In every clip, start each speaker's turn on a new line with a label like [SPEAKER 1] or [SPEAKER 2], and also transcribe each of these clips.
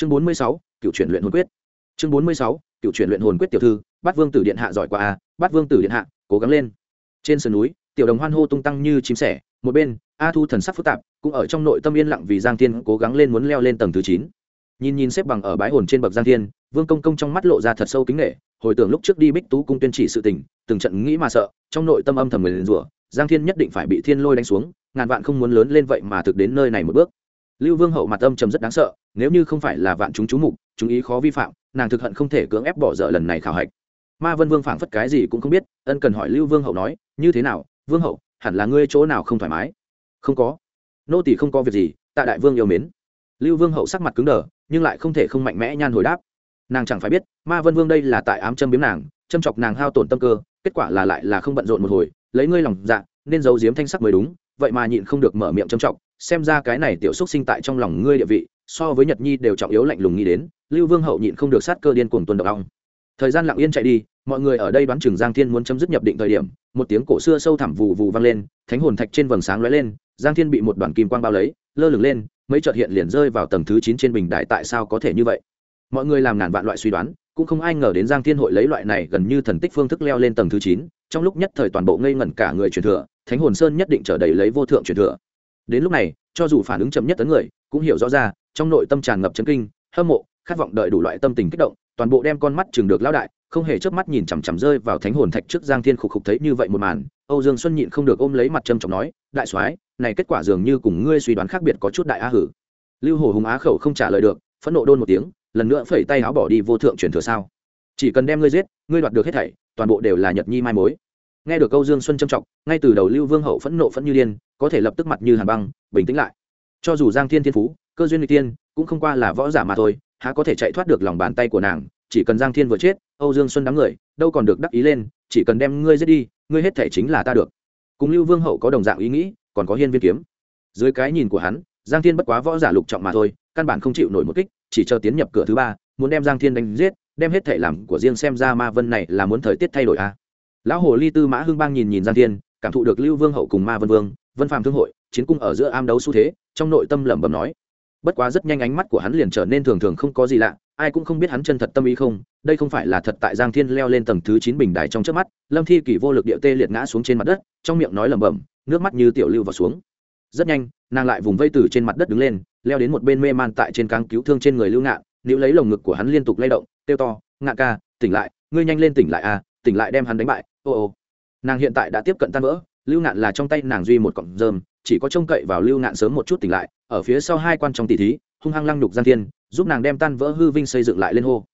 [SPEAKER 1] chương bốn mươi sáu, cựu chuyển luyện hồn quyết. Chương bốn mươi sáu, cựu chuyển luyện hồn quyết tiểu thư, bát vương tử điện hạ giỏi qua a à, bát vương tử điện hạ, cố gắng lên. Trên sườn núi, tiểu đồng hoan hô tung tăng như chim sẻ, một bên, a thu thần sắc phức tạp, cũng ở trong nội tâm yên lặng vì giang thiên cố gắng lên muốn leo lên tầng thứ chín. Nhìn nhìn xếp bằng ở bãi hồn trên bậc giang thiên, vương công công trong mắt lộ ra thật sâu kính nghệ hồi tưởng lúc trước đi bích tú cung tuyên chỉ sự tình, từng trận nghĩ mà sợ, trong nội tâm âm thầm người liền rủa, giang thiên nhất định phải bị thiên lôi đánh xuống, ngàn vạn không muốn lớn lên vậy mà thực đến nơi này một bước. Lưu vương hậu mặt âm trầm rất đáng sợ nếu như không phải là vạn chúng chú mục, chúng ý khó vi phạm, nàng thực hận không thể cưỡng ép bỏ dở lần này khảo hạch. Ma vân vương phảng phất cái gì cũng không biết, ân cần hỏi lưu vương hậu nói, như thế nào, vương hậu, hẳn là ngươi chỗ nào không thoải mái? Không có. Nô tỳ không có việc gì, tạ đại vương yêu mến. Lưu vương hậu sắc mặt cứng đờ, nhưng lại không thể không mạnh mẽ nhan hồi đáp. Nàng chẳng phải biết, ma vân vương đây là tại ám châm biếm nàng, châm chọc nàng hao tổn tâm cơ, kết quả là lại là không bận rộn một hồi, lấy ngươi lòng dạ nên giấu giếm thanh sắc mới đúng, vậy mà nhịn không được mở miệng châm chọc, xem ra cái này tiểu xúc sinh tại trong lòng ngươi địa vị so với nhật nhi đều trọng yếu lạnh lùng nghĩ đến, lưu vương hậu nhịn không được sát cơ điên cuồng tuần độc ong. Thời gian lặng yên chạy đi, mọi người ở đây đoán chừng giang thiên muốn chấm dứt nhập định thời điểm, một tiếng cổ xưa sâu thẳm vù vù vang lên, thánh hồn thạch trên vầng sáng lóe lên, giang thiên bị một đoàn kim quang bao lấy, lơ lửng lên, mấy chợt hiện liền rơi vào tầng thứ chín trên bình đại tại sao có thể như vậy? Mọi người làm ngàn vạn loại suy đoán, cũng không ai ngờ đến giang thiên hội lấy loại này gần như thần tích phương thức leo lên tầng thứ chín, trong lúc nhất thời toàn bộ ngây ngẩn cả người truyền thừa, thánh hồn sơn nhất định trở đầy lấy vô thượng truyền thừa. Đến lúc này, cho dù phản ứng chậm nhất tấn người, cũng hiểu rõ ra trong nội tâm tràn ngập chấn kinh, hâm mộ, khát vọng đợi đủ loại tâm tình kích động, toàn bộ đem con mắt chừng được lão đại, không hề chớp mắt nhìn chằm chằm rơi vào thánh hồn thạch trước giang thiên khục khục thấy như vậy một màn, âu dương xuân nhịn không được ôm lấy mặt trâm trọng nói, đại soái, này kết quả dường như cùng ngươi suy đoán khác biệt có chút đại á hử. Lưu hồ hùng á khẩu không trả lời được, phẫn nộ đôn một tiếng, lần nữa phẩy tay áo bỏ đi vô thượng truyền thừa sao. Chỉ cần đem ngươi giết, ngươi đoạt được hết thảy, toàn bộ đều là nhật nhi mai mối. Nghe được câu dương xuân trâm trọng, ngay từ đầu lưu vương hậu phẫn nộ phẫn như điên, có thể lập tức mặt như hàn băng, bình tĩnh lại. Cho dù giang thiên thiên phú cơ duyên n tiên cũng không qua là võ giả mà thôi, há có thể chạy thoát được lòng bàn tay của nàng, chỉ cần giang thiên vừa chết, âu dương xuân đám người, đâu còn được đắc ý lên, chỉ cần đem ngươi giết đi, ngươi hết thể chính là ta được cùng lưu vương hậu có đồng dạng ý nghĩ, còn có hiên viên kiếm dưới cái nhìn của hắn, giang thiên bất quá võ giả lục trọng mà thôi, căn bản không chịu nổi một kích, chỉ chờ tiến nhập cửa thứ ba, muốn đem giang thiên đánh giết, đem hết thể làm của riêng xem ra ma vân này là muốn thời tiết thay đổi à. lão hồ ly tư mã hưng bang nhìn nhìn giang thiên, cảm thụ được lưu vương hậu cùng ma vân vương, vân phạm thương hội, chiến cung ở giữa am đấu xu thế, trong nội tâm lẩm bẩm nói bất quá rất nhanh ánh mắt của hắn liền trở nên thường thường không có gì lạ, ai cũng không biết hắn chân thật tâm ý không, đây không phải là thật tại giang thiên leo lên tầng thứ chín bình đài trong trước mắt, lâm thi kỷ vô lực địa tê liệt ngã xuống trên mặt đất, trong miệng nói lẩm bẩm, nước mắt như tiểu lưu vào xuống. Rất nhanh, nàng lại vùng vây từ trên mặt đất đứng lên, leo đến một bên mê man tại trên cáng cứu thương trên người lưu ngạn nếu lấy lồng ngực của hắn liên tục lay động, kêu to, ngạn ca, tỉnh lại, ngươi nhanh lên tỉnh lại à tỉnh lại đem hắn đánh bại, ô ô. Nàng hiện tại đã tiếp cận tan vỡ, lưu ngạn là trong tay nàng duy một cọng rơm, chỉ có trông cậy vào lưu ngạn sớm một chút tỉnh lại ở phía sau hai quan trong tỷ thí, hung hăng lăng nhục giang thiên, giúp nàng đem tan vỡ hư vinh xây dựng lại lên hô.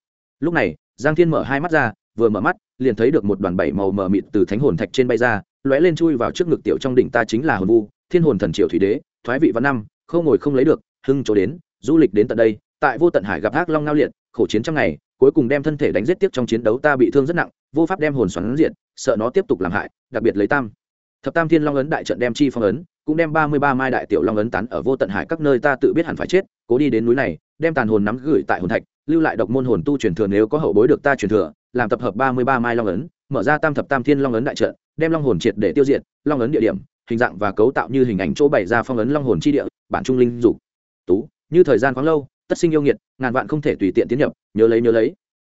[SPEAKER 1] Lúc này, giang thiên mở hai mắt ra, vừa mở mắt, liền thấy được một đoàn bảy màu mờ mịt từ thánh hồn thạch trên bay ra, lóe lên chui vào trước ngực tiểu trong đỉnh ta chính là hồn vu, thiên hồn thần triều thủy đế, thoái vị văn năm, không ngồi không lấy được, hưng chỗ đến, du lịch đến tận đây, tại vô tận hải gặp ác long ngao liệt, khổ chiến trăm ngày, cuối cùng đem thân thể đánh giết tiếp trong chiến đấu ta bị thương rất nặng, vô pháp đem hồn xoắn diện sợ nó tiếp tục làm hại, đặc biệt lấy tam. Thập tam thiên long ấn đại trận đem chi phong ấn cũng đem ba mươi ba mai đại tiểu long ấn tán ở vô tận hải các nơi ta tự biết hẳn phải chết, cố đi đến núi này, đem tàn hồn nắm gửi tại hồn thạch, lưu lại độc môn hồn tu truyền thừa nếu có hậu bối được ta truyền thừa, làm tập hợp ba mươi ba mai long ấn, mở ra tam thập tam thiên long ấn đại trận, đem long hồn triệt để tiêu diệt, long ấn địa điểm, hình dạng và cấu tạo như hình ảnh chỗ bày ra phong ấn long hồn chi địa, bản trung linh dục. Tú, như thời gian khoáng lâu, tất sinh yêu nghiệt, ngàn vạn không thể tùy tiện tiến nhập, nhớ lấy nhớ lấy.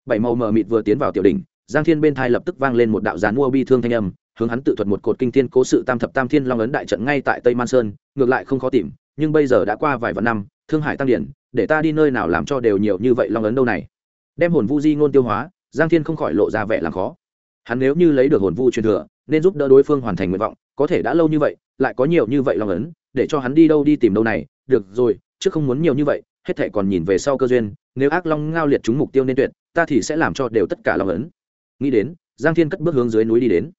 [SPEAKER 1] Bảy màu mờ mịt vừa tiến vào tiểu đỉnh, giang thiên bên thai lập tức vang lên một đạo gián mua bi thương thanh âm hướng hắn tự thuật một cột kinh thiên cố sự tam thập tam thiên long ấn đại trận ngay tại tây man sơn ngược lại không khó tìm nhưng bây giờ đã qua vài vạn năm thương hải tăng điển để ta đi nơi nào làm cho đều nhiều như vậy long ấn đâu này đem hồn vu di ngôn tiêu hóa giang thiên không khỏi lộ ra vẻ làm khó hắn nếu như lấy được hồn vu truyền thừa nên giúp đỡ đối phương hoàn thành nguyện vọng có thể đã lâu như vậy lại có nhiều như vậy long ấn để cho hắn đi đâu đi tìm đâu này được rồi chứ không muốn nhiều như vậy hết thể còn nhìn về sau cơ duyên nếu ác long ngao liệt chúng mục tiêu nên tuyệt ta thì sẽ làm cho đều tất cả long ấn nghĩ đến giang thiên cất bước hướng dưới núi đi đến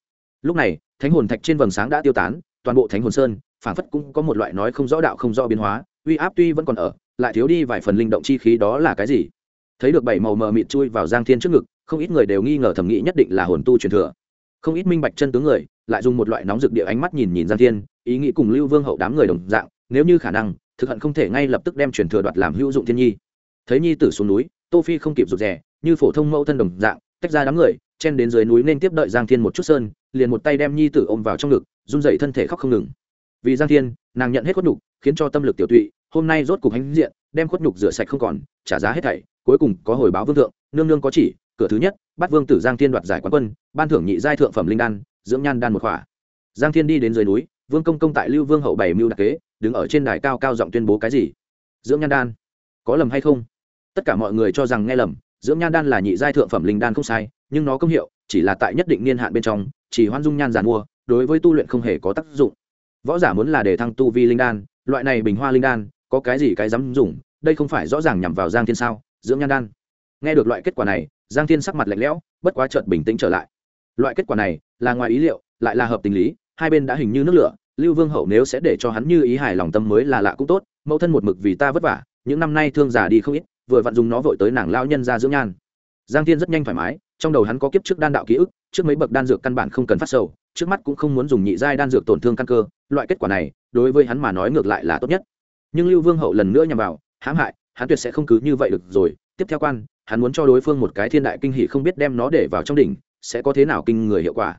[SPEAKER 1] lúc này, thánh hồn thạch trên vầng sáng đã tiêu tán, toàn bộ thánh hồn sơn, phảng phất cũng có một loại nói không rõ đạo không rõ biến hóa, uy áp tuy vẫn còn ở, lại thiếu đi vài phần linh động chi khí đó là cái gì? Thấy được bảy màu mờ mịt chui vào giang thiên trước ngực, không ít người đều nghi ngờ thẩm nghĩ nhất định là hồn tu truyền thừa. Không ít minh bạch chân tướng người, lại dùng một loại nóng rực địa ánh mắt nhìn nhìn giang thiên, ý nghĩ cùng lưu vương hậu đám người đồng dạng, nếu như khả năng, thực hận không thể ngay lập tức đem truyền thừa đoạt làm hữu dụng thiên nhi. Thấy nhi tử xuống núi, tô phi không kịp rụt rè, như phổ thông mẫu thân đồng dạng, tách ra đám người, chen đến dưới núi nên tiếp đợi giang thiên một chút sơn liền một tay đem nhi tử ôm vào trong ngực, run dậy thân thể khóc không ngừng. Vì giang thiên, nàng nhận hết khuất nhục, khiến cho tâm lực tiểu tụy, hôm nay rốt cục hãnh diện, đem khuất nhục rửa sạch không còn, trả giá hết thảy, cuối cùng có hồi báo vương thượng, nương nương có chỉ, cửa thứ nhất, bắt vương tử giang thiên đoạt giải quán quân, ban thưởng nhị giai thượng phẩm linh đan, dưỡng nhan đan một khỏa. Giang thiên đi đến dưới núi, vương công công tại lưu vương hậu bảy mưu đặc kế, đứng ở trên đài cao cao giọng tuyên bố cái gì? Dưỡng nhan đan, có lầm hay không? Tất cả mọi người cho rằng nghe lầm, dưỡng nhan đan là nhị giai thượng phẩm linh đan không sai, nhưng nó công hiệu chỉ là tại nhất định niên hạn bên trong chỉ hoan dung nhan giàn mua, đối với tu luyện không hề có tác dụng. Võ giả muốn là để thăng tu vi linh đan, loại này bình hoa linh đan, có cái gì cái dám dùng, đây không phải rõ ràng nhằm vào giang thiên sao, dưỡng nhan đan. Nghe được loại kết quả này, giang thiên sắc mặt lạnh lẽo, bất quá chợt bình tĩnh trở lại. Loại kết quả này, là ngoài ý liệu, lại là hợp tình lý, hai bên đã hình như nước lửa, lưu vương hậu nếu sẽ để cho hắn như ý hài lòng tâm mới là lạ cũng tốt, mẫu thân một mực vì ta vất vả, những năm nay thương giả đi không ít, vừa vặn dùng nó vội tới nàng lao nhân ra dưỡng nhan. Giang thiên rất nhanh thoải mái trong đầu hắn có kiếp trước đan đạo ký ức, trước mấy bậc đan dược căn bản không cần phát sầu, trước mắt cũng không muốn dùng nhị giai đan dược tổn thương căn cơ, loại kết quả này, đối với hắn mà nói ngược lại là tốt nhất. Nhưng lưu vương hậu lần nữa nhằm vào, hãm hại, hắn tuyệt sẽ không cứ như vậy được rồi. Tiếp theo quan, hắn muốn cho đối phương một cái thiên đại kinh hỷ không biết đem nó để vào trong đỉnh, sẽ có thế nào kinh người hiệu quả.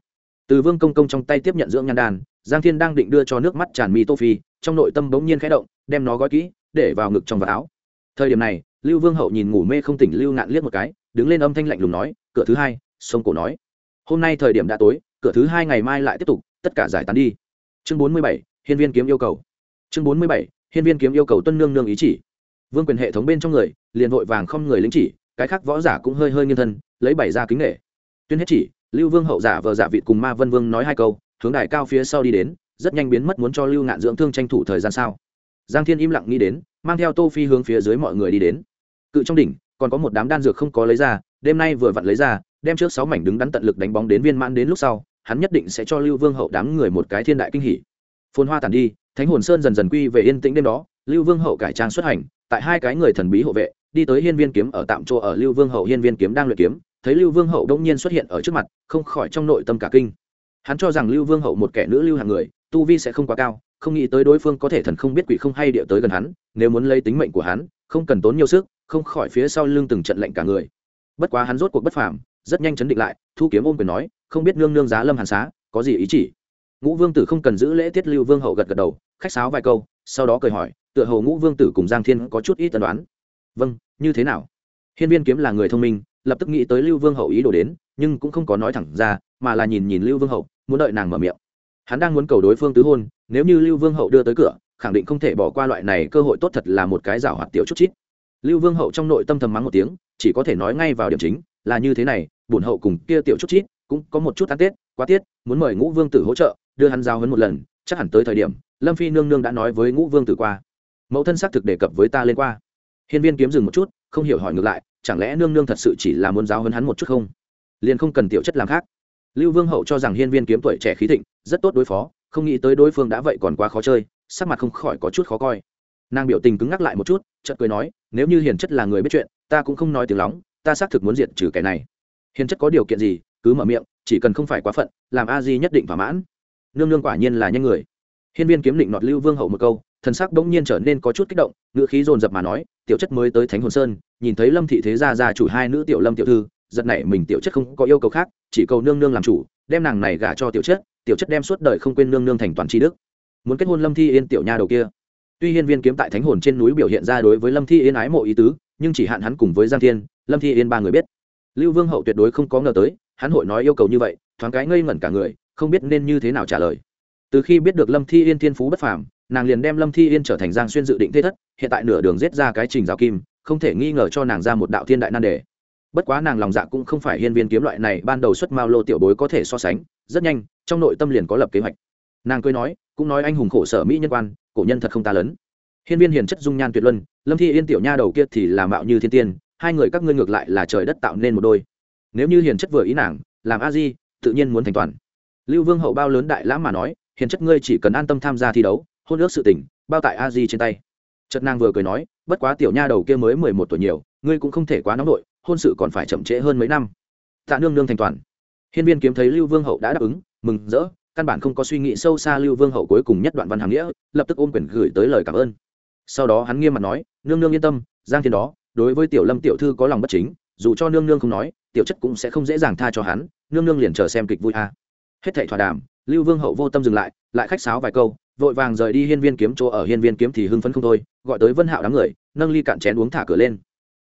[SPEAKER 1] Từ vương công công trong tay tiếp nhận dưỡng nhan đan, giang thiên đang định đưa cho nước mắt tràn mi tô phi, trong nội tâm bỗng nhiên khẽ động, đem nó gói kỹ, để vào ngực trong vật áo. Thời điểm này, lưu vương hậu nhìn ngủ mê không tỉnh lưu ngạn liếc một cái đứng lên âm thanh lạnh lùng nói, cửa thứ hai, sông cổ nói. Hôm nay thời điểm đã tối, cửa thứ hai ngày mai lại tiếp tục, tất cả giải tán đi. Chương bốn mươi bảy, hiên viên kiếm yêu cầu. Chương bốn mươi bảy, hiên viên kiếm yêu cầu tuân nương nương ý chỉ. Vương quyền hệ thống bên trong người, liền vội vàng không người lính chỉ, cái khác võ giả cũng hơi hơi nghiêng thân, lấy bảy ra kính nghệ tuyên hết chỉ, lưu vương hậu giả vờ giả vịt cùng ma vân vương nói hai câu, hướng đài cao phía sau đi đến, rất nhanh biến mất muốn cho lưu ngạn dưỡng thương tranh thủ thời gian sao. Giang thiên im lặng nghĩ đến, mang theo tô phi hướng phía dưới mọi người đi đến. Cự trong đỉnh còn có một đám đan dược không có lấy ra, đêm nay vừa vặn lấy ra, đem trước sáu mảnh đứng đắn tận lực đánh bóng đến viên mãn đến lúc sau, hắn nhất định sẽ cho lưu vương hậu đám người một cái thiên đại kinh hỉ. Phồn hoa tàn đi, thánh hồn sơn dần dần quy về yên tĩnh đêm đó, lưu vương hậu cải trang xuất hành, tại hai cái người thần bí hộ vệ, đi tới hiên viên kiếm ở tạm chỗ ở lưu vương hậu hiên viên kiếm đang luyện kiếm, thấy lưu vương hậu đông nhiên xuất hiện ở trước mặt, không khỏi trong nội tâm cả kinh. Hắn cho rằng lưu vương hậu một kẻ nữ lưu hàng người, tu vi sẽ không quá cao, không nghĩ tới đối phương có thể thần không biết quỷ không hay địa tới gần hắn, nếu muốn lấy tính mệnh của hắn không cần tốn nhiều sức, không khỏi phía sau lưng từng trận lệnh cả người. Bất quá hắn rốt cuộc bất phàm, rất nhanh chấn định lại, thu kiếm ôm quyền nói, không biết nương nương giá lâm hàn xá, có gì ý chỉ? Ngũ vương tử không cần giữ lễ tiết lưu vương hậu gật gật đầu, khách sáo vài câu, sau đó cười hỏi, tựa hồ ngũ vương tử cùng giang thiên có chút ít tân đoán vâng như thế nào? Hiên viên kiếm là người thông minh, lập tức nghĩ tới lưu vương hậu ý đồ đến, nhưng cũng không có nói thẳng ra, mà là nhìn nhìn lưu vương hậu, muốn đợi nàng mở miệng. Hắn đang muốn cầu đối phương tứ hôn, nếu như lưu vương hậu đưa tới cửa khẳng định không thể bỏ qua loại này cơ hội tốt thật là một cái rào hoạt tiểu chút chít. Lưu vương hậu trong nội tâm thầm mắng một tiếng, chỉ có thể nói ngay vào điểm chính, là như thế này, bổn hậu cùng kia tiểu chút chít cũng có một chút ăn tết, quá tiết, muốn mời ngũ vương tử hỗ trợ, đưa hắn giao hấn một lần, chắc hẳn tới thời điểm, lâm phi nương nương đã nói với ngũ vương tử qua. Mẫu thân xác thực đề cập với ta lên qua. Hiên viên kiếm dừng một chút, không hiểu hỏi ngược lại, chẳng lẽ nương nương thật sự chỉ là muốn giáo hấn hắn một chút không? Liền không cần tiểu chất làm khác. Lưu vương hậu cho rằng hiên viên kiếm tuổi trẻ khí thịnh, rất tốt đối phó, không nghĩ tới đối phương đã vậy còn quá khó chơi sắc mặt không khỏi có chút khó coi. Nàng biểu tình cứng ngắc lại một chút, chợt cười nói, nếu như hiền chất là người biết chuyện, ta cũng không nói tiếng lóng, ta xác thực muốn diện trừ kẻ này. Hiền chất có điều kiện gì, cứ mở miệng, chỉ cần không phải quá phận, làm a di nhất định thỏa mãn. Nương nương quả nhiên là nhanh người. Hiên viên kiếm định nọt lưu vương hậu một câu, thần sắc bỗng nhiên trở nên có chút kích động, ngữ khí dồn dập mà nói, tiểu chất mới tới thánh hồn sơn, nhìn thấy lâm thị thế gia gia chủ hai nữ tiểu lâm tiểu thư, giật này mình tiểu chất không có yêu cầu khác, chỉ cầu nương nương làm chủ, đem nàng này gả cho tiểu chất tiểu chất đem suốt đời không quên nương nương thành toàn tri đức muốn kết hôn lâm thi yên tiểu nha đầu kia. Tuy hiên viên kiếm tại thánh hồn trên núi biểu hiện ra đối với lâm thi yên ái mộ ý tứ, nhưng chỉ hạn hắn cùng với giang thiên, lâm thi yên ba người biết. Lưu vương hậu tuyệt đối không có ngờ tới, hắn hội nói yêu cầu như vậy, thoáng cái ngây ngẩn cả người, không biết nên như thế nào trả lời. Từ khi biết được lâm thi yên thiên phú bất phàm, nàng liền đem lâm thi yên trở thành giang xuyên dự định thế thất, hiện tại nửa đường giết ra cái trình rào kim, không thể nghi ngờ cho nàng ra một đạo thiên đại nan đề. Bất quá nàng lòng dạ cũng không phải hiên viên kiếm loại này, ban đầu xuất mao lô tiểu bối có thể so sánh, rất nhanh, trong nội tâm liền có lập kế hoạch. Nàng cười nói cũng nói anh hùng khổ sở mỹ nhân quan, cổ nhân thật không ta lớn. Hiên viên hiền chất dung nhan tuyệt luân, lâm thi yên tiểu nha đầu kia thì là mạo như thiên tiên, hai người các ngươi ngược lại là trời đất tạo nên một đôi. Nếu như hiền chất vừa ý nàng, làm a di, tự nhiên muốn thành toàn. Lưu vương hậu bao lớn đại lãm mà nói, hiền chất ngươi chỉ cần an tâm tham gia thi đấu, hôn ước sự tình, bao tại a di trên tay. Chất nàng vừa cười nói, bất quá tiểu nha đầu kia mới mười một tuổi nhiều, ngươi cũng không thể quá nóng nội, hôn sự còn phải chậm trễ hơn mấy năm. Tạ nương nương thành toàn. Hiên viên kiếm thấy lưu vương hậu đã đáp ứng, mừng rỡ căn bản không có suy nghĩ sâu xa lưu vương hậu cuối cùng nhất đoạn văn hàm nghĩa, lập tức ôm quyền gửi tới lời cảm ơn. Sau đó hắn nghiêm mặt nói, nương nương yên tâm, giang thiên đó, đối với tiểu lâm tiểu thư có lòng bất chính, dù cho nương nương không nói, tiểu chất cũng sẽ không dễ dàng tha cho hắn, nương nương liền chờ xem kịch vui a. Hết thảy thỏa đàm, lưu vương hậu vô tâm dừng lại lại khách sáo vài câu, vội vàng rời đi hiên viên kiếm chỗ ở hiên viên kiếm thì hưng phấn không thôi, gọi tới vân hạo đám người, nâng ly cạn chén uống thả cửa lên.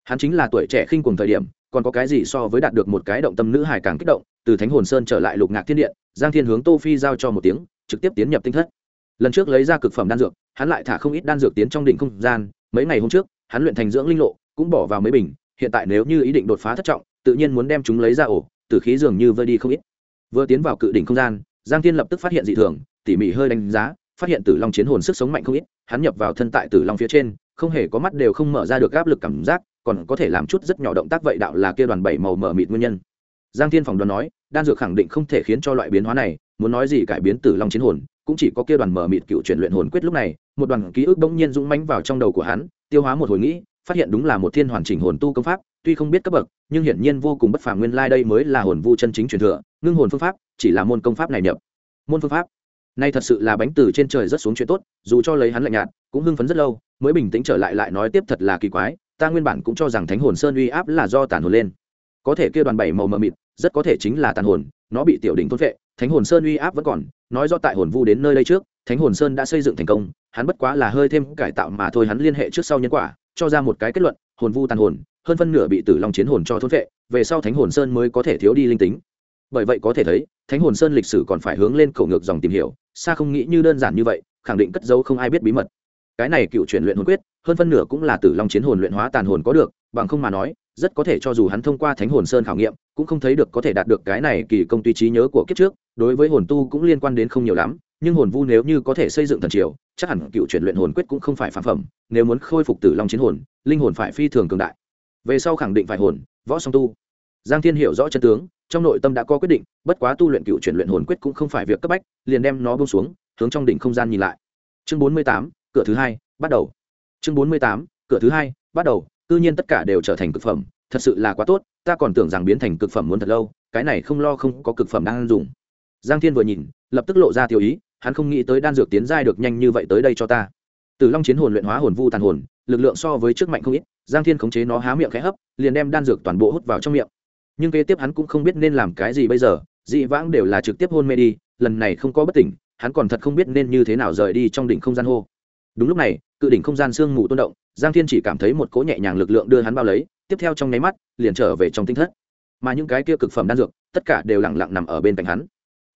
[SPEAKER 1] Hắn chính là tuổi trẻ khinh cùng thời điểm còn có cái gì so với đạt được một cái động tâm nữ hải càng kích động, từ thánh hồn sơn trở lại lục ngạc thiên điện, giang thiên hướng tô phi giao cho một tiếng, trực tiếp tiến nhập tinh thất. Lần trước lấy ra cực phẩm đan dược, hắn lại thả không ít đan dược tiến trong đỉnh không gian, mấy ngày hôm trước, hắn luyện thành dưỡng linh lộ, cũng bỏ vào mấy bình, hiện tại nếu như ý định đột phá thất trọng, tự nhiên muốn đem chúng lấy ra ổ, tử khí dường như vơi đi không ít. Vừa tiến vào cự đỉnh không gian, giang thiên lập tức phát hiện dị thường, tỉ mỉ hơi đánh giá, phát hiện tử long chiến hồn sức sống mạnh không ít, hắn nhập vào thân tại tử long phía trên, không hề có mắt đều không mở ra được áp lực cảm giác còn có thể làm chút rất nhỏ động tác vậy đạo là kia đoàn bảy màu mở mịt nguyên nhân. Giang thiên phòng đoán nói, đan dược khẳng định không thể khiến cho loại biến hóa này, muốn nói gì cải biến tử long chiến hồn, cũng chỉ có kia đoàn mở mịt cựu chuyển luyện hồn quyết lúc này, một đoàn ký ức bỗng nhiên dũng mãnh vào trong đầu của hắn, tiêu hóa một hồi nghĩ, phát hiện đúng là một thiên hoàn chỉnh hồn tu công pháp, tuy không biết cấp bậc, nhưng hiển nhiên vô cùng bất phàm nguyên lai đây mới là hồn vu chân chính truyền thừa, ngưng hồn phương pháp, chỉ là môn công pháp này nhập. Môn phương pháp? Nay thật sự là bánh từ trên trời rất xuống chuyện tốt, dù cho lấy hắn lạnh nhạt, cũng hưng phấn rất lâu, mới bình tĩnh trở lại lại nói tiếp thật là kỳ quái ta nguyên bản cũng cho rằng thánh hồn sơn uy áp là do tàn hồn lên. Có thể kia đoàn bảy màu mờ mịt, rất có thể chính là tàn hồn, nó bị tiểu đỉnh thốt vệ thánh hồn sơn uy áp vẫn còn, nói do tại hồn vu đến nơi đây trước, thánh hồn sơn đã xây dựng thành công, hắn bất quá là hơi thêm cải tạo mà thôi, hắn liên hệ trước sau nhân quả, cho ra một cái kết luận, hồn vu tàn hồn, hơn phân nửa bị tử long chiến hồn cho thốt vệ về sau thánh hồn sơn mới có thể thiếu đi linh tính. Bởi vậy có thể thấy, thánh hồn sơn lịch sử còn phải hướng lên cầu ngược dòng tìm hiểu, xa không nghĩ như đơn giản như vậy, khẳng định cất dấu không ai biết bí mật cái này cựu chuyển luyện hồn quyết, hơn phân nửa cũng là tử long chiến hồn luyện hóa tàn hồn có được, bằng không mà nói, rất có thể cho dù hắn thông qua thánh hồn sơn khảo nghiệm, cũng không thấy được có thể đạt được cái này kỳ công tuy trí nhớ của kiếp trước, đối với hồn tu cũng liên quan đến không nhiều lắm, nhưng hồn vu nếu như có thể xây dựng thần triều, chắc hẳn cựu chuyển luyện hồn quyết cũng không phải phản phẩm, nếu muốn khôi phục tử long chiến hồn, linh hồn phải phi thường cường đại. Về sau khẳng định phải hồn, võ song tu. Giang thiên hiểu rõ chân tướng, trong nội tâm đã có quyết định, bất quá tu luyện cựu chuyển luyện hồn quyết cũng không phải việc cấp bách, liền đem nó bông xuống, hướng trong đỉnh không gian nhìn lại. Chương bốn mươi tám cửa thứ hai, bắt đầu. Chương bốn mươi tám, cửa thứ hai, bắt đầu. Tự nhiên tất cả đều trở thành cực phẩm, thật sự là quá tốt, ta còn tưởng rằng biến thành cực phẩm muốn thật lâu, cái này không lo không có cực phẩm đang dùng. Giang thiên vừa nhìn, lập tức lộ ra tiêu ý, hắn không nghĩ tới đan dược tiến giai được nhanh như vậy tới đây cho ta. Từ long chiến hồn luyện hóa hồn vu tàn hồn, lực lượng so với trước mạnh không ít, giang thiên khống chế nó há miệng khẽ hấp, liền đem đan dược toàn bộ hút vào trong miệng. Nhưng kế tiếp hắn cũng không biết nên làm cái gì bây giờ, dị vãng đều là trực tiếp hôn mê đi, lần này không có bất tỉnh, hắn còn thật không biết nên như thế nào rời đi trong đỉnh không gian hô đúng lúc này, cự đỉnh không gian sương mù tôn động, giang thiên chỉ cảm thấy một cỗ nhẹ nhàng lực lượng đưa hắn bao lấy, tiếp theo trong nháy mắt, liền trở về trong tinh thất. Mà những cái kia cực phẩm đan dược, tất cả đều lẳng lặng nằm ở bên cạnh hắn.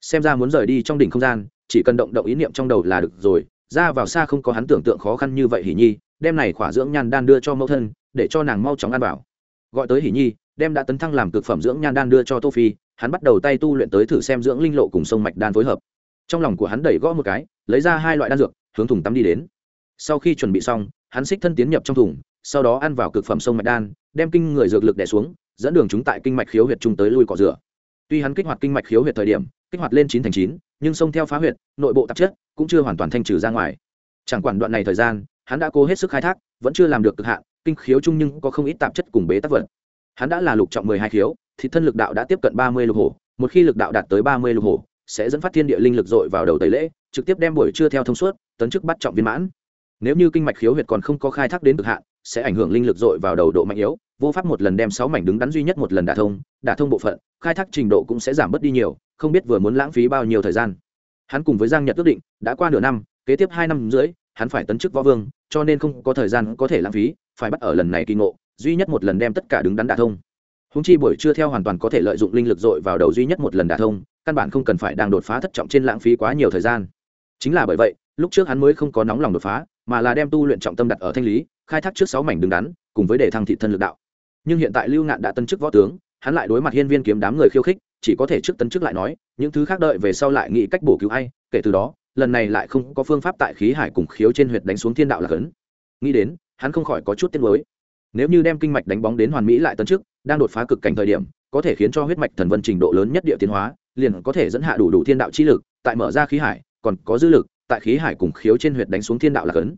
[SPEAKER 1] Xem ra muốn rời đi trong đỉnh không gian, chỉ cần động động ý niệm trong đầu là được rồi, ra vào xa không có hắn tưởng tượng khó khăn như vậy hỉ nhi, đem này khỏa dưỡng nhan đan đưa cho mẫu thân, để cho nàng mau chóng ăn vào. Gọi tới hỉ nhi, đem đã tấn thăng làm cực phẩm dưỡng nhan đan đưa cho tô phi, hắn bắt đầu tay tu luyện tới thử xem dưỡng linh lộ cùng sông mạch đan phối hợp. Trong lòng của hắn đẩy gõ một cái, lấy ra hai loại đan dược, hướng thùng tắm đi đến sau khi chuẩn bị xong, hắn xích thân tiến nhập trong thùng, sau đó ăn vào cực phẩm sông mạch đan, đem kinh người dược lực đè xuống, dẫn đường chúng tại kinh mạch khiếu huyệt trung tới lui cỏ rửa. Tuy hắn kích hoạt kinh mạch khiếu huyệt thời điểm, kích hoạt lên chín thành chín, nhưng sông theo phá huyệt, nội bộ tạp chất cũng chưa hoàn toàn thanh trừ ra ngoài. Chẳng quản đoạn này thời gian, hắn đã cố hết sức khai thác, vẫn chưa làm được cực hạn, kinh khiếu chung nhưng có không ít tạp chất cùng bế tắc vật. Hắn đã là lục trọng mười hai khiếu thì thân lực đạo đã tiếp cận ba mươi lục hổ, một khi lực đạo đạt tới ba mươi lục hổ, sẽ dẫn phát thiên địa linh lực dội vào đầu tẩy lễ, trực tiếp đem buổi trưa theo thông suốt, tấn chức bắt trọng viên mãn nếu như kinh mạch khiếu huyệt còn không có khai thác đến cực hạn, sẽ ảnh hưởng linh lực dội vào đầu độ mạnh yếu, vô pháp một lần đem sáu mảnh đứng đắn duy nhất một lần đả thông đả thông bộ phận, khai thác trình độ cũng sẽ giảm bớt đi nhiều, không biết vừa muốn lãng phí bao nhiêu thời gian. Hắn cùng với giang nhật ước định, đã qua nửa năm, kế tiếp hai năm rưỡi, hắn phải tấn chức võ vương, cho nên không có thời gian có thể lãng phí, phải bắt ở lần này kỳ ngộ, duy nhất một lần đem tất cả đứng đắn đả thông. Húng chi buổi trưa theo hoàn toàn có thể lợi dụng linh lực dội vào đầu duy nhất một lần đả thông, căn bản không cần phải đang đột phá thất trọng trên lãng phí quá nhiều thời gian. Chính là bởi vậy, lúc trước hắn mới không có nóng lòng đột phá mà là đem tu luyện trọng tâm đặt ở thanh lý, khai thác trước sáu mảnh đứng đắn, cùng với đề thăng thị thân lực đạo. Nhưng hiện tại lưu ngạn đã tân chức võ tướng, hắn lại đối mặt hiên viên kiếm đám người khiêu khích, chỉ có thể trước tân chức lại nói, những thứ khác đợi về sau lại nghĩ cách bổ cứu ai, kể từ đó, lần này lại không có phương pháp tại khí hải cùng khiếu trên huyệt đánh xuống thiên đạo là cấn nghĩ đến, hắn không khỏi có chút tiếc nuối. Nếu như đem kinh mạch đánh bóng đến hoàn mỹ lại tân chức, đang đột phá cực cảnh thời điểm, có thể khiến cho huyết mạch thần vân trình độ lớn nhất địa tiến hóa, liền có thể dẫn hạ đủ đủ thiên đạo chi lực, tại mở ra khí hải, còn có dư lực tại khí hải cùng khiếu trên huyệt đánh xuống thiên đạo là cấn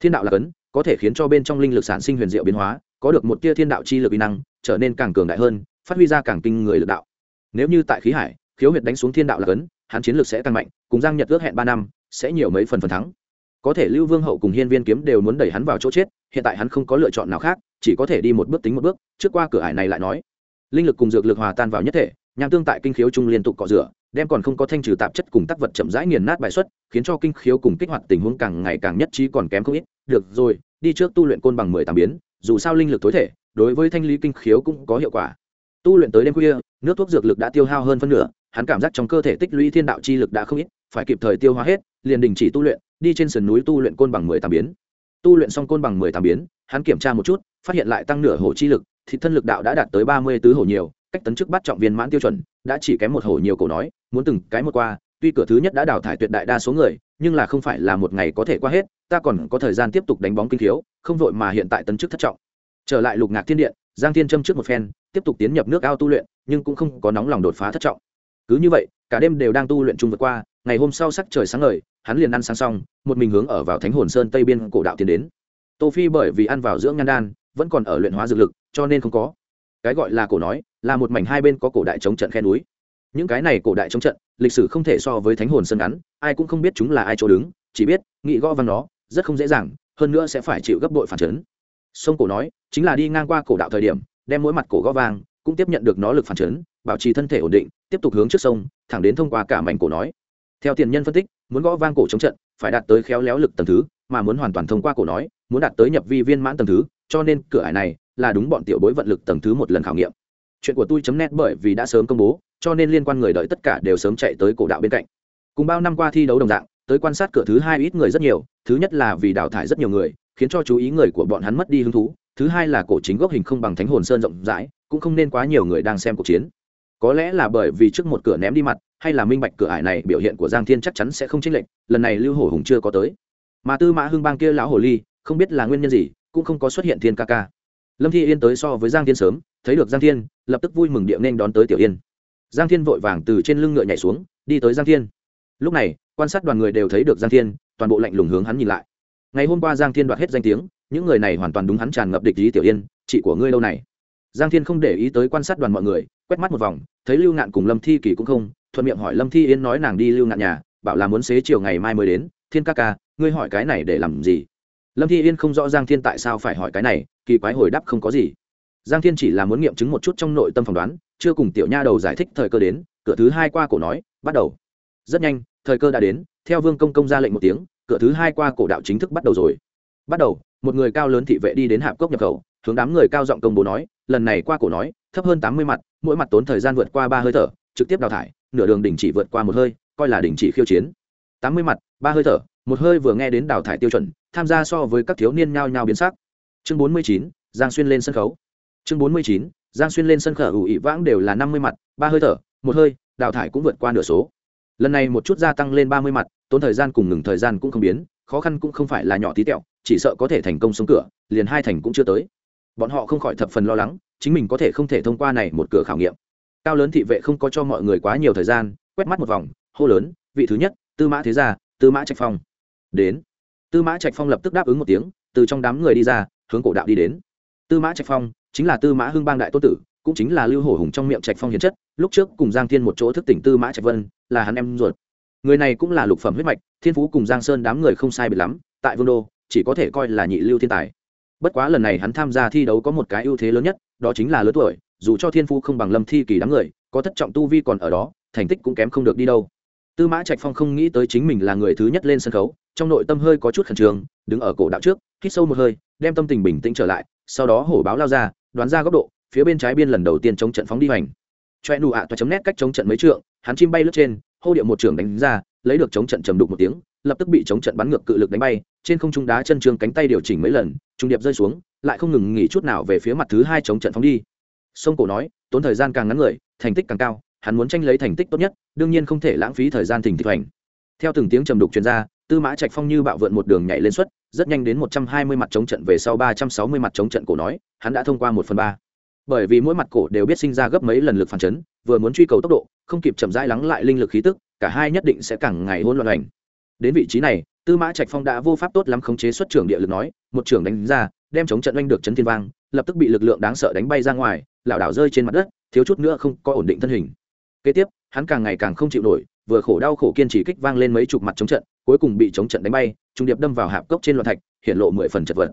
[SPEAKER 1] thiên đạo là cấn có thể khiến cho bên trong linh lực sản sinh huyền diệu biến hóa, có được một tia thiên đạo chi lực uy năng, trở nên càng cường đại hơn, phát huy ra càng kinh người lực đạo. Nếu như tại khí hải, khiếu huyệt đánh xuống thiên đạo là cấn hắn chiến lược sẽ tăng mạnh, cùng giang nhật ước hẹn ba năm, sẽ nhiều mấy phần phần thắng. Có thể lưu vương hậu cùng hiên viên kiếm đều muốn đẩy hắn vào chỗ chết, hiện tại hắn không có lựa chọn nào khác, chỉ có thể đi một bước tính một bước, trước qua cửa ải này lại nói. Linh lực cùng dược lực hòa tan vào nhất thể, nham tương tại kinh khiếu trung liên tục cọ rửa đem còn không có thanh trừ tạp chất cùng tác vật chậm rãi nghiền nát bài xuất, khiến cho kinh khiếu cùng kích hoạt tình huống càng ngày càng nhất trí còn kém không ít. Được rồi, đi trước tu luyện côn bằng mười tám biến, dù sao linh lực tối thể, đối với thanh lý kinh khiếu cũng có hiệu quả. Tu luyện tới đêm khuya, nước thuốc dược lực đã tiêu hao hơn phân nửa, hắn cảm giác trong cơ thể tích lũy thiên đạo chi lực đã không ít, phải kịp thời tiêu hóa hết, liền đình chỉ tu luyện, đi trên sườn núi tu luyện côn bằng mười tám biến. Tu luyện xong côn bằng mười tám biến, hắn kiểm tra một chút, phát hiện lại tăng nửa hổ chi lực thì thân lực đạo đã đạt tới ba mươi tứ hổ nhiều, cách tấn chức bắt trọng viên mãn tiêu chuẩn, đã chỉ kém một hổ nhiều, cổ nói muốn từng cái một qua, tuy cửa thứ nhất đã đào thải tuyệt đại đa số người, nhưng là không phải là một ngày có thể qua hết, ta còn có thời gian tiếp tục đánh bóng kinh thiếu không vội mà hiện tại tấn chức thất trọng. Trở lại lục ngạc thiên điện, giang thiên châm trước một phen, tiếp tục tiến nhập nước ao tu luyện, nhưng cũng không có nóng lòng đột phá thất trọng. Cứ như vậy, cả đêm đều đang tu luyện chung vượt qua, ngày hôm sau sắc trời sáng ngời, hắn liền ăn sáng xong, một mình hướng ở vào thánh hồn sơn tây biên cổ đạo tiến đến. Tô phi bởi vì ăn vào dưỡng nhan đan, vẫn còn ở luyện hóa dược lực, cho nên không có. Cái gọi là cổ nói, là một mảnh hai bên có cổ đại chống trận khe núi những cái này cổ đại chống trận, lịch sử không thể so với thánh hồn sơn ngắn, ai cũng không biết chúng là ai chỗ đứng, chỉ biết, nghị gõ văn nó, rất không dễ dàng, hơn nữa sẽ phải chịu gấp bội phản chấn. Sông cổ nói, chính là đi ngang qua cổ đạo thời điểm, đem mỗi mặt cổ gõ vang, cũng tiếp nhận được nó lực phản chấn, bảo trì thân thể ổn định, tiếp tục hướng trước sông, thẳng đến thông qua cả mảnh cổ nói. Theo tiền nhân phân tích, muốn gõ vang cổ chống trận, phải đạt tới khéo léo lực tầng thứ, mà muốn hoàn toàn thông qua cổ nói, muốn đạt tới nhập vi viên mãn tầng thứ, cho nên cửa ải này là đúng bọn tiểu bối vận lực tầng thứ một lần khảo nghiệm chuyện của tôi chấm nét bởi vì đã sớm công bố, cho nên liên quan người đợi tất cả đều sớm chạy tới cổ đạo bên cạnh. Cùng bao năm qua thi đấu đồng dạng, tới quan sát cửa thứ hai ít người rất nhiều, thứ nhất là vì đào thải rất nhiều người, khiến cho chú ý người của bọn hắn mất đi hứng thú, thứ hai là cổ chính gốc hình không bằng thánh hồn sơn rộng rãi, cũng không nên quá nhiều người đang xem cuộc chiến. Có lẽ là bởi vì trước một cửa ném đi mặt, hay là minh bạch cửa ải này biểu hiện của giang thiên chắc chắn sẽ không chênh lệch, lần này lưu hổ hùng chưa có tới. Mà tư mã hưng bang kia lão hồ ly, không biết là nguyên nhân gì, cũng không có xuất hiện thiên ca ca lâm thi yên tới so với giang thiên sớm, thấy được giang thiên, lập tức vui mừng điệu nên đón tới tiểu yên. Giang thiên vội vàng từ trên lưng ngựa nhảy xuống, đi tới giang thiên. Lúc này, quan sát đoàn người đều thấy được giang thiên, toàn bộ lạnh lùng hướng hắn nhìn lại. Ngày hôm qua giang thiên đoạt hết danh tiếng, những người này hoàn toàn đúng hắn tràn ngập địch ý tiểu yên, chị của ngươi lâu này. Giang thiên không để ý tới quan sát đoàn mọi người, quét mắt một vòng, thấy lưu ngạn cùng lâm thi kỳ cũng không, thuận miệng hỏi lâm thi yên nói nàng đi lưu ngạn nhà, bảo là muốn xế chiều ngày mai mới đến. Thiên ca ca, ngươi hỏi cái này để làm gì? Lâm thi yên không rõ giang thiên tại sao phải hỏi cái này, kỳ quái hồi đáp không có gì. Giang thiên chỉ là muốn nghiệm chứng một chút trong nội tâm phỏng đoán, chưa cùng tiểu nha đầu giải thích thời cơ đến, cửa thứ hai qua cổ nói, bắt đầu. Rất nhanh, thời cơ đã đến, theo vương công công ra lệnh một tiếng, cửa thứ hai qua cổ đạo chính thức bắt đầu rồi. Bắt đầu, một người cao lớn thị vệ đi đến hạp cốc nhập khẩu, hướng đám người cao giọng công bố nói, lần này qua cổ nói, thấp hơn tám mươi mặt, mỗi mặt tốn thời gian vượt qua ba hơi thở, trực tiếp đào thải, nửa đường đình chỉ vượt qua một hơi, coi là đình chỉ khiêu chiến. Tám mươi mặt, ba hơi thở một hơi vừa nghe đến đào thải tiêu chuẩn, tham gia so với các thiếu niên nhao nhao biến sắc. Chương bốn mươi chín, giang xuyên lên sân khấu. Chương bốn mươi chín, giang xuyên lên sân khấu, ủ ị vãng đều là năm mươi mặt, ba hơi thở, một hơi, đào thải cũng vượt qua nửa số. Lần này một chút gia tăng lên ba mươi mặt, tốn thời gian cùng ngừng thời gian cũng không biến, khó khăn cũng không phải là nhỏ tí tẹo, chỉ sợ có thể thành công sống cửa, liền hai thành cũng chưa tới. Bọn họ không khỏi thập phần lo lắng, chính mình có thể không thể thông qua này một cửa khảo nghiệm. Cao lớn thị vệ không có cho mọi người quá nhiều thời gian, quét mắt một vòng, hô lớn, vị thứ nhất, tư mã thế gia, tư mã trạch phong đến. Tư mã trạch phong lập tức đáp ứng một tiếng, từ trong đám người đi ra, hướng cổ đạo đi đến. Tư mã trạch phong chính là tư mã hưng bang đại tô tử, cũng chính là lưu hổ hùng trong miệng trạch phong hiền chất, lúc trước cùng giang thiên một chỗ thức tỉnh tư mã trạch vân, là hắn em ruột. Người này cũng là lục phẩm huyết mạch, thiên phú cùng giang sơn đám người không sai biệt lắm, tại vương đô, chỉ có thể coi là nhị lưu thiên tài. Bất quá lần này hắn tham gia thi đấu có một cái ưu thế lớn nhất, đó chính là lớn tuổi, dù cho thiên phú không bằng lâm thi kỳ đám người, có thất trọng tu vi còn ở đó, thành tích cũng kém không được đi đâu tư mã trạch phong không nghĩ tới chính mình là người thứ nhất lên sân khấu, trong nội tâm hơi có chút khẩn trương, đứng ở cổ đạo trước, hít sâu một hơi, đem tâm tình bình tĩnh trở lại, sau đó hổ báo lao ra, đoán ra góc độ, phía bên trái biên lần đầu tiên chống trận phóng đi hoành. Choe nụ ạ toa chấm nét cách chống trận mấy trượng, hắn chim bay lướt trên, hô điệu một trường đánh ra, lấy được chống trận trầm đục một tiếng, lập tức bị chống trận bắn ngược cự lực đánh bay, trên không trung đá chân trường cánh tay điều chỉnh mấy lần, trung điệp rơi xuống, lại không ngừng nghỉ chút nào về phía mặt thứ hai chống trận phóng đi. Sông cổ nói, tốn thời gian càng ngắn người, thành tích càng cao hắn muốn tranh lấy thành tích tốt nhất, đương nhiên không thể lãng phí thời gian thỉnh thịch hành theo từng tiếng trầm đục truyền ra, tư mã trạch phong như bạo vượn một đường nhảy lên suất, rất nhanh đến một trăm hai mươi mặt chống trận về sau ba trăm sáu mươi mặt chống trận cổ nói, hắn đã thông qua một phần ba. Bởi vì mỗi mặt cổ đều biết sinh ra gấp mấy lần lực phản chấn, vừa muốn truy cầu tốc độ, không kịp chậm rãi lắng lại linh lực khí tức, cả hai nhất định sẽ càng ngày hỗn loạn hành. Đến vị trí này, tư mã trạch phong đã vô pháp tốt lắm khống chế xuất trưởng địa lực nói, một trưởng đánh ra, đem chống trận oanh được chấn thiên vang, lập tức bị lực lượng đáng sợ đánh bay ra ngoài, lảo đảo rơi trên mặt đất, thiếu chút nữa không có ổn định thân hình kế tiếp, hắn càng ngày càng không chịu nổi, vừa khổ đau khổ kiên trì kích vang lên mấy chục mặt chống trận, cuối cùng bị chống trận đánh bay, trung điệp đâm vào hạp cốc trên loạn thạch hiện lộ mười phần chật vật.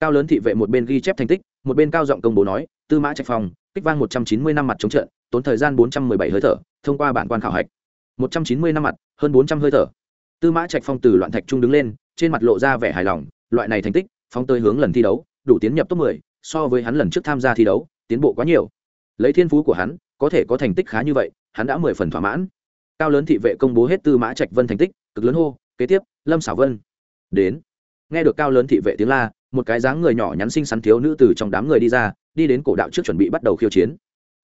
[SPEAKER 1] Cao lớn thị vệ một bên ghi chép thành tích, một bên cao giọng công bố nói, tư mã trạch phong, kích vang một trăm chín mươi năm mặt chống trận, tốn thời gian bốn trăm mười bảy hơi thở, thông qua bản quan khảo hạch. Một trăm chín mươi năm mặt, hơn bốn trăm hơi thở. Tư mã trạch phong từ loạn thạch trung đứng lên, trên mặt lộ ra vẻ hài lòng, loại này thành tích phong tới hướng lần thi đấu, đủ tiến nhập top mười, so với hắn lần trước tham gia thi đấu, tiến bộ quá nhiều. Lấy thiên phú của hắn có thể có thành tích khá như vậy, hắn đã mười phần thỏa mãn. Cao lớn thị vệ công bố hết tư mã trạch vân thành tích, cực lớn hô, kế tiếp, lâm xảo vân. Đến. Nghe được cao lớn thị vệ tiếng la, một cái dáng người nhỏ nhắn xinh xắn thiếu nữ từ trong đám người đi ra, đi đến cổ đạo trước chuẩn bị bắt đầu khiêu chiến.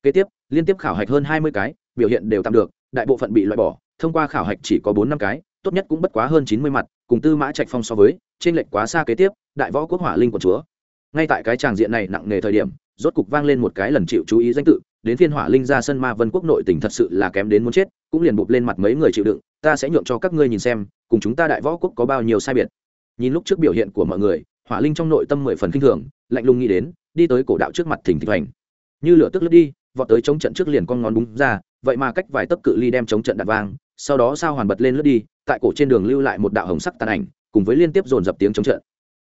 [SPEAKER 1] Kế tiếp, liên tiếp khảo hạch hơn hai mươi cái, biểu hiện đều tạm được, đại bộ phận bị loại bỏ, thông qua khảo hạch chỉ có bốn năm cái, tốt nhất cũng bất quá hơn chín mươi mặt, cùng tư mã trạch phong so với trên lệnh quá xa kế tiếp, đại võ quốc hỏa linh của chúa. Ngay tại cái tràng diện này nặng nề thời điểm, rốt cục vang lên một cái lần chịu chú ý danh tự đến phiên hỏa linh ra sân ma vân quốc nội tỉnh thật sự là kém đến muốn chết, cũng liền bụp lên mặt mấy người chịu đựng, ta sẽ nhượng cho các ngươi nhìn xem, cùng chúng ta đại võ quốc có bao nhiêu sai biệt. Nhìn lúc trước biểu hiện của mọi người, hỏa linh trong nội tâm mười phần kinh thường, lạnh lùng nghĩ đến, đi tới cổ đạo trước mặt thỉnh thịch hành như lửa tức lướt đi, vọt tới chống trận trước liền con ngón búng ra, vậy mà cách vài tấc cự ly đem chống trận đặt vang, sau đó sao hoàn bật lên lướt đi, tại cổ trên đường lưu lại một đạo hồng sắc tàn ảnh, cùng với liên tiếp dồn dập tiếng chống trận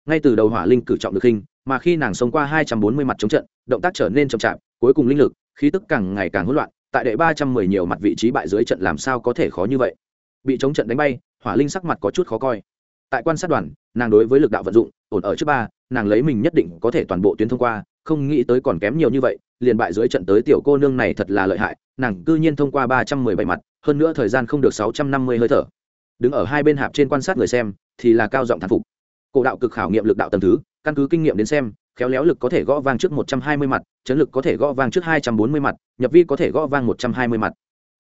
[SPEAKER 1] ngay từ đầu hỏa linh cử trọng được hình mà khi nàng sống qua hai trăm bốn mươi mặt chống trận, động tác trở nên chậm chạp, cuối cùng linh lực, khí tức càng ngày càng hỗn loạn, tại đệ ba trăm mười nhiều mặt vị trí bại dưới trận làm sao có thể khó như vậy? Bị chống trận đánh bay, hỏa linh sắc mặt có chút khó coi. Tại quan sát đoàn, nàng đối với lực đạo vận dụng, ổn ở trước ba, nàng lấy mình nhất định có thể toàn bộ tuyến thông qua, không nghĩ tới còn kém nhiều như vậy, liền bại dưới trận tới tiểu cô nương này thật là lợi hại, nàng cư nhiên thông qua ba trăm mười bảy mặt, hơn nữa thời gian không được sáu trăm năm mươi hơi thở. Đứng ở hai bên hạp trên quan sát người xem, thì là cao giọng thán phục cổ đạo cực khảo nghiệm lực đạo tầm thứ, căn cứ kinh nghiệm đến xem, khéo léo lực có thể gõ vang trước một trăm hai mươi mặt, chấn lực có thể gõ vang trước hai trăm bốn mươi mặt, nhập vi có thể gõ vang một trăm hai mươi mặt.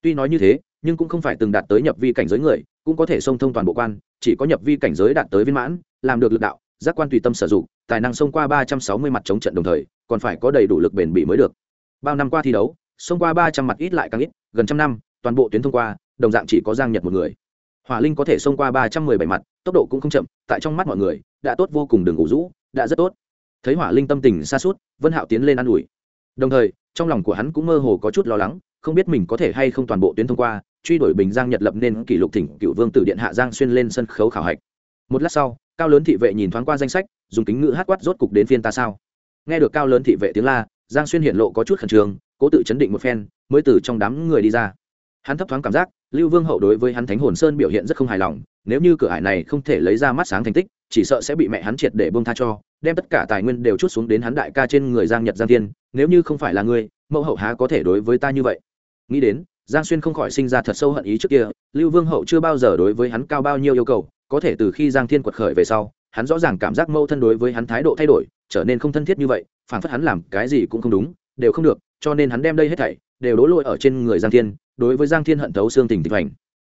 [SPEAKER 1] Tuy nói như thế, nhưng cũng không phải từng đạt tới nhập vi cảnh giới người, cũng có thể xông thông toàn bộ quan, chỉ có nhập vi cảnh giới đạt tới viên mãn, làm được lực đạo, giác quan tùy tâm sử dụng, tài năng xông qua ba trăm sáu mươi mặt chống trận đồng thời, còn phải có đầy đủ lực bền bỉ mới được. Bao năm qua thi đấu, xông qua ba trăm mặt ít lại càng ít, gần trăm năm, toàn bộ tuyến thông qua, đồng dạng chỉ có giang nhật một người. Hỏa linh có thể xông qua ba trăm mười bảy mặt tốc độ cũng không chậm, tại trong mắt mọi người, đã tốt vô cùng đường ngủ rũ, đã rất tốt. Thấy hỏa linh tâm tình xa suốt vân hạo tiến lên ă n ủi. Đồng thời, trong lòng của hắn cũng mơ hồ có chút lo lắng, không biết mình có thể hay không toàn bộ tuyến thông qua, truy đuổi bình giang nhật lập nên kỷ lục thỉnh cựu vương tử điện hạ giang xuyên lên sân khấu khảo hạch. Một lát sau, cao lớn thị vệ nhìn thoáng qua danh sách, dùng kính ngữ hát quát rốt cục đến phiên ta sao. Nghe được cao lớn thị vệ tiếng la, giang xuyên hiện lộ có chút khẩn trương, cố tự chấn định một phen, mới từ trong đám người đi ra. Hắn thấp thoáng cảm giác lưu vương hậu đối với hắn thánh hồn sơn biểu hiện rất không hài lòng, nếu như cửa hải này không thể lấy ra mắt sáng thành tích, chỉ sợ sẽ bị mẹ hắn triệt để bông tha cho, đem tất cả tài nguyên đều chút xuống đến hắn đại ca trên người giang nhật giang Thiên. nếu như không phải là ngươi, mẫu hậu há có thể đối với ta như vậy nghĩ đến, giang xuyên không khỏi sinh ra thật sâu hận ý trước kia, lưu vương hậu chưa bao giờ đối với hắn cao bao nhiêu yêu cầu, có thể từ khi giang thiên quật khởi về sau, hắn rõ ràng cảm giác mâu thân đối với hắn thái độ thay đổi, trở nên không thân thiết như vậy phản phất hắn làm cái gì cũng không đúng, đều không được, cho nên hắn đem đây hết thảy, đều đổ lỗi ở trên người giang thiên đối với giang thiên hận thấu xương tình tịch hành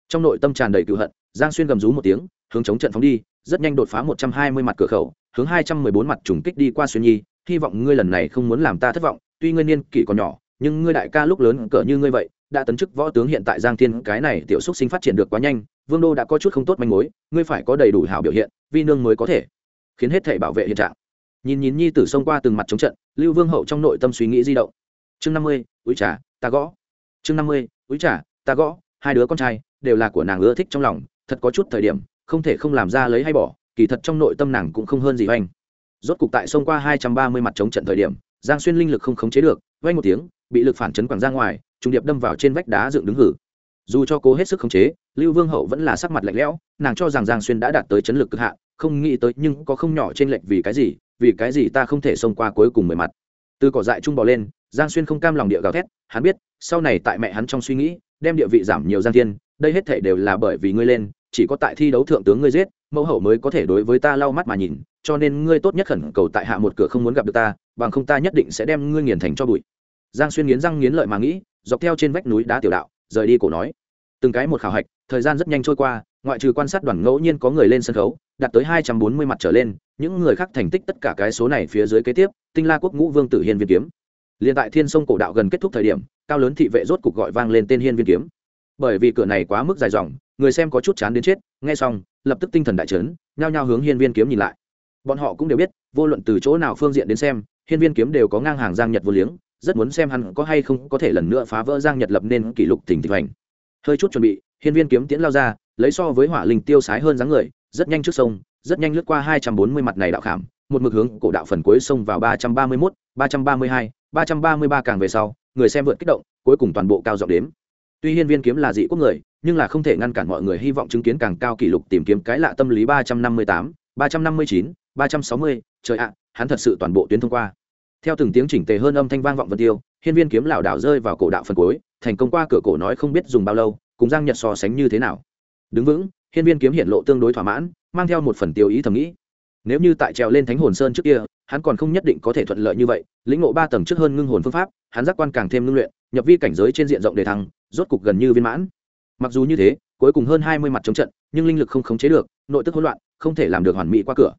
[SPEAKER 1] trong nội tâm tràn đầy cựu hận, giang xuyên gầm rú một tiếng, hướng chống trận phóng đi, rất nhanh đột phá một trăm hai mươi mặt cửa khẩu, hướng hai trăm mười bốn mặt trùng kích đi qua xuyên nhi, hy vọng ngươi lần này không muốn làm ta thất vọng, tuy ngươi niên kỷ còn nhỏ, nhưng ngươi đại ca lúc lớn cỡ như ngươi vậy, đã tấn chức võ tướng hiện tại giang thiên, cái này tiểu xúc sinh phát triển được quá nhanh, vương đô đã có chút không tốt manh mối, ngươi phải có đầy đủ hảo biểu hiện, vi nương mới có thể, khiến hết thể bảo vệ hiện trạng. Nhìn nhìn nhi tử xông qua từng mặt chống trận, lưu vương hậu trong nội tâm suy nghĩ di động. Chương năm mươi úi trà, ta gõ chương năm mươi úi trả, ta gõ hai đứa con trai đều là của nàng ưa thích trong lòng thật có chút thời điểm không thể không làm ra lấy hay bỏ kỳ thật trong nội tâm nàng cũng không hơn gì oanh rốt cục tại xông qua hai trăm ba mươi mặt chống trận thời điểm giang xuyên linh lực không khống chế được oanh một tiếng bị lực phản chấn quẳng ra ngoài trùng điệp đâm vào trên vách đá dựng đứng hử. Dù cho cố hết sức khống chế lưu vương hậu vẫn là sắc mặt lạnh lẽo nàng cho rằng giang xuyên đã đạt tới chấn lực cực hạn không nghĩ tới nhưng có không nhỏ trên lệnh vì cái gì vì cái gì ta không thể xông qua cuối cùng mười mặt. Từ cỏ dại trung bò lên giang xuyên không cam lòng địa gào thét, hắn biết, sau này tại mẹ hắn trong suy nghĩ, đem địa vị giảm nhiều giang thiên, đây hết thể đều là bởi vì ngươi lên, chỉ có tại thi đấu thượng tướng ngươi giết, mẫu hậu mới có thể đối với ta lau mắt mà nhìn, cho nên ngươi tốt nhất khẩn cầu tại hạ một cửa không muốn gặp được ta, bằng không ta nhất định sẽ đem ngươi nghiền thành cho bụi. Giang xuyên nghiến răng nghiến lợi mà nghĩ, dọc theo trên vách núi đá tiểu đạo, rời đi cổ nói. Từng cái một khảo hạch, thời gian rất nhanh trôi qua, ngoại trừ quan sát đoàn ngẫu nhiên có người lên sân khấu, đạt tới hai trăm bốn mươi mặt trở lên, những người khác thành tích tất cả cái số này phía dưới kế tiếp, tinh la quốc ngũ vương tử hiên viên kiếm liền tại thiên sông cổ đạo gần kết thúc thời điểm, cao lớn thị vệ rốt cục gọi vang lên tên hiên viên kiếm. Bởi vì cửa này quá mức dài dòng, người xem có chút chán đến chết, nghe xong, lập tức tinh thần đại trấn nhao nhao hướng hiên viên kiếm nhìn lại. Bọn họ cũng đều biết, vô luận từ chỗ nào phương diện đến xem, hiên viên kiếm đều có ngang hàng giang nhật vô liếng, rất muốn xem hắn có hay không có thể lần nữa phá vỡ giang nhật lập nên kỷ lục thỉnh thịnh hành hơi chút chuẩn bị, hiên viên kiếm tiễn lao ra, lấy so với hỏa linh tiêu sái hơn dáng người, rất nhanh trước sông, rất nhanh lướt qua hai trăm bốn mươi mặt này đạo khảm, một mực hướng cổ đạo phần cuối sông vào ba trăm ba mươi mốt, ba trăm ba mươi hai ba trăm ba mươi ba càng về sau, người xem vượt kích động, cuối cùng toàn bộ cao giọng đếm. Tuy hiên viên kiếm là dị quốc người, nhưng là không thể ngăn cản mọi người hy vọng chứng kiến càng cao kỷ lục tìm kiếm cái lạ tâm lý ba trăm năm mươi tám, ba trăm năm mươi chín, ba trăm sáu mươi. Trời ạ, hắn thật sự toàn bộ tuyến thông qua. Theo từng tiếng chỉnh tề hơn âm thanh vang vọng vân tiêu, hiên viên kiếm lảo đảo rơi vào cổ đạo phần cuối, thành công qua cửa cổ nói không biết dùng bao lâu, cùng giang nhật so sánh như thế nào. Đứng vững, hiên viên kiếm hiện lộ tương đối thỏa mãn, mang theo một phần tiêu ý thầm nghĩ. Nếu như tại trèo lên thánh hồn sơn trước kia hắn còn không nhất định có thể thuận lợi như vậy, lĩnh ngộ ba tầng trước hơn ngưng hồn phương pháp, hắn giác quan càng thêm ngưng luyện, nhập vi cảnh giới trên diện rộng đề thăng, rốt cục gần như viên mãn. Mặc dù như thế, cuối cùng hơn hai mươi mặt chống trận, nhưng linh lực không khống chế được, nội tức hỗn loạn, không thể làm được hoàn mỹ qua cửa.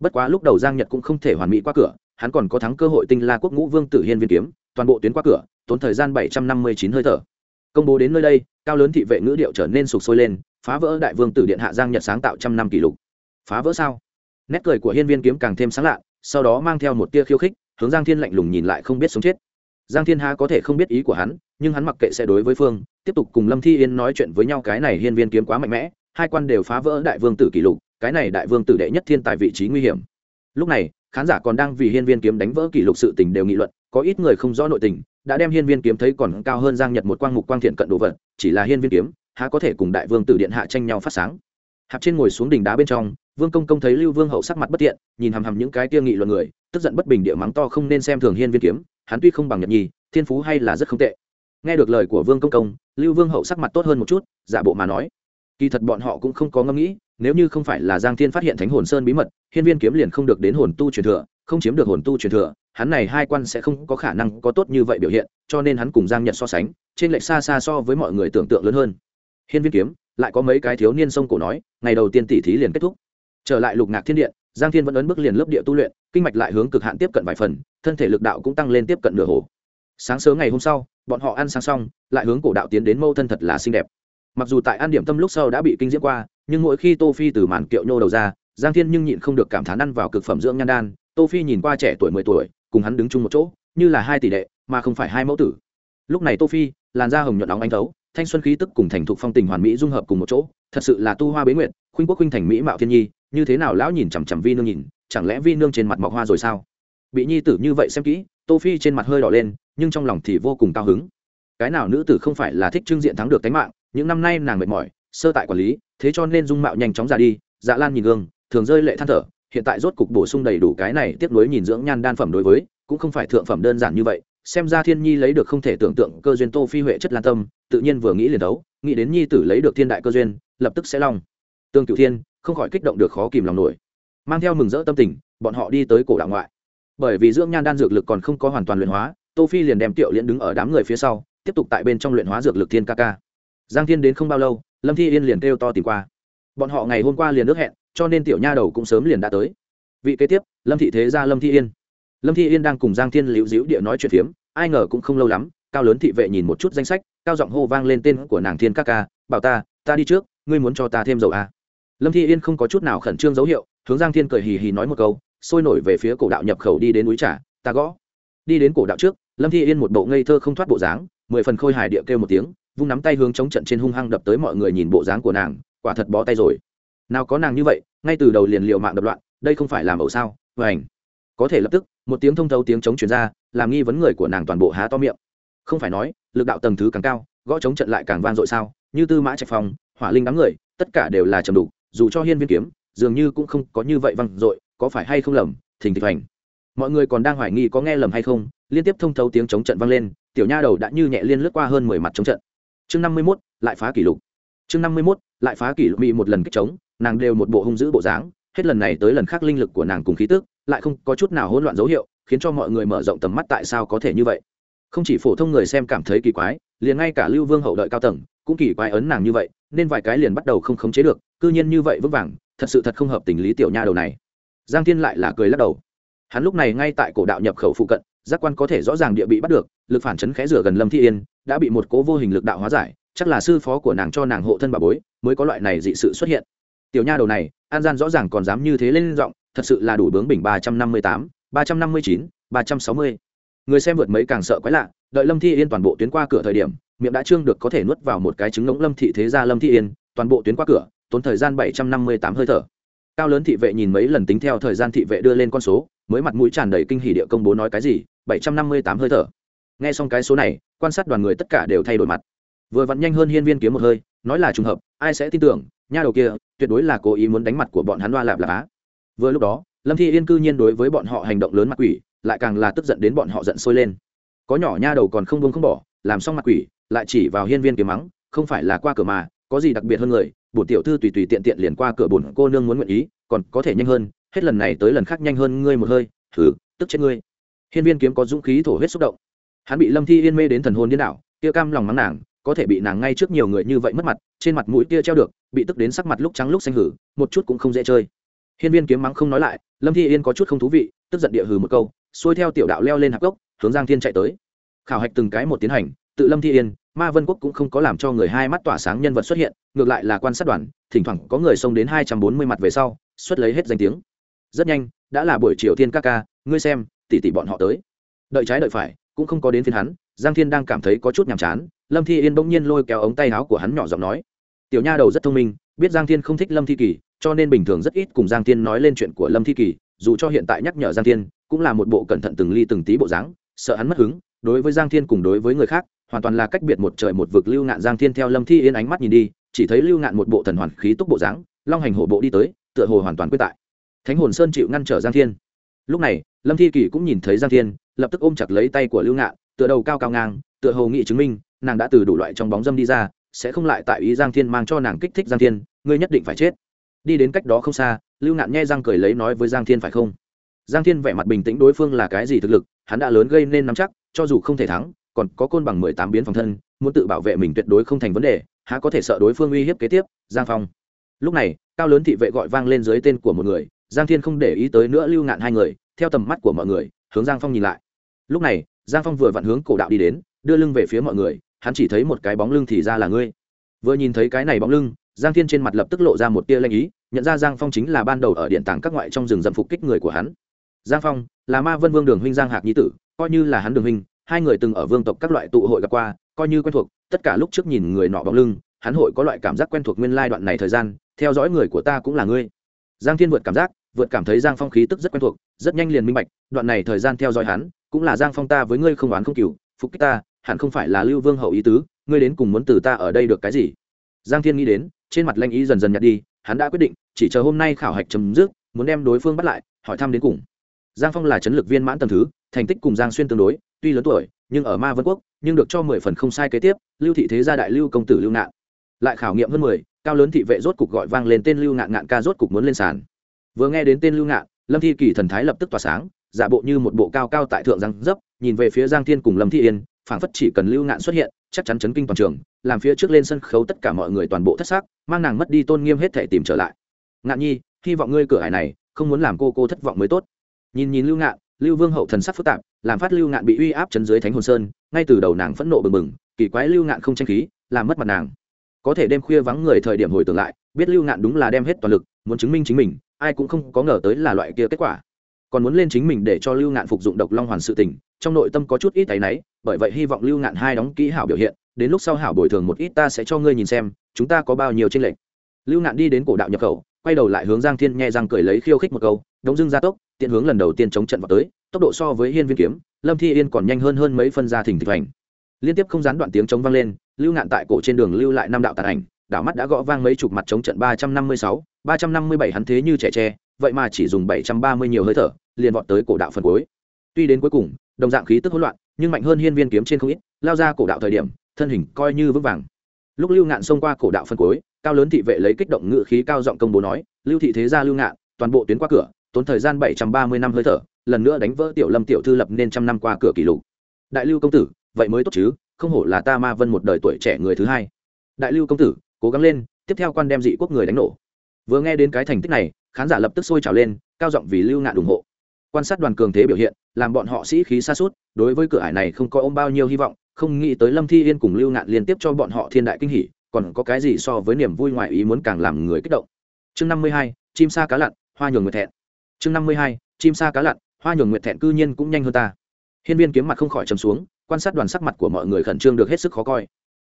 [SPEAKER 1] Bất quá lúc đầu giang nhật cũng không thể hoàn mỹ qua cửa, hắn còn có thắng cơ hội tinh la quốc ngũ vương tử hiên viên kiếm, toàn bộ tuyến qua cửa, tốn thời gian bảy trăm năm mươi chín hơi thở. Công bố đến nơi đây, cao lớn thị vệ ngữ điệu trở nên sụp sôi lên, phá vỡ đại vương tử điện hạ giang nhật sáng tạo trăm năm kỷ lục. Phá vỡ sao? Nét cười của hiên viên kiếm càng thêm sáng lạ sau đó mang theo một tia khiêu khích, hướng giang thiên lạnh lùng nhìn lại không biết sống chết. Giang thiên ha có thể không biết ý của hắn, nhưng hắn mặc kệ sẽ đối với phương, tiếp tục cùng lâm thi yên nói chuyện với nhau, cái này hiên viên kiếm quá mạnh mẽ, hai quan đều phá vỡ đại vương tử kỷ lục, cái này đại vương tử đệ nhất thiên tại vị trí nguy hiểm. Lúc này, khán giả còn đang vì hiên viên kiếm đánh vỡ kỷ lục sự tình đều nghị luận, có ít người không rõ nội tình, đã đem hiên viên kiếm thấy còn cao hơn giang nhật một quang mục quang thiện cận đồ vật, chỉ là hiên viên kiếm, há có thể cùng đại vương tử điện hạ tranh nhau phát sáng hạp trên ngồi xuống đỉnh đá bên trong, vương công công thấy lưu vương hậu sắc mặt bất tiện, nhìn hằm hằm những cái tiêu nghị luận người, tức giận bất bình địa mắng to không nên xem thường hiên viên kiếm, hắn tuy không bằng nhật nhi, thiên phú hay là rất không tệ. Nghe được lời của vương công công, lưu vương hậu sắc mặt tốt hơn một chút, giả bộ mà nói, kỳ thật bọn họ cũng không có ngẫm nghĩ, nếu như không phải là giang thiên phát hiện thánh hồn sơn bí mật, hiên viên kiếm liền không được đến hồn tu truyền thừa, không chiếm được hồn tu truyền thừa, hắn này hai quan sẽ không có khả năng có tốt như vậy biểu hiện, cho nên hắn cùng giang nhật so sánh, trên lệch xa xa so với mọi người tưởng tượng lớn hơn. Hiên viên kiếm lại có mấy cái thiếu niên sông cổ nói, ngày đầu tiên tỷ thí liền kết thúc. Trở lại lục ngạc thiên điện, giang thiên vẫn ấn bước liền lớp địa tu luyện, kinh mạch lại hướng cực hạn tiếp cận vài phần, thân thể lực đạo cũng tăng lên tiếp cận nửa hồ. Sáng sớm ngày hôm sau, bọn họ ăn sáng xong, lại hướng cổ đạo tiến đến mâu thân thật là xinh đẹp. Mặc dù tại ăn điểm tâm lúc sau đã bị kinh diễm qua, nhưng mỗi khi tô phi từ màn kiệu nhô đầu ra, giang thiên nhưng nhịn không được cảm thán ăn vào cực phẩm dưỡng nhan đan. Tô phi nhìn qua trẻ tuổi mười tuổi, cùng hắn đứng chung một chỗ, như là hai tỷ đệ, mà không phải hai mẫu tử. Lúc này tô phi, làn da hồng nhuận óng anh thấu thanh xuân khí tức cùng thành thục phong tình hoàn mỹ dung hợp cùng một chỗ, thật sự là tu hoa bế nguyện khuynh quốc khuynh thành mỹ mạo thiên nhi, như thế nào lão nhìn chằm chằm vi nương nhìn, chẳng lẽ vi nương trên mặt mọc hoa rồi sao? Bị nhi tử như vậy xem kỹ, tô phi trên mặt hơi đỏ lên, nhưng trong lòng thì vô cùng cao hứng. Cái nào nữ tử không phải là thích trưng diện thắng được tánh mạng, những năm nay nàng mệt mỏi, sơ tại quản lý, thế cho nên dung mạo nhanh chóng ra đi dạ lan nhìn gương, thường rơi lệ than thở, hiện tại rốt cục bổ sung đầy đủ cái này tiếp nối nhìn dưỡng nhan đan phẩm đối với, cũng không phải thượng phẩm đơn giản như vậy xem ra thiên nhi lấy được không thể tưởng tượng cơ duyên tô phi huệ chất lan tâm, tự nhiên vừa nghĩ liền đấu, nghĩ đến nhi tử lấy được thiên đại cơ duyên, lập tức sẽ long tương cửu thiên, không khỏi kích động được khó kìm lòng nổi. Mang theo mừng rỡ tâm tình, bọn họ đi tới cổ đạo ngoại. Bởi vì dưỡng nhan đan dược lực còn không có hoàn toàn luyện hóa, tô phi liền đem tiểu liễn đứng ở đám người phía sau, tiếp tục tại bên trong luyện hóa dược lực thiên ca ca. Giang thiên đến không bao lâu, lâm thi yên liền kêu to tìm qua. Bọn họ ngày hôm qua liền ước hẹn, cho nên tiểu nha đầu cũng sớm liền đã tới. Vị kế tiếp, lâm thị thế gia lâm thi yên lâm thi yên đang cùng giang thiên liễu diễu địa nói chuyện phiếm, ai ngờ cũng không lâu lắm, cao lớn thị vệ nhìn một chút danh sách, cao giọng hô vang lên tên của nàng thiên các ca, bảo ta ta đi trước, ngươi muốn cho ta thêm dầu à. lâm thi yên không có chút nào khẩn trương dấu hiệu, hướng giang thiên cười hì hì nói một câu, sôi nổi về phía cổ đạo nhập khẩu đi đến núi trà, ta gõ. Đi đến cổ đạo trước, lâm thi yên một bộ ngây thơ không thoát bộ dáng, mười phần khôi hài địa kêu một tiếng, vung nắm tay hướng chống trận trên hung hăng đập tới mọi người nhìn bộ dáng của nàng, quả thật bó tay rồi. Nào có nàng như vậy, ngay từ đầu liền liệu mạng đập loạn, đây không phải làm ẩu sao và ảnh có thể lập tức một tiếng thông thấu tiếng chống chuyển ra, làm nghi vấn người của nàng toàn bộ há to miệng. Không phải nói, lực đạo tầng thứ càng cao, gõ chống trận lại càng vang dội sao? Như tư mã trạch phong, hỏa linh đám người, tất cả đều là trầm đủ dù cho hiên viên kiếm, dường như cũng không có như vậy vang dội, có phải hay không lầm? Thình thịch hoành. Mọi người còn đang hoài nghi có nghe lầm hay không, liên tiếp thông thấu tiếng chống trận vang lên, tiểu nha đầu đã như nhẹ liên lướt qua hơn mười mặt chống trận. Chương năm mươi mốt, lại phá kỷ lục. Chương năm mươi mốt, lại phá kỷ lục bị một lần kích chống, nàng đều một bộ hung dữ bộ dáng, hết lần này tới lần khác linh lực của nàng cùng khí tức lại không có chút nào hỗn loạn dấu hiệu, khiến cho mọi người mở rộng tầm mắt tại sao có thể như vậy. Không chỉ phổ thông người xem cảm thấy kỳ quái, liền ngay cả lưu vương hậu đợi cao tầng, cũng kỳ quái ấn nàng như vậy, nên vài cái liền bắt đầu không khống chế được, cư nhiên như vậy vững vàng, thật sự thật không hợp tình lý tiểu nha đầu này. Giang thiên lại là cười lắc đầu. Hắn lúc này ngay tại cổ đạo nhập khẩu phụ cận, giác quan có thể rõ ràng địa bị bắt được, lực phản chấn khẽ rửa gần lâm thi yên, đã bị một cố vô hình lực đạo hóa giải, chắc là sư phó của nàng cho nàng hộ thân bà bối, mới có loại này dị sự xuất hiện. Tiểu nha đầu này, an gian rõ ràng còn dám như thế lên giọng thật sự là đủ bướng bình ba trăm năm mươi tám, ba trăm năm mươi chín, ba trăm sáu mươi. Người xem vượt mấy càng sợ quái lạ, đợi lâm thi yên toàn bộ tuyến qua cửa thời điểm, miệng đã trương được có thể nuốt vào một cái trứng ngỗng lâm thị thế gia lâm thi yên, toàn bộ tuyến qua cửa, tốn thời gian bảy trăm năm mươi tám hơi thở. Cao lớn thị vệ nhìn mấy lần tính theo thời gian thị vệ đưa lên con số, mới mặt mũi tràn đầy kinh hỉ địa công bố nói cái gì, bảy trăm năm mươi tám hơi thở. Nghe xong cái số này, quan sát đoàn người tất cả đều thay đổi mặt. Vừa vặn nhanh hơn hiên viên kiếm một hơi, nói là trùng hợp, ai sẽ tin tưởng, nha đầu kia, tuyệt đối là cố ý muốn đánh mặt của bọn hắn loa lạp lạp á vừa lúc đó, lâm thi yên cư nhiên đối với bọn họ hành động lớn mặt quỷ, lại càng là tức giận đến bọn họ giận sôi lên. Có nhỏ nha đầu còn không buông không bỏ, làm xong mặt quỷ, lại chỉ vào hiên viên kiếm mắng, không phải là qua cửa mà, có gì đặc biệt hơn người, bổn tiểu thư tùy tùy tiện tiện liền qua cửa bổn cô nương muốn nguyện ý, còn có thể nhanh hơn, hết lần này tới lần khác nhanh hơn ngươi một hơi thử tức chết ngươi. Hiên viên kiếm có dũng khí thổ huyết xúc động. Hắn bị lâm thi yên mê đến thần hồn điên đảo, kia cam lòng mắng nàng, có thể bị nàng ngay trước nhiều người như vậy mất mặt, trên mặt mũi kia treo được, bị tức đến sắc mặt lúc trắng lúc xanh hử, một chút cũng không dễ chơi hiên viên kiếm mắng không nói lại, lâm thi yên có chút không thú vị, tức giận địa hừ một câu, xuôi theo tiểu đạo leo lên hạp gốc hướng giang thiên chạy tới. Khảo hạch từng cái một tiến hành, tự lâm thi yên, ma vân quốc cũng không có làm cho người hai mắt tỏa sáng nhân vật xuất hiện, ngược lại là quan sát đoàn, thỉnh thoảng có người xông đến hai trăm bốn mươi mặt về sau, xuất lấy hết danh tiếng. Rất nhanh, đã là buổi chiều thiên ca ca, ngươi xem tỉ tỉ bọn họ tới. Đợi trái đợi phải, cũng không có đến phiên hắn, giang thiên đang cảm thấy có chút nhàm chán, lâm thi yên bỗng nhiên lôi kéo ống tay áo của hắn nhỏ giọng nói, tiểu nha đầu rất thông minh biết giang thiên không thích lâm thi kỳ, cho nên bình thường rất ít cùng giang thiên nói lên chuyện của lâm thi kỳ, dù cho hiện tại nhắc nhở giang thiên, cũng là một bộ cẩn thận từng ly từng tí bộ dáng, sợ hắn mất hứng. Đối với giang thiên cùng đối với người khác, hoàn toàn là cách biệt một trời một vực lưu ngạn giang thiên theo lâm thi yên ánh mắt nhìn đi, chỉ thấy lưu ngạn một bộ thần hoàn khí túc bộ dáng, long hành hổ bộ đi tới, tựa hồ hoàn toàn quyết tại. Thánh hồn sơn chịu ngăn trở giang thiên. Lúc này, lâm thi kỳ cũng nhìn thấy giang thiên, lập tức ôm chặt lấy tay của lưu ngạn, tựa đầu cao cao ngang, tựa hồ nghị chứng minh, nàng đã từ đủ loại trong bóng dâm đi ra sẽ không lại tại ý giang thiên mang cho nàng kích thích giang thiên, ngươi nhất định phải chết. Đi đến cách đó không xa, lưu ngạn nghe giang cười lấy nói với giang thiên phải không? Giang thiên vẻ mặt bình tĩnh đối phương là cái gì thực lực, hắn đã lớn gây nên nắm chắc, cho dù không thể thắng, còn có côn bằng mười tám biến phòng thân, muốn tự bảo vệ mình tuyệt đối không thành vấn đề, há có thể sợ đối phương uy hiếp kế tiếp? Giang phong. Lúc này, cao lớn thị vệ gọi vang lên dưới tên của một người, giang thiên không để ý tới nữa lưu ngạn hai người, theo tầm mắt của mọi người, hướng giang phong nhìn lại. Lúc này, giang phong vừa vặn hướng cổ đạo đi đến, đưa lưng về phía mọi người hắn chỉ thấy một cái bóng lưng thì ra là ngươi. Vừa nhìn thấy cái này bóng lưng, giang thiên trên mặt lập tức lộ ra một tia lanh ý, nhận ra giang phong chính là ban đầu ở điện tảng các ngoại trong rừng dẫm phục kích người của hắn. Giang phong là ma vân vương đường huynh giang hạc nhi tử, coi như là hắn đường huynh, hai người từng ở vương tộc các loại tụ hội gặp qua, coi như quen thuộc, tất cả lúc trước nhìn người nọ bóng lưng, hắn hội có loại cảm giác quen thuộc nguyên lai đoạn này thời gian, theo dõi người của ta cũng là ngươi. Giang thiên vượt cảm giác, vượt cảm thấy giang phong khí tức rất quen thuộc, rất nhanh liền minh bạch, đoạn này thời gian theo dõi hắn, cũng là giang phong ta với ngươi không oán không cừu, phục kích ta hẳn không phải là lưu vương hậu ý tứ, ngươi đến cùng muốn từ ta ở đây được cái gì? Giang thiên nghĩ đến, trên mặt lanh ý dần dần nhạt đi, hắn đã quyết định, chỉ chờ hôm nay khảo hạch chấm dứt, muốn đem đối phương bắt lại, hỏi thăm đến cùng. Giang phong là chấn lực viên mãn tầm thứ, thành tích cùng giang xuyên tương đối, tuy lớn tuổi, nhưng ở ma vân quốc, nhưng được cho mười phần không sai kế tiếp, lưu thị thế gia đại lưu công tử lưu nạn lại khảo nghiệm hơn mười, cao lớn thị vệ rốt cục gọi vang lên tên lưu ngạn ngạn ca rốt cục muốn lên sàn. Vừa nghe đến tên lưu ngạn, lâm thi kỳ thần thái lập tức tỏa sáng, giả bộ như một bộ cao cao tại thượng răng dấp, nhìn về phía giang thiên cùng lâm thi yên phảng phất chỉ cần lưu ngạn xuất hiện, chắc chắn chấn kinh toàn trường, làm phía trước lên sân khấu tất cả mọi người toàn bộ thất xác, mang nàng mất đi tôn nghiêm hết thể tìm trở lại. Ngạn nhi, hy vọng ngươi cửa hải này không muốn làm cô cô thất vọng mới tốt. Nhìn nhìn lưu ngạn, lưu vương hậu thần sắc phức tạp, làm phát lưu ngạn bị uy áp chấn dưới thánh hồn sơn, ngay từ đầu nàng phẫn nộ bừng bừng, kỳ quái lưu ngạn không tranh khí, làm mất mặt nàng. Có thể đêm khuya vắng người thời điểm hồi tưởng lại, biết lưu ngạn đúng là đem hết toàn lực, muốn chứng minh chính mình, ai cũng không có ngờ tới là loại kia kết quả. Còn muốn lên chính mình để cho lưu ngạn phục dụng độc long hoàn sự tình trong nội tâm có chút ít tay náy, bởi vậy hy vọng lưu ngạn hai đóng kỹ hảo biểu hiện, đến lúc sau hảo bồi thường một ít ta sẽ cho ngươi nhìn xem, chúng ta có bao nhiêu tranh lệch. Lưu ngạn đi đến cổ đạo nhập khẩu, quay đầu lại hướng giang thiên nhẹ răng cười lấy khiêu khích một câu, đống dưng ra tốc, tiện hướng lần đầu tiên chống trận vào tới, tốc độ so với hiên viên kiếm, lâm thi yên còn nhanh hơn hơn mấy phân gia thỉnh thịnh thành liên tiếp không gián đoạn tiếng chống vang lên, lưu ngạn tại cổ trên đường lưu lại năm đạo tàn ảnh, đảo mắt đã gõ vang mấy chục mặt chống trận ba trăm năm mươi sáu, ba trăm năm mươi bảy hắn thế như trẻ tre, vậy mà chỉ dùng bảy trăm ba mươi nhiều hơi thở, liền vọt tới cổ đạo phần cuối tuy đến cuối cùng đồng dạng khí tức hỗn loạn nhưng mạnh hơn hiên viên kiếm trên không ít lao ra cổ đạo thời điểm thân hình coi như vững vàng. Lúc lưu ngạn xông qua cổ đạo phân cối, cao lớn thị vệ lấy kích động ngự khí cao giọng công bố nói lưu thị thế gia lưu ngạn toàn bộ tuyến qua cửa tốn thời gian bảy trăm ba mươi năm hơi thở lần nữa đánh vỡ tiểu lâm tiểu thư lập nên trăm năm qua cửa kỷ lục. Đại lưu công tử vậy mới tốt chứ không hổ là ta ma vân một đời tuổi trẻ người thứ hai. Đại lưu công tử cố gắng lên tiếp theo quan đem dị quốc người đánh nổ. Vừa nghe đến cái thành tích này khán giả lập tức sôi trào lên cao giọng vì lưu ngạn ủng hộ quan sát đoàn cường thế biểu hiện, làm bọn họ sĩ khí xa suốt đối với cửa ải này không có ôm bao nhiêu hy vọng, không nghĩ tới lâm thi yên cùng lưu ngạn liên tiếp cho bọn họ thiên đại kinh hỷ còn có cái gì so với niềm vui ngoại ý muốn càng làm người kích động. Chương năm mươi hai, chim sa cá lặn, hoa nhường nguyệt thẹn. Chương năm mươi hai, chim sa cá lặn, hoa nhường nguyệt thẹn cư nhiên cũng nhanh hơn ta. Hiên viên kiếm mặt không khỏi chấm xuống, quan sát đoàn sắc mặt của mọi người khẩn trương được hết sức khó coi.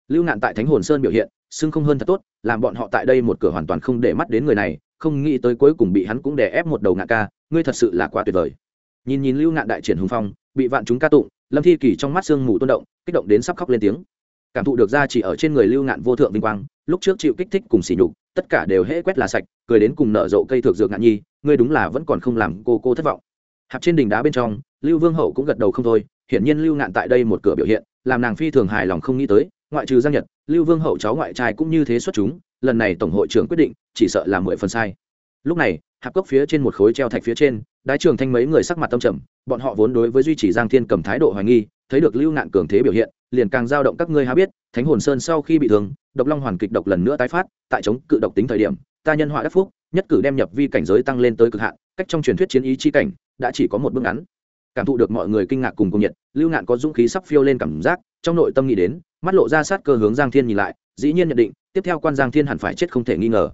[SPEAKER 1] Lưu ngạn tại thánh hồn sơn biểu hiện, xưng không hơn thật tốt, làm bọn họ tại đây một cửa hoàn toàn không để mắt đến người này, không nghĩ tới cuối cùng bị hắn cũng đè ép một đầu ngạn ca ngươi thật sự là quá tuyệt vời. Nhìn nhìn lưu ngạn đại triển hùng phong, bị vạn chúng ca tụng, lâm thi kỳ trong mắt sương mù tôn động, kích động đến sắp khóc lên tiếng. Cảm thụ được ra chỉ ở trên người lưu ngạn vô thượng vinh quang, lúc trước chịu kích thích cùng sỉ nhục, tất cả đều hễ quét là sạch, cười đến cùng nở rộ cây thược dược ngạn nhi, ngươi đúng là vẫn còn không làm cô cô thất vọng. Hạp trên đỉnh đá bên trong, lưu vương hậu cũng gật đầu không thôi, hiển nhiên lưu ngạn tại đây một cửa biểu hiện, làm nàng phi thường hài lòng không nghĩ tới, ngoại trừ giang nhật, lưu vương hậu cháu ngoại trai cũng như thế xuất chúng, lần này tổng hội trưởng quyết định, chỉ sợ là mười phần sai. Lúc này hạp cốc phía trên một khối treo thạch phía trên, đái trường thanh mấy người sắc mặt tâm trầm, bọn họ vốn đối với duy trì giang thiên cầm thái độ hoài nghi, thấy được lưu ngạn cường thế biểu hiện, liền càng dao động các ngươi há biết, thánh hồn sơn sau khi bị thương, độc long hoàn kịch độc lần nữa tái phát, tại chống cự độc tính thời điểm, ta nhân họa đắc phúc, nhất cử đem nhập vi cảnh giới tăng lên tới cực hạn, cách trong truyền thuyết chiến ý chi cảnh, đã chỉ có một bước ngắn. Cảm thụ được mọi người kinh ngạc cùng công nhiệt, lưu ngạn có dũng khí sắp phiêu lên cảm giác, trong nội tâm nghĩ đến, mắt lộ ra sát cơ hướng giang thiên nhìn lại, dĩ nhiên nhận định, tiếp theo quan giang thiên hẳn phải chết không thể nghi ngờ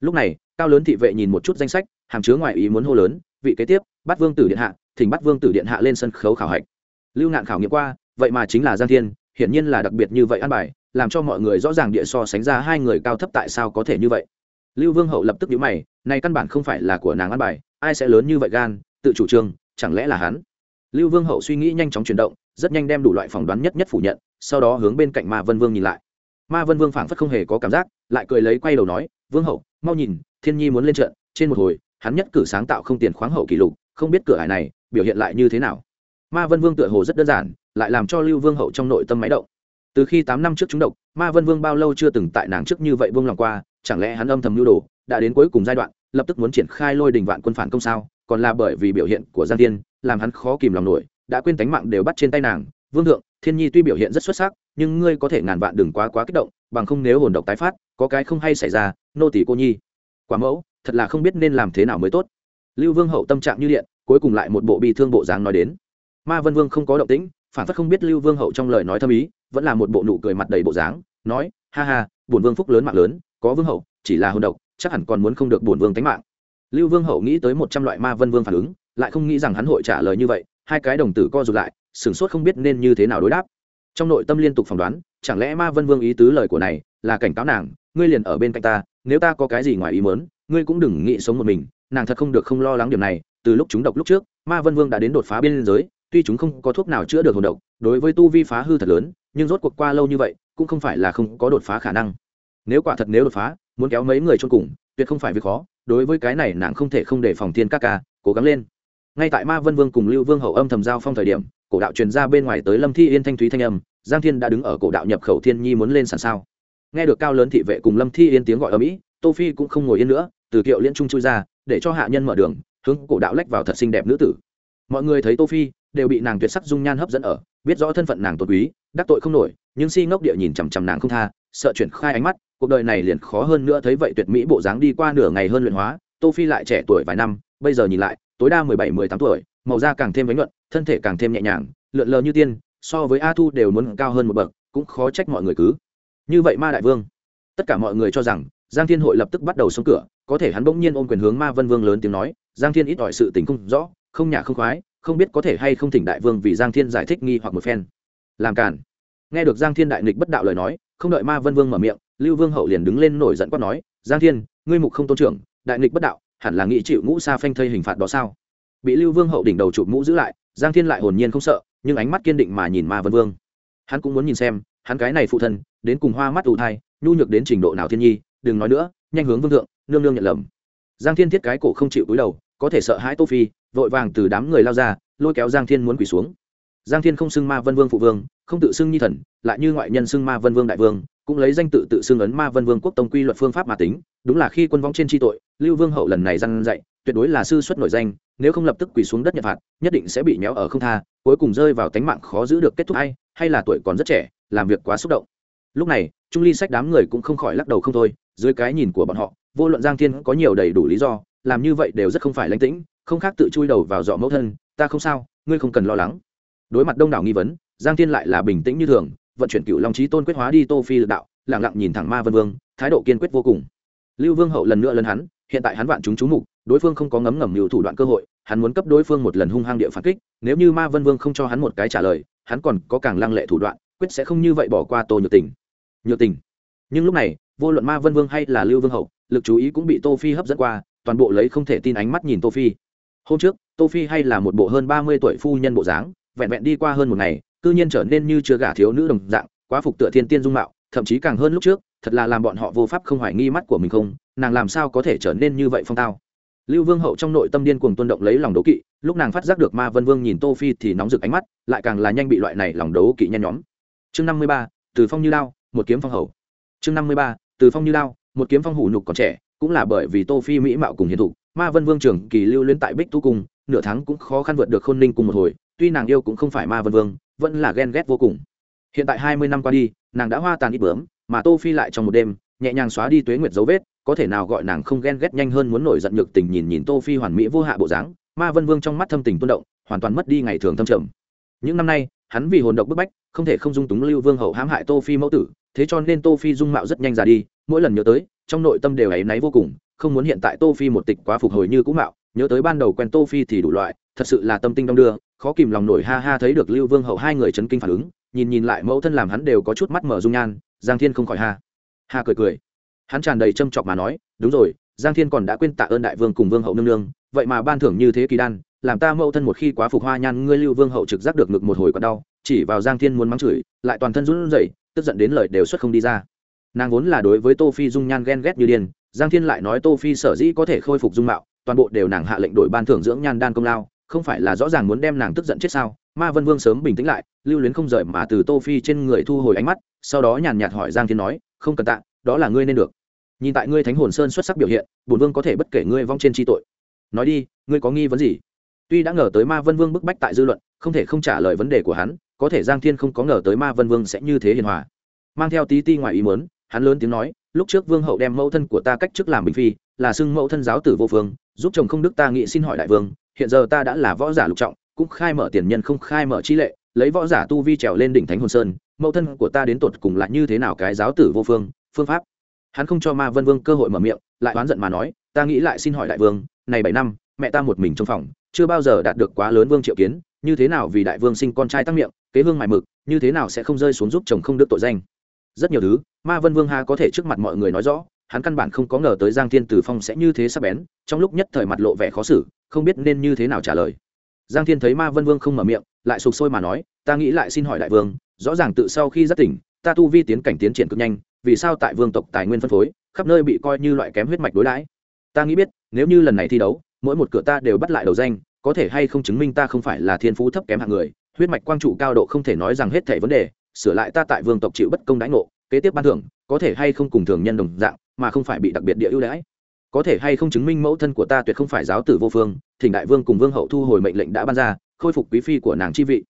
[SPEAKER 1] lúc này, cao lớn thị vệ nhìn một chút danh sách, hàm chứa ngoài ý muốn hô lớn, vị kế tiếp bắt vương tử điện hạ, thỉnh bắt vương tử điện hạ lên sân khấu khảo hạch. Lưu ngạn khảo nghiệm qua, vậy mà chính là giang thiên, hiển nhiên là đặc biệt như vậy ăn bài, làm cho mọi người rõ ràng địa so sánh ra hai người cao thấp tại sao có thể như vậy. Lưu vương hậu lập tức nhíu mày, này căn bản không phải là của nàng ăn bài, ai sẽ lớn như vậy gan, tự chủ trương, chẳng lẽ là hắn? Lưu vương hậu suy nghĩ nhanh chóng chuyển động, rất nhanh đem đủ loại phỏng đoán nhất nhất phủ nhận, sau đó hướng bên cạnh ma vân vương nhìn lại. Ma vân vương phảng phất không hề có cảm giác, lại cười lấy quay đầu nói vương hậu, mau nhìn, thiên nhi muốn lên trận, trên một hồi, hắn nhất cử sáng tạo không tiền khoáng hậu kỷ lục, không biết cửa hải này, biểu hiện lại như thế nào. Ma vân vương tựa hồ rất đơn giản, lại làm cho lưu vương hậu trong nội tâm máy động. Từ khi tám năm trước chúng độc, ma vân vương bao lâu chưa từng tại nàng trước như vậy vương lòng qua, chẳng lẽ hắn âm thầm lưu đồ, đã đến cuối cùng giai đoạn, lập tức muốn triển khai lôi đình vạn quân phản công sao? Còn là bởi vì biểu hiện của giang tiên làm hắn khó kìm lòng nổi, đã quên tánh mạng đều bắt trên tay nàng vương thượng, thiên nhi tuy biểu hiện rất xuất sắc, nhưng ngươi có thể ngàn vạn đừng quá quá kích động, bằng không nếu hồn độc tái phát, có cái không hay xảy ra, nô tỷ cô nhi. Quả mẫu, thật là không biết nên làm thế nào mới tốt. Lưu vương hậu tâm trạng như điện, cuối cùng lại một bộ bi thương bộ dáng nói đến. Ma vân vương không có động tĩnh, phản phất không biết lưu vương hậu trong lời nói thâm ý, vẫn là một bộ nụ cười mặt đầy bộ dáng, nói, ha ha, bổn vương phúc lớn mạng lớn, có vương hậu, chỉ là hồn độc, chắc hẳn còn muốn không được bổn vương tánh mạng. Lưu vương hậu nghĩ tới một trăm loại ma vân vương phản ứng, lại không nghĩ rằng hắn hội trả lời như vậy, hai cái đồng tử co rụt lại sửng sốt không biết nên như thế nào đối đáp. Trong nội tâm liên tục phỏng đoán, chẳng lẽ ma vân vương ý tứ lời của này là cảnh cáo nàng, ngươi liền ở bên cạnh ta, nếu ta có cái gì ngoài ý mớn ngươi cũng đừng nghĩ sống một mình, nàng thật không được không lo lắng điểm này. Từ lúc chúng độc lúc trước, ma vân vương đã đến đột phá biên giới, tuy chúng không có thuốc nào chữa được hồn độc, đối với tu vi phá hư thật lớn, nhưng rốt cuộc qua lâu như vậy, cũng không phải là không có đột phá khả năng. Nếu quả thật nếu đột phá, muốn kéo mấy người trong cùng, tuyệt không phải việc khó, đối với cái này nàng không thể không để phòng thiên các ca, cố gắng lên. Ngay tại ma vân vương cùng lưu vương hậu âm thầm giao phong thời điểm cổ đạo truyền ra bên ngoài tới lâm thi yên thanh thúy thanh âm, giang thiên đã đứng ở cổ đạo nhập khẩu thiên nhi muốn lên sàn sao. Nghe được cao lớn thị vệ cùng lâm thi yên tiếng gọi ở mỹ, tô phi cũng không ngồi yên nữa, từ kiệu liên trung chui ra, để cho hạ nhân mở đường, hướng cổ đạo lách vào thật xinh đẹp nữ tử. Mọi người thấy tô phi, đều bị nàng tuyệt sắc dung nhan hấp dẫn ở, biết rõ thân phận nàng tôn quý, đắc tội không nổi, nhưng si ngốc địa nhìn chằm chằm nàng không tha, sợ chuyển khai ánh mắt, cuộc đời này liền khó hơn nữa thấy vậy tuyệt mỹ bộ dáng đi qua nửa ngày hơn luyện hóa, tô phi lại trẻ tuổi vài năm, bây giờ nhìn lại, tối đa mười bảy, mười tám tuổi màu da càng thêm bánh nhuận, thân thể càng thêm nhẹ nhàng, lượn lờ như tiên, so với a thu đều muốn cao hơn một bậc, cũng khó trách mọi người cứ. Như vậy ma đại vương. Tất cả mọi người cho rằng, giang thiên hội lập tức bắt đầu xông cửa, có thể hắn bỗng nhiên ôm quyền hướng ma vân vương lớn tiếng nói, giang thiên ít ỏi sự tình không rõ, không nhả không khoái, không biết có thể hay không thỉnh đại vương vì giang thiên giải thích nghi hoặc một phen. Làm cản nghe được giang thiên đại nghịch bất đạo lời nói, không đợi ma vân vương mở miệng, lưu vương hậu liền đứng lên nổi giận quát nói, giang thiên, ngươi mục không tôn trưởng, đại nghịch bất đạo, hẳn là nghĩ chịu ngũ sa phanh thây hình phạt đó sao? Bị lưu vương hậu đỉnh đầu chụp mũ giữ lại, giang thiên lại hồn nhiên không sợ, nhưng ánh mắt kiên định mà nhìn ma vân vương. Hắn cũng muốn nhìn xem, hắn cái này phụ thân, đến cùng hoa mắt ù thai, nhu nhược đến trình độ nào thiên nhi, đừng nói nữa, nhanh hướng vương thượng, nương nương nhận lầm. Giang thiên thiết cái cổ không chịu cúi đầu, có thể sợ hãi tô phi, vội vàng từ đám người lao ra, lôi kéo giang thiên muốn quỳ xuống. Giang thiên không xưng ma vân vương phụ vương, không tự xưng nhi thần, lại như ngoại nhân xưng ma vân vương đại vương, cũng lấy danh tự tự xưng ấn ma vân vương quốc tông quy luật phương pháp mà tính, đúng là khi quân vong trên tri tội, lưu vương hậu lần này răn dạy tuyệt đối là sư xuất nổi danh, nếu không lập tức quỳ xuống đất nhật phạt, nhất định sẽ bị nhéo ở không tha, cuối cùng rơi vào tánh mạng khó giữ được kết thúc hay hay là tuổi còn rất trẻ, làm việc quá xúc động. Lúc này, trung ly sách đám người cũng không khỏi lắc đầu không thôi, dưới cái nhìn của bọn họ, vô luận giang thiên có nhiều đầy đủ lý do, làm như vậy đều rất không phải lánh tĩnh, không khác tự chui đầu vào dọ mẫu thân, ta không sao, ngươi không cần lo lắng. Đối mặt đông đảo nghi vấn, giang thiên lại là bình tĩnh như thường, vận chuyển cựu long trí tôn quyết hóa đi tô phi lực đạo lẳng lặng nhìn thẳng ma vân vương, thái độ kiên quyết vô cùng. Lưu vương hậu lần nữa lần hắn, hiện tại hắn vạn chúng chú mục đối phương không có ngấm ngầm nhiều thủ đoạn cơ hội, hắn muốn cấp đối phương một lần hung hăng địa phản kích, nếu như ma vân vương không cho hắn một cái trả lời, hắn còn có càng lăng lệ thủ đoạn, quyết sẽ không như vậy bỏ qua tô nhược tình. Nhược tình. Nhưng lúc này, vô luận ma vân vương hay là lưu vương hậu, lực chú ý cũng bị tô phi hấp dẫn qua, toàn bộ lấy không thể tin ánh mắt nhìn tô phi. Hôm trước, tô phi hay là một bộ hơn ba mươi tuổi phu nhân bộ dáng, vẹn vẹn đi qua hơn một ngày, cư nhiên trở nên như chưa gả thiếu nữ đồng dạng, quá phục tựa thiên tiên dung mạo, thậm chí càng hơn lúc trước, thật là làm bọn họ vô pháp không hoài nghi mắt của mình không, nàng làm sao có thể trở nên như vậy phong tao? Lưu vương hậu trong nội tâm điên cuồng tuân động lấy lòng đấu kỵ, lúc nàng phát giác được ma vân vương nhìn tô phi thì nóng rực ánh mắt, lại càng là nhanh bị loại này lòng đấu kỵ nhen nhóm. Chương năm mươi ba, từ phong như lao một kiếm phong hầu. Chương năm mươi ba, từ phong như lao một kiếm phong hủ nhục còn trẻ, cũng là bởi vì tô phi mỹ mạo cùng hiền thụ ma vân vương trưởng kỳ lưu liên tại bích tu cung, nửa tháng cũng khó khăn vượt được khôn ninh cùng một hồi, tuy nàng yêu cũng không phải ma vân vương, vẫn là ghen ghét vô cùng. Hiện tại hai mươi năm qua đi, nàng đã hoa tàn ít bướm, mà tô phi lại trong một đêm, nhẹ nhàng xóa đi tuế nguyệt dấu vết có thể nào gọi nàng không ghen ghét nhanh hơn muốn nổi giận nhược tình nhìn nhìn tô phi hoàn mỹ vô hạ bộ dáng, ma vân vương trong mắt thâm tình tuôn động, hoàn toàn mất đi ngày thường thâm trầm. Những năm nay, hắn vì hồn độc bức bách, không thể không dung túng lưu vương hậu hãm hại tô phi mẫu tử, thế cho nên tô phi dung mạo rất nhanh già đi, mỗi lần nhớ tới, trong nội tâm đều ấy náy vô cùng, không muốn hiện tại tô phi một tịch quá phục hồi như cũ mạo, nhớ tới ban đầu quen tô phi thì đủ loại, thật sự là tâm tinh đong đưa, khó kìm lòng nổi ha ha thấy được lưu vương hậu hai người chấn kinh phản ứng, nhìn nhìn lại mẫu thân làm hắn đều có chút mắt mở dung nhan, giang thiên không khỏi ha ha cười cười hắn tràn đầy châm chọc mà nói, đúng rồi, giang thiên còn đã quên tạ ơn đại vương cùng vương hậu nương nương, vậy mà ban thưởng như thế kỳ đan, làm ta mẫu thân một khi quá phục hoa nhan, ngươi lưu vương hậu trực giác được ngực một hồi còn đau, chỉ vào giang thiên muốn mắng chửi, lại toàn thân run rẩy, tức giận đến lời đều xuất không đi ra. Nàng vốn là đối với tô phi dung nhan ghen ghét như điên, giang thiên lại nói tô phi sở dĩ có thể khôi phục dung mạo, toàn bộ đều nàng hạ lệnh đổi ban thưởng dưỡng nhan đan công lao, không phải là rõ ràng muốn đem nàng tức giận chết sao? Ma vân vương sớm bình tĩnh lại, lưu luyến không rời mà từ tô phi trên người thu hồi ánh mắt, sau đó nhàn nhạt hỏi giang thiên nói, không cần tạ đó là ngươi nên được. Nhìn tại ngươi thánh hồn sơn xuất sắc biểu hiện, bổn vương có thể bất kể ngươi vong trên chi tội. Nói đi, ngươi có nghi vấn gì? Tuy đã ngờ tới ma vân vương bức bách tại dư luận, không thể không trả lời vấn đề của hắn, có thể giang thiên không có ngờ tới ma vân vương sẽ như thế hiền hòa. Mang theo tí ti ngoài ý muốn, hắn lớn tiếng nói, lúc trước vương hậu đem mẫu thân của ta cách chức làm bình phi, là xưng mẫu thân giáo tử vô phương, giúp chồng không đức ta nghị xin hỏi đại vương, hiện giờ ta đã là võ giả lục trọng, cũng khai mở tiền nhân không khai mở chi lệ, lấy võ giả tu vi trèo lên đỉnh thánh hồn sơn, mẫu thân của ta đến tột cùng là như thế nào cái giáo tử vô phương phương pháp. Hắn không cho ma vân vương cơ hội mở miệng, lại oán giận mà nói, ta nghĩ lại xin hỏi đại vương, này bảy năm, mẹ ta một mình trong phòng, chưa bao giờ đạt được quá lớn vương triệu kiến, như thế nào vì đại vương sinh con trai tăng miệng, kế hương mài mực, như thế nào sẽ không rơi xuống giúp chồng không được tội danh? Rất nhiều thứ, ma vân vương ha có thể trước mặt mọi người nói rõ, hắn căn bản không có ngờ tới giang thiên tử phong sẽ như thế sắp bén, trong lúc nhất thời mặt lộ vẻ khó xử, không biết nên như thế nào trả lời. Giang thiên thấy ma vân vương không mở miệng, lại sụp sôi mà nói, ta nghĩ lại xin hỏi đại vương, rõ ràng tự sau khi giác tỉnh, ta tu vi tiến cảnh tiến triển cực nhanh vì sao tại vương tộc tài nguyên phân phối, khắp nơi bị coi như loại kém huyết mạch đối đãi? Ta nghĩ biết, nếu như lần này thi đấu, mỗi một cửa ta đều bắt lại đầu danh, có thể hay không chứng minh ta không phải là thiên phú thấp kém hạng người? Huyết mạch quang trụ cao độ không thể nói rằng hết thảy vấn đề, sửa lại ta tại vương tộc chịu bất công đãi ngộ, kế tiếp ban thưởng, có thể hay không cùng thường nhân đồng dạng, mà không phải bị đặc biệt địa ưu đãi? Có thể hay không chứng minh mẫu thân của ta tuyệt không phải giáo tử vô phương, thỉnh đại vương cùng vương hậu thu hồi mệnh lệnh đã ban ra, khôi phục quý phi của nàng chi vị.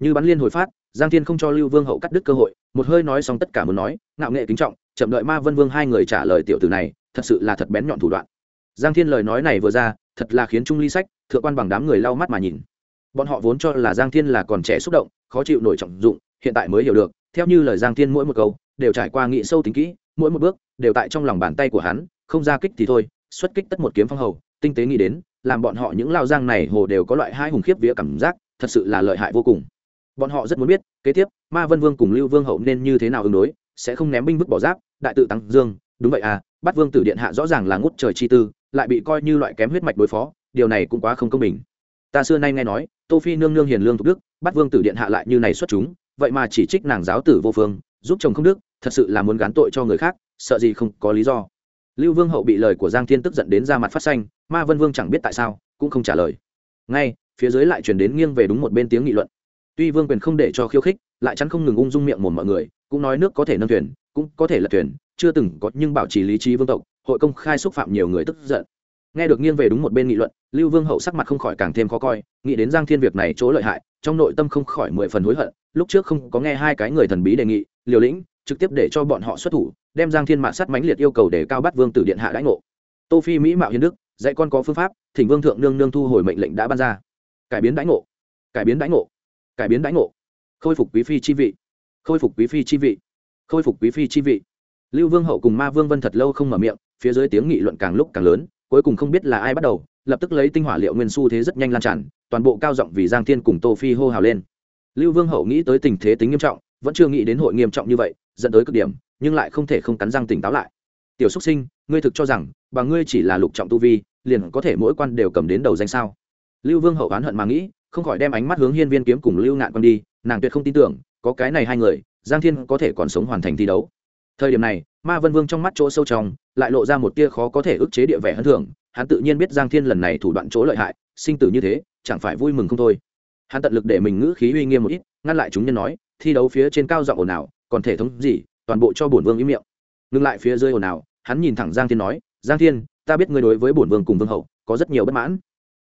[SPEAKER 1] Như bắn liên hồi phát giang thiên không cho lưu vương hậu cắt đứt cơ hội, một hơi nói xong tất cả muốn nói, ngạo nghệ kính trọng, chậm đợi ma vân vương hai người trả lời tiểu tử này, thật sự là thật bén nhọn thủ đoạn. Giang thiên lời nói này vừa ra, thật là khiến trung ly sách, thượng quan bằng đám người lau mắt mà nhìn. Bọn họ vốn cho là giang thiên là còn trẻ xúc động, khó chịu nổi trọng dụng, hiện tại mới hiểu được, theo như lời giang thiên mỗi một câu, đều trải qua nghị sâu tính kỹ, mỗi một bước, đều tại trong lòng bàn tay của hắn, không ra kích thì thôi, xuất kích tất một kiếm phong hầu, tinh tế nghĩ đến, làm bọn họ những lao giang này hồ đều có loại hai hùng khiếp vía cảm giác, thật sự là lợi hại vô cùng bọn họ rất muốn biết, kế tiếp, ma vân vương cùng lưu vương hậu nên như thế nào ứng đối, sẽ không ném binh vứt bỏ giáp, đại tự tăng dương. Đúng vậy à bắt vương tử điện hạ rõ ràng là ngút trời chi tư, lại bị coi như loại kém huyết mạch đối phó, điều này cũng quá không công bình. Ta xưa nay nghe nói, tô phi nương nương hiền lương thục đức bắt vương tử điện hạ lại như này xuất chúng, vậy mà chỉ trích nàng giáo tử vô phương, giúp chồng không đức, thật sự là muốn gán tội cho người khác, sợ gì không có lý do. Lưu vương hậu bị lời của giang thiên tức giận đến ra mặt phát xanh, ma vân vương chẳng biết tại sao, cũng không trả lời. Ngay, phía dưới lại chuyển đến nghiêng về đúng một bên tiếng nghị luận tuy vương quyền không để cho khiêu khích, lại chắn không ngừng ung dung miệng mồm mọi người, cũng nói nước có thể nâng thuyền, cũng có thể lật thuyền, chưa từng có nhưng bảo trì lý trí vương tộc, hội công khai xúc phạm nhiều người tức giận. Nghe được nghiêng về đúng một bên nghị luận, lưu vương hậu sắc mặt không khỏi càng thêm khó coi, nghĩ đến giang thiên việc này chỗ lợi hại, trong nội tâm không khỏi mười phần hối hận, lúc trước không có nghe hai cái người thần bí đề nghị, liều lĩnh trực tiếp để cho bọn họ xuất thủ, đem giang thiên mạng sát mãnh liệt yêu cầu để cao bắt vương tử điện hạ đãi ngộ. Tô phi mỹ mạo hiến đức, dạy con có phương pháp, thỉnh vương thượng nương nương thu hồi mệnh lệnh đã ban ra. Cải biến đãi ngộ. Cải biến đãi ngộ cải biến đãi ngộ. Khôi phục quý phi chi vị. Khôi phục quý phi chi vị. Khôi phục quý phi chi vị. Lưu vương hậu cùng ma vương vân thật lâu không mở miệng, phía dưới tiếng nghị luận càng lúc càng lớn, cuối cùng không biết là ai bắt đầu, lập tức lấy tinh hỏa liệu nguyên su thế rất nhanh lan tràn, toàn bộ cao giọng vì giang thiên cùng tô phi hô hào lên. Lưu vương hậu nghĩ tới tình thế tính nghiêm trọng, vẫn chưa nghĩ đến hội nghiêm trọng như vậy, dẫn tới cực điểm, nhưng lại không thể không cắn răng tỉnh táo lại. Tiểu xúc sinh, ngươi thực cho rằng, bà ngươi chỉ là lục trọng tu vi, liền có thể mỗi quan đều cầm đến đầu danh sao? Lưu vương hậu oán hận mà nghĩ không khỏi đem ánh mắt hướng hiên viên kiếm cùng lưu ngạn quân đi, nàng tuyệt không tin tưởng, có cái này hai người, giang thiên có thể còn sống hoàn thành thi đấu. Thời điểm này, ma vân vương trong mắt chỗ sâu trong, lại lộ ra một tia khó có thể ức chế địa vẻ hơn thường, hắn tự nhiên biết giang thiên lần này thủ đoạn chỗ lợi hại, sinh tử như thế, chẳng phải vui mừng không thôi. Hắn tận lực để mình ngữ khí uy nghiêm một ít, ngăn lại chúng nhân nói, thi đấu phía trên cao giọng ồn ào, còn thể thống gì, toàn bộ cho bổn vương ý miệng. Ngừng lại phía dưới ồn ào, hắn nhìn thẳng giang thiên nói, giang thiên, ta biết ngươi đối với bổn vương cùng vương hậu có rất nhiều bất mãn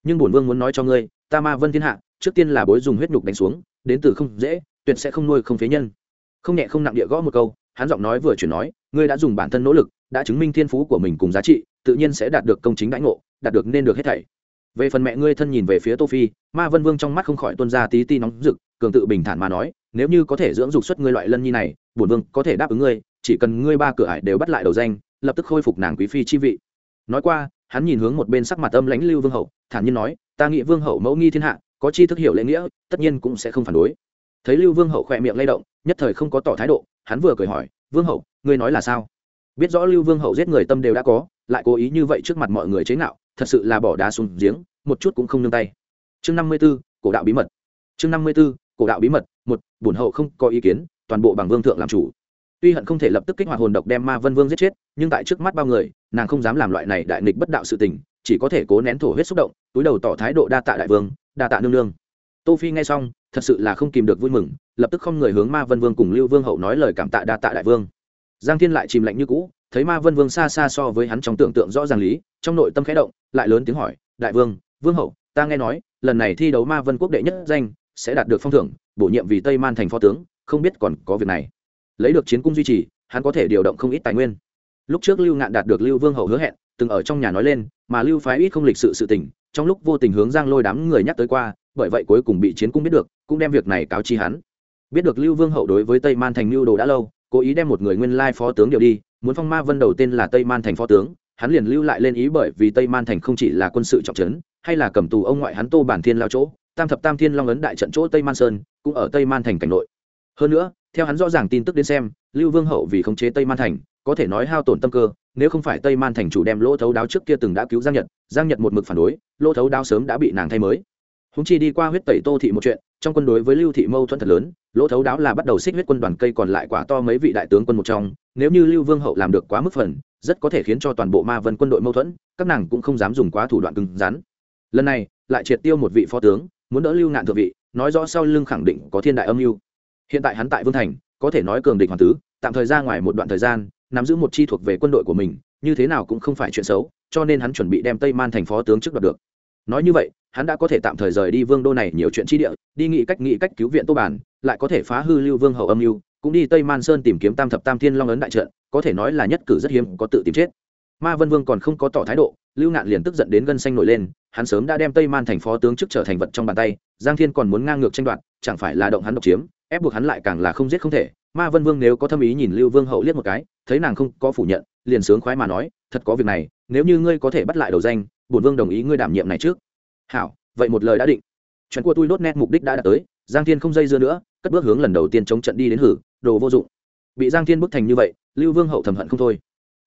[SPEAKER 1] nhưng bổn vương muốn nói cho ngươi, ta ma vân thiên hạ, trước tiên là bối dùng huyết nhục đánh xuống, đến từ không dễ, tuyệt sẽ không nuôi không phế nhân. Không nhẹ không nặng địa gõ một câu, hắn giọng nói vừa chuyển nói, ngươi đã dùng bản thân nỗ lực, đã chứng minh thiên phú của mình cùng giá trị, tự nhiên sẽ đạt được công chính đãi ngộ, đạt được nên được hết thảy. Về phần mẹ ngươi thân nhìn về phía tô phi, ma vân vương trong mắt không khỏi tuôn ra tí ti nóng rực, cường tự bình thản mà nói, nếu như có thể dưỡng dục xuất ngươi loại lân nhi này, bổn vương có thể đáp ứng ngươi, chỉ cần ngươi ba cửa ải đều bắt lại đầu danh, lập tức khôi phục nàng quý phi chi vị. Nói qua hắn nhìn hướng một bên sắc mặt âm lãnh lưu vương hậu, thản nhiên nói, ta nghĩ vương hậu mẫu nghi thiên hạ, có chi thức hiểu lễ nghĩa, tất nhiên cũng sẽ không phản đối. Thấy lưu vương hậu khỏe miệng lay động, nhất thời không có tỏ thái độ, hắn vừa cười hỏi, vương hậu, ngươi nói là sao? Biết rõ lưu vương hậu giết người tâm đều đã có, lại cố ý như vậy trước mặt mọi người chế ngạo, thật sự là bỏ đá xuống giếng, một chút cũng không nương tay. Chương năm mươi b ố cổ đạo bí mật. Chương năm mươi b ố cổ đạo bí mật. Một, bổn hậu không có ý kiến, toàn bộ bằng vương thượng làm chủ tuy hận không thể lập tức kích hoạt hồn độc đem ma vân vương giết chết, nhưng tại trước mắt bao người, nàng không dám làm loại này đại nghịch bất đạo sự tình, chỉ có thể cố nén thổ huyết xúc động, túi đầu tỏ thái độ đa tạ đại vương, đa tạ nương nương. Tô phi nghe xong, thật sự là không kìm được vui mừng, lập tức không người hướng ma vân vương cùng lưu vương hậu nói lời cảm tạ đa tạ đại vương. Giang thiên lại chìm lạnh như cũ, thấy ma vân vương xa xa so với hắn trong tưởng tượng rõ ràng lý, trong nội tâm khẽ động, lại lớn tiếng hỏi, đại vương vương hậu, ta nghe nói, lần này thi đấu ma vân quốc đệ nhất danh sẽ đạt được phong thưởng, bổ nhiệm vì tây man thành phó tướng, không biết còn có việc này lấy được chiến cung duy trì, hắn có thể điều động không ít tài nguyên. Lúc trước lưu ngạn đạt được lưu vương hậu hứa hẹn, từng ở trong nhà nói lên, mà lưu phái ít không lịch sự sự tình, trong lúc vô tình hướng giang lôi đám người nhắc tới qua, bởi vậy cuối cùng bị chiến cung biết được, cũng đem việc này cáo chi hắn. Biết được lưu vương hậu đối với tây man thành lưu đồ đã lâu, cố ý đem một người nguyên lai phó tướng điều đi, muốn phong ma vân đầu tên là tây man thành phó tướng, hắn liền lưu lại lên ý bởi vì tây man thành không chỉ là quân sự trọng trấn, hay là cầm tù ông ngoại hắn tô bản thiên lao chỗ, tam thập tam thiên long ấn đại trận chỗ tây man sơn, cũng ở tây man thành cảnh nội hơn nữa, theo hắn rõ ràng tin tức đến xem, lưu vương hậu vì khống chế tây man thành, có thể nói hao tổn tâm cơ, nếu không phải tây man thành chủ đem lỗ thấu đáo trước kia từng đã cứu giang nhật giang nhật một mực phản đối, lỗ thấu đáo sớm đã bị nàng thay mới. Húng chi đi qua huyết tẩy tô thị một chuyện, trong quân đối với lưu thị mâu thuẫn thật lớn, lỗ thấu đáo là bắt đầu xích huyết quân đoàn cây còn lại quả to mấy vị đại tướng quân một trong, nếu như lưu vương hậu làm được quá mức phần, rất có thể khiến cho toàn bộ ma vân quân đội mâu thuẫn, các nàng cũng không dám dùng quá thủ đoạn cứng rắn. Lần này, lại triệt tiêu một vị phó tướng, muốn đỡ lưu ngạn thượng vị, nói rõ sau lưng khẳng định có thiên đại âm mưu hiện tại hắn tại vương thành, có thể nói cường địch hoàng tứ, tạm thời ra ngoài một đoạn thời gian, nắm giữ một chi thuộc về quân đội của mình, như thế nào cũng không phải chuyện xấu, cho nên hắn chuẩn bị đem tây man thành phó tướng trước đoạt được. Nói như vậy, hắn đã có thể tạm thời rời đi vương đô này nhiều chuyện chi địa, đi nghị cách nghị cách cứu viện tô bản, lại có thể phá hư lưu vương hậu âm mưu, cũng đi tây man sơn tìm kiếm tam thập tam thiên long ấn đại trận, có thể nói là nhất cử rất hiếm có tự tìm chết ma vân vương còn không có tỏ thái độ, lưu ngạn liền tức giận đến gân xanh nổi lên, hắn sớm đã đem tây man thành phó tướng chức trở thành vật trong bàn tay, giang thiên còn muốn ngang ngược tranh đoạt, chẳng phải là động hắn độc chiếm, ép buộc hắn lại càng là không giết không thể. Ma vân vương nếu có thâm ý nhìn lưu vương hậu liếc một cái, thấy nàng không có phủ nhận, liền sướng khoái mà nói, thật có việc này, nếu như ngươi có thể bắt lại đầu danh, bổn vương đồng ý ngươi đảm nhiệm này trước. Hảo, vậy một lời đã định. Chuyện của tôi đốt nét mục đích đã đạt tới, giang thiên không dây dưa nữa, cất bước hướng lần đầu tiên chống trận đi đến hử, đồ vô dụng. Bị giang thiên bức thành như vậy, lưu vương hậu thầm hận không thôi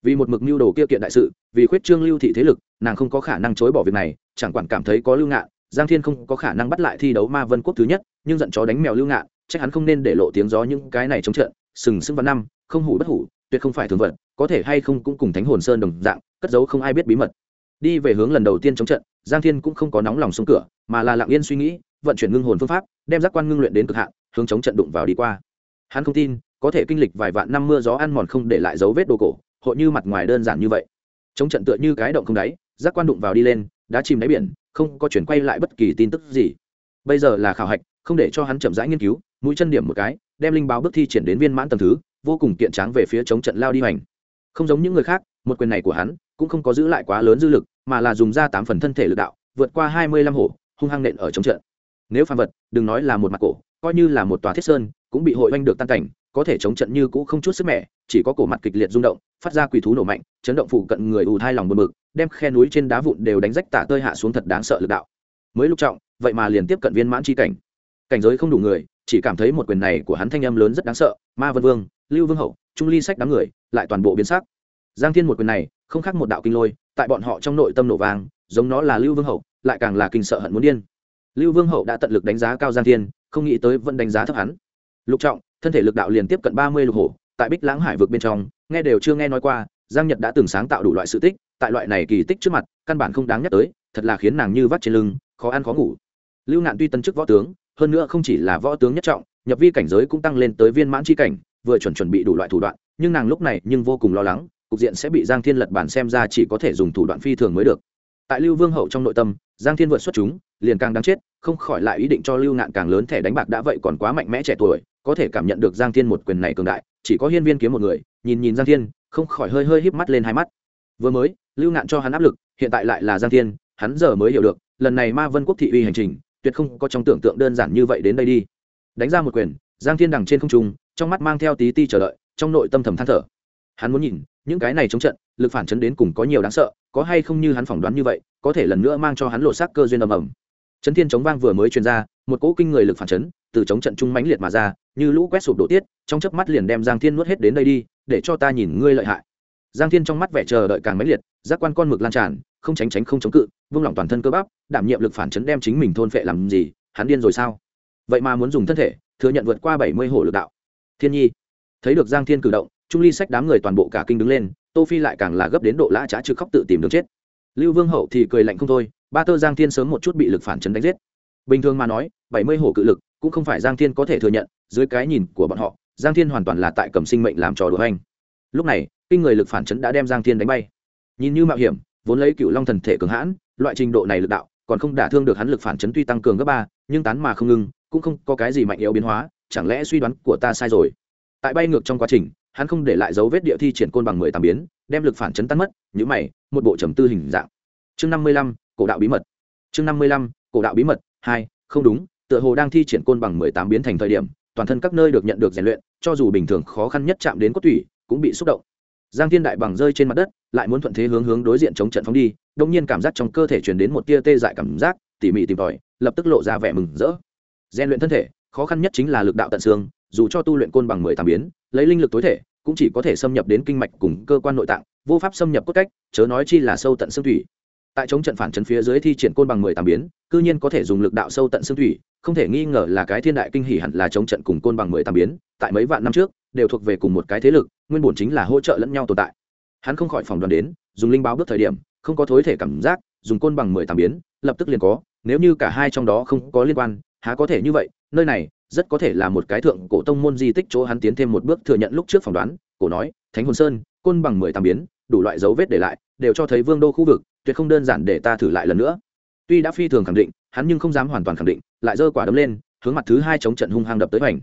[SPEAKER 1] vì một mực mưu đồ kia kiện đại sự, vì khuyết trương lưu thị thế lực, nàng không có khả năng chối bỏ việc này, chẳng quản cảm thấy có lưu ngạn, giang thiên không có khả năng bắt lại thi đấu ma vân quốc thứ nhất, nhưng giận chó đánh mèo lưu ngạn, chắc hắn không nên để lộ tiếng gió những cái này chống trận, sừng sững văn năm, không hủ bất hủ, tuyệt không phải thường vật có thể hay không cũng cùng thánh hồn sơn đồng dạng, cất giấu không ai biết bí mật. Đi về hướng lần đầu tiên chống trận, giang thiên cũng không có nóng lòng xuống cửa, mà là lặng yên suy nghĩ, vận chuyển ngưng hồn phương pháp, đem giác quan ngưng luyện đến cực hạn, hướng chống trận đụng vào đi qua. Hắn không tin, có thể kinh lịch vài vạn năm mưa gió ăn mòn không để lại dấu vết đồ cổ hội như mặt ngoài đơn giản như vậy. Chống trận tựa như cái động không đáy, giác quan đụng vào đi lên đã chìm đáy biển, không có chuyển quay lại bất kỳ tin tức gì. Bây giờ là khảo hạch, không để cho hắn chậm rãi nghiên cứu, mũi chân điểm một cái, đem linh báo bước thi triển đến viên mãn tầng thứ, vô cùng kiện tráng về phía chống trận lao đi hành. không giống những người khác, một quyền này của hắn cũng không có giữ lại quá lớn dư lực, mà là dùng ra tám phần thân thể lực đạo, vượt qua hai mươi lăm hổ, hung hăng nện ở chống trận. Nếu phàm vật, đừng nói là một mặt cổ, coi như là một tòa thiết sơn, cũng bị hội oanh được tan cảnh có thể chống trận như cũ không chút sức mẻ, chỉ có cổ mặt kịch liệt rung động, phát ra quỷ thú nổ mạnh, chấn động phụ cận người ù thai lòng bờ mực đem khe núi trên đá vụn đều đánh rách tả tơi hạ xuống thật đáng sợ lực đạo. Mới lúc trọng, vậy mà liền tiếp cận viên mãn chi cảnh. Cảnh giới không đủ người, chỉ cảm thấy một quyền này của hắn thanh âm lớn rất đáng sợ, ma vân vương, lưu vương hậu, trung ly sách đám người, lại toàn bộ biến sắc. Giang thiên một quyền này, không khác một đạo kinh lôi, tại bọn họ trong nội tâm nổ vàng giống nó là lưu vương hậu, lại càng là kinh sợ hận muốn điên. Lưu vương hậu đã tận lực đánh giá cao giang thiên, không nghĩ tới vẫn đánh giá thấp hắn. Lục trọng thân thể lực đạo liền tiếp cận ba mươi lục hổ, tại bích lãng hải vực bên trong, nghe đều chưa nghe nói qua, giang nhật đã từng sáng tạo đủ loại sự tích, tại loại này kỳ tích trước mặt, căn bản không đáng nhắc tới, thật là khiến nàng như vắt trên lưng, khó ăn khó ngủ. Lưu nạn tuy tân chức võ tướng, hơn nữa không chỉ là võ tướng nhất trọng, nhập vi cảnh giới cũng tăng lên tới viên mãn c cảnh, vừa chuẩn chuẩn bị đủ loại thủ đoạn, nhưng nàng lúc này nhưng vô cùng lo lắng, cục diện sẽ bị giang thiên lật bản xem ra chỉ có thể dùng thủ đoạn phi thường mới được. Tại lưu vương hậu trong nội tâm giang thiên vượt xuất chúng, liền càng đáng chết, không khỏi lại ý định cho lưu Ngạn càng lớn thẻ đánh bạc đã vậy còn quá mạnh mẽ trẻ tuổi, có thể cảm nhận được giang thiên một quyền này cường đại, chỉ có hiên viên kiếm một người, nhìn nhìn giang thiên, không khỏi hơi hơi híp mắt lên hai mắt. Vừa mới, lưu Ngạn cho hắn áp lực, hiện tại lại là giang thiên, hắn giờ mới hiểu được, lần này ma vân quốc thị uy hành trình, tuyệt không có trong tưởng tượng đơn giản như vậy đến đây đi. Đánh ra một quyền, giang thiên đằng trên không trung, trong mắt mang theo tí ti chờ đợi, trong nội tâm thầm than thở. Hắn muốn nhìn, những cái này chống trận lực phản chấn đến cùng có nhiều đáng sợ, có hay không như hắn phỏng đoán như vậy, có thể lần nữa mang cho hắn lộ xác cơ duyên ầm ầm. Chấn thiên chống vang vừa mới truyền ra, một cỗ kinh người lực phản chấn từ chống trận trung mãnh liệt mà ra, như lũ quét sụp đổ tiết, trong chớp mắt liền đem giang thiên nuốt hết đến đây đi, để cho ta nhìn ngươi lợi hại. Giang thiên trong mắt vẻ chờ đợi càng mãnh liệt, giác quan con mực lan tràn, không tránh tránh không chống cự, vung lòng toàn thân cơ bắp, đảm nhiệm lực phản chấn đem chính mình thôn phệ làm gì, hắn điên rồi sao? Vậy mà muốn dùng thân thể, thừa nhận vượt qua bảy mươi hổ lực đạo. Thiên nhi, thấy được giang thiên cử động, trung ly sách đám người toàn bộ cả kinh đứng lên tô phi lại càng là gấp đến độ lã trá trực khóc tự tìm đường chết. Lưu vương hậu thì cười lạnh không thôi, ba tơ giang thiên sớm một chút bị lực phản chấn đánh giết. Bình thường mà nói, bảy mươi hổ cự lực cũng không phải giang thiên có thể thừa nhận, dưới cái nhìn của bọn họ, giang thiên hoàn toàn là tại cầm sinh mệnh làm trò đùa anh. Lúc này, kinh người lực phản chấn đã đem giang thiên đánh bay. Nhìn như mạo hiểm, vốn lấy cựu long thần thể cường hãn, loại trình độ này lực đạo, còn không đả thương được hắn lực phản chấn tuy tăng cường gấp ba, nhưng tán mà không ngừng cũng không có cái gì mạnh yếu biến hóa, chẳng lẽ suy đoán của ta sai rồi? Tại bay ngược trong quá trình hắn không để lại dấu vết địa thi triển côn bằng mười tám biến, đem lực phản chấn tan mất nhữ mày, một bộ trầm tư hình dạng. Chương năm mươi lăm, cổ đạo bí mật. Chương năm mươi lăm, cổ đạo bí mật, hai, không đúng, tựa hồ đang thi triển côn bằng mười tám biến thành thời điểm, toàn thân các nơi được nhận được rèn luyện, cho dù bình thường khó khăn nhất chạm đến cốt tủy, cũng bị xúc động. Giang thiên đại bằng rơi trên mặt đất, lại muốn thuận thế hướng hướng đối diện chống trận phóng đi đông nhiên cảm giác trong cơ thể truyền đến một tia tê dại cảm giác, tỉ mỉ tìm tòi, lập tức lộ ra vẻ mừng rỡ. Rèn luyện thân thể, khó khăn nhất chính là lực đạo tận xương, dù cho tu luyện côn bằng mười tám biến, lấy linh lực tối thể cũng chỉ có thể xâm nhập đến kinh mạch cùng cơ quan nội tạng, vô pháp xâm nhập cốt cách, chớ nói chi là sâu tận xương thủy. Tại chống trận phản chấn phía dưới thi triển côn bằng mười tám biến, cư nhiên có thể dùng lực đạo sâu tận xương thủy, không thể nghi ngờ là cái thiên đại kinh hỉ hẳn là chống trận cùng côn bằng mười tám biến, tại mấy vạn năm trước, đều thuộc về cùng một cái thế lực, nguyên bổn chính là hỗ trợ lẫn nhau tồn tại. Hắn không khỏi phòng đoán đến, dùng linh báo bước thời điểm, không có thối thể cảm giác, dùng côn bằng mười tám biến, lập tức liền có, nếu như cả hai trong đó không có liên quan, há có thể như vậy, nơi này rất có thể là một cái thượng cổ tông môn di tích chỗ hắn tiến thêm một bước thừa nhận lúc trước phỏng đoán, cổ nói, thánh hồn sơn, côn bằng mười tám biến, đủ loại dấu vết để lại, đều cho thấy vương đô khu vực, tuyệt không đơn giản để ta thử lại lần nữa. Tuy đã phi thường khẳng định, hắn nhưng không dám hoàn toàn khẳng định, lại giơ quả đấm lên, hướng mặt thứ hai chống trận hung hăng đập tới hoành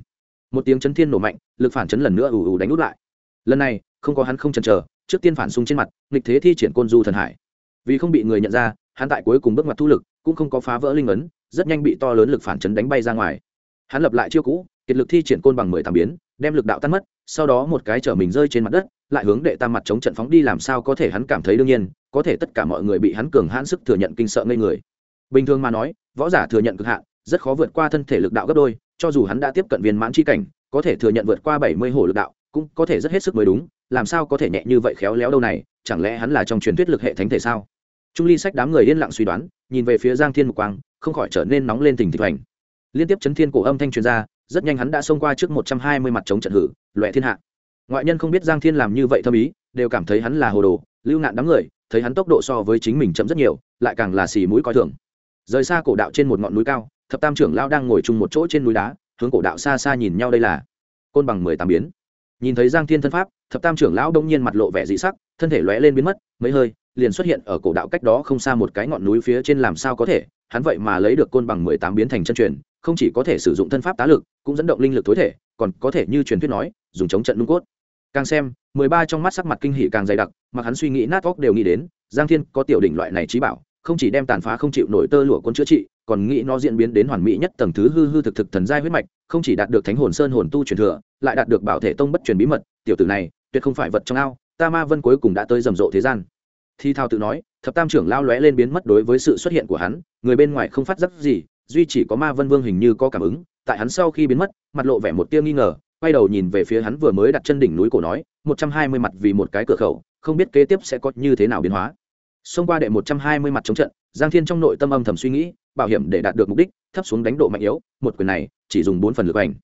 [SPEAKER 1] một tiếng chấn thiên nổ mạnh, lực phản chấn lần nữa ù ù đánh út lại. Lần này, không có hắn không chần chờ, trước tiên phản xung trên mặt, nghịch thế thi triển côn du thần hải. Vì không bị người nhận ra, hắn tại cuối cùng bước mặt thu lực, cũng không có phá vỡ linh ấn, rất nhanh bị to lớn lực phản chấn đánh bay ra ngoài hắn lập lại chiêu cũ, kiệt lực thi triển côn bằng mười tám biến, đem lực đạo tan mất, sau đó một cái chở mình rơi trên mặt đất, lại hướng đệ tam mặt chống trận phóng đi làm sao có thể hắn cảm thấy đương nhiên, có thể tất cả mọi người bị hắn cường hãn sức thừa nhận kinh sợ ngây người. Bình thường mà nói, võ giả thừa nhận cực hạn, rất khó vượt qua thân thể lực đạo gấp đôi, cho dù hắn đã tiếp cận viên mãn chi cảnh, có thể thừa nhận vượt qua bảy mươi hổ lực đạo, cũng có thể rất hết sức mới đúng, làm sao có thể nhẹ như vậy khéo léo đâu này, chẳng lẽ hắn là trong truyền thuyết lực hệ thánh thể sao? Trung ly sách đám người yên lặng suy đoán, nhìn về phía giang thiên mục quang, không khỏi trở nên nóng lên tình thịt hoành liên tiếp chấn thiên cổ âm thanh truyền ra, rất nhanh hắn đã xông qua trước một trăm hai mươi mặt chống trận hử loẹ thiên hạ. Ngoại nhân không biết giang thiên làm như vậy thâm ý, đều cảm thấy hắn là hồ đồ, lưu nạn đám người, thấy hắn tốc độ so với chính mình chậm rất nhiều, lại càng là xì mũi coi thường. Rời xa cổ đạo trên một ngọn núi cao, thập tam trưởng lao đang ngồi chung một chỗ trên núi đá, hướng cổ đạo xa xa nhìn nhau đây là côn bằng mười tám biến. Nhìn thấy giang thiên thân pháp, thập tam trưởng lão đông nhiên mặt lộ vẻ dị sắc, thân thể lóe lên biến mất, mấy hơi, liền xuất hiện ở cổ đạo cách đó không xa một cái ngọn núi phía trên làm sao có thể, hắn vậy mà lấy được côn bằng mười tám biến thành chân truyền không chỉ có thể sử dụng thân pháp tá lực, cũng dẫn động linh lực tối thể, còn có thể như truyền thuyết nói, dùng chống trận lung cốt. Càng xem, mười ba trong mắt sắc mặt kinh hỉ càng dày đặc, mà hắn suy nghĩ nát óc đều nghĩ đến, giang thiên có tiểu đỉnh loại này trí bảo, không chỉ đem tàn phá không chịu nổi tơ lụa quân chữa trị, còn nghĩ nó diễn biến đến hoàn mỹ nhất tầng thứ hư hư thực thực thần giai huyết mạch, không chỉ đạt được thánh hồn sơn hồn tu truyền thừa, lại đạt được bảo thể tông bất truyền bí mật, tiểu tử này, tuyệt không phải vật trong ao, ta ma vân cuối cùng đã tới rầm rộ thế gian. Thi thao tự nói, thập tam trưởng lao lóe lên biến mất đối với sự xuất hiện của hắn, người bên ngoài không phát giác gì duy chỉ có ma vân vương hình như có cảm ứng, tại hắn sau khi biến mất, mặt lộ vẻ một tia nghi ngờ, quay đầu nhìn về phía hắn vừa mới đặt chân đỉnh núi cổ nói, một trăm hai mươi mặt vì một cái cửa khẩu, không biết kế tiếp sẽ có như thế nào biến hóa. Xông qua đệ một trăm hai mươi mặt chống trận, giang thiên trong nội tâm âm thầm suy nghĩ, bảo hiểm để đạt được mục đích, thấp xuống đánh độ mạnh yếu, một quyền này, chỉ dùng bốn phần lực ảnh.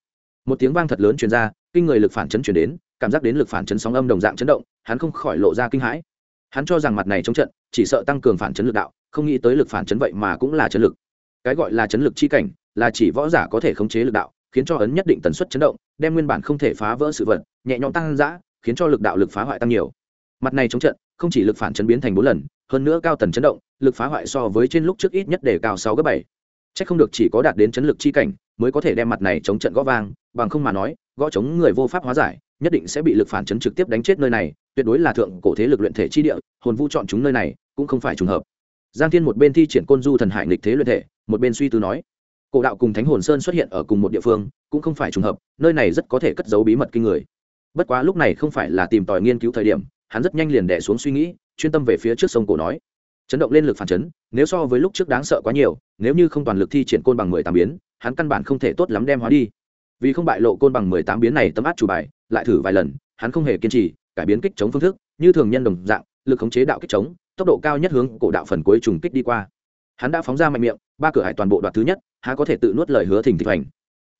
[SPEAKER 1] Một tiếng vang thật lớn truyền ra, kinh người lực phản chấn chuyển đến, cảm giác đến lực phản chấn sóng âm đồng dạng chấn động, hắn không khỏi lộ ra kinh hãi. Hắn cho rằng mặt này chống trận, chỉ sợ tăng cường phản chấn lực đạo, không nghĩ tới lực phản chấn vậy mà cũng là chấn lực cái gọi là chấn lực chi cảnh, là chỉ võ giả có thể khống chế lực đạo, khiến cho ấn nhất định tần suất chấn động, đem nguyên bản không thể phá vỡ sự vật, nhẹ nhõm tăng giã khiến cho lực đạo lực phá hoại tăng nhiều. Mặt này chống trận, không chỉ lực phản chấn biến thành bốn lần, hơn nữa cao tần chấn động, lực phá hoại so với trên lúc trước ít nhất để cao sáu gấp bảy. C không được chỉ có đạt đến chấn lực chi cảnh mới có thể đem mặt này chống trận gõ vang, bằng không mà nói, gõ chống người vô pháp hóa giải, nhất định sẽ bị lực phản chấn trực tiếp đánh chết nơi này, tuyệt đối là thượng cổ thế lực luyện thể chi địa, hồn vu chọn chúng nơi này cũng không phải trùng hợp. Giang thiên một bên thi triển côn du thần hải nghịch thế luyện thể một bên suy tư nói, cổ đạo cùng thánh hồn sơn xuất hiện ở cùng một địa phương, cũng không phải trùng hợp, nơi này rất có thể cất giấu bí mật kinh người. Bất quá lúc này không phải là tìm tòi nghiên cứu thời điểm, hắn rất nhanh liền đẻ xuống suy nghĩ, chuyên tâm về phía trước sông cổ nói. Chấn động lên lực phản chấn, nếu so với lúc trước đáng sợ quá nhiều, nếu như không toàn lực thi triển côn bằng mười tám biến, hắn căn bản không thể tốt lắm đem hóa đi. Vì không bại lộ côn bằng mười tám biến này tấm áp chủ bài, lại thử vài lần, hắn không hề kiên trì, cải biến kích chống phương thức, như thường nhân đồng dạng, lực khống chế đạo kích chống, tốc độ cao nhất hướng cổ đạo phần cuối trùng kích đi qua hắn đã phóng ra mạnh miệng, ba cửa hải toàn bộ đoạt thứ nhất, há có thể tự nuốt lời hứa thỉnh thịnh hành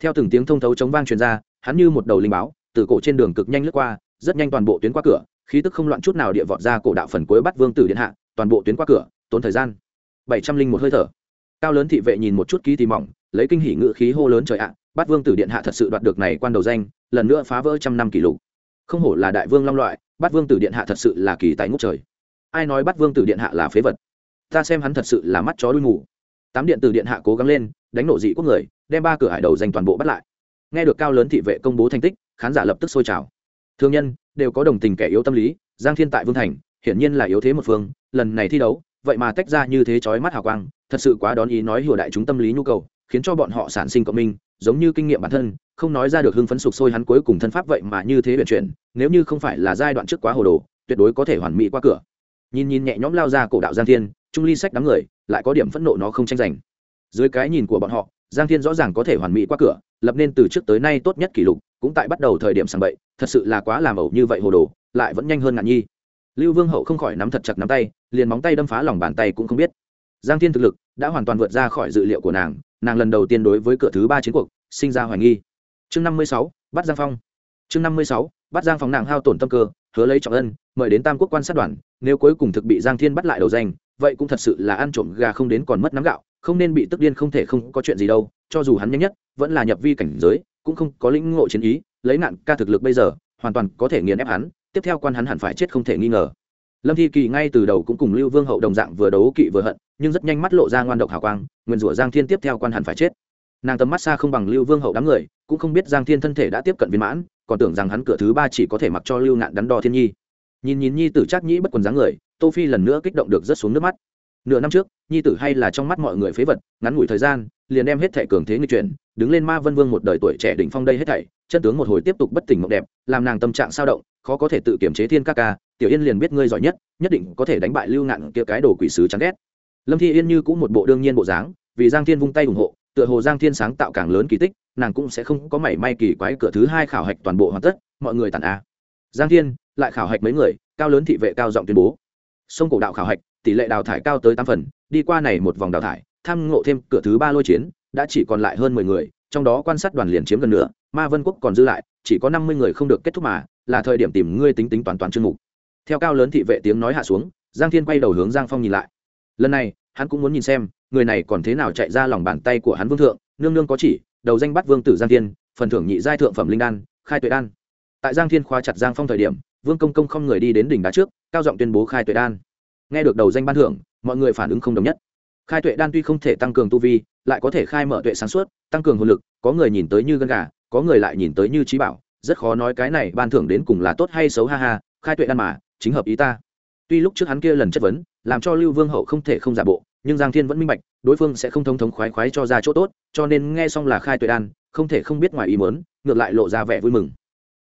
[SPEAKER 1] theo từng tiếng thông thấu chống vang truyền ra, hắn như một đầu linh báo, từ cổ trên đường cực nhanh lướt qua, rất nhanh toàn bộ tuyến qua cửa, khí tức không loạn chút nào địa vọt ra cổ đạo phần cuối bắt vương tử điện hạ, toàn bộ tuyến qua cửa, tốn thời gian. Bảy trăm linh một hơi thở. Cao lớn thị vệ nhìn một chút ký thì mỏng, lấy kinh hỉ ngự khí hô lớn trời ạ, bắt vương tử điện hạ thật sự đoạt được này quan đầu danh, lần nữa phá vỡ trăm năm kỷ lục. Không hổ là đại vương long loại, bắt vương tử điện hạ thật sự là kỳ tài ngốc trời. Ai nói bắt vương tử điện hạ là phế vật? Ta xem hắn thật sự là mắt chó đuôi ngủ tám điện tử điện hạ cố gắng lên, đánh nổ dị quốc người, đem ba cửa hải đầu danh toàn bộ bắt lại. Nghe được cao lớn thị vệ công bố thành tích, khán giả lập tức sôi trào. Thương nhân, đều có đồng tình kẻ yếu tâm lý, giang thiên tại vương thành, hiển nhiên là yếu thế một phương, lần này thi đấu, vậy mà tách ra như thế chói mắt hào quang, thật sự quá đón ý nói hiểu đại chúng tâm lý nhu cầu, khiến cho bọn họ sản sinh cộng minh, giống như kinh nghiệm bản thân, không nói ra được hưng phấn sục sôi hắn cuối cùng thân pháp vậy mà như thế biện chuyển, nếu như không phải là giai đoạn trước quá hồ đồ, tuyệt đối có thể hoàn mỹ qua cửa. Nhìn nhìn nhẹ nhõm lao ra cổ đạo giang thiên trung ly sách đám người lại có điểm phẫn nộ nó không tranh giành. Dưới cái nhìn của bọn họ, giang thiên rõ ràng có thể hoàn mỹ qua cửa, lập nên từ trước tới nay tốt nhất kỷ lục, cũng tại bắt đầu thời điểm sàng bậy, thật sự là quá làm ẩu như vậy hồ đồ, lại vẫn nhanh hơn ngạn nhi. Lưu vương hậu không khỏi nắm thật chặt nắm tay, liền móng tay đâm phá lòng bàn tay cũng không biết. Giang thiên thực lực đã hoàn toàn vượt ra khỏi dự liệu của nàng nàng lần đầu tiên đối với cửa thứ ba chiến cuộc sinh ra hoài nghi. Chương năm mươi sáu, bắt giang phong. Chương năm mươi sáu, bắt giang phong nàng hao tổn tâm cơ, hứa lấy trọng ân, mời đến tam quốc quan sát đoàn, nếu cuối cùng thực bị giang thiên bắt lại đầu danh vậy cũng thật sự là ăn trộm gà không đến còn mất nắm gạo, không nên bị tức điên không thể không có chuyện gì đâu, cho dù hắn nhanh nhất, vẫn là nhập vi cảnh giới, cũng không có lĩnh ngộ chiến ý, lấy nạn ca thực lực bây giờ, hoàn toàn có thể nghiền ép hắn, tiếp theo quan hắn hẳn phải chết không thể nghi ngờ. Lâm thi kỳ ngay từ đầu cũng cùng lưu vương hậu đồng dạng vừa đấu kỵ vừa hận, nhưng rất nhanh mắt lộ ra ngoan độc hào quang nguyền rủa giang thiên tiếp theo quan hẳn phải chết. Nàng tầm mắt xa không bằng lưu vương hậu đám người, cũng không biết giang thiên thân thể đã tiếp cận viên mãn, còn tưởng rằng hắn cửa thứ ba chỉ có thể mặc cho lưu nạn đắn đo thiên nhi nhìn nhìn nhi tử trác nhĩ bất quần dáng người, tô phi lần nữa kích động được rất xuống nước mắt. Nửa năm trước, nhi tử hay là trong mắt mọi người phế vật, ngắn ngủi thời gian, liền đem hết thẻ cường thế người chuyển, đứng lên ma vân vương một đời tuổi trẻ đỉnh phong đây hết thảy, chân tướng một hồi tiếp tục bất tỉnh mộng đẹp, làm nàng tâm trạng sao động, khó có thể tự kiểm chế thiên ca ca, tiểu yên liền biết ngươi giỏi nhất nhất định có thể đánh bại lưu ngạn kia cái đồ quỷ sứ chán ghét. Lâm thi yên như cũng một bộ đương nhiên bộ dáng, vì giang thiên vung tay ủng hộ, tựa hồ giang thiên sáng tạo càng lớn kỳ tích, nàng cũng sẽ không có mảy may kỳ quái cửa thứ hai khảo hạch toàn bộ hoàn tất, mọi người tàn a giang thiên lại khảo hạch mấy người, cao lớn thị vệ cao giọng tuyên bố. Sông cổ đạo khảo hạch, tỷ lệ đào thải cao tới tám phần, đi qua này một vòng đào thải, tham ngộ thêm cửa thứ ba lôi chiến, đã chỉ còn lại hơn mười người, trong đó quan sát đoàn liền chiếm gần nữa ma vân quốc còn dư lại, chỉ có năm mươi người không được kết thúc mà, là thời điểm tìm ngươi tính tính toàn toàn chương mục. Theo cao lớn thị vệ tiếng nói hạ xuống, giang thiên quay đầu hướng giang phong nhìn lại. Lần này, hắn cũng muốn nhìn xem, người này còn thế nào chạy ra lòng bàn tay của hắn vương thượng, nương nương có chỉ, đầu danh bắt vương tử giang thiên, phần thưởng nhị giai thượng phẩm linh đan, khai tuệ đan tại giang thiên khoa chặt giang phong thời điểm, vương công công không người đi đến đỉnh đá trước, cao giọng tuyên bố khai tuệ đan. Nghe được đầu danh ban thưởng, mọi người phản ứng không đồng nhất. Khai tuệ đan tuy không thể tăng cường tu vi, lại có thể khai mở tuệ sáng suốt, tăng cường hồn lực, có người nhìn tới như gân gà, có người lại nhìn tới như trí bảo, rất khó nói cái này ban thưởng đến cùng là tốt hay xấu ha ha, khai tuệ đan mà, chính hợp ý ta. Tuy lúc trước hắn kia lần chất vấn, làm cho lưu vương hậu không thể không giả bộ, nhưng giang thiên vẫn minh bạch, đối phương sẽ không thông thống khoái khoái cho ra chỗ tốt, cho nên nghe xong là khai tuệ đan, không thể không biết ngoài ý mớn ngược lại lộ ra vẻ vui mừng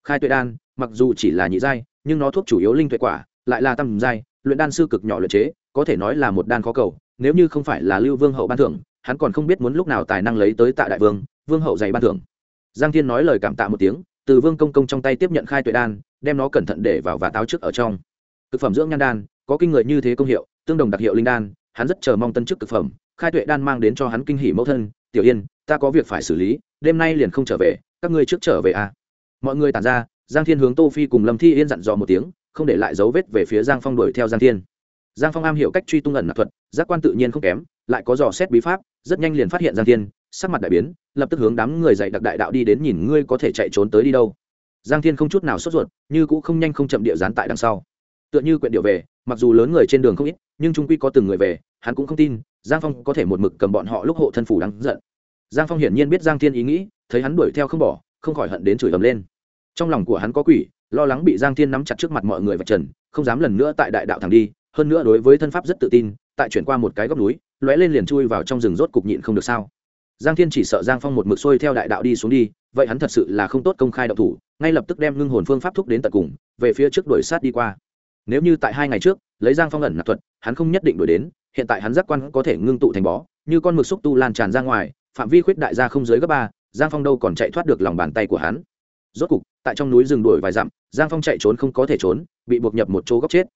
[SPEAKER 1] khai tuệ đan, mặc dù chỉ là nhị giai, nhưng nó thuốc chủ yếu linh tuệ quả, lại là tầm giai, luyện đan sư cực nhỏ luyện chế, có thể nói là một đan khó cầu. Nếu như không phải là lưu vương hậu ban thưởng, hắn còn không biết muốn lúc nào tài năng lấy tới tạ đại vương vương hậu dày ban thưởng. Giang thiên nói lời cảm tạ một tiếng, từ vương công công trong tay tiếp nhận khai tuệ đan, đem nó cẩn thận để vào và táo trước ở trong. Thực phẩm dưỡng nhan đan, có kinh người như thế công hiệu, tương đồng đặc hiệu linh đan, hắn rất chờ mong tân chức thực phẩm, khai tuệ đan mang đến cho hắn kinh hỉ mẫu thân, tiểu yên, ta có việc phải xử lý, đêm nay liền không trở về, các ngươi trước trở về à mọi người tản ra, giang thiên hướng tô phi cùng lâm thi yên dặn dò một tiếng, không để lại dấu vết về phía giang phong đuổi theo giang thiên. Giang phong am hiểu cách truy tung ẩn nạp thuật, giác quan tự nhiên không kém, lại có dò xét bí pháp, rất nhanh liền phát hiện giang thiên, sắc mặt đại biến, lập tức hướng đám người dạy đặc đại đạo đi đến nhìn ngươi có thể chạy trốn tới đi đâu. Giang thiên không chút nào sốt ruột, như cũ không nhanh không chậm địa dán tại đằng sau. Tựa như quyện điệu về, mặc dù lớn người trên đường không ít, nhưng trung quy có từng người về, hắn cũng không tin, giang phong có thể một mực cầm bọn họ lúc hộ thân phủ đáng giận. Giang phong hiển nhiên biết giang thiên ý nghĩ, thấy hắn đuổi theo không bỏ, không khỏi hận đến chửi ầm lên trong lòng của hắn có quỷ, lo lắng bị giang thiên nắm chặt trước mặt mọi người và trần, không dám lần nữa tại đại đạo thẳng đi, hơn nữa đối với thân pháp rất tự tin, tại chuyển qua một cái góc núi, lóe lên liền chui vào trong rừng rốt cục nhịn không được sao. Giang thiên chỉ sợ giang phong một mực xuôi theo đại đạo đi xuống đi, vậy hắn thật sự là không tốt công khai đạo thủ, ngay lập tức đem ngưng hồn phương pháp thúc đến tận cùng, về phía trước đuổi sát đi qua. Nếu như tại hai ngày trước, lấy giang phong ẩn nạp thuật, hắn không nhất định đuổi đến, hiện tại hắn giác quan có thể ngưng tụ thành bó, như con mực xúc tu lan tràn ra ngoài, phạm vi khuyết đại ra không dưới gấp ba, giang phong đâu còn chạy thoát được lòng bàn tay của hắn rốt cục, tại trong núi rừng đuổi vài dặm, giang phong chạy trốn không có thể trốn, bị buộc nhập một chỗ góc chết.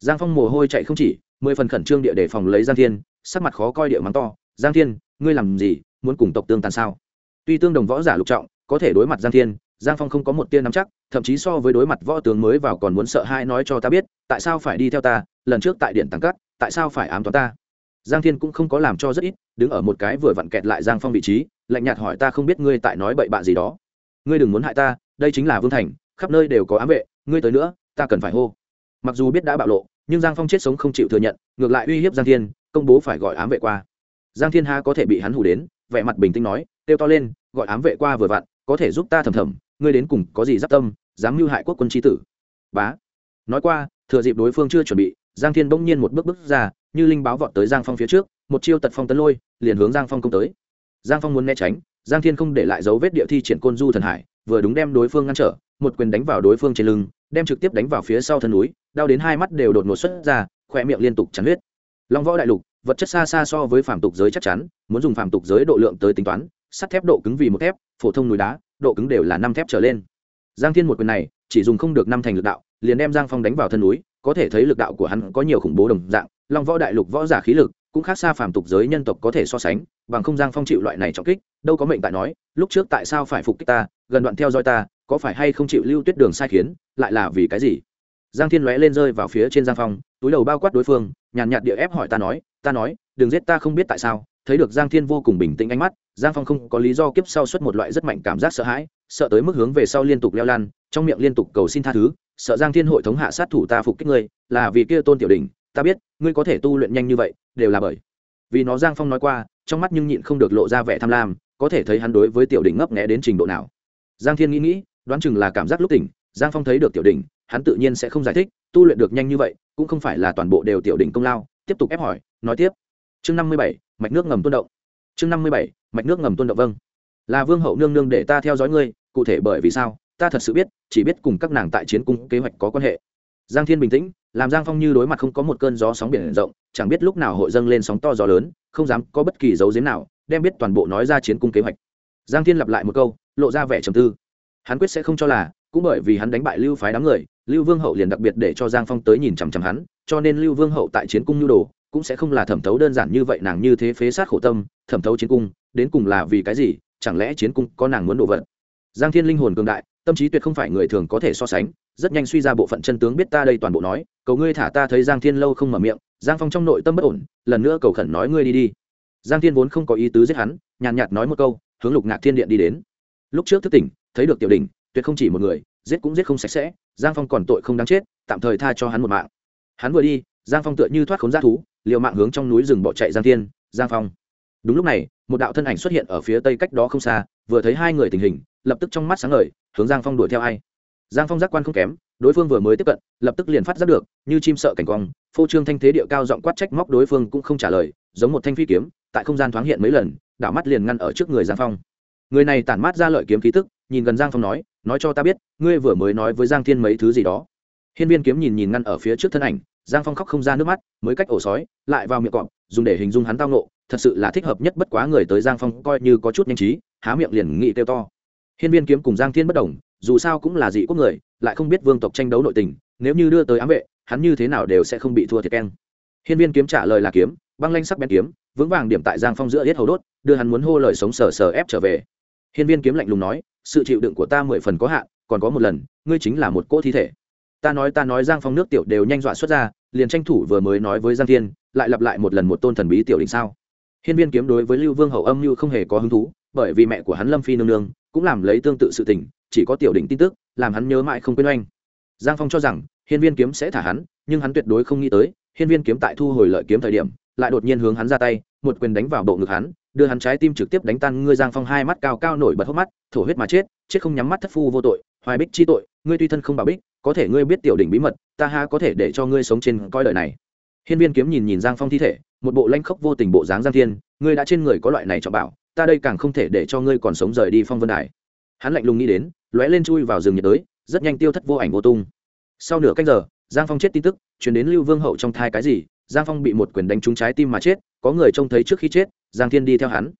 [SPEAKER 1] Giang phong mồ hôi chạy không chỉ, mười phần khẩn trương địa để phòng lấy giang thiên, sắc mặt khó coi địa mắng to, giang thiên, ngươi làm gì, muốn cùng tộc tương tàn sao? Tuy tương đồng võ giả lục trọng, có thể đối mặt giang thiên, giang phong không có một tia nắm chắc, thậm chí so với đối mặt võ tướng mới vào còn muốn sợ hai nói cho ta biết, tại sao phải đi theo ta, lần trước tại điện tăng cắt tại sao phải ám toán ta? Giang thiên cũng không có làm cho rất ít, đứng ở một cái vừa vặn kẹt lại giang phong vị trí, lạnh nhạt hỏi ta không biết ngươi tại nói bậy bạ gì đó. Ngươi đừng muốn hại ta đây chính là vương thành, khắp nơi đều có ám vệ, ngươi tới nữa, ta cần phải hô. Mặc dù biết đã bạo lộ, nhưng giang phong chết sống không chịu thừa nhận, ngược lại uy hiếp giang thiên, công bố phải gọi ám vệ qua. Giang thiên ha có thể bị hắn hủ đến, vẻ mặt bình tĩnh nói, kêu to lên, gọi ám vệ qua vừa vặn, có thể giúp ta thầm thầm, ngươi đến cùng có gì giáp tâm, dám mưu hại quốc quân trí tử. Bá. Nói qua, thừa dịp đối phương chưa chuẩn bị, giang thiên bỗng nhiên một bước bước ra, như linh báo vọt tới giang phong phía trước, một chiêu tật phong tấn lôi, liền hướng giang phong công tới. Giang phong muốn né tránh, giang thiên không để lại dấu vết địa thi triển côn du thần hải vừa đúng đem đối phương ngăn trở, một quyền đánh vào đối phương trên lưng, đem trực tiếp đánh vào phía sau thân núi, đau đến hai mắt đều đột ngột xuất ra khoe miệng liên tục chắn huyết. Long võ đại lục, vật chất xa xa so với phàm tục giới chắc chắn, muốn dùng phàm tục giới độ lượng tới tính toán, sắt thép độ cứng vì một thép, phổ thông núi đá, độ cứng đều là năm thép trở lên. Giang thiên một quyền này, chỉ dùng không được năm thành lực đạo, liền đem giang phong đánh vào thân núi, có thể thấy lực đạo của hắn có nhiều khủng bố đồng dạng, long võ đại lục võ giả khí lực cũng khác xa phàm tục giới nhân tộc có thể so sánh, bằng không giang phong chịu loại này trọng kích, đâu có mệnh tại nói, lúc trước tại sao phải phục kích ta gần đoạn theo dõi ta, có phải hay không chịu lưu tuyết đường sai khiến, lại là vì cái gì? Giang thiên lóe lên rơi vào phía trên giang phong, túi đầu bao quát đối phương, nhàn nhạt địa ép hỏi ta nói ta nói, đừng giết ta không biết tại sao. Thấy được giang thiên vô cùng bình tĩnh ánh mắt, giang phong không có lý do kiếp sau xuất một loại rất mạnh cảm giác sợ hãi, sợ tới mức hướng về sau liên tục leo lan trong miệng liên tục cầu xin tha thứ, sợ giang thiên hội thống hạ sát thủ ta phục kích ngươi, là vì kia tôn tiểu đình ta biết, ngươi có thể tu luyện nhanh như vậy, đều là bởi. Vì nó giang phong nói qua, trong mắt nhưng nhịn không được lộ ra vẻ tham lam, có thể thấy hắn đối với tiểu đình ngấp nghẽ đến trình độ nào giang thiên nghĩ nghĩ, đoán chừng là cảm giác lúc tỉnh, giang phong thấy được tiểu đình hắn tự nhiên sẽ không giải thích, tu luyện được nhanh như vậy, cũng không phải là toàn bộ đều tiểu đình công lao, tiếp tục ép hỏi, nói tiếp. Chương năm mươi bảy, mạch nước ngầm tuôn động. Chương năm mươi bảy, mạch nước ngầm tuôn động vâng. Là vương hậu nương nương để ta theo dõi ngươi, cụ thể bởi vì sao, ta thật sự biết, chỉ biết cùng các nàng tại chiến cung kế hoạch có quan hệ. Giang thiên bình tĩnh, làm giang phong như đối mặt không có một cơn gió sóng biển rộng, chẳng biết lúc nào hội dâng lên sóng to gió lớn, không dám có bất kỳ dấu giếm nào, đem biết toàn bộ nói ra chiến cung kế hoạch. Giang thiên lặp lại một câu lộ ra vẻ trầm tư. Hắn quyết sẽ không cho là, cũng bởi vì hắn đánh bại lưu phái đám người, lưu vương hậu liền đặc biệt để cho giang phong tới nhìn chằm chằm hắn, cho nên lưu vương hậu tại chiến cung nhu đồ, cũng sẽ không là thẩm thấu đơn giản như vậy nàng như thế phế sát khổ tâm, thẩm thấu chiến cung, đến cùng là vì cái gì, chẳng lẽ chiến cung có nàng muốn đồ vật? Giang thiên linh hồn cường đại, tâm trí tuyệt không phải người thường có thể so sánh, rất nhanh suy ra bộ phận chân tướng biết ta đây toàn bộ nói, cầu ngươi thả ta thấy giang thiên lâu không mở miệng, giang phong trong nội tâm bất ổn, lần nữa cầu khẩn nói ngươi đi đi. Giang thiên vốn không có ý tứ giết hắn, nhàn nhạt nói một câu, hướng lục ngạc thiên điện đi đến lúc trước thức tỉnh, thấy được tiểu đình tuyệt không chỉ một người, giết cũng giết không sạch sẽ, giang phong còn tội không đáng chết, tạm thời tha cho hắn một mạng. Hắn vừa đi, giang phong tựa như thoát khốn g thú, liều mạng hướng trong núi rừng bỏ chạy giang thiên, giang phong. Đúng lúc này, một đạo thân ảnh xuất hiện ở phía tây cách đó không xa, vừa thấy hai người tình hình, lập tức trong mắt sáng ngời, hướng giang phong đuổi theo ai. Giang phong giác quan không kém, đối phương vừa mới tiếp cận, lập tức liền phát giác được, như chim sợ cảnh quang, phô trương thanh thế địa cao giọng quát trách móc đối phương cũng không trả lời, giống một thanh phi kiếm, tại không gian thoáng hiện mấy lần, đảo mắt liền ngăn ở trước người giang phong người này tản mát ra lợi kiếm khí tức, nhìn gần giang phong nói nói cho ta biết, ngươi vừa mới nói với giang thiên mấy thứ gì đó? Hiên viên kiếm nhìn nhìn ngăn ở phía trước thân ảnh, giang phong khóc không ra nước mắt, mới cách ổ sói, lại vào miệng cọp, dùng để hình dung hắn tao nộ thật sự là thích hợp nhất bất quá người tới giang phong coi như có chút nhanh trí, há miệng liền nghị kêu to. Hiên viên kiếm cùng giang thiên bất đồng, dù sao cũng là dị quốc người, lại không biết vương tộc tranh đấu nội tình, nếu như đưa tới ám vệ, hắn như thế nào đều sẽ không bị thua thiệt keng. Hiên viên kiếm trả lời là kiếm, băng lanh sắc bén kiếm, vững vàng điểm tại giang phong giữa hết hầu đốt, đưa hắn muốn hô lời sống sờ sờ ép trở về hiên viên kiếm lạnh lùng nói, sự chịu đựng của ta mười phần có hạn, còn có một lần, ngươi chính là một cỗ thi thể. Ta nói ta nói, giang phong nước tiểu đều nhanh dọa xuất ra, liền tranh thủ vừa mới nói với giang thiên, lại lặp lại một lần một tôn thần bí tiểu đỉnh sao? Hiên viên kiếm đối với lưu vương hậu âm như không hề có hứng thú, bởi vì mẹ của hắn lâm phi nương nương cũng làm lấy tương tự sự tình, chỉ có tiểu đỉnh tin tức, làm hắn nhớ mãi không quên oanh. Giang phong cho rằng, hiên viên kiếm sẽ thả hắn, nhưng hắn tuyệt đối không nghĩ tới, hiên viên kiếm tại thu hồi lợi kiếm thời điểm, lại đột nhiên hướng hắn ra tay một quyền đánh vào bộ ngực hắn, đưa hắn trái tim trực tiếp đánh tan. Ngươi giang phong hai mắt cao cao nổi bật hốc mắt, thổ huyết mà chết chết không nhắm mắt thất phu vô tội, hoài bích chi tội, ngươi tuy thân không bảo bích, có thể ngươi biết tiểu đỉnh bí mật, ta ha có thể để cho ngươi sống trên coi đời này. Hiên viên kiếm nhìn nhìn giang phong thi thể, một bộ lanh khốc vô tình bộ dáng giang thiên, ngươi đã trên người có loại này cho bảo, ta đây càng không thể để cho ngươi còn sống rời đi phong vân đài. Hắn lạnh lùng nghĩ đến, lóe lên chui vào rừng nhiệt đới, rất nhanh tiêu thất vô ảnh vô tung. Sau nửa canh giờ, giang phong chết tin tức chuyển đến lưu vương hậu trong thai cái gì giang phong bị một quyền đánh trúng trái tim mà chết, có người trông thấy trước khi chết, giang thiên đi theo hắn.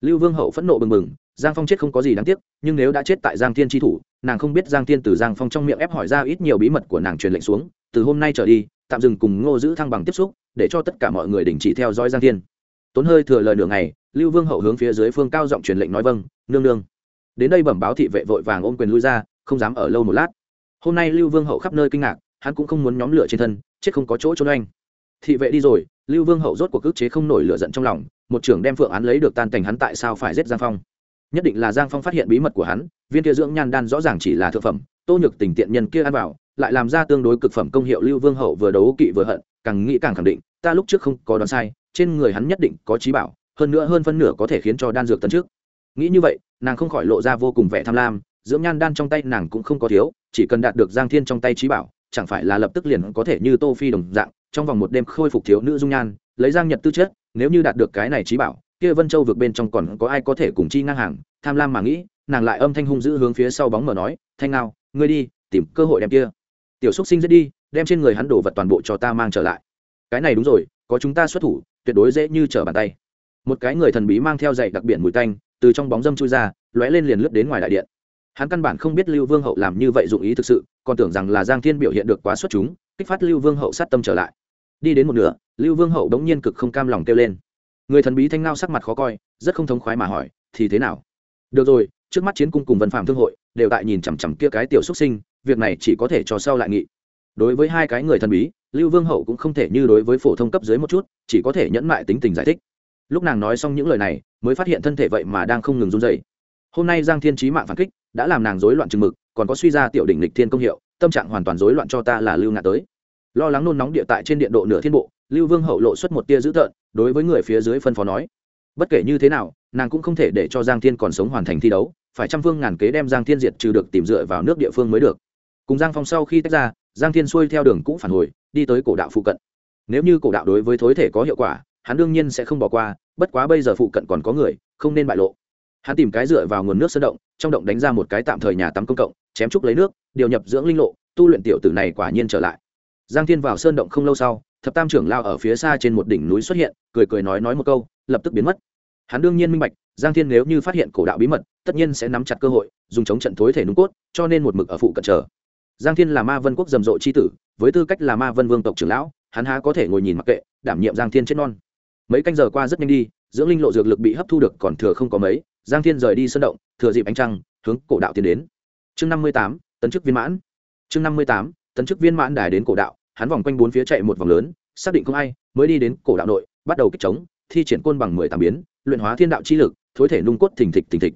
[SPEAKER 1] Lưu vương hậu phẫn nộ bừng bừng, giang phong chết không có gì đáng tiếc, nhưng nếu đã chết tại giang thiên tri thủ, nàng không biết giang thiên từ giang phong trong miệng ép hỏi ra ít nhiều bí mật của nàng truyền lệnh xuống, từ hôm nay trở đi, tạm dừng cùng ngô giữ thăng bằng tiếp xúc, để cho tất cả mọi người đình chỉ theo dõi giang thiên. Tốn hơi thừa lời nửa ngày, lưu vương hậu hướng phía dưới phương cao giọng truyền lệnh nói vâng nương nương. Đến đây bẩm báo thị vệ vội vàng ôm quyền lui ra, không dám ở lâu một lát. Hôm nay lưu vương hậu khắp nơi kinh ngạc, hắn cũng không muốn nhóm lửa trên thân, chết không có chỗ trốn anh thị vệ đi rồi, lưu vương hậu rốt cuộc ức chế không nổi lửa giận trong lòng, một trưởng đem phượng án lấy được tan cảnh hắn tại sao phải giết giang phong? Nhất định là giang phong phát hiện bí mật của hắn, viên kia dưỡng nhan đan rõ ràng chỉ là thực phẩm, tô nhược tình tiện nhân kia ăn vào, lại làm ra tương đối cực phẩm công hiệu lưu vương hậu vừa đấu kỵ vừa hận, càng nghĩ càng khẳng định, ta lúc trước không có đoán sai, trên người hắn nhất định có trí bảo, hơn nữa hơn phân nửa có thể khiến cho đan dược tấn trước nghĩ như vậy, nàng không khỏi lộ ra vô cùng vẻ tham lam, dưỡng nhan đan trong tay nàng cũng không có thiếu, chỉ cần đạt được giang thiên trong tay trí bảo, chẳng phải là lập tức liền có thể như tô phi đồng dạng trong vòng một đêm khôi phục thiếu nữ dung nhan, lấy giang nhật tư chất, nếu như đạt được cái này trí bảo, kia vân châu vượt bên trong còn có ai có thể cùng chi ngang hàng, tham lam mà nghĩ, nàng lại âm thanh hung dữ hướng phía sau bóng mở nói, thanh nào ngươi đi, tìm cơ hội đem kia tiểu xúc sinh dễ đi, đem trên người hắn đổ vật toàn bộ cho ta mang trở lại. Cái này đúng rồi, có chúng ta xuất thủ, tuyệt đối dễ như trở bàn tay. Một cái người thần bí mang theo dạy đặc biệt mùi tanh, từ trong bóng dâm chui ra, lóe lên liền lướt đến ngoài đại điện. Hắn căn bản không biết lưu vương hậu làm như vậy dụng ý thực sự, còn tưởng rằng là giang thiên biểu hiện được quá xuất chúng, kích phát lưu vương hậu sát tâm trở lại đi đến một nửa, lưu vương hậu đống nhiên cực không cam lòng kêu lên. Người thần bí thanh ngao sắc mặt khó coi, rất không thống khoái mà hỏi, thì thế nào? Được rồi, trước mắt chiến cung cùng vân phạm thương hội, đều tại nhìn chằm chằm kia cái tiểu xuất sinh, việc này chỉ có thể cho sau lại nghị. Đối với hai cái người thần bí, lưu vương hậu cũng không thể như đối với phổ thông cấp dưới một chút, chỉ có thể nhẫn mại tính tình giải thích. Lúc nàng nói xong những lời này, mới phát hiện thân thể vậy mà đang không ngừng run dày hôm nay giang thiên trí mạng phản kích, đã làm nàng rối loạn chừng mực, còn có suy ra tiểu đỉnh lịch thiên công hiệu, tâm trạng hoàn toàn rối loạn cho ta là lưu Ngạ tới lo lắng nôn nóng địa tại trên điện độ nửa thiên bộ, lưu vương hậu lộ xuất một tia dữ tợn, đối với người phía dưới phân phó nói, bất kể như thế nào, nàng cũng không thể để cho giang thiên còn sống hoàn thành thi đấu, phải trăm phương ngàn kế đem giang thiên diệt trừ được tìm dựa vào nước địa phương mới được. Cùng giang phong sau khi tách ra, giang thiên xuôi theo đường cũ phản hồi, đi tới cổ đạo phụ cận. Nếu như cổ đạo đối với thối thể có hiệu quả, hắn đương nhiên sẽ không bỏ qua, bất quá bây giờ phụ cận còn có người, không nên bại lộ. Hắn tìm cái dựa vào nguồn nước sơn động, trong động đánh ra một cái tạm thời nhà tắm công cộng, chém trúc lấy nước, điều nhập dưỡng linh lộ, tu luyện tiểu tử này quả nhiên trở lại giang thiên vào sơn động không lâu sau, thập tam trưởng lao ở phía xa trên một đỉnh núi xuất hiện, cười cười nói nói một câu, lập tức biến mất. Hắn đương nhiên minh bạch, giang thiên nếu như phát hiện cổ đạo bí mật, tất nhiên sẽ nắm chặt cơ hội, dùng chống trận thối thể núng cốt, cho nên một mực ở phụ cận chờ. Giang thiên là ma vân quốc rầm rộ c h i tử, với tư cách là ma vân vương tộc trưởng lão, hắn há có thể ngồi nhìn mặc kệ, đảm nhiệm giang thiên chết non. Mấy canh giờ qua rất nhanh đi, dưỡng linh lộ dược lực bị hấp thu được còn thừa không có mấy, giang thiên rời đi sân động, thừa dịp ánh trăng, hướng cổ đạo tiến đến. Chương năm mươi tám, tấn chức viên mãn. Chương năm mươi tám tấn chức viên mãn đài đến cổ đạo, hắn vòng quanh bốn phía chạy một vòng lớn, xác định không ai, mới đi đến cổ đạo nội, bắt đầu kích chống, thi triển côn bằng mười tám biến, luyện hóa thiên đạo chi lực, thối thể nung cốt thình thịch thình thịch.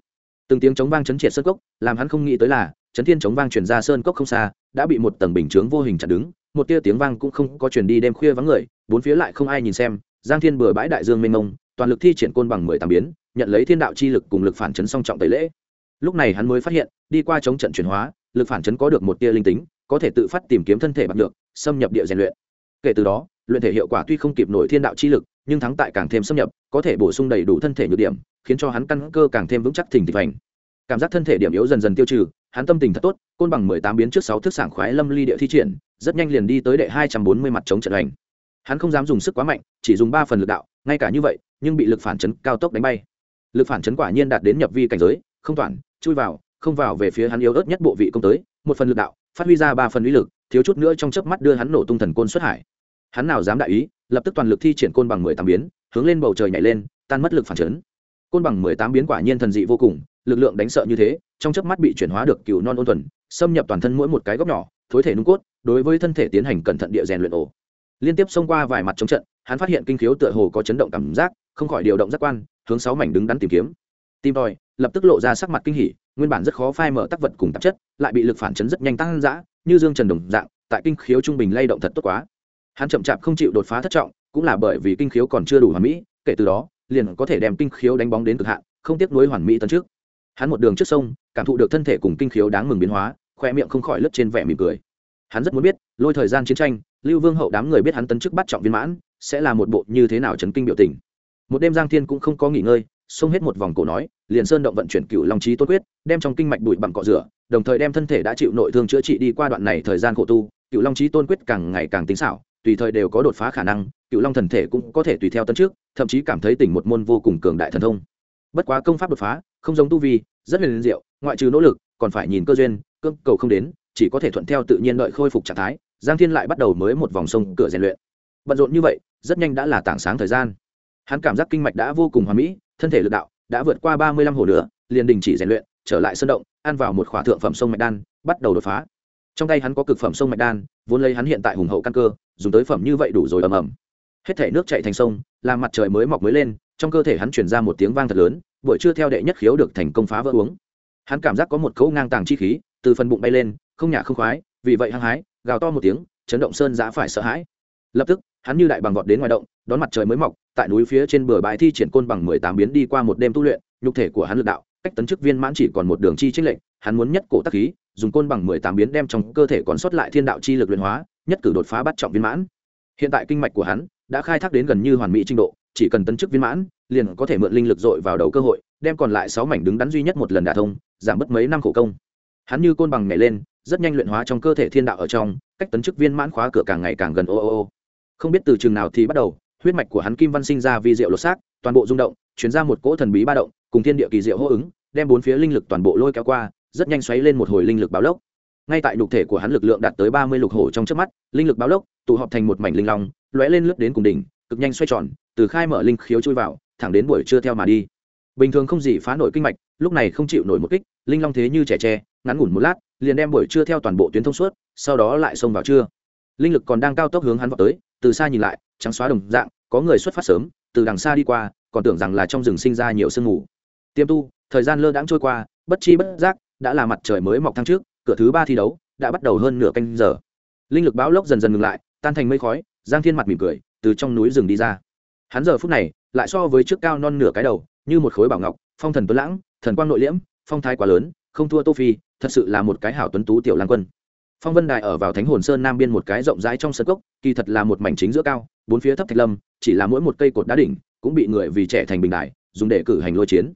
[SPEAKER 1] Từng tiếng chống vang chấn triệt sơn cốc, làm hắn không nghĩ tới là, chấn thiên chống vang truyền ra sơn cốc không xa, đã bị một tầng bình chướng vô hình chặn đứng, một tia tiếng vang cũng không có truyền đi đêm khuya vắng người, bốn phía lại không ai nhìn xem, giang thiên bừa bãi đại dương mênh mông, toàn lực thi triển côn bằng mười tám biến, nhận lấy thiên đạo chi lực cùng lực phản chấn song trọng tẩy lễ. Lúc này hắn mới phát hiện, đi qua chống trận chuyển hóa, lực phản chấn có được một tia linh tính có thể tự phát tìm kiếm thân thể bạc được xâm nhập địa rèn luyện. Kể từ đó, luyện thể hiệu quả tuy không kịp nổi thiên đạo chi lực, nhưng thắng tại càng thêm xâm nhập, có thể bổ sung đầy đủ thân thể nhược điểm, khiến cho hắn căn cơ càng thêm vững chắc thình thịch hành cảm giác thân thể điểm yếu dần dần tiêu trừ, hắn tâm tình thật tốt, côn bằng mười tám biến trước sáu thước sảng khoái lâm ly địa thi triển, rất nhanh liền đi tới đệ hai trăm bốn mươi mặt chống trận hành hắn không dám dùng sức quá mạnh, chỉ dùng ba phần lực đạo, ngay cả như vậy, nhưng bị lực phản chấn cao tốc đánh bay. Lực phản chấn quả nhiên đạt đến nhập vi cảnh giới, không toàn, chui vào, không vào về phía hắn yếu ớt nhất bộ vị công tới, một phần lực đạo phát huy ra ba phần uy lực, thiếu chút nữa trong chớp mắt đưa hắn nổ tung thần côn xuất hải. Hắn nào dám đại ý, lập tức toàn lực thi triển côn bằng mười tám biến, hướng lên bầu trời nhảy lên, tan mất lực phản chấn. Côn bằng mười tám biến quả nhiên thần dị vô cùng, lực lượng đánh sợ như thế, trong chớp mắt bị chuyển hóa được cựu non ôn thuần, xâm nhập toàn thân mỗi một cái góc nhỏ, thối thể nung cốt, đối với thân thể tiến hành cẩn thận địa rèn luyện ổ. Liên tiếp xông qua vài mặt chống trận, hắn phát hiện kinh khiếu tựa hồ có chấn động cảm giác, không khỏi điều động giác quan, hướng sáu mảnh đứng đắn tìm kiếm. Tìm tòi lập tức lộ ra sắc mặt kinh hỉ, nguyên bản rất khó phai mở tác vật cùng tạp chất, lại bị lực phản chấn rất nhanh tăng dã, như dương trần đồng dạng, tại kinh khiếu trung bình lay động thật tốt quá. Hắn chậm chạp không chịu đột phá thất trọng, cũng là bởi vì kinh khiếu còn chưa đủ hoàn mỹ, kể từ đó, liền có thể đem kinh khiếu đánh bóng đến cực hạn, không tiếc nuối hoàn mỹ tấn trước. Hắn một đường trước sông, cảm thụ được thân thể cùng kinh khiếu đáng mừng biến hóa, khoe miệng không khỏi lướt trên vẻ mỉm cười. Hắn rất muốn biết, lôi thời gian chiến tranh, lưu vương hậu đám người biết hắn tấn chức bắt trọng viên mãn, sẽ là một bộ như thế nào chấn kinh biểu tình. Một đêm giang thiên cũng không có nghỉ ngơi xông hết một vòng cổ nói, liền sơn động vận chuyển cựu long trí tốt quyết, đem trong kinh mạch bụi bặm cọ rửa, đồng thời đem thân thể đã chịu nội thương chữa trị đi qua đoạn này thời gian khổ tu cựu long trí tôn quyết càng ngày càng tính xảo, tùy thời đều có đột phá khả năng cựu long thần thể cũng có thể tùy theo tân trước, thậm chí cảm thấy tỉnh một môn vô cùng cường đại thần thông. Bất quá công pháp đột phá, không giống tu vi, rất huyền diệu, ngoại trừ nỗ lực, còn phải nhìn cơ duyên cương cầu không đến, chỉ có thể thuận theo tự nhiên đợi khôi phục trạng thái, giang thiên lại bắt đầu mới một vòng sông cửa rèn luyện. Bận rộn như vậy, rất nhanh đã là tảng sáng thời gian. Hắn cảm giác kinh mạch đã vô cùng hoàn mỹ thân thể lực đạo đã vượt qua ba mươi lăm hồ nữa liền đình chỉ rèn luyện, trở lại sân động, ăn vào một khỏa thượng phẩm sông mạch đan, bắt đầu đột phá. Trong tay hắn có cực phẩm sông mạch đan, vốn lấy hắn hiện tại hùng hậu căn cơ, dùng tới phẩm như vậy đủ rồi ầm ầm. Hết thể nước chạy thành sông làm mặt trời mới mọc mới lên, trong cơ thể hắn chuyển ra một tiếng vang thật lớn, buổi trưa theo đệ nhất khiếu được thành công phá vỡ uống. Hắn cảm giác có một cấu ngang tàng chi khí từ phần bụng bay lên, không nhả không khoái, vì vậy hăng hái, gào to một tiếng, chấn động sơn giã phải sợ hãi lập tức, hắn như đại bằng vọt đến ngoài động, đón mặt trời mới mọc, tại núi phía trên bờ bãi thi triển côn bằng mười tám biến đi qua một đêm tu luyện, nhục thể của hắn lực đạo, cách tấn chức viên mãn chỉ còn một đường chi trích lệnh hắn muốn nhất cổ tắc khí, dùng côn bằng mười tám biến đem trong cơ thể còn sót lại thiên đạo chi lực luyện hóa, nhất cử đột phá bắt trọng viên mãn. Hiện tại kinh mạch của hắn đã khai thác đến gần như hoàn mỹ trình độ, chỉ cần tấn chức viên mãn, liền có thể mượn linh lực dội vào đầu cơ hội, đem còn lại sáu mảnh đứng đắn duy nhất một lần đả thông, giảm bớt mấy năm khổ công. Hắn như côn bằng nhảy lên, rất nhanh luyện hóa trong cơ thể thiên đạo ở trong, cách tấn chức viên mãn khóa cửa càng ngày càng gần, ô ô ô không biết từ chừng nào thì bắt đầu, huyết mạch của hắn kim văn sinh ra vi diệu lột xác, toàn bộ rung động, chuyển ra một cỗ thần bí ba động, cùng thiên địa kỳ diệu hô ứng, đem bốn phía linh lực toàn bộ lôi kéo qua, rất nhanh xoáy lên một hồi linh lực báo lốc. Ngay tại nhục thể của hắn lực lượng đạt tới ba mươi lục hổ trong trước mắt, linh lực báo lốc tụ họp thành một mảnh linh long, lóe lên lướt đến cùng đỉnh, cực nhanh xoay tròn, từ khai mở linh khiếu chui vào, thẳng đến buổi trưa theo mà đi. Bình thường không gì phá nổi kinh mạch, lúc này không chịu nổi một kích, linh long thế như trẻ tre, ngắn ngủn một lát, liền đem buổi trưa theo toàn bộ tuyến thông suốt, sau đó lại xông vào trưa. Linh lực còn đang cao tốc hướng hắn vào tới từ xa nhìn lại, trắng xóa đồng dạng, có người xuất phát sớm, từ đằng xa đi qua, còn tưởng rằng là trong rừng sinh ra nhiều sương mù. Tiêm tu, thời gian lơ đãng trôi qua, bất chi bất giác, đã là mặt trời mới mọc tháng trước, cửa thứ ba thi đấu, đã bắt đầu hơn nửa canh giờ. Linh lực bão lốc dần dần ngừng lại, tan thành mây khói, giang thiên mặt mỉm cười, từ trong núi rừng đi ra. Hắn giờ phút này, lại so với trước cao non nửa cái đầu, như một khối bảo ngọc, phong thần tuấn lãng, thần quang nội liễm, phong thái quá lớn, không thua tô phi, thật sự là một cái hảo tuấn tú tiểu lang quân phong vân đài ở vào thánh hồn sơn nam biên một cái rộng rãi trong sân cốc, kỳ thật là một mảnh chính giữa cao, bốn phía thấp thạch lâm, chỉ là mỗi một cây cột đá đỉnh cũng bị người vì trẻ thành bình đài, dùng để cử hành lôi chiến.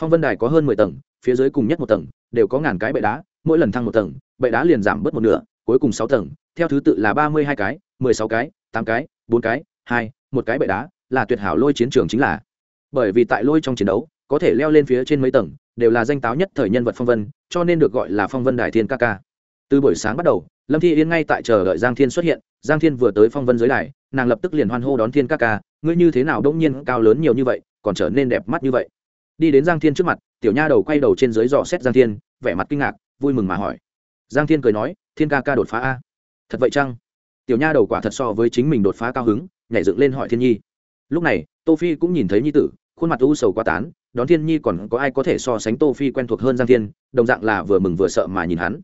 [SPEAKER 1] Phong vân đài có hơn mười tầng, phía dưới cùng nhất một tầng, đều có ngàn cái bệ đá, mỗi lần thăng một tầng, bệ đá liền giảm bớt một nửa, cuối cùng sáu tầng, theo thứ tự là ba mươi hai cái, mười sáu cái, tám cái, bốn cái, hai, một cái bệ đá, là tuyệt hảo lôi chiến trường chính là. Bởi vì tại lôi trong chiến đấu, có thể leo lên phía trên mấy tầng, đều là danh táo nhất thời nhân vật phong vân, cho nên được gọi là phong vân đài thiên ca ca từ buổi sáng bắt đầu, lâm thi yên ngay tại chờ đợi giang thiên xuất hiện. Giang thiên vừa tới phong vân giới đài, nàng lập tức liền hoan hô đón thiên ca ca. Ngươi như thế nào đông nhiên cao lớn nhiều như vậy, còn trở nên đẹp mắt như vậy? Đi đến giang thiên trước mặt, tiểu nha đầu quay đầu trên dưới dò xét giang thiên, vẻ mặt kinh ngạc, vui mừng mà hỏi. Giang thiên cười nói, thiên ca ca đột phá a. Thật vậy chăng? Tiểu nha đầu quả thật so với chính mình đột phá cao hứng, nhảy dựng lên hỏi thiên nhi. Lúc này, tô phi cũng nhìn thấy nhi tử, khuôn mặt u sầu quá tán, đón thiên nhi còn có ai có thể so sánh tô phi quen thuộc hơn giang thiên, đồng dạng là vừa mừng vừa sợ mà nhìn hắn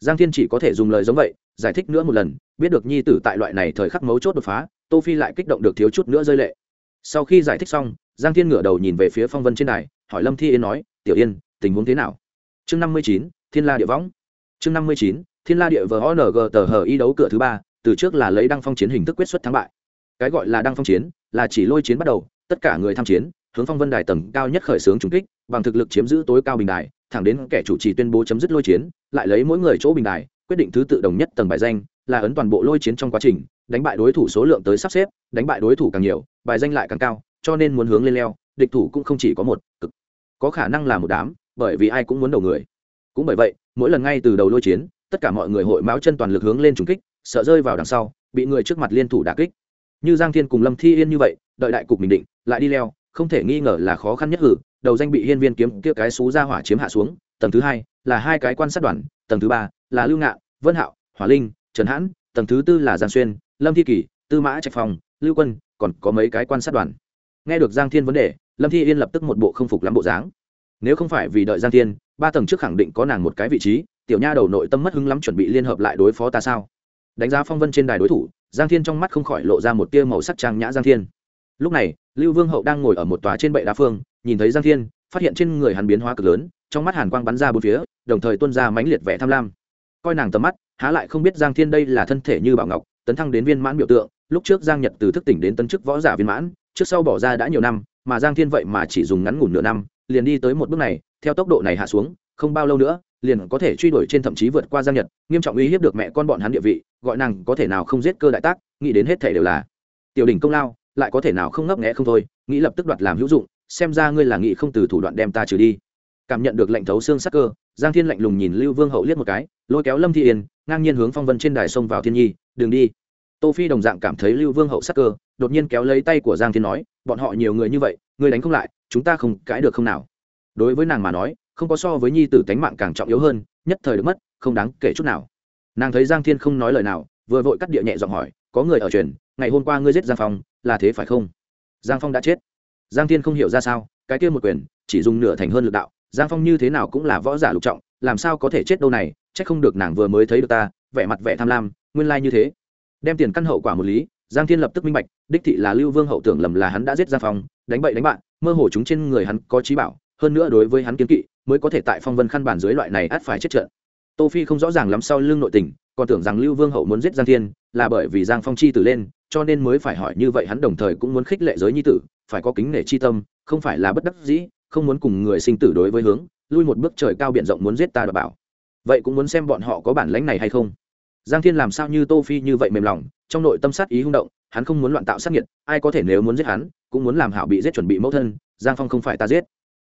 [SPEAKER 1] giang thiên chỉ có thể dùng lời giống vậy, giải thích nữa một lần, biết được nhi tử tại loại này thời khắc mấu chốt đột phá, tô phi lại kích động được thiếu chút nữa rơi lệ. Sau khi giải thích xong, giang thiên ngửa đầu nhìn về phía phong vân trên đài, hỏi lâm thi yên nói, tiểu yên, tình huống thế nào? Chương năm mươi chín, thiên la địa võng. Chương năm mươi chín, thiên la địa vng tờ hờ y đấu cửa thứ ba, từ trước là lấy đăng phong chiến hình thức quyết xuất thắng bại. Cái gọi là đăng phong chiến, là chỉ lôi chiến bắt đầu, tất cả người tham chiến hướng phong vân đài tầng cao nhất khởi xướng trùng kích, bằng thực lực chiếm giữ tối cao bình đài, thẳng đến kẻ chủ trì tuyên bố chấm dứt lôi chiến, lại lấy mỗi người chỗ bình đài, quyết định thứ tự đồng nhất tầng bài danh, là ấn toàn bộ lôi chiến trong quá trình, đánh bại đối thủ số lượng tới sắp xếp, đánh bại đối thủ càng nhiều, bài danh lại càng cao, cho nên muốn hướng lên leo, địch thủ cũng không chỉ có một, cực. Có khả năng là một đám, bởi vì ai cũng muốn đầu người. Cũng bởi vậy, mỗi lần ngay từ đầu lôi chiến, tất cả mọi người hội máu chân toàn lực hướng lên trùng kích, sợ rơi vào đằng sau, bị người trước mặt liên thủ đả kích. Như giang thiên cùng lâm thi yên như vậy, đợi đại cục bình định, lại đi leo không thể nghi ngờ là khó khăn nhất hử, đầu danh bị hiên viên kiếm kia cái xú ra hỏa chiếm hạ xuống, tầng thứ hai là hai cái quan sát đoàn, tầng thứ ba là lưu ngạ vân hạo, hỏa linh, trần hãn, tầng thứ tư là giang xuyên, lâm thi kỳ tư mã trạch phòng lưu quân, còn có mấy cái quan sát đoàn. Nghe được giang thiên vấn đề, lâm thi yên lập tức một bộ không phục lắm bộ dáng. Nếu không phải vì đợi giang thiên, ba tầng trước khẳng định có nàng một cái vị trí, tiểu nha đầu nội tâm mất hứng lắm chuẩn bị liên hợp lại đối phó ta sao? Đánh giá phong vân trên đài đối thủ, giang thiên trong mắt không khỏi lộ ra một tia màu sắc trang nhã giang thiên. Lúc này lưu vương hậu đang ngồi ở một tòa trên bệ đá phương, nhìn thấy giang thiên, phát hiện trên người hắn biến hóa cực lớn, trong mắt hàn quang bắn ra bốn phía, đồng thời tuôn ra mãnh liệt vẻ tham lam. Coi nàng tầm mắt, há lại không biết giang thiên đây là thân thể như bảo ngọc, tấn thăng đến viên mãn biểu tượng, lúc trước giang nhật từ thức tỉnh đến tấn chức võ giả viên mãn, trước sau bỏ ra đã nhiều năm, mà giang thiên vậy mà chỉ dùng ngắn ngủn nửa năm, liền đi tới một bước này, theo tốc độ này hạ xuống, không bao lâu nữa, liền có thể truy đuổi trên thậm chí vượt qua giang nhật, nghiêm trọng uy hiếp được mẹ con bọn hắn địa vị, gọi nàng có thể nào không giết cơ đại tác, nghĩ đến hết thể đều là tiểu đỉnh công lao lại có thể nào không ngấp nghẽ không thôi, nghĩ lập tức đoạt làm hữu dụng, xem ra ngươi là nghị không từ thủ đoạn đem ta trừ đi. Cảm nhận được lệnh thấu xương sắc cơ, giang thiên lạnh lùng nhìn lưu vương hậu liếc một cái, lôi kéo lâm thi yên, ngang nhiên hướng phong vân trên đài sông vào thiên nhi đường đi. Tô phi đồng dạng cảm thấy lưu vương hậu sắc cơ, đột nhiên kéo lấy tay của giang thiên nói, bọn họ nhiều người như vậy, ngươi đánh không lại, chúng ta không cãi được không nào? Đối với nàng mà nói, không có so với nhi tử tánh mạng càng trọng yếu hơn, nhất thời được mất, không đáng kể chút nào. Nàng thấy giang thiên không nói lời nào, vừa vội cắt địa nhẹ giọng hỏi, có người ở truyền, ngày hôm qua ngươi giết giang phong là thế phải không? Giang phong đã chết. Giang thiên không hiểu ra sao, cái kia một quyền, chỉ dùng nửa thành hơn lực đạo. Giang phong như thế nào cũng là võ giả lục trọng, làm sao có thể chết đâu này c h ắ c không được nàng vừa mới thấy được ta, vẻ mặt vẻ tham lam, nguyên lai như thế. Đem tiền căn hậu quả một lý, giang thiên lập tức minh bạch, đích thị là lưu vương hậu tưởng lầm là hắn đã giết giang phong, đánh bậy đánh bạn, mơ hồ chúng trên người hắn có trí bảo, hơn nữa đối với hắn kiến kỵ, mới có thể tại phong vân khăn bản dưới loại này ắt phải chết trận. Tô phi không rõ ràng lắm sau lưng nội tình, còn tưởng rằng lưu vương hậu muốn giết giang thiên là bởi vì giang phong chi tử lên, cho nên mới phải hỏi như vậy, hắn đồng thời cũng muốn khích lệ giới nhi tử, phải có kính nể chi tâm, không phải là bất đắc dĩ, không muốn cùng người sinh tử đối với hướng, lui một bước trời cao biển rộng muốn giết ta đ bảo. Vậy cũng muốn xem bọn họ có bản lãnh này hay không. Giang thiên làm sao như tô phi như vậy mềm lòng, trong nội tâm sát ý hung động, hắn không muốn loạn tạo sát nhiệt ai có thể nếu muốn giết hắn, cũng muốn làm hảo bị giết chuẩn bị mẫu thân, giang phong không phải ta giết.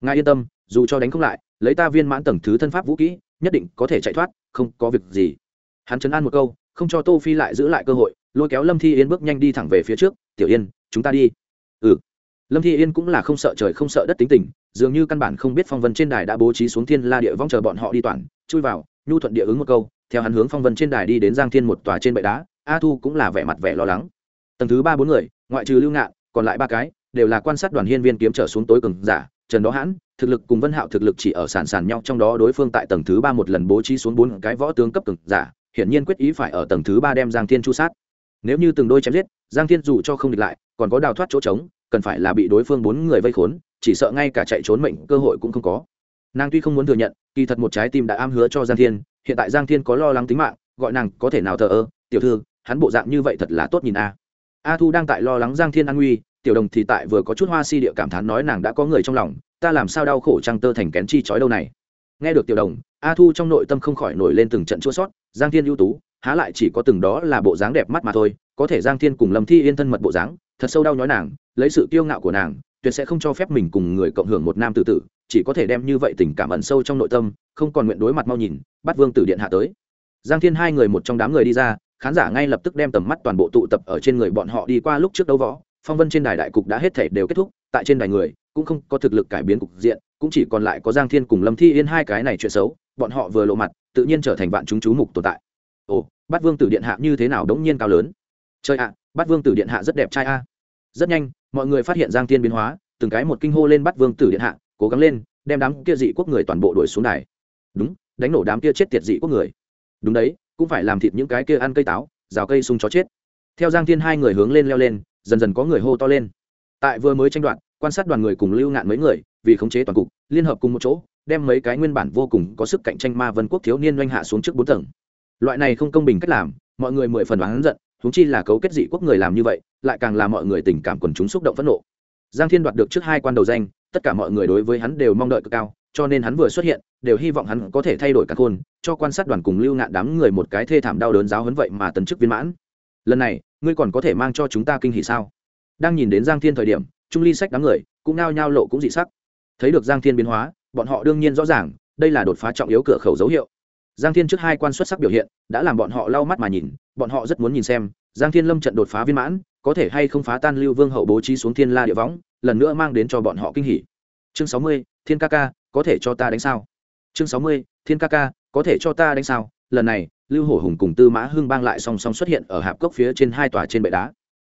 [SPEAKER 1] Ngài yên tâm, dù cho đánh không lại, lấy ta viên mãn tầng thứ thân pháp vũ kỹ, nhất định có thể chạy thoát, không có việc gì. Hắn chấn an một câu không cho tô phi lại giữ lại cơ hội, lôi kéo lâm thi yên bước nhanh đi thẳng về phía trước, tiểu yên, chúng ta đi. Ừ. Lâm thi yên cũng là không sợ trời không sợ đất tính tình, dường như căn bản không biết phong vân trên đài đã bố trí xuống thiên la địa vong chờ bọn họ đi toàn, chui vào, nhu thuận địa ứng một câu, theo hắn hướng phong vân trên đài đi đến giang thiên một tòa trên bệ đá, a thu cũng là vẻ mặt vẻ lo lắng. Tầng thứ ba bốn người, ngoại trừ lưu ngạn, còn lại ba cái, đều là quan sát đoàn hiên viên kiếm trở xuống tối cường giả, trần đó hãn, thực lực cùng vân hạo thực lực chỉ ở sàn sàn nhau, trong đó đối phương tại tầng thứ ba một lần bố trí xuống bốn cái võ tướng cấp cường giả hiển nhiên quyết ý phải ở tầng thứ ba đem giang thiên chu sát. Nếu như từng đôi chém giết, giang thiên dù cho không địch lại, còn có đào thoát chỗ trống, cần phải là bị đối phương bốn người vây khốn, chỉ sợ ngay cả chạy trốn mệnh cơ hội cũng không có. Nàng tuy không muốn thừa nhận, kỳ thật một trái tim đã am hứa cho giang thiên, hiện tại giang thiên có lo lắng tính mạng, gọi nàng có thể nào thờ ơ, tiểu thư, hắn bộ dạng như vậy thật là tốt nhìn a. A thu đang tại lo lắng giang thiên an nguy, tiểu đồng thì tại vừa có chút hoa si địa cảm thán nói nàng đã có người trong lòng, ta làm sao đau khổ trăng tơ thành kén chi chói đâu này. Nghe được tiểu đồng, a thu trong nội tâm không khỏi nổi lên từng trận chua sót giang thiên ưu tú, há lại chỉ có từng đó là bộ dáng đẹp mắt mà thôi, có thể giang thiên cùng lâm thi yên thân mật bộ dáng, thật sâu đau nhói nàng, lấy sự kiêu ngạo của nàng, tuyệt sẽ không cho phép mình cùng người cộng hưởng một nam tự tử, chỉ có thể đem như vậy tình cảm ẩn sâu trong nội tâm, không còn nguyện đối mặt mau nhìn, bắt vương tử điện hạ tới. Giang thiên hai người một trong đám người đi ra, khán giả ngay lập tức đem tầm mắt toàn bộ tụ tập ở trên người bọn họ đi qua lúc trước đấu võ, phong vân trên đài đại cục đã hết thể đều kết thúc, tại trên đài người, cũng không có thực lực cải biến cục diện, cũng chỉ còn lại có giang thiên cùng lâm thi yên hai cái này chuyện xấu, bọn họ vừa lộ mặt tự nhiên trở thành vạn chúng chú mục tồn tại. Ồ bát vương tử điện hạ như thế nào đống nhiên cao lớn? Trời ạ bát vương tử điện hạ rất đẹp trai a. Rất nhanh mọi người phát hiện giang thiên biến hóa từng cái một kinh hô lên bắt vương tử điện hạ cố gắng lên đem đám kia dị quốc người toàn bộ đuổi xuống đài. Đúng đánh nổ đám kia chết tiệt dị quốc người. Đúng đấy cũng phải làm thịt những cái kia ăn cây táo rào cây sung chó chết. Theo giang thiên hai người hướng lên leo lên dần dần có người hô to lên. Tại vừa mới tranh đoạn, quan sát đoàn người cùng lưu ngạn mấy người vì khống chế toàn cục liên hợp cùng một chỗ đem mấy cái nguyên bản vô cùng có sức cạnh tranh ma vân quốc thiếu niên oanh hạ xuống trước bốn tầng. Loại này không công bình cách làm, mọi người mười phần đoán giận húng chi là cấu kết dị quốc người làm như vậy, lại càng làm mọi người tình cảm quần chúng xúc động phẫn nộ. Giang thiên đoạt được trước hai quan đầu danh, tất cả mọi người đối với hắn đều mong đợi cực cao, cho nên hắn vừa xuất hiện, đều hy vọng hắn có thể thay đổi các khôn, cho quan sát đoàn cùng lưu ngạn đám người một cái thê thảm đau đớn giáo hấn vậy mà tấn chức viên mãn. Lần này, ngươi còn có thể mang cho chúng ta kinh hỷ sao? Đang nhìn đến giang thiên thời điểm, trung ly sách đám người cũng nao nhao lộ cũng dị sắc. Thấy được giang thiên biến hóa bọn họ đương nhiên rõ ràng, đây là đột phá trọng yếu cửa khẩu dấu hiệu. Giang thiên trước hai quan xuất sắc biểu hiện, đã làm bọn họ lau mắt mà nhìn, bọn họ rất muốn nhìn xem, giang thiên lâm trận đột phá viên mãn, có thể hay không phá tan lưu vương hậu bố trí xuống thiên la địa võng, lần nữa mang đến cho bọn họ kinh hỉ. Chương sáu mươi, thiên ca ca, có thể cho ta đánh sao? Chương sáu mươi, thiên ca ca, có thể cho ta đánh sao? Lần này, lưu hổ hùng cùng tư mã hưng bang lại song song xuất hiện ở hạp cốc phía trên hai tòa trên bệ đá.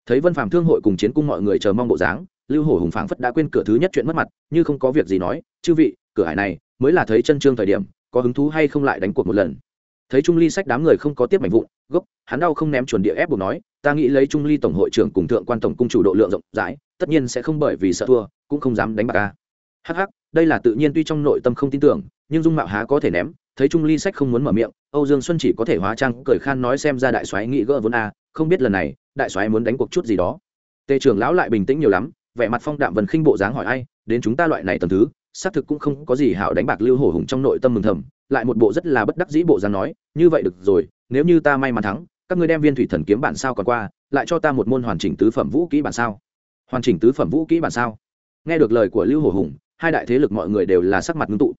[SPEAKER 1] Thấy vân phạm thương hội cùng chiến cung mọi người chờ mong bộ dáng lưu hổ hùng phảng phất đã quên cửa thứ nhất chuyện mất mặt, như không có việc gì nói, chư vị, cửa hải này mới là thấy chân trương thời điểm, có hứng thú hay không lại đánh cuộc một lần? Thấy trung ly sách đám người không có tiếp mảnh vụn, gốc, hắn đau không ném chuẩn địa ép buộc nói, ta nghĩ lấy trung ly tổng hội trưởng cùng thượng quan tổng cung chủ độ lượng rộng rãi, tất nhiên sẽ không bởi vì sợ thua, cũng không dám đánh bạc ca hh đây là tự nhiên tuy trong nội tâm không tin tưởng, nhưng dung mạo há có thể ném, thấy trung ly sách không muốn mở miệng, âu dương xuân chỉ có thể hóa trang, cười khan nói xem ra đại soái nghĩ gỡ vốn a, không biết lần này, đại soái muốn đánh cuộc chút gì đó. Tề trưởng lão lại bình tĩnh nhiều lắm vẻ mặt phong đạm vần khinh bộ dáng hỏi ai, đến chúng ta loại này tầm thứ, xác thực cũng không có gì hảo đánh bạc lưu hổ hùng trong nội tâm mừng thầm, lại một bộ rất là bất đắc dĩ bộ dáng nói, như vậy được rồi, nếu như ta may mắn thắng, các ngươi đem viên thủy thần kiếm bản sao còn qua, lại cho ta một môn hoàn chỉnh tứ phẩm vũ kỹ bản sao. Hoàn chỉnh tứ phẩm vũ kỹ bản sao? Nghe được lời của lưu hổ hùng, hai đại thế lực mọi người đều là sắc mặt ngưng tụ.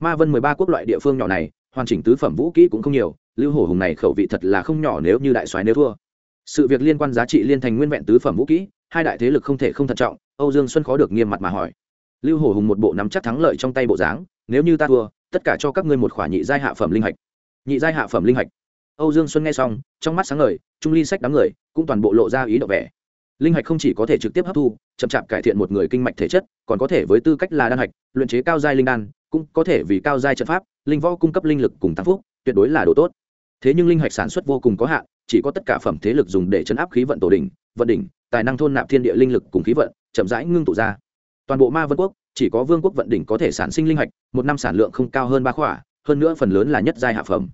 [SPEAKER 1] Ma vân mười ba quốc loại địa phương nhỏ này, hoàn chỉnh tứ phẩm vũ kỹ cũng không nhiều, lưu hổ hùng này khẩu vị thật là không nhỏ nếu như đại soái nếu thua. Sự việc liên quan giá trị liên thành nguyên vẹn tứ phẩm vũ kỹ hai đại thế lực không thể không thận trọng, âu dương xuân khó được nghiêm mặt mà hỏi. Lưu hổ hùng một bộ nắm chắc thắng lợi trong tay bộ dáng, nếu như ta thua, tất cả cho các ngươi một khoản nhị giai hạ phẩm linh hạch. Nhị giai hạ phẩm linh hạch. Âu dương xuân nghe xong, trong mắt sáng ngời, trung ly sách đám người cũng toàn bộ lộ ra ý độ vẻ. Linh hạch không chỉ có thể trực tiếp hấp thu, chậm chạp cải thiện một người kinh mạch thể chất, còn có thể với tư cách là đan hạch, luyện chế cao giai linh đan, cũng có thể vì cao giai trận pháp, linh võ cung cấp linh lực cùng tăng phúc, tuyệt đối là đồ tốt. Thế nhưng linh hạch sản xuất vô cùng có hạn chỉ có tất cả phẩm thế lực dùng để chấn áp khí vận tổ đỉnh, vận đỉnh, tài năng thôn nạp thiên địa linh lực cùng khí vận, chậm rãi ngưng tụ ra. Toàn bộ ma vân quốc, chỉ có vương quốc vận đỉnh có thể sản sinh linh hạch, một năm sản lượng không cao hơn ba khỏa, hơn nữa phần lớn là nhất giai hạ phẩm.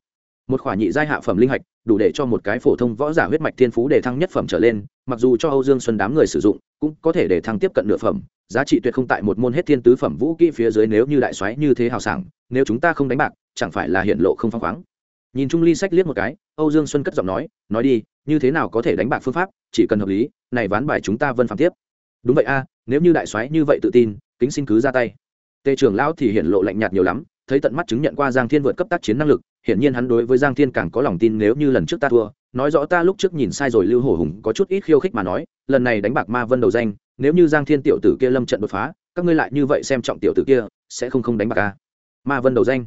[SPEAKER 1] Một khỏa nhị giai hạ phẩm linh hạch, đủ để cho một cái phổ thông võ giả huyết mạch thiên phú để thăng nhất phẩm trở lên, mặc dù cho âu dương xuân đám người sử dụng, cũng có thể để thăng tiếp cận nửa phẩm, giá trị tuyệt không tại một môn hết thiên tứ phẩm vũ kỹ phía dưới nếu như đại soái như thế hào sảng, nếu chúng ta không đánh bạc, chẳng phải là hiện lộ không phăng khoáng nhìn trung ly sách liếc một cái, âu dương xuân cất giọng nói nói đi, như thế nào có thể đánh bạc phương pháp, chỉ cần hợp lý, này ván bài chúng ta vân phạm tiếp. Đúng vậy a, nếu như đại soái như vậy tự tin, kính xin cứ ra tay. Tề trưởng lão thì hiện lộ lạnh nhạt nhiều lắm, thấy tận mắt chứng nhận qua giang thiên vượt cấp tác chiến năng lực, hiển nhiên hắn đối với giang thiên càng có lòng tin nếu như lần trước ta thua. Nói rõ ta lúc trước nhìn sai rồi lưu hổ hùng có chút ít khiêu khích mà nói, lần này đánh bạc ma vân đầu danh, nếu như giang thiên tiểu tử kia lâm trận đột phá, các ngươi lại như vậy xem trọng tiểu tử kia, sẽ không không đánh bạc ca ma vân đầu danh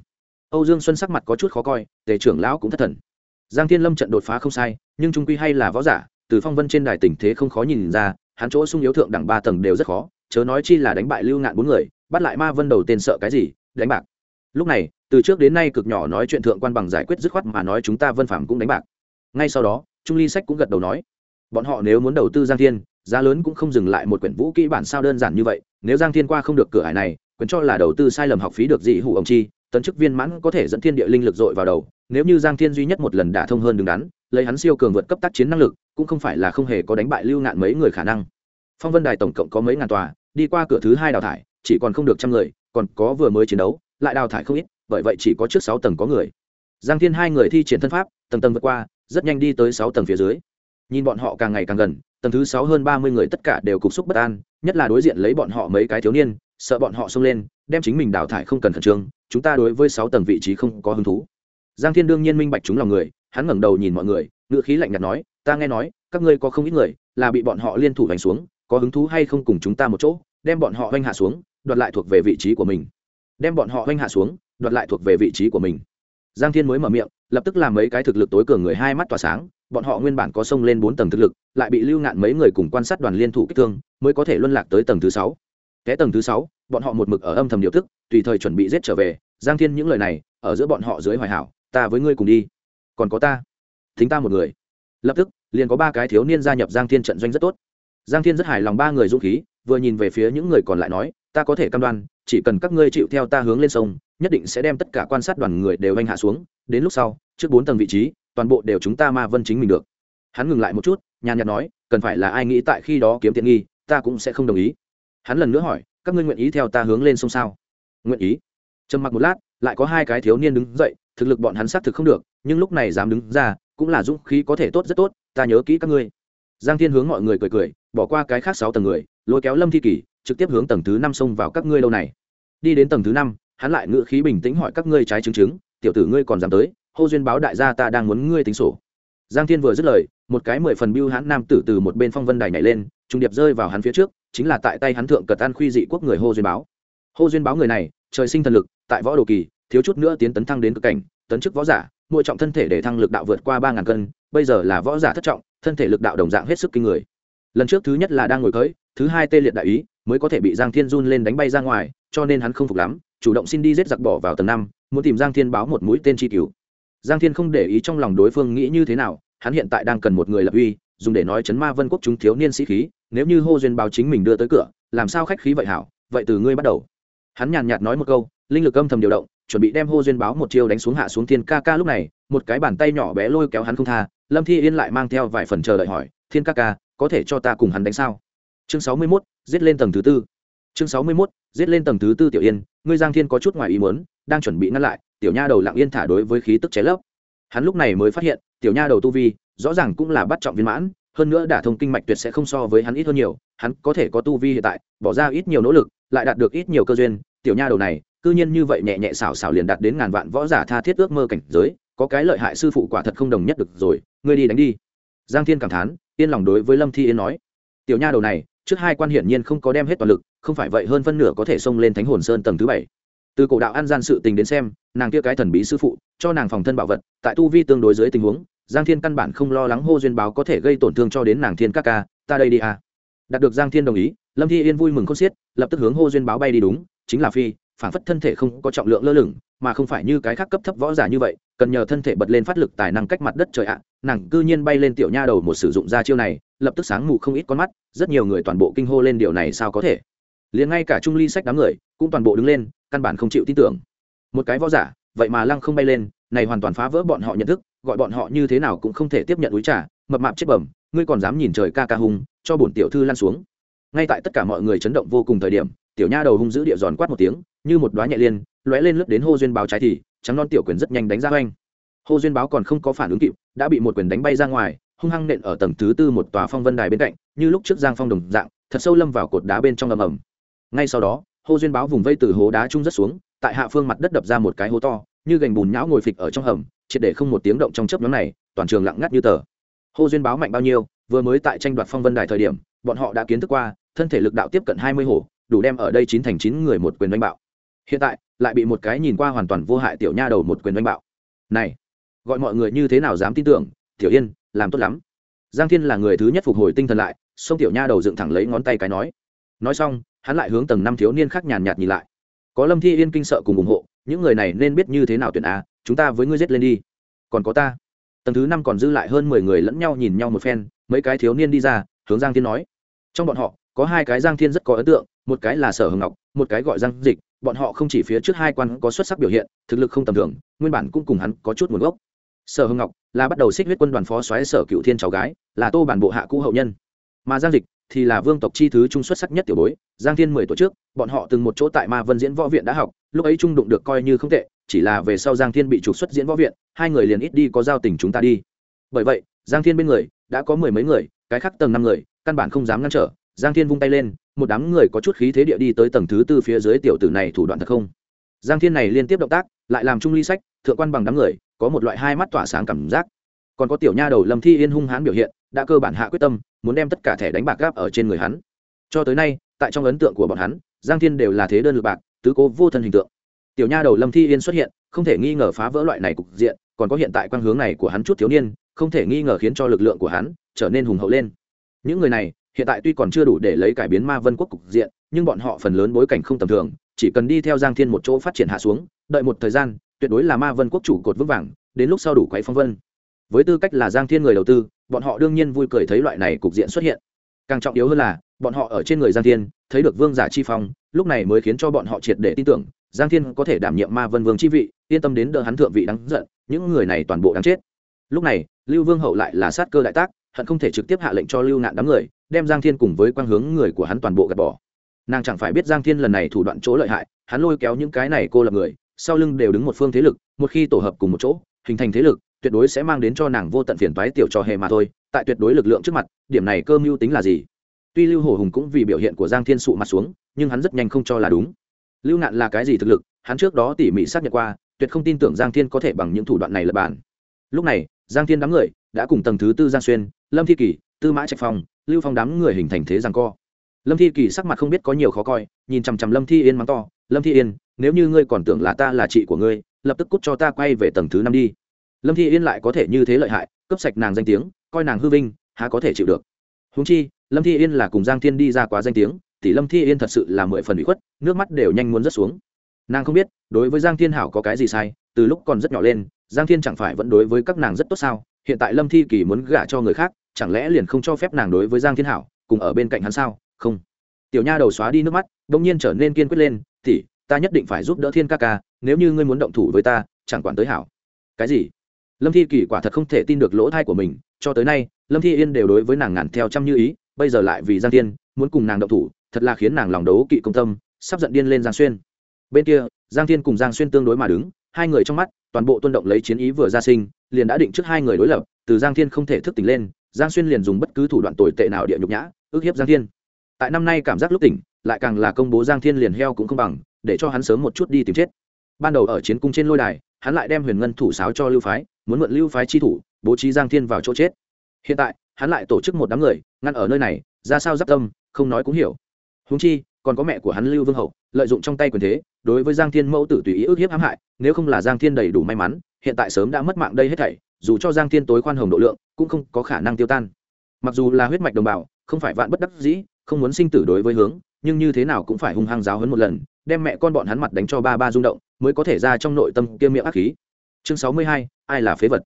[SPEAKER 1] âu dương xuân sắc mặt có chút khó coi, tề trưởng lão cũng thất thần. Giang thiên lâm trận đột phá không sai, nhưng trung quy hay là võ giả, từ phong vân trên đài tình thế không khó nhìn ra, hắn chỗ sung yếu thượng đẳng ba tầng đều rất khó, chớ nói chi là đánh bại lưu ngạn bốn người, bắt lại ma vân đầu tên sợ cái gì, đánh bạc. Lúc này, từ trước đến nay cực nhỏ nói chuyện thượng quan bằng giải quyết dứt khoát mà nói chúng ta vân phạm cũng đánh bạc. Ngay sau đó, trung ly sách cũng gật đầu nói, bọn họ nếu muốn đầu tư giang thiên, giá lớn cũng không dừng lại một quyển vũ kỹ bản sao đơn giản như vậy, nếu giang thiên qua không được cửa hải này, quyền cho là đầu tư sai lầm học phí được gì hủ ông chi tấn chức viên mãn có thể dẫn thiên địa linh lực dội vào đầu, nếu như giang thiên duy nhất một lần đả thông hơn đứng đắn, lấy hắn siêu cường vượt cấp tác chiến năng lực, cũng không phải là không hề có đánh bại lưu ngạn mấy người khả năng. Phong vân đài tổng cộng có mấy ngàn tòa, đi qua cửa thứ hai đào thải, chỉ còn không được trăm người, còn có vừa mới chiến đấu, lại đào thải không ít, bởi vậy chỉ có trước sáu tầng có người. Giang thiên hai người thi triển thân pháp, tầng tầng vượt qua, rất nhanh đi tới sáu tầng phía dưới. Nhìn bọn họ càng ngày càng gần, tầng thứ sáu hơn ba mươi người tất cả đều cục xúc bất an, nhất là đối diện lấy bọn họ mấy cái thiếu niên, sợ bọn họ xông lên, đem chính mình đào thải không cần khẩn trương chúng ta đối với sáu tầng vị trí không có hứng thú. Giang thiên đương nhiên minh bạch chúng lòng người, hắn ngẩng đầu nhìn mọi người, ngữ khí lạnh nhạt nói, ta nghe nói, các ngươi có không ít người, là bị bọn họ liên thủ đánh xuống, có hứng thú hay không cùng chúng ta một chỗ, đem bọn họ oanh hạ xuống, đoạt lại thuộc về vị trí của mình. Đem bọn họ oanh hạ xuống, đoạt lại thuộc về vị trí của mình. Giang thiên mới mở miệng, lập tức làm mấy cái thực lực tối cường người hai mắt tỏa sáng, bọn họ nguyên bản có sông lên bốn tầng thực lực, lại bị lưu ngạn mấy người cùng quan sát đoàn liên thủ kích thương, mới có thể luân lạc tới tầng thứ sáu. Cái tầng thứ sáu bọn họ một mực ở âm thầm điều tức, tùy thời chuẩn bị giết trở về. Giang thiên những lời này ở giữa bọn họ dưới hoài hảo ta với ngươi cùng đi. Còn có ta thính ta một người. Lập tức liền có ba cái thiếu niên gia nhập giang thiên trận doanh rất tốt. Giang thiên rất hài lòng ba người dũng khí vừa nhìn về phía những người còn lại nói ta có thể cam đoan chỉ cần các ngươi chịu theo ta hướng lên sông nhất định sẽ đem tất cả quan sát đoàn người đều anh hạ xuống. Đến lúc sau trước bốn tầng vị trí toàn bộ đều chúng ta ma vân chính mình được. Hắn ngừng lại một chút nhàn nhạt nói cần phải là ai nghĩ tại khi đó kiếm tiện nghi ta cũng sẽ không đồng ý. Hắn lần nữa hỏi các ngươi nguyện ý theo ta hướng lên sông sao? Nguyện ý. Trầm mặc một lát, lại có hai cái thiếu niên đứng dậy, thực lực bọn hắn xác thực không được, nhưng lúc này dám đứng ra, cũng là dũng khí có thể tốt rất tốt, ta nhớ kỹ các ngươi. Giang thiên hướng mọi người cười cười, bỏ qua cái khác sáu tầng người, lôi kéo lâm thi kỷ, trực tiếp hướng tầng thứ năm xông vào các ngươi lâu này. Đi đến tầng thứ năm, hắn lại ngự khí bình tĩnh hỏi các ngươi trái chứng chứng, tiểu tử ngươi còn dám tới, hô duyên báo đại gia ta đang muốn ngươi tính sổ. Giang thiên vừa dứt lời, một cái mười phần biêu hãn nam tử từ một bên phong vân đài nhảy lên, trung điệp rơi vào hắn phía trước chính là tại tay hắn thượng cật an khuy dị quốc người hô duyên báo. Hô duyên báo người này, trời sinh thần lực, tại võ đồ kỳ, thiếu chút nữa tiến tấn thăng đến cực cảnh, tấn chức võ giả, mỗi trọng thân thể để thăng lực đạo vượt qua ba ngàn cân, bây giờ là võ giả thất trọng, thân thể lực đạo đồng dạng hết sức kinh người. Lần trước thứ nhất là đang ngồi cưới thứ hai tê liệt đại ý, mới có thể bị giang thiên run lên đánh bay ra ngoài, cho nên hắn không phục lắm, chủ động xin đi giết giặc bỏ vào tầng năm, muốn tìm giang thiên báo một mũi tên chi cứu. Giang thiên không để ý trong lòng đối phương nghĩ như thế nào, hắn hiện tại đang cần một người lập uy dùng để nói chấn ma vân quốc chúng thiếu niên sĩ khí, nếu như hô duyên báo chính mình đưa tới cửa, làm sao khách khí vậy hảo, vậy từ ngươi bắt đầu. Hắn nhàn nhạt nói một câu, linh lực âm thầm điều động, chuẩn bị đem hô duyên báo một chiêu đánh xuống hạ xuống thiên ca ca lúc này, một cái bàn tay nhỏ bé lôi kéo hắn không tha, lâm thi yên lại mang theo vài phần chờ đợi hỏi, thiên ca ca, có thể cho ta cùng hắn đánh sao? Chương sáu mươi mốt, giết lên tầng thứ tư. Chương sáu mươi mốt, giết lên tầng thứ tư tiểu yên, ngươi giang thiên có chút ngoài ý muốn, đang chuẩn bị ngăn lại, tiểu nha đầu lặng yên thả đối với khí tức cháy lấp. Hắn lúc này mới phát hiện tiểu nha đầu tu vi, rõ ràng cũng là bắt trọng viên mãn, hơn nữa đả thông kinh mạch tuyệt sẽ không so với hắn ít hơn nhiều, hắn có thể có tu vi hiện tại, bỏ ra ít nhiều nỗ lực, lại đạt được ít nhiều cơ duyên, tiểu nha đầu này, cư nhiên như vậy nhẹ nhẹ xảo xảo liền đạt đến ngàn vạn võ giả tha thiết ước mơ cảnh giới, có cái lợi hại sư phụ quả thật không đồng nhất được rồi, ngươi đi đánh đi. Giang thiên cảm thán, yên lòng đối với lâm thi yên nói. Tiểu nha đầu này, trước hai quan hiển nhiên không có đem hết toàn lực, không phải vậy hơn phân nửa có thể xông lên thánh hồn sơn tầng thứ bảy. Từ cổ đạo an gian sự tình đến xem, nàng kia cái thần bí sư phụ, cho nàng phòng thân bảo vật, tại tu vi tương đối dưới tình huống giang thiên căn bản không lo lắng hô duyên báo có thể gây tổn thương cho đến nàng thiên các ca, ta đây đi à. đạt được giang thiên đồng ý, lâm thi yên vui mừng không xiết, lập tức hướng hô duyên báo bay đi đúng, chính là phi, phản phất thân thể không có trọng lượng lơ lửng, mà không phải như cái khác cấp thấp võ giả như vậy, cần nhờ thân thể bật lên phát lực tài năng cách mặt đất trời ạ. Nàng cư nhiên bay lên tiểu nha đầu một sử dụng ra chiêu này, lập tức sáng mù không ít con mắt, rất nhiều người toàn bộ kinh hô lên điều này sao có thể. Liền ngay cả trung ly sách đám người, cũng toàn bộ đứng lên, căn bản không chịu tin tưởng. Một cái võ giả, vậy mà lăng không bay lên, này hoàn toàn phá vỡ bọn họ nhận thức gọi bọn họ như thế nào cũng không thể tiếp nhận úi trả mập mạp chết bẩm, ngươi còn dám nhìn trời ca ca hung, cho bổn tiểu thư lan xuống. Ngay tại tất cả mọi người chấn động vô cùng thời điểm, tiểu nha đầu hung giữ địa giòn quát một tiếng, như một đoá nhẹ liên, lóe lên lướt đến hô duyên báo trái thì, trắng non tiểu quyền rất nhanh đánh ra oanh hô duyên báo còn không có phản ứng kịp, đã bị một quyền đánh bay ra ngoài, hung hăng nện ở tầng thứ tư một tòa phong vân đài bên cạnh, như lúc trước giang phong đồng dạng, thật sâu lâm vào cột đá bên trong ầm ầm. Ngay sau đó, hô duyên báo vùng vây từ hố đá trung rất xuống, tại hạ phương mặt đất đập ra một cái hố to, như gành bùn nhão ngồi phịch ở trong hầm triệt để không một tiếng động trong chớp nhóm này, toàn trường lặng ngắt như tờ. Hô duyên báo mạnh bao nhiêu, vừa mới tại tranh đoạt phong vân đài thời điểm, bọn họ đã kiến thức qua, thân thể lực đạo tiếp cận hai mươi hổ, đủ đem ở đây chín thành chín người một quyền đánh bạo. Hiện tại, lại bị một cái nhìn qua hoàn toàn vô hại tiểu nha đầu một quyền đánh bạo. Này, gọi mọi người như thế nào dám tin tưởng, tiểu yên, làm tốt lắm. Giang thiên là người thứ nhất phục hồi tinh thần lại, xông tiểu nha đầu dựng thẳng lấy ngón tay cái nói. Nói xong, hắn lại hướng tầng năm thiếu niên khác nhàn nhạt nhìn lại. Có lâm thi yên kinh sợ cùng ủng hộ, những người này nên biết như thế nào tuyển a chúng ta với ngươi giết lên đi. Còn có ta. Tầng thứ năm còn dư lại hơn mười người lẫn nhau nhìn nhau một phen, mấy cái thiếu niên đi ra, hướng giang thiên nói. Trong bọn họ, có hai cái giang thiên rất có ấn tượng, một cái là sở hồng ngọc, một cái gọi giang dịch. Bọn họ không chỉ phía trước hai quan có xuất sắc biểu hiện, thực lực không tầm thường, nguyên bản cũng cùng hắn có chút nguồn gốc. Sở hồng ngọc là bắt đầu xích huyết quân đoàn phó xoáy sở cựu thiên cháu gái, là tô bản bộ hạ cũ hậu nhân. Mà giang dịch thì là vương tộc chi thứ trung xuất sắc nhất tiểu bối. Giang thiên mười tuổi trước, bọn họ từng một chỗ tại ma vân diễn võ viện đã học, lúc ấy trung đụng được coi như không tệ chỉ là về sau giang thiên bị trục xuất diễn võ viện, hai người liền ít đi có giao tình chúng ta đi. Bởi vậy, giang thiên bên người đã có mười mấy người, cái khác tầng năm người, căn bản không dám ngăn trở. Giang thiên vung tay lên, một đám người có chút khí thế địa đi tới tầng thứ tư phía dưới tiểu tử này thủ đoạn thật không? Giang thiên này liên tiếp động tác, lại làm trung ly sách, thượng quan bằng đám người, có một loại hai mắt tỏa sáng cảm giác. Còn có tiểu nha đầu lâm thi yên hung hãn biểu hiện, đã cơ bản hạ quyết tâm, muốn đem tất cả thẻ đánh bạc gáp ở trên người hắn. Cho tới nay, tại trong ấn tượng của bọn hắn, giang thiên đều là thế đơn lực bạc, tứ cố vô thân hình tượng tiểu nha đầu lâm thi yên xuất hiện, không thể nghi ngờ phá vỡ loại này cục diện, còn có hiện tại quan hướng này của hắn chút thiếu niên, không thể nghi ngờ khiến cho lực lượng của hắn trở nên hùng hậu lên. Những người này, hiện tại tuy còn chưa đủ để lấy cải biến ma vân quốc cục diện, nhưng bọn họ phần lớn bối cảnh không tầm thường, chỉ cần đi theo giang thiên một chỗ phát triển hạ xuống, đợi một thời gian, tuyệt đối là ma vân quốc chủ cột vững vàng, đến lúc sau đủ quấy phong vân. Với tư cách là giang thiên người đầu tư, bọn họ đương nhiên vui cười thấy loại này cục diện xuất hiện. Càng trọng yếu hơn là, bọn họ ở trên người giang thiên, thấy được vương giả chi phong, lúc này mới khiến cho bọn họ triệt để tin tưởng giang thiên có thể đảm nhiệm ma vân vương chi vị, yên tâm đến đỡ hắn thượng vị đáng giận, những người này toàn bộ đáng chết. Lúc này, lưu vương hậu lại là sát cơ đại tác, hận không thể trực tiếp hạ lệnh cho lưu nạn đám người, đem giang thiên cùng với quang hướng người của hắn toàn bộ gạt bỏ. Nàng chẳng phải biết giang thiên lần này thủ đoạn chỗ lợi hại, hắn lôi kéo những cái này cô lập người, sau lưng đều đứng một phương thế lực, một khi tổ hợp cùng một chỗ, hình thành thế lực, tuyệt đối sẽ mang đến cho nàng vô tận phiền toái tiểu trò hề mà thôi, tại tuyệt đối lực lượng trước mặt, điểm này cơ mưu tính là gì? Tuy lưu hổ hùng cũng vì biểu hiện của giang thiên sụ mặt xuống, nhưng hắn rất nhanh không cho là đúng lưu nạn là cái gì thực lực, hắn trước đó tỉ mỉ xác nhận qua, tuyệt không tin tưởng giang thiên có thể bằng những thủ đoạn này lập bản. Lúc này, giang thiên đám người đã cùng tầng thứ tư giang xuyên, lâm thi kỳ, tư mã trạch phong, lưu phong đám người hình thành thế rằng co. Lâm thi kỳ sắc mặt không biết có nhiều khó coi, nhìn chằm chằm lâm thi yên mắng to, lâm thi yên, nếu như ngươi còn tưởng là ta là chị của ngươi, lập tức cút cho ta quay về tầng thứ năm đi. Lâm thi yên lại có thể như thế lợi hại cấp sạch nàng danh tiếng, coi nàng hư vinh, há có thể chịu được. Húng chi, lâm thi yên là cùng giang thiên đi ra quá danh tiếng tỷ lâm thi yên thật sự là mười phần bị khuất, nước mắt đều nhanh muốn rớt xuống. Nàng không biết, đối với giang thiên hảo có cái gì sai, từ lúc còn rất nhỏ lên, giang thiên chẳng phải vẫn đối với các nàng rất tốt sao? Hiện tại lâm thi kỳ muốn gả cho người khác, chẳng lẽ liền không cho phép nàng đối với giang thiên hảo, cùng ở bên cạnh hắn sao? Không. Tiểu nha đầu xóa đi nước mắt đ ỗ n g nhiên trở nên kiên quyết lên tỉ ta nhất định phải giúp đỡ thiên ca ca, nếu như ngươi muốn động thủ với ta, chẳng quản tới hảo. Cái gì? Lâm thi kỳ quả thật không thể tin được lỗ thai của mình, cho tới nay, lâm thi yên đều đối với nàng ngàn theo trăm như ý, bây giờ lại vì giang thiên, muốn cùng nàng động thủ thật là khiến nàng lòng đấu kỵ công tâm, sắp giận điên lên giang xuyên. Bên kia, giang thiên cùng giang xuyên tương đối mà đứng, hai người trong mắt, toàn bộ tuân động lấy chiến ý vừa ra sinh, liền đã định trước hai người đối lập, từ giang thiên không thể thức tỉnh lên, giang xuyên liền dùng bất cứ thủ đoạn tồi tệ nào địa nhục nhã ước hiếp giang thiên. Tại năm nay cảm giác lúc tỉnh, lại càng là công bố giang thiên liền heo cũng không bằng, để cho hắn sớm một chút đi tìm chết. Ban đầu ở chiến cung trên lôi đài, hắn lại đem huyền ngân thủ sáo cho lưu phái, muốn mượn lưu phái chi thủ, bố trí giang thiên vào chỗ chết. Hiện tại, hắn lại tổ chức một đám người, ngăn ở nơi này, ra sao giáp tâm, không nói cũng hiểu húng chi, còn có mẹ của hắn lưu vương hậu, lợi dụng trong tay quyền thế, đối với giang thiên mẫu tử tùy ý ước hiếp hãm hại, nếu không là giang thiên đầy đủ may mắn, hiện tại sớm đã mất mạng đây hết thảy, dù cho giang thiên tối khoan hồng độ lượng, cũng không có khả năng tiêu tan. Mặc dù là huyết mạch đồng bào, không phải vạn bất đắc dĩ, không muốn sinh tử đối với hướng, nhưng như thế nào cũng phải hung hăng giáo hấn một lần, đem mẹ con bọn hắn mặt đánh cho ba ba rung động, mới có thể ra trong nội tâm kia miệng ác khí. Chương sáu mươi hai, ai là phế vật?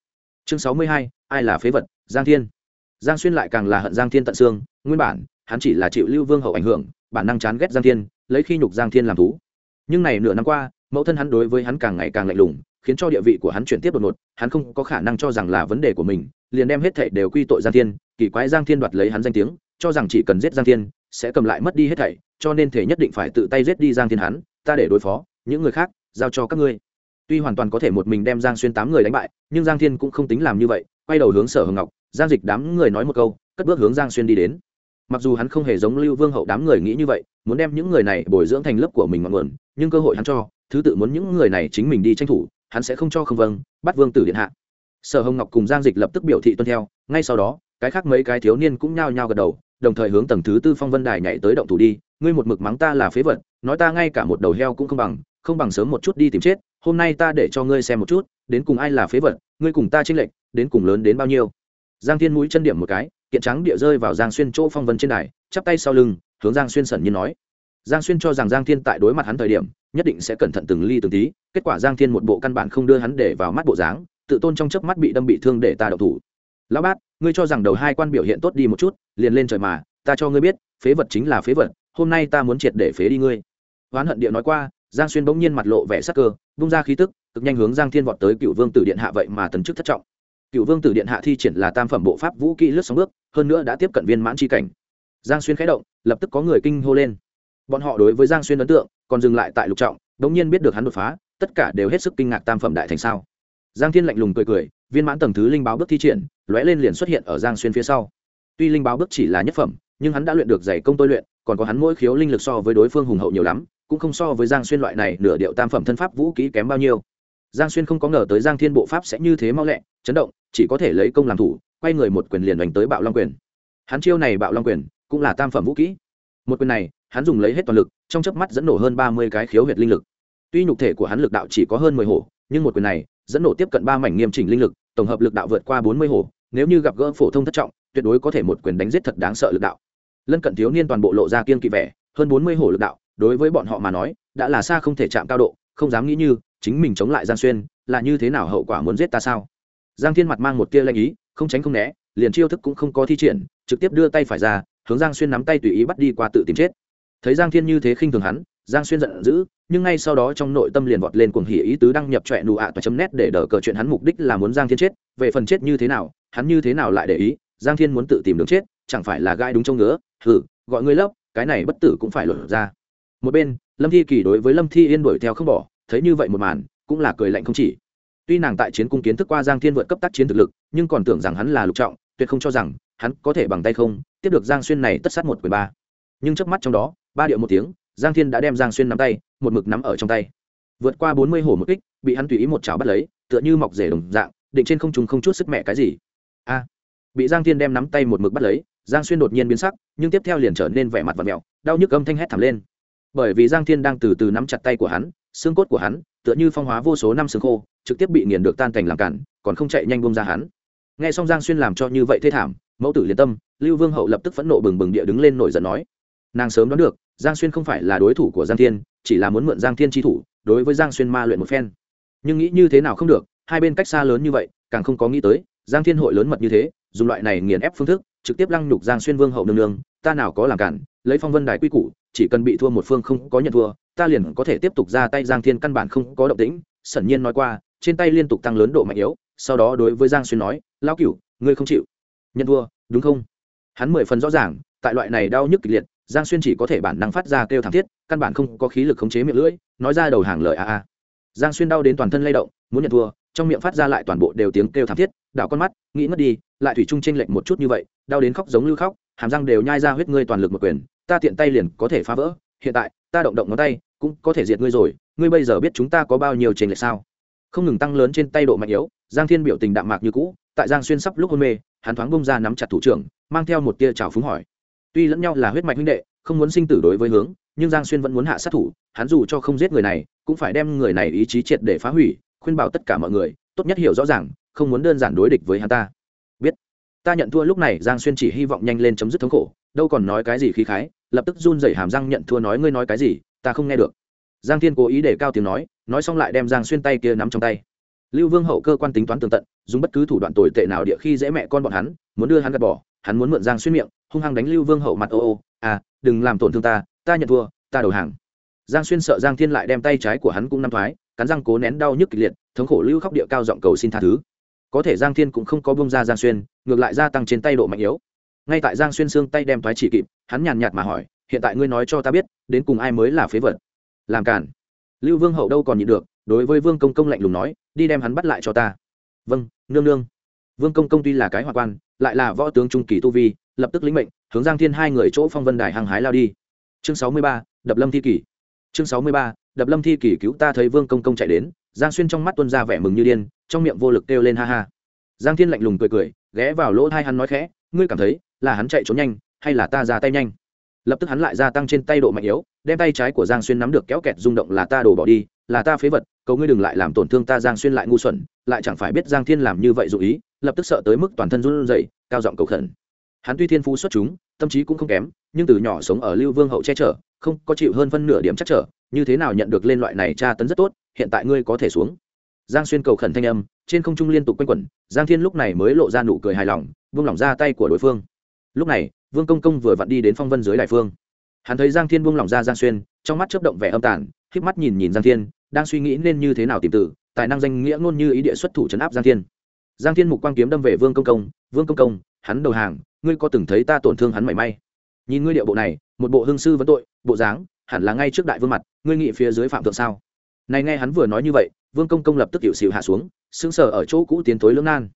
[SPEAKER 1] Chương sáu mươi hai, ai là phế vật? Giang thiên. Giang xuyên lại càng là hận giang thiên tận xương, nguyên bản, hắn chỉ là chịu lưu vương hậu ảnh hưởng bản năng chán ghét giang thiên, lấy khi nhục giang thiên làm thú. Nhưng này nửa năm qua, mẫu thân hắn đối với hắn càng ngày càng lạnh lùng, khiến cho địa vị của hắn chuyển tiếp đột ngột, hắn không có khả năng cho rằng là vấn đề của mình, liền đem hết thảy đều quy tội giang thiên, kỳ quái giang thiên đoạt lấy hắn danh tiếng, cho rằng chỉ cần giết giang thiên, sẽ cầm lại mất đi hết thảy, cho nên thể nhất định phải tự tay giết đi giang thiên hắn, ta để đối phó, những người khác, giao cho các ngươi. Tuy hoàn toàn có thể một mình đem giang xuyên tám người đánh bại, nhưng giang thiên cũng không tính làm như vậy, quay đầu hướng sở hồng ngọc, giang dịch đám người nói một câu, cất bước hướng giang xuyên đi đến mặc dù hắn không hề giống lưu vương hậu đám người nghĩ như vậy, muốn đem những người này bồi dưỡng thành lớp của mình ngọn nguồn, nhưng cơ hội hắn cho, thứ tự muốn những người này chính mình đi tranh thủ, hắn sẽ không cho không vâng bắt vương tử điện hạ. Sở hồng ngọc cùng giang dịch lập tức biểu thị tuân theo, ngay sau đó, cái khác mấy cái thiếu niên cũng nhao nhao gật đầu, đồng thời hướng tầng thứ tư phong vân đài nhảy tới động thủ đi, ngươi một mực mắng ta là phế vật, nói ta ngay cả một đầu heo cũng không bằng không bằng sớm một chút đi tìm chết, hôm nay ta để cho ngươi xem một chút, đến cùng ai là phế vật, ngươi cùng ta chênh lệch, đến cùng lớn đến bao nhiêu. Giang thiên mũi chân điểm một cái kiện trắng địa rơi vào giang xuyên chỗ phong vân trên đài, chắp tay sau lưng, hướng giang xuyên sẩn như nói. Giang xuyên cho rằng giang thiên tại đối mặt hắn thời điểm, nhất định sẽ cẩn thận từng ly từng tí, kết quả giang thiên một bộ căn bản không đưa hắn để vào mắt bộ dáng, tự tôn trong chớp mắt bị đâm bị thương để ta đậu thủ. Lão bát, ngươi cho rằng đầu hai quan biểu hiện tốt đi một chút, liền lên trời mà, ta cho ngươi biết, phế vật chính là phế vật, hôm nay ta muốn triệt để phế đi ngươi. Oán hận địa nói qua, giang xuyên bỗng nhiên mặt lộ vẻ sắc cơ bung ra khí tức, cực nhanh hướng giang thiên vọt tới cựu vương tử điện hạ vậy mà tấn chức thất trọng cựu vương tử điện hạ thi triển là tam phẩm bộ pháp vũ kỹ lướt sóng bước, hơn nữa đã tiếp cận viên mãn tri cảnh. Giang xuyên khẽ động, lập tức có người kinh hô lên. Bọn họ đối với giang xuyên ấn tượng, còn dừng lại tại lục trọng đ nhiên biết được hắn đột phá, tất cả đều hết sức kinh ngạc tam phẩm đại thành sao. Giang thiên lạnh lùng cười cười, viên mãn tầng thứ linh báo bước thi triển, lóe lên liền xuất hiện ở giang xuyên phía sau. Tuy linh báo bước chỉ là nhất phẩm, nhưng hắn đã luyện được dày công tôi luyện, còn có hắn mỗi khiếu linh lực so với đối phương hùng hậu nhiều lắm, cũng không so với giang xuyên loại này nửa điệu tam phẩm thân pháp vũ kỹ kém bao nhiêu. Giang xuyên không có ngờ tới giang thiên bộ pháp sẽ như thế mau lẹ, chấn động chỉ có thể lấy công làm thủ, quay người một quyền liền đánh tới bạo long quyền. Hắn chiêu này bạo long quyền cũng là tam phẩm vũ kỹ. Một quyền này, hắn dùng lấy hết toàn lực, trong chớp mắt dẫn nổ hơn ba mươi cái khiếu huyệt linh lực. Tuy nhục thể của hắn lực đạo chỉ có hơn mười hổ, nhưng một quyền này dẫn nổ tiếp cận ba mảnh nghiêm chỉnh linh lực, tổng hợp lực đạo vượt qua bốn mươi hổ, nếu như gặp gỡ phổ thông thất trọng, tuyệt đối có thể một quyền đánh giết thật đáng sợ lực đạo. Lân cận thiếu niên toàn bộ lộ ra kiên kỵ vẻ, hơn bốn mươi hổ lực đạo, đối với bọn họ mà nói, đã là xa không thể chạm cao độ, không dám nghĩ như, chính mình chống lại giang xuyên, là như thế nào hậu quả muốn giết ta sao? Giang thiên mặt mang một tia lanh ý, không tránh không né, liền chiêu thức cũng không có thi triển, trực tiếp đưa tay phải ra, hướng giang xuyên nắm tay tùy ý bắt đi qua tự tìm chết. Thấy giang thiên như thế khinh thường hắn, giang xuyên giận dữ, nhưng ngay sau đó trong nội tâm liền vọt lên cuồng hỉ ý tứ đăng nhập trọe nụ ạ toa chấm nét để đỡ cờ chuyện hắn mục đích là muốn giang thiên chết, về phần chết như thế nào, hắn như thế nào lại để ý, giang thiên muốn tự tìm đường chết, chẳng phải là gai đúng trong ngứa hử gọi ngươi lấp, cái này bất tử cũng phải lột ra. Một bên, lâm thi kỳ đối với lâm thi yên đuổi theo không bỏ, thấy như vậy một màn, cũng là cười lạnh không chỉ tuy nàng tại chiến cung kiến thức qua giang thiên vượt cấp tác chiến thực lực, nhưng còn tưởng rằng hắn là lục trọng, tuyệt không cho rằng hắn có thể bằng tay không, tiếp được giang xuyên này tất sát một quyền ba. Nhưng trước mắt trong đó, ba điệu một tiếng, giang thiên đã đem giang xuyên nắm tay, một mực nắm ở trong tay. Vượt qua bốn mươi hổ một kích, bị hắn tùy ý một chảo bắt lấy, tựa như mọc rể đồng dạng, định trên không trùng không chút sức mẹ cái gì. A! Bị giang thiên đem nắm tay một mực bắt lấy, giang xuyên đột nhiên biến sắc, nhưng tiếp theo liền trở nên vẻ mặt và mẹo, đau nhức âm thanh hét thảm lên. Bởi vì giang thiên đang từ từ nắm chặt tay của hắn xương cốt của hắn tựa như phong hóa vô số năm xương khô, trực tiếp bị nghiền được tan thành làm cản, còn không chạy nhanh bông ra hắn. Nghe xong giang xuyên làm cho như vậy thê thảm, mẫu tử liên tâm, lưu vương hậu lập tức phẫn nộ bừng bừng địa đứng lên nổi giận nói, nàng sớm đoán được, giang xuyên không phải là đối thủ của giang thiên, chỉ là muốn mượn giang thiên tri thủ, đối với giang xuyên ma luyện một phen. Nhưng nghĩ như thế nào không được, hai bên cách xa lớn như vậy, càng không có nghĩ tới, giang thiên hội lớn mật như thế, dùng loại này nghiền ép phương thức, trực tiếp lăng nhục giang xuyên vương hậu nương nương, ta nào có làm cản, lấy phong vân đài quy củ chỉ cần bị thua một phương không có nhận thua, ta liền có thể tiếp tục ra tay. Giang thiên căn bản không có động tĩnh, sẩn nhiên nói qua, trên tay liên tục tăng lớn độ mạnh yếu, sau đó đối với giang xuyên nói, lão cửu, ngươi không chịu. Nhận thua, đúng không? Hắn mười phần rõ ràng, tại loại này đau nhức kịch liệt, giang xuyên chỉ có thể bản năng phát ra kêu thảm thiết, căn bản không có khí lực khống chế miệng lưỡi, nói ra đầu hàng lời a a. Giang xuyên đau đến toàn thân lay động, muốn nhận thua, trong miệng phát ra lại toàn bộ đều tiếng kêu thảm thiết, đảo con mắt, nghĩ mất đi, lại thủy chung tranh lệch một chút như vậy, đau đến khóc giống lưu khóc, hàm răng đều nhai ra huyết ngươi toàn lực một quyền ta tiện tay liền có thể phá vỡ, hiện tại, ta động động ngón tay, cũng có thể diệt ngươi rồi, ngươi bây giờ biết chúng ta có bao nhiêu trình lệch sao? Không ngừng tăng lớn trên tay độ mạnh yếu, giang thiên biểu tình đạm mạc như cũ, tại giang xuyên sắp lúc hôn mê, hắn thoáng bông ra nắm chặt thủ trưởng, mang theo một tia trào phúng hỏi. Tuy lẫn nhau là huyết mạch huynh đệ, không muốn sinh tử đối với hướng, nhưng giang xuyên vẫn muốn hạ sát thủ, hắn dù cho không giết người này, cũng phải đem người này ý chí triệt để phá hủy, khuyên bảo tất cả mọi người, tốt nhất hiểu rõ ràng, không muốn đơn giản đối địch với hắn ta. Biết. Ta nhận thua lúc này, giang xuyên chỉ hy vọng nhanh lên chấm dứt thống khổ đâu còn nói cái gì khí khái, lập tức run rẩy hàm răng nhận thua nói ngươi nói cái gì, ta không nghe được. Giang thiên cố ý để cao tiếng nói nói xong lại đem giang xuyên tay kia nắm trong tay. Lưu vương hậu cơ quan tính toán tường tận, dùng bất cứ thủ đoạn tồi tệ nào địa khi dễ mẹ con bọn hắn, muốn đưa hắn gạt bỏ, hắn muốn mượn giang xuyên miệng, hung hăng đánh lưu vương hậu mặt, ô ô à đừng làm tổn thương ta ta nhận thua, ta đầu hàng. Giang xuyên sợ giang thiên lại đem tay trái của hắn cũng năm thoái, cắn răng cố nén đau nhức kịch liệt, thống khổ lưu khóc địa cao giọng cầu xin tha thứ. Có thể giang thiên cũng không có bông ra giang xuyên, ngược lại gia tăng trên tay độ mạnh yếu ngay tại giang xuyên xương tay đem thoái chỉ kịp, hắn nhàn nhạt mà hỏi, hiện tại ngươi nói cho ta biết, đến cùng ai mới là phế vật? Làm cản lưu vương hậu đâu còn nhịn được, đối với vương công công lạnh lùng nói, đi đem hắn bắt lại cho ta. Vâng nương nương. Vương công công tuy là cái hòa quan, lại là võ tướng trung kỳ tu vi, lập tức lĩnh mệnh, hướng giang thiên hai người chỗ phong vân đài hăng hái lao đi. Chương sáu mươi ba, đập lâm thi kỷ. Chương sáu mươi ba, đập lâm thi kỷ cứu ta thấy vương công công chạy đến, giang xuyên trong mắt tuân ra vẻ mừng như điên, trong miệng vô lực kêu lên ha ha. Giang thiên lạnh lùng cười cười, ghé vào lỗ thai hắn nói khẽ, ngươi cảm thấy là hắn chạy trốn nhanh, hay là ta ra tay nhanh? Lập tức hắn lại gia tăng trên tay độ mạnh yếu, đem tay trái của giang xuyên nắm được kéo kẹt rung động là ta đổ bỏ đi, là ta phế vật, cầu ngươi đừng lại làm tổn thương ta giang xuyên lại ngu xuẩn, lại chẳng phải biết giang thiên làm như vậy dụ ý, lập tức sợ tới mức toàn thân run rẩy, cao giọng cầu khẩn. Hắn tuy thiên phú xuất chúng, tâm trí cũng không kém, nhưng từ nhỏ sống ở lưu vương hậu che chở, không có chịu hơn phân nửa điểm chắc trở, như thế nào nhận được lên loại này tra tấn rất tốt, hiện tại ngươi có thể xuống. Giang xuyên cầu khẩn thanh âm, trên không trung liên tục quanh quẩn, giang thiên lúc này mới lộ ra nụ cười hài lòng, buông lỏng ra tay của đối phương lúc này, vương công công vừa vặn đi đến phong vân dưới đại phương. Hắn thấy giang thiên buông lỏng ra giang xuyên, trong mắt chớp động vẻ âm tàn k mắt nhìn nhìn giang thiên, đang suy nghĩ nên như thế nào tìm tử tài năng danh nghĩa ngôn như ý địa xuất thủ chấn áp giang thiên. Giang thiên mục quang kiếm đâm về vương công công, vương công công, hắn đầu hàng, ngươi có từng thấy ta tổn thương hắn mảy may? Nhìn ngươi điệu bộ này, một bộ hương sư vấn tội, bộ dáng, hẳn là ngay trước đại vương mặt, ngươi nghị phía dưới phạm thượng sao? Này nghe hắn vừa nói như vậy, vương công công lập tức hiệu xịu hạ xuống, sững sờ ở chỗ cũ tiến tối lưỡng nan.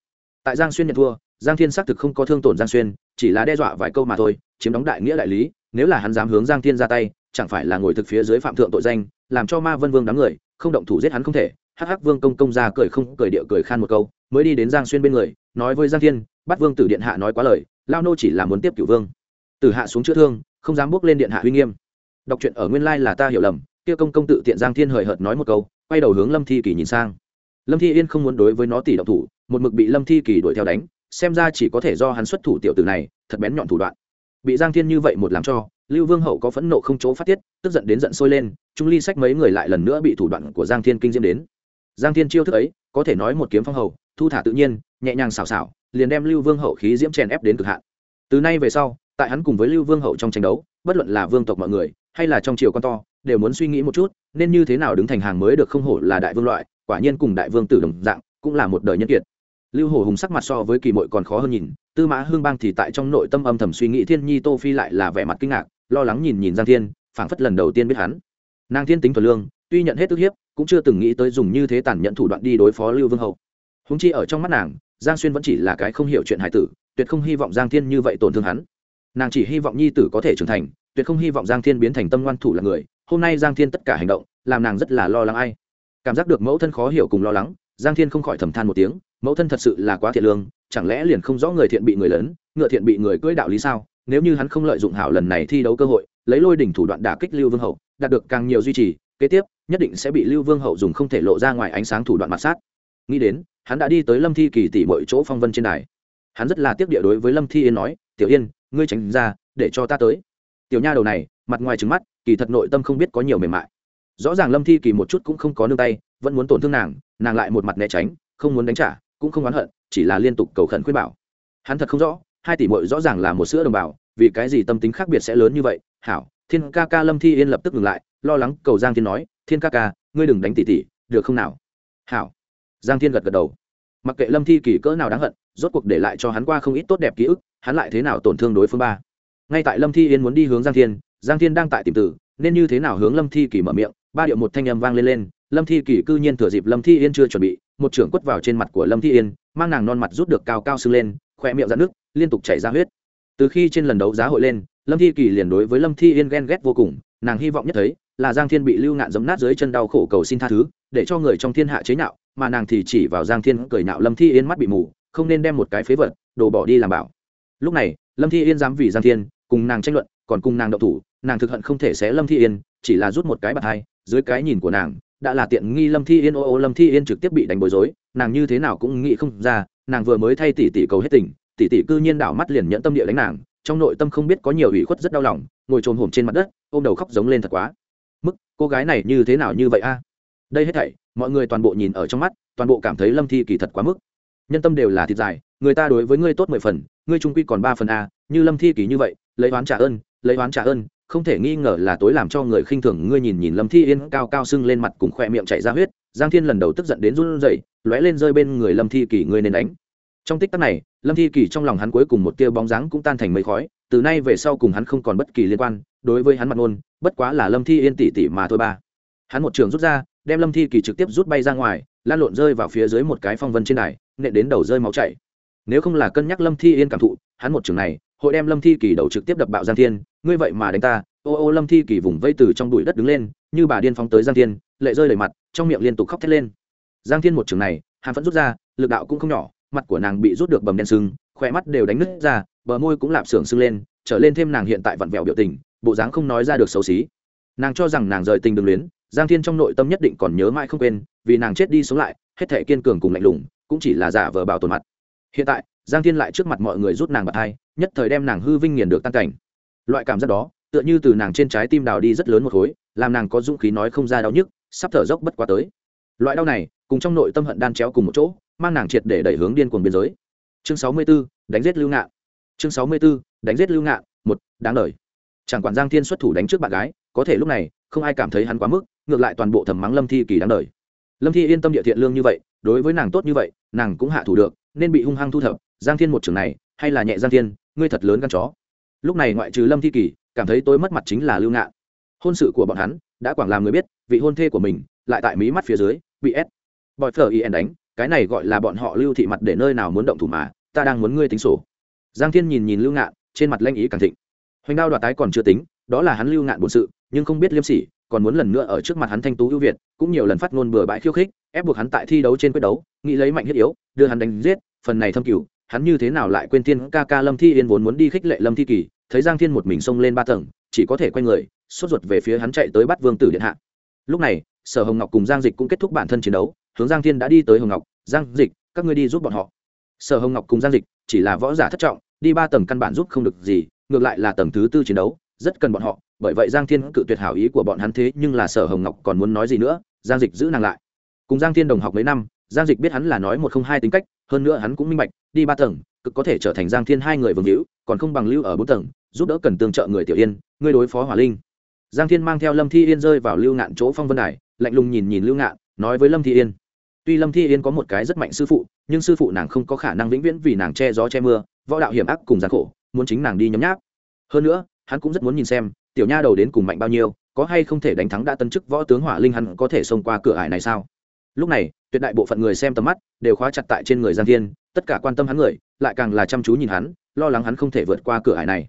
[SPEAKER 1] Tại giang xuyên nhận thua giang thiên xác thực không có thương tổn giang xuyên, chỉ là đe dọa vài câu mà thôi, chiếm đóng đại nghĩa đại lý, nếu là hắn dám hướng giang thiên ra tay, chẳng phải là ngồi thực phía dưới phạm thượng tội danh, làm cho ma vân vương đám người, không động thủ giết hắn không thể. Hắc hắc vương công công ra cười không cười địa cười khan một câu, mới đi đến giang xuyên bên người, nói với giang thiên bắt vương tử điện hạ nói quá lời lao nô chỉ là muốn tiếp cửu vương. Tử hạ xuống chữa thương, không dám bước lên điện hạ uy nghiêm. Đọc truyện ở nguyên lai là ta hiểu lầm, kia công công tự tiện giang thiên hời hợt nói một câu, quay đầu hướng lâm thi kỳ nhìn sang. Lâm thi yên không muốn đối với nó tỷ động thủ, một mực bị lâm thi kỳ đuổi theo đánh xem ra chỉ có thể do hắn xuất thủ tiểu tử này, thật bén nhọn thủ đoạn. Bị giang thiên như vậy một làm cho, lưu vương hậu có phẫn nộ không chỗ phát tiết, tức giận đến giận sôi lên, trung ly sách mấy người lại lần nữa bị thủ đoạn của giang thiên kinh diễm đến. Giang thiên chiêu thức ấy, có thể nói một kiếm phong hầu, thu thả tự nhiên, nhẹ nhàng xảo xảo, liền đem lưu vương hậu khí diễm chèn ép đến cực hạn. Từ nay về sau, tại hắn cùng với lưu vương hậu trong tranh đấu, bất luận là vương tộc mọi người, hay là trong triều con to, đều muốn suy nghĩ một chút, nên như thế nào đứng thành hàng mới được không hổ là đại vương loại, quả nhiên cùng đại vương tử đồng dạng, cũng là một đời nhân kiệt lưu hổ hùng sắc mặt so với kỳ mội còn khó hơn nhìn, tư mã hương bang thì tại trong nội tâm âm thầm suy nghĩ, thiên nhi tô phi lại là vẻ mặt kinh ngạc, lo lắng nhìn nhìn giang thiên, phảng phất lần đầu tiên biết hắn. Nàng thiên tính thuần lương, tuy nhận hết tức hiếp, cũng chưa từng nghĩ tới dùng như thế tàn nhẫn thủ đoạn đi đối phó lưu vương hậu. Húng chi ở trong mắt nàng, giang xuyên vẫn chỉ là cái không hiểu chuyện hải tử, tuyệt không hy vọng giang thiên như vậy tổn thương hắn. Nàng chỉ hy vọng nhi tử có thể trưởng thành, tuyệt không hy vọng giang thiên biến thành tâm ngoan thủ là người. Hôm nay giang thiên tất cả hành động, làm nàng rất là lo lắng ai. Cảm giác được mẫu thân khó hiểu cùng lo lắng giang thiên không khỏi thầm than một tiếng, mẫu thân thật sự là quá thiện lương, chẳng lẽ liền không rõ người thiện bị người lớn, ngựa thiện bị người cưỡi đạo lý sao? Nếu như hắn không lợi dụng hảo lần này thi đấu cơ hội, lấy lôi đỉnh thủ đoạn đả kích lưu vương hậu, đạt được càng nhiều duy trì, kế tiếp, nhất định sẽ bị lưu vương hậu dùng không thể lộ ra ngoài ánh sáng thủ đoạn mặt sát. Nghĩ đến, hắn đã đi tới lâm thi kỳ tỷ mọi chỗ phong vân trên đài. Hắn rất là tiếc địa đối với lâm thi yên nói, tiểu yên, ngươi tránh ra, để cho ta tới. Tiểu nha đầu này, mặt ngoài trứng mắt, kỳ thật nội tâm không biết có nhiều mềm mại. Rõ ràng lâm thi kỳ một chút cũng không có nương tay vẫn muốn tổn thương nàng nàng lại một mặt né tránh, không muốn đánh trả, cũng không oán hận, chỉ là liên tục cầu khẩn khuyên bảo. Hắn thật không rõ, hai tỷ mội rõ ràng là một sữa đồng bào, vì cái gì tâm tính khác biệt sẽ lớn như vậy? Hảo, thiên ca ca lâm thi yên lập tức ngừng lại, lo lắng cầu giang thiên nói, thiên ca ca, ngươi đừng đánh tỷ tỷ được không nào? Hảo. Giang thiên gật gật đầu. Mặc kệ lâm thi kỳ cỡ nào đáng hận, rốt cuộc để lại cho hắn qua không ít tốt đẹp ký ức, hắn lại thế nào tổn thương đối phương ba? Ngay tại lâm thi yên muốn đi hướng giang thiên giang thiên đang tại tìm tử, nên như thế nào hướng lâm thi kỳ mở miệng, ba điệu một thanh âm vang lên lên lâm thi kỳ cư nhiên thừa dịp lâm thi yên chưa chuẩn bị, một trưởng quất vào trên mặt của lâm thi yên, mang nàng non mặt rút được cao cao sưng lên khoe miệng dạn nước, liên tục chảy ra huyết. Từ khi trên lần đấu giá hội lên, lâm thi kỳ liền đối với lâm thi yên ghen ghét vô cùng, nàng hy vọng nhất thấy, là giang thiên bị lưu ngạn giấm nát dưới chân đau khổ cầu xin tha thứ, để cho người trong thiên hạ chế nhạo, mà nàng thì chỉ vào giang thiên cười nhạo lâm thi yên mắt bị mù, không nên đem một cái phế vật đồ bỏ đi làm bảo. Lúc này, lâm thi yên dám vì giang thiên, cùng nàng tranh luận, còn cùng nàng đậu thủ, nàng thực hận không thể xé lâm thi yên, chỉ là rút một cái bạt hai, dưới cái nhìn của nàng đã là tiện nghi lâm thi yên. Ô ô, lâm thi yên trực tiếp bị đánh bối rối, nàng như thế nào cũng nghĩ không ra, nàng vừa mới thay tỷ tỷ cầu hết tình, tỷ tỷ cư nhiên đảo mắt liền nhận tâm địa đánh nàng, trong nội tâm không biết có nhiều ủy khuất rất đau lòng, ngồi trồm hổm trên mặt đất, ôm đầu khóc giống lên thật quá. Mức, cô gái này như thế nào như vậy a? Đây hết thảy, mọi người toàn bộ nhìn ở trong mắt, toàn bộ cảm thấy lâm thi kỳ thật quá mức. Nhân tâm đều là thịt dài, người ta đối với ngươi tốt mười phần, ngươi trung quy còn ba phần a, như lâm thi kỳ như vậy, lấy oán trả ơn, lấy oán trả ơn không thể nghi ngờ là tối làm cho người khinh thường. Ngươi nhìn nhìn lâm thi yên cao cao sưng lên mặt cùng khoe miệng chảy ra huyết, giang thiên lần đầu tức giận đến run rẩy, lóe lên rơi bên người lâm thi kỳ, ngươi nên đánh. Trong tích tắc này, lâm thi kỳ trong lòng hắn cuối cùng một tia bóng dáng cũng tan thành mây khói, từ nay về sau cùng hắn không còn bất kỳ liên quan đối với hắn mặt ngôn, bất quá là lâm thi yên tỷ tỷ mà thôi ba. Hắn một trường rút ra, đem lâm thi kỳ trực tiếp rút bay ra ngoài, lan lộn rơi vào phía dưới một cái phong vân trên đài, nện đến đầu rơi máu chảy. Nếu không là cân nhắc lâm thi yên cảm thụ, hắn một trường này, hội đem lâm thi kỳ đầu trực tiếp đập bạo giang thiên ngươi vậy mà đánh ta, ô ô lâm thi kỳ vùng vây từ trong bụi đất đứng lên, như bà điên phóng tới giang thiên, lệ rơi đầy mặt, trong miệng liên tục khóc thét lên. Giang thiên một trường này hàn phẫn rút ra, lực đạo cũng không nhỏ, mặt của nàng bị rút được bầm đen sưng, khỏe mắt đều đánh nứt ra, bờ môi cũng lạp xưởng sưng lên, trở lên thêm nàng hiện tại vặn vẹo biểu tình, bộ dáng không nói ra được xấu xí. Nàng cho rằng nàng rời tình đường luyến, giang thiên trong nội tâm nhất định còn nhớ mãi không quên, vì nàng chết đi sống lại, hết thể kiên cường cùng lạnh lùng, cũng chỉ là giả vờ bảo tồn mặt. Hiện tại, giang thiên lại trước mặt mọi người rút nàng bạc thai nhất thời đem nàng hư vinh nghiền được tan cảnh loại cảm giác đó tựa như từ nàng trên trái tim đào đi rất lớn một khối làm nàng có dũng khí nói không ra đau nhức sắp thở dốc bất quá tới. Loại đau này cùng trong nội tâm hận đan chéo cùng một chỗ mang nàng triệt để đẩy hướng điên cuồng biên giới. Chương sáu mươi 64, đánh giết lưu ngạn. Chương sáu mươi 64, đánh giết lưu ngạn một đáng lời chẳng quản giang thiên xuất thủ đánh trước bạn gái có thể lúc này không ai cảm thấy hắn quá mức ngược lại toàn bộ thầm mắng lâm thi kỳ đáng lời. lâm thi yên tâm địa thiện lương như vậy đối với nàng tốt như vậy nàng cũng hạ thủ được nên bị hung hăng thu thập. Giang thiên một trường này hay là nhẹ giang thiên ngươi thật lớn gan chó lúc này ngoại trừ lâm thi kỳ, cảm thấy tôi mất mặt chính là lưu ngạn. Hôn sự của bọn hắn, đã quảng làm người biết, vị hôn thê của mình, lại tại mí mắt phía dưới, bị ép. Bòi phở yen đánh, cái này gọi là bọn họ lưu thị mặt để nơi nào muốn động thủ mà, ta đang muốn ngươi tính sổ. Giang thiên nhìn nhìn lưu ngạn, trên mặt lanh ý càng thịnh. Hoành đao đoạt tái còn chưa tính, đó là hắn lưu ngạn bổn sự, nhưng không biết liêm sỉ, còn muốn lần nữa ở trước mặt hắn thanh tú ưu việt, cũng nhiều lần phát ngôn bừa bãi khiêu khích, ép buộc hắn tại thi đấu trên quyết đấu, nghĩ lấy mạnh thiết yếu, đưa hắn đánh giết, phần này thâm cửu hắn như thế nào lại quên thiên ca ca lâm thi yên vốn muốn đi khích lệ lâm thi kỳ, thấy giang thiên một mình xông lên ba tầng, chỉ có thể quay người, sốt ruột về phía hắn chạy tới bắt vương tử điện hạ. Lúc này, sở hồng ngọc cùng giang dịch cũng kết thúc bản thân chiến đấu, hướng giang thiên đã đi tới hồng ngọc, giang dịch, các ngươi đi giúp bọn họ. Sở hồng ngọc cùng giang dịch chỉ là võ giả thất trọng, đi ba tầng căn bản giúp không được gì, ngược lại là tầng thứ tư chiến đấu, rất cần bọn họ, bởi vậy giang thiên cự tuyệt hảo ý của bọn hắn thế nhưng là sở hồng ngọc còn muốn nói gì nữa, giang dịch giữ nàng lại. Cùng giang thiên đồng học mấy năm giang dịch biết hắn là nói một không hai tính cách, hơn nữa hắn cũng minh bạch, đi ba tầng, cực có thể trở thành giang thiên hai người vương hữu, còn không bằng lưu ở bốn tầng, giúp đỡ cần tương trợ người tiểu yên, ngươi đối phó hỏa linh. Giang thiên mang theo lâm thi yên rơi vào lưu ngạn chỗ phong vân đài, lạnh lùng nhìn nhìn lưu ngạn, nói với lâm thi yên. Tuy lâm thi yên có một cái rất mạnh sư phụ, nhưng sư phụ nàng không có khả năng vĩnh viễn vì nàng che gió che mưa, võ đạo hiểm ác cùng gian khổ, muốn chính nàng đi nhấm nháp. Hơn nữa, hắn cũng rất muốn nhìn xem, tiểu nha đầu đến cùng mạnh bao nhiêu, có hay không thể đánh thắng đã tân chức võ tướng hỏa linh hắn có thể xông qua cửa ải này sao? Lúc này tuyệt đại bộ phận người xem tầm mắt đều khóa chặt tại trên người giang thiên, tất cả quan tâm hắn người, lại càng là chăm chú nhìn hắn, lo lắng hắn không thể vượt qua cửa hải này.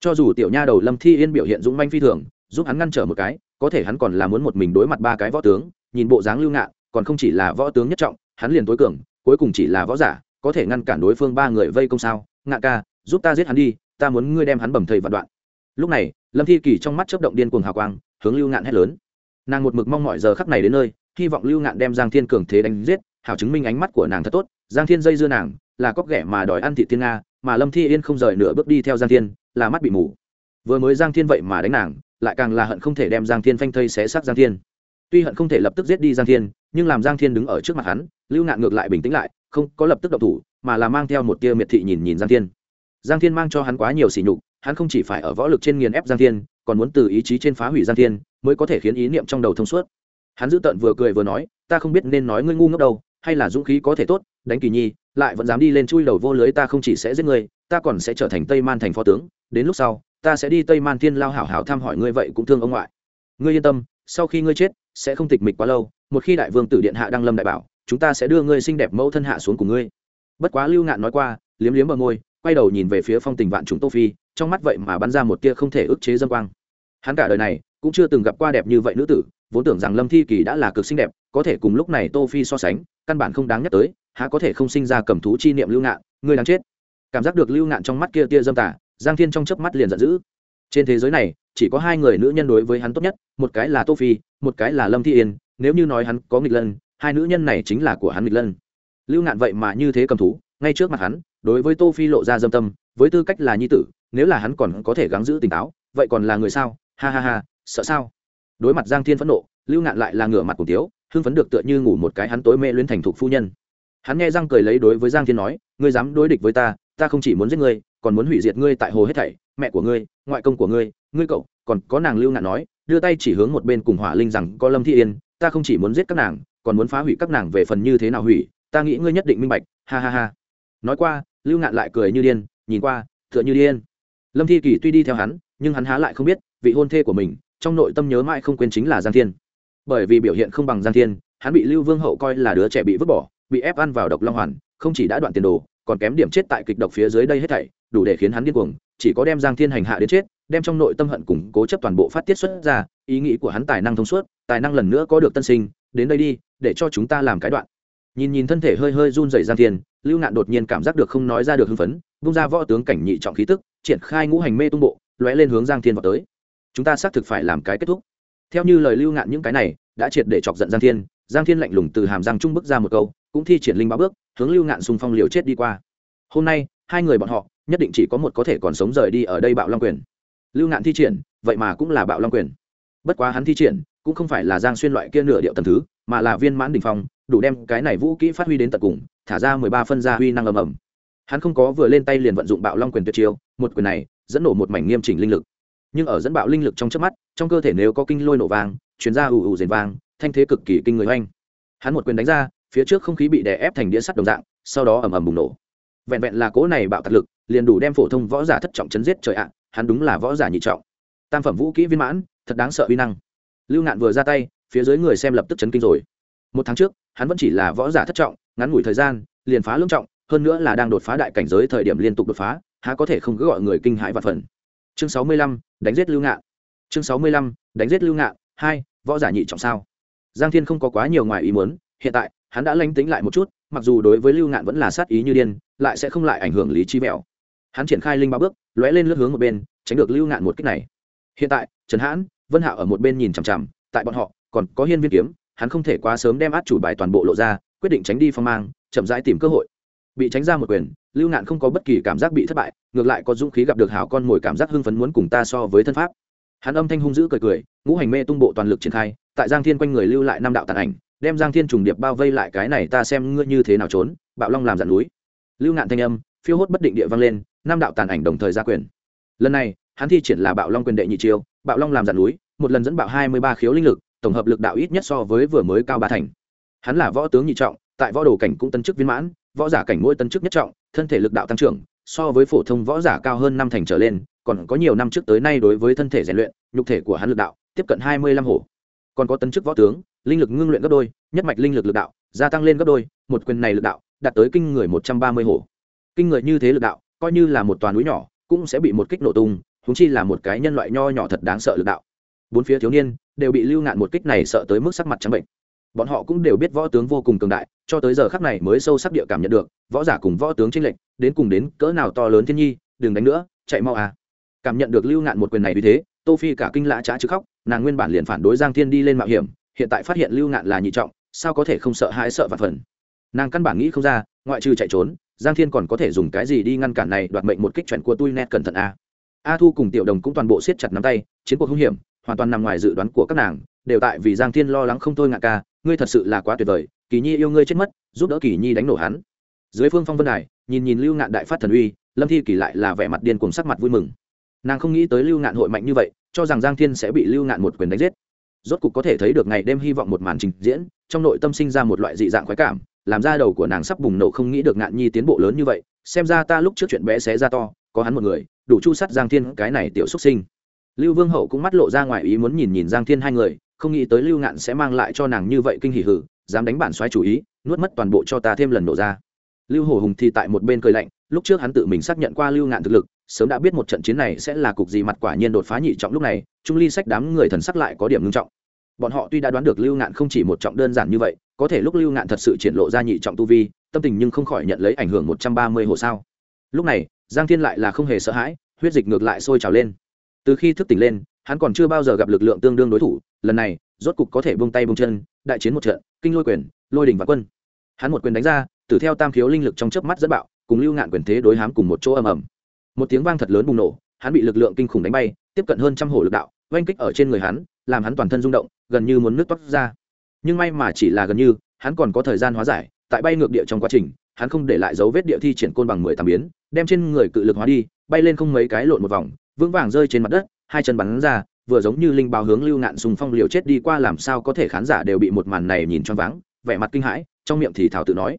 [SPEAKER 1] Cho dù tiểu nha đầu lâm thi yên biểu hiện dũng manh phi thường, giúp hắn ngăn trở một cái, có thể hắn còn là muốn một mình đối mặt ba cái võ tướng, nhìn bộ dáng lưu ngạn, còn không chỉ là võ tướng nhất trọng, hắn liền tối cường, cuối cùng chỉ là võ giả, có thể ngăn cản đối phương ba người vây công sao? Ngạn ca, giúp ta giết hắn đi, ta muốn ngươi đem hắn bầm thầy vạn đoạn. Lúc này, lâm thi kỳ trong mắt chớp động điên cuồng hào quang, hướng lưu ngạn hét lớn. Nàng một mực mong mọi giờ khắc này đến nơi hy vọng lưu ngạn đem giang thiên cường thế đánh giết, hảo chứng minh ánh mắt của nàng thật tốt. Giang thiên dây dưa nàng, là cóc ghẻ mà đòi ăn thị thiên nga, mà lâm thi yên không rời nửa bước đi theo giang thiên, là mắt bị mù. Vừa mới giang thiên vậy mà đánh nàng, lại càng là hận không thể đem giang thiên phanh thây xé xác giang thiên. Tuy hận không thể lập tức giết đi giang thiên, nhưng làm giang thiên đứng ở trước mặt hắn, lưu ngạn ngược lại bình tĩnh lại, không có lập tức động thủ, mà là mang theo một tia miệt thị nhìn nhìn giang thiên. Giang thiên mang cho hắn quá nhiều sỉ nhục, hắn không chỉ phải ở võ lực trên nghiền ép giang thiên, còn muốn từ ý chí trên phá hủy giang thiên, mới có thể khiến ý niệm trong đầu thông suốt hắn giữ tận vừa cười vừa nói, ta không biết nên nói ngươi ngu ngốc đâu, hay là dũng khí có thể tốt, đánh kỳ nhi, lại vẫn dám đi lên chui đầu vô lưới ta không chỉ sẽ giết ngươi, ta còn sẽ trở thành tây man thành phó tướng, đến lúc sau, ta sẽ đi tây man thiên lao hảo hảo thăm hỏi ngươi vậy cũng thương ông ngoại. Ngươi yên tâm, sau khi ngươi chết, sẽ không tịch mịch quá lâu, một khi đại vương tử điện hạ đăng lâm đại bảo, chúng ta sẽ đưa ngươi xinh đẹp mẫu thân hạ xuống cùng ngươi. Bất quá lưu ngạn nói qua, liếm liếm bờ môi, quay đầu nhìn về phía phong tình vạn chúng tô phi, trong mắt vậy mà bắn ra một tia không thể ức chế dâm quang. Hắn cả đời này cũng chưa từng gặp qua đẹp như vậy nữ tử vốn tưởng rằng lâm thi kỳ đã là cực xinh đẹp, có thể cùng lúc này tô phi so sánh, căn bản không đáng nhắc tới, há có thể không sinh ra cầm thú chi niệm lưu ngạn, người đáng chết. Cảm giác được lưu ngạn trong mắt kia tia dâm tả giang thiên trong chớp mắt liền giận dữ. Trên thế giới này, chỉ có hai người nữ nhân đối với hắn tốt nhất, một cái là tô phi, một cái là lâm thi yên, nếu như nói hắn có nghịch lân, hai nữ nhân này chính là của hắn nghịch lân. Lưu ngạn vậy mà như thế cầm thú, ngay trước mặt hắn, đối với tô phi lộ ra dâm tâm, với tư cách là nhi tử, nếu là hắn còn có thể gắng giữ tỉnh táo, vậy còn là người sao? Ha ha ha, sợ sao? Đối mặt giang thiên phẫn nộ, lưu ngạn lại là ngửa mặt cùng tiếu, hưng phấn được tựa như ngủ một cái hắn tối mê luyến thành thục phu nhân. Hắn nghe răng cười lấy đối với giang thiên nói, ngươi dám đối địch với ta ta không chỉ muốn giết ngươi, còn muốn hủy diệt ngươi tại hồ hết thảy, mẹ của ngươi, ngoại công của ngươi ngươi cậu. Còn có nàng lưu ngạn nói, đưa tay chỉ hướng một bên cùng hỏa linh rằng, có lâm thi yên, ta không chỉ muốn giết các nàng, còn muốn phá hủy các nàng về phần như thế nào hủy, ta nghĩ ngươi nhất định minh bạch. Ha ha ha. Nói qua, lưu ngạn lại cười như điên, nhìn qua, tựa như điên. Lâm thi kỳ tuy đi theo hắn, nhưng hắn há lại không biết, vị hôn thê của mình trong nội tâm nhớ mãi không quên chính là giang thiên. Bởi vì biểu hiện không bằng giang thiên, hắn bị lưu vương hậu coi là đứa trẻ bị vứt bỏ, bị ép ăn vào độc long hoàn, không chỉ đã đoạn tiền đồ, còn kém điểm chết tại kịch độc phía dưới đây hết thảy, đủ để khiến hắn điên cuồng, chỉ có đem giang thiên hành hạ đến chết, đem trong nội tâm hận củng cố chấp toàn bộ phát tiết xuất ra, ý nghĩ của hắn tài năng thông suốt, tài năng lần nữa có được tân sinh, đến đây đi, để cho chúng ta làm cái đoạn. Nhìn nhìn thân thể hơi hơi run rẩy giang thiên, lưu nạn đột nhiên cảm giác được không nói ra được hưng phấn bung ra võ tướng cảnh nhị trọng khí tức, triển khai ngũ hành mê tung bộ, lóe lên hướng giang thiên vào tới chúng ta xác thực phải làm cái kết thúc. Theo như lời lưu ngạn những cái này, đã triệt để chọc giận giang thiên giang thiên lạnh lùng từ hàm giang trung bước ra một câu, cũng thi triển linh ba bước, hướng lưu ngạn xung phong liều chết đi qua. Hôm nay, hai người bọn họ, nhất định chỉ có một có thể còn sống rời đi ở đây bạo long quyền. Lưu ngạn thi triển, vậy mà cũng là bạo long quyền. Bất quá hắn thi triển, cũng không phải là giang xuyên loại kia nửa điệu tầm thứ, mà là viên mãn đình phong, đủ đem cái này vũ kỹ phát huy đến tận cùng, thả ra mười ba phân gia huy năng ầm ầm. Hắn không có vừa lên tay liền vận dụng bạo long quyền tuyệt chiêu, một quyền này, dẫn nổ một mảnh nghiêm chỉnh linh lực nhưng ở dẫn bạo linh lực trong chớp mắt, trong cơ thể nếu có kinh lôi nổ vang chuyến ra ù ù rền vang, thanh thế cực kỳ kinh người oanh. Hắn một quyền đánh ra, phía trước không khí bị đè ép thành đĩa sắt đồng dạng, sau đó ầm ầm bùng nổ. Vẹn vẹn là cỗ này bạo tạc lực, liền đủ đem phổ thông võ giả thất trọng chấn giết trời ạ, hắn đúng là võ giả nhị trọng. Tam phẩm vũ kỹ viên mãn, thật đáng sợ uy năng. Lưu ngạn vừa ra tay, phía dưới người xem lập tức chấn kinh rồi. Một tháng trước, hắn vẫn chỉ là võ giả thất trọng, ngắn ngủi thời gian, liền phá lương trọng, hơn nữa là đang đột phá đại cảnh giới thời điểm liên tục đột phá, há có thể không cứ gọi người kinh hãi và phần chương sáu mươi lăm, đánh giết lưu ngạn. Chương sáu mươi lăm, đánh giết lưu ngạn, hai, võ giả nhị trọng sao. Giang thiên không có quá nhiều ngoài ý muốn, hiện tại, hắn đã lánh tính lại một chút, mặc dù đối với lưu ngạn vẫn là sát ý như điên, lại sẽ không lại ảnh hưởng lý trí mẹo hắn triển khai linh ba bước, lóe lên lướt hướng một bên, tránh được lưu ngạn một cách này. Hiện tại, trần hãn, vân hạo ở một bên nhìn chằm chằm, tại bọn họ, còn có hiên viên kiếm, hắn không thể quá sớm đem át chủ bài toàn bộ lộ ra, quyết định tránh đi phong mang, chậm rãi tìm cơ hội bị tránh ra một quyền, lưu ngạn không có bất kỳ cảm giác bị thất bại, ngược lại có dũng khí gặp được hảo con mồi cảm giác hưng phấn muốn cùng ta so với thân pháp. Hắn âm thanh hung dữ cười cười, ngũ hành mê tung bộ toàn lực triển khai, tại giang thiên quanh người lưu lại năm đạo tàn ảnh, đem giang thiên trùng điệp bao vây lại cái này ta xem ngươi như thế nào trốn, bạo long làm dạn núi. Lưu ngạn thanh âm, phiêu hốt bất định địa vang lên, năm đạo tàn ảnh đồng thời ra quyền. Lần này, hắn thi triển là bạo long quyền đệ nhị chiêu, bạo long làm dạn núi, một lần dẫn bạo hai mươi ba khiếu linh lực, tổng hợp lực đạo ít nhất so với vừa mới cao ba thành. Hắn là võ tướng nhị trọng, tại võ đồ cảnh cũng tân chức viên mãn võ giả cảnh mỗi tân chức nhất trọng, thân thể lực đạo tăng trưởng, so với phổ thông võ giả cao hơn năm thành trở lên, còn có nhiều năm trước tới nay đối với thân thể rèn luyện, nhục thể của hắn lực đạo, tiếp cận hai mươi lăm hổ. Còn có tân chức võ tướng, linh lực ngưng luyện gấp đôi, nhất mạch linh lực lực đạo, gia tăng lên gấp đôi, một quyền này lực đạo, đạt tới kinh người một trăm ba mươi hổ. Kinh người như thế lực đạo, coi như là một toàn núi nhỏ, cũng sẽ bị một kích nổ tung húng chi là một cái nhân loại nho nhỏ thật đáng sợ lực đạo. Bốn phía thiếu niên đều bị lưu ngạn một kích này sợ tới mức sắc mặt trắng bệnh bọn họ cũng đều biết võ tướng vô cùng cường đại, cho tới giờ khắc này mới sâu sắc địa cảm nhận được, võ giả cùng võ tướng tranh lệch, đến cùng đến cỡ nào to lớn thiên nhi, đừng đánh nữa, chạy mau à. Cảm nhận được lưu ngạn một quyền này vì thế, tô phi cả kinh lã trá chứ khóc, nàng nguyên bản liền phản đối giang thiên đi lên mạo hiểm, hiện tại phát hiện lưu ngạn là nhị trọng, sao có thể không sợ hãi sợ và phần. Nàng căn bản nghĩ không ra, ngoại trừ chạy trốn, giang thiên còn có thể dùng cái gì đi ngăn cản này đoạt mệnh một kích chuẩn của tôi nét cẩn thận a a thu cùng tiểu đồng cũng toàn bộ siết chặt nắm tay, chiến cuộc hung hiểm, hoàn toàn nằm ngoài dự đoán của các nàng đều tại vì giang thiên lo lắng không thôi ngạ ca, ngươi thật sự là quá tuyệt vời, kỳ nhi yêu ngươi chết mất, giúp đỡ kỳ nhi đánh nổ hắn. Dưới phương phong vân đài, nhìn nhìn lưu ngạn đại phát thần uy, lâm thi kỳ lại là vẻ mặt điên cùng sắc mặt vui mừng. Nàng không nghĩ tới lưu ngạn hội mạnh như vậy, cho rằng giang thiên sẽ bị lưu ngạn một quyền đánh giết. Rốt cục có thể thấy được ngày đêm hy vọng một màn trình diễn, trong nội tâm sinh ra một loại dị dạng khoái cảm, làm ra đầu của nàng sắp bùng nổ không nghĩ được ngạn nhi tiến bộ lớn như vậy, xem ra ta lúc trước chuyện bé xé ra to, có hắn một người, đủ chu sắt giang thiên, cái này tiểu xuất sinh. Lưu vương hậu cũng mắt lộ ra ngoài ý muốn nhìn nhìn giang thiên hai người không nghĩ tới lưu ngạn sẽ mang lại cho nàng như vậy kinh hỉ hử, dám đánh bản xoáy chủ ý, nuốt mất toàn bộ cho ta thêm lần nổ ra. Lưu hồ hùng thì tại một bên cười lạnh, lúc trước hắn tự mình xác nhận qua lưu ngạn thực lực, sớm đã biết một trận chiến này sẽ là cục gì mặt quả nhiên đột phá nhị trọng lúc này, trung ly sách đám người thần sắc lại có điểm ngưng trọng. Bọn họ tuy đã đoán được lưu ngạn không chỉ một trọng đơn giản như vậy, có thể lúc lưu ngạn thật sự triển lộ ra nhị trọng tu vi, tâm tình nhưng không khỏi nhận lấy ảnh hưởng một trăm ba mươi hồ sao. Lúc này, giang thiên lại là không hề sợ hãi, huyết dịch ngược lại sôi trào lên. Từ khi thức tỉnh lên hắn còn chưa bao giờ gặp lực lượng tương đương đối thủ, lần này, rốt cục có thể bông tay bông chân, đại chiến một trận, kinh lôi quyền, lôi đỉnh và quân. Hắn một quyền đánh ra, tử theo tam khiếu linh lực trong chớp mắt dẫn bạo, cùng lưu ngạn quyền thế đối hám cùng một chỗ ầm ầm. Một tiếng vang thật lớn bùng nổ, hắn bị lực lượng kinh khủng đánh bay, tiếp cận hơn trăm hồ lực đạo, oanh kích ở trên người hắn, làm hắn toàn thân rung động, gần như muốn nước toát ra. Nhưng may mà chỉ là gần như, hắn còn có thời gian hóa giải, tại bay ngược địa trong quá trình, hắn không để lại dấu vết địa thi triển côn bằng mười tám biến, đem trên người cự lực hóa đi, bay lên không mấy cái lộn một vòng, vững vàng rơi trên mặt đất hai chân bắn ra, vừa giống như linh báo hướng lưu ngạn sùng phong liều chết đi qua làm sao có thể khán giả đều bị một màn này nhìn cho váng, vẻ mặt kinh hãi, trong miệng thì thảo tự nói.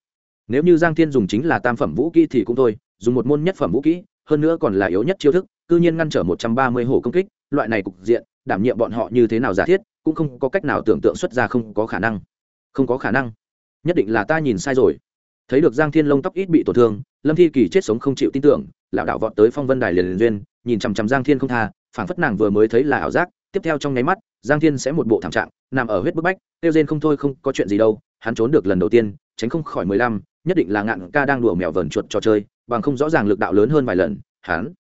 [SPEAKER 1] Nếu như giang thiên dùng chính là tam phẩm vũ kỹ thì cũng thôi, dùng một môn nhất phẩm vũ kỹ, hơn nữa còn là yếu nhất chiêu thức, cư nhiên ngăn trở một trăm ba mươi hổ công kích, loại này cục diện, đảm nhiệm bọn họ như thế nào giả thiết, cũng không có cách nào tưởng tượng xuất ra không có khả năng. Không có khả năng. Nhất định là ta nhìn sai rồi. Thấy được giang thiên lông tóc ít bị tổn thương, lâm thi kỳ chết sống không chịu tin tưởng lão đạo vọt tới phong vân đài liền liền duyên, nhìn chằm chằm giang thiên không tha phảng phất nàng vừa mới thấy là ảo giác, tiếp theo trong nháy mắt, giang thiên sẽ một bộ thảm trạng, nằm ở huyết bức bách tiêu rên không thôi không có chuyện gì đâu, hắn trốn được lần đầu tiên, tránh không khỏi mười lăm, nhất định là ngạn ca đang đùa mèo vờn chuột trò chơi, bằng không rõ ràng lực đạo lớn hơn vài lần, hắn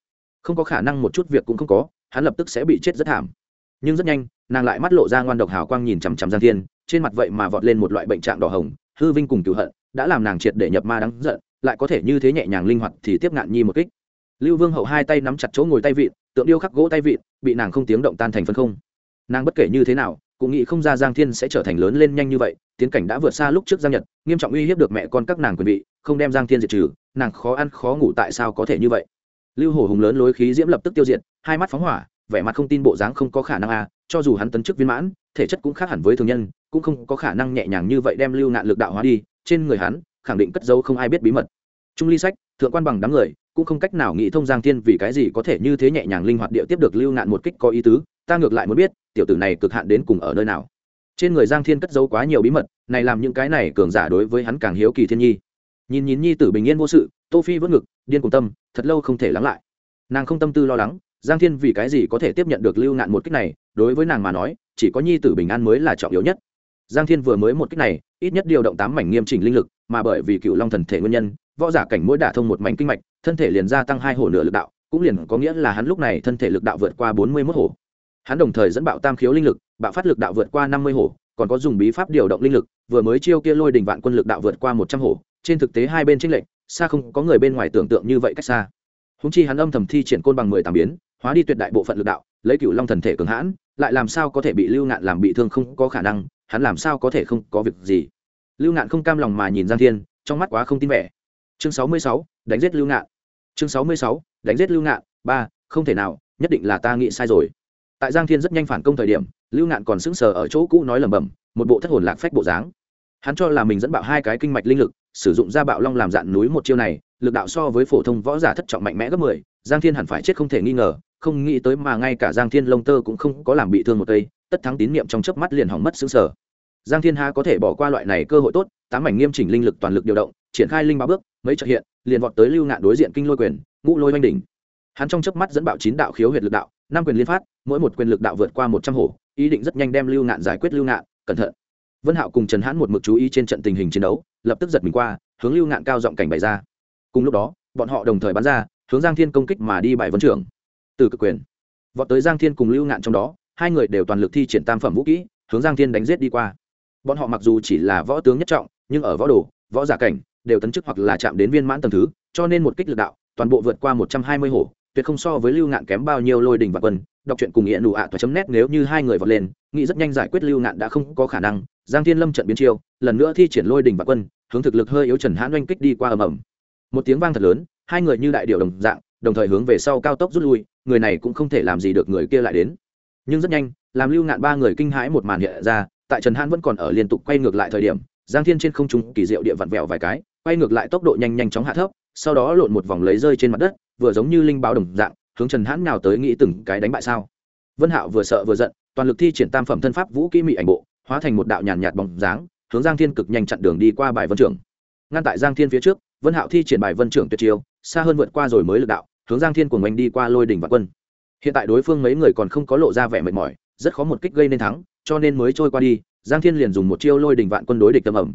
[SPEAKER 1] không có khả năng một chút việc cũng không có, hắn lập tức sẽ bị chết rất thảm. Nhưng rất nhanh, nàng lại mắt lộ ra ngoan độc hào quang nhìn chằm chằm giang thiên, trên mặt vậy mà vọt lên một loại bệnh trạng đỏ hồng, hư vinh cùng cựu hận, đã làm nàng triệt để nhập ma đắng giận, lại có thể như thế nhẹ nhàng linh hoạt thì tiếp ngạn nhi một kích. Lưu vương hậu hai tay nắm chặt chỗ ngồi tay vịn tượng điêu khắc gỗ tay vịn, bị nàng không tiếng động tan thành phân không. Nàng bất kể như thế nào, cũng nghĩ không ra giang thiên sẽ trở thành lớn lên nhanh như vậy, tiến cảnh đã vượt xa lúc trước giang nhật, nghiêm trọng uy hiếp được mẹ con các nàng quyền vị, không đem giang thiên diệt trừ, nàng khó ăn khó ngủ tại sao có thể như vậy? Lưu Hổ hùng lớn lối khí diễm lập tức tiêu diệt, hai mắt phóng hỏa, vẻ mặt không tin bộ dáng không có khả năng à cho dù hắn tấn chức viên mãn, thể chất cũng khác hẳn với thường nhân, cũng không có khả năng nhẹ nhàng như vậy đem lưu nạn lực đạo hóa đi, trên người hắn, khẳng định cất dấu không ai biết bí mật. Trung ly sách, thượng quan bằng đám người cũng không cách nào nghĩ thông giang thiên vì cái gì có thể như thế nhẹ nhàng linh hoạt địa tiếp được lưu nạn một kích có ý tứ, ta ngược lại muốn biết, tiểu tử này cực hạn đến cùng ở nơi nào. Trên người giang thiên cất giấu quá nhiều bí mật, này làm những cái này cường giả đối với hắn càng hiếu kỳ thiên nhi. Nhìn nhìn nhi tử bình yên vô sự, tô phi vớt ngực, điên cùng tâm, thật lâu không thể lắng lại. Nàng không tâm tư lo lắng, giang thiên vì cái gì có thể tiếp nhận được lưu ngạn một kích này, đối với nàng mà nói, chỉ có nhi tử bình an mới là trọng yếu nhất. Giang thiên vừa mới một kích này, ít nhất điều động tám mảnh nghiêm chỉnh linh lực, mà bởi vì cựu long thần thể nguyên nhân võ giả cảnh mỗi đả thông một mảnh kinh mạch, thân thể liền gia tăng hai hổ nửa lực đạo, cũng liền có nghĩa là hắn lúc này thân thể lực đạo vượt qua bốn mươi mốt hổ. Hắn đồng thời dẫn bạo tam khiếu linh lực, bạo phát lực đạo vượt qua năm mươi hổ, còn có dùng bí pháp điều động linh lực, vừa mới chiêu kia lôi đình vạn quân lực đạo vượt qua một trăm hổ, trên thực tế hai bên tranh lệch, xa không có người bên ngoài tưởng tượng như vậy cách xa. Húng chi hắn âm thầm thi triển côn bằng mười tám biến, hóa đi tuyệt đại bộ phận lực đạo, lấy cựu long thần thể cường hãn, lại làm sao có thể bị lưu ngạn làm bị thương không có khả năng, hắn làm sao có thể không có việc gì. Lưu ngạn không cam lòng mà nhìn giang thiên, trong mắt quá không tin vẻ chương sáu mươi sáu, đánh giết lưu ngạn. Chương sáu mươi sáu, đánh giết lưu ngạn, ba, không thể nào, nhất định là ta nghĩ sai rồi. Tại giang thiên rất nhanh phản công thời điểm, lưu ngạn còn sững sờ ở chỗ cũ nói lẩm bẩm, một bộ thất hồn lạc phách bộ dáng. Hắn cho là mình dẫn bạo hai cái kinh mạch linh lực, sử dụng ra bạo long làm dạn núi một chiêu này, lực đạo so với phổ thông võ giả thất trọng mạnh mẽ gấp mười, giang thiên hẳn phải chết không thể nghi ngờ, không nghĩ tới mà ngay cả giang thiên lông tơ cũng không có làm bị thương một cây, tất thắng tín niệm trong chớp mắt liền hỏng mất xứng sở giang thiên ha có thể bỏ qua loại này cơ hội tốt, tám mảnh nghiêm chỉnh linh lực toàn lực điều động triển khai linh ba bước, mấy trợ hiện, liền vọt tới lưu ngạn đối diện kinh lôi quyền, ngũ lôi oanh đỉnh. Hắn trong chớp mắt dẫn bạo chín đạo khiếu huyệt lực đạo, năm quyền liên phát, mỗi một quyền lực đạo vượt qua một trăm hổ, ý định rất nhanh đem lưu ngạn giải quyết lưu ngạn, cẩn thận. Vân hạo cùng trần hãn một mực chú ý trên trận tình hình chiến đấu, lập tức giật mình qua, hướng lưu ngạn cao giọng cảnh bày ra. Cùng lúc đó, bọn họ đồng thời bắn ra, hướng giang thiên công kích mà đi bài vấn trưởng. Từ cực quyền, vọt tới giang thiên cùng lưu ngạn trong đó, hai người đều toàn lực thi triển tam phẩm vũ kỹ, hướng giang thiên đánh giết đi qua. Bọn họ mặc dù chỉ là võ tướng nhất trọng, nhưng ở võ đồ, võ giả cảnh đều tấn chức hoặc là chạm đến viên mãn tầng thứ, cho nên một kích lực đạo, toàn bộ vượt qua một trăm hai mươi hổ, tuyệt không so với lưu ngạn kém bao nhiêu lôi đình và quân. Đọc truyện cùng nghĩa nụ ạ toa chấm nét nếu như hai người vọt lên, nghĩ rất nhanh giải quyết lưu ngạn đã không có khả năng. Giang thiên lâm trận biến chiêu, lần nữa thi triển lôi đình và quân, hướng thực lực hơi yếu trần hãn oanh kích đi qua ầm ầm. Một tiếng vang thật lớn, hai người như đại điệu đồng dạng, đồng thời hướng về sau cao tốc rút lui, người này cũng không thể làm gì được người kia lại đến. Nhưng rất nhanh, làm lưu ngạn ba người kinh hãi một màn hiện ra, tại trần hãn vẫn còn ở liên tục quay ngược lại thời điểm giang thiên trên không trung kỳ diệu địa vặn vẹo vài cái, quay ngược lại tốc độ nhanh nhanh chóng hạ thấp, sau đó lộn một vòng lấy rơi trên mặt đất, vừa giống như linh báo đồng dạng, hướng trần hãn nào tới nghĩ từng cái đánh bại sao. Vân hạo vừa sợ vừa giận, toàn lực thi triển tam phẩm thân pháp vũ kỹ mị ảnh bộ, hóa thành một đạo nhàn nhạt bóng dáng, hướng giang thiên cực nhanh chặn đường đi qua bài vân trưởng. Ngăn tại giang thiên phía trước, vân hạo thi triển bài vân trưởng tuyệt chiêu, xa hơn vượt qua rồi mới lực đạo, hướng giang thiên cùng anh đi qua lôi đỉnh và quân. Hiện tại đối phương mấy người còn không có lộ ra vẻ mệt mỏi, rất khó một kích gây nên thắng, cho nên mới trôi qua đi giang thiên liền dùng một chiêu lôi đỉnh vạn quân đối địch tâm ẩm.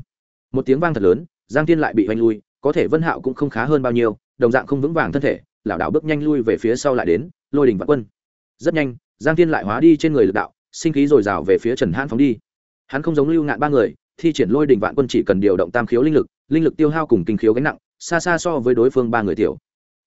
[SPEAKER 1] Một tiếng vang thật lớn, giang thiên lại bị oanh lui, có thể vân hạo cũng không khá hơn bao nhiêu, đồng dạng không vững vàng thân thể, lảo đảo bước nhanh lui về phía sau lại đến, lôi đỉnh vạn quân. Rất nhanh, giang thiên lại hóa đi trên người lực đạo, sinh khí dồi dào về phía trần hãn phóng đi. Hắn không giống lưu ngạn ba người, thi triển lôi đỉnh vạn quân chỉ cần điều động tam khiếu linh lực linh lực tiêu hao cùng kinh khiếu gánh nặng, xa xa so với đối phương ba người tiểu.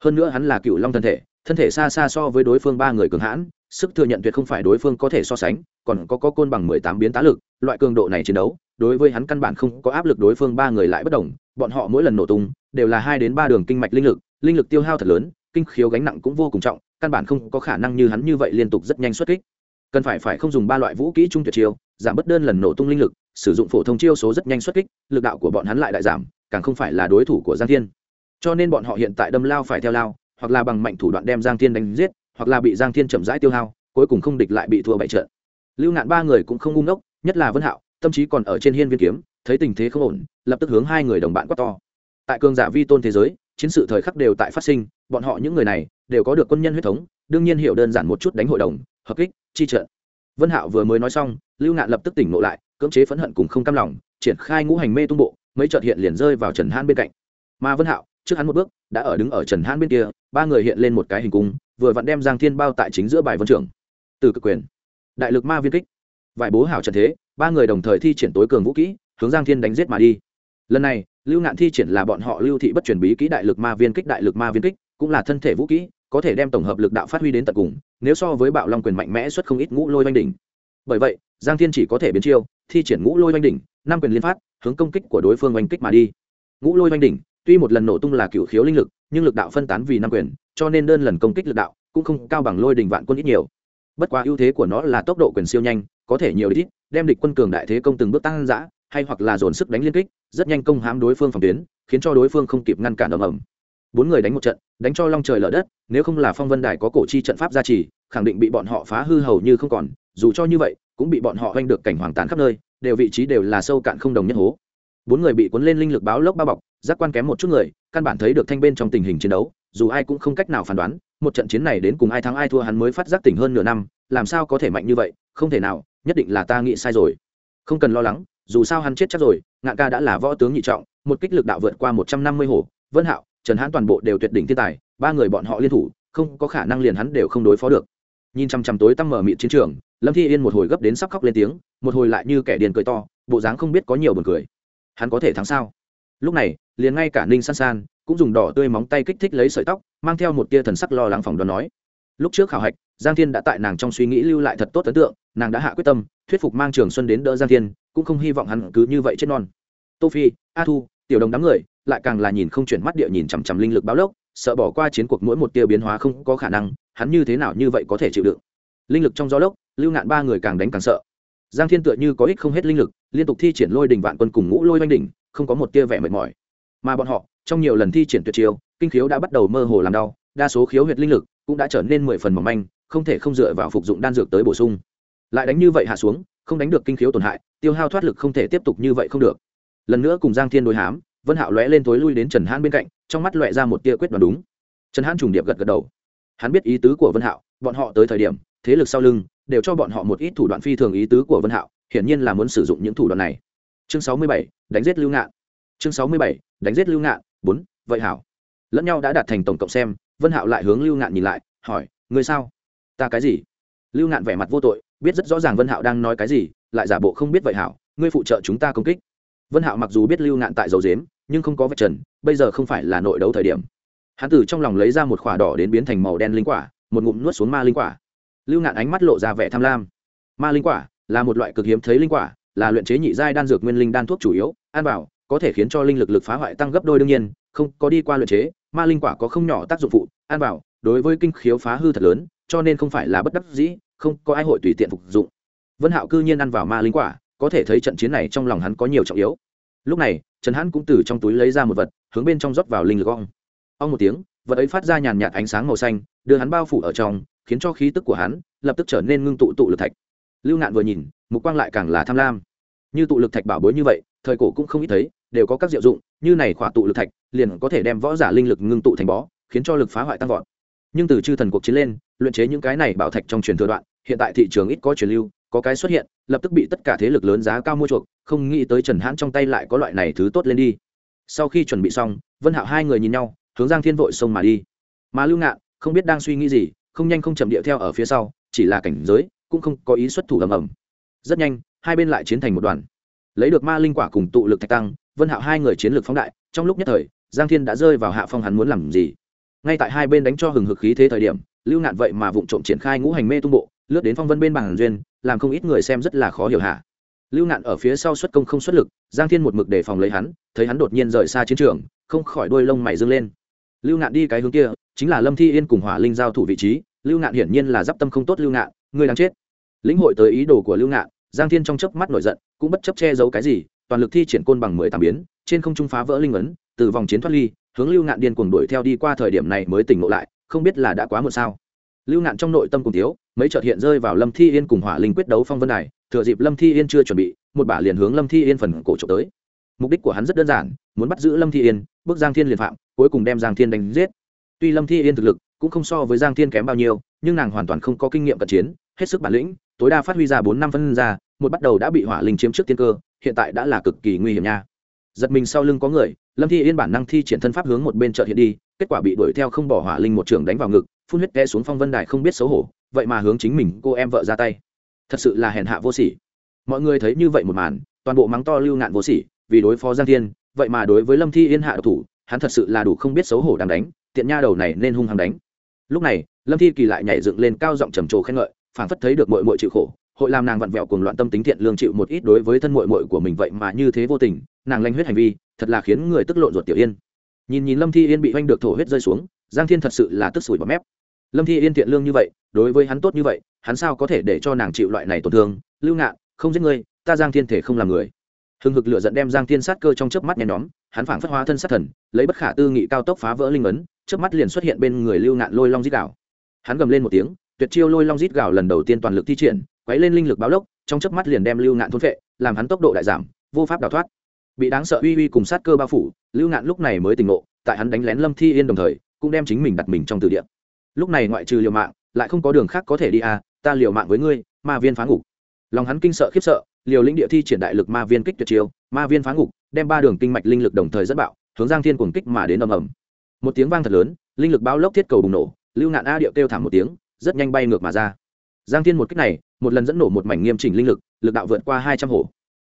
[SPEAKER 1] Hơn nữa hắn là cựu long thân thể thân thể xa xa so với đối phương ba người cường hãn, sức thừa nhận tuyệt không phải đối phương có thể so sánh còn có có côn bằng mười tám biến tá lực, loại cường độ này chiến đấu, đối với hắn căn bản không có áp lực đối phương ba người lại bất đồng, bọn họ mỗi lần nổ tung, đều là hai đến ba đường kinh mạch linh lực linh lực tiêu hao thật lớn, kinh khiếu gánh nặng cũng vô cùng trọng, căn bản không có khả năng như hắn như vậy liên tục rất nhanh xuất kích. Cần phải phải không dùng ba loại vũ kỹ trung tuyệt chiêu, giảm bất đơn lần nổ tung linh lực, sử dụng phổ thông chiêu số rất nhanh xuất kích, lực đạo của bọn hắn lại đại giảm, càng không phải là đối thủ của giang thiên. Cho nên bọn họ hiện tại đâm lao phải theo lao, hoặc là bằng mạnh thủ đoạn đem giang thiên đánh giết, hoặc là bị giang thiên chậm rãi tiêu hao, cuối cùng không địch lại bị thua bại trận lưu nạn ba người cũng không ngu ngốc, nhất là vân hạo, tâm trí còn ở trên hiên viên kiếm, thấy tình thế không ổn, lập tức hướng hai người đồng bạn quát to. Tại cường giả vi tôn thế giới, chiến sự thời khắc đều tại phát sinh, bọn họ những người này đều có được quân nhân huyết thống, đương nhiên hiểu đơn giản một chút đánh hội đồng, hợp kích, chi trận. Vân hạo vừa mới nói xong, lưu ngạn lập tức tỉnh ngộ lại, cưỡng chế phẫn hận cùng không cam lòng, triển khai ngũ hành mê tung bộ, mấy chợt hiện liền rơi vào trần hãn bên cạnh. Mà vân hạo, trước hắn một bước, đã ở đứng ở trần hãn bên kia, ba người hiện lên một cái hình cung, vừa vặn đem giang thiên bao tại chính giữa bài vân trưởng. Từ cực quyền đại lực ma viên kích. Vài bố hảo trận thế, ba người đồng thời thi triển tối cường vũ kỹ, hướng giang thiên đánh giết mà đi. Lần này, lưu ngạn thi triển là bọn họ lưu thị bất truyền bí kỹ đại lực ma viên kích, đại lực ma viên kích, cũng là thân thể vũ kỹ, có thể đem tổng hợp lực đạo phát huy đến tận cùng, nếu so với bạo long quyền mạnh mẽ xuất không ít ngũ lôi oanh đỉnh. Bởi vậy, giang thiên chỉ có thể biến chiêu, thi triển ngũ lôi oanh đỉnh, năm quyền liên phát, hướng công kích của đối phương oanh kích mà đi. Ngũ lôi oanh đỉnh, tuy một lần nổ tung là cựu khiếu linh lực, nhưng lực đạo phân tán vì năm quyền, cho nên đơn lần công kích lực đạo cũng không cao bằng lôi đình vạn quân ít nhiều bất quá ưu thế của nó là tốc độ quyền siêu nhanh, có thể nhiều ít, đem địch quân cường đại thế công từng bước tăng giã hay hoặc là dồn sức đánh liên kích, rất nhanh công hãm đối phương phòng tuyến, khiến cho đối phương không kịp ngăn cản ầm ầm. Bốn người đánh một trận, đánh cho long trời lở đất, nếu không là phong vân đài có cổ chi trận pháp gia trì, khẳng định bị bọn họ phá hư hầu như không còn, dù cho như vậy, cũng bị bọn họ oanh được cảnh hoàng tàn khắp nơi, đều vị trí đều là sâu cạn không đồng nhất hố. Bốn người bị cuốn lên linh lực báo lốc bao bọc, giác quan kém một chút người, căn bản thấy được thanh bên trong tình hình chiến đấu dù ai cũng không cách nào phán đoán, một trận chiến này đến cùng ai thắng ai thua hắn mới phát giác tỉnh hơn nửa năm, làm sao có thể mạnh như vậy, không thể nào, nhất định là ta nghĩ sai rồi. Không cần lo lắng, dù sao hắn chết chắc rồi, ngạn ca đã là võ tướng nhị trọng, một kích lực đạo vượt qua một trăm năm mươi hồ vân hạo, trần hãn toàn bộ đều tuyệt đỉnh thiên tài, ba người bọn họ liên thủ, không có khả năng liền hắn đều không đối phó được. Nhìn chằm chằm tối tăm mở mịt chiến trường, lâm thi yên một hồi gấp đến sắp khóc lên tiếng, một hồi lại như kẻ điền cười to, bộ dáng không biết có nhiều buồn cười. Hắn có thể thắng sao? Lúc này, liền ngay cả ninh san san cũng dùng đỏ tươi móng tay kích thích lấy sợi tóc, mang theo một tia thần sắc lo lắng phòng đoán nói. Lúc trước khảo hạch, giang thiên đã tại nàng trong suy nghĩ lưu lại thật tốt ấn tượng, nàng đã hạ quyết tâm, thuyết phục mang trường xuân đến đỡ giang thiên, cũng không hy vọng hắn cứ như vậy chết non. Tô phi, a thu, tiểu đồng đám người, lại càng là nhìn không chuyển mắt địa nhìn chằm chằm linh lực báo lốc, sợ bỏ qua chiến cuộc mỗi một tia biến hóa không có khả năng, hắn như thế nào như vậy có thể chịu đựng? Linh lực trong gió lốc, lưu ngạn ba người càng đánh càng sợ. Giang thiên tựa như có ích không hết linh lực, liên tục thi triển lôi đình vạn quân cùng ngũ lôi oanh đỉnh, không có một tia vẻ mệt mỏi mà bọn họ, trong nhiều lần thi triển tuyệt chiêu, kinh khiếu đã bắt đầu mơ hồ làm đau, đa số khiếu huyệt linh lực cũng đã trở nên mười phần mỏng manh, không thể không dựa vào phục dụng đan dược tới bổ sung. Lại đánh như vậy hạ xuống, không đánh được kinh khiếu tổn hại, tiêu hao thoát lực không thể tiếp tục như vậy không được. Lần nữa cùng giang thiên đối hám, vân hạo lóe lên tối lui đến trần hãn bên cạnh, trong mắt lóe ra một tia quyết đoán đúng. Trần hãn trùng điệp gật gật đầu. Hắn biết ý tứ của vân hạo, bọn họ tới thời điểm, thế lực sau lưng đều cho bọn họ một ít thủ đoạn phi thường ý tứ của vân hạo, hiển nhiên là muốn sử dụng những thủ đoạn này. Chương sáu mươi bảy, đánh giết lưu ngạn chương sáu mươi bảy, đánh giết lưu ngạn, bốn, vậy hảo. Lẫn nhau đã đạt thành tổng cộng xem, vân hạo lại hướng lưu ngạn nhìn lại, hỏi, ngươi sao? Ta cái gì? Lưu ngạn vẻ mặt vô tội, biết rất rõ ràng vân hạo đang nói cái gì, lại giả bộ không biết vậy hảo, ngươi phụ trợ chúng ta công kích. Vân hạo mặc dù biết lưu ngạn tại dầu dếm nhưng không có vật trần, bây giờ không phải là nội đấu thời điểm. Hắn từ trong lòng lấy ra một khỏa đỏ đến biến thành màu đen linh quả, một ngụm nuốt xuống ma linh quả. Lưu ngạn ánh mắt lộ ra vẻ tham lam. Ma linh quả là một loại cực hiếm thấy linh quả, là luyện chế nhị giai đan dược nguyên linh đan thuốc chủ yếu an bảo có thể khiến cho linh lực lực phá hoại tăng gấp đôi đương nhiên, không có đi qua luyện chế, ma linh quả có không nhỏ tác dụng phụ an bảo đối với kinh khiếu phá hư thật lớn, cho nên không phải là bất đắc dĩ, không có ai hội tùy tiện phục dụng. Vân hạo cư nhiên ăn vào ma linh quả, có thể thấy trận chiến này trong lòng hắn có nhiều trọng yếu. Lúc này, trần hãn cũng từ trong túi lấy ra một vật, hướng bên trong rót vào linh lực ong. Ong một tiếng, vật ấy phát ra nhàn nhạt ánh sáng màu xanh, đưa hắn bao phủ ở trong, khiến cho khí tức của hắn lập tức trở nên ngưng tụ tụ lực thạch. Lưu ngạn vừa nhìn, mục quang lại càng là tham lam. Như tụ lực thạch bảo bối như vậy, thời cổ cũng không ít thấy đều có các diệu dụng, như này khỏa tụ lực thạch, liền có thể đem võ giả linh lực ngưng tụ thành bó, khiến cho lực phá hoại tăng vọt. Nhưng từ chư thần cuộc chiến lên, luyện chế những cái này bảo thạch trong truyền thừa đoạn, hiện tại thị trường ít có truyền lưu, có cái xuất hiện, lập tức bị tất cả thế lực lớn giá cao mua chuộc, không nghĩ tới trần hãn trong tay lại có loại này thứ tốt lên đi. Sau khi chuẩn bị xong, vân hạo hai người nhìn nhau, hướng giang thiên vội xông mà đi. Mà lưu ngạn, không biết đang suy nghĩ gì, không nhanh không chậm điệu theo ở phía sau, chỉ là cảnh giới, cũng không có ý xuất thủ ầm ầm. Rất nhanh, hai bên lại chiến thành một đoàn lấy được ma linh quả cùng tụ lực thạch tăng, vân hạo hai người chiến lược phóng đại, trong lúc nhất thời, giang thiên đã rơi vào hạ phong hắn muốn làm gì? Ngay tại hai bên đánh cho hừng hực khí thế thời điểm, lưu nạn vậy mà vụng trộm triển khai ngũ hành mê tung bộ, lướt đến phong vân bên bảng duyên, làm không ít người xem rất là khó hiểu hạ lưu nạn ở phía sau xuất công không xuất lực, giang thiên một mực đề phòng lấy hắn, thấy hắn đột nhiên rời xa chiến trường, không khỏi đôi lông mày dâng lên. Lưu nạn đi cái hướng kia, chính là lâm thi yên cùng hỏa linh giao thủ vị trí, lưu nạn hiển nhiên là d i p tâm không tốt lưu nạn ngươi đang chết. Lĩnh hội tới ý đồ của lưu nạn giang thiên trong chớp mắt nổi giận, cũng bất chấp che giấu cái gì, toàn lực thi triển côn bằng mười tám biến, trên không trung phá vỡ linh ấn, từ vòng chiến thoát ly, hướng lưu ngạn điên cuồng đuổi theo đi qua thời điểm này mới tỉnh ngộ lại, không biết là đã quá muộn sao. Lưu ngạn trong nội tâm cùng thiếu, mấy trợt hiện rơi vào lâm thi yên cùng hỏa linh quyết đấu phong vân này thừa dịp lâm thi yên chưa chuẩn bị, một bả liền hướng lâm thi yên phần cổ trộm tới. Mục đích của hắn rất đơn giản, muốn bắt giữ lâm thi yên, bước giang thiên liền phạm, cuối cùng đem giang thiên đánh giết. Tuy lâm thi yên thực lực cũng không so với giang thiên kém bao nhiêu, nhưng nàng hoàn toàn không có kinh nghiệm cận chiến hết sức bản lĩnh, tối đa phát huy ra bốn năm phân ra, một bắt đầu đã bị hỏa linh chiếm trước tiên cơ, hiện tại đã là cực kỳ nguy hiểm nha. Giật mình sau lưng có người, lâm thi yên bản năng thi triển thân pháp hướng một bên chợ hiện đi, kết quả bị đuổi theo không bỏ hỏa linh một trường đánh vào ngực, phun huyết té xuống phong vân đài không biết xấu hổ, vậy mà hướng chính mình cô em vợ ra tay. Thật sự là hèn hạ vô sỉ. Mọi người thấy như vậy một màn, toàn bộ mắng to lưu ngạn vô sỉ, vì đối phó giang thiên, vậy mà đối với lâm thi yên hạ độc thủ, hắn thật sự là đủ không biết xấu hổ đang đánh, tiện nha đầu này nên hung hăng đánh. Lúc này, lâm thi kỳ lại nhảy dựng lên cao giọng trầm trồ khen ngợi phảng phất thấy được mội mội chịu khổ, hội làm nàng vặn vẹo cùng loạn tâm tính thiện lương chịu một ít đối với thân mội mội của mình vậy mà như thế vô tình, nàng lanh huyết hành vi, thật là khiến người tức lộn ruột tiểu yên. Nhìn nhìn lâm thi yên bị oanh được thổ huyết rơi xuống, giang thiên thật sự là tức sủi bọt mép. Lâm thi yên thiện lương như vậy, đối với hắn tốt như vậy, hắn sao có thể để cho nàng chịu loại này tổn thương? Lưu ngạn, không giết ngươi, ta giang thiên thể không làm người. Hừng hực lửa dẫn đem giang thiên sát cơ trong chớp mắt nhen nhóm, hắn phảng phất hóa thân sát thần, lấy bất khả tư nghị cao tốc phá vỡ linh ấn, chớp mắt liền xuất hiện bên người lưu ngạn lôi long dít đảo. Hắn gầm lên một tiếng tuyệt chiêu lôi long rít gào lần đầu tiên toàn lực thi triển, quấy lên linh lực báo lốc, trong chớp mắt liền đem lưu ngạn thôn vệ làm hắn tốc độ đại giảm, vô pháp đào thoát. Bị đáng sợ uy uy cùng sát cơ bao phủ, lưu ngạn lúc này mới tỉnh ngộ, tại hắn đánh lén lâm thi yên đồng thời, cũng đem chính mình đặt mình trong từ địa. Lúc này ngoại trừ liều mạng, lại không có đường khác có thể đi à ta liều mạng với ngươi, ma viên phá ngục. Lòng hắn kinh sợ khiếp sợ, liều lĩnh địa thi triển đại lực ma viên kích tuyệt chiêu, ma viên phá ngục, đem ba đường kinh mạch linh lực đồng thời dẫn bạo, hướng giang thiên cuồng kích mà đến ầm ầm. Một tiếng vang thật lớn, linh lực bao lốc thiết cầu bùng nổ, lưu ngạn a điệu kêu thảm một tiếng rất nhanh bay ngược mà ra. Giang thiên một kích này, một lần dẫn nổ một mảnh nghiêm chỉnh linh lực lực đạo vượt qua hai trăm hổ.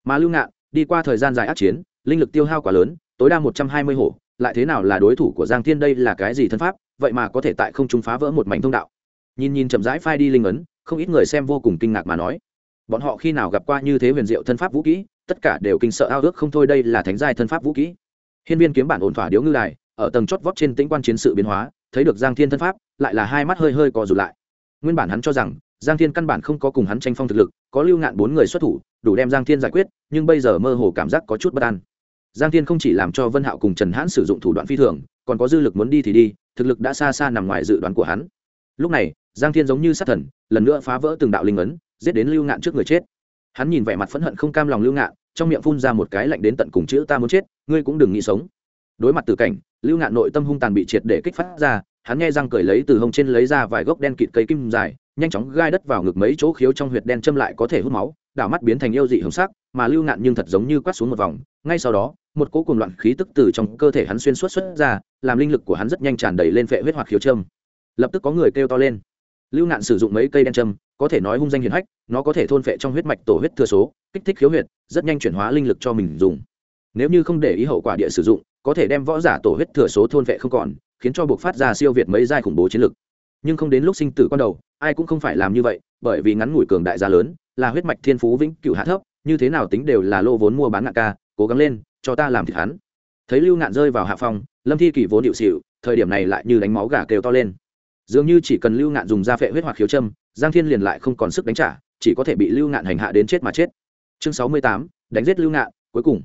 [SPEAKER 1] Mà lưu ngạn, đi qua thời gian dài ác chiến, linh lực tiêu hao quá lớn, tối đa một trăm hai mươi hổ, lại thế nào là đối thủ của giang thiên đây là cái gì thân pháp, vậy mà có thể tại không trung phá vỡ một mảnh thông đạo. Nhìn nhìn chậm rãi phai đi linh ấn, không ít người xem vô cùng kinh ngạc mà nói, bọn họ khi nào gặp qua như thế huyền diệu thân pháp vũ kỹ, tất cả đều kinh sợ ao ước không thôi đây là thánh giai thân pháp vũ kỹ. Hiên viên kiếm bản ổn thỏa điếu ngư đài, ở tầng chót vót trên tĩnh quan chiến sự biến hóa, thấy được giang thiên thân pháp, lại là hai mắt hơi hơi co rụt lại nguyên bản hắn cho rằng, giang thiên căn bản không có cùng hắn tranh phong thực lực, có lưu ngạn bốn người xuất thủ, đủ đem giang thiên giải quyết, nhưng bây giờ mơ hồ cảm giác có chút bất an. Giang thiên không chỉ làm cho vân hạo cùng trần hãn sử dụng thủ đoạn phi thường, còn có dư lực muốn đi thì đi, thực lực đã xa xa nằm ngoài dự đoán của hắn. Lúc này, giang thiên giống như sát thần, lần nữa phá vỡ từng đạo linh ấn, giết đến lưu ngạn trước người chết. Hắn nhìn vẻ mặt phẫn hận không cam lòng lưu ngạn, trong miệng phun ra một cái lạnh đến tận cùng chữ ta muốn chết, ngươi cũng đừng nghĩ sống. Đối mặt từ cảnh, lưu ngạn nội tâm hung tàn bị triệt để kích phát ra hắn nghe răng cởi lấy từ hông trên lấy ra vài gốc đen kịt cây kim dài, nhanh chóng gai đất vào ngực mấy chỗ khiếu trong huyệt đen châm lại có thể hút máu, đảo mắt biến thành yêu dị hồng sắc, mà lưu ngạn nhưng thật giống như quát xuống một vòng. Ngay sau đó, một cỗ cuồng loạn khí tức từ trong cơ thể hắn xuyên suốt xuất ra, làm linh lực của hắn rất nhanh tràn đầy lên phệ huyết hoặc khiếu châm. Lập tức có người kêu to lên. Lưu nạn sử dụng mấy cây đen châm, có thể nói hung danh hiền hách, nó có thể thôn phệ trong huyết mạch tổ huyết thừa số, kích thích khiếu huyệt, rất nhanh chuyển hóa linh lực cho mình dùng. Nếu như không để ý hậu quả địa sử dụng, có thể đem võ giả tổ huyết thừa số thôn vệ không còn khiến cho buộc phát ra siêu việt mấy giai khủng bố chiến lực. Nhưng không đến lúc sinh tử con đầu, ai cũng không phải làm như vậy, bởi vì ngắn ngủi cường đại gia lớn, là huyết mạch thiên phú vĩnh cửu hạ thấp, như thế nào tính đều là lô vốn mua bán ngạn ca, cố gắng lên, cho ta làm thịt hắn. Thấy lưu ngạn rơi vào hạ phong, lâm thi kỳ vốn điệu xịu thời điểm này lại như đánh máu gà kêu to lên. Dường như chỉ cần lưu ngạn dùng da phệ huyết hoặc khiếu châm, giang thiên liền lại không còn sức đánh trả, chỉ có thể bị lưu ngạn hành hạ đến chết mà chết. Chương sáu mươi tám, đánh giết lưu ngạn, cuối cùng.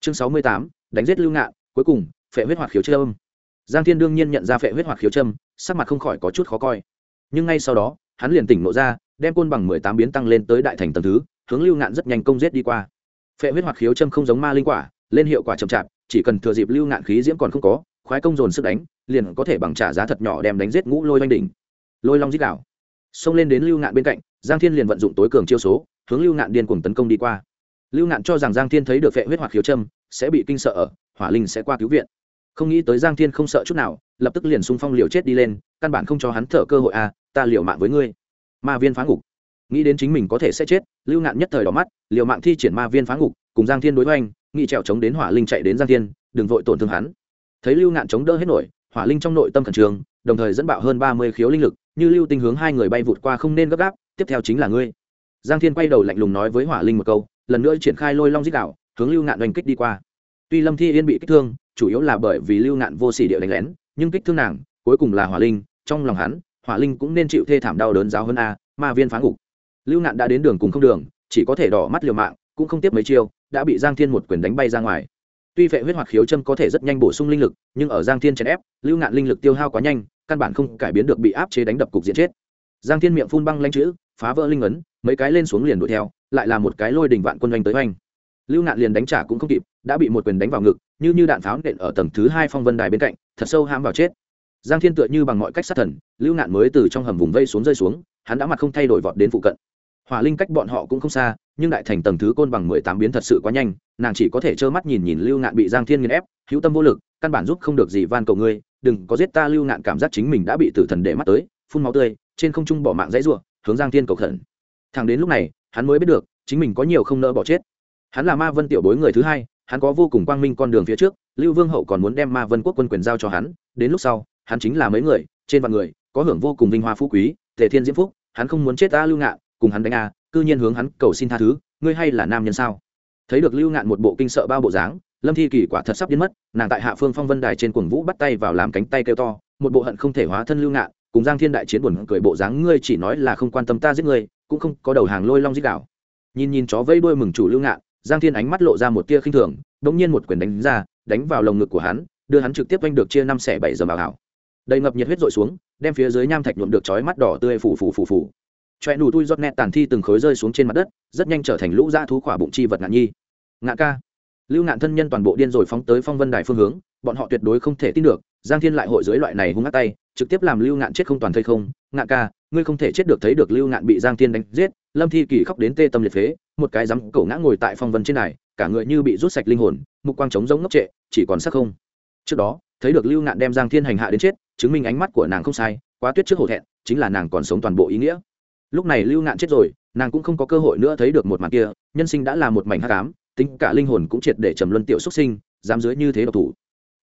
[SPEAKER 1] Chương sáu mươi tám, đánh giết lưu ngạn, cuối cùng, phệ huyết hoặc khiếu châm giang thiên đương nhiên nhận ra phệ huyết hoặc khiếu châm, sắc mặt không khỏi có chút khó coi. Nhưng ngay sau đó, hắn liền tỉnh nộ ra, đem côn bằng mười tám biến tăng lên tới đại thành tầng thứ, hướng lưu ngạn rất nhanh công giết đi qua. Phệ huyết hoặc khiếu châm không giống ma linh quả, lên hiệu quả chậm chạp, chỉ cần thừa dịp lưu ngạn khí diễm còn không có, khoái công dồn sức đánh, liền có thể bằng trả giá thật nhỏ đem đánh giết ngũ lôi oanh đỉnh. Lôi long giết đảo. Xông lên đến lưu ngạn bên cạnh, giang thiên liền vận dụng tối cường chiêu số, hướng lưu ngạn điên cuồng tấn công đi qua. Lưu ngạn cho rằng giang thiên thấy được phệ huyết hoặc khiếu châm, sẽ bị kinh sợ ở, hỏa linh sẽ qua cứu viện không nghĩ tới giang thiên không sợ chút nào, lập tức liền xung phong liều chết đi lên, căn bản không cho hắn thở cơ hội à ta liều mạng với ngươi. Ma viên phá ngục. Nghĩ đến chính mình có thể sẽ chết, lưu ngạn nhất thời đỏ mắt, liều mạng thi triển ma viên phá ngục, cùng giang thiên đối với anh nghị trèo chống đến hỏa linh chạy đến giang thiên, đừng vội tổn thương hắn. Thấy lưu ngạn chống đỡ hết nổi, hỏa linh trong nội tâm khẩn trương, đồng thời dẫn bạo hơn ba mươi khiếu linh lực, như lưu tinh hướng hai người bay vụt qua không nên gấp gáp, tiếp theo chính là ngươi. Giang thiên quay đầu lạnh lùng nói với hỏa linh một câu, lần nữa triển khai lôi long dích đảo hướng lưu ngạn oanh kích đi qua. Tuy lâm thi yên bị kích thương chủ yếu là bởi vì lưu ngạn vô sỉ địa đánh lén, nhưng kích thương nàng, cuối cùng là hỏa linh, trong lòng hắn, hỏa linh cũng nên chịu thê thảm đau đớn giáo hơn a, ma viên phá ngục. Lưu ngạn đã đến đường cùng không đường, chỉ có thể đỏ mắt liều mạng, cũng không tiếp mấy chiêu, đã bị giang thiên một quyền đánh bay ra ngoài. Tuy vệ huyết hoặc khiếu châm có thể rất nhanh bổ sung linh lực, nhưng ở giang thiên chèn ép, lưu ngạn linh lực tiêu hao quá nhanh, căn bản không cải biến được bị áp chế đánh đập cục diện chết. Giang thiên miệng phun băng lanh chữ, phá vỡ linh ấn, mấy cái lên xuống liền đuổi theo, lại là một cái lôi đình vạn quân oanh tới oanh lưu ngạn liền đánh trả cũng không kịp, đã bị một quyền đánh vào ngực, như như đạn pháo nện ở tầng thứ hai phong vân đài bên cạnh, thật sâu hãm vào chết. Giang thiên tựa như bằng mọi cách sát thần, lưu ngạn mới từ trong hầm vùng vây xuống rơi xuống, hắn đã mặt không thay đổi vọt đến phụ cận. Hỏa linh cách bọn họ cũng không xa, nhưng đại thành tầng thứ côn bằng mười tám biến thật sự quá nhanh, nàng chỉ có thể trơ mắt nhìn nhìn lưu ngạn bị giang thiên nghiền ép, hữu tâm vô lực, căn bản giúp không được gì van cầu ngươi, đừng có giết ta lưu ngạn cảm giác chính mình đã bị tử thần để mắt tới, phun máu tươi, trên không trung bỏ mạng dãy ruộng hướng giang thiên cầu khẩn. Thằng đến lúc này, hắn mới biết được, chính mình có nhiều không nỡ bỏ chết hắn là ma vân tiểu bối người thứ hai, hắn có vô cùng quang minh con đường phía trước, lưu vương hậu còn muốn đem ma vân quốc quân quyền giao cho hắn, đến lúc sau, hắn chính là mấy người, trên vạn người, có hưởng vô cùng vinh hoa phú quý, tề thiên diễm phúc, hắn không muốn chết ta lưu ngạn, cùng hắn đánh a, cư nhiên hướng hắn cầu xin tha thứ, ngươi hay là nam nhân sao? Thấy được lưu ngạn một bộ kinh sợ bao bộ dáng, lâm thi kỳ quả thật sắp biến mất, nàng tại hạ phương phong vân đài trên cuồng vũ bắt tay vào làm cánh tay kêu to, một bộ hận không thể hóa thân lưu ngạn, cùng giang thiên đại chiến buồn cười bộ dáng, ngươi chỉ nói là không quan tâm ta giết ngươi, cũng không có đầu hàng lôi long giết đảo nhìn nhìn chó vây đuôi mừng chủ lưu ngạn giang thiên ánh mắt lộ ra một tia khinh thường bỗng nhiên một quyền đánh ra, đánh vào lồng ngực của hắn, đưa hắn trực tiếp quanh được chia năm xẻ bảy giờ bảo hảo đầy ngập nhiệt huyết dội xuống, đem phía dưới nham thạch nhuộm được chói mắt đỏ tươi phủ phủ phủ phủ choẹ nù tui rót nẹt tàn thi từng khối rơi xuống trên mặt đất, rất nhanh trở thành lũ da thú khỏa bụng chi vật ngạn nhi. Ngạn ca. Lưu ngạn thân nhân toàn bộ điên rồi phóng tới phong vân đài phương hướng, bọn họ tuyệt đối không thể tin được, giang thiên lại hội dưới loại này hung ác tay, trực tiếp làm lưu ngạn chết không toàn thây không. Ngạn ca, ngươi không thể chết được thấy được lưu ngạn bị giang thiên đánh giết, lâm thi kỳ khóc đến tê tâm liệt phế một cái rắm cổ ngã ngồi tại phong vân trên này, cả người như bị rút sạch linh hồn mục quang trống giống ngốc trệ chỉ còn sắc không. Trước đó thấy được lưu ngạn đem giang thiên hành hạ đến chết chứng minh ánh mắt của nàng không sai quá tuyết trước hổ thẹn chính là nàng còn sống toàn bộ ý nghĩa. Lúc này lưu ngạn chết rồi nàng cũng không có cơ hội nữa thấy được một màn kia nhân sinh đã là một mảnh hát cám tính cả linh hồn cũng triệt để trầm luân tiểu xuất sinh dám dưới như thế độc thủ.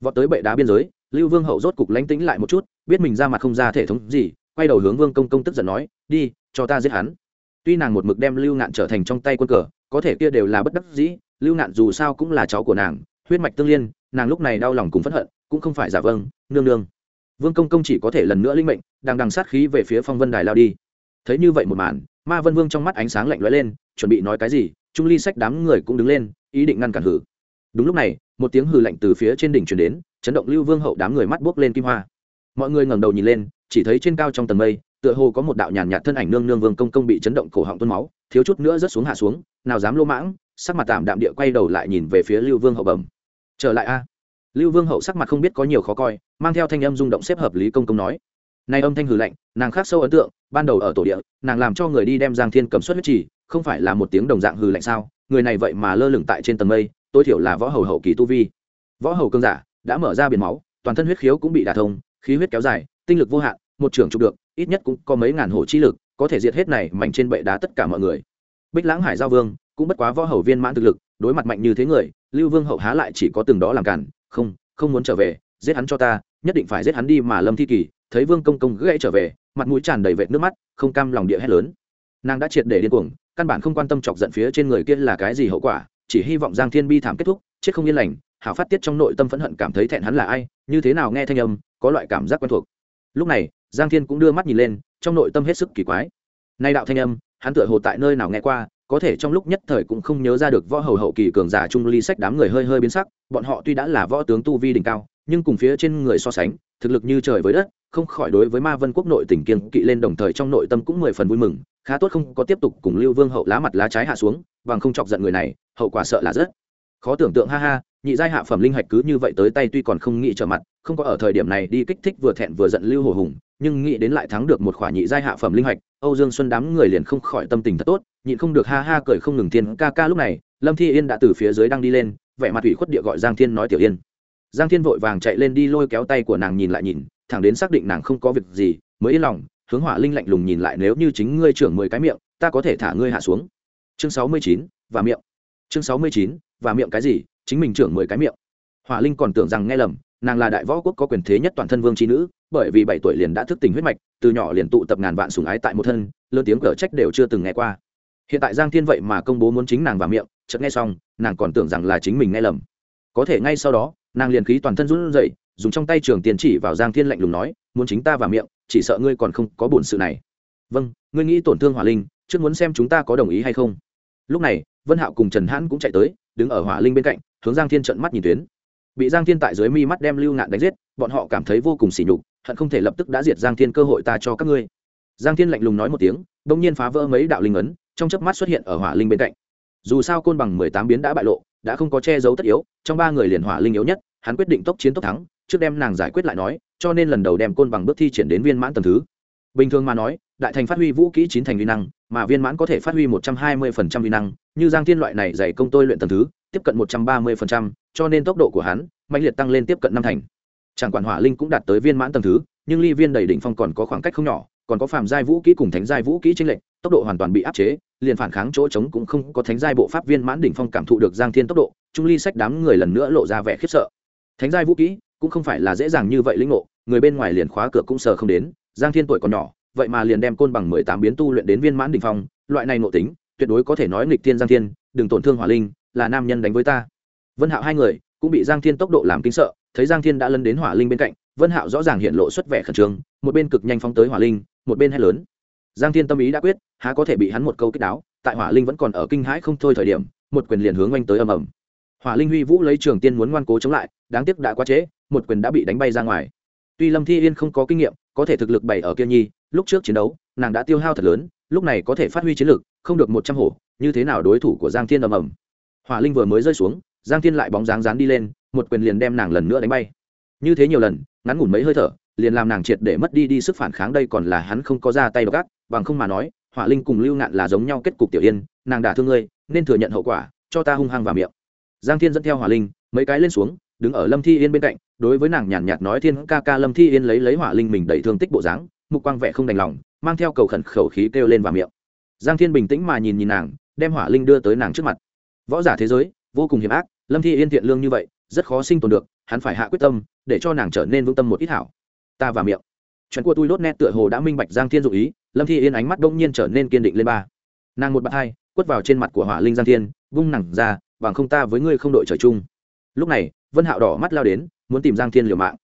[SPEAKER 1] Vọt tới bệ đá biên giới lưu vương hậu rốt cục lánh tĩnh lại một chút biết mình ra mặt không ra thể thống gì quay đầu hướng vương công công tức giận nói đi cho ta giết hắn tuy nàng một mực đem lưu ngạn trở thành trong tay quân cờ, có thể kia đều là bất đắc dĩ, lưu ngạn dù sao cũng là cháu của nàng, huyết mạch tương liên, nàng lúc này đau lòng cùng phẫn hận, cũng không phải giả vâng nương nương. Vương công công chỉ có thể lần nữa linh mệnh, đang đằng sát khí về phía phong vân đài lao đi. Thấy như vậy một màn, ma vân vương trong mắt ánh sáng lạnh lóe lên, chuẩn bị nói cái gì, trung ly sách đám người cũng đứng lên, ý định ngăn cản hử. Đúng lúc này, một tiếng hừ lạnh từ phía trên đỉnh truyền đến, chấn động lưu vương hậu đám người mắt buốc lên kim hoa. Mọi người ngẩng đầu nhìn lên, chỉ thấy trên cao trong tầng mây tựa hồ có một đạo nhàn nhạt thân ảnh nương nương vương công công bị chấn động cổ họng tuôn máu, thiếu chút nữa rớt xuống hạ xuống, nào dám lô mãng, sắc mặt tạm đạm địa quay đầu lại nhìn về phía lưu vương hậu bẩm. Trở lại a. Lưu vương hậu sắc mặt không biết có nhiều khó coi, mang theo thanh âm rung động xếp hợp lý công công nói. Nay âm thanh hừ lạnh, nàng khác sâu ấn tượng, ban đầu ở tổ địa, nàng làm cho người đi đem giang thiên cầm xuất huyết trì, không phải là một tiếng đồng dạng hừ lạnh sao? Người này vậy mà lơ lửng tại trên tầng mây, tối thiểu là võ hầu hậu kỳ tu vi. Võ hầu cương giả, đã mở ra biển máu, toàn thân huyết khiếu cũng bị đả thông, khí huyết kéo dài, tinh lực vô hạn, một trưởng chụp được ít nhất cũng có mấy ngàn hổ chi lực, có thể diệt hết này mạnh trên bệ đá tất cả mọi người. Bích lãng hải giao vương cũng bất quá võ hầu viên mãn thực lực, đối mặt mạnh như thế người, lưu vương hậu há lại chỉ có từng đó làm cản, không không muốn trở về, giết hắn cho ta, nhất định phải giết hắn đi mà lâm thi kỳ. Thấy vương công công gãy trở về, mặt mũi tràn đầy vệt nước mắt, không cam lòng địa hét lớn. Nàng đã triệt để điên cuồng, căn bản không quan tâm chọc giận phía trên người kia là cái gì hậu quả, chỉ hy vọng giang thiên bi thảm kết thúc, chết không yên lành, hảo phát tiết trong nội tâm phẫn hận cảm thấy thẹn hắn là ai, như thế nào nghe thanh âm, có loại cảm giác quen thuộc. Lúc này giang thiên cũng đưa mắt nhìn lên, trong nội tâm hết sức kỳ quái. Nay đạo thanh âm, hắn tựa hồ tại nơi nào nghe qua, có thể trong lúc nhất thời cũng không nhớ ra được võ hầu hậu kỳ cường giả trung ly sách đám người hơi hơi biến sắc, bọn họ tuy đã là võ tướng tu vi đỉnh cao, nhưng cùng phía trên người so sánh, thực lực như trời với đất, không khỏi đối với ma vân quốc nội tỉnh kiên kỵ lên đồng thời trong nội tâm cũng mười phần vui mừng, khá tốt không có tiếp tục cùng lưu vương hậu lá mặt lá trái hạ xuống, bằng không chọc giận người này, hậu quả sợ là rất khó tưởng tượng, ha ha, nhị giai hạ phẩm linh hạch cứ như vậy tới tay tuy còn không nghĩ trở mặt, không có ở thời điểm này đi kích thích vừa thẹn vừa giận lưu hồ hùng, nhưng nghĩ đến lại thắng được một khoản nhị giai hạ phẩm linh hạch, âu dương xuân đám người liền không khỏi tâm tình thật tốt, nhịn không được ha ha cười không ngừng thiên ca ca lúc này, lâm thi yên đã từ phía dưới đang đi lên, vẻ mặt ủy khuất địa gọi giang thiên nói tiểu yên. Giang thiên vội vàng chạy lên đi lôi kéo tay của nàng nhìn lại nhìn, thẳng đến xác định nàng không có việc gì, mới yên lòng, hướng hỏa linh lạnh lùng nhìn lại nếu như chính ngươi trưởng mười cái miệng, ta có thể thả ngươi hạ xuống. Chương sáu mươi chín, và miệng. Chương sáu mươi chín và miệng cái gì, chính mình trưởng mười cái miệng. Hỏa linh còn tưởng rằng nghe lầm, nàng là đại võ quốc có quyền thế nhất toàn thân vương tri nữ, bởi vì bảy tuổi liền đã thức tình huyết mạch, từ nhỏ liền tụ tập ngàn vạn sùng ái tại một thân, lớn tiếng cở trách đều chưa từng nghe qua. Hiện tại giang thiên vậy mà công bố muốn chính nàng vào miệng, chợt nghe xong, nàng còn tưởng rằng là chính mình nghe lầm. Có thể ngay sau đó, nàng liền khí toàn thân run rẩy, dùng trong tay trường tiền chỉ vào giang thiên lạnh lùng nói, muốn chính ta vào miệng, chỉ sợ ngươi còn không có bổn sự này. Vâng ngươi nghĩ tổn thương hỏa linh, trước muốn xem chúng ta có đồng ý hay không. Lúc này, vân hạo cùng trần hãn cũng chạy tới đứng ở hỏa linh bên cạnh, hướng giang thiên trận mắt nhìn tuyến. Bị giang thiên tại dưới mi mắt đem lưu ngạn đánh giết, bọn họ cảm thấy vô cùng sỉ nhục, hận không thể lập tức đã diệt giang thiên cơ hội ta cho các ngươi. Giang thiên lạnh lùng nói một tiếng, bỗng nhiên phá vỡ mấy đạo linh ấn, trong chớp mắt xuất hiện ở hỏa linh bên cạnh. Dù sao côn bằng mười tám biến đã bại lộ, đã không có che giấu tất yếu, trong ba người liền hỏa linh yếu nhất, hắn quyết định tốc chiến tốc thắng, trước đem nàng giải quyết lại nói, cho nên lần đầu đem côn bằng bước thi triển đến viên mãn tầm thứ. Bình thường mà nói, đại thành phát huy vũ kỹ chín thành vi năng mà viên mãn có thể phát huy một trăm hai mươi phần trăm vi năng, như giang thiên loại này dày công tôi luyện tầm thứ, tiếp cận một trăm ba mươi phần trăm, cho nên tốc độ của hắn mạnh liệt tăng lên tiếp cận năm thành. Chẳng quản hỏa linh cũng đạt tới viên mãn tầm thứ, nhưng ly viên đầy đỉnh phong còn có khoảng cách không nhỏ, còn có phàm giai vũ kỹ cùng thánh giai vũ kỹ tranh lệch, tốc độ hoàn toàn bị áp chế, liền phản kháng chỗ trống cũng không có thánh giai bộ pháp viên mãn đỉnh phong cảm thụ được giang thiên tốc độ, trung ly sách đám người lần nữa lộ ra vẻ khiếp sợ. Thánh giai vũ kỹ cũng không phải là dễ dàng như vậy lĩnh ngộ, người bên ngoài liền khóa cửa cũng sờ không đến, giang thiên tuổi còn nhỏ vậy mà liền đem côn bằng mười tám biến tu luyện đến viên mãn đỉnh phong, loại này nội tính, tuyệt đối có thể nói nghịch thiên giang thiên, đừng tổn thương hỏa linh, là nam nhân đánh với ta. Vân hạo hai người cũng bị giang thiên tốc độ làm kinh sợ, thấy giang thiên đã lân đến hỏa linh bên cạnh, vân hạo rõ ràng hiện lộ xuất vẻ khẩn trương, một bên cực nhanh phóng tới hỏa linh, một bên hét lớn. Giang thiên tâm ý đã quyết, há có thể bị hắn một câu kích đáo, tại hỏa linh vẫn còn ở kinh hãi không thôi thời điểm, một quyền liền hướng oanh tới ầm ầm. Hỏa linh huy vũ lấy trường tiên muốn ngoan cố chống lại, đáng tiếc đã quá trễ, một quyền đã bị đánh bay ra ngoài. Tuy lâm thi yên không có kinh nghiệm, có thể thực lực bày ở kia nhi lúc trước chiến đấu, nàng đã tiêu hao thật lớn, lúc này có thể phát huy chiến lực, không được một trăm hổ, như thế nào đối thủ của giang thiên ầm ầm. Hỏa linh vừa mới rơi xuống, giang thiên lại bóng dáng dán đi lên, một quyền liền đem nàng lần nữa đánh bay. Như thế nhiều lần, ngắn ngủn mấy hơi thở, liền làm nàng triệt để mất đi đi sức phản kháng đây còn là hắn không có ra tay đ gác bằng không mà nói, hỏa linh cùng lưu ngạn là giống nhau kết cục tiểu yên, nàng đả thương ngươi, nên thừa nhận hậu quả, cho ta hung hăng vào miệng. Giang thiên dẫn theo hỏa linh, mấy cái lên xuống, đứng ở lâm thi yên bên cạnh, đối với nàng nhàn nhạt nói thiên ca ca lâm thi yên lấy lấy hỏa linh mình đẩy thương tích bộ dáng mục quang vẻ không đành lòng, mang theo cầu khẩn khẩu khí kêu lên vào miệng. Giang thiên bình tĩnh mà nhìn nhìn nàng, đem hỏa linh đưa tới nàng trước mặt. Võ giả thế giới, vô cùng hiểm ác, lâm thi yên thiện lương như vậy, rất khó sinh tồn được, hắn phải hạ quyết tâm, để cho nàng trở nên vững tâm một ít hảo. Ta vào miệng. Chuyện của tôi lốt nét tựa hồ đã minh bạch giang thiên dụ ý, lâm thi yên ánh mắt đông nhiên trở nên kiên định lên ba. Nàng một bạt hai, quất vào trên mặt của hỏa linh giang thiên, vung nặng ra, bằng không ta với ngươi không đội trời chung. Lúc này, vân hạo đỏ mắt lao đến, muốn tìm giang thiên liều mạng.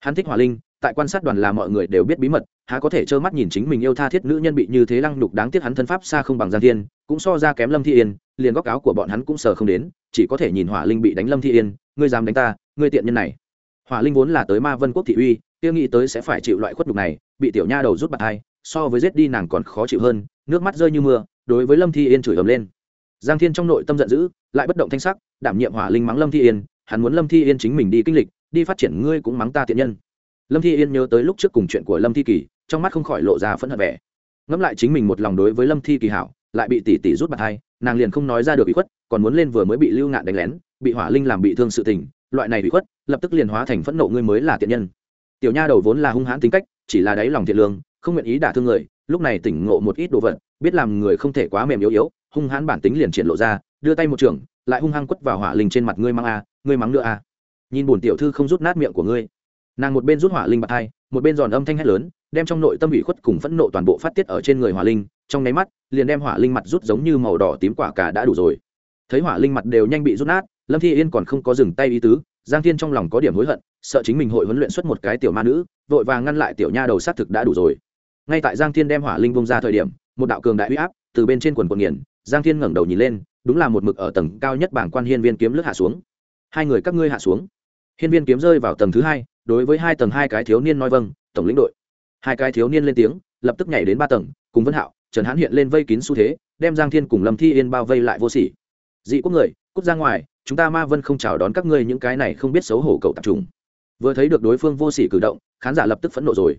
[SPEAKER 1] Hắn thích hỏa linh tại quan sát đoàn là mọi người đều biết bí mật, há có thể trơ mắt nhìn chính mình yêu tha thiết nữ nhân bị như thế lăng nhục đáng tiếc hắn thân pháp xa không bằng giang thiên, cũng so ra kém lâm thi yên, liền góc áo của bọn hắn cũng sờ không đến, chỉ có thể nhìn hỏa linh bị đánh lâm thi yên, ngươi dám đánh ta, ngươi tiện nhân này. Hỏa linh vốn là tới ma vân quốc thị uy tiêu nghĩ tới sẽ phải chịu loại khuất nhục này, bị tiểu nha đầu rút bạc hai, so với giết đi nàng còn khó chịu hơn, nước mắt rơi như mưa, đối với lâm thi yên chửi ầm lên. Giang thiên trong nội tâm giận dữ, lại bất động thanh sắc, đảm nhiệm hỏa linh mắng lâm thi yên, hắn muốn lâm thi yên chính mình đi kinh lịch, đi phát triển, ngươi cũng mắng ta tiện nhân lâm thi yên nhớ tới lúc trước cùng chuyện của lâm thi kỳ, trong mắt không khỏi lộ ra phẫn hận vẻ. Ngẫm lại chính mình một lòng đối với lâm thi kỳ hảo, lại bị tỷ tỷ rút bạc hai, nàng liền không nói ra được bị khuất, còn muốn lên vừa mới bị lưu ngạn đánh lén, bị hỏa linh làm bị thương sự tình, loại này bị khuất, lập tức liền hóa thành phẫn nộ ngươi mới là tiện nhân. Tiểu nha đầu vốn là hung hãn tính cách, chỉ là đáy lòng thiện lương, không nguyện ý đả thương người, lúc này tỉnh ngộ một ít đồ vật, biết làm người không thể quá mềm yếu yếu, hung hãn bản tính liền triển lộ ra, đưa tay một trường, lại hung hăng quất vào hỏa linh trên mặt, ngươi mang a, ngươi mắng nữa a. Nhìn bổn tiểu thư không rút nát miệng của ngươi nàng một bên rút hỏa linh bạc hai một bên giòn âm thanh hét lớn, đem trong nội tâm ủy khuất cùng phẫn nộ toàn bộ phát tiết ở trên người hỏa linh, trong nháy mắt, liền đem hỏa linh mặt rút giống như màu đỏ tím quả cả đã đủ rồi. Thấy hỏa linh mặt đều nhanh bị rút nát, lâm thi yên còn không có dừng tay ý tứ, giang thiên trong lòng có điểm hối hận, sợ chính mình hội huấn luyện xuất một cái tiểu ma nữ, vội vàng ngăn lại tiểu nha đầu xác thực đã đủ rồi. Ngay tại giang thiên đem hỏa linh bông ra thời điểm, một đạo cường đại huy áp từ bên trên quần quần nghiền, giang thiên ngẩng đầu nhìn lên, đúng là một mực ở tầng cao nhất bảng quan hiên viên kiếm lướt hạ xuống. Hai người các ngươi hạ xuống. Hiên viên kiếm rơi vào tầng thứ hai đối với hai tầng hai cái thiếu niên nói vâng tổng lĩnh đội. Hai cái thiếu niên lên tiếng, lập tức nhảy đến ba tầng, cùng vân hạo, trần hãn hiện lên vây kín xu thế, đem giang thiên cùng lâm thi yên bao vây lại vô sỉ. Dị quốc người, cút ra ngoài, chúng ta ma vân không chào đón các ngươi những cái này không biết xấu hổ cậu tập trung vừa thấy được đối phương vô sỉ cử động, khán giả lập tức phẫn nộ rồi.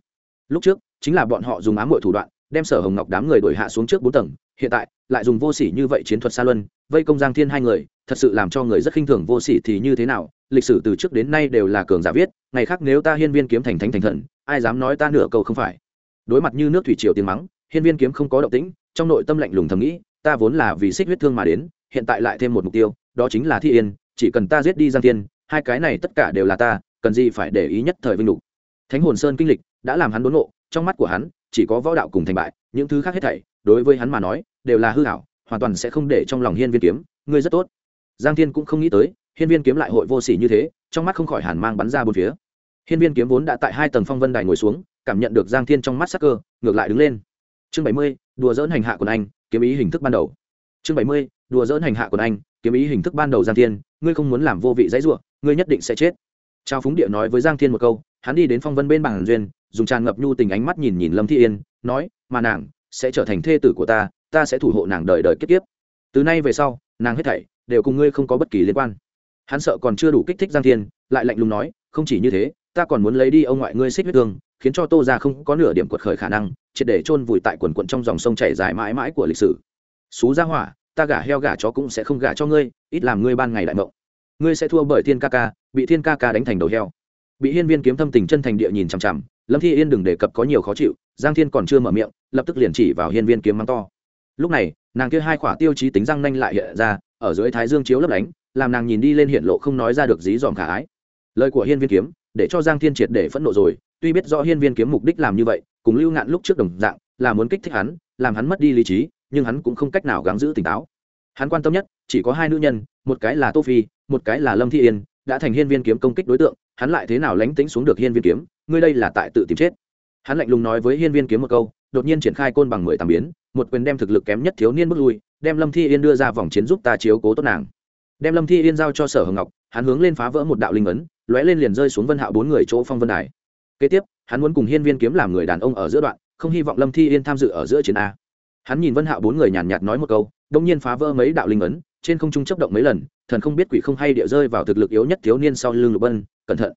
[SPEAKER 1] Lúc trước, chính là bọn họ dùng ám mọi thủ đoạn, đem sở hồng ngọc đám người đuổi hạ xuống trước bốn tầng, hiện tại, lại dùng vô sỉ như vậy chiến thuật xa luân, vây công giang thiên hai người, thật sự làm cho người rất khinh thường vô sỉ thì như thế nào, lịch sử từ trước đến nay đều là cường giả viết ngày khác nếu ta hiên viên kiếm thành thánh thành thần, ai dám nói ta nửa câu không phải? Đối mặt như nước thủy triều tiếng mắng, hiên viên kiếm không có động tĩnh, trong nội tâm lạnh lùng thầm nghĩ, ta vốn là vì xích huyết thương mà đến, hiện tại lại thêm một mục tiêu, đó chính là thi yên, chỉ cần ta giết đi giang thiên, hai cái này tất cả đều là ta, cần gì phải để ý nhất thời vinh lục. Thánh hồn sơn kinh lịch đã làm hắn đốn ngộ, trong mắt của hắn, chỉ có võ đạo cùng thành bại, những thứ khác hết thảy, đối với hắn mà nói, đều là hư hảo hoàn toàn sẽ không để trong lòng hiên viên kiếm, ngươi rất tốt. Giang thiên cũng không nghĩ tới, hiên viên kiếm lại hội vô sỉ như thế, trong mắt không khỏi hàn mang bắn ra bốn phía hiên viên kiếm vốn đã tại hai tầng phong vân đài ngồi xuống, cảm nhận được giang thiên trong mắt sắc cơ, ngược lại đứng lên. Chương bảy mươi, đùa dỡn hành hạ của anh, kiếm ý hình thức ban đầu. Chương bảy mươi, đùa dỡn hành hạ của anh, kiếm ý hình thức ban đầu giang thiên, ngươi không muốn làm vô vị dãy ruộng ngươi nhất định sẽ chết. Trao phúng địa nói với giang thiên một câu, hắn đi đến phong vân bên bảng duyên, dùng tràn ngập nhu tình ánh mắt nhìn nhìn lâm thi yên, nói, mà nàng sẽ trở thành thê tử của ta ta sẽ thủ hộ nàng đời đời kiếp kiếp. Từ nay về sau, nàng hết thảy đều cùng ngươi không có bất kỳ liên quan. Hắn sợ còn chưa đủ kích thích giang thiên, lại lạnh lùng nói, không chỉ như thế ta còn muốn lấy đi ông ngoại ngươi xích huyết thương khiến cho tô ra không có nửa điểm quật khởi khả năng, triệt để chôn vùi tại quần quận trong dòng sông chảy dài mãi mãi của lịch sử. Xú ra hỏa, ta gả heo gả chó cũng sẽ không gả cho ngươi, ít làm ngươi ban ngày đại mộng. Ngươi sẽ thua bởi thiên ca ca, bị thiên ca ca đánh thành đầu heo. Bị hiên viên kiếm thâm tình chân thành địa nhìn chằm chằm, lâm thi yên đừng đề cập có nhiều khó chịu, giang thiên còn chưa mở miệng, lập tức liền chỉ vào hiên viên kiếm mắng to. Lúc này, nàng kia hai khỏa tiêu chí tính răng nanh lại hiện ra, ở dưới thái dương chiếu lấp lánh, làm nàng nhìn đi lên hiện lộ không nói ra được dí dòm khả ái. Lời của hiên viên kiếm để cho giang thiên triệt để phẫn nộ rồi, tuy biết rõ hiên viên kiếm mục đích làm như vậy, cùng lưu ngạn lúc trước đồng dạng, là muốn kích thích hắn, làm hắn mất đi lý trí, nhưng hắn cũng không cách nào gắng giữ tỉnh táo. Hắn quan tâm nhất, chỉ có hai nữ nhân, một cái là tô phi, một cái là lâm thi yên, đã thành hiên viên kiếm công kích đối tượng, hắn lại thế nào lánh tính xuống được hiên viên kiếm, ngươi đây là tại tự tìm chết. Hắn lạnh lùng nói với hiên viên kiếm một câu, đột nhiên triển khai côn bằng mười tám biến, một quyền đem thực lực kém nhất thiếu niên bước lui, đem lâm thi yên đưa ra vòng chiến giúp ta chiếu cố tốt nàng. Đem lâm thi yên giao cho sở hồng ngọc, hắn hướng lên phá vỡ một đạo linh ấn lóe lên liền rơi xuống vân hạo bốn người chỗ phong vân đài. Kế tiếp, hắn muốn cùng hiên viên kiếm làm người đàn ông ở giữa đoạn, không hy vọng lâm thi yên tham dự ở giữa chiến a. Hắn nhìn vân hạo bốn người nhàn nhạt nói một câu, đông nhiên phá vỡ mấy đạo linh ấn, trên không trung chấp động mấy lần, thần không biết quỷ không hay địa rơi vào thực lực yếu nhất thiếu niên sau lưng lục bân, cẩn thận.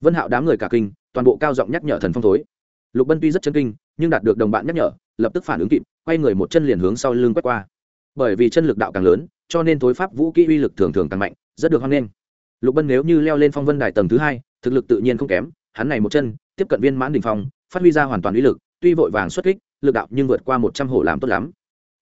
[SPEAKER 1] Vân hạo đám người cả kinh, toàn bộ cao giọng nhắc nhở thần phong thối. Lục bân tuy rất chân kinh, nhưng đạt được đồng bạn nhắc nhở, lập tức phản ứng kịp, quay người một chân liền hướng sau lưng quét qua. Bởi vì chân lực đạo càng lớn, cho nên thối pháp vũ kỹ uy lực thường thường càng mạnh, rất được hoan nghênh lục bân nếu như leo lên phong vân đài tầng thứ hai, thực lực tự nhiên không kém, hắn này một chân, tiếp cận viên mãn đình phong, phát huy ra hoàn toàn uy lực, tuy vội vàng xuất kích, lực đạo nhưng vượt qua một trăm hổ làm tốt lắm.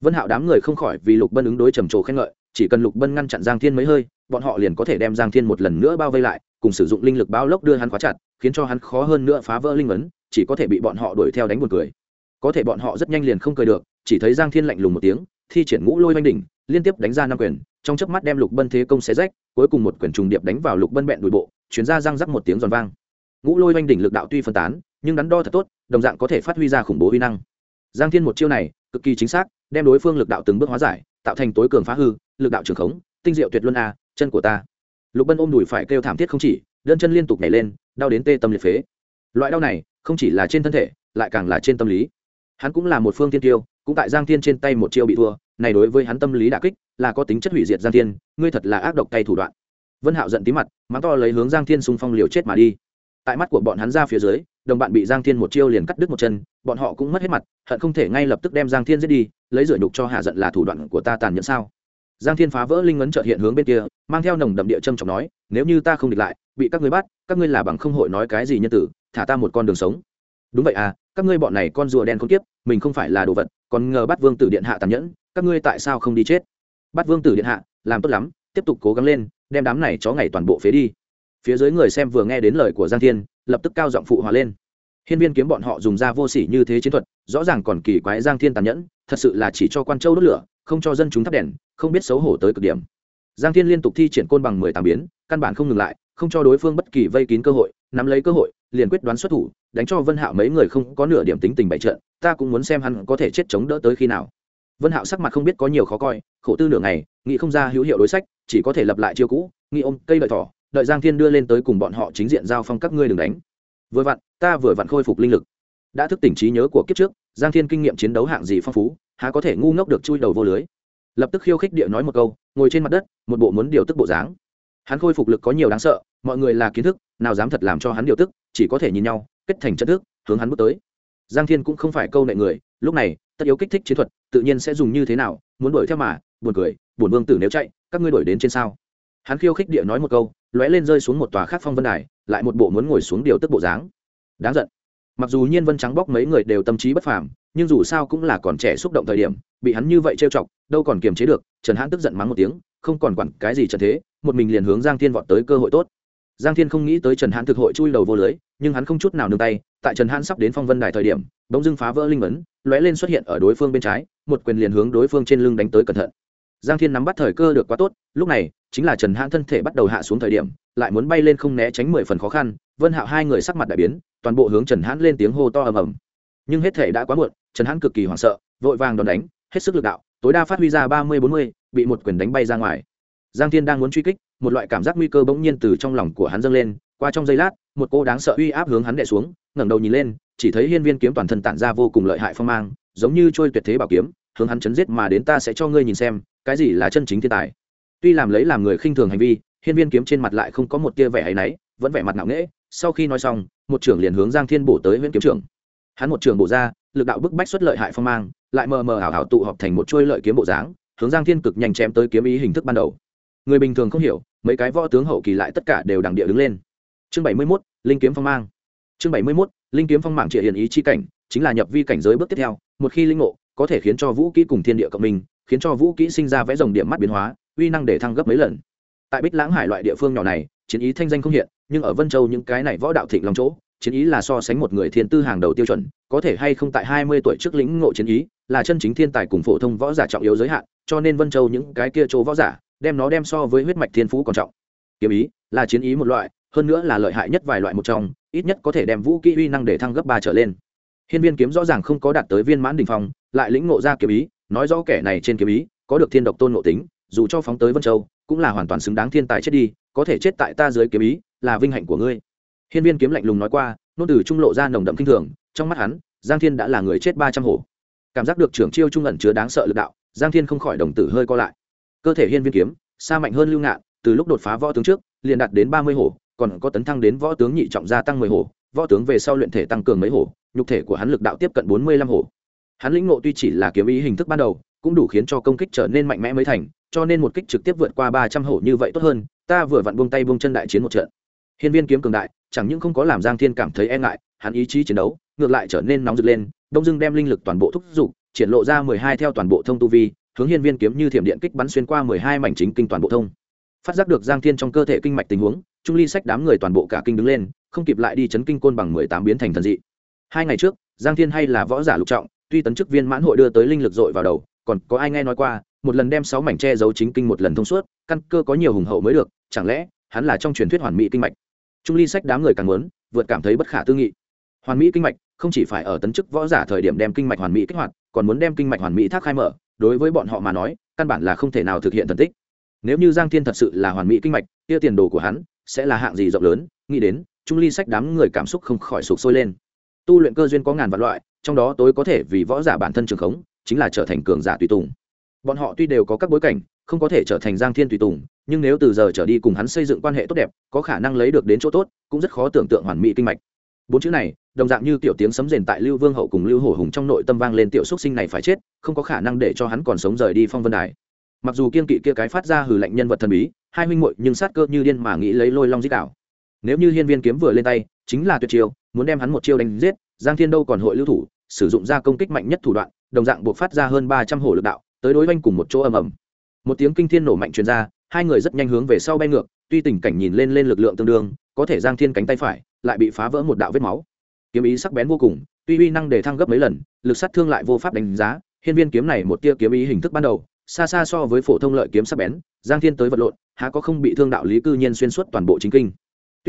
[SPEAKER 1] Vân hạo đám người không khỏi vì lục bân ứng đối trầm trồ khen ngợi, chỉ cần lục bân ngăn chặn giang thiên mấy hơi, bọn họ liền có thể đem giang thiên một lần nữa bao vây lại, cùng sử dụng linh lực bao lốc đưa hắn khóa chặt, khiến cho hắn khó hơn nữa phá vỡ linh ấn, chỉ có thể bị bọn họ đuổi theo đánh buồn cười. Có thể bọn họ rất nhanh liền không cười được, chỉ thấy giang thiên lạnh lùng một tiếng, thi triển ngũ lôi oanh đỉnh, liên tiếp đánh ra năm quyền, trong chớp mắt đem lục bân thế công xé rách cuối cùng một quyền trùng điệp đánh vào lục bân bẹn đùi bộ chuyến ra răng rắc một tiếng giòn vang. Ngũ lôi oanh đỉnh lực đạo tuy phân tán, nhưng đắn đo thật tốt, đồng dạng có thể phát huy ra khủng bố uy năng. Giang thiên một chiêu này, cực kỳ chính xác, đem đối phương lực đạo từng bước hóa giải, tạo thành tối cường phá hư, lực đạo trường khống, tinh diệu tuyệt luân a, chân của ta. Lục bân ôm đùi phải kêu thảm thiết không chỉ, đơn chân liên tục nhảy lên, đau đến tê tâm liệt phế. Loại đau này, không chỉ là trên thân thể, lại càng là trên tâm lý. Hắn cũng là một phương tiên tiêu, cũng tại giang thiên trên tay một chiêu bị thua này đối với hắn tâm lý đả kích, là có tính chất hủy diệt giang thiên, ngươi thật là ác độc tay thủ đoạn. Vân hạo giận tí mặt, mắng to lấy hướng giang thiên xung phong liều chết mà đi. Tại mắt của bọn hắn ra phía dưới, đồng bạn bị giang thiên một chiêu liền cắt đứt một chân, bọn họ cũng mất hết mặt, hận không thể ngay lập tức đem giang thiên giết đi, lấy rửa nhục cho hạ giận là thủ đoạn của ta tàn nhẫn sao? Giang thiên phá vỡ linh ấn trợt hiện hướng bên kia, mang theo nồng đậm địa châm trọng nói, nếu như ta không địch lại, bị các ngươi bắt, các ngươi là bằng không hội nói cái gì nhân tử, thả ta một con đường sống. Đúng vậy à các ngươi bọn này con rùa đen không tiếp mình không phải là đồ vật, còn ngờ bắt vương tử điện hạ tàn nhẫn các ngươi tại sao không đi chết? Bắt vương tử điện hạ, làm tốt lắm, tiếp tục cố gắng lên, đem đám này chó ngày toàn bộ phế đi. Phía dưới người xem vừa nghe đến lời của giang thiên, lập tức cao giọng phụ hòa lên. Hiên viên kiếm bọn họ dùng ra vô sỉ như thế chiến thuật, rõ ràng còn kỳ quái giang thiên tàn nhẫn, thật sự là chỉ cho quan châu đốt lửa, không cho dân chúng thắp đèn, không biết xấu hổ tới cực điểm. Giang thiên liên tục thi triển côn bằng mười tám biến, căn bản không ngừng lại, không cho đối phương bất kỳ vây kín cơ hội, nắm lấy cơ hội, liền quyết đoán xuất thủ, đánh cho vân hạo mấy người không có nửa điểm tính tình bại trận, ta cũng muốn xem hắn có thể chết chống đỡ tới khi nào vân hạo sắc mặt không biết có nhiều khó coi, khổ tư nửa ngày, nghĩ không ra hữu hiệu đối sách, chỉ có thể lập lại chiêu cũ, nghĩ ôm cây đợi thỏ, đợi giang thiên đưa lên tới cùng bọn họ chính diện giao phong các ngươi đừng đánh. Vừa vặn, ta vừa vặn khôi phục linh lực. Đã thức tỉnh trí nhớ của kiếp trước, giang thiên kinh nghiệm chiến đấu hạng gì phong phú, há có thể ngu ngốc được chui đầu vô lưới. Lập tức khiêu khích địa nói một câu, ngồi trên mặt đất, một bộ muốn điều tức bộ dáng. Hắn khôi phục lực có nhiều đáng sợ, mọi người là kiến thức, nào dám thật làm cho hắn điều tức, chỉ có thể nhìn nhau, kết thành chất thức, hướng hắn bước tới. Giang thiên cũng không phải câu nệ người, lúc này, tất yếu kích thích chiến thuật tự nhiên sẽ dùng như thế nào, muốn đuổi theo mà, buồn cười, buồn vương tử nếu chạy, các ngươi đuổi đến trên sao? Hắn khiêu khích địa nói một câu, lóe lên rơi xuống một tòa khác phong vân đài, lại một bộ muốn ngồi xuống điều tức bộ dáng. Đáng giận. Mặc dù nhiên vân trắng bóc mấy người đều tâm trí bất phàm, nhưng dù sao cũng là còn trẻ xúc động thời điểm, bị hắn như vậy trêu chọc, đâu còn kiềm chế được, trần hãn tức giận mắng một tiếng, không còn quản cái gì trần thế, một mình liền hướng giang thiên vọt tới cơ hội tốt. Giang thiên không nghĩ tới trần hãn thực hội chui đầu vô lưới, nhưng hắn không chút nào nương tay, tại trần hãn sắp đến phong vân đài thời điểm, bỗng dưng phá vỡ linh ấn, lóe lên xuất hiện ở đối phương bên trái một quyền liền hướng đối phương trên lưng đánh tới cẩn thận. Giang thiên nắm bắt thời cơ được quá tốt, lúc này, chính là trần hãn thân thể bắt đầu hạ xuống thời điểm, lại muốn bay lên không né tránh mười phần khó khăn, vân hạo hai người sắc mặt đại biến, toàn bộ hướng trần hãn lên tiếng hô to ầm ầm. Nhưng hết thể đã quá muộn, trần hãn cực kỳ hoảng sợ, vội vàng đòn đánh, hết sức lực đạo, tối đa phát huy ra ba mươi bốn mươi, bị một quyền đánh bay ra ngoài. Giang thiên đang muốn truy kích, một loại cảm giác nguy cơ bỗng nhiên từ trong lòng của hắn dâng lên, qua trong giây lát, một cô đáng sợ uy áp hướng hắn đè xuống, ngẩng đầu nhìn lên, chỉ thấy hiên viên kiếm toàn thân tản ra vô cùng lợi hại phong mang giống như trôi tuyệt thế bảo kiếm hướng hắn chấn giết mà đến ta sẽ cho ngươi nhìn xem cái gì là chân chính thiên tài. Tuy làm lấy làm người khinh thường hành vi hiên viên kiếm trên mặt lại không có một tia vẻ hay náy vẫn vẻ mặt nặng nễ sau khi nói xong một trưởng liền hướng giang thiên bổ tới huyện kiếm trưởng. Hắn một trưởng bổ ra lực đạo bức bách xuất lợi hại phong mang lại mờ mờ ảo ảo tụ họp thành một chuôi lợi kiếm bộ dáng hướng giang thiên cực nhanh chém tới kiếm ý hình thức ban đầu. Người bình thường không hiểu mấy cái võ tướng hậu kỳ lại tất cả đều đằng địa đứng lên. Chương bảy mươi 71, linh kiếm phong mang. Chương bảy mươi 71, linh kiếm phong mạng trịa hiện ý chi cảnh chính là nhập vi cảnh giới bước tiếp theo một khi linh ngộ, có thể khiến cho vũ kỹ cùng thiên địa cộng minh, khiến cho vũ kỹ sinh ra vẽ dòng điểm mắt biến hóa, uy năng để thăng gấp mấy lần. Tại bích lãng hải loại địa phương nhỏ này, chiến ý thanh danh không hiện, nhưng ở vân châu những cái này võ đạo thịnh lòng chỗ, chiến ý là so sánh một người thiên tư hàng đầu tiêu chuẩn, có thể hay không tại hai mươi tuổi trước lĩnh ngộ chiến ý, là chân chính thiên tài cùng phổ thông võ giả trọng yếu giới hạn, cho nên vân châu những cái kia chỗ võ giả, đem nó đem so với huyết mạch thiên phú còn trọng. Kiếm ý là chiến ý một loại, hơn nữa là lợi hại nhất vài loại một trong, ít nhất có thể đem vũ kỹ uy năng để thăng gấp ba trở lên hiên viên kiếm rõ ràng không có đạt tới viên mãn đ ỉ n h phong, lại lĩnh ngộ ra kiếm ý, nói rõ kẻ này trên kiếm ý có được thiên độc tôn ngộ tính, dù cho phóng tới vân châu, cũng là hoàn toàn xứng đáng thiên tài chết đi, có thể chết tại ta dưới kiếm ý là vinh hạnh của ngươi. Hiên viên kiếm lạnh lùng nói qua nôn từ trung lộ ra nồng đậm kinh thường, trong mắt hắn, giang thiên đã là người chết ba trăm hổ. Cảm giác được trưởng chiêu trung ẩn chứa đáng sợ lực đạo, giang thiên không khỏi đồng tử hơi co lại. Cơ thể hiên viên kiếm, xa mạnh hơn lưu ngạn, từ lúc đột phá võ tướng trước, liền đạt đến ba mươi hổ, còn có tấn thăng đến võ tướng nhị trọng gia tăng mười hổ võ tướng về sau luyện thể tăng cường mấy hổ, nhục thể của hắn lực đạo tiếp cận bốn mươi lăm hổ. Hắn lĩnh ngộ tuy chỉ là kiếm ý hình thức ban đầu, cũng đủ khiến cho công kích trở nên mạnh mẽ mới thành, cho nên một kích trực tiếp vượt qua ba trăm hổ như vậy tốt hơn, ta vừa vặn buông tay buông chân đại chiến một trận. Hiên viên kiếm cường đại, chẳng những không có làm giang thiên cảm thấy e ngại, hắn ý chí chiến đấu, ngược lại trở nên nóng rực lên, đông dưng đem linh lực toàn bộ thúc giục, triển lộ ra mười hai theo toàn bộ thông tu vi, hướng hiên viên kiếm như thiểm điện kích bắn xuyên qua mười hai mảnh chính kinh toàn bộ thông. Phát giác được giang thiên trong cơ thể kinh mạch tình huống, trung ly sách đám người toàn bộ cả kinh đứng lên không kịp lại đi chấn kinh côn bằng mười tám biến thành thần dị. Hai ngày trước, giang thiên hay là võ giả lục trọng, tuy tấn chức viên mãn hội đưa tới linh lực dội vào đầu, còn có ai nghe nói qua, một lần đem sáu mảnh che giấu chính kinh một lần thông suốt, căn cơ có nhiều hùng hậu mới được, chẳng lẽ, hắn là trong truyền thuyết hoàn mỹ kinh mạch? Trung ly sách đám người càng muốn, vượt cảm thấy bất khả tư nghị. Hoàn mỹ kinh mạch, không chỉ phải ở tấn chức võ giả thời điểm đem kinh mạch hoàn mỹ kích hoạt, còn muốn đem kinh mạch hoàn mỹ thác khai mở, đối với bọn họ mà nói, căn bản là không thể nào thực hiện thần tích. Nếu như giang thiên thật sự là hoàn mỹ kinh mạch, kia tiền đồ của hắn sẽ là hạng gì rộng lớn, nghĩ đến trung ly sách đám người cảm xúc không khỏi sụp sôi lên. Tu luyện cơ duyên có ngàn vạn loại, trong đó tối có thể vì võ giả bản thân trường khống, chính là trở thành cường giả tùy tùng. Bọn họ tuy đều có các bối cảnh, không có thể trở thành giang thiên tùy tùng, nhưng nếu từ giờ trở đi cùng hắn xây dựng quan hệ tốt đẹp, có khả năng lấy được đến chỗ tốt, cũng rất khó tưởng tượng hoàn mỹ kinh mạch. Bốn chữ này, đồng dạng như tiểu tiếng sấm rền tại lưu vương hậu cùng lưu hổ hùng trong nội tâm vang lên tiểu xúc sinh này phải chết, không có khả năng để cho hắn còn sống rời đi phong vân đài. Mặc dù kiên kỵ kia cái phát ra hừ lạnh nhân vật thần bí, hai huynh muội nhưng sát cơ như điên mà nghĩ lấy lôi long dích đảo nếu như hiên viên kiếm vừa lên tay, chính là tuyệt chiêu, muốn đem hắn một chiêu đánh giết, giang thiên đâu còn hội lưu thủ, sử dụng ra công kích mạnh nhất thủ đoạn, đồng dạng buộc phát ra hơn ba trăm hổ lực đạo, tới đối oanh cùng một chỗ ầm ầm. Một tiếng kinh thiên nổ mạnh truyền ra, hai người rất nhanh hướng về sau bay ngược, tuy tình cảnh nhìn lên lên lực lượng tương đương, có thể giang thiên cánh tay phải lại bị phá vỡ một đạo vết máu. Kiếm ý sắc bén vô cùng, tuy uy năng để thăng gấp mấy lần, lực sát thương lại vô pháp đánh giá, hiên viên kiếm này một tia kiếm ý hình thức ban đầu, xa xa so với phổ thông lợi kiếm sắc bén, giang thiên tới vật lộn, há có không bị thương đạo lý cư nhiên xuyên suốt toàn bộ chính kinh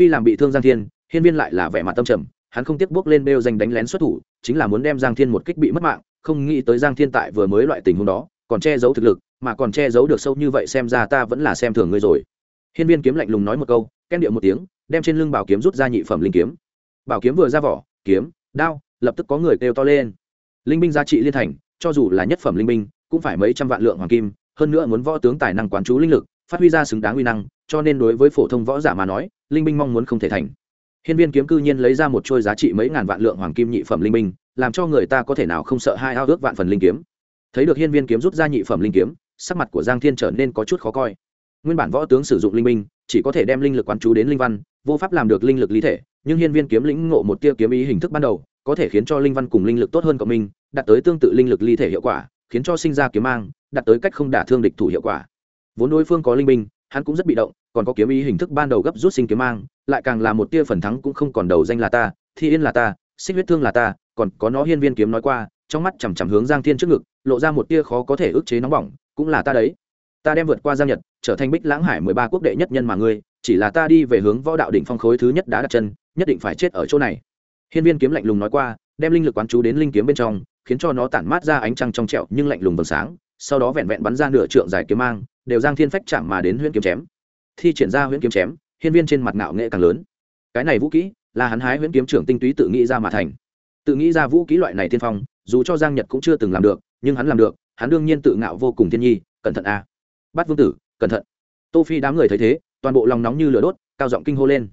[SPEAKER 1] tuy làm bị thương giang thiên, hiên viên lại là vẻ mặt tâm trầm, hắn không tiếc bước lên bêu danh đánh lén xuất thủ, chính là muốn đem giang thiên một kích bị mất mạng, không nghĩ tới giang thiên tại vừa mới loại tình huống đó, còn che giấu thực lực, mà còn che giấu được sâu như vậy xem ra ta vẫn là xem thường ngươi rồi. Hiên viên kiếm lạnh lùng nói một câu ken điệu một tiếng, đem trên lưng bảo kiếm rút ra nhị phẩm linh kiếm. Bảo kiếm vừa ra vỏ, kiếm, đao, lập tức có người kêu to lên. Linh binh giá trị liên thành, cho dù là nhất phẩm linh binh, cũng phải mấy trăm vạn lượng hoàng kim, hơn nữa muốn võ tướng tài năng quán chú linh lực, phát huy ra xứng đáng uy năng cho nên đối với phổ thông võ giả mà nói, linh binh mong muốn không thể thành. Hiên viên kiếm cư nhiên lấy ra một trôi giá trị mấy ngàn vạn lượng hoàng kim nhị phẩm linh binh làm cho người ta có thể nào không sợ hai ao ước vạn phần linh kiếm. Thấy được hiên viên kiếm rút ra nhị phẩm linh kiếm, sắc mặt của giang thiên trở nên có chút khó coi. Nguyên bản võ tướng sử dụng linh binh chỉ có thể đem linh lực quán chú đến linh văn, vô pháp làm được linh lực lý thể, nhưng hiên viên kiếm lĩnh ngộ một tia kiếm ý hình thức ban đầu, có thể khiến cho linh văn cùng linh lực tốt hơn cộng minh, đạt tới tương tự linh lực ly thể hiệu quả, khiến cho sinh ra kiếm mang, đạt tới cách không đả thương địch thủ hiệu quả. Vốn đối phương có linh binh hắn cũng rất bị động còn có kiếm ý hình thức ban đầu gấp rút sinh kiếm mang, lại càng là một tia phần thắng cũng không còn đầu danh là ta, thi yên là ta, xích huyết thương là ta, còn có nó hiên viên kiếm nói qua, trong mắt chằm chằm hướng giang thiên trước ngực, lộ ra một tia khó có thể ức chế nóng bỏng, cũng là ta đấy. Ta đem vượt qua giang nhật, trở thành bích lãng hải mười ba quốc đệ nhất nhân mà ngươi, chỉ là ta đi về hướng võ đạo đỉnh phong khối thứ nhất đã đặt chân, nhất định phải chết ở chỗ này. Hiên viên kiếm lạnh lùng nói qua, đem linh lực quán chú đến linh kiếm bên trong, khiến cho nó tản mát ra ánh trăng trong trẹo nhưng lạnh lùng vầng sáng, sau đó vẹn vẹn bắn ra nửa trượng dài kiếm mang, đều giang thiên phách chạm mà đến huyễn kiếm chém thi triển ra huyễn kiếm chém hiên viên trên mặt ngạo nghệ càng lớn. Cái này vũ kỹ là hắn hái huyễn kiếm trưởng tinh túy tự nghĩ ra mà thành. Tự nghĩ ra vũ kỹ loại này tiên phong dù cho giang nhật cũng chưa từng làm được nhưng hắn làm được hắn đương nhiên tự ngạo vô cùng thiên nhi cẩn thận a. À. bắt vương tử cẩn thận. Tô phi đám người thấy thế toàn bộ lòng nóng như lửa đốt cao giọng kinh hô lên.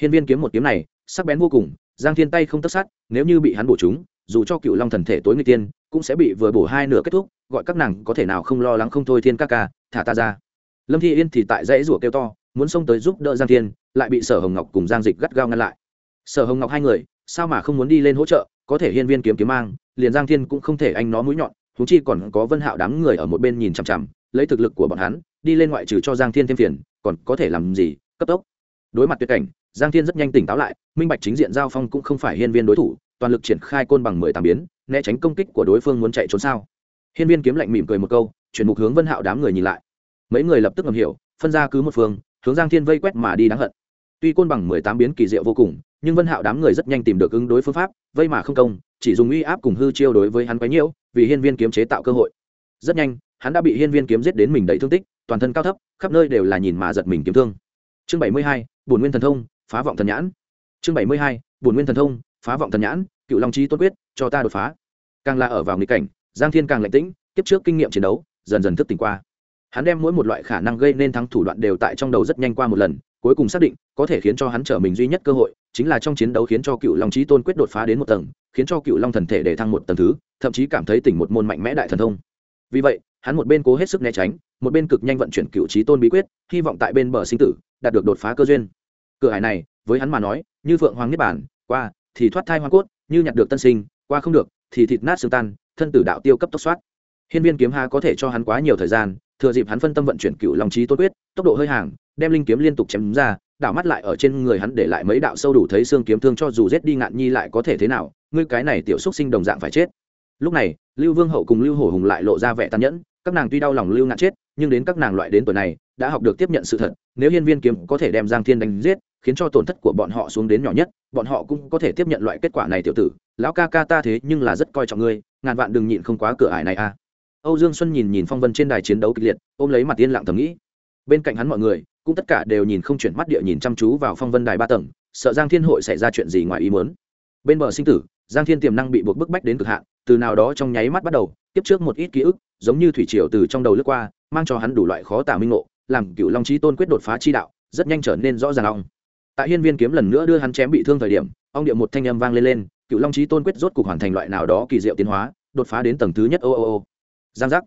[SPEAKER 1] Hiên viên kiếm một kiếm này sắc bén vô cùng giang thiên tay không tất sát nếu như bị hắn bổ chúng, dù cho cựu long thần thể tối người tiên cũng sẽ bị vừa bổ hai nửa kết thúc gọi các nàng có thể nào không lo lắng không thôi thiên các ca thả ta ra lâm thi yên thì tại dãy rủa kêu to, muốn xông tới giúp đỡ giang thiên, lại bị sở hồng ngọc cùng giang dịch gắt gao ngăn lại. Sở hồng ngọc hai người, sao mà không muốn đi lên hỗ trợ, có thể hiên viên kiếm kiếm mang, liền giang thiên cũng không thể anh nó mũi nhọn thú chi còn có vân hạo đám người ở một bên nhìn chằm chằm, lấy thực lực của bọn hắn, đi lên ngoại trừ cho giang thiên thêm phiền, còn có thể làm gì, cấp tốc. Đối mặt tuyệt cảnh, giang thiên rất nhanh tỉnh táo lại, minh bạch chính diện giao phong cũng không phải hiên viên đối thủ, toàn lực triển khai côn bằng mười tám biến, né tránh công kích của đối phương muốn chạy trốn sao. Hiên viên kiếm lạnh mỉm cười một câu, chuyển mục hướng vân hạo đám người nhìn lại mấy người lập tức ngầm hiểu, phân ra cứ một phương, hướng giang thiên vây quét mà đi đáng hận. Tuy côn bằng mười tám biến kỳ diệu vô cùng, nhưng vân hạo đám người rất nhanh tìm được ứng đối phương pháp, vây mà không công, chỉ dùng uy áp cùng hư chiêu đối với hắn quấy nhiễu, vì hiên viên kiếm chế tạo cơ hội. Rất nhanh, hắn đã bị hiên viên kiếm giết đến mình đầy thương tích, toàn thân cao thấp, khắp nơi đều là nhìn mà giật mình kiếm thương. Chương bảy mươi hai, bổn nguyên thần thông, phá vọng thần nhãn. Chương bảy mươi hai, bổn nguyên thần thông, phá vọng thần nhãn, cựu long trí tốt quyết, cho ta đột phá. Càng là ở vào nghịch cảnh, giang thiên càng lạnh tĩnh, kiếp trước kinh nghiệm chiến đấu, dần dần thức tỉnh qua hắn đem mỗi một loại khả năng gây nên thắng thủ đoạn đều tại trong đầu rất nhanh qua một lần, cuối cùng xác định, có thể khiến cho hắn trở mình duy nhất cơ hội, chính là trong chiến đấu khiến cho cựu long trí tôn quyết đột phá đến một tầng, khiến cho cựu long thần thể để thăng một tầng thứ, thậm chí cảm thấy tỉnh một môn mạnh mẽ đại thần thông. Vì vậy, hắn một bên cố hết sức né tránh, một bên cực nhanh vận chuyển cựu trí tôn bí quyết, hy vọng tại bên bờ sinh tử, đạt được đột phá cơ duyên. Cửa hải này, với hắn mà nói, như phượng hoàng niết bản qua, thì thoát thai hoa cốt, như nhặt được tân sinh, qua không được, thì thịt nát xương tan, thân tử đạo tiêu cấp tốc soát. Hiên viên kiếm ha có thể cho hắn quá nhiều thời gian thừa dịp hắn phân tâm vận chuyển cựu long trí tốt quyết, tốc độ hơi hàng, đem linh kiếm liên tục chém ra, đảo mắt lại ở trên người hắn để lại mấy đạo sâu đủ thấy xương kiếm thương cho dù rét đi ngạn nhi lại có thể thế nào, ngươi cái này tiểu xúc sinh đồng dạng phải chết lúc này, lưu vương hậu cùng lưu hổ hùng lại lộ ra vẻ tàn nhẫn, các nàng tuy đau lòng lưu ngạn chết, nhưng đến các nàng loại đến tuổi này, đã học được tiếp nhận sự thật, nếu hiên viên kiếm có thể đem giang thiên đánh giết, khiến cho tổn thất của bọn họ xuống đến nhỏ nhất, bọn họ cũng có thể tiếp nhận loại kết quả này tiểu tử, lão ca ca ta thế nhưng là rất coi trọng ngươi, ngàn vạn đừng nhịn không quá cửa ải này a à âu dương xuân nhìn nhìn phong vân trên đài chiến đấu kịch liệt, ôm lấy mặt yên lặng thầm nghĩ. Bên cạnh hắn mọi người, cũng tất cả đều nhìn không chuyển mắt địa nhìn chăm chú vào phong vân đài ba tầng, sợ giang thiên hội xảy ra chuyện gì ngoài ý muốn. Bên bờ sinh tử, giang thiên tiềm năng bị buộc bức bách đến cực hạn, từ nào đó trong nháy mắt bắt đầu, tiếp trước một ít ký ức, giống như thủy triều từ trong đầu lướt qua, mang cho hắn đủ loại khó tả minh ngộ, làm cựu long Chí tôn quyết đột phá chi đạo, rất nhanh trở nên rõ ràng ong. Tại hiên viên kiếm lần nữa đưa hắn chém bị thương thời điểm, ong điệu một thanh âm vang lên lên cựu long Chí tôn quyết rốt cục hoàn thành loại nào đó kỳ diệu tiến hóa, đột phá đến tầng thứ nhất, ô ô ô giang giác.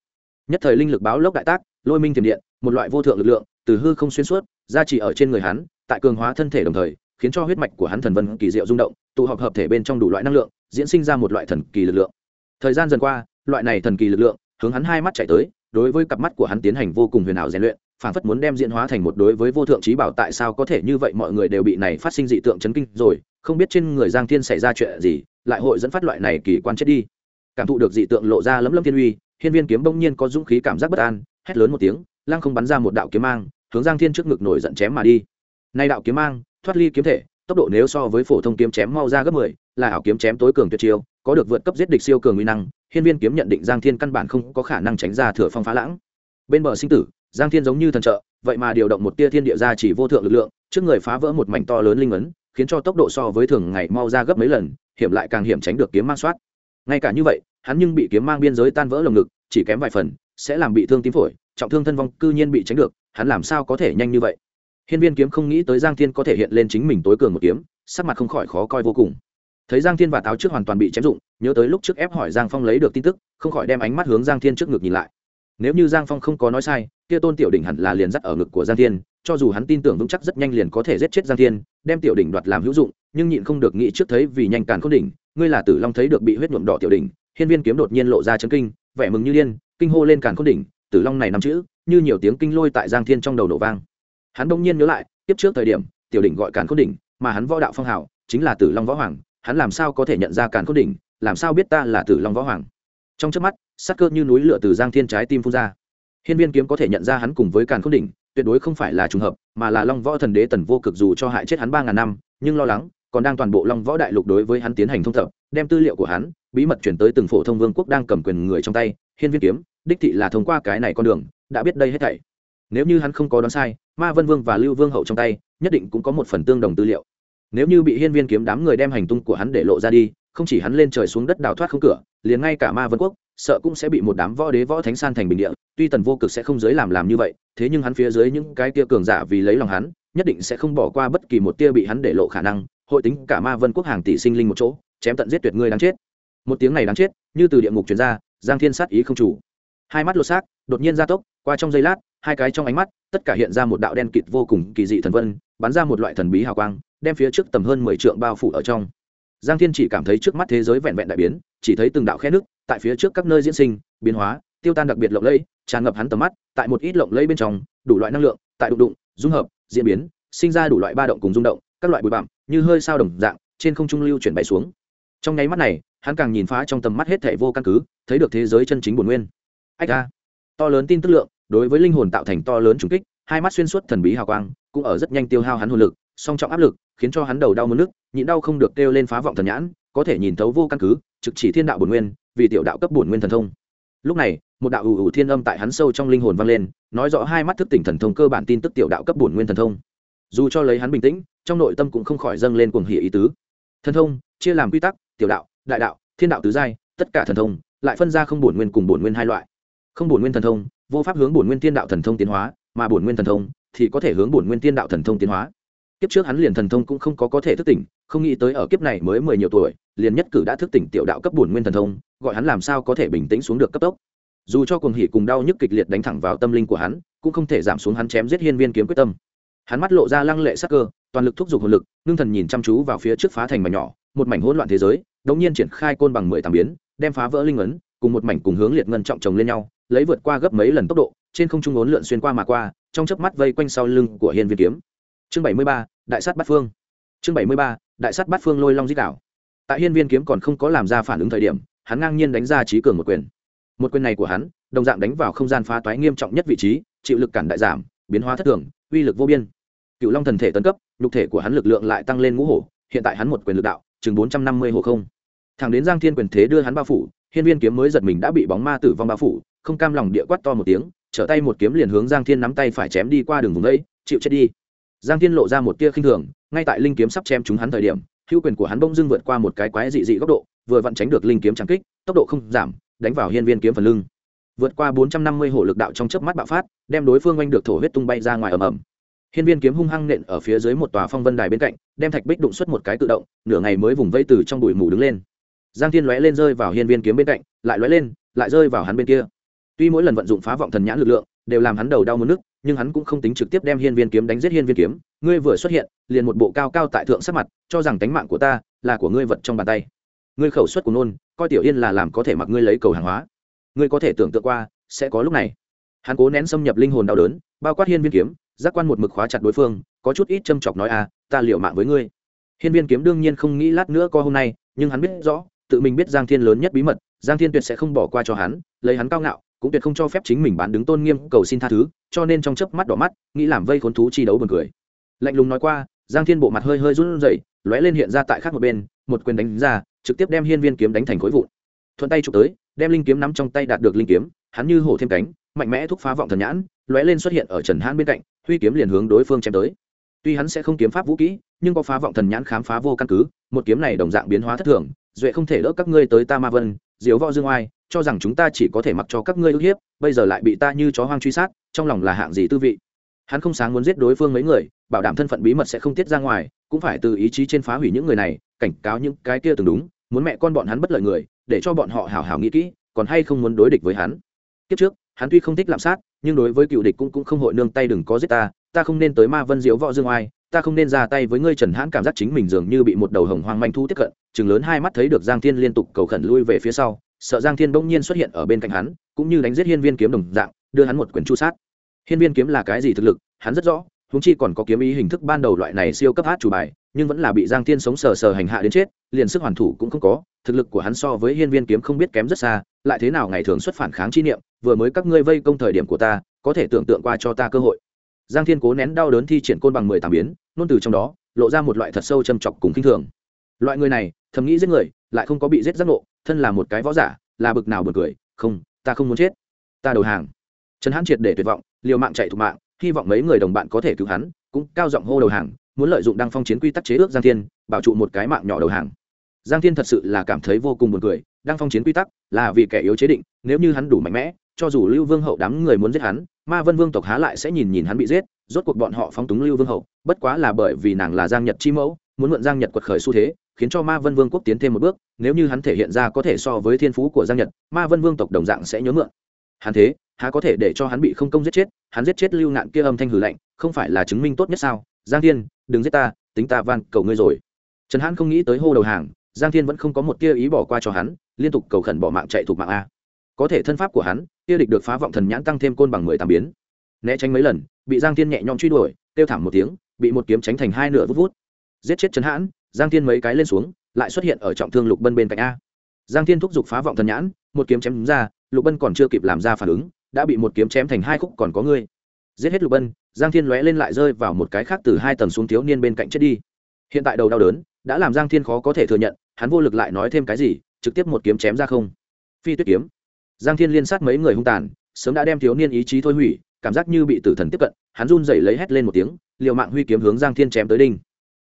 [SPEAKER 1] Nhất thời linh lực báo lốc đại tác, lôi minh thiểm điện, một loại vô thượng lực lượng, từ hư không xuyên suốt ra chỉ ở trên người hắn, tại cường hóa thân thể đồng thời, khiến cho huyết mạch của hắn thần vân kỳ diệu rung động, tụ họp hợp thể bên trong đủ loại năng lượng, diễn sinh ra một loại thần kỳ lực lượng. Thời gian dần qua, loại này thần kỳ lực lượng, hướng hắn hai mắt chạy tới, đối với cặp mắt của hắn tiến hành vô cùng huyền ảo rèn luyện, phảng phất muốn đem diễn hóa thành một đối với vô thượng trí bảo tại sao có thể như vậy mọi người đều bị này phát sinh dị tượng chấn kinh rồi, không biết trên người giang thiên xảy ra chuyện gì, lại hội dẫn phát loại này kỳ quan chết đi. Cảm thụ được dị tượng lộ ra lấm lấm thiên uy hiên viên kiếm bỗng nhiên có dũng khí cảm giác bất an, hét lớn một tiếng, lăng không bắn ra một đạo kiếm mang, hướng giang thiên trước ngực nổi giận chém mà đi. Nay đạo kiếm mang, thoát ly kiếm thể, tốc độ nếu so với phổ thông kiếm chém mau ra gấp mười, là ảo kiếm chém tối cường tuyệt chiêu, có được vượt cấp giết địch siêu cường uy năng, hiên viên kiếm nhận định giang thiên căn bản không có khả năng tránh ra thừa phong phá lãng. Bên bờ sinh tử, giang thiên giống như thần trợ, vậy mà điều động một tia thiên địa ra chỉ vô thượng lực lượng, trước người phá vỡ một mảnh to lớn linh ấn, khiến cho tốc độ so với thường ngày mau ra gấp mấy lần, hiểm lại càng hiểm tránh được kiếm mang soát. Ngay cả như vậy hắn nhưng bị kiếm mang biên giới tan vỡ lồng ngực, chỉ kém vài phần, sẽ làm bị thương tím phổi, trọng thương thân vong, cư nhiên bị tránh được, hắn làm sao có thể nhanh như vậy? Hiên viên kiếm không nghĩ tới giang thiên có thể hiện lên chính mình tối cường một kiếm, sắc mặt không khỏi khó coi vô cùng. Thấy giang thiên và táo trước hoàn toàn bị chém dụng, nhớ tới lúc trước ép hỏi giang phong lấy được tin tức, không khỏi đem ánh mắt hướng giang thiên trước ngực nhìn lại. Nếu như giang phong không có nói sai, kia tôn tiểu đỉnh hẳn là liền dắt ở ngực của giang thiên, cho dù hắn tin tưởng vững chắc rất nhanh liền có thể giết chết giang thiên, đem tiểu đỉnh đoạt làm hữu dụng, nhưng nhịn không được nghĩ trước thấy vì nhanh càn khôn đỉnh, ngươi là tử long thấy được bị huyết nhuộm đỏ tiểu đỉnh hiên viên kiếm đột nhiên lộ ra chấn kinh, vẻ mừng như điên, kinh hô lên càn khôn đỉnh, tử long này nằm chữ, như nhiều tiếng kinh lôi tại giang thiên trong đầu nổ vang. Hắn đông nhiên nhớ lại tiếp trước thời điểm, tiểu đỉnh gọi càn khôn đỉnh, mà hắn võ đạo phong hào, chính là tử long võ hoàng, hắn làm sao có thể nhận ra càn khôn đỉnh, làm sao biết ta là tử long võ hoàng? Trong trước mắt sắc cơ như núi lửa từ giang thiên trái tim phun ra. Hiên viên kiếm có thể nhận ra hắn cùng với càn khôn đỉnh, tuyệt đối không phải là trùng hợp, mà là long võ thần đế tần vô cực dù cho hại chết hắn ba ngàn năm, nhưng lo lắng còn đang toàn bộ long võ đại lục đối với hắn tiến hành thông thập, đem tư liệu của hắn, bí mật chuyển tới từng phổ thông vương quốc đang cầm quyền người trong tay, hiên viên kiếm, đích thị là thông qua cái này con đường, đã biết đây hết thảy. Nếu như hắn không có đoán sai, ma vân vương và lưu vương hậu trong tay, nhất định cũng có một phần tương đồng tư liệu. Nếu như bị hiên viên kiếm đám người đem hành tung của hắn để lộ ra đi, không chỉ hắn lên trời xuống đất đào thoát không cửa, liền ngay cả ma vân quốc, sợ cũng sẽ bị một đám võ đế võ thánh san thành bình địa, tuy tần vô cực sẽ không giới làm làm như vậy, thế nhưng hắn phía dưới những cái tia cường giả vì lấy lòng hắn, nhất định sẽ không bỏ qua bất kỳ một tia bị hắn để lộ khả năng hội tính cả ma vân quốc hàng tỷ sinh linh một chỗ, chém tận giết tuyệt ngươi đáng chết. Một tiếng này đáng chết, như từ địa ngục truyền ra, giang thiên sát ý không chủ. Hai mắt lột xác, đột nhiên gia tốc, qua trong giây lát, hai cái trong ánh mắt, tất cả hiện ra một đạo đen kịt vô cùng kỳ dị thần vân, bắn ra một loại thần bí hào quang, đem phía trước tầm hơn mười trượng bao phủ ở trong. Giang thiên chỉ cảm thấy trước mắt thế giới vẹn vẹn đại biến, chỉ thấy từng đạo khe nước, tại phía trước các nơi diễn sinh, biến hóa, tiêu tan đặc biệt lộng lẫy, tràn ngập hắn tầm mắt, tại một ít lộng lẫy bên trong, đủ loại năng lượng, tại đụng đụng, dung hợp, diễn biến, sinh ra đủ loại ba động cùng rung động các loại bụi bặm, như hơi sao đồng dạng, trên không trung lưu chuyển bay xuống. Trong nháy mắt này, hắn càng nhìn phá trong tầm mắt hết thảy vô căn cứ, thấy được thế giới chân chính bổn nguyên. Ách a! To lớn tin tức lượng, đối với linh hồn tạo thành to lớn trùng kích, hai mắt xuyên suốt thần bí hào quang, cũng ở rất nhanh tiêu hao hắn hồn lực, song trọng áp lực, khiến cho hắn đầu đau mất nước nhịn đau không được kêu lên phá vọng thần nhãn, có thể nhìn thấu vô căn cứ, trực chỉ thiên đạo bổn nguyên, vì tiểu đạo cấp bổn nguyên thần thông. Lúc này, một đạo ủ ủ thiên âm tại hắn sâu trong linh hồn vang lên, nói rõ hai mắt thức tỉnh thần thông cơ bản tin tức tiểu đạo cấp bổn nguyên thần thông dù cho lấy hắn bình tĩnh, trong nội tâm cũng không khỏi dâng lên cuồng hỉ ý tứ. Thần thông, chia làm quy tắc, tiểu đạo, đại đạo, thiên đạo tứ giai, tất cả thần thông, lại phân ra không bổn nguyên cùng bổn nguyên hai loại. Không bổn nguyên thần thông, vô pháp hướng bổn nguyên thiên đạo thần thông tiến hóa, mà bổn nguyên thần thông thì có thể hướng bổn nguyên thiên đạo thần thông tiến hóa. Kiếp trước hắn liền thần thông cũng không có có thể thức tỉnh, không nghĩ tới ở kiếp này mới mười nhiều tuổi, liền nhất cử đã thức tỉnh tiểu đạo cấp bổn nguyên thần thông, gọi hắn làm sao có thể bình tĩnh xuống được cấp tốc. Dù cho cuồng hỉ cùng đau nhức kịch liệt đánh thẳng vào tâm linh của hắn, cũng không thể giảm xuống hắn chém giết hiên viên kiếm quyết tâm hắn mắt lộ ra lăng lệ sắc cơ, toàn lực thúc giục hồn lực, ngưng thần nhìn chăm chú vào phía trước phá thành mảnh nhỏ, một mảnh hỗn loạn thế giới đống nhiên triển khai côn bằng mười tám biến, đem phá vỡ linh ấn, cùng một mảnh cùng hướng liệt ngân trọng chồng lên nhau, lấy vượt qua gấp mấy lần tốc độ, trên không trung ốn lượn xuyên qua mà qua, trong chớp mắt vây quanh sau lưng của hiên viên kiếm. Chương bảy mươi ba, đại sát bát phương. Chương bảy mươi ba, đại sát bát phương lôi long dít đảo tại hiên viên kiếm còn không có làm ra phản ứng thời điểm, hắn ngang nhiên đánh ra trí cường một quyền. Một quyền này của hắn, đồng dạng đánh vào không gian phá toái nghiêm trọng nhất vị trí, chịu lực cản đại giảm, biến hóa thất thường, uy lực vô biên cựu long thần thể tấn cấp, nhục thể của hắn lực lượng lại tăng lên ngũ hổ, hiện tại hắn một quyền lực đạo, chừng bốn trăm năm mươi hổ không. Thẳng đến giang thiên quyền thế đưa hắn bao phủ, hiên viên kiếm mới giật mình đã bị bóng ma tử vong bao phủ, không cam lòng địa quát to một tiếng, trở tay một kiếm liền hướng giang thiên nắm tay phải chém đi qua đường vùng ấy chịu chết đi. Giang thiên lộ ra một tia khinh thường, ngay tại linh kiếm sắp chém chúng hắn thời điểm, hữu quyền của hắn bỗng dưng vượt qua một cái quái dị dị góc độ, vừa vặn tránh được linh kiếm trắng kích, tốc độ không giảm, đánh vào hiên viên kiếm phần lưng. Vượt qua bốn trăm năm mươi hổ lực đạo trong chớp mắt bạo phát, đem đối phương oanh được thổ huyết tung bay ra ngoài ầm ầm hiên viên kiếm hung hăng nện ở phía dưới một tòa phong vân đài bên cạnh đem thạch bích đụng xuất một cái tự động nửa ngày mới vùng vây từ trong bụi mù đứng lên. Giang thiên lóe lên rơi vào hiên viên kiếm bên cạnh lại lóe lên lại rơi vào hắn bên kia. Tuy mỗi lần vận dụng phá vọng thần nhãn lực lượng đều làm hắn đầu đau muốn nức, nhưng hắn cũng không tính trực tiếp đem hiên viên kiếm đánh giết hiên viên kiếm. Ngươi vừa xuất hiện liền một bộ cao cao tại thượng sắc mặt cho rằng tánh mạng của ta là của ngươi vật trong bàn tay. Ngươi khẩu suất của nôn coi tiểu yên là làm có thể mặc ngươi lấy cầu hàng hóa. Ngươi có thể tưởng tượng qua sẽ có lúc này. Hắn cố nén xâm nhập linh hồn đau đớn bao quát hiên viên kiếm giác quan một mực khóa chặt đối phương, có chút ít châm chọc nói à ta liệu mạng với ngươi. Hiên viên kiếm đương nhiên không nghĩ lát nữa co hôm nay, nhưng hắn biết rõ, tự mình biết giang thiên lớn nhất bí mật, giang thiên tuyệt sẽ không bỏ qua cho hắn, lấy hắn cao ngạo, cũng tuyệt không cho phép chính mình bán đứng tôn nghiêm cầu xin tha thứ, cho nên trong chớp mắt đỏ mắt, nghĩ làm vây khốn thú chi đấu buồn cười. Lạnh lùng nói qua, giang thiên bộ mặt hơi hơi run rẩy, lóe lên hiện ra tại khác một bên, một quyền đánh ra, trực tiếp đem hiên viên kiếm đánh thành khối vụn. Thuận tay chụp tới, đem linh kiếm nắm trong tay đạt được linh kiếm, hắn như hổ thêm cánh, mạnh mẽ thúc phá vọng thần nhãn, lóe lên xuất hiện ở trần hãn bên cạnh huy kiếm liền hướng đối phương chém tới. Tuy hắn sẽ không kiếm pháp vũ kỹ, nhưng có phá vọng thần nhãn khám phá vô căn cứ, một kiếm này đồng dạng biến hóa thất thường, duệ không thể đỡ các ngươi tới ta ma vân, diếu võ dương oai, cho rằng chúng ta chỉ có thể mặc cho các ngươi ức hiếp, bây giờ lại bị ta như chó hoang truy sát, trong lòng là hạng gì tư vị? Hắn không sáng muốn giết đối phương mấy người, bảo đảm thân phận bí mật sẽ không tiết ra ngoài, cũng phải từ ý chí trên phá hủy những người này, cảnh cáo những cái kia từng đúng, muốn mẹ con bọn hắn bất lợi người, để cho bọn họ hảo hảo nghĩ kỹ, còn hay không muốn đối địch với hắn. Kiếp trước hắn tuy không thích lạm sát, nhưng đối với cựu địch cũng cũng không hội nương tay đừng có giết ta ta không nên tới ma vân diễu võ dương oai, ta không nên ra tay với ngươi trần hãn cảm giác chính mình dường như bị một đầu hồng hoang manh thu tiếp cận, chừng lớn hai mắt thấy được giang thiên liên tục cầu khẩn lui về phía sau, sợ giang thiên bỗng nhiên xuất hiện ở bên cạnh hắn, cũng như đánh giết hiên viên kiếm đồng dạng, đưa hắn một quyền chu sát. Hiên viên kiếm là cái gì thực lực, hắn rất rõ húng chi còn có kiếm ý hình thức ban đầu loại này siêu cấp hát chủ bài, nhưng vẫn là bị giang thiên sống sờ sờ hành hạ đến chết liền sức hoàn thủ cũng không có, thực lực của hắn so với hiên viên kiếm không biết kém rất xa, lại thế nào ngày thường xuất phản kháng chi niệm, vừa mới các ngươi vây công thời điểm của ta, có thể tưởng tượng qua cho ta cơ hội. Giang thiên cố nén đau đớn thi triển côn bằng mười tám biến, nôn từ trong đó, lộ ra một loại thật sâu châm chọc cùng kinh thường. Loại người này, thầm nghĩ giết người, lại không có bị giết giác ngộ, thân là một cái võ giả, là bực nào bực cười, không, ta không muốn chết. Ta đầu hàng. Trần hãn triệt để tuyệt vọng, liều mạng chạy thục mạng, hy vọng mấy người đồng bạn có thể cứu hắn, cũng cao giọng hô đầu hàng, muốn lợi dụng đăng phong chiến quy tắc chế ước giang thiên, bảo trụ một cái mạng nhỏ đầu hàng giang thiên thật sự là cảm thấy vô cùng buồn cười, Đang phong chiến quy tắc, là vì kẻ yếu chế định, nếu như hắn đủ mạnh mẽ, cho dù lưu vương hậu đám người muốn giết hắn, ma vân vương tộc há lại sẽ nhìn nhìn hắn bị giết, rốt cuộc bọn họ phóng túng lưu vương hậu, bất quá là bởi vì nàng là giang nhật chi mẫu, muốn mượn giang nhật quật khởi xu thế, khiến cho ma vân vương quốc tiến thêm một bước, nếu như hắn thể hiện ra có thể so với thiên phú của giang nhật, ma vân vương tộc đồng dạng sẽ nhớ mượn. Hắn thế, há có thể để cho hắn bị không công giết chết, hắn giết chết lưu ngạn kia âm thanh hử lạnh, không phải là chứng minh tốt nhất sao? Giang thiên, đừng giết ta, tính ta van cầu ngươi rồi. Trần hãn không nghĩ tới hô đầu hàng giang thiên vẫn không có một tia ý bỏ qua cho hắn, liên tục cầu khẩn bỏ mạng chạy thuộc mạng a. Có thể thân pháp của hắn, tia địch được phá vọng thần nhãn tăng thêm côn bằng mười tám biến. Né tránh mấy lần, bị giang thiên nhẹ nhõm truy đuổi, kêu thảm một tiếng, bị một kiếm tránh thành hai nửa vút vút. Giết chết trần hãn, giang thiên mấy cái lên xuống, lại xuất hiện ở trọng thương lục bân bên cạnh a. Giang thiên thúc giục phá vọng thần nhãn, một kiếm chém ra, lục bân còn chưa kịp làm ra phản ứng, đã bị một kiếm chém thành hai khúc còn có ngươi giết hết lục bân, giang thiên lóe lên lại rơi vào một cái khác từ hai tầng xuống thiếu niên bên cạnh chết đi. Hiện tại đầu đau đớn đã làm giang thiên khó có thể thừa nhận, hắn vô lực lại nói thêm cái gì, trực tiếp một kiếm chém ra không. Phi tuyết kiếm. Giang thiên liên sát mấy người hung tàn, sớm đã đem thiếu niên ý chí thôi hủy, cảm giác như bị tử thần tiếp cận, hắn run dậy lấy hét lên một tiếng, liều mạng huy kiếm hướng giang thiên chém tới đinh.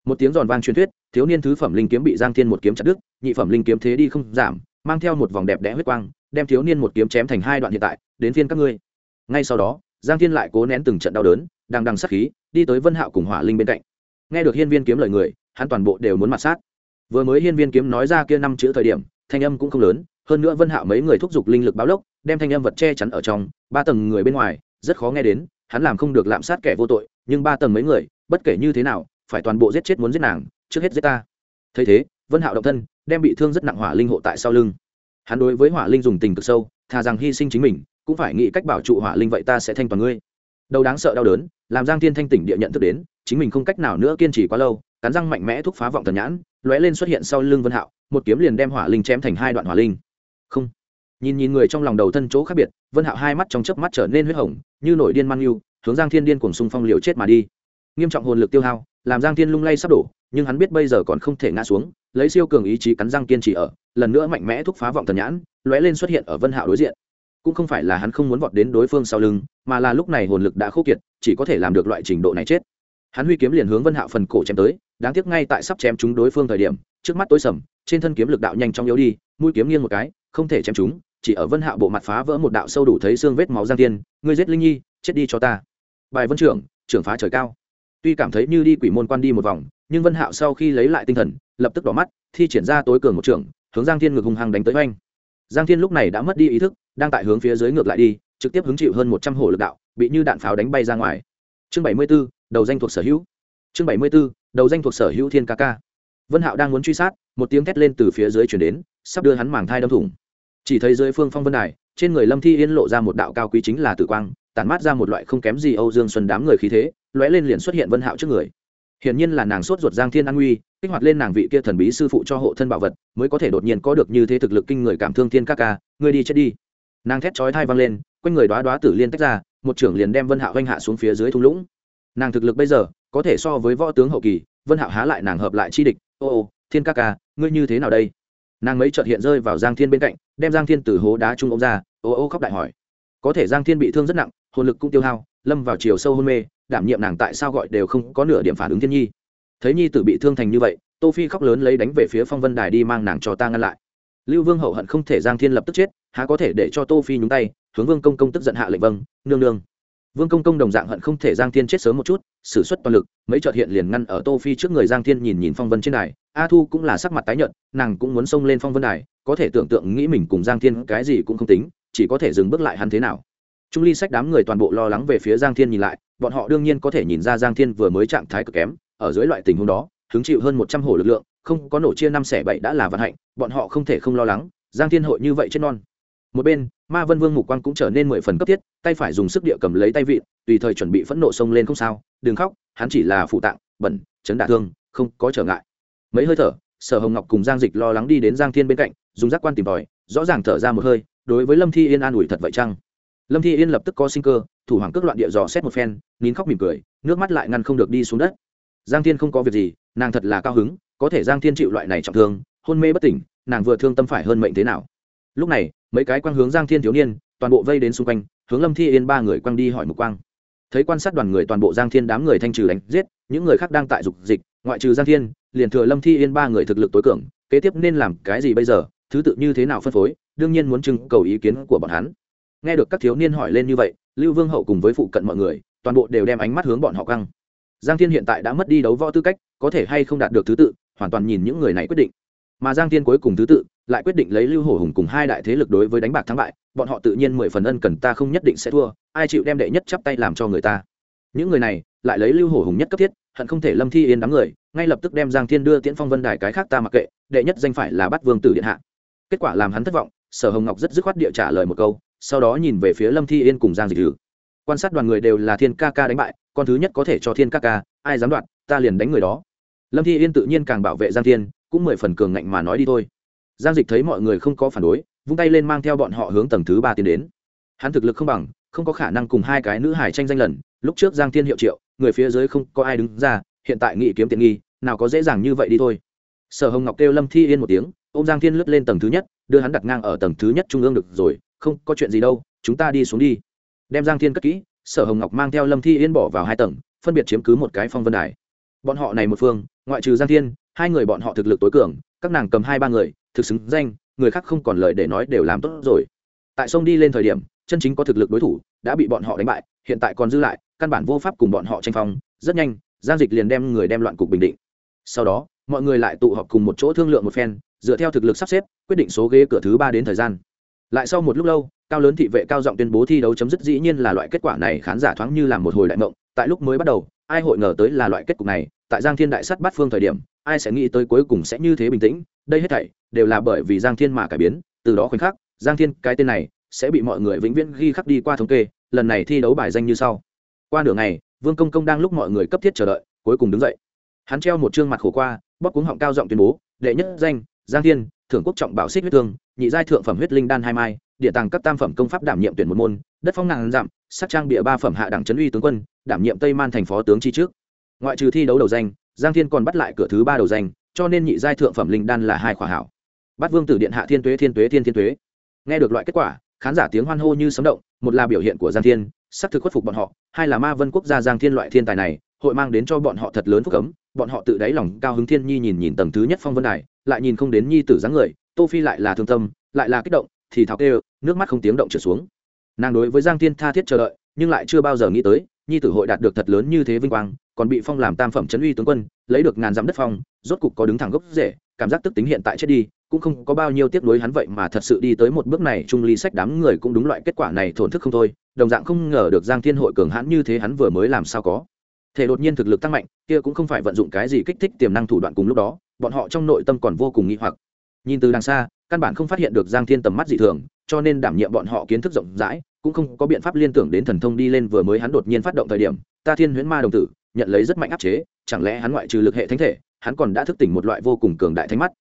[SPEAKER 1] Một tiếng giòn vang truyền thuyết, thiếu niên thứ phẩm linh kiếm bị giang thiên một kiếm chặt đứt, nhị phẩm linh kiếm thế đi không giảm, mang theo một vòng đẹp đẽ huyết quang, đem thiếu niên một kiếm chém thành hai đoạn hiện tại, đến phiên các ngươi. Ngay sau đó, giang thiên lại cố nén từng trận đau đớn đang đằng sát khí, đi tới vân hạo cùng hỏa linh bên cạnh. Nghe được hiên viên kiếm lời người hắn toàn bộ đều muốn mặt sát. Vừa mới hiên viên kiếm nói ra kia năm chữ thời điểm, thanh âm cũng không lớn, hơn nữa vân hạo mấy người thúc giục linh lực báo lốc, đem thanh âm vật che chắn ở trong, ba tầng người bên ngoài, rất khó nghe đến, hắn làm không được lạm sát kẻ vô tội, nhưng ba tầng mấy người, bất kể như thế nào, phải toàn bộ giết chết muốn giết nàng, trước hết giết ta. Thấy thế, vân hạo động thân, đem bị thương rất nặng hỏa linh hộ tại sau lưng. Hắn đối với hỏa linh dùng tình cực sâu, thà rằng hy sinh chính mình, cũng phải nghĩ cách bảo trụ hỏa linh vậy ta sẽ thanh toàn ngươi. Đầu đáng sợ đau đớn, làm giang thiên thanh tỉnh địa nhận thức đến, chính mình không cách nào nữa kiên trì quá lâu cắn răng mạnh mẽ thúc phá vọng thần nhãn, lóe lên xuất hiện sau lưng vân hạo, một kiếm liền đem hỏa linh chém thành hai đoạn hỏa linh. Không. Nhìn nhìn người trong lòng đầu thân chỗ khác biệt, vân hạo hai mắt trong chớp mắt trở nên huyết hồng, như nổi điên mang yêu, hướng giang thiên điên cuồng xung phong liều chết mà đi. Nghiêm trọng hồn lực tiêu hao, làm giang thiên lung lay sắp đổ, nhưng hắn biết bây giờ còn không thể ngã xuống, lấy siêu cường ý chí cắn răng kiên trì ở, lần nữa mạnh mẽ thúc phá vọng thần nhãn, lóe lên xuất hiện ở vân hạo đối diện. Cũng không phải là hắn không muốn vọt đến đối phương sau lưng, mà là lúc này hồn lực đã khô kiệt, chỉ có thể làm được loại trình độ này chết. Hắn huy kiếm liền hướng vân hạo phần cổ chém tới đáng tiếc ngay tại sắp chém chúng đối phương thời điểm trước mắt tối sầm trên thân kiếm lực đạo nhanh chóng yếu đi mũi kiếm nghiêng một cái không thể chém chúng chỉ ở vân hạo bộ mặt phá vỡ một đạo sâu đủ thấy xương vết máu giang tiên ngươi giết linh nhi chết đi cho ta. Bài vân trưởng trưởng phá trời cao. Tuy cảm thấy như đi quỷ môn quan đi một vòng nhưng vân hạo sau khi lấy lại tinh thần lập tức đỏ mắt thi triển ra tối cường một trưởng hướng giang thiên ngược hung hăng đánh tới oanh. Giang thiên lúc này đã mất đi ý thức đang tại hướng phía dưới ngược lại đi trực tiếp hứng chịu hơn một trăm hổ lực đạo bị như đạn pháo đánh bay ra ngoài. Chương bảy mươi 74, đầu danh thuộc sở hữu. Chương bảy mươi 74, đầu danh thuộc sở hữu thiên ca ca. Vân hạo đang muốn truy sát, một tiếng thét lên từ phía dưới chuyển đến, sắp đưa hắn màng thai đâm thủng. Chỉ thấy dưới phương phong vân đài, trên người lâm thi yên lộ ra một đạo cao quý chính là tử quang, tản mát ra một loại không kém gì âu dương xuân đám người khí thế, lóe lên liền xuất hiện vân hạo trước người. Hiển nhiên là nàng sốt ruột giang thiên an nguy, kích hoạt lên nàng vị kia thần bí sư phụ cho hộ thân bảo vật, mới có thể đột nhiên có được như thế thực lực kinh người cảm thương thiên ca ca, ngươi đi chết đi. Nàng thét chói thai vang lên, quanh người đoá đoá tử liên tách ra, một trưởng liền đem vân hạo vanh hạ xuống phía dưới thung lũng. Nàng thực lực bây giờ có thể so với võ tướng hậu kỳ, vân hạo há lại nàng hợp lại chi địch. Ô ô, thiên ca ca, ngươi như thế nào đây? Nàng mấy chợt hiện rơi vào giang thiên bên cạnh, đem giang thiên từ hố đá trung ông ra, ô ô khóc đại hỏi. Có thể giang thiên bị thương rất nặng, hồn lực cũng tiêu hao, lâm vào chiều sâu hôn mê, đảm nhiệm nàng tại sao gọi đều không có nửa điểm phản ứng thiên nhi. Thấy nhi tử bị thương thành như vậy, tô phi khóc lớn lấy đánh về phía phong vân đài đi mang nàng cho ta ngăn lại. Lưu vương hậu hận không thể giang thiên lập tức chết, há có thể để cho tô phi nhúng tay, hướng vương công công tức giận hạ lệnh vâng nương nương vương công công đồng dạng hận không thể giang thiên chết sớm một chút s ử suất toàn lực, mấy trợt hiện liền ngăn ở tô phi trước người giang thiên nhìn nhìn phong vân trên đài. A thu cũng là sắc mặt tái nhợt, nàng cũng muốn xông lên phong vân đài, có thể tưởng tượng nghĩ mình cùng giang thiên cái gì cũng không tính, chỉ có thể dừng bước lại hắn thế nào. Trung ly sách đám người toàn bộ lo lắng về phía giang thiên nhìn lại, bọn họ đương nhiên có thể nhìn ra giang thiên vừa mới trạng thái cực kém, ở dưới loại tình huống đó, hứng chịu hơn một trăm hồ lực lượng, không có nổ chia năm xẻ bảy đã là vận hạnh, bọn họ không thể không lo lắng, giang thiên hội như vậy chết non một bên, ma vân vương mục quang cũng trở nên mười phần cấp thiết, tay phải dùng sức địa cầm lấy tay vịn, tùy thời chuẩn bị phẫn nộ xông lên không sao, đừng khóc, hắn chỉ là phụ tạng, bẩn, chấn đả thương, không có trở ngại. Mấy hơi thở, sở hồng ngọc cùng giang dịch lo lắng đi đến giang thiên bên cạnh, dùng giác quan tìm tòi, rõ ràng thở ra một hơi, đối với lâm thi yên an ủi thật vậy chăng? Lâm thi yên lập tức có sinh cơ, thủ hoàng cước loạn địa dò xét một phen, nín khóc mỉm cười, nước mắt lại ngăn không được đi xuống đất. Giang thiên không có việc gì, nàng thật là cao hứng, có thể giang thiên chịu loại này trọng thương, hôn mê bất tỉnh, nàng vừa thương tâm phải hơn mệnh thế nào? Lúc này mấy cái quang hướng giang thiên thiếu niên, toàn bộ vây đến xung quanh, hướng lâm thi yên ba người quang đi hỏi mục quang. Thấy quan sát đoàn người toàn bộ giang thiên đám người thanh trừ đánh giết, những người khác đang tại dục dịch, ngoại trừ giang thiên, liền thừa lâm thi yên ba người thực lực tối cường, kế tiếp nên làm cái gì bây giờ, thứ tự như thế nào phân phối, đương nhiên muốn trưng cầu ý kiến của bọn hắn. Nghe được các thiếu niên hỏi lên như vậy, lưu vương hậu cùng với phụ cận mọi người, toàn bộ đều đem ánh mắt hướng bọn họ căng giang thiên hiện tại đã mất đi đấu võ tư cách, có thể hay không đạt được thứ tự, hoàn toàn nhìn những người này quyết định mà giang thiên cuối cùng thứ tự lại quyết định lấy lưu hổ hùng cùng hai đại thế lực đối với đánh bạc thắng bại, bọn họ tự nhiên mười phần ân cần ta không nhất định sẽ thua, ai chịu đem đệ nhất chắp tay làm cho người ta. Những người này lại lấy lưu hổ hùng nhất cấp thiết, hận không thể lâm thi yên đám người, ngay lập tức đem giang thiên đưa tiễn phong vân đài cái khác ta mặc kệ, đệ nhất danh phải là bắt vương tử điện hạ. Kết quả làm hắn thất vọng, sở hồng ngọc rất dứt khoát địa trả lời một câu, sau đó nhìn về phía lâm thi yên cùng giang dịch thử quan sát đoàn người đều là thiên ca ca đánh bại, con thứ nhất có thể cho thiên ca ca, ai dám đoạt, ta liền đánh người đó. Lâm thi yên tự nhiên càng bảo vệ giang thiên cũng mười phần cường ngạnh mà nói đi thôi. Giang dịch thấy mọi người không có phản đối, vung tay lên mang theo bọn họ hướng tầng thứ ba tiến đến. Hắn thực lực không bằng, không có khả năng cùng hai cái nữ hải tranh danh lần. Lúc trước giang thiên hiệu triệu, người phía dưới không có ai đứng ra, hiện tại nghị kiếm tiện nghi, nào có dễ dàng như vậy đi thôi. Sở hồng ngọc kêu lâm thi yên một tiếng ô m giang thiên lướt lên tầng thứ nhất, đưa hắn đặt ngang ở tầng thứ nhất trung ương được rồi, không có chuyện gì đâu, chúng ta đi xuống đi. Đem giang thiên cất kỹ, sở hồng ngọc mang theo lâm thi yên bỏ vào hai tầng, phân biệt chiếm cứ một cái phong vân đài. Bọn họ này một phương, ngoại trừ giang thiên hai người bọn họ thực lực tối cường, các nàng cầm hai ba người, thực xứng danh, người khác không còn lời để nói đều làm tốt rồi. Tại sông đi lên thời điểm, chân chính có thực lực đối thủ đã bị bọn họ đánh bại, hiện tại còn dư lại, căn bản vô pháp cùng bọn họ tranh phong, rất nhanh, giang dịch liền đem người đem loạn cục bình định. Sau đó, mọi người lại tụ họp cùng một chỗ thương lượng một phen, dựa theo thực lực sắp xếp, quyết định số ghế cửa thứ ba đến thời gian. Lại sau một lúc lâu, cao lớn thị vệ cao giọng tuyên bố thi đấu chấm dứt dĩ nhiên là loại kết quả này khán giả thoáng như là một hồi đại mộng tại lúc mới bắt đầu, ai hội ngờ tới là loại kết cục này, tại giang thiên đại sắt bát phương thời điểm ai sẽ nghĩ tới cuối cùng sẽ như thế bình tĩnh, đây hết thảy đều là bởi vì giang thiên mà cải biến, từ đó khoảnh khắc, giang thiên, cái tên này, sẽ bị mọi người vĩnh viễn ghi khắc đi qua thống kê, lần này thi đấu bài danh như sau. Qua nửa ngày, vương công công đang lúc mọi người cấp thiết chờ đợi, cuối cùng đứng dậy. Hắn treo một chương mặt khổ qua bóc cuống họng cao giọng tuyên bố, đệ nhất danh, giang thiên, thưởng quốc trọng bảo xích huyết thương, nhị giai thượng phẩm huyết linh đan hai mai, địa tàng các tam phẩm công pháp đảm nhiệm tuyển một môn, đất phong nàng dặm sắc trang bịa ba phẩm hạ đẳng trấn uy tướng quân, đảm nhiệm tây man thành phó tướng chi trước. Ngoại trừ thi đấu đầu danh giang thiên còn bắt lại cửa thứ ba đầu danh, cho nên nhị giai thượng phẩm linh đan là hai khỏa hảo. Bắt vương tử điện hạ thiên tuế thiên tuế, thiên thiên tuế. Nghe được loại kết quả, khán giả tiếng hoan hô như sấm động, một là biểu hiện của giang thiên, sắc thực khuất phục bọn họ, hai là ma vân quốc gia giang thiên loại thiên tài này, hội mang đến cho bọn họ thật lớn phúc cấm, bọn họ tự đáy lòng cao hứng thiên nhi nhìn nhìn tầng thứ nhất phong vân này lại nhìn không đến nhi tử dáng người, tô phi lại là thương tâm, lại là kích động, thì tháo kêu, nước mắt không tiếng động trượt xuống. Nàng đối với giang thiên tha thiết chờ đợi, nhưng lại chưa bao giờ nghĩ tới, nhi tử hội đạt được thật lớn như thế vinh quang còn bị phong làm tam phẩm trấn uy tướng quân, lấy được ngàn dặm đất phong, rốt cục có đứng thẳng gốc rễ, cảm giác tức tính hiện tại chết đi, cũng không có bao nhiêu tiếc nuối hắn vậy mà thật sự đi tới một bước này, trung ly sách đám người cũng đúng loại kết quả này thổn thức không thôi, đồng dạng không ngờ được giang thiên hội cường hãn như thế hắn vừa mới làm sao có. Thể đột nhiên thực lực tăng mạnh, kia cũng không phải vận dụng cái gì kích thích tiềm năng thủ đoạn cùng lúc đó, bọn họ trong nội tâm còn vô cùng nghi hoặc. Nhìn từ đằng xa, căn bản không phát hiện được giang thiên tầm mắt dị thường, cho nên đảm nhiệm bọn họ kiến thức rộng rãi, cũng không có biện pháp liên tưởng đến thần thông đi lên vừa mới hắn đột nhiên phát động thời điểm, ta thiên huyễn ma đồng tử nhận lấy rất mạnh áp chế, chẳng lẽ hắn ngoại trừ lực hệ thánh thể, hắn còn đã thức tỉnh một loại vô cùng cường đại thánh mắt?